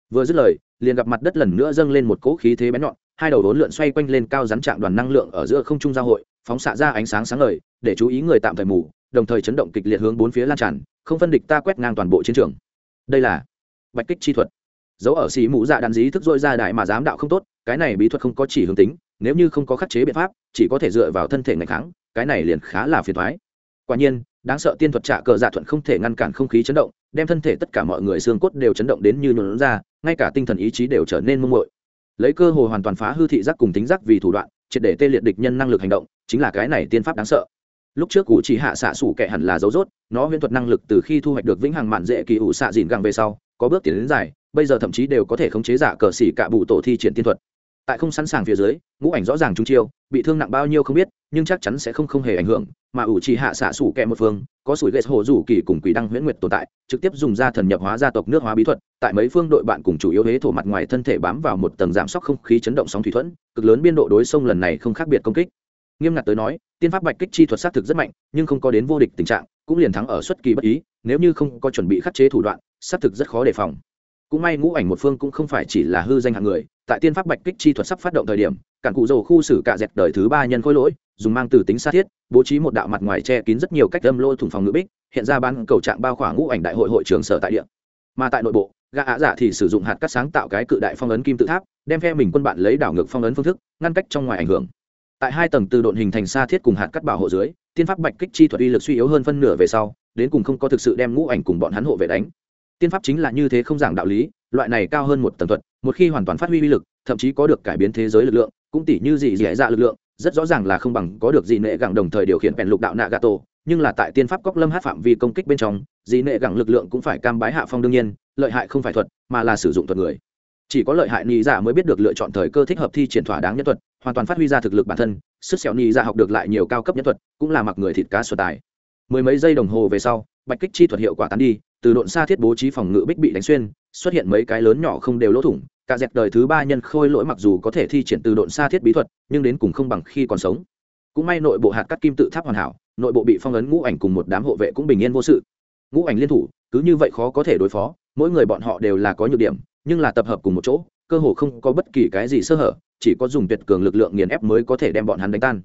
vừa dứt lời, liền gặp mặt đất lần nữa dâng lên một cỗ khí thế bén nhọn, hai đầu đốn lượn xoay quanh lên cao rắn trạng đoàn năng lượng ở giữa không trung giao hội, phóng xạ ra ánh sáng sáng ngời, để chú ý người tạm thời mù, đồng thời chấn động kịch liệt hướng bốn phía lan tràn, không phân địch ta quét ngang toàn bộ chiến trường. Đây là bạch kích chi thuật. Dấu ở xì mũ dạ đàn dí thức dội ra đại mà dám đạo không tốt, cái này bí thuật không có chỉ hướng tính, nếu như không có khắc chế biện pháp, chỉ có thể dựa vào thân thể ngày kháng, cái này liền khá là phiền thoái. Quả nhiên, đáng sợ tiên thuật trạ cờ dạ thuận không thể ngăn cản không khí chấn động đem thân thể tất cả mọi người xương cốt đều chấn động đến như nhuộn ra ngay cả tinh thần ý chí đều trở nên mông mội lấy cơ hồ hoàn toàn phá hư thị giác cùng tính giác vì thủ đoạn triệt để tê liệt địch nhân năng lực hành động chính là cái này tiên pháp đáng sợ. Lúc trước cụ chỉ hạ xạ sủ kẻ hẳn là dấu rốt, nó huyễn thuật năng lực từ khi thu hoạch được vĩnh hằng mạn dễ kỳ ủ xạ dìn găng về sau có bước tiến đến dài bây giờ thậm chí đều có thể khống chế giả cờ xỉ cả bụ tổ thi triển tiên thuật. Tại không sẵn sàng phía dưới ngũ ảnh rõ ràng trúng chiêu bị thương nặng bao nhiêu không biết nhưng chắc chắn sẽ không không hề ảnh hưởng, mà ủ trì hạ xạ sủ kẹ một phương, có sủi ghét hồ rủ kỳ cùng quỷ đăng huyễn nguyệt tồn tại, trực tiếp dùng ra thần nhập hóa gia tộc nước hóa bí thuật, tại mấy phương đội bạn cùng chủ yếu huế thổ mặt ngoài thân thể bám vào một tầng giảm sóc không khí chấn động sóng thủy thuẫn, cực lớn biên độ đối sông lần này không khác biệt công kích. Nghiêm ngặt tới nói, tiên pháp bạch kích chi thuật xác thực rất mạnh, nhưng không có đến vô địch tình trạng, cũng liền thắng ở xuất kỳ bất ý, nếu như không có chuẩn bị khắc chế thủ đoạn, xác thực rất khó đề phòng cũng may ngũ ảnh một phương cũng không phải chỉ là hư danh hạng người, tại tiên pháp bạch kích chi thuật sắp phát động thời điểm, cản cụ dầu khu xử cả dẹt đời thứ ba nhân khối lỗi, dùng mang từ tính xa thiết, bố trí một đạo mặt ngoài che kín rất nhiều cách âm lôi thủng phòng ngữ bích, hiện ra ban cầu trạng bao khoảng ngũ ảnh đại hội hội trường sở tại địa. Mà tại nội bộ, gã ạ giả thì sử dụng hạt cắt sáng tạo cái cự đại phong ấn kim tự tháp, đem phe mình quân bạn lấy đảo ngược phong ấn phương thức, ngăn cách trong ngoài ảnh hưởng. Tại hai tầng từ độn hình thành xa thiết cùng hạt cắt bảo hộ dưới, tiên pháp bạch kích chi thuật uy lực suy yếu hơn phân nửa về sau, đến cùng không có thực sự đem ngũ ảnh cùng bọn hắn hộ vệ đánh tiên pháp chính là như thế không giảng đạo lý, loại này cao hơn một tầng thuật, một khi hoàn toàn phát huy uy lực, thậm chí có được cải biến thế giới lực lượng, cũng tỷ như dị dẻ dạ lực lượng, rất rõ ràng là không bằng có được dị nệ gẳng đồng thời điều khiển bèn lục đạo nạ gà tổ, nhưng là tại tiên pháp cóc lâm hát phạm vi công kích bên trong, dị nệ gẳng lực lượng cũng phải cam bái hạ phong đương nhiên, lợi hại không phải thuật, mà là sử dụng thuật người. Chỉ có lợi hại nhị giả dạ mới biết được lựa chọn thời cơ thích hợp thi triển thỏa đáng nhân thuật, hoàn toàn phát huy ra thực lực bản thân, sức xẻo nhị giả dạ học được lại nhiều cao cấp nhân thuật, cũng là mặc người thịt cá sửa tài. Mười mấy giây đồng hồ về sau, bạch kích chi thuật hiệu quả tán đi từ độn xa thiết bố trí phòng ngự bích bị đánh xuyên, xuất hiện mấy cái lớn nhỏ không đều lỗ thủng, cả dẹp đời thứ ba nhân khôi lỗi mặc dù có thể thi triển từ độn xa thiết bí thuật, nhưng đến cùng không bằng khi còn sống. Cũng may nội bộ hạt cắt kim tự tháp hoàn hảo, nội bộ bị phong ấn ngũ ảnh cùng một đám hộ vệ cũng bình yên vô sự. Ngũ ảnh liên thủ, cứ như vậy khó có thể đối phó, mỗi người bọn họ đều là có nhược điểm, nhưng là tập hợp cùng một chỗ, cơ hồ không có bất kỳ cái gì sơ hở, chỉ có dùng tuyệt cường lực lượng nghiền ép mới có thể đem bọn hắn đánh tan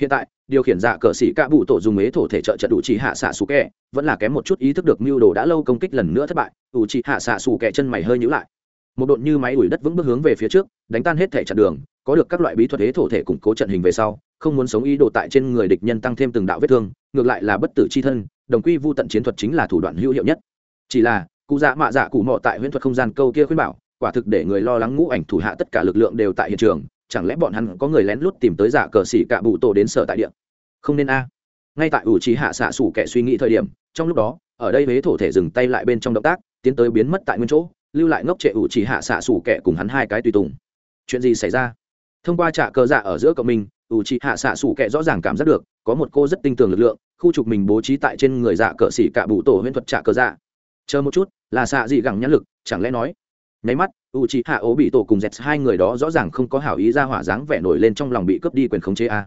hiện tại, điều khiển dạ cờ sĩ cạ bụ tổ dùng ế thổ thể trợ trận đủ chỉ hạ xạ xù kẹ vẫn là kém một chút ý thức được mưu đồ đã lâu công kích lần nữa thất bại ủ chỉ hạ xạ xù kẹ chân mày hơi nhữ lại. Một đột như máy đuổi đất vững bước hướng về phía trước, đánh tan hết thể chặn đường, có được các loại bí thuật ế thổ thể củng cố trận hình về sau, không muốn sống ý đồ tại trên người địch nhân tăng thêm từng đạo vết thương, ngược lại là bất tử c h i thân, đồng quy vô tận chiến thuật chính là thủ đoạn hữu hiệu nhất. Chỉ là, cụ dạ mạ dạ cụ mọ tại huyễn thuật không gian câu kia khuyên bảo, quả thực để người lo lắng ngũ ảnh thủ hạ tất cả lực lượng đều tại hiện trường chẳng lẽ bọn hắn có người lén lút tìm tới giả cờ xỉ cạ bụ tổ đến sở tại địa? Không nên a. Ngay tại ủ trí hạ xạ sủ kẻ suy nghĩ thời điểm, trong lúc đó, ở đây huế thổ thể dừng tay lại bên trong động tác, tiến tới biến mất tại nguyên chỗ, lưu lại ngốc trệ ủ trí hạ xạ sủ kẻ cùng hắn hai cái tùy tùng. Chuyện gì xảy ra? Thông qua trạ cờ dạ ở giữa cộng minh ủ trí hạ xạ sủ kẻ rõ ràng cảm giác được, có một cô rất tinh tường lực lượng, khu trục mình bố trí tại trên người dạ cờ xỉ cạ bụ tổ huyễn thuật trạ cờ dạ. Chờ một chút, là xạ gì gẳng nhãn lực, chẳng lẽ nói? Nháy mắt u c h ị hạ ố bị tổ cùng dẹt hai người đó rõ ràng không có hảo ý ra hỏa dáng vẻ nổi lên trong lòng bị cướp đi quyền khống chế a.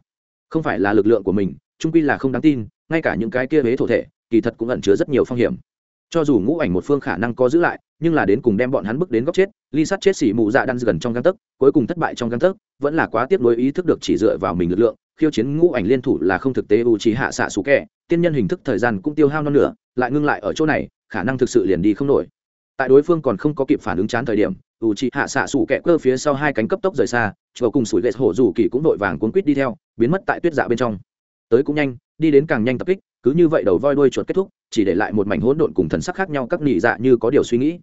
Không phải là lực lượng của mình trung quy là không đáng tin, ngay cả những cái kia huế thổ thể, kỳ thật cũng ẩn chứa rất nhiều phong hiểm. Cho dù ngũ ảnh một phương khả năng có giữ lại, nhưng là đến cùng đem bọn hắn bước đến góc chết ly sắt chết xỉ mụ dạ đan gần trong găng tấc, cuối cùng thất bại trong găng tấc, vẫn là quá tiếp nối ý thức được chỉ dựa vào mình lực lượng, khiêu chiến ngũ ảnh liên thủ là không thực tế u trí hạ xạ xú kẹ tiên nhân hình thức thời gian cũng tiêu hao non nửa, lại ngưng lại ở chỗ này, khả năng thực sự liền đi không nổi tại đối phương còn không có kịp phản ứng chán thời điểm, u c hạ xạ sủ kẹ cơ phía sau hai cánh cấp tốc rời xa chùa cùng sủi lệ hổ dù kỳ cũng vội vàng cuốn quýt đi theo, biến mất tại tuyết dạ bên trong. Tới cũng nhanh, đi đến càng nhanh tập kích, cứ như vậy đầu voi đuôi chuột kết thúc, chỉ để lại một mảnh hỗn độn cùng thần sắc khác nhau các nỉ dạ như có điều suy nghĩ.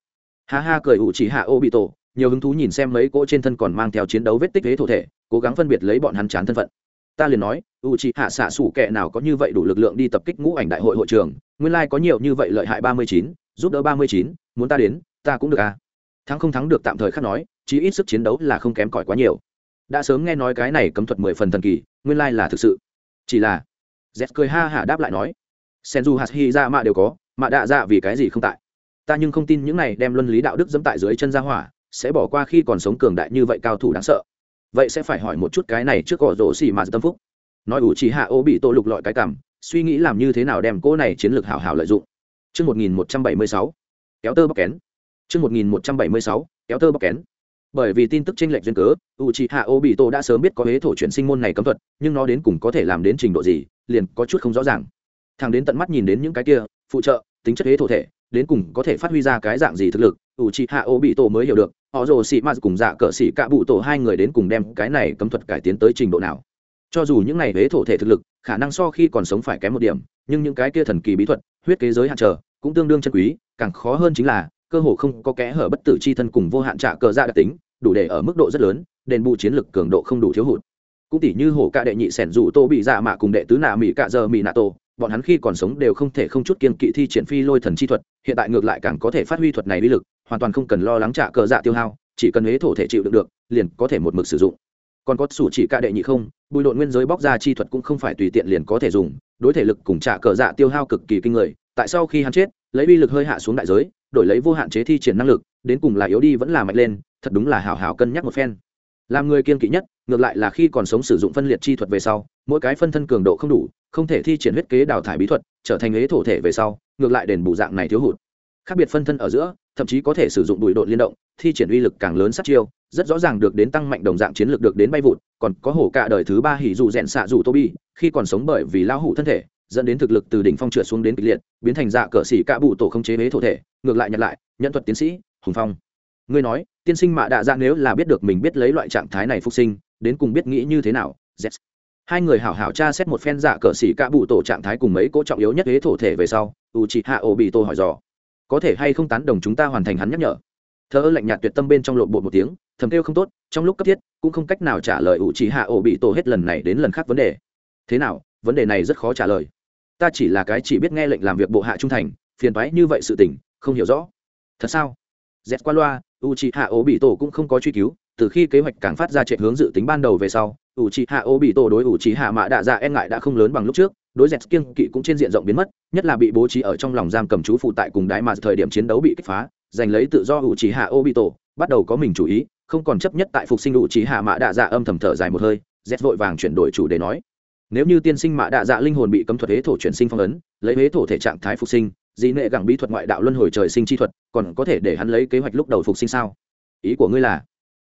Ha ha cười u c hạ ô bị tổ nhiều hứng thú nhìn xem mấy cỗ trên thân còn mang theo chiến đấu vết tích thế thổ thể, cố gắng phân biệt lấy bọn hắn chán thân phận. Ta liền nói, u c hạ xạ sủ kẹ nào có như vậy đủ lực lượng đi tập kích ngũ ảnh đại hội hội trường, nguyên lai có nhiều như vậy lợi hại ba mươi chín giúp đỡ ba mươi chín, muốn ta đến, ta cũng được à. Thắng không thắng được tạm thời khác nói, chí ít sức chiến đấu là không kém cỏi quá nhiều. Đã sớm nghe nói cái này cấm thuật mười phần thần kỳ, nguyên lai là thực sự. Chỉ là z cười ha hả đáp lại nói sen du hạt ra mạ đều có mạ đạ dạ vì cái gì không tại? Ta nhưng không tin những này đem luân lý đạo đức dẫm tại dưới chân ra hỏa, sẽ bỏ qua khi còn sống cường đại như vậy cao thủ đáng sợ. Vậy sẽ phải hỏi một chút cái này trước cỏ rổ xì mà tâm phúc. Nói ủ chỉ hạ ô bị tô lục lọi cái cảm, suy nghĩ làm như thế nào đem cỗ này chiến lược hảo hảo lợi dụng. Chương 1176, kéo tơ bóc kén. Chương 1176, kéo tơ bóc kén. Bởi vì tin tức chênh lệch duyên cớ, Uchiha Obito đã sớm biết có hế thổ chuyển sinh môn này cấm thuật, nhưng nó đến cùng có thể làm đến trình độ gì, liền có chút không rõ ràng. Thằng đến tận mắt nhìn đến những cái kia, phụ trợ, tính chất hế thổ thể, đến cùng có thể phát huy ra cái dạng gì thực lực, Uchiha Obito mới hiểu được, họ rồ xì ma cùng dạ cỡ xì cả bụ tổ hai người đến cùng đem cái này cấm thuật cải tiến tới trình độ nào. Cho dù những này huế thổ thể thực lực, khả năng so khi còn sống phải kém một điểm, nhưng những cái kia thần kỳ bí thuật, huyết kế giới hạn trở, cũng tương đương chân quý, càng khó hơn chính là cơ hồ không có kẽ hở bất tử chi thân cùng vô hạn trả cờ ra đặc tính đủ để ở mức độ rất lớn đền bù chiến lực cường độ không đủ thiếu hụt. Cũng tỷ như hổ ca đệ nhị sẻn dù tô bị dạ mạ cùng đệ tứ nạ mỹ cạ giờ mỹ nạ tô bọn hắn khi còn sống đều không thể không chút kiên kỵ thi triển phi lôi thần chi thuật hiện tại ngược lại càng có thể phát huy thuật này uy lực hoàn toàn không cần lo lắng trả cờ dạ tiêu hao chỉ cần huế thổ thể chịu đựng được liền có thể một mực sử dụng còn có sủ chỉ ca đệ nhị không, bùi lộn nguyên giới bóc ra chi thuật cũng không phải tùy tiện liền có thể dùng, đối thể lực cùng trả cờ dạ tiêu hao cực kỳ kinh người, tại sau khi hắn chết, lấy uy lực hơi hạ xuống đại giới, đổi lấy vô hạn chế thi triển năng lực, đến cùng là yếu đi vẫn là mạnh lên, thật đúng là hảo hảo cân nhắc một phen. Làm người kiên kỵ nhất, ngược lại là khi còn sống sử dụng phân liệt chi thuật về sau, mỗi cái phân thân cường độ không đủ, không thể thi triển huyết kế đào thải bí thuật, trở thành ế thổ thể về sau, ngược lại đền bù dạng này thiếu hụt. Khác biệt phân thân ở giữa, thậm chí có thể sử dụng bụi độn liên động, thi triển uy lực càng lớn sát chiêu rất rõ ràng được đến tăng mạnh đồng dạng chiến lược được đến bay vụt, còn có hổ cả đời thứ ba hỉ dù rèn xạ dù tô bi khi còn sống bởi vì lao hủ thân thể, dẫn đến thực lực từ đỉnh phong trượt xuống đến kịch liệt, biến thành dạ cờ xỉ cả bụ tổ không chế bế thổ thể, ngược lại nhặt lại, nhận thuật tiến sĩ, hùng phong. Ngươi nói, tiên sinh mạ đạ dạ nếu là biết được mình biết lấy loại trạng thái này phục sinh, đến cùng biết nghĩ như thế nào? Yes. hai người hảo hảo tra xét một phen dạ cờ xỉ cả bụ tổ trạng thái cùng mấy cỗ trọng yếu nhất bế thổ thể về sau u chị hạ ổ bị tô hỏi dò. Có thể hay không tán đồng chúng ta hoàn thành hắn nhắc nhở? Thơ lạnh nhạt tuyệt tâm bên trong lộn bộ một tiếng thầm kêu không tốt, trong lúc cấp thiết, cũng không cách nào trả lời ủ trí hạ ổ bị tổ hết lần này đến lần khác vấn đề. Thế nào, vấn đề này rất khó trả lời. Ta chỉ là cái chỉ biết nghe lệnh làm việc bộ hạ trung thành, phiền bái như vậy sự tình, không hiểu rõ. Thật sao? Dẹt qua loa u c h i hạ ố bị tổ cũng không có truy cứu, từ khi kế hoạch càng phát ra chạy hướng dự tính ban đầu về sau u c h i hạ ố bị tổ đối u c h i hạ mạ đạ dạ e ngại đã không lớn bằng lúc trước, đối dẹt kiêng kỵ cũng trên diện rộng biến mất, nhất là bị bố trí ở trong lòng giam cầm chú phụ tại cùng đái mà thời điểm chiến đấu bị kích phá, giành lấy tự do u c h i hạ ố bị tổ, bắt đầu có mình chủ ý không còn chấp nhất tại phục sinh đủ trí hạ mạ đạ dạ âm thầm thở dài một hơi, z vội vàng chuyển đổi chủ để nói. Nếu như tiên sinh mạ đạ dạ linh hồn bị cấm thuật huế thổ chuyển sinh phong ấn, lấy huế thổ thể trạng thái phục sinh dị nệ gẳng bí thuật ngoại đạo luân hồi trời sinh chi thuật, còn có thể để hắn lấy kế hoạch lúc đầu phục sinh sao? Ý của ngươi là?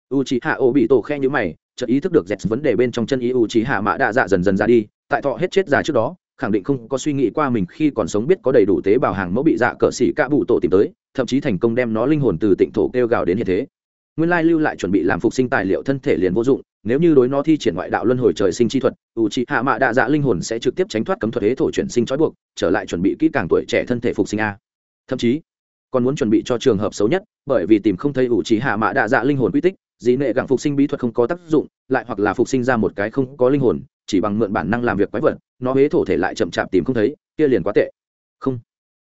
U c h i hạ ô bị tổ khe nhữ mày, chợt ý thức được dẹt vấn đề bên trong chân ý u c h i hạ mạ đạ dạ dần dần ra đi, tại thọ hết chết già trước đó, khẳng định không có suy nghĩ qua mình khi còn sống biết có đầy đủ tế bào hàng mẫu bị dạ cỡ xỉ cạ bụ tổ tìm tới, thậm chí thành công đem nó linh hồn từ tịnh thổ kêu gào đến hiện thế nguyên lai lưu lại chuẩn bị làm phục sinh tài liệu thân thể liền vô dụng, nếu như đối nó thi triển ngoại đạo luân hồi trời sinh chi thuật u c hạ mạ đạ dạ linh hồn sẽ trực tiếp tránh thoát cấm thuật hế thổ chuyển sinh trói buộc, trở lại chuẩn bị kỹ càng tuổi trẻ thân thể phục sinh a. Thậm chí, còn muốn chuẩn bị cho trường hợp xấu nhất, bởi vì tìm không thấy u c hạ mạ đạ dạ linh hồn quy tích, dĩ nệ gặng phục sinh bí thuật không có tác dụng, lại hoặc là phục sinh ra một cái không có linh hồn, chỉ bằng mượn bản năng làm việc quái vật, nó huế thổ thể lại chậm chạp tìm không thấy, kia liền quá tệ. Không.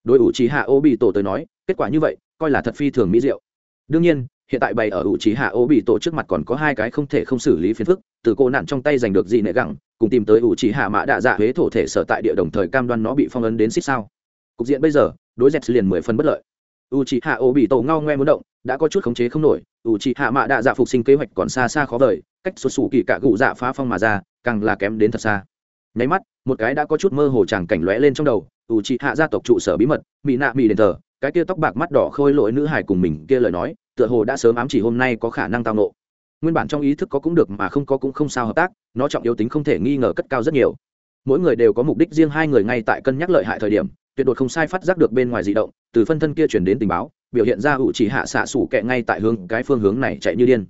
Đối ủ trí hạ ô bị tổ tới nói, kết quả như vậy, coi là thật phi thường mỹ diệu. Đương nhiên hiện tại bày ở ủ trí hạ ô bị tổ trước mặt còn có hai cái không thể không xử lý phiền phức, từ cô nạn trong tay giành được gì nệ gẳng, cùng tìm tới ủ trí hạ mã đạ dạ huế thổ thể sở tại địa đồng thời cam đoan nó bị phong ấn đến xích sao. Cục diện bây giờ, đối dẹp liền mười phần bất lợi. U c h hạ ô bị tổ ngao ngoe muốn động, đã có chút khống chế không nổi u c h hạ mạ đạ dạ phục sinh kế hoạch còn xa xa khó vời, cách xuất xù kỳ cạ cụ dạ phá phong mà ra, càng là kém đến thật xa. Nháy mắt, một cái đã có chút mơ hồ tràng cảnh lóe lên trong đầu u c h hạ gia tộc trụ sở bí mật mỹ nạ mỹ đền thờ, cái kia tóc bạc mắt đỏ khôi lỗi nữ hải cùng mình kia lời nói tựa hồ đã sớm ám chỉ hôm nay có khả năng tao nộ. Nguyên bản trong ý thức có cũng được mà không có cũng không sao hợp tác, nó trọng yếu tính không thể nghi ngờ cất cao rất nhiều. Mỗi người đều có mục đích riêng hai người ngay tại cân nhắc lợi hại thời điểm, tuyệt đối không sai phát giác được bên ngoài di động, từ phân thân kia chuyển đến tình báo, biểu hiện ra ủ chỉ hạ xạ sủ kẹ ngay tại hướng cái phương hướng này chạy như điên.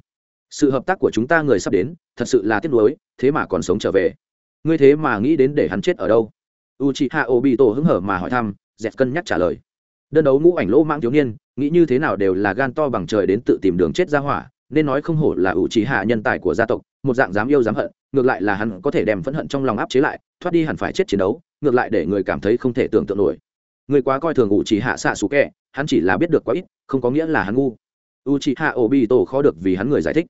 Sự hợp tác của chúng ta người sắp đến, thật sự là tiếc nuối, thế mà còn sống trở về. Ngươi thế mà nghĩ đến để hắn chết ở đâu? U chị hạ ô bị tổ hứng hở mà hỏi thăm dẹt cân nhắc trả lời đơn đấu ngũ ảnh lỗ mạng thiếu niên, nghĩ như thế nào đều là gan to bằng trời đến tự tìm đường chết ra hỏa, nên nói không hổ là ủ trí hạ nhân tài của gia tộc, một dạng dám yêu dám hận, ngược lại là hắn có thể đem phẫn hận trong lòng áp chế lại, thoát đi hẳn phải chết chiến đấu, ngược lại để người cảm thấy không thể tưởng tượng nổi. Người quá coi thường ủ trí hạ xạ xù kẹ hắn chỉ là biết được quá ít, không có nghĩa là hắn ngu. U trí hạ ổ bị tổ khó được vì hắn người giải thích.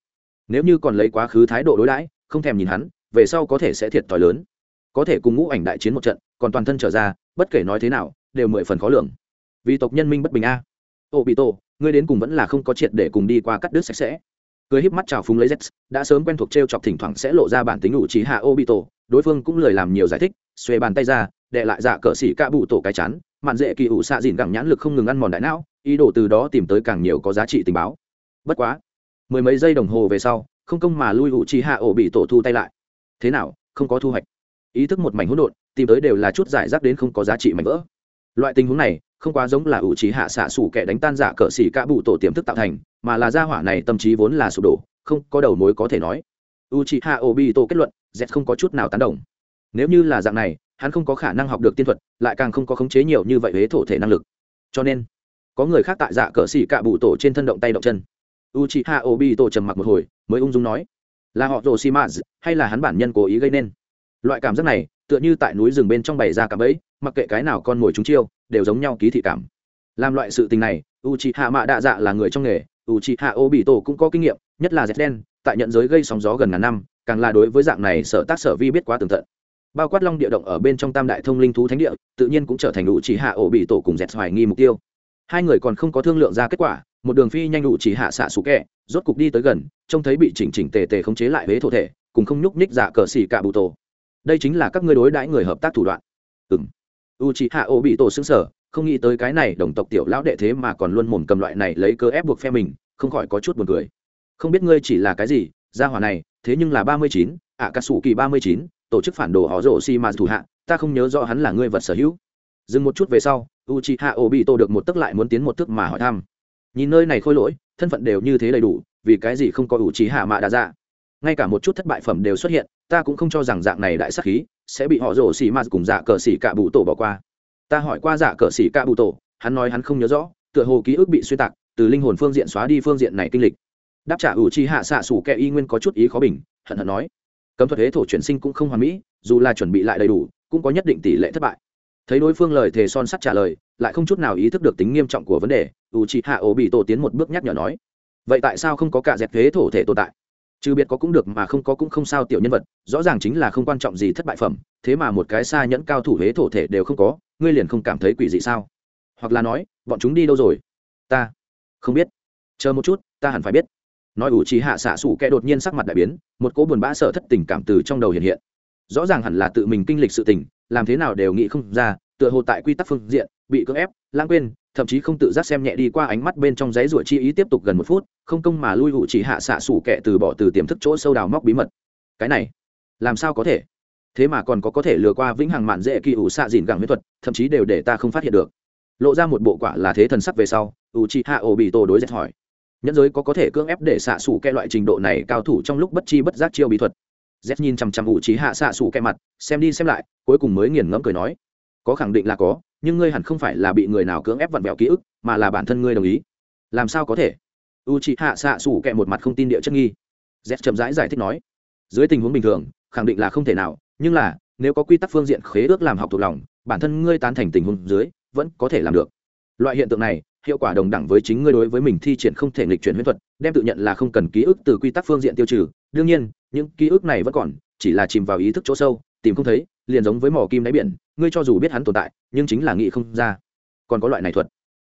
Nếu như còn lấy quá khứ thái độ đối đãi, không thèm nhìn hắn, về sau có thể sẽ thiệt thòi lớn. Có thể cùng ngũ ảnh đại chiến một trận, còn toàn thân trở ra, bất kể nói thế nào, đều mười phần khó lường vì tộc nhân minh bất bình a. Ô, bị tổ, ngươi đến cùng vẫn là không có triệt để cùng đi qua cắt đứt sạch sẽ. Cười híp mắt chào phúng lấy z đã sớm quen thuộc t r e o chọc thỉnh thoảng sẽ lộ ra bản tính ủ trí hạ ô, bị tổ. Đối phương cũng lời làm nhiều giải thích xuê bàn tay ra đệ lại dạ cờ xỉ ca bụ tổ cái chán, mạn dễ kỳ ủ xạ dìn gẳng nhãn lực không ngừng ăn mòn đại não, ý đồ từ đó tìm tới càng nhiều có giá trị tình báo. Bất quá, mười mấy giây đồng hồ về sau, không công mà lui ủ trí hạ ổ bị tổ thu tay lại. Thế nào, không có thu hoạch. Ý thức một mảnh hỗn độn, tìm tới đều là chút giải rác đến không có giá trị mảnh vỡ. Loại tình huống này không quá giống là ủ trí hạ xạ sủ kẻ đánh tan giả cờ xỉ cả bụ tổ tiềm thức tạo thành, mà là gia hỏa này tâm trí vốn là sụp đổ, không có đầu mối có thể nói. U trí hạ ô bi tổ kết luận, z không có chút nào tán đồng. Nếu như là dạng này, hắn không có khả năng học được tiên thuật, lại càng không có khống chế nhiều như vậy huế thổ thể năng lực. Cho nên, có người khác tại dạ cờ xỉ cạ bụ tổ trên thân động tay động chân. U trí hạ ô bi obi tổ trầm mặc một hồi, mới ung dung nói, là họ rồ xi mã hay là hắn bản nhân cố ý gây nên? Loại cảm giác này, tựa như tại núi rừng bên trong bày ra cả ấy mặc kệ cái nào con mồi chúng chiêu, đều giống nhau ký thị cảm. Làm loại sự tình này u c h i h mạ đạ dạ là người trong nghề u c h i h tổ cũng có kinh nghiệm, nhất là dệt đen tại nhận giới gây sóng gió gần ngàn năm, càng là đối với dạng này sở tác sở vi biết quá tường tận. Bao quát long địa động ở bên trong tam đại thông linh thú thánh địa, tự nhiên cũng trở thành đủ chỉ hạ ô bị tổ cùng dẹt hoài nghi mục tiêu. Hai người còn không có thương lượng ra kết quả, một đường phi nhanh đủ chỉ hạ xạ sủ kẹ rốt cục đi tới gần, trông thấy bị chỉnh chỉnh tề tề khống chế lại huế thổ thể, cùng không nhúc nhích dạ cờ xỉ cả bụ tổ đây chính là các ngươi đối đãi người hợp tác thủ đoạn. Ừng u chỉ hạ ổ bị tổ xứng sở không nghĩ tới cái này đồng tộc tiểu lão đệ thế mà còn luôn mồm cầm loại này lấy cơ ép buộc phe mình, không khỏi có chút buồn cười. Không biết ngươi chỉ là cái gì, gia hỏa này, thế nhưng là ba mươi chín ạ cà sủ kỳ ba mươi chín, tổ chức phản đồ họ rổ xi mà thủ hạ, ta không nhớ rõ hắn là ngươi vật sở hữu. Dừng một chút về sau u c h i h a o bị tổ được một tức lại muốn tiến một tức mà hỏi thăm. Nhìn nơi này khôi lỗi, thân phận đều như thế đầy đủ, vì cái gì không có u c h i hạ mạ đã ra ngay cả một chút thất bại phẩm đều xuất hiện, ta cũng không cho rằng dạng này đại sắc khí sẽ bị họ rổ xì ma cùng dạ cờ xì cả bụ tổ bỏ qua. Ta hỏi qua dạ cờ xì cả bụ tổ, hắn nói hắn không nhớ rõ, tựa hồ ký ức bị xuyên tạc, từ linh hồn phương diện xóa đi phương diện này kinh lịch. Đáp trả ủ chi hạ xạ sủ kẹ y nguyên có chút ý khó bình, hận hận nói. Cấm thuật thế thổ chuyển sinh cũng không hoàn mỹ, dù là chuẩn bị lại đầy đủ, cũng có nhất định tỷ lệ thất bại. Thấy đối phương lời thề son sắt trả lời, lại không chút nào ý thức được tính nghiêm trọng của vấn đề u chị hạ ổ bị tổ tiến một bước nhắc nhở nói. Vậy tại sao không có cả dẹp thế thổ thể tồn tại? Trừ biệt có cũng được mà không có cũng không sao tiểu nhân vật, rõ ràng chính là không quan trọng gì thất bại phẩm, thế mà một cái xa nhẫn cao thủ huế thổ thể đều không có, ngươi liền không cảm thấy quỷ dị sao? Hoặc là nói, bọn chúng đi đâu rồi? Ta không biết. Chờ một chút, ta hẳn phải biết. Nói ủ trí hạ xạ xù kẻ đột nhiên sắc mặt đại biến, một cỗ buồn bã sợ thất tình cảm từ trong đầu hiện hiện. Rõ ràng hẳn là tự mình kinh lịch sự tình, làm thế nào đều nghĩ không ra, tựa hồ tại quy tắc phương diện, bị cưỡng ép, lãng quên thậm chí không tự giác xem nhẹ đi qua ánh mắt bên trong giấy ruổi chi ý tiếp tục gần một phút, không công mà lui hụ chỉ hạ xạ sủ kẹ từ bỏ từ tiềm thức chỗ sâu đào móc bí mật. Cái này, làm sao có thể? Thế mà còn có có thể lừa qua vĩnh hằng mạn dễ kỳ ủ xạ dìn gẳng huyết thuật, thậm chí đều để ta không phát hiện được. Lộ ra một bộ quả là thế thần sắc về sau, ủ chỉ hạ ổ bị tổ đối dệt hỏi. Nhẫn giới có có thể cưỡng ép để xạ sủ kẹ loại trình độ này cao thủ trong lúc bất chi bất giác chiêu bí thuật. Z nhìn chằm chằm ủ trí hạ xạ sủ kẹ mặt, xem đi xem lại, cuối cùng mới nghiền ngẫm cười nói. Có khẳng định là có nhưng ngươi hẳn không phải là bị người nào cưỡng ép vặn vẹo ký ức, mà là bản thân ngươi đồng ý. Làm sao có thể? U chị hạ xạ xủ kẹ một mặt không tin địa chất nghi. Z chậm rãi giải thích nói. Dưới tình huống bình thường, khẳng định là không thể nào, nhưng là, nếu có quy tắc phương diện khế ước làm học thuộc lòng, bản thân ngươi tán thành tình huống dưới, vẫn có thể làm được. Loại hiện tượng này, hiệu quả đồng đẳng với chính ngươi đối với mình thi triển không thể nghịch chuyển huyễn thuật, đem tự nhận là không cần ký ức từ quy tắc phương diện tiêu trừ. Đương nhiên, những ký ức này vẫn còn, chỉ là chìm vào ý thức chỗ sâu, tìm không thấy liền giống với mỏ kim đáy biển, ngươi cho dù biết hắn tồn tại, nhưng chính là nghĩ không ra. Còn có loại này thuật.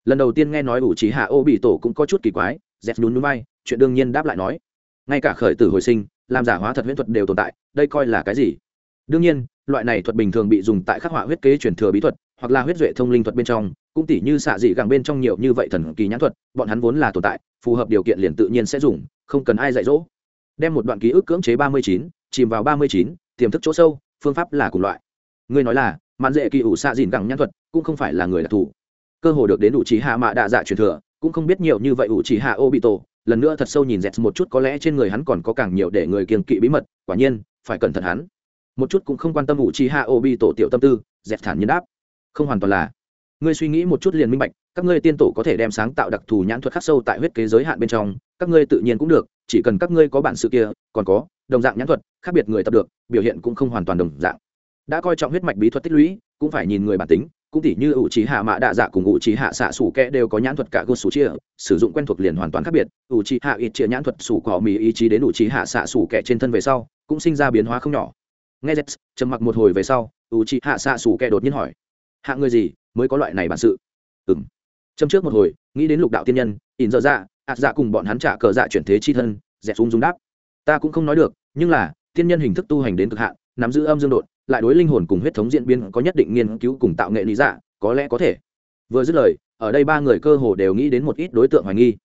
Lần đầu tiên nghe nói ủ trí hạ ô bị tổ cũng có chút kỳ quái dẹp nhún núi bay chuyện đương nhiên đáp lại nói. Ngay cả khởi tử hồi sinh, làm giả hóa thật huyễn thuật đều tồn tại, đây coi là cái gì? Đương nhiên, loại này thuật bình thường bị dùng tại khắc họa huyết kế truyền thừa bí thuật, hoặc là huyết duệ thông linh thuật bên trong, cũng tỉ như xạ dị gẳng bên trong nhiều như vậy thần kỳ nhãn thuật, bọn hắn vốn là tồn tại, phù hợp điều kiện liền tự nhiên sẽ dùng, không cần ai dạy dỗ. Đem một đoạn ký ức cưỡng chế ba mươi chín, chìm vào ba mươi chín, tiềm thức chỗ sâu phương pháp là cùng loại. Ngươi nói là, mạn dễ kỳ ủ xạ dìn gẳng nhãn thuật cũng không phải là người đặc thù. Cơ hồ được đến ủ trí hạ mạ đạ dạ truyền thừa, cũng không biết nhiều như vậy ủ trí hạ ô bị tổ, lần nữa thật sâu nhìn dẹt một chút có lẽ trên người hắn còn có càng nhiều để người kiềng kỵ bí mật, quả nhiên, phải cẩn thận hắn. Một chút cũng không quan tâm ủ trí hạ ô bị tổ tiểu tâm tư, dẹt thản nhiên đáp. Không hoàn toàn là. Ngươi suy nghĩ một chút liền minh bạch, các ngươi tiên tổ có thể đem sáng tạo đặc thù nhãn thuật khắc sâu tại huyết kế giới hạn bên trong, các ngươi tự nhiên cũng được, chỉ cần các ngươi có bản sự kia, còn có đồng dạng nhãn thuật, khác biệt người tập được, biểu hiện cũng không hoàn toàn đồng dạng. Đã coi trọng huyết mạch bí thuật tích lũy, cũng phải nhìn người bản tính, cũng tỉ như ủ trí hạ mạ đạ dạ cùng ủ trí hạ xạ sủ kẽ đều có nhãn thuật cả gô sủ chia sử dụng quen thuộc liền hoàn toàn khác biệt. Ủ trí hạ ít chia nhãn thuật sủ cỏ mì ý chí đến ủ trí hạ xạ sủ kẽ trên thân về sau, cũng sinh ra biến hóa không nhỏ. Nghe z trầm mặc một hồi về sau ủ trí hạ xạ sủ kẽ đột nhiên hỏi, hạ người gì mới có loại này bản sự? Ừng châm trước một hồi, nghĩ đến lục đạo tiên nhân, ỉn dơ dạ ạt dạ cùng bọn hắn trả cờ dạ chuyển thế chi thân dẹp xuống dùng đáp ta cũng không nói được, nhưng là, tiên nhân hình thức tu hành đến cực hạn, nắm giữ âm dương đột, lại đối linh hồn cùng huyết thống diễn biến có nhất định nghiên cứu cùng tạo nghệ lý dạ có lẽ có thể. Vừa dứt lời, ở đây ba người cơ hồ đều nghĩ đến một ít đối tượng hoài nghi.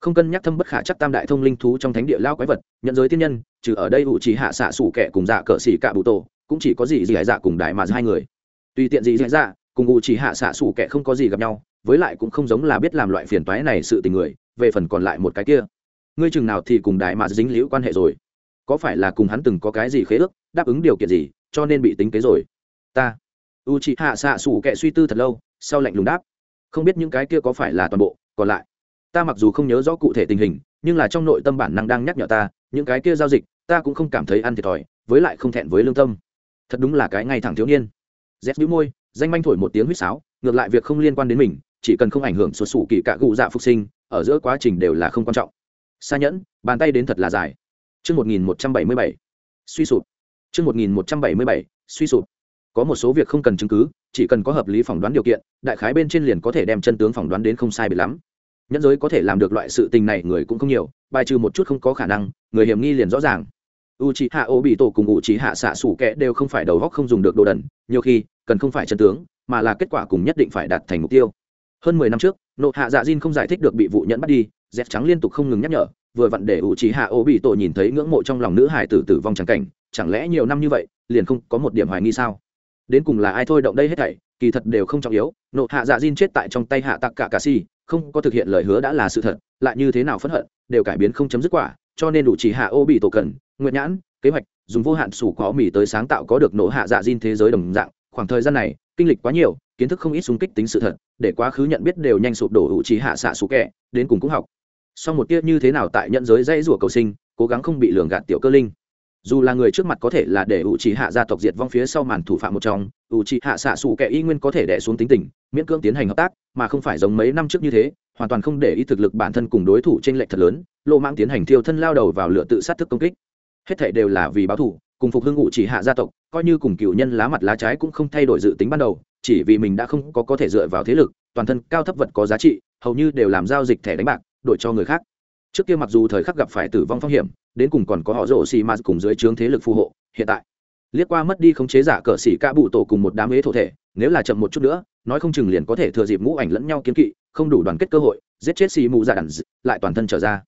Không cân nhắc thâm bất khả chắc tam đại thông linh thú trong thánh địa lao quái vật, nhận giới tiên nhân, trừ ở đây ủ chỉ hạ xạ sủ kẻ cùng dạ cỡ xỉ cạ bụ tổ, cũng chỉ có gì gì hải dạ cùng đại mà hai người. Tùy tiện gì dạy dạ cùng ủ chỉ hạ xạ sủ kẻ không có gì gặp nhau, với lại cũng không giống là biết làm loại phiền toái này sự tình người, về phần còn lại một cái kia ngươi chừng nào thì cùng đại mà dính liễu quan hệ rồi. Có phải là cùng hắn từng có cái gì khế ước, đáp ứng điều kiện gì, cho nên bị tính kế rồi? Ta. U chị hạ xạ xủ kệ suy tư thật lâu, sau lạnh lùng đáp. Không biết những cái kia có phải là toàn bộ, còn lại. Ta mặc dù không nhớ rõ cụ thể tình hình, nhưng là trong nội tâm bản năng đang nhắc nhở ta, những cái kia giao dịch, ta cũng không cảm thấy ăn thiệt thòi, với lại không thẹn với lương tâm. Thật đúng là cái ngay thẳng thiếu niên. Dép đĩu môi, danh manh thổi một tiếng huýt sáo, ngược lại việc không liên quan đến mình, chỉ cần không ảnh hưởng xuất xù kỳ cạ gụ dạ phục sinh, ở giữa quá trình đều là không quan trọng xa nhẫn bàn tay đến thật là dài Trước 1177, suy sụp. Trước 1177, suy sụp. Có một số việc không cần chứng cứ, chỉ cần có hợp lý phỏng đoán điều kiện, đại khái bên trên liền có thể đem chân tướng phỏng đoán đến không sai biệt lắm. Nhân giới có thể làm được loại sự tình này người cũng không nhiều, bài trừ một chút không có khả năng, người hiểm nghi liền rõ ràng. Uchiha Obito cùng Uchiha xạ sủ kẻ đều không phải đầu óc không dùng được đồ đần, nhiều khi cần không phải chân tướng, mà là kết quả cùng nhất định phải đạt thành mục tiêu. Hơn mười năm trước, Nộ Hạ Dạ Jin không giải thích được bị vụ nhẫn bắt đi, dép trắng liên tục không ngừng nhắc nhở, vừa vặn để ủ trí hạ ô bị tổ nhìn thấy ngưỡng mộ trong lòng nữ hải tử tử vong trắng cảnh chẳng lẽ nhiều năm như vậy liền không có một điểm hoài nghi sao? Đến cùng là ai thôi động đây hết thảy kỳ thật đều không trọng yếu nộ hạ dạ diên chết tại trong tay hạ tặc cả cà si không có thực hiện lời hứa đã là sự thật lại như thế nào phẫn hận đều cải biến không chấm dứt quả cho nên đủ chỉ hạ ô bị tổ cần nguyện nhãn kế hoạch dùng vô hạn sủ có mì tới sáng tạo có được nộ hạ dạ diên thế giới đồng dạng khoảng thời gian này kinh lịch quá nhiều kiến thức không ít xung kích tính sự thật để quá khứ nhận biết đều nhanh sụp đổ ủ trí hạ xạ xú kẻ đến cùng cũng học sau một tia như thế nào tại nhận giới dãy rủa cầu sinh, cố gắng không bị lường gạt tiểu cơ linh. Dù là người trước mặt có thể là để ủ trì hạ gia tộc diệt vong phía sau màn thủ phạm một trong, ủ trì hạ xạ xù kẻ y nguyên có thể đẻ xuống tính tình, miễn cưỡng tiến hành hợp tác, mà không phải giống mấy năm trước như thế, hoàn toàn không để ý thực lực bản thân cùng đối thủ trên lệch thật lớn lộ mãng tiến hành thiêu thân lao đầu vào lửa tự sát thức công kích. Hết thể đều là vì báo thủ cùng phục hưng ủ trì hạ gia tộc, coi như cùng cựu nhân lá mặt lá trái cũng không thay đổi dự tính ban đầu, chỉ vì mình đã không có có thể dựa vào thế lực, toàn thân cao thấp vật có giá trị, hầu như đều làm giao dịch thẻ đánh bạc đổi cho người khác. Trước kia mặc dù thời khắc gặp phải tử vong phong hiểm, đến cùng còn có họ rổ xì ma cùng dưới trướng thế lực phù hộ, hiện tại, liếc qua mất đi khống chế giả cờ xỉ ca bụ tổ cùng một đám ế thổ thể, nếu là chậm một chút nữa, nói không chừng liền có thể thừa dịp ngũ ảnh lẫn nhau kiến kỵ, không đủ đoàn kết cơ hội, giết chết xì mù giả đàn lại toàn thân trở ra.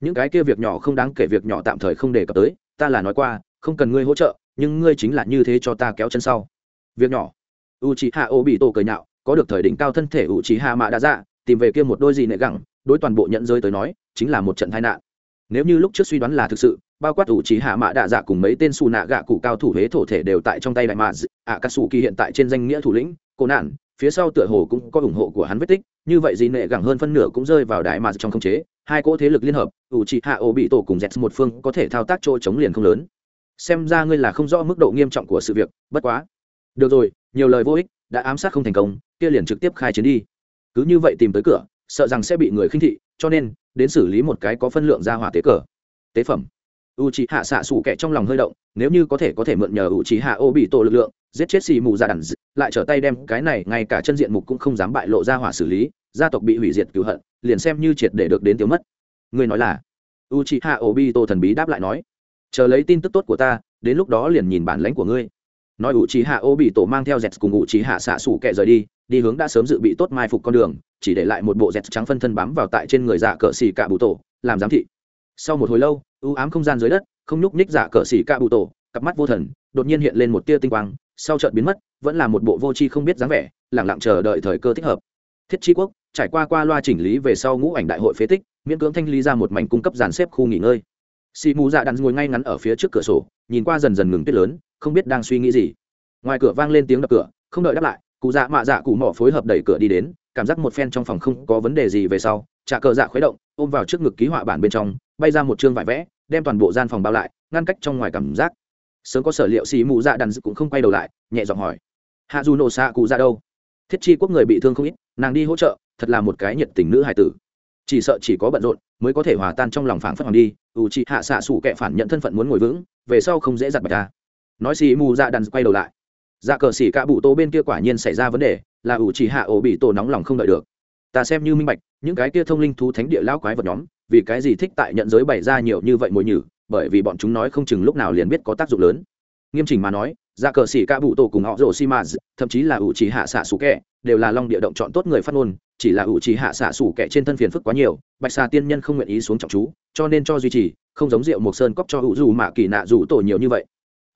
Những cái kia việc nhỏ không đáng kể việc nhỏ tạm thời không đề cập tới, ta là nói qua, không cần ngươi hỗ trợ, nhưng ngươi chính là như thế cho ta kéo chân sau. Việc nhỏ. U c h i hạ ô bị tổ cười nhạo, có được thời đỉnh cao thân thể u c h i hạ mạ đã ra tìm về kia một đôi gì nệ gẳng đối toàn bộ nhận rơi tới nói, chính là một trận tai nạn. Nếu như lúc trước suy đoán là thực sự, bao quát ủ trí hạ mạ đạ dạ cùng mấy tên xù nạ gạ cụ cao thủ huế thổ thể đều tại trong tay đại mạ ạ cà sù kỳ hiện tại trên danh nghĩa thủ lĩnh, cô nạn, phía sau tựa hồ cũng có ủng hộ của hắn vết tích, như vậy gì nệ gẳng hơn phân nửa cũng rơi vào đại mạ trong không chế, hai cỗ thế lực liên hợp, ủ trí hạ ổ bị tổ cùng dẹt một phương có thể thao tác chỗ chống liền không lớn. Xem ra ngươi là không rõ mức độ nghiêm trọng của sự việc, bất quá. Được rồi, nhiều lời vô ích, đã ám sát không thành công, kia liền trực tiếp khai chiến đi. Cứ như vậy tìm tới cửa sợ rằng sẽ bị người khinh thị, cho nên, đến xử lý một cái có phân lượng ra hỏa tế cờ. Tế phẩm. U c h i hạ xạ xủ kẹ trong lòng hơi động, nếu như có thể có thể mượn nhờ u c h i hạ ô bị tổ lực lượng, giết chết xì mù ra đàn lại trở tay đem cái này ngay cả chân diện mục cũng không dám bại lộ ra hỏa xử lý, gia tộc bị hủy diệt cứu hận, liền xem như triệt để được đến tiêu mất. Người nói là u c h i hạ ô bị tổ thần bí đáp lại nói, chờ lấy tin tức tốt của ta, đến lúc đó liền nhìn bản lãnh của ngươi nói ủ trí hạ ô bị tổ mang theo dẹt cùng ủ trí hạ xạ xủ kẹ rời đi đi hướng đã sớm dự bị tốt mai phục con đường, chỉ để lại một bộ dẹt trắng phân thân bám vào tại trên người dạ cờ xì cạ bụ tổ, làm giám thị. Sau một hồi lâu ưu ám không gian dưới đất, không nhúc ních dạ cờ xì cạ bụ tổ, cặp mắt vô thần, đột nhiên hiện lên một tia tinh quang, sau chợt biến mất, vẫn là một bộ vô tri không biết dáng vẻ lẳng lặng chờ đợi thời cơ thích hợp. Thiết tri quốc, trải qua qua loa chỉnh lý về sau ngũ ảnh đại hội phế tích, miễn cưỡng thanh lý ra một mảnh cung cấp dàn xếp khu nghỉ ngơi xì mù dạ đắn ngồi ngay ngắn ở phía trước cửa sổ, nhìn qua dần dần ngừng tuyết lớn, không biết đang suy nghĩ gì. Ngoài cửa vang lên tiếng đập cửa, không đợi đáp lại, cụ dạ mạ dạ cụ mỏ phối hợp đẩy cửa đi đến, cảm giác một phen trong phòng không có vấn đề gì về sau trả cờ dạ khuấy động, ôm vào trước ngực ký họa bản bên trong, bay ra một chương vải vẽ, đem toàn bộ gian phòng bao lại, ngăn cách trong ngoài cảm giác. Sớm có sở liệu xì mù dạ đàn dự cũng không quay đầu lại, nhẹ giọng hỏi, hạ dù nổ xạ cụ ra đâu? Thiết chi quốc người bị thương không ít, nàng đi hỗ trợ, thật là một cái nhiệt tình nữ hài tử chỉ sợ chỉ có bận rộn mới có thể hòa tan trong lòng phảng phất hoàng đi. Ủ chị hạ xạ sủ kệ phản nhận thân phận muốn ngồi vững, về sau không dễ giặt bạch ta. Nói xì mù dạ đàn quay đầu lại. Dạ cờ xỉ cả bụ tô bên kia quả nhiên xảy ra vấn đề, là ủ chị hạ ổ bị tổ nóng lòng không đợi được. Ta xem như minh bạch, những cái kia thông linh thú thánh địa lão quái vật nhóm, vì cái gì thích tại nhận giới bày ra nhiều như vậy mồi nhử, bởi vì bọn chúng nói không chừng lúc nào liền biết có tác dụng lớn. Nghiêm chỉnh mà nói dạ cờ xỉ cả bụ tổ cùng họ rổ xi mã thậm chí là ủ chị hạ xạ sủ kệ đều là long địa động chọn tốt người phát ngôn, chỉ là ủ chỉ hạ xạ sủ kẻ trên thân phiền phức quá nhiều, bạch xà tiên nhân không nguyện ý xuống trọng chú, cho nên cho duy trì, không giống rượu mộc sơn cóc cho hữu dù mạ kỳ nạ dù tổ nhiều như vậy.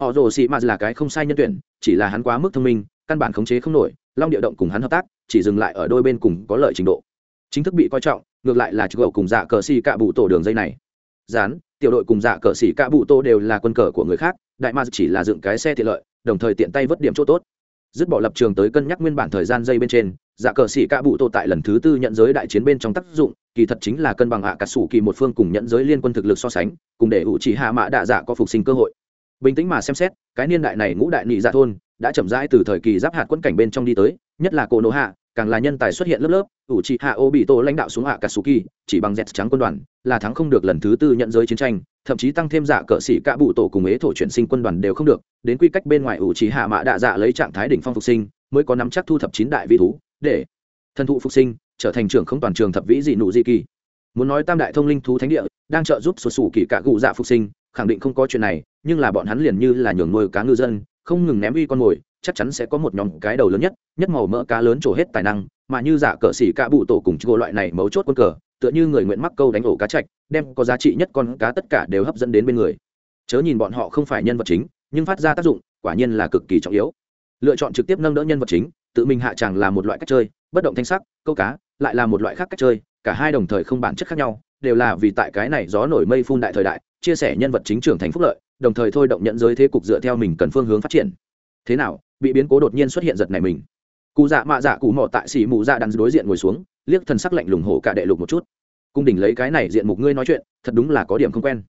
Họ rồ xị mạ là cái không sai nhân tuyển, chỉ là hắn quá mức thông minh, căn bản khống chế không nổi, long địa động cùng hắn hợp tác, chỉ dừng lại ở đôi bên cùng có lợi trình độ. Chính thức bị coi trọng, ngược lại là chữ cùng dạ cờ xì cạ bụ tổ đường dây này. Dán tiểu đội cùng dạ cờ xì cạ bụ tổ đều là quân cờ của người khác, đại ma chỉ là dựng cái xe tiện lợi, đồng thời tiện tay vớt điểm chỗ tốt dứt bỏ lập trường tới cân nhắc nguyên bản thời gian dây bên trên dạ cờ xỉ cạ bụ tô tại lần thứ tư nhận giới đại chiến bên trong tác dụng, kỳ thật chính là cân bằng hạ cả sủ kỳ một phương cùng nhận giới liên quân thực lực so sánh, cùng để ủ chỉ hạ mã đạ dạ có phục sinh cơ hội. Bình tĩnh mà xem xét, cái niên đại này ngũ đại nhị dạ thôn đã chậm rãi từ thời kỳ giáp hạt quân cảnh bên trong đi tới, nhất là cổ nổ hạ càng là nhân tài xuất hiện lớp lớp, ủ trị hạ ô bị tổ lãnh đạo xuống hạ katsuki chỉ bằng dẹt trắng quân đoàn, là thắng không được lần thứ tư nhận giới chiến tranh, thậm chí tăng thêm giả cỡ cờ sĩ cả bụ tổ cùng ế thổ chuyển sinh quân đoàn đều không được, đến quy cách bên ngoài ủ trị hạ mạ đạ dạ lấy trạng thái đỉnh phong phục sinh, mới có nắm chắc thu thập chín đại vi thú, để thân thụ phục sinh, trở thành trưởng không toàn trường thập vĩ dị nụ di kỳ. Muốn nói tam đại thông linh thú thánh địa, đang trợ giúp sụt sủ kỳ cả cụ dạ phục sinh, khẳng định không có chuyện này, nhưng là bọn hắn liền như là nhường nuôi cá ngư dân, không ngừng ném uy con mồi chắc chắn sẽ có một nhóm cái đầu lớn nhất nhất màu mỡ cá lớn trổ hết tài năng, mà như giả cờ xỉ cả bụ tổ cùng chỗ loại này mấu chốt quân cờ, tựa như người nguyện mắc câu đánh ổ cá chạch đem có giá trị nhất con cá tất cả đều hấp dẫn đến bên người. Chớ nhìn bọn họ không phải nhân vật chính, nhưng phát ra tác dụng, quả nhiên là cực kỳ trọng yếu. Lựa chọn trực tiếp nâng đỡ nhân vật chính, tự mình hạ tràng là một loại cách chơi, bất động thanh sắc, câu cá, lại là một loại khác cách chơi, cả hai đồng thời không bản chất khác nhau, đều là vì tại cái này gió nổi mây phun đại thời đại, chia sẻ nhân vật chính trưởng thành phúc lợi, đồng thời thôi động nhận giới thế cục dựa theo mình cần phương hướng phát triển. Thế nào bị biến cố đột nhiên xuất hiện giật này mình. Cụ dạ mạ dạ cụ mò tại xỉ mù dạ đắn đối diện ngồi xuống, liếc thần sắc lạnh lùng hổ cả đệ lục một chút. Cung đỉnh lấy cái này diện mục ngươi nói chuyện, thật đúng là có điểm không quen.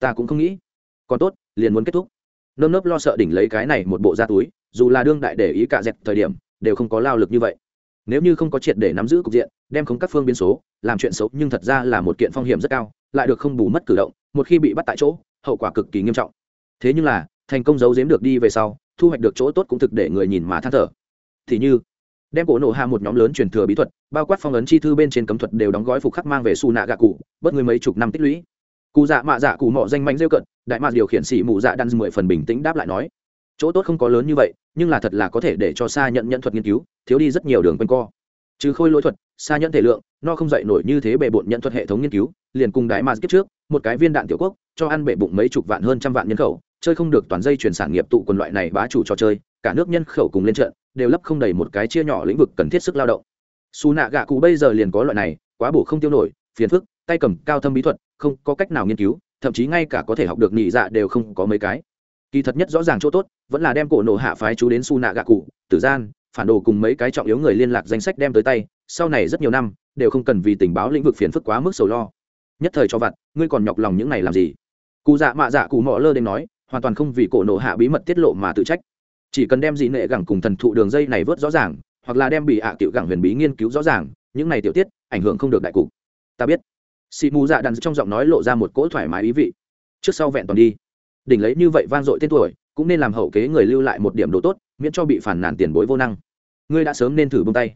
Ta cũng không nghĩ. Còn tốt, liền muốn kết thúc. Nơm nớp lo sợ đỉnh lấy cái này một bộ ra túi, dù là đương đại để ý cả dẹp thời điểm, đều không có lao lực như vậy. Nếu như không có triệt để nắm giữ cục diện, đem không các phương biến số, làm chuyện xấu nhưng thật ra là một kiện phong hiểm rất cao, lại được không bù mất cử động, một khi bị bắt tại chỗ, hậu quả cực kỳ nghiêm trọng. Thế nhưng là, thành công giấu giếm được đi về sau thu hoạch được chỗ tốt cũng thực để người nhìn mà than thở. Thì như, đem cổ nộ hạ một nhóm lớn truyền thừa bí thuật, bao quát phong ấn chi thư bên trên cấm thuật đều đóng gói phục khắc mang về su nạ gạ cụ bất người mấy chục năm tích lũy. Cụ dạ mạ dạ cụ mọ danh mạnh rêu cận, đại mạc điều khiển sĩ mụ dạ đan mười phần bình tĩnh đáp lại nói, chỗ tốt không có lớn như vậy, nhưng là thật là có thể để cho xa nhận nhận thuật nghiên cứu, thiếu đi rất nhiều đường quanh co. Trừ khôi lỗi thuật xa nhận thể lượng, no không dậy nổi như thế bệ bộn nhận thuật hệ thống nghiên cứu, liền cùng đại mạc kiếp trước, một cái viên đạn tiểu quốc, cho ăn bệ bụng mấy chục vạn hơn trăm vạn nhân khẩu chơi không được toàn dây chuyển sản nghiệp tụ quần loại này bá chủ trò chơi, cả nước nhân khẩu cùng lên trận, đều lấp không đầy một cái chia nhỏ lĩnh vực cần thiết sức lao động. Xù nạ gạ cụ bây giờ liền có loại này, quá bổ không tiêu nổi, phiền phức, tay cầm cao thâm bí thuật, không có cách nào nghiên cứu, thậm chí ngay cả có thể học được nhị dạ đều không có mấy cái. Kỳ thật nhất rõ ràng chỗ tốt, vẫn là đem cổ nổ hạ phái chú đến su nạ gạ cụ, tử gian, phản đồ cùng mấy cái trọng yếu người liên lạc danh sách đem tới tay, sau này rất nhiều năm, đều không cần vì tình báo lĩnh vực phiền phức quá mức sầu lo. Nhất thời cho vặt, ngươi còn nhọc lòng những này làm gì? Cụ dạ mạ dạ cụ mọ lơ đến nói hoàn toàn không vì cổ nổ hạ bí mật tiết lộ mà tự trách. Chỉ cần đem dị nệ gẳng cùng thần thụ đường dây này vớt rõ ràng, hoặc là đem bị ạ à tiểu gẳng huyền bí nghiên cứu rõ ràng, những này tiểu tiết, ảnh hưởng không được đại cục. Ta biết. Xị mù dạ đàn trong giọng nói lộ ra một cỗ thoải mái ý vị. Trước sau vẹn toàn đi. Đỉnh lấy như vậy vang dội tên tuổi, cũng nên làm hậu kế người lưu lại một điểm độ tốt, miễn cho bị phản nàn tiền bối vô năng. Ngươi đã sớm nên thử bông tay.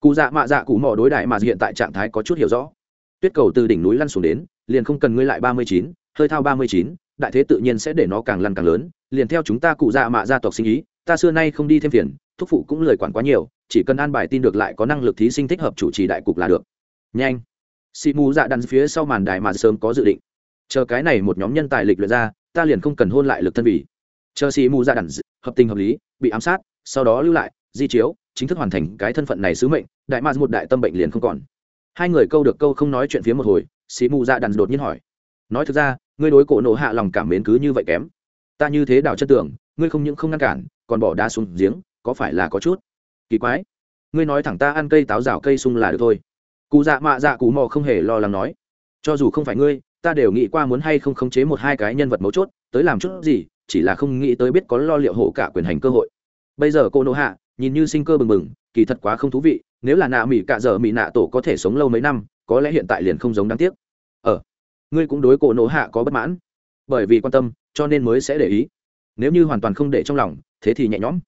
Cụ dạ mạ dạ cụ mò đối đại mà hiện tại trạng thái có chút hiểu rõ. Tuyết cầu từ đỉnh núi lăn xuống đến, liền không cần ngươi lại ba mươi chín, hơi thao ba mươi chín đại thế tự nhiên sẽ để nó càng lăn càng lớn, liền theo chúng ta cụ dạ mạ gia tộc sinh ý, ta xưa nay không đi thêm phiền, thúc phụ cũng lời quản quá nhiều, chỉ cần an bài tin được lại có năng lực thí sinh thích hợp chủ trì đại cục là được. Nhanh. Xị mù dạ đắn phía sau màn đài mà sớm có dự định. Chờ cái này một nhóm nhân tài lịch luyện ra, ta liền không cần hôn lại lực thân vì chờ xị mù dạ đắn hợp tình hợp lý, bị ám sát, sau đó lưu lại, di chiếu, chính thức hoàn thành cái thân phận này sứ mệnh, đại ma một đại tâm bệnh liền không còn. Hai người câu được câu không nói chuyện phía một hồi, xị mù dạ đắn đột nhiên hỏi. Nói thực ra ngươi đối cổ nộ hạ lòng cảm mến cứ như vậy kém. Ta như thế đào chân tưởng ngươi không những không ngăn cản, còn bỏ đá xuống giếng, có phải là có chút kỳ quái? Ngươi nói thẳng ta ăn cây táo rào cây sung là được thôi. Cụ dạ mạ dạ cụ mò không hề lo lắng nói. Cho dù không phải ngươi, ta đều nghĩ qua muốn hay không khống chế một hai cái nhân vật mấu chốt, tới làm chút gì, chỉ là không nghĩ tới biết có lo liệu hộ cả quyền hành cơ hội. Bây giờ cô nô hạ, nhìn như sinh cơ bừng bừng, kỳ thật quá không thú vị, nếu là nạ mỹ cạ dở mỹ nạ tổ có thể sống lâu mấy năm, có lẽ hiện tại liền không giống đáng tiếc ngươi cũng đối cổ nổ hạ có bất mãn. Bởi vì quan tâm, cho nên mới sẽ để ý. Nếu như hoàn toàn không để trong lòng, thế thì nhẹ nhõm.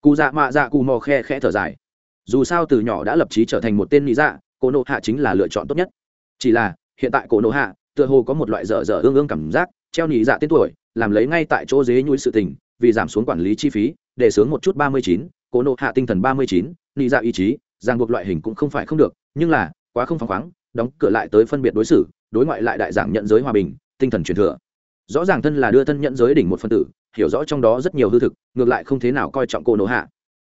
Cụ dạ mạ dạ cụ mò khe khẽ thở dài. Dù sao từ nhỏ đã lập trí trở thành một tên mỹ dạ cổ nộ hạ chính là lựa chọn tốt nhất. Chỉ là, hiện tại cổ nộ hạ, tựa hồ có một loại dở dở ương ương cảm giác, treo nhị dạ tên tuổi, làm lấy ngay tại chỗ dế nhui sự tình, vì giảm xuống quản lý chi phí, để sướng một chút ba mươi chín, cổ nộ hạ tinh thần ba mươi chín nhị dạ ý chí, ràng buộc loại hình cũng không phải không được, nhưng là, quá không phăng khoáng, đóng cửa lại tới phân biệt đối xử đối ngoại lại đại giảng nhận giới hòa bình, tinh thần truyền thừa. Rõ ràng thân là đưa thân nhận giới đỉnh một phân tử, hiểu rõ trong đó rất nhiều hư thực, ngược lại không thế nào coi trọng cô nộ hạ.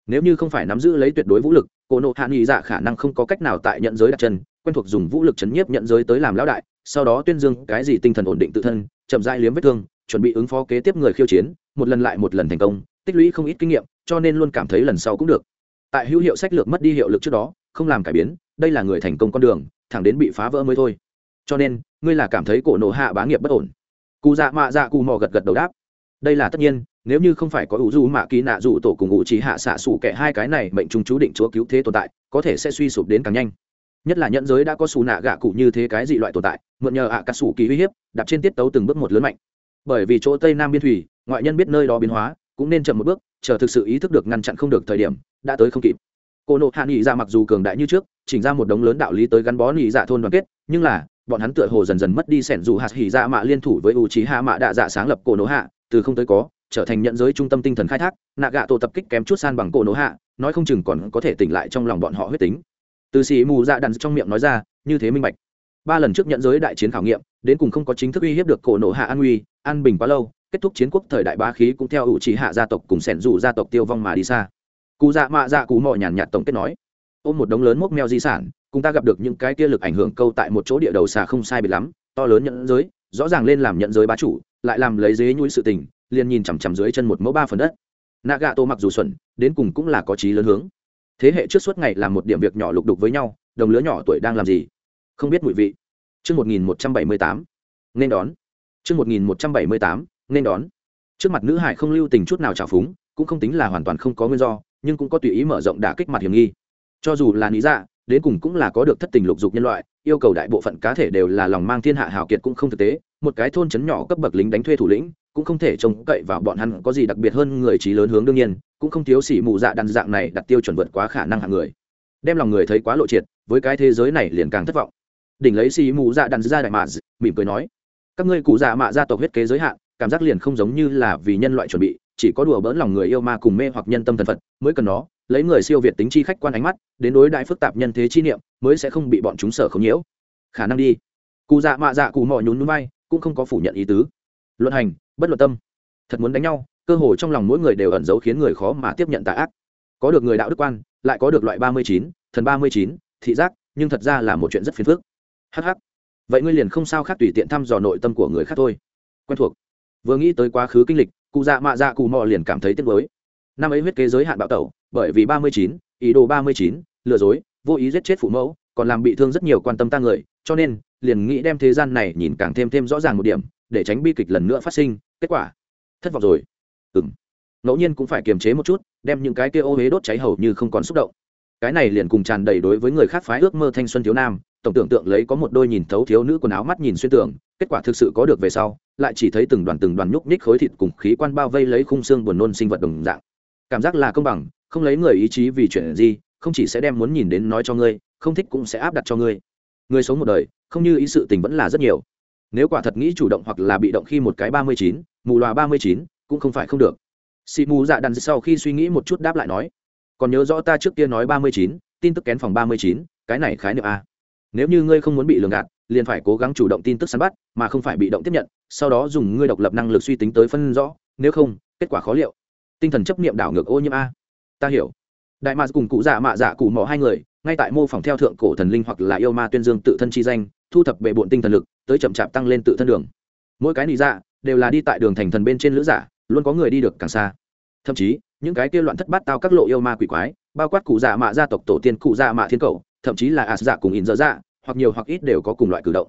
Nếu như không phải nắm giữ lấy tuyệt đối vũ lực cô nộ hạ nghĩ dạ khả năng không có cách nào tại nhận giới đặt chân, quen thuộc dùng vũ lực chấn nhiếp nhận giới tới làm lão đại, sau đó tuyên dương cái gì tinh thần ổn định tự thân, chậm dại liếm vết thương, chuẩn bị ứng phó kế tiếp người khiêu chiến, một lần lại một lần thành công, tích lũy không ít kinh nghiệm, cho nên luôn cảm thấy lần sau cũng được. Tại hữu hiệu sách lược mất đi hiệu lực trước đó, không làm cải biến, đây là người thành công con đường, thẳng đến bị phá vỡ mới thôi cho nên, ngươi là cảm thấy cổ nộ hạ bá nghiệp bất ổn. Cụ dạ mạ dạ cụ mò gật gật đầu đáp. Đây là tất nhiên, nếu như không phải có ủ du mạ kỳ nạ dù tổ cùng ngụ trí hạ xạ xù kẻ hai cái này mệnh trùng chú định chúa cứu thế tồn tại, có thể sẽ suy sụp đến càng nhanh. Nhất là nhẫn giới đã có xù nạ gạ cụ như thế cái dị loại tồn tại, mượn nhờ ạ à cà sủ kỳ uy hiếp, đạp trên tiết tấu từng bước một lớn mạnh. Bởi vì chỗ tây nam biên thủy, ngoại nhân biết nơi đó biến hóa, cũng nên chậm một bước, chờ thực sự ý thức được ngăn chặn không được thời điểm, đã tới không kịp. Cô nộ hạ nghị ra dạ mặc dù cường đại như trước, chỉnh ra một đống lớn đạo lý tới gắn bó nghị dạ thôn đoàn kết, nhưng là bọn hắn tựa hồ dần dần mất đi sẻn dù hạt hỉ dạ mạ liên thủ với u trí hạ mạ đạ dạ sáng lập cổ nổ hạ, từ không tới có, trở thành nhận giới trung tâm tinh thần khai thác, nạ gạ tổ tập kích kém chút san bằng cổ nổ hạ, nói không chừng còn có thể tỉnh lại trong lòng bọn họ huyết tính. Từ xì mù dạ đàn trong miệng nói ra, như thế minh bạch. Ba lần trước nhận giới đại chiến khảo nghiệm, đến cùng không có chính thức uy hiếp được cổ nổ hạ an uy an bình quá lâu, kết thúc chiến quốc thời đại bá khí cũng theo ủ trí hạ gia tộc cùng sẻn dù gia tộc tiêu vong mà đi xa. Cụ dạ mạ dạ cụ mò nhàn nhạt tổng kết nói, ôm một đống lớn mốc meo di sản cùng ta gặp được những cái kia lực ảnh hưởng câu tại một chỗ địa đầu xà không sai biệt lắm to lớn nhận giới rõ ràng lên làm nhận giới bá chủ lại làm lấy dế nhũi sự tình liền nhìn chằm chằm dưới chân một mẫu ba phần đất nạ gạ tô mặc dù xuẩn đến cùng cũng là có trí lớn hướng thế hệ trước suốt ngày làm một điểm việc nhỏ lục đục với nhau đồng lứa nhỏ tuổi đang làm gì không biết mùi vị Trước 1178, nên đón. Trước 1178, nên đón. Trước mặt nữ hải không lưu tình chút nào trào phúng, cũng không tính là hoàn toàn không có nguyên do, nhưng cũng có tùy ý mở rộng đả kích mặt hiểm nghi. Cho dù là lý dạ, đến cùng cũng là có được thất tình lục dục nhân loại, yêu cầu đại bộ phận cá thể đều là lòng mang thiên hạ hào kiệt cũng không thực tế, một cái thôn trấn nhỏ cấp bậc lính đánh thuê thủ lĩnh, cũng không thể trông cậy vào bọn hắn có gì đặc biệt hơn người trí lớn hướng đương nhiên cũng không thiếu xỉ mù dạ đàn dạng này đặt tiêu chuẩn vượt quá khả năng hạng người. Đem lòng người thấy quá lộ triệt với cái thế giới này liền càng thất vọng. Đỉnh lấy xỉ mù dạ đàn ra đại mạ mỉm cười nói các ngươi cụ dạ mạ gia tộc huyết kế giới hạn cảm giác liền không giống như là vì nhân loại chuẩn bị chỉ có đùa bỡn lòng người yêu ma cùng mê hoặc nhân tâm thần phật mới cần nó lấy người siêu việt tính chi khách quan ánh mắt, đến đối đại phức tạp nhân thế chi niệm, mới sẽ không bị bọn chúng sở không nhiễu. Khả năng đi. Cụ dạ mạ dạ cụ mò nhún núi bay, cũng không có phủ nhận ý tứ. Luận hành, bất luận tâm. Thật muốn đánh nhau, cơ hồ trong lòng mỗi người đều ẩn giấu khiến người khó mà tiếp nhận tà ác. Có được người đạo đức quan, lại có được loại ba mươi chín, thần ba mươi chín, thị giác, nhưng thật ra là một chuyện rất phiền phức. Hh vậy ngươi liền không sao khác tùy tiện thăm dò nội tâm của người khác thôi. Quen thuộc. Vừa nghĩ tới quá khứ kinh lịch cụ dạ mạ dạ cụ mò liền cảm thấy tiếc mới năm ấy huyết kế giới hạn bạo tẩu bởi vì ba mươi chín, ý đồ ba mươi chín, lừa dối, vô ý giết chết phụ mẫu, còn làm bị thương rất nhiều quan tâm ta người, cho nên liền nghĩ đem thế gian này nhìn càng thêm thêm rõ ràng một điểm, để tránh bi kịch lần nữa phát sinh, kết quả, thất vọng rồi. Ừng ngẫu nhiên cũng phải kiềm chế một chút, đem những cái kia ô huế đốt cháy hầu như không còn xúc động. Cái này liền cùng tràn đầy đối với người khác phái ước mơ thanh xuân thiếu nam, tổng tưởng tượng lấy có một đôi nhìn thấu thiếu nữ quần áo mắt nhìn xuyên tưởng kết quả thực sự có được về sau, lại chỉ thấy từng đoàn từng đoàn nhúc nhích khối thịt cùng khí quan bao vây lấy khung xương buồn nôn sinh vật đồng dạng. Cảm giác là công bằng không lấy người ý chí vì chuyện gì, không chỉ sẽ đem muốn nhìn đến nói cho ngươi, không thích cũng sẽ áp đặt cho ngươi. Ngươi sống một đời, không như ý sự tình vẫn là rất nhiều. Nếu quả thật nghĩ chủ động hoặc là bị động khi một cái ba mươi chín, mù loà ba mươi chín, cũng không phải không được. Xị mù dạ đàn sau khi suy nghĩ một chút đáp lại nói, còn nhớ rõ ta trước kia nói ba mươi chín, tin tức kén phòng ba mươi chín, cái này khái niệm a. Nếu như ngươi không muốn bị lường gạt, liền phải cố gắng chủ động tin tức săn bắt, mà không phải bị động tiếp nhận, sau đó dùng ngươi độc lập năng lực suy tính tới phân rõ, nếu không, kết quả khó liệu. Tinh thần chấp niệm đảo ngược ô nhiễm a ta hiểu. Đại mạc cùng cụ dạ mạ dạ cụ mỏ hai người, ngay tại mô phỏng theo thượng cổ thần linh hoặc là yêu ma tuyên dương tự thân chi danh, thu thập bệ bộn tinh thần lực, tới chậm chạp tăng lên tự thân đường. Mỗi cái nị dạ đều là đi tại đường thành thần bên trên lữ giả, luôn có người đi được càng xa. Thậm chí, những cái kia loạn thất bát tao các lộ yêu ma quỷ quái, bao quát cụ dạ mạ gia tộc tổ tiên cụ dạ mạ thiên cầu, thậm chí là ạt dạ cùng in dở dạ hoặc nhiều hoặc ít đều có cùng loại cử động.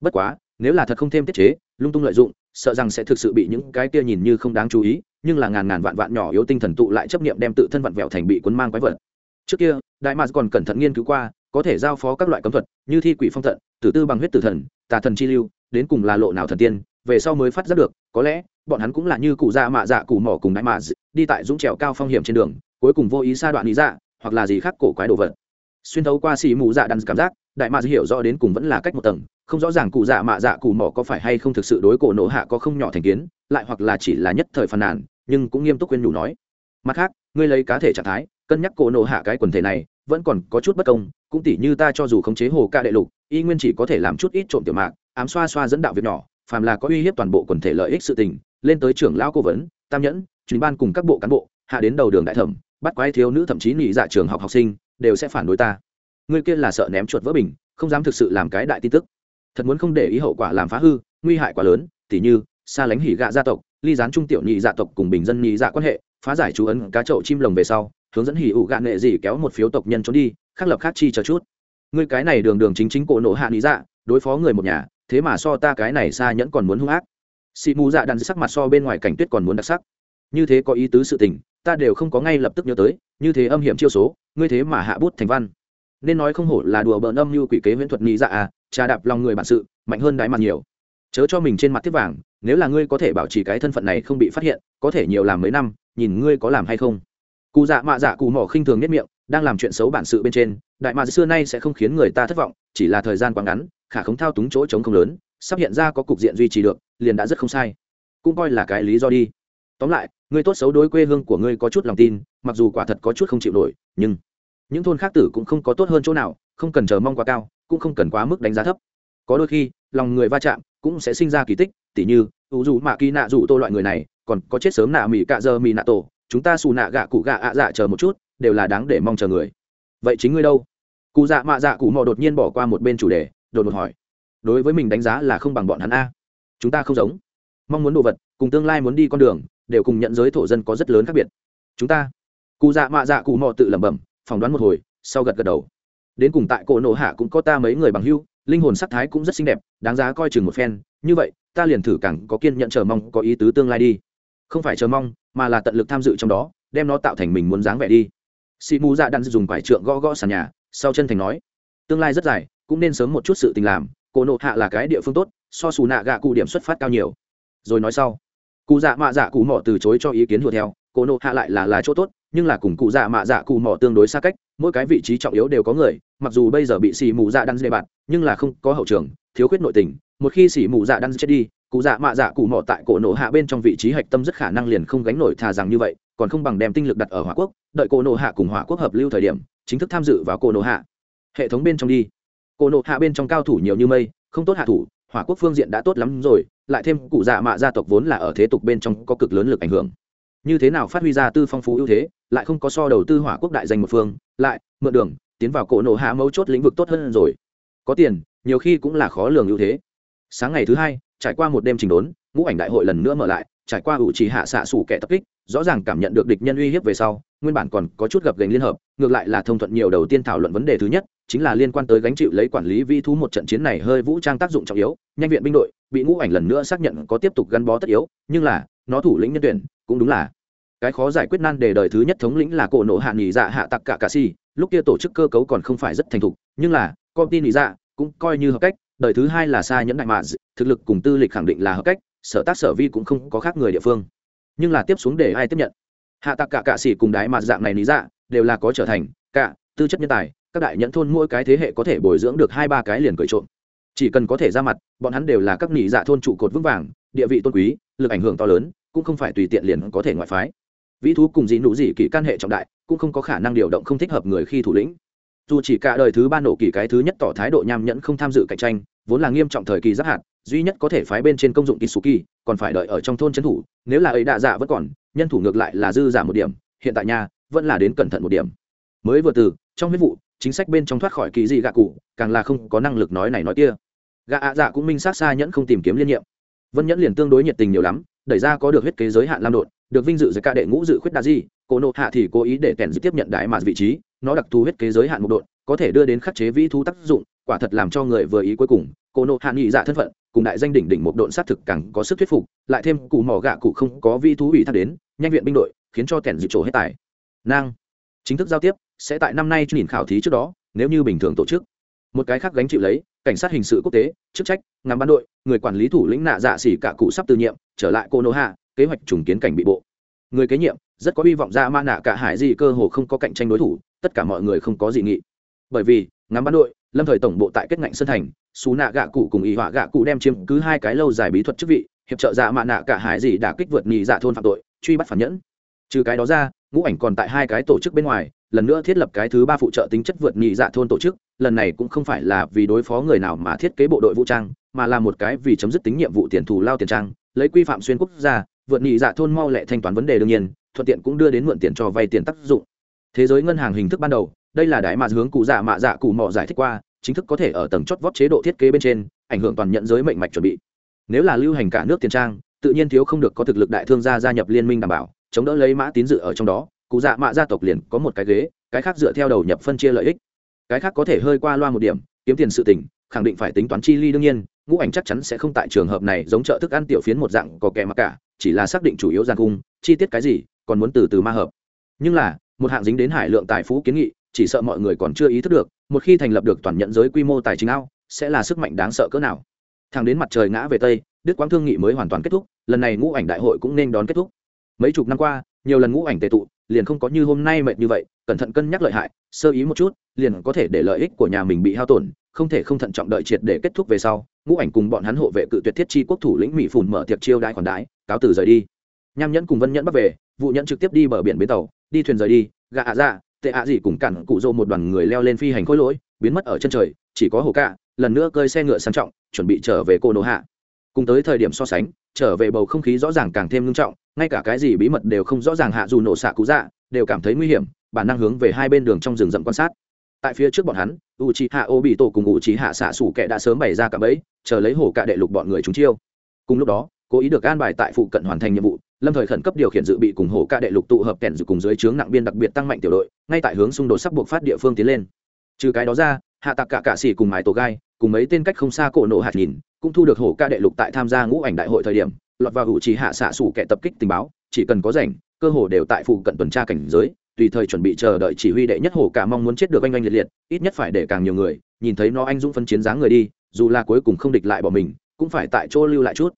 Bất quá, nếu là thật không thêm tiết chế, lung tung lợi dụng, sợ rằng sẽ thực sự bị những cái kia nhìn như không đáng chú ý nhưng là ngàn ngàn vạn vạn nhỏ yếu tinh thần tụ lại chấp niệm đem tự thân vặn vẹo thành bị cuốn mang quái vật. Trước kia, đại mạc còn cẩn thận nghiên cứu qua, có thể giao phó các loại cấm thuật, như thi quỷ phong thận, tử tư bằng huyết tử thần, tà thần chi lưu, đến cùng là lộ nào thần tiên, về sau mới phát giác được, có lẽ, bọn hắn cũng là như cụ dạ mạ dạ cụ mỏ cùng đại mạ đi tại dũng trèo cao phong hiểm trên đường, cuối cùng vô ý xa đoạn lý dạ hoặc là gì khác cổ quái đồ vật. Xuyên thấu qua xì mù dạ đắn cảm giác, đại mạ hiểu rõ đến cùng vẫn là cách một tầng, không rõ ràng cụ dạ mạ dạ cụ mỏ có phải hay không thực sự đối cổ nổ hạ có không nhỏ thành kiến, lại hoặc là chỉ là nhất thời phàn nàn nhưng cũng nghiêm túc khuyên nhủ nói, mặt khác, ngươi lấy cá thể trạng thái, cân nhắc cổ nổ hạ cái quần thể này, vẫn còn có chút bất công, cũng tỉ như ta cho dù khống chế hồ ca đệ lục, y nguyên chỉ có thể làm chút ít trộm tiểu mạc, ám xoa xoa dẫn đạo việc nhỏ, phàm là có uy hiếp toàn bộ quần thể lợi ích sự tình, lên tới trưởng lão cố vấn, tam nhẫn chuyến ban cùng các bộ cán bộ, hạ đến đầu đường đại thẩm, bắt quái thiếu nữ thậm chí nghỉ dạ trường học học sinh, đều sẽ phản đối ta. Người kia là sợ ném chuột vỡ bình, không dám thực sự làm cái đại tin tức. Thật muốn không để ý hậu quả làm phá hư, nguy hại quá lớn, tỉ như, xa lánh hỉ gạ gia tộc ly gián trung tiểu nhị dạ tộc cùng bình dân nhị dạ quan hệ, phá giải chú ấn cá chậu chim lồng về sau, hướng dẫn hỉ ủ gạn nghệ gì kéo một phiếu tộc nhân trốn đi khắc lập khác chi chờ chút. Ngươi cái này đường đường chính chính cổ nộ hạ nhị dạ đối phó người một nhà, thế mà so ta cái này xa nhẫn còn muốn hung ác. Xị mù dạ đàn sắc mặt so bên ngoài cảnh tuyết còn muốn đặc sắc. Như thế có ý tứ sự tình, ta đều không có ngay lập tức nhớ tới, như thế âm hiểm chiêu số, ngươi thế mà hạ bút thành văn. Nên nói không hổ là đùa bỡn âm như quỷ kế huyễn thuật nghĩ dạ à trà đạp lòng người bản sự, mạnh hơn đái mặt nhiều. Chớ cho mình trên mặt tiếp vàng nếu là ngươi có thể bảo trì cái thân phận này không bị phát hiện, có thể nhiều làm mấy năm, nhìn ngươi có làm hay không. Cụ dạ mạ dạ cụ mỏ khinh thường nhất miệng, đang làm chuyện xấu bản sự bên trên, đại mạ dạ xưa nay sẽ không khiến người ta thất vọng, chỉ là thời gian quá ngắn, khả không thao túng chỗ trống không lớn, sắp hiện ra có cục diện duy trì được, liền đã rất không sai. Cũng coi là cái lý do đi. Tóm lại ngươi tốt xấu đối quê hương của ngươi có chút lòng tin, mặc dù quả thật có chút không chịu nổi, nhưng những thôn khác tử cũng không có tốt hơn chỗ nào, không cần chờ mong quá cao, cũng không cần quá mức đánh giá thấp. Có đôi khi, lòng người va chạm cũng sẽ sinh ra kỳ tích, tỉ như ủ dù mạ kỳ nạ dù tô loại người này, còn có chết sớm nạ mì cạ giờ mì nạ tổ, chúng ta xù nạ gạ cụ gạ ạ dạ chờ một chút, đều là đáng để mong chờ người. Vậy chính ngươi đâu? Cụ dạ mạ dạ cụ mò đột nhiên bỏ qua một bên chủ đề, đột ngột hỏi. Đối với mình đánh giá là không bằng bọn hắn a. Chúng ta không giống. Mong muốn đồ vật, cùng tương lai muốn đi con đường, đều cùng nhận giới thổ dân có rất lớn khác biệt. Chúng ta. Cụ dạ mạ dạ cụ mò tự lẩm bẩm, phỏng đoán một hồi, sau gật gật đầu. Đến cùng tại cổ nổ hạ cũng có ta mấy người bằng hưu linh hồn sắc thái cũng rất xinh đẹp, đáng giá coi chừng một phen. Như vậy, ta liền thử càng có kiên nhận chờ mong có ý tứ tương lai đi. Không phải chờ mong, mà là tận lực tham dự trong đó, đem nó tạo thành mình muốn dáng vẻ đi. Sĩ mù dạ đan dùng quải trượng gõ gõ sàn nhà, sau chân thành nói, tương lai rất dài, cũng nên sớm một chút sự tình làm. Cổ nộ hạ là cái địa phương tốt, so xù nạ gạ cụ điểm xuất phát cao nhiều. Rồi nói sau, cụ dạ mạ dạ cụ mỏ từ chối cho ý kiến hùa theo. Cổ nộ hạ lại là là chỗ tốt, nhưng là cùng cụ dạ mạ dạ cụ mỏ tương đối xa cách, mỗi cái vị trí trọng yếu đều có người mặc dù bây giờ bị xì mù dạ đan dê bạn nhưng là không có hậu trường, thiếu khuyết nội tình. Một khi xì mù dạ đan chết đi, cụ dạ mạ dạ cụ mỏ tại cổ nổ hạ bên trong vị trí hạch tâm rất khả năng liền không gánh nổi thà rằng như vậy, còn không bằng đem tinh lực đặt ở hỏa quốc, đợi cổ nổ hạ cùng hỏa quốc hợp lưu thời điểm, chính thức tham dự vào cổ nổ hạ. Hệ thống bên trong đi. Cổ nổ hạ bên trong cao thủ nhiều như mây, không tốt hạ thủ, hỏa quốc phương diện đã tốt lắm rồi, lại thêm cụ dạ mạ gia tộc vốn là ở thế tục bên trong có cực lớn lực ảnh hưởng. Như thế nào phát huy ra tư phong phú ưu thế, lại không có so đầu tư hỏa quốc đại danh một phương, lại, mượn đường tiến vào cổ nổ hạ mấu chốt lĩnh vực tốt hơn rồi. Có tiền, nhiều khi cũng là khó lường ưu thế. Sáng ngày thứ hai, trải qua một đêm trình đốn, ngũ ảnh đại hội lần nữa mở lại, trải qua ủ trì hạ xạ xủ kẻ tập kích, rõ ràng cảm nhận được địch nhân uy hiếp về sau, nguyên bản còn có chút gập gành liên hợp, ngược lại là thông thuận nhiều đầu tiên thảo luận vấn đề thứ nhất, chính là liên quan tới gánh chịu lấy quản lý vi thú một trận chiến này hơi vũ trang tác dụng trọng yếu, nhanh viện binh đội, bị ngũ ảnh lần nữa xác nhận có tiếp tục gắn bó tất yếu, nhưng là, nó thủ lĩnh nhân tuyển, cũng đúng là cái khó giải quyết nan đề đời thứ nhất thống lĩnh là cổ nộ hạ nghỉ dạ hạ tặc cả cà si, lúc kia tổ chức cơ cấu còn không phải rất thành thục, nhưng là công ty nghỉ dạ cũng coi như hợp cách, đời thứ hai là xa nhẫn đại mạ thực lực cùng tư lịch khẳng định là hợp cách, sở tác sở vi cũng không có khác người địa phương. Nhưng là tiếp xuống để ai tiếp nhận? Hạ tặc cả cạ xỉ cùng đái mặt dạng này lý dạ đều là có trở thành, cả, tư chất nhân tài, các đại nhẫn thôn mỗi cái thế hệ có thể bồi dưỡng được hai ba cái liền cởi trộm. Chỉ cần có thể ra mặt, bọn hắn đều là các nỉ dạ thôn trụ cột vững vàng, địa vị tôn quý, lực ảnh hưởng to lớn, cũng không phải tùy tiện liền có thể ngoại phái vĩ thú cùng dị nụ dị kỷ can hệ trọng đại, cũng không có khả năng điều động không thích hợp người khi thủ lĩnh. Dù chỉ cả đời thứ ba nổ kỳ cái thứ nhất tỏ thái độ nham nhẫn không tham dự cạnh tranh, vốn là nghiêm trọng thời kỳ giáp hạt, duy nhất có thể phái bên trên công dụng kỳ còn phải đợi ở trong thôn trấn thủ, nếu là ấy đạ dạ vẫn còn, nhân thủ ngược lại là dư giả một điểm, hiện tại nhà vẫn là đến cẩn thận một điểm. Mới vừa từ, trong huyết vụ, chính sách bên trong thoát khỏi kỳ dị gạ cụ, càng là không có năng lực nói này nói kia. Gạ ạ dạ cũng minh sát xa nhẫn không tìm kiếm liên nhiệm. Vân nhẫn liền tương đối nhiệt tình nhiều lắm, đẩy ra có được huyết kế giới hạn lam đột được vinh dự giải ca đệ ngũ dự khuyết đa di cô nộ hạ thì cố ý để kèn dự tiếp nhận đại mạt vị trí nó đặc thù huyết kế giới hạn một độn, có thể đưa đến khắc chế vĩ thu tác dụng quả thật làm cho người vừa ý cuối cùng. Cô nộ hạ nghị dạ thân phận cùng đại danh đỉnh đỉnh một độn sát thực càng có sức thuyết phục lại thêm cụ mỏ gạ cụ không có vĩ thú ủy thác đến nhanh viện binh đội khiến cho kèn dự trổ hết tài. Năng chính thức giao tiếp sẽ tại năm nay nhìn khảo thí trước đó nếu như bình thường tổ chức. Một cái khác gánh chịu lấy cảnh sát hình sự quốc tế chức trách ngắm ban đội người quản lý thủ lĩnh nạ dạ xỉ cả cụ sắp từ nhiệm trở lại cô nô hạ kế hoạch trùng kiến cảnh bị bộ. Người kế nhiệm, rất có hy vọng ra ma nạ cả hải gì cơ hồ không có cạnh tranh đối thủ, tất cả mọi người không có gì nghị. Bởi vì, ngắm ban đội, lâm thời tổng bộ tại kết ngạnh sơn thành xú nạ gạ cụ cùng ý họa gạ cụ đem chiếm cứ hai cái lâu dài bí thuật chức vị, hiệp trợ dạ mạ nạ cả hải gì đã kích vượt nhì dạ thôn phạm tội, truy bắt phản nhẫn. Trừ cái đó ra, ngũ ảnh còn tại hai cái tổ chức bên ngoài, lần nữa thiết lập cái thứ ba phụ trợ tính chất vượt nhị dạ thôn tổ chức, lần này cũng không phải là vì đối phó người nào mà thiết kế bộ đội vũ trang, mà là một cái vì chấm dứt tính nhiệm vụ tiền thù lao tiền trang, lấy quy phạm xuyên quốc gia vượt nhị dạ thôn mau lẹ thanh toán vấn đề đương nhiên, thuận tiện cũng đưa đến mượn tiền cho vay tiền tác dụng. Thế giới ngân hàng hình thức ban đầu, đây là đại mà hướng cụ dạ mạ dạ cụ mỏ giải thích qua, chính thức có thể ở tầng chót vót chế độ thiết kế bên trên, ảnh hưởng toàn nhận giới mệnh mạch chuẩn bị. Nếu là lưu hành cả nước tiền trang, tự nhiên thiếu không được có thực lực đại thương gia gia nhập liên minh đảm bảo, chống đỡ lấy mã tín dự ở trong đó, cụ dạ mạ gia tộc liền có một cái ghế, cái khác dựa theo đầu nhập phân chia lợi ích. Cái khác có thể hơi qua loa một điểm, kiếm tiền sự tỉnh khẳng định phải tính toán chi ly đương nhiên ngũ ảnh chắc chắn sẽ không tại trường hợp này giống chợ thức ăn tiểu phiến một dạng có kẻ mặc cả, chỉ là xác định chủ yếu gian cung, chi tiết cái gì, còn muốn từ từ ma hợp. Nhưng là, một hạng dính đến hải lượng tài phú kiến nghị, chỉ sợ mọi người còn chưa ý thức được, một khi thành lập được toàn nhận giới quy mô tài chính ao, sẽ là sức mạnh đáng sợ cỡ nào. Thang đến mặt trời ngã về tây, đức quang thương nghị mới hoàn toàn kết thúc, lần này ngũ ảnh đại hội cũng nên đón kết thúc. Mấy chục năm qua, nhiều lần ngũ ảnh tệ tụ, liền không có như hôm nay mệt như vậy, cẩn thận cân nhắc lợi hại, sơ ý một chút, liền có thể để lợi ích của nhà mình bị hao tổn, không thể không thận trọng đợi triệt để kết thúc về sau ngũ ảnh cùng bọn hắn hộ vệ cự tuyệt thiết chi quốc thủ lĩnh mỹ phùn mở tiệc chiêu đãi khoản đái cáo từ rời đi. Nham nhẫn cùng vân nhẫn bắt về vụ nhẫn trực tiếp đi bờ biển bến tàu, đi thuyền rời đi gạ ạ dạ tệ ạ gì cùng cản cụ rô một đoàn người leo lên phi hành khối lỗi, biến mất ở chân trời, chỉ có hồ cạ, lần nữa cơi xe ngựa sang trọng, chuẩn bị trở về cô nô hạ. Cùng tới thời điểm so sánh, trở về bầu không khí rõ ràng càng thêm nghiêm trọng, ngay cả cái gì bí mật đều không rõ ràng hạ dù nổ xạ cú dạ đều cảm thấy nguy hiểm, bản năng hướng về hai bên đường trong rừng rậm quan sát tại phía trước bọn hắn u c hạ ô bị tổ cùng u c hạ xạ sủ kẻ đã sớm bày ra cả bẫy, chờ lấy hổ cạ đệ lục bọn người chúng chiêu. Cùng lúc đó, cố ý được an bài tại phụ cận hoàn thành nhiệm vụ, lâm thời khẩn cấp điều khiển dự bị cùng hổ cạ đệ lục tụ hợp kèn dự cùng dưới trướng nặng biên đặc biệt tăng mạnh tiểu đội, ngay tại hướng xung đột sắp buộc phát địa phương tiến lên. Trừ cái đó ra, hạ tạc cả cạ xỉ cùng mái tổ gai, cùng mấy tên cách không xa cổ nộ hạt nhìn, cũng thu được hổ ca đệ lục tại tham gia ngũ ảnh đại hội thời điểm, lọt vào hữu trí hạ xạ sủ kẻ tập kích tình báo, chỉ cần có rảnh, cơ hồ đều tại phụ cận tuần tra cảnh giới tùy thời chuẩn bị chờ đợi chỉ huy đệ nhất hổ cả mong muốn chết được anh anh liệt liệt, ít nhất phải để càng nhiều người, nhìn thấy nó anh dũng phân chiến dáng người đi, dù là cuối cùng không địch lại bỏ mình, cũng phải tại chỗ lưu lại chút.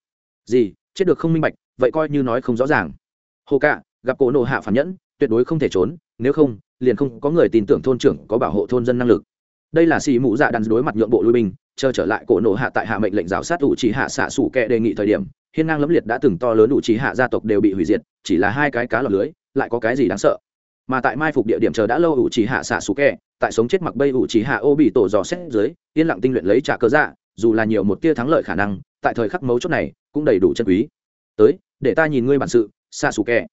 Gì, chết được không minh bạch, vậy coi như nói không rõ ràng. Hồ cả, gặp cổ nộ hạ phản nhẫn, tuyệt đối không thể trốn, nếu không, liền không có người tin tưởng thôn trưởng có bảo hộ thôn dân năng lực. Đây là xì mũ dạ đàn đối mặt nhượng bộ lui binh, chờ trở lại cổ nộ hạ tại hạ mệnh lệnh rào sát ủ chỉ hạ xạ sủ kẹ đề nghị thời điểm, hiên ngang lẫm liệt đã từng to lớn ủ chỉ hạ gia tộc đều bị hủy diệt, chỉ là hai cái cá lọc lưới, lại có cái gì đáng sợ? Mà tại mai phục địa điểm chờ đã lâu ủ chỉ hạ xạ sủ kẹ, tại sống chết mặc bây ủ chỉ hạ ô bị tổ dò xét dưới, yên lặng tinh luyện lấy trả cơ dạ dù là nhiều một tia thắng lợi khả năng, tại thời khắc mấu chốt này, cũng đầy đủ chân quý. Tới, để ta nhìn ngươi bản sự, xạ sủ kẹ.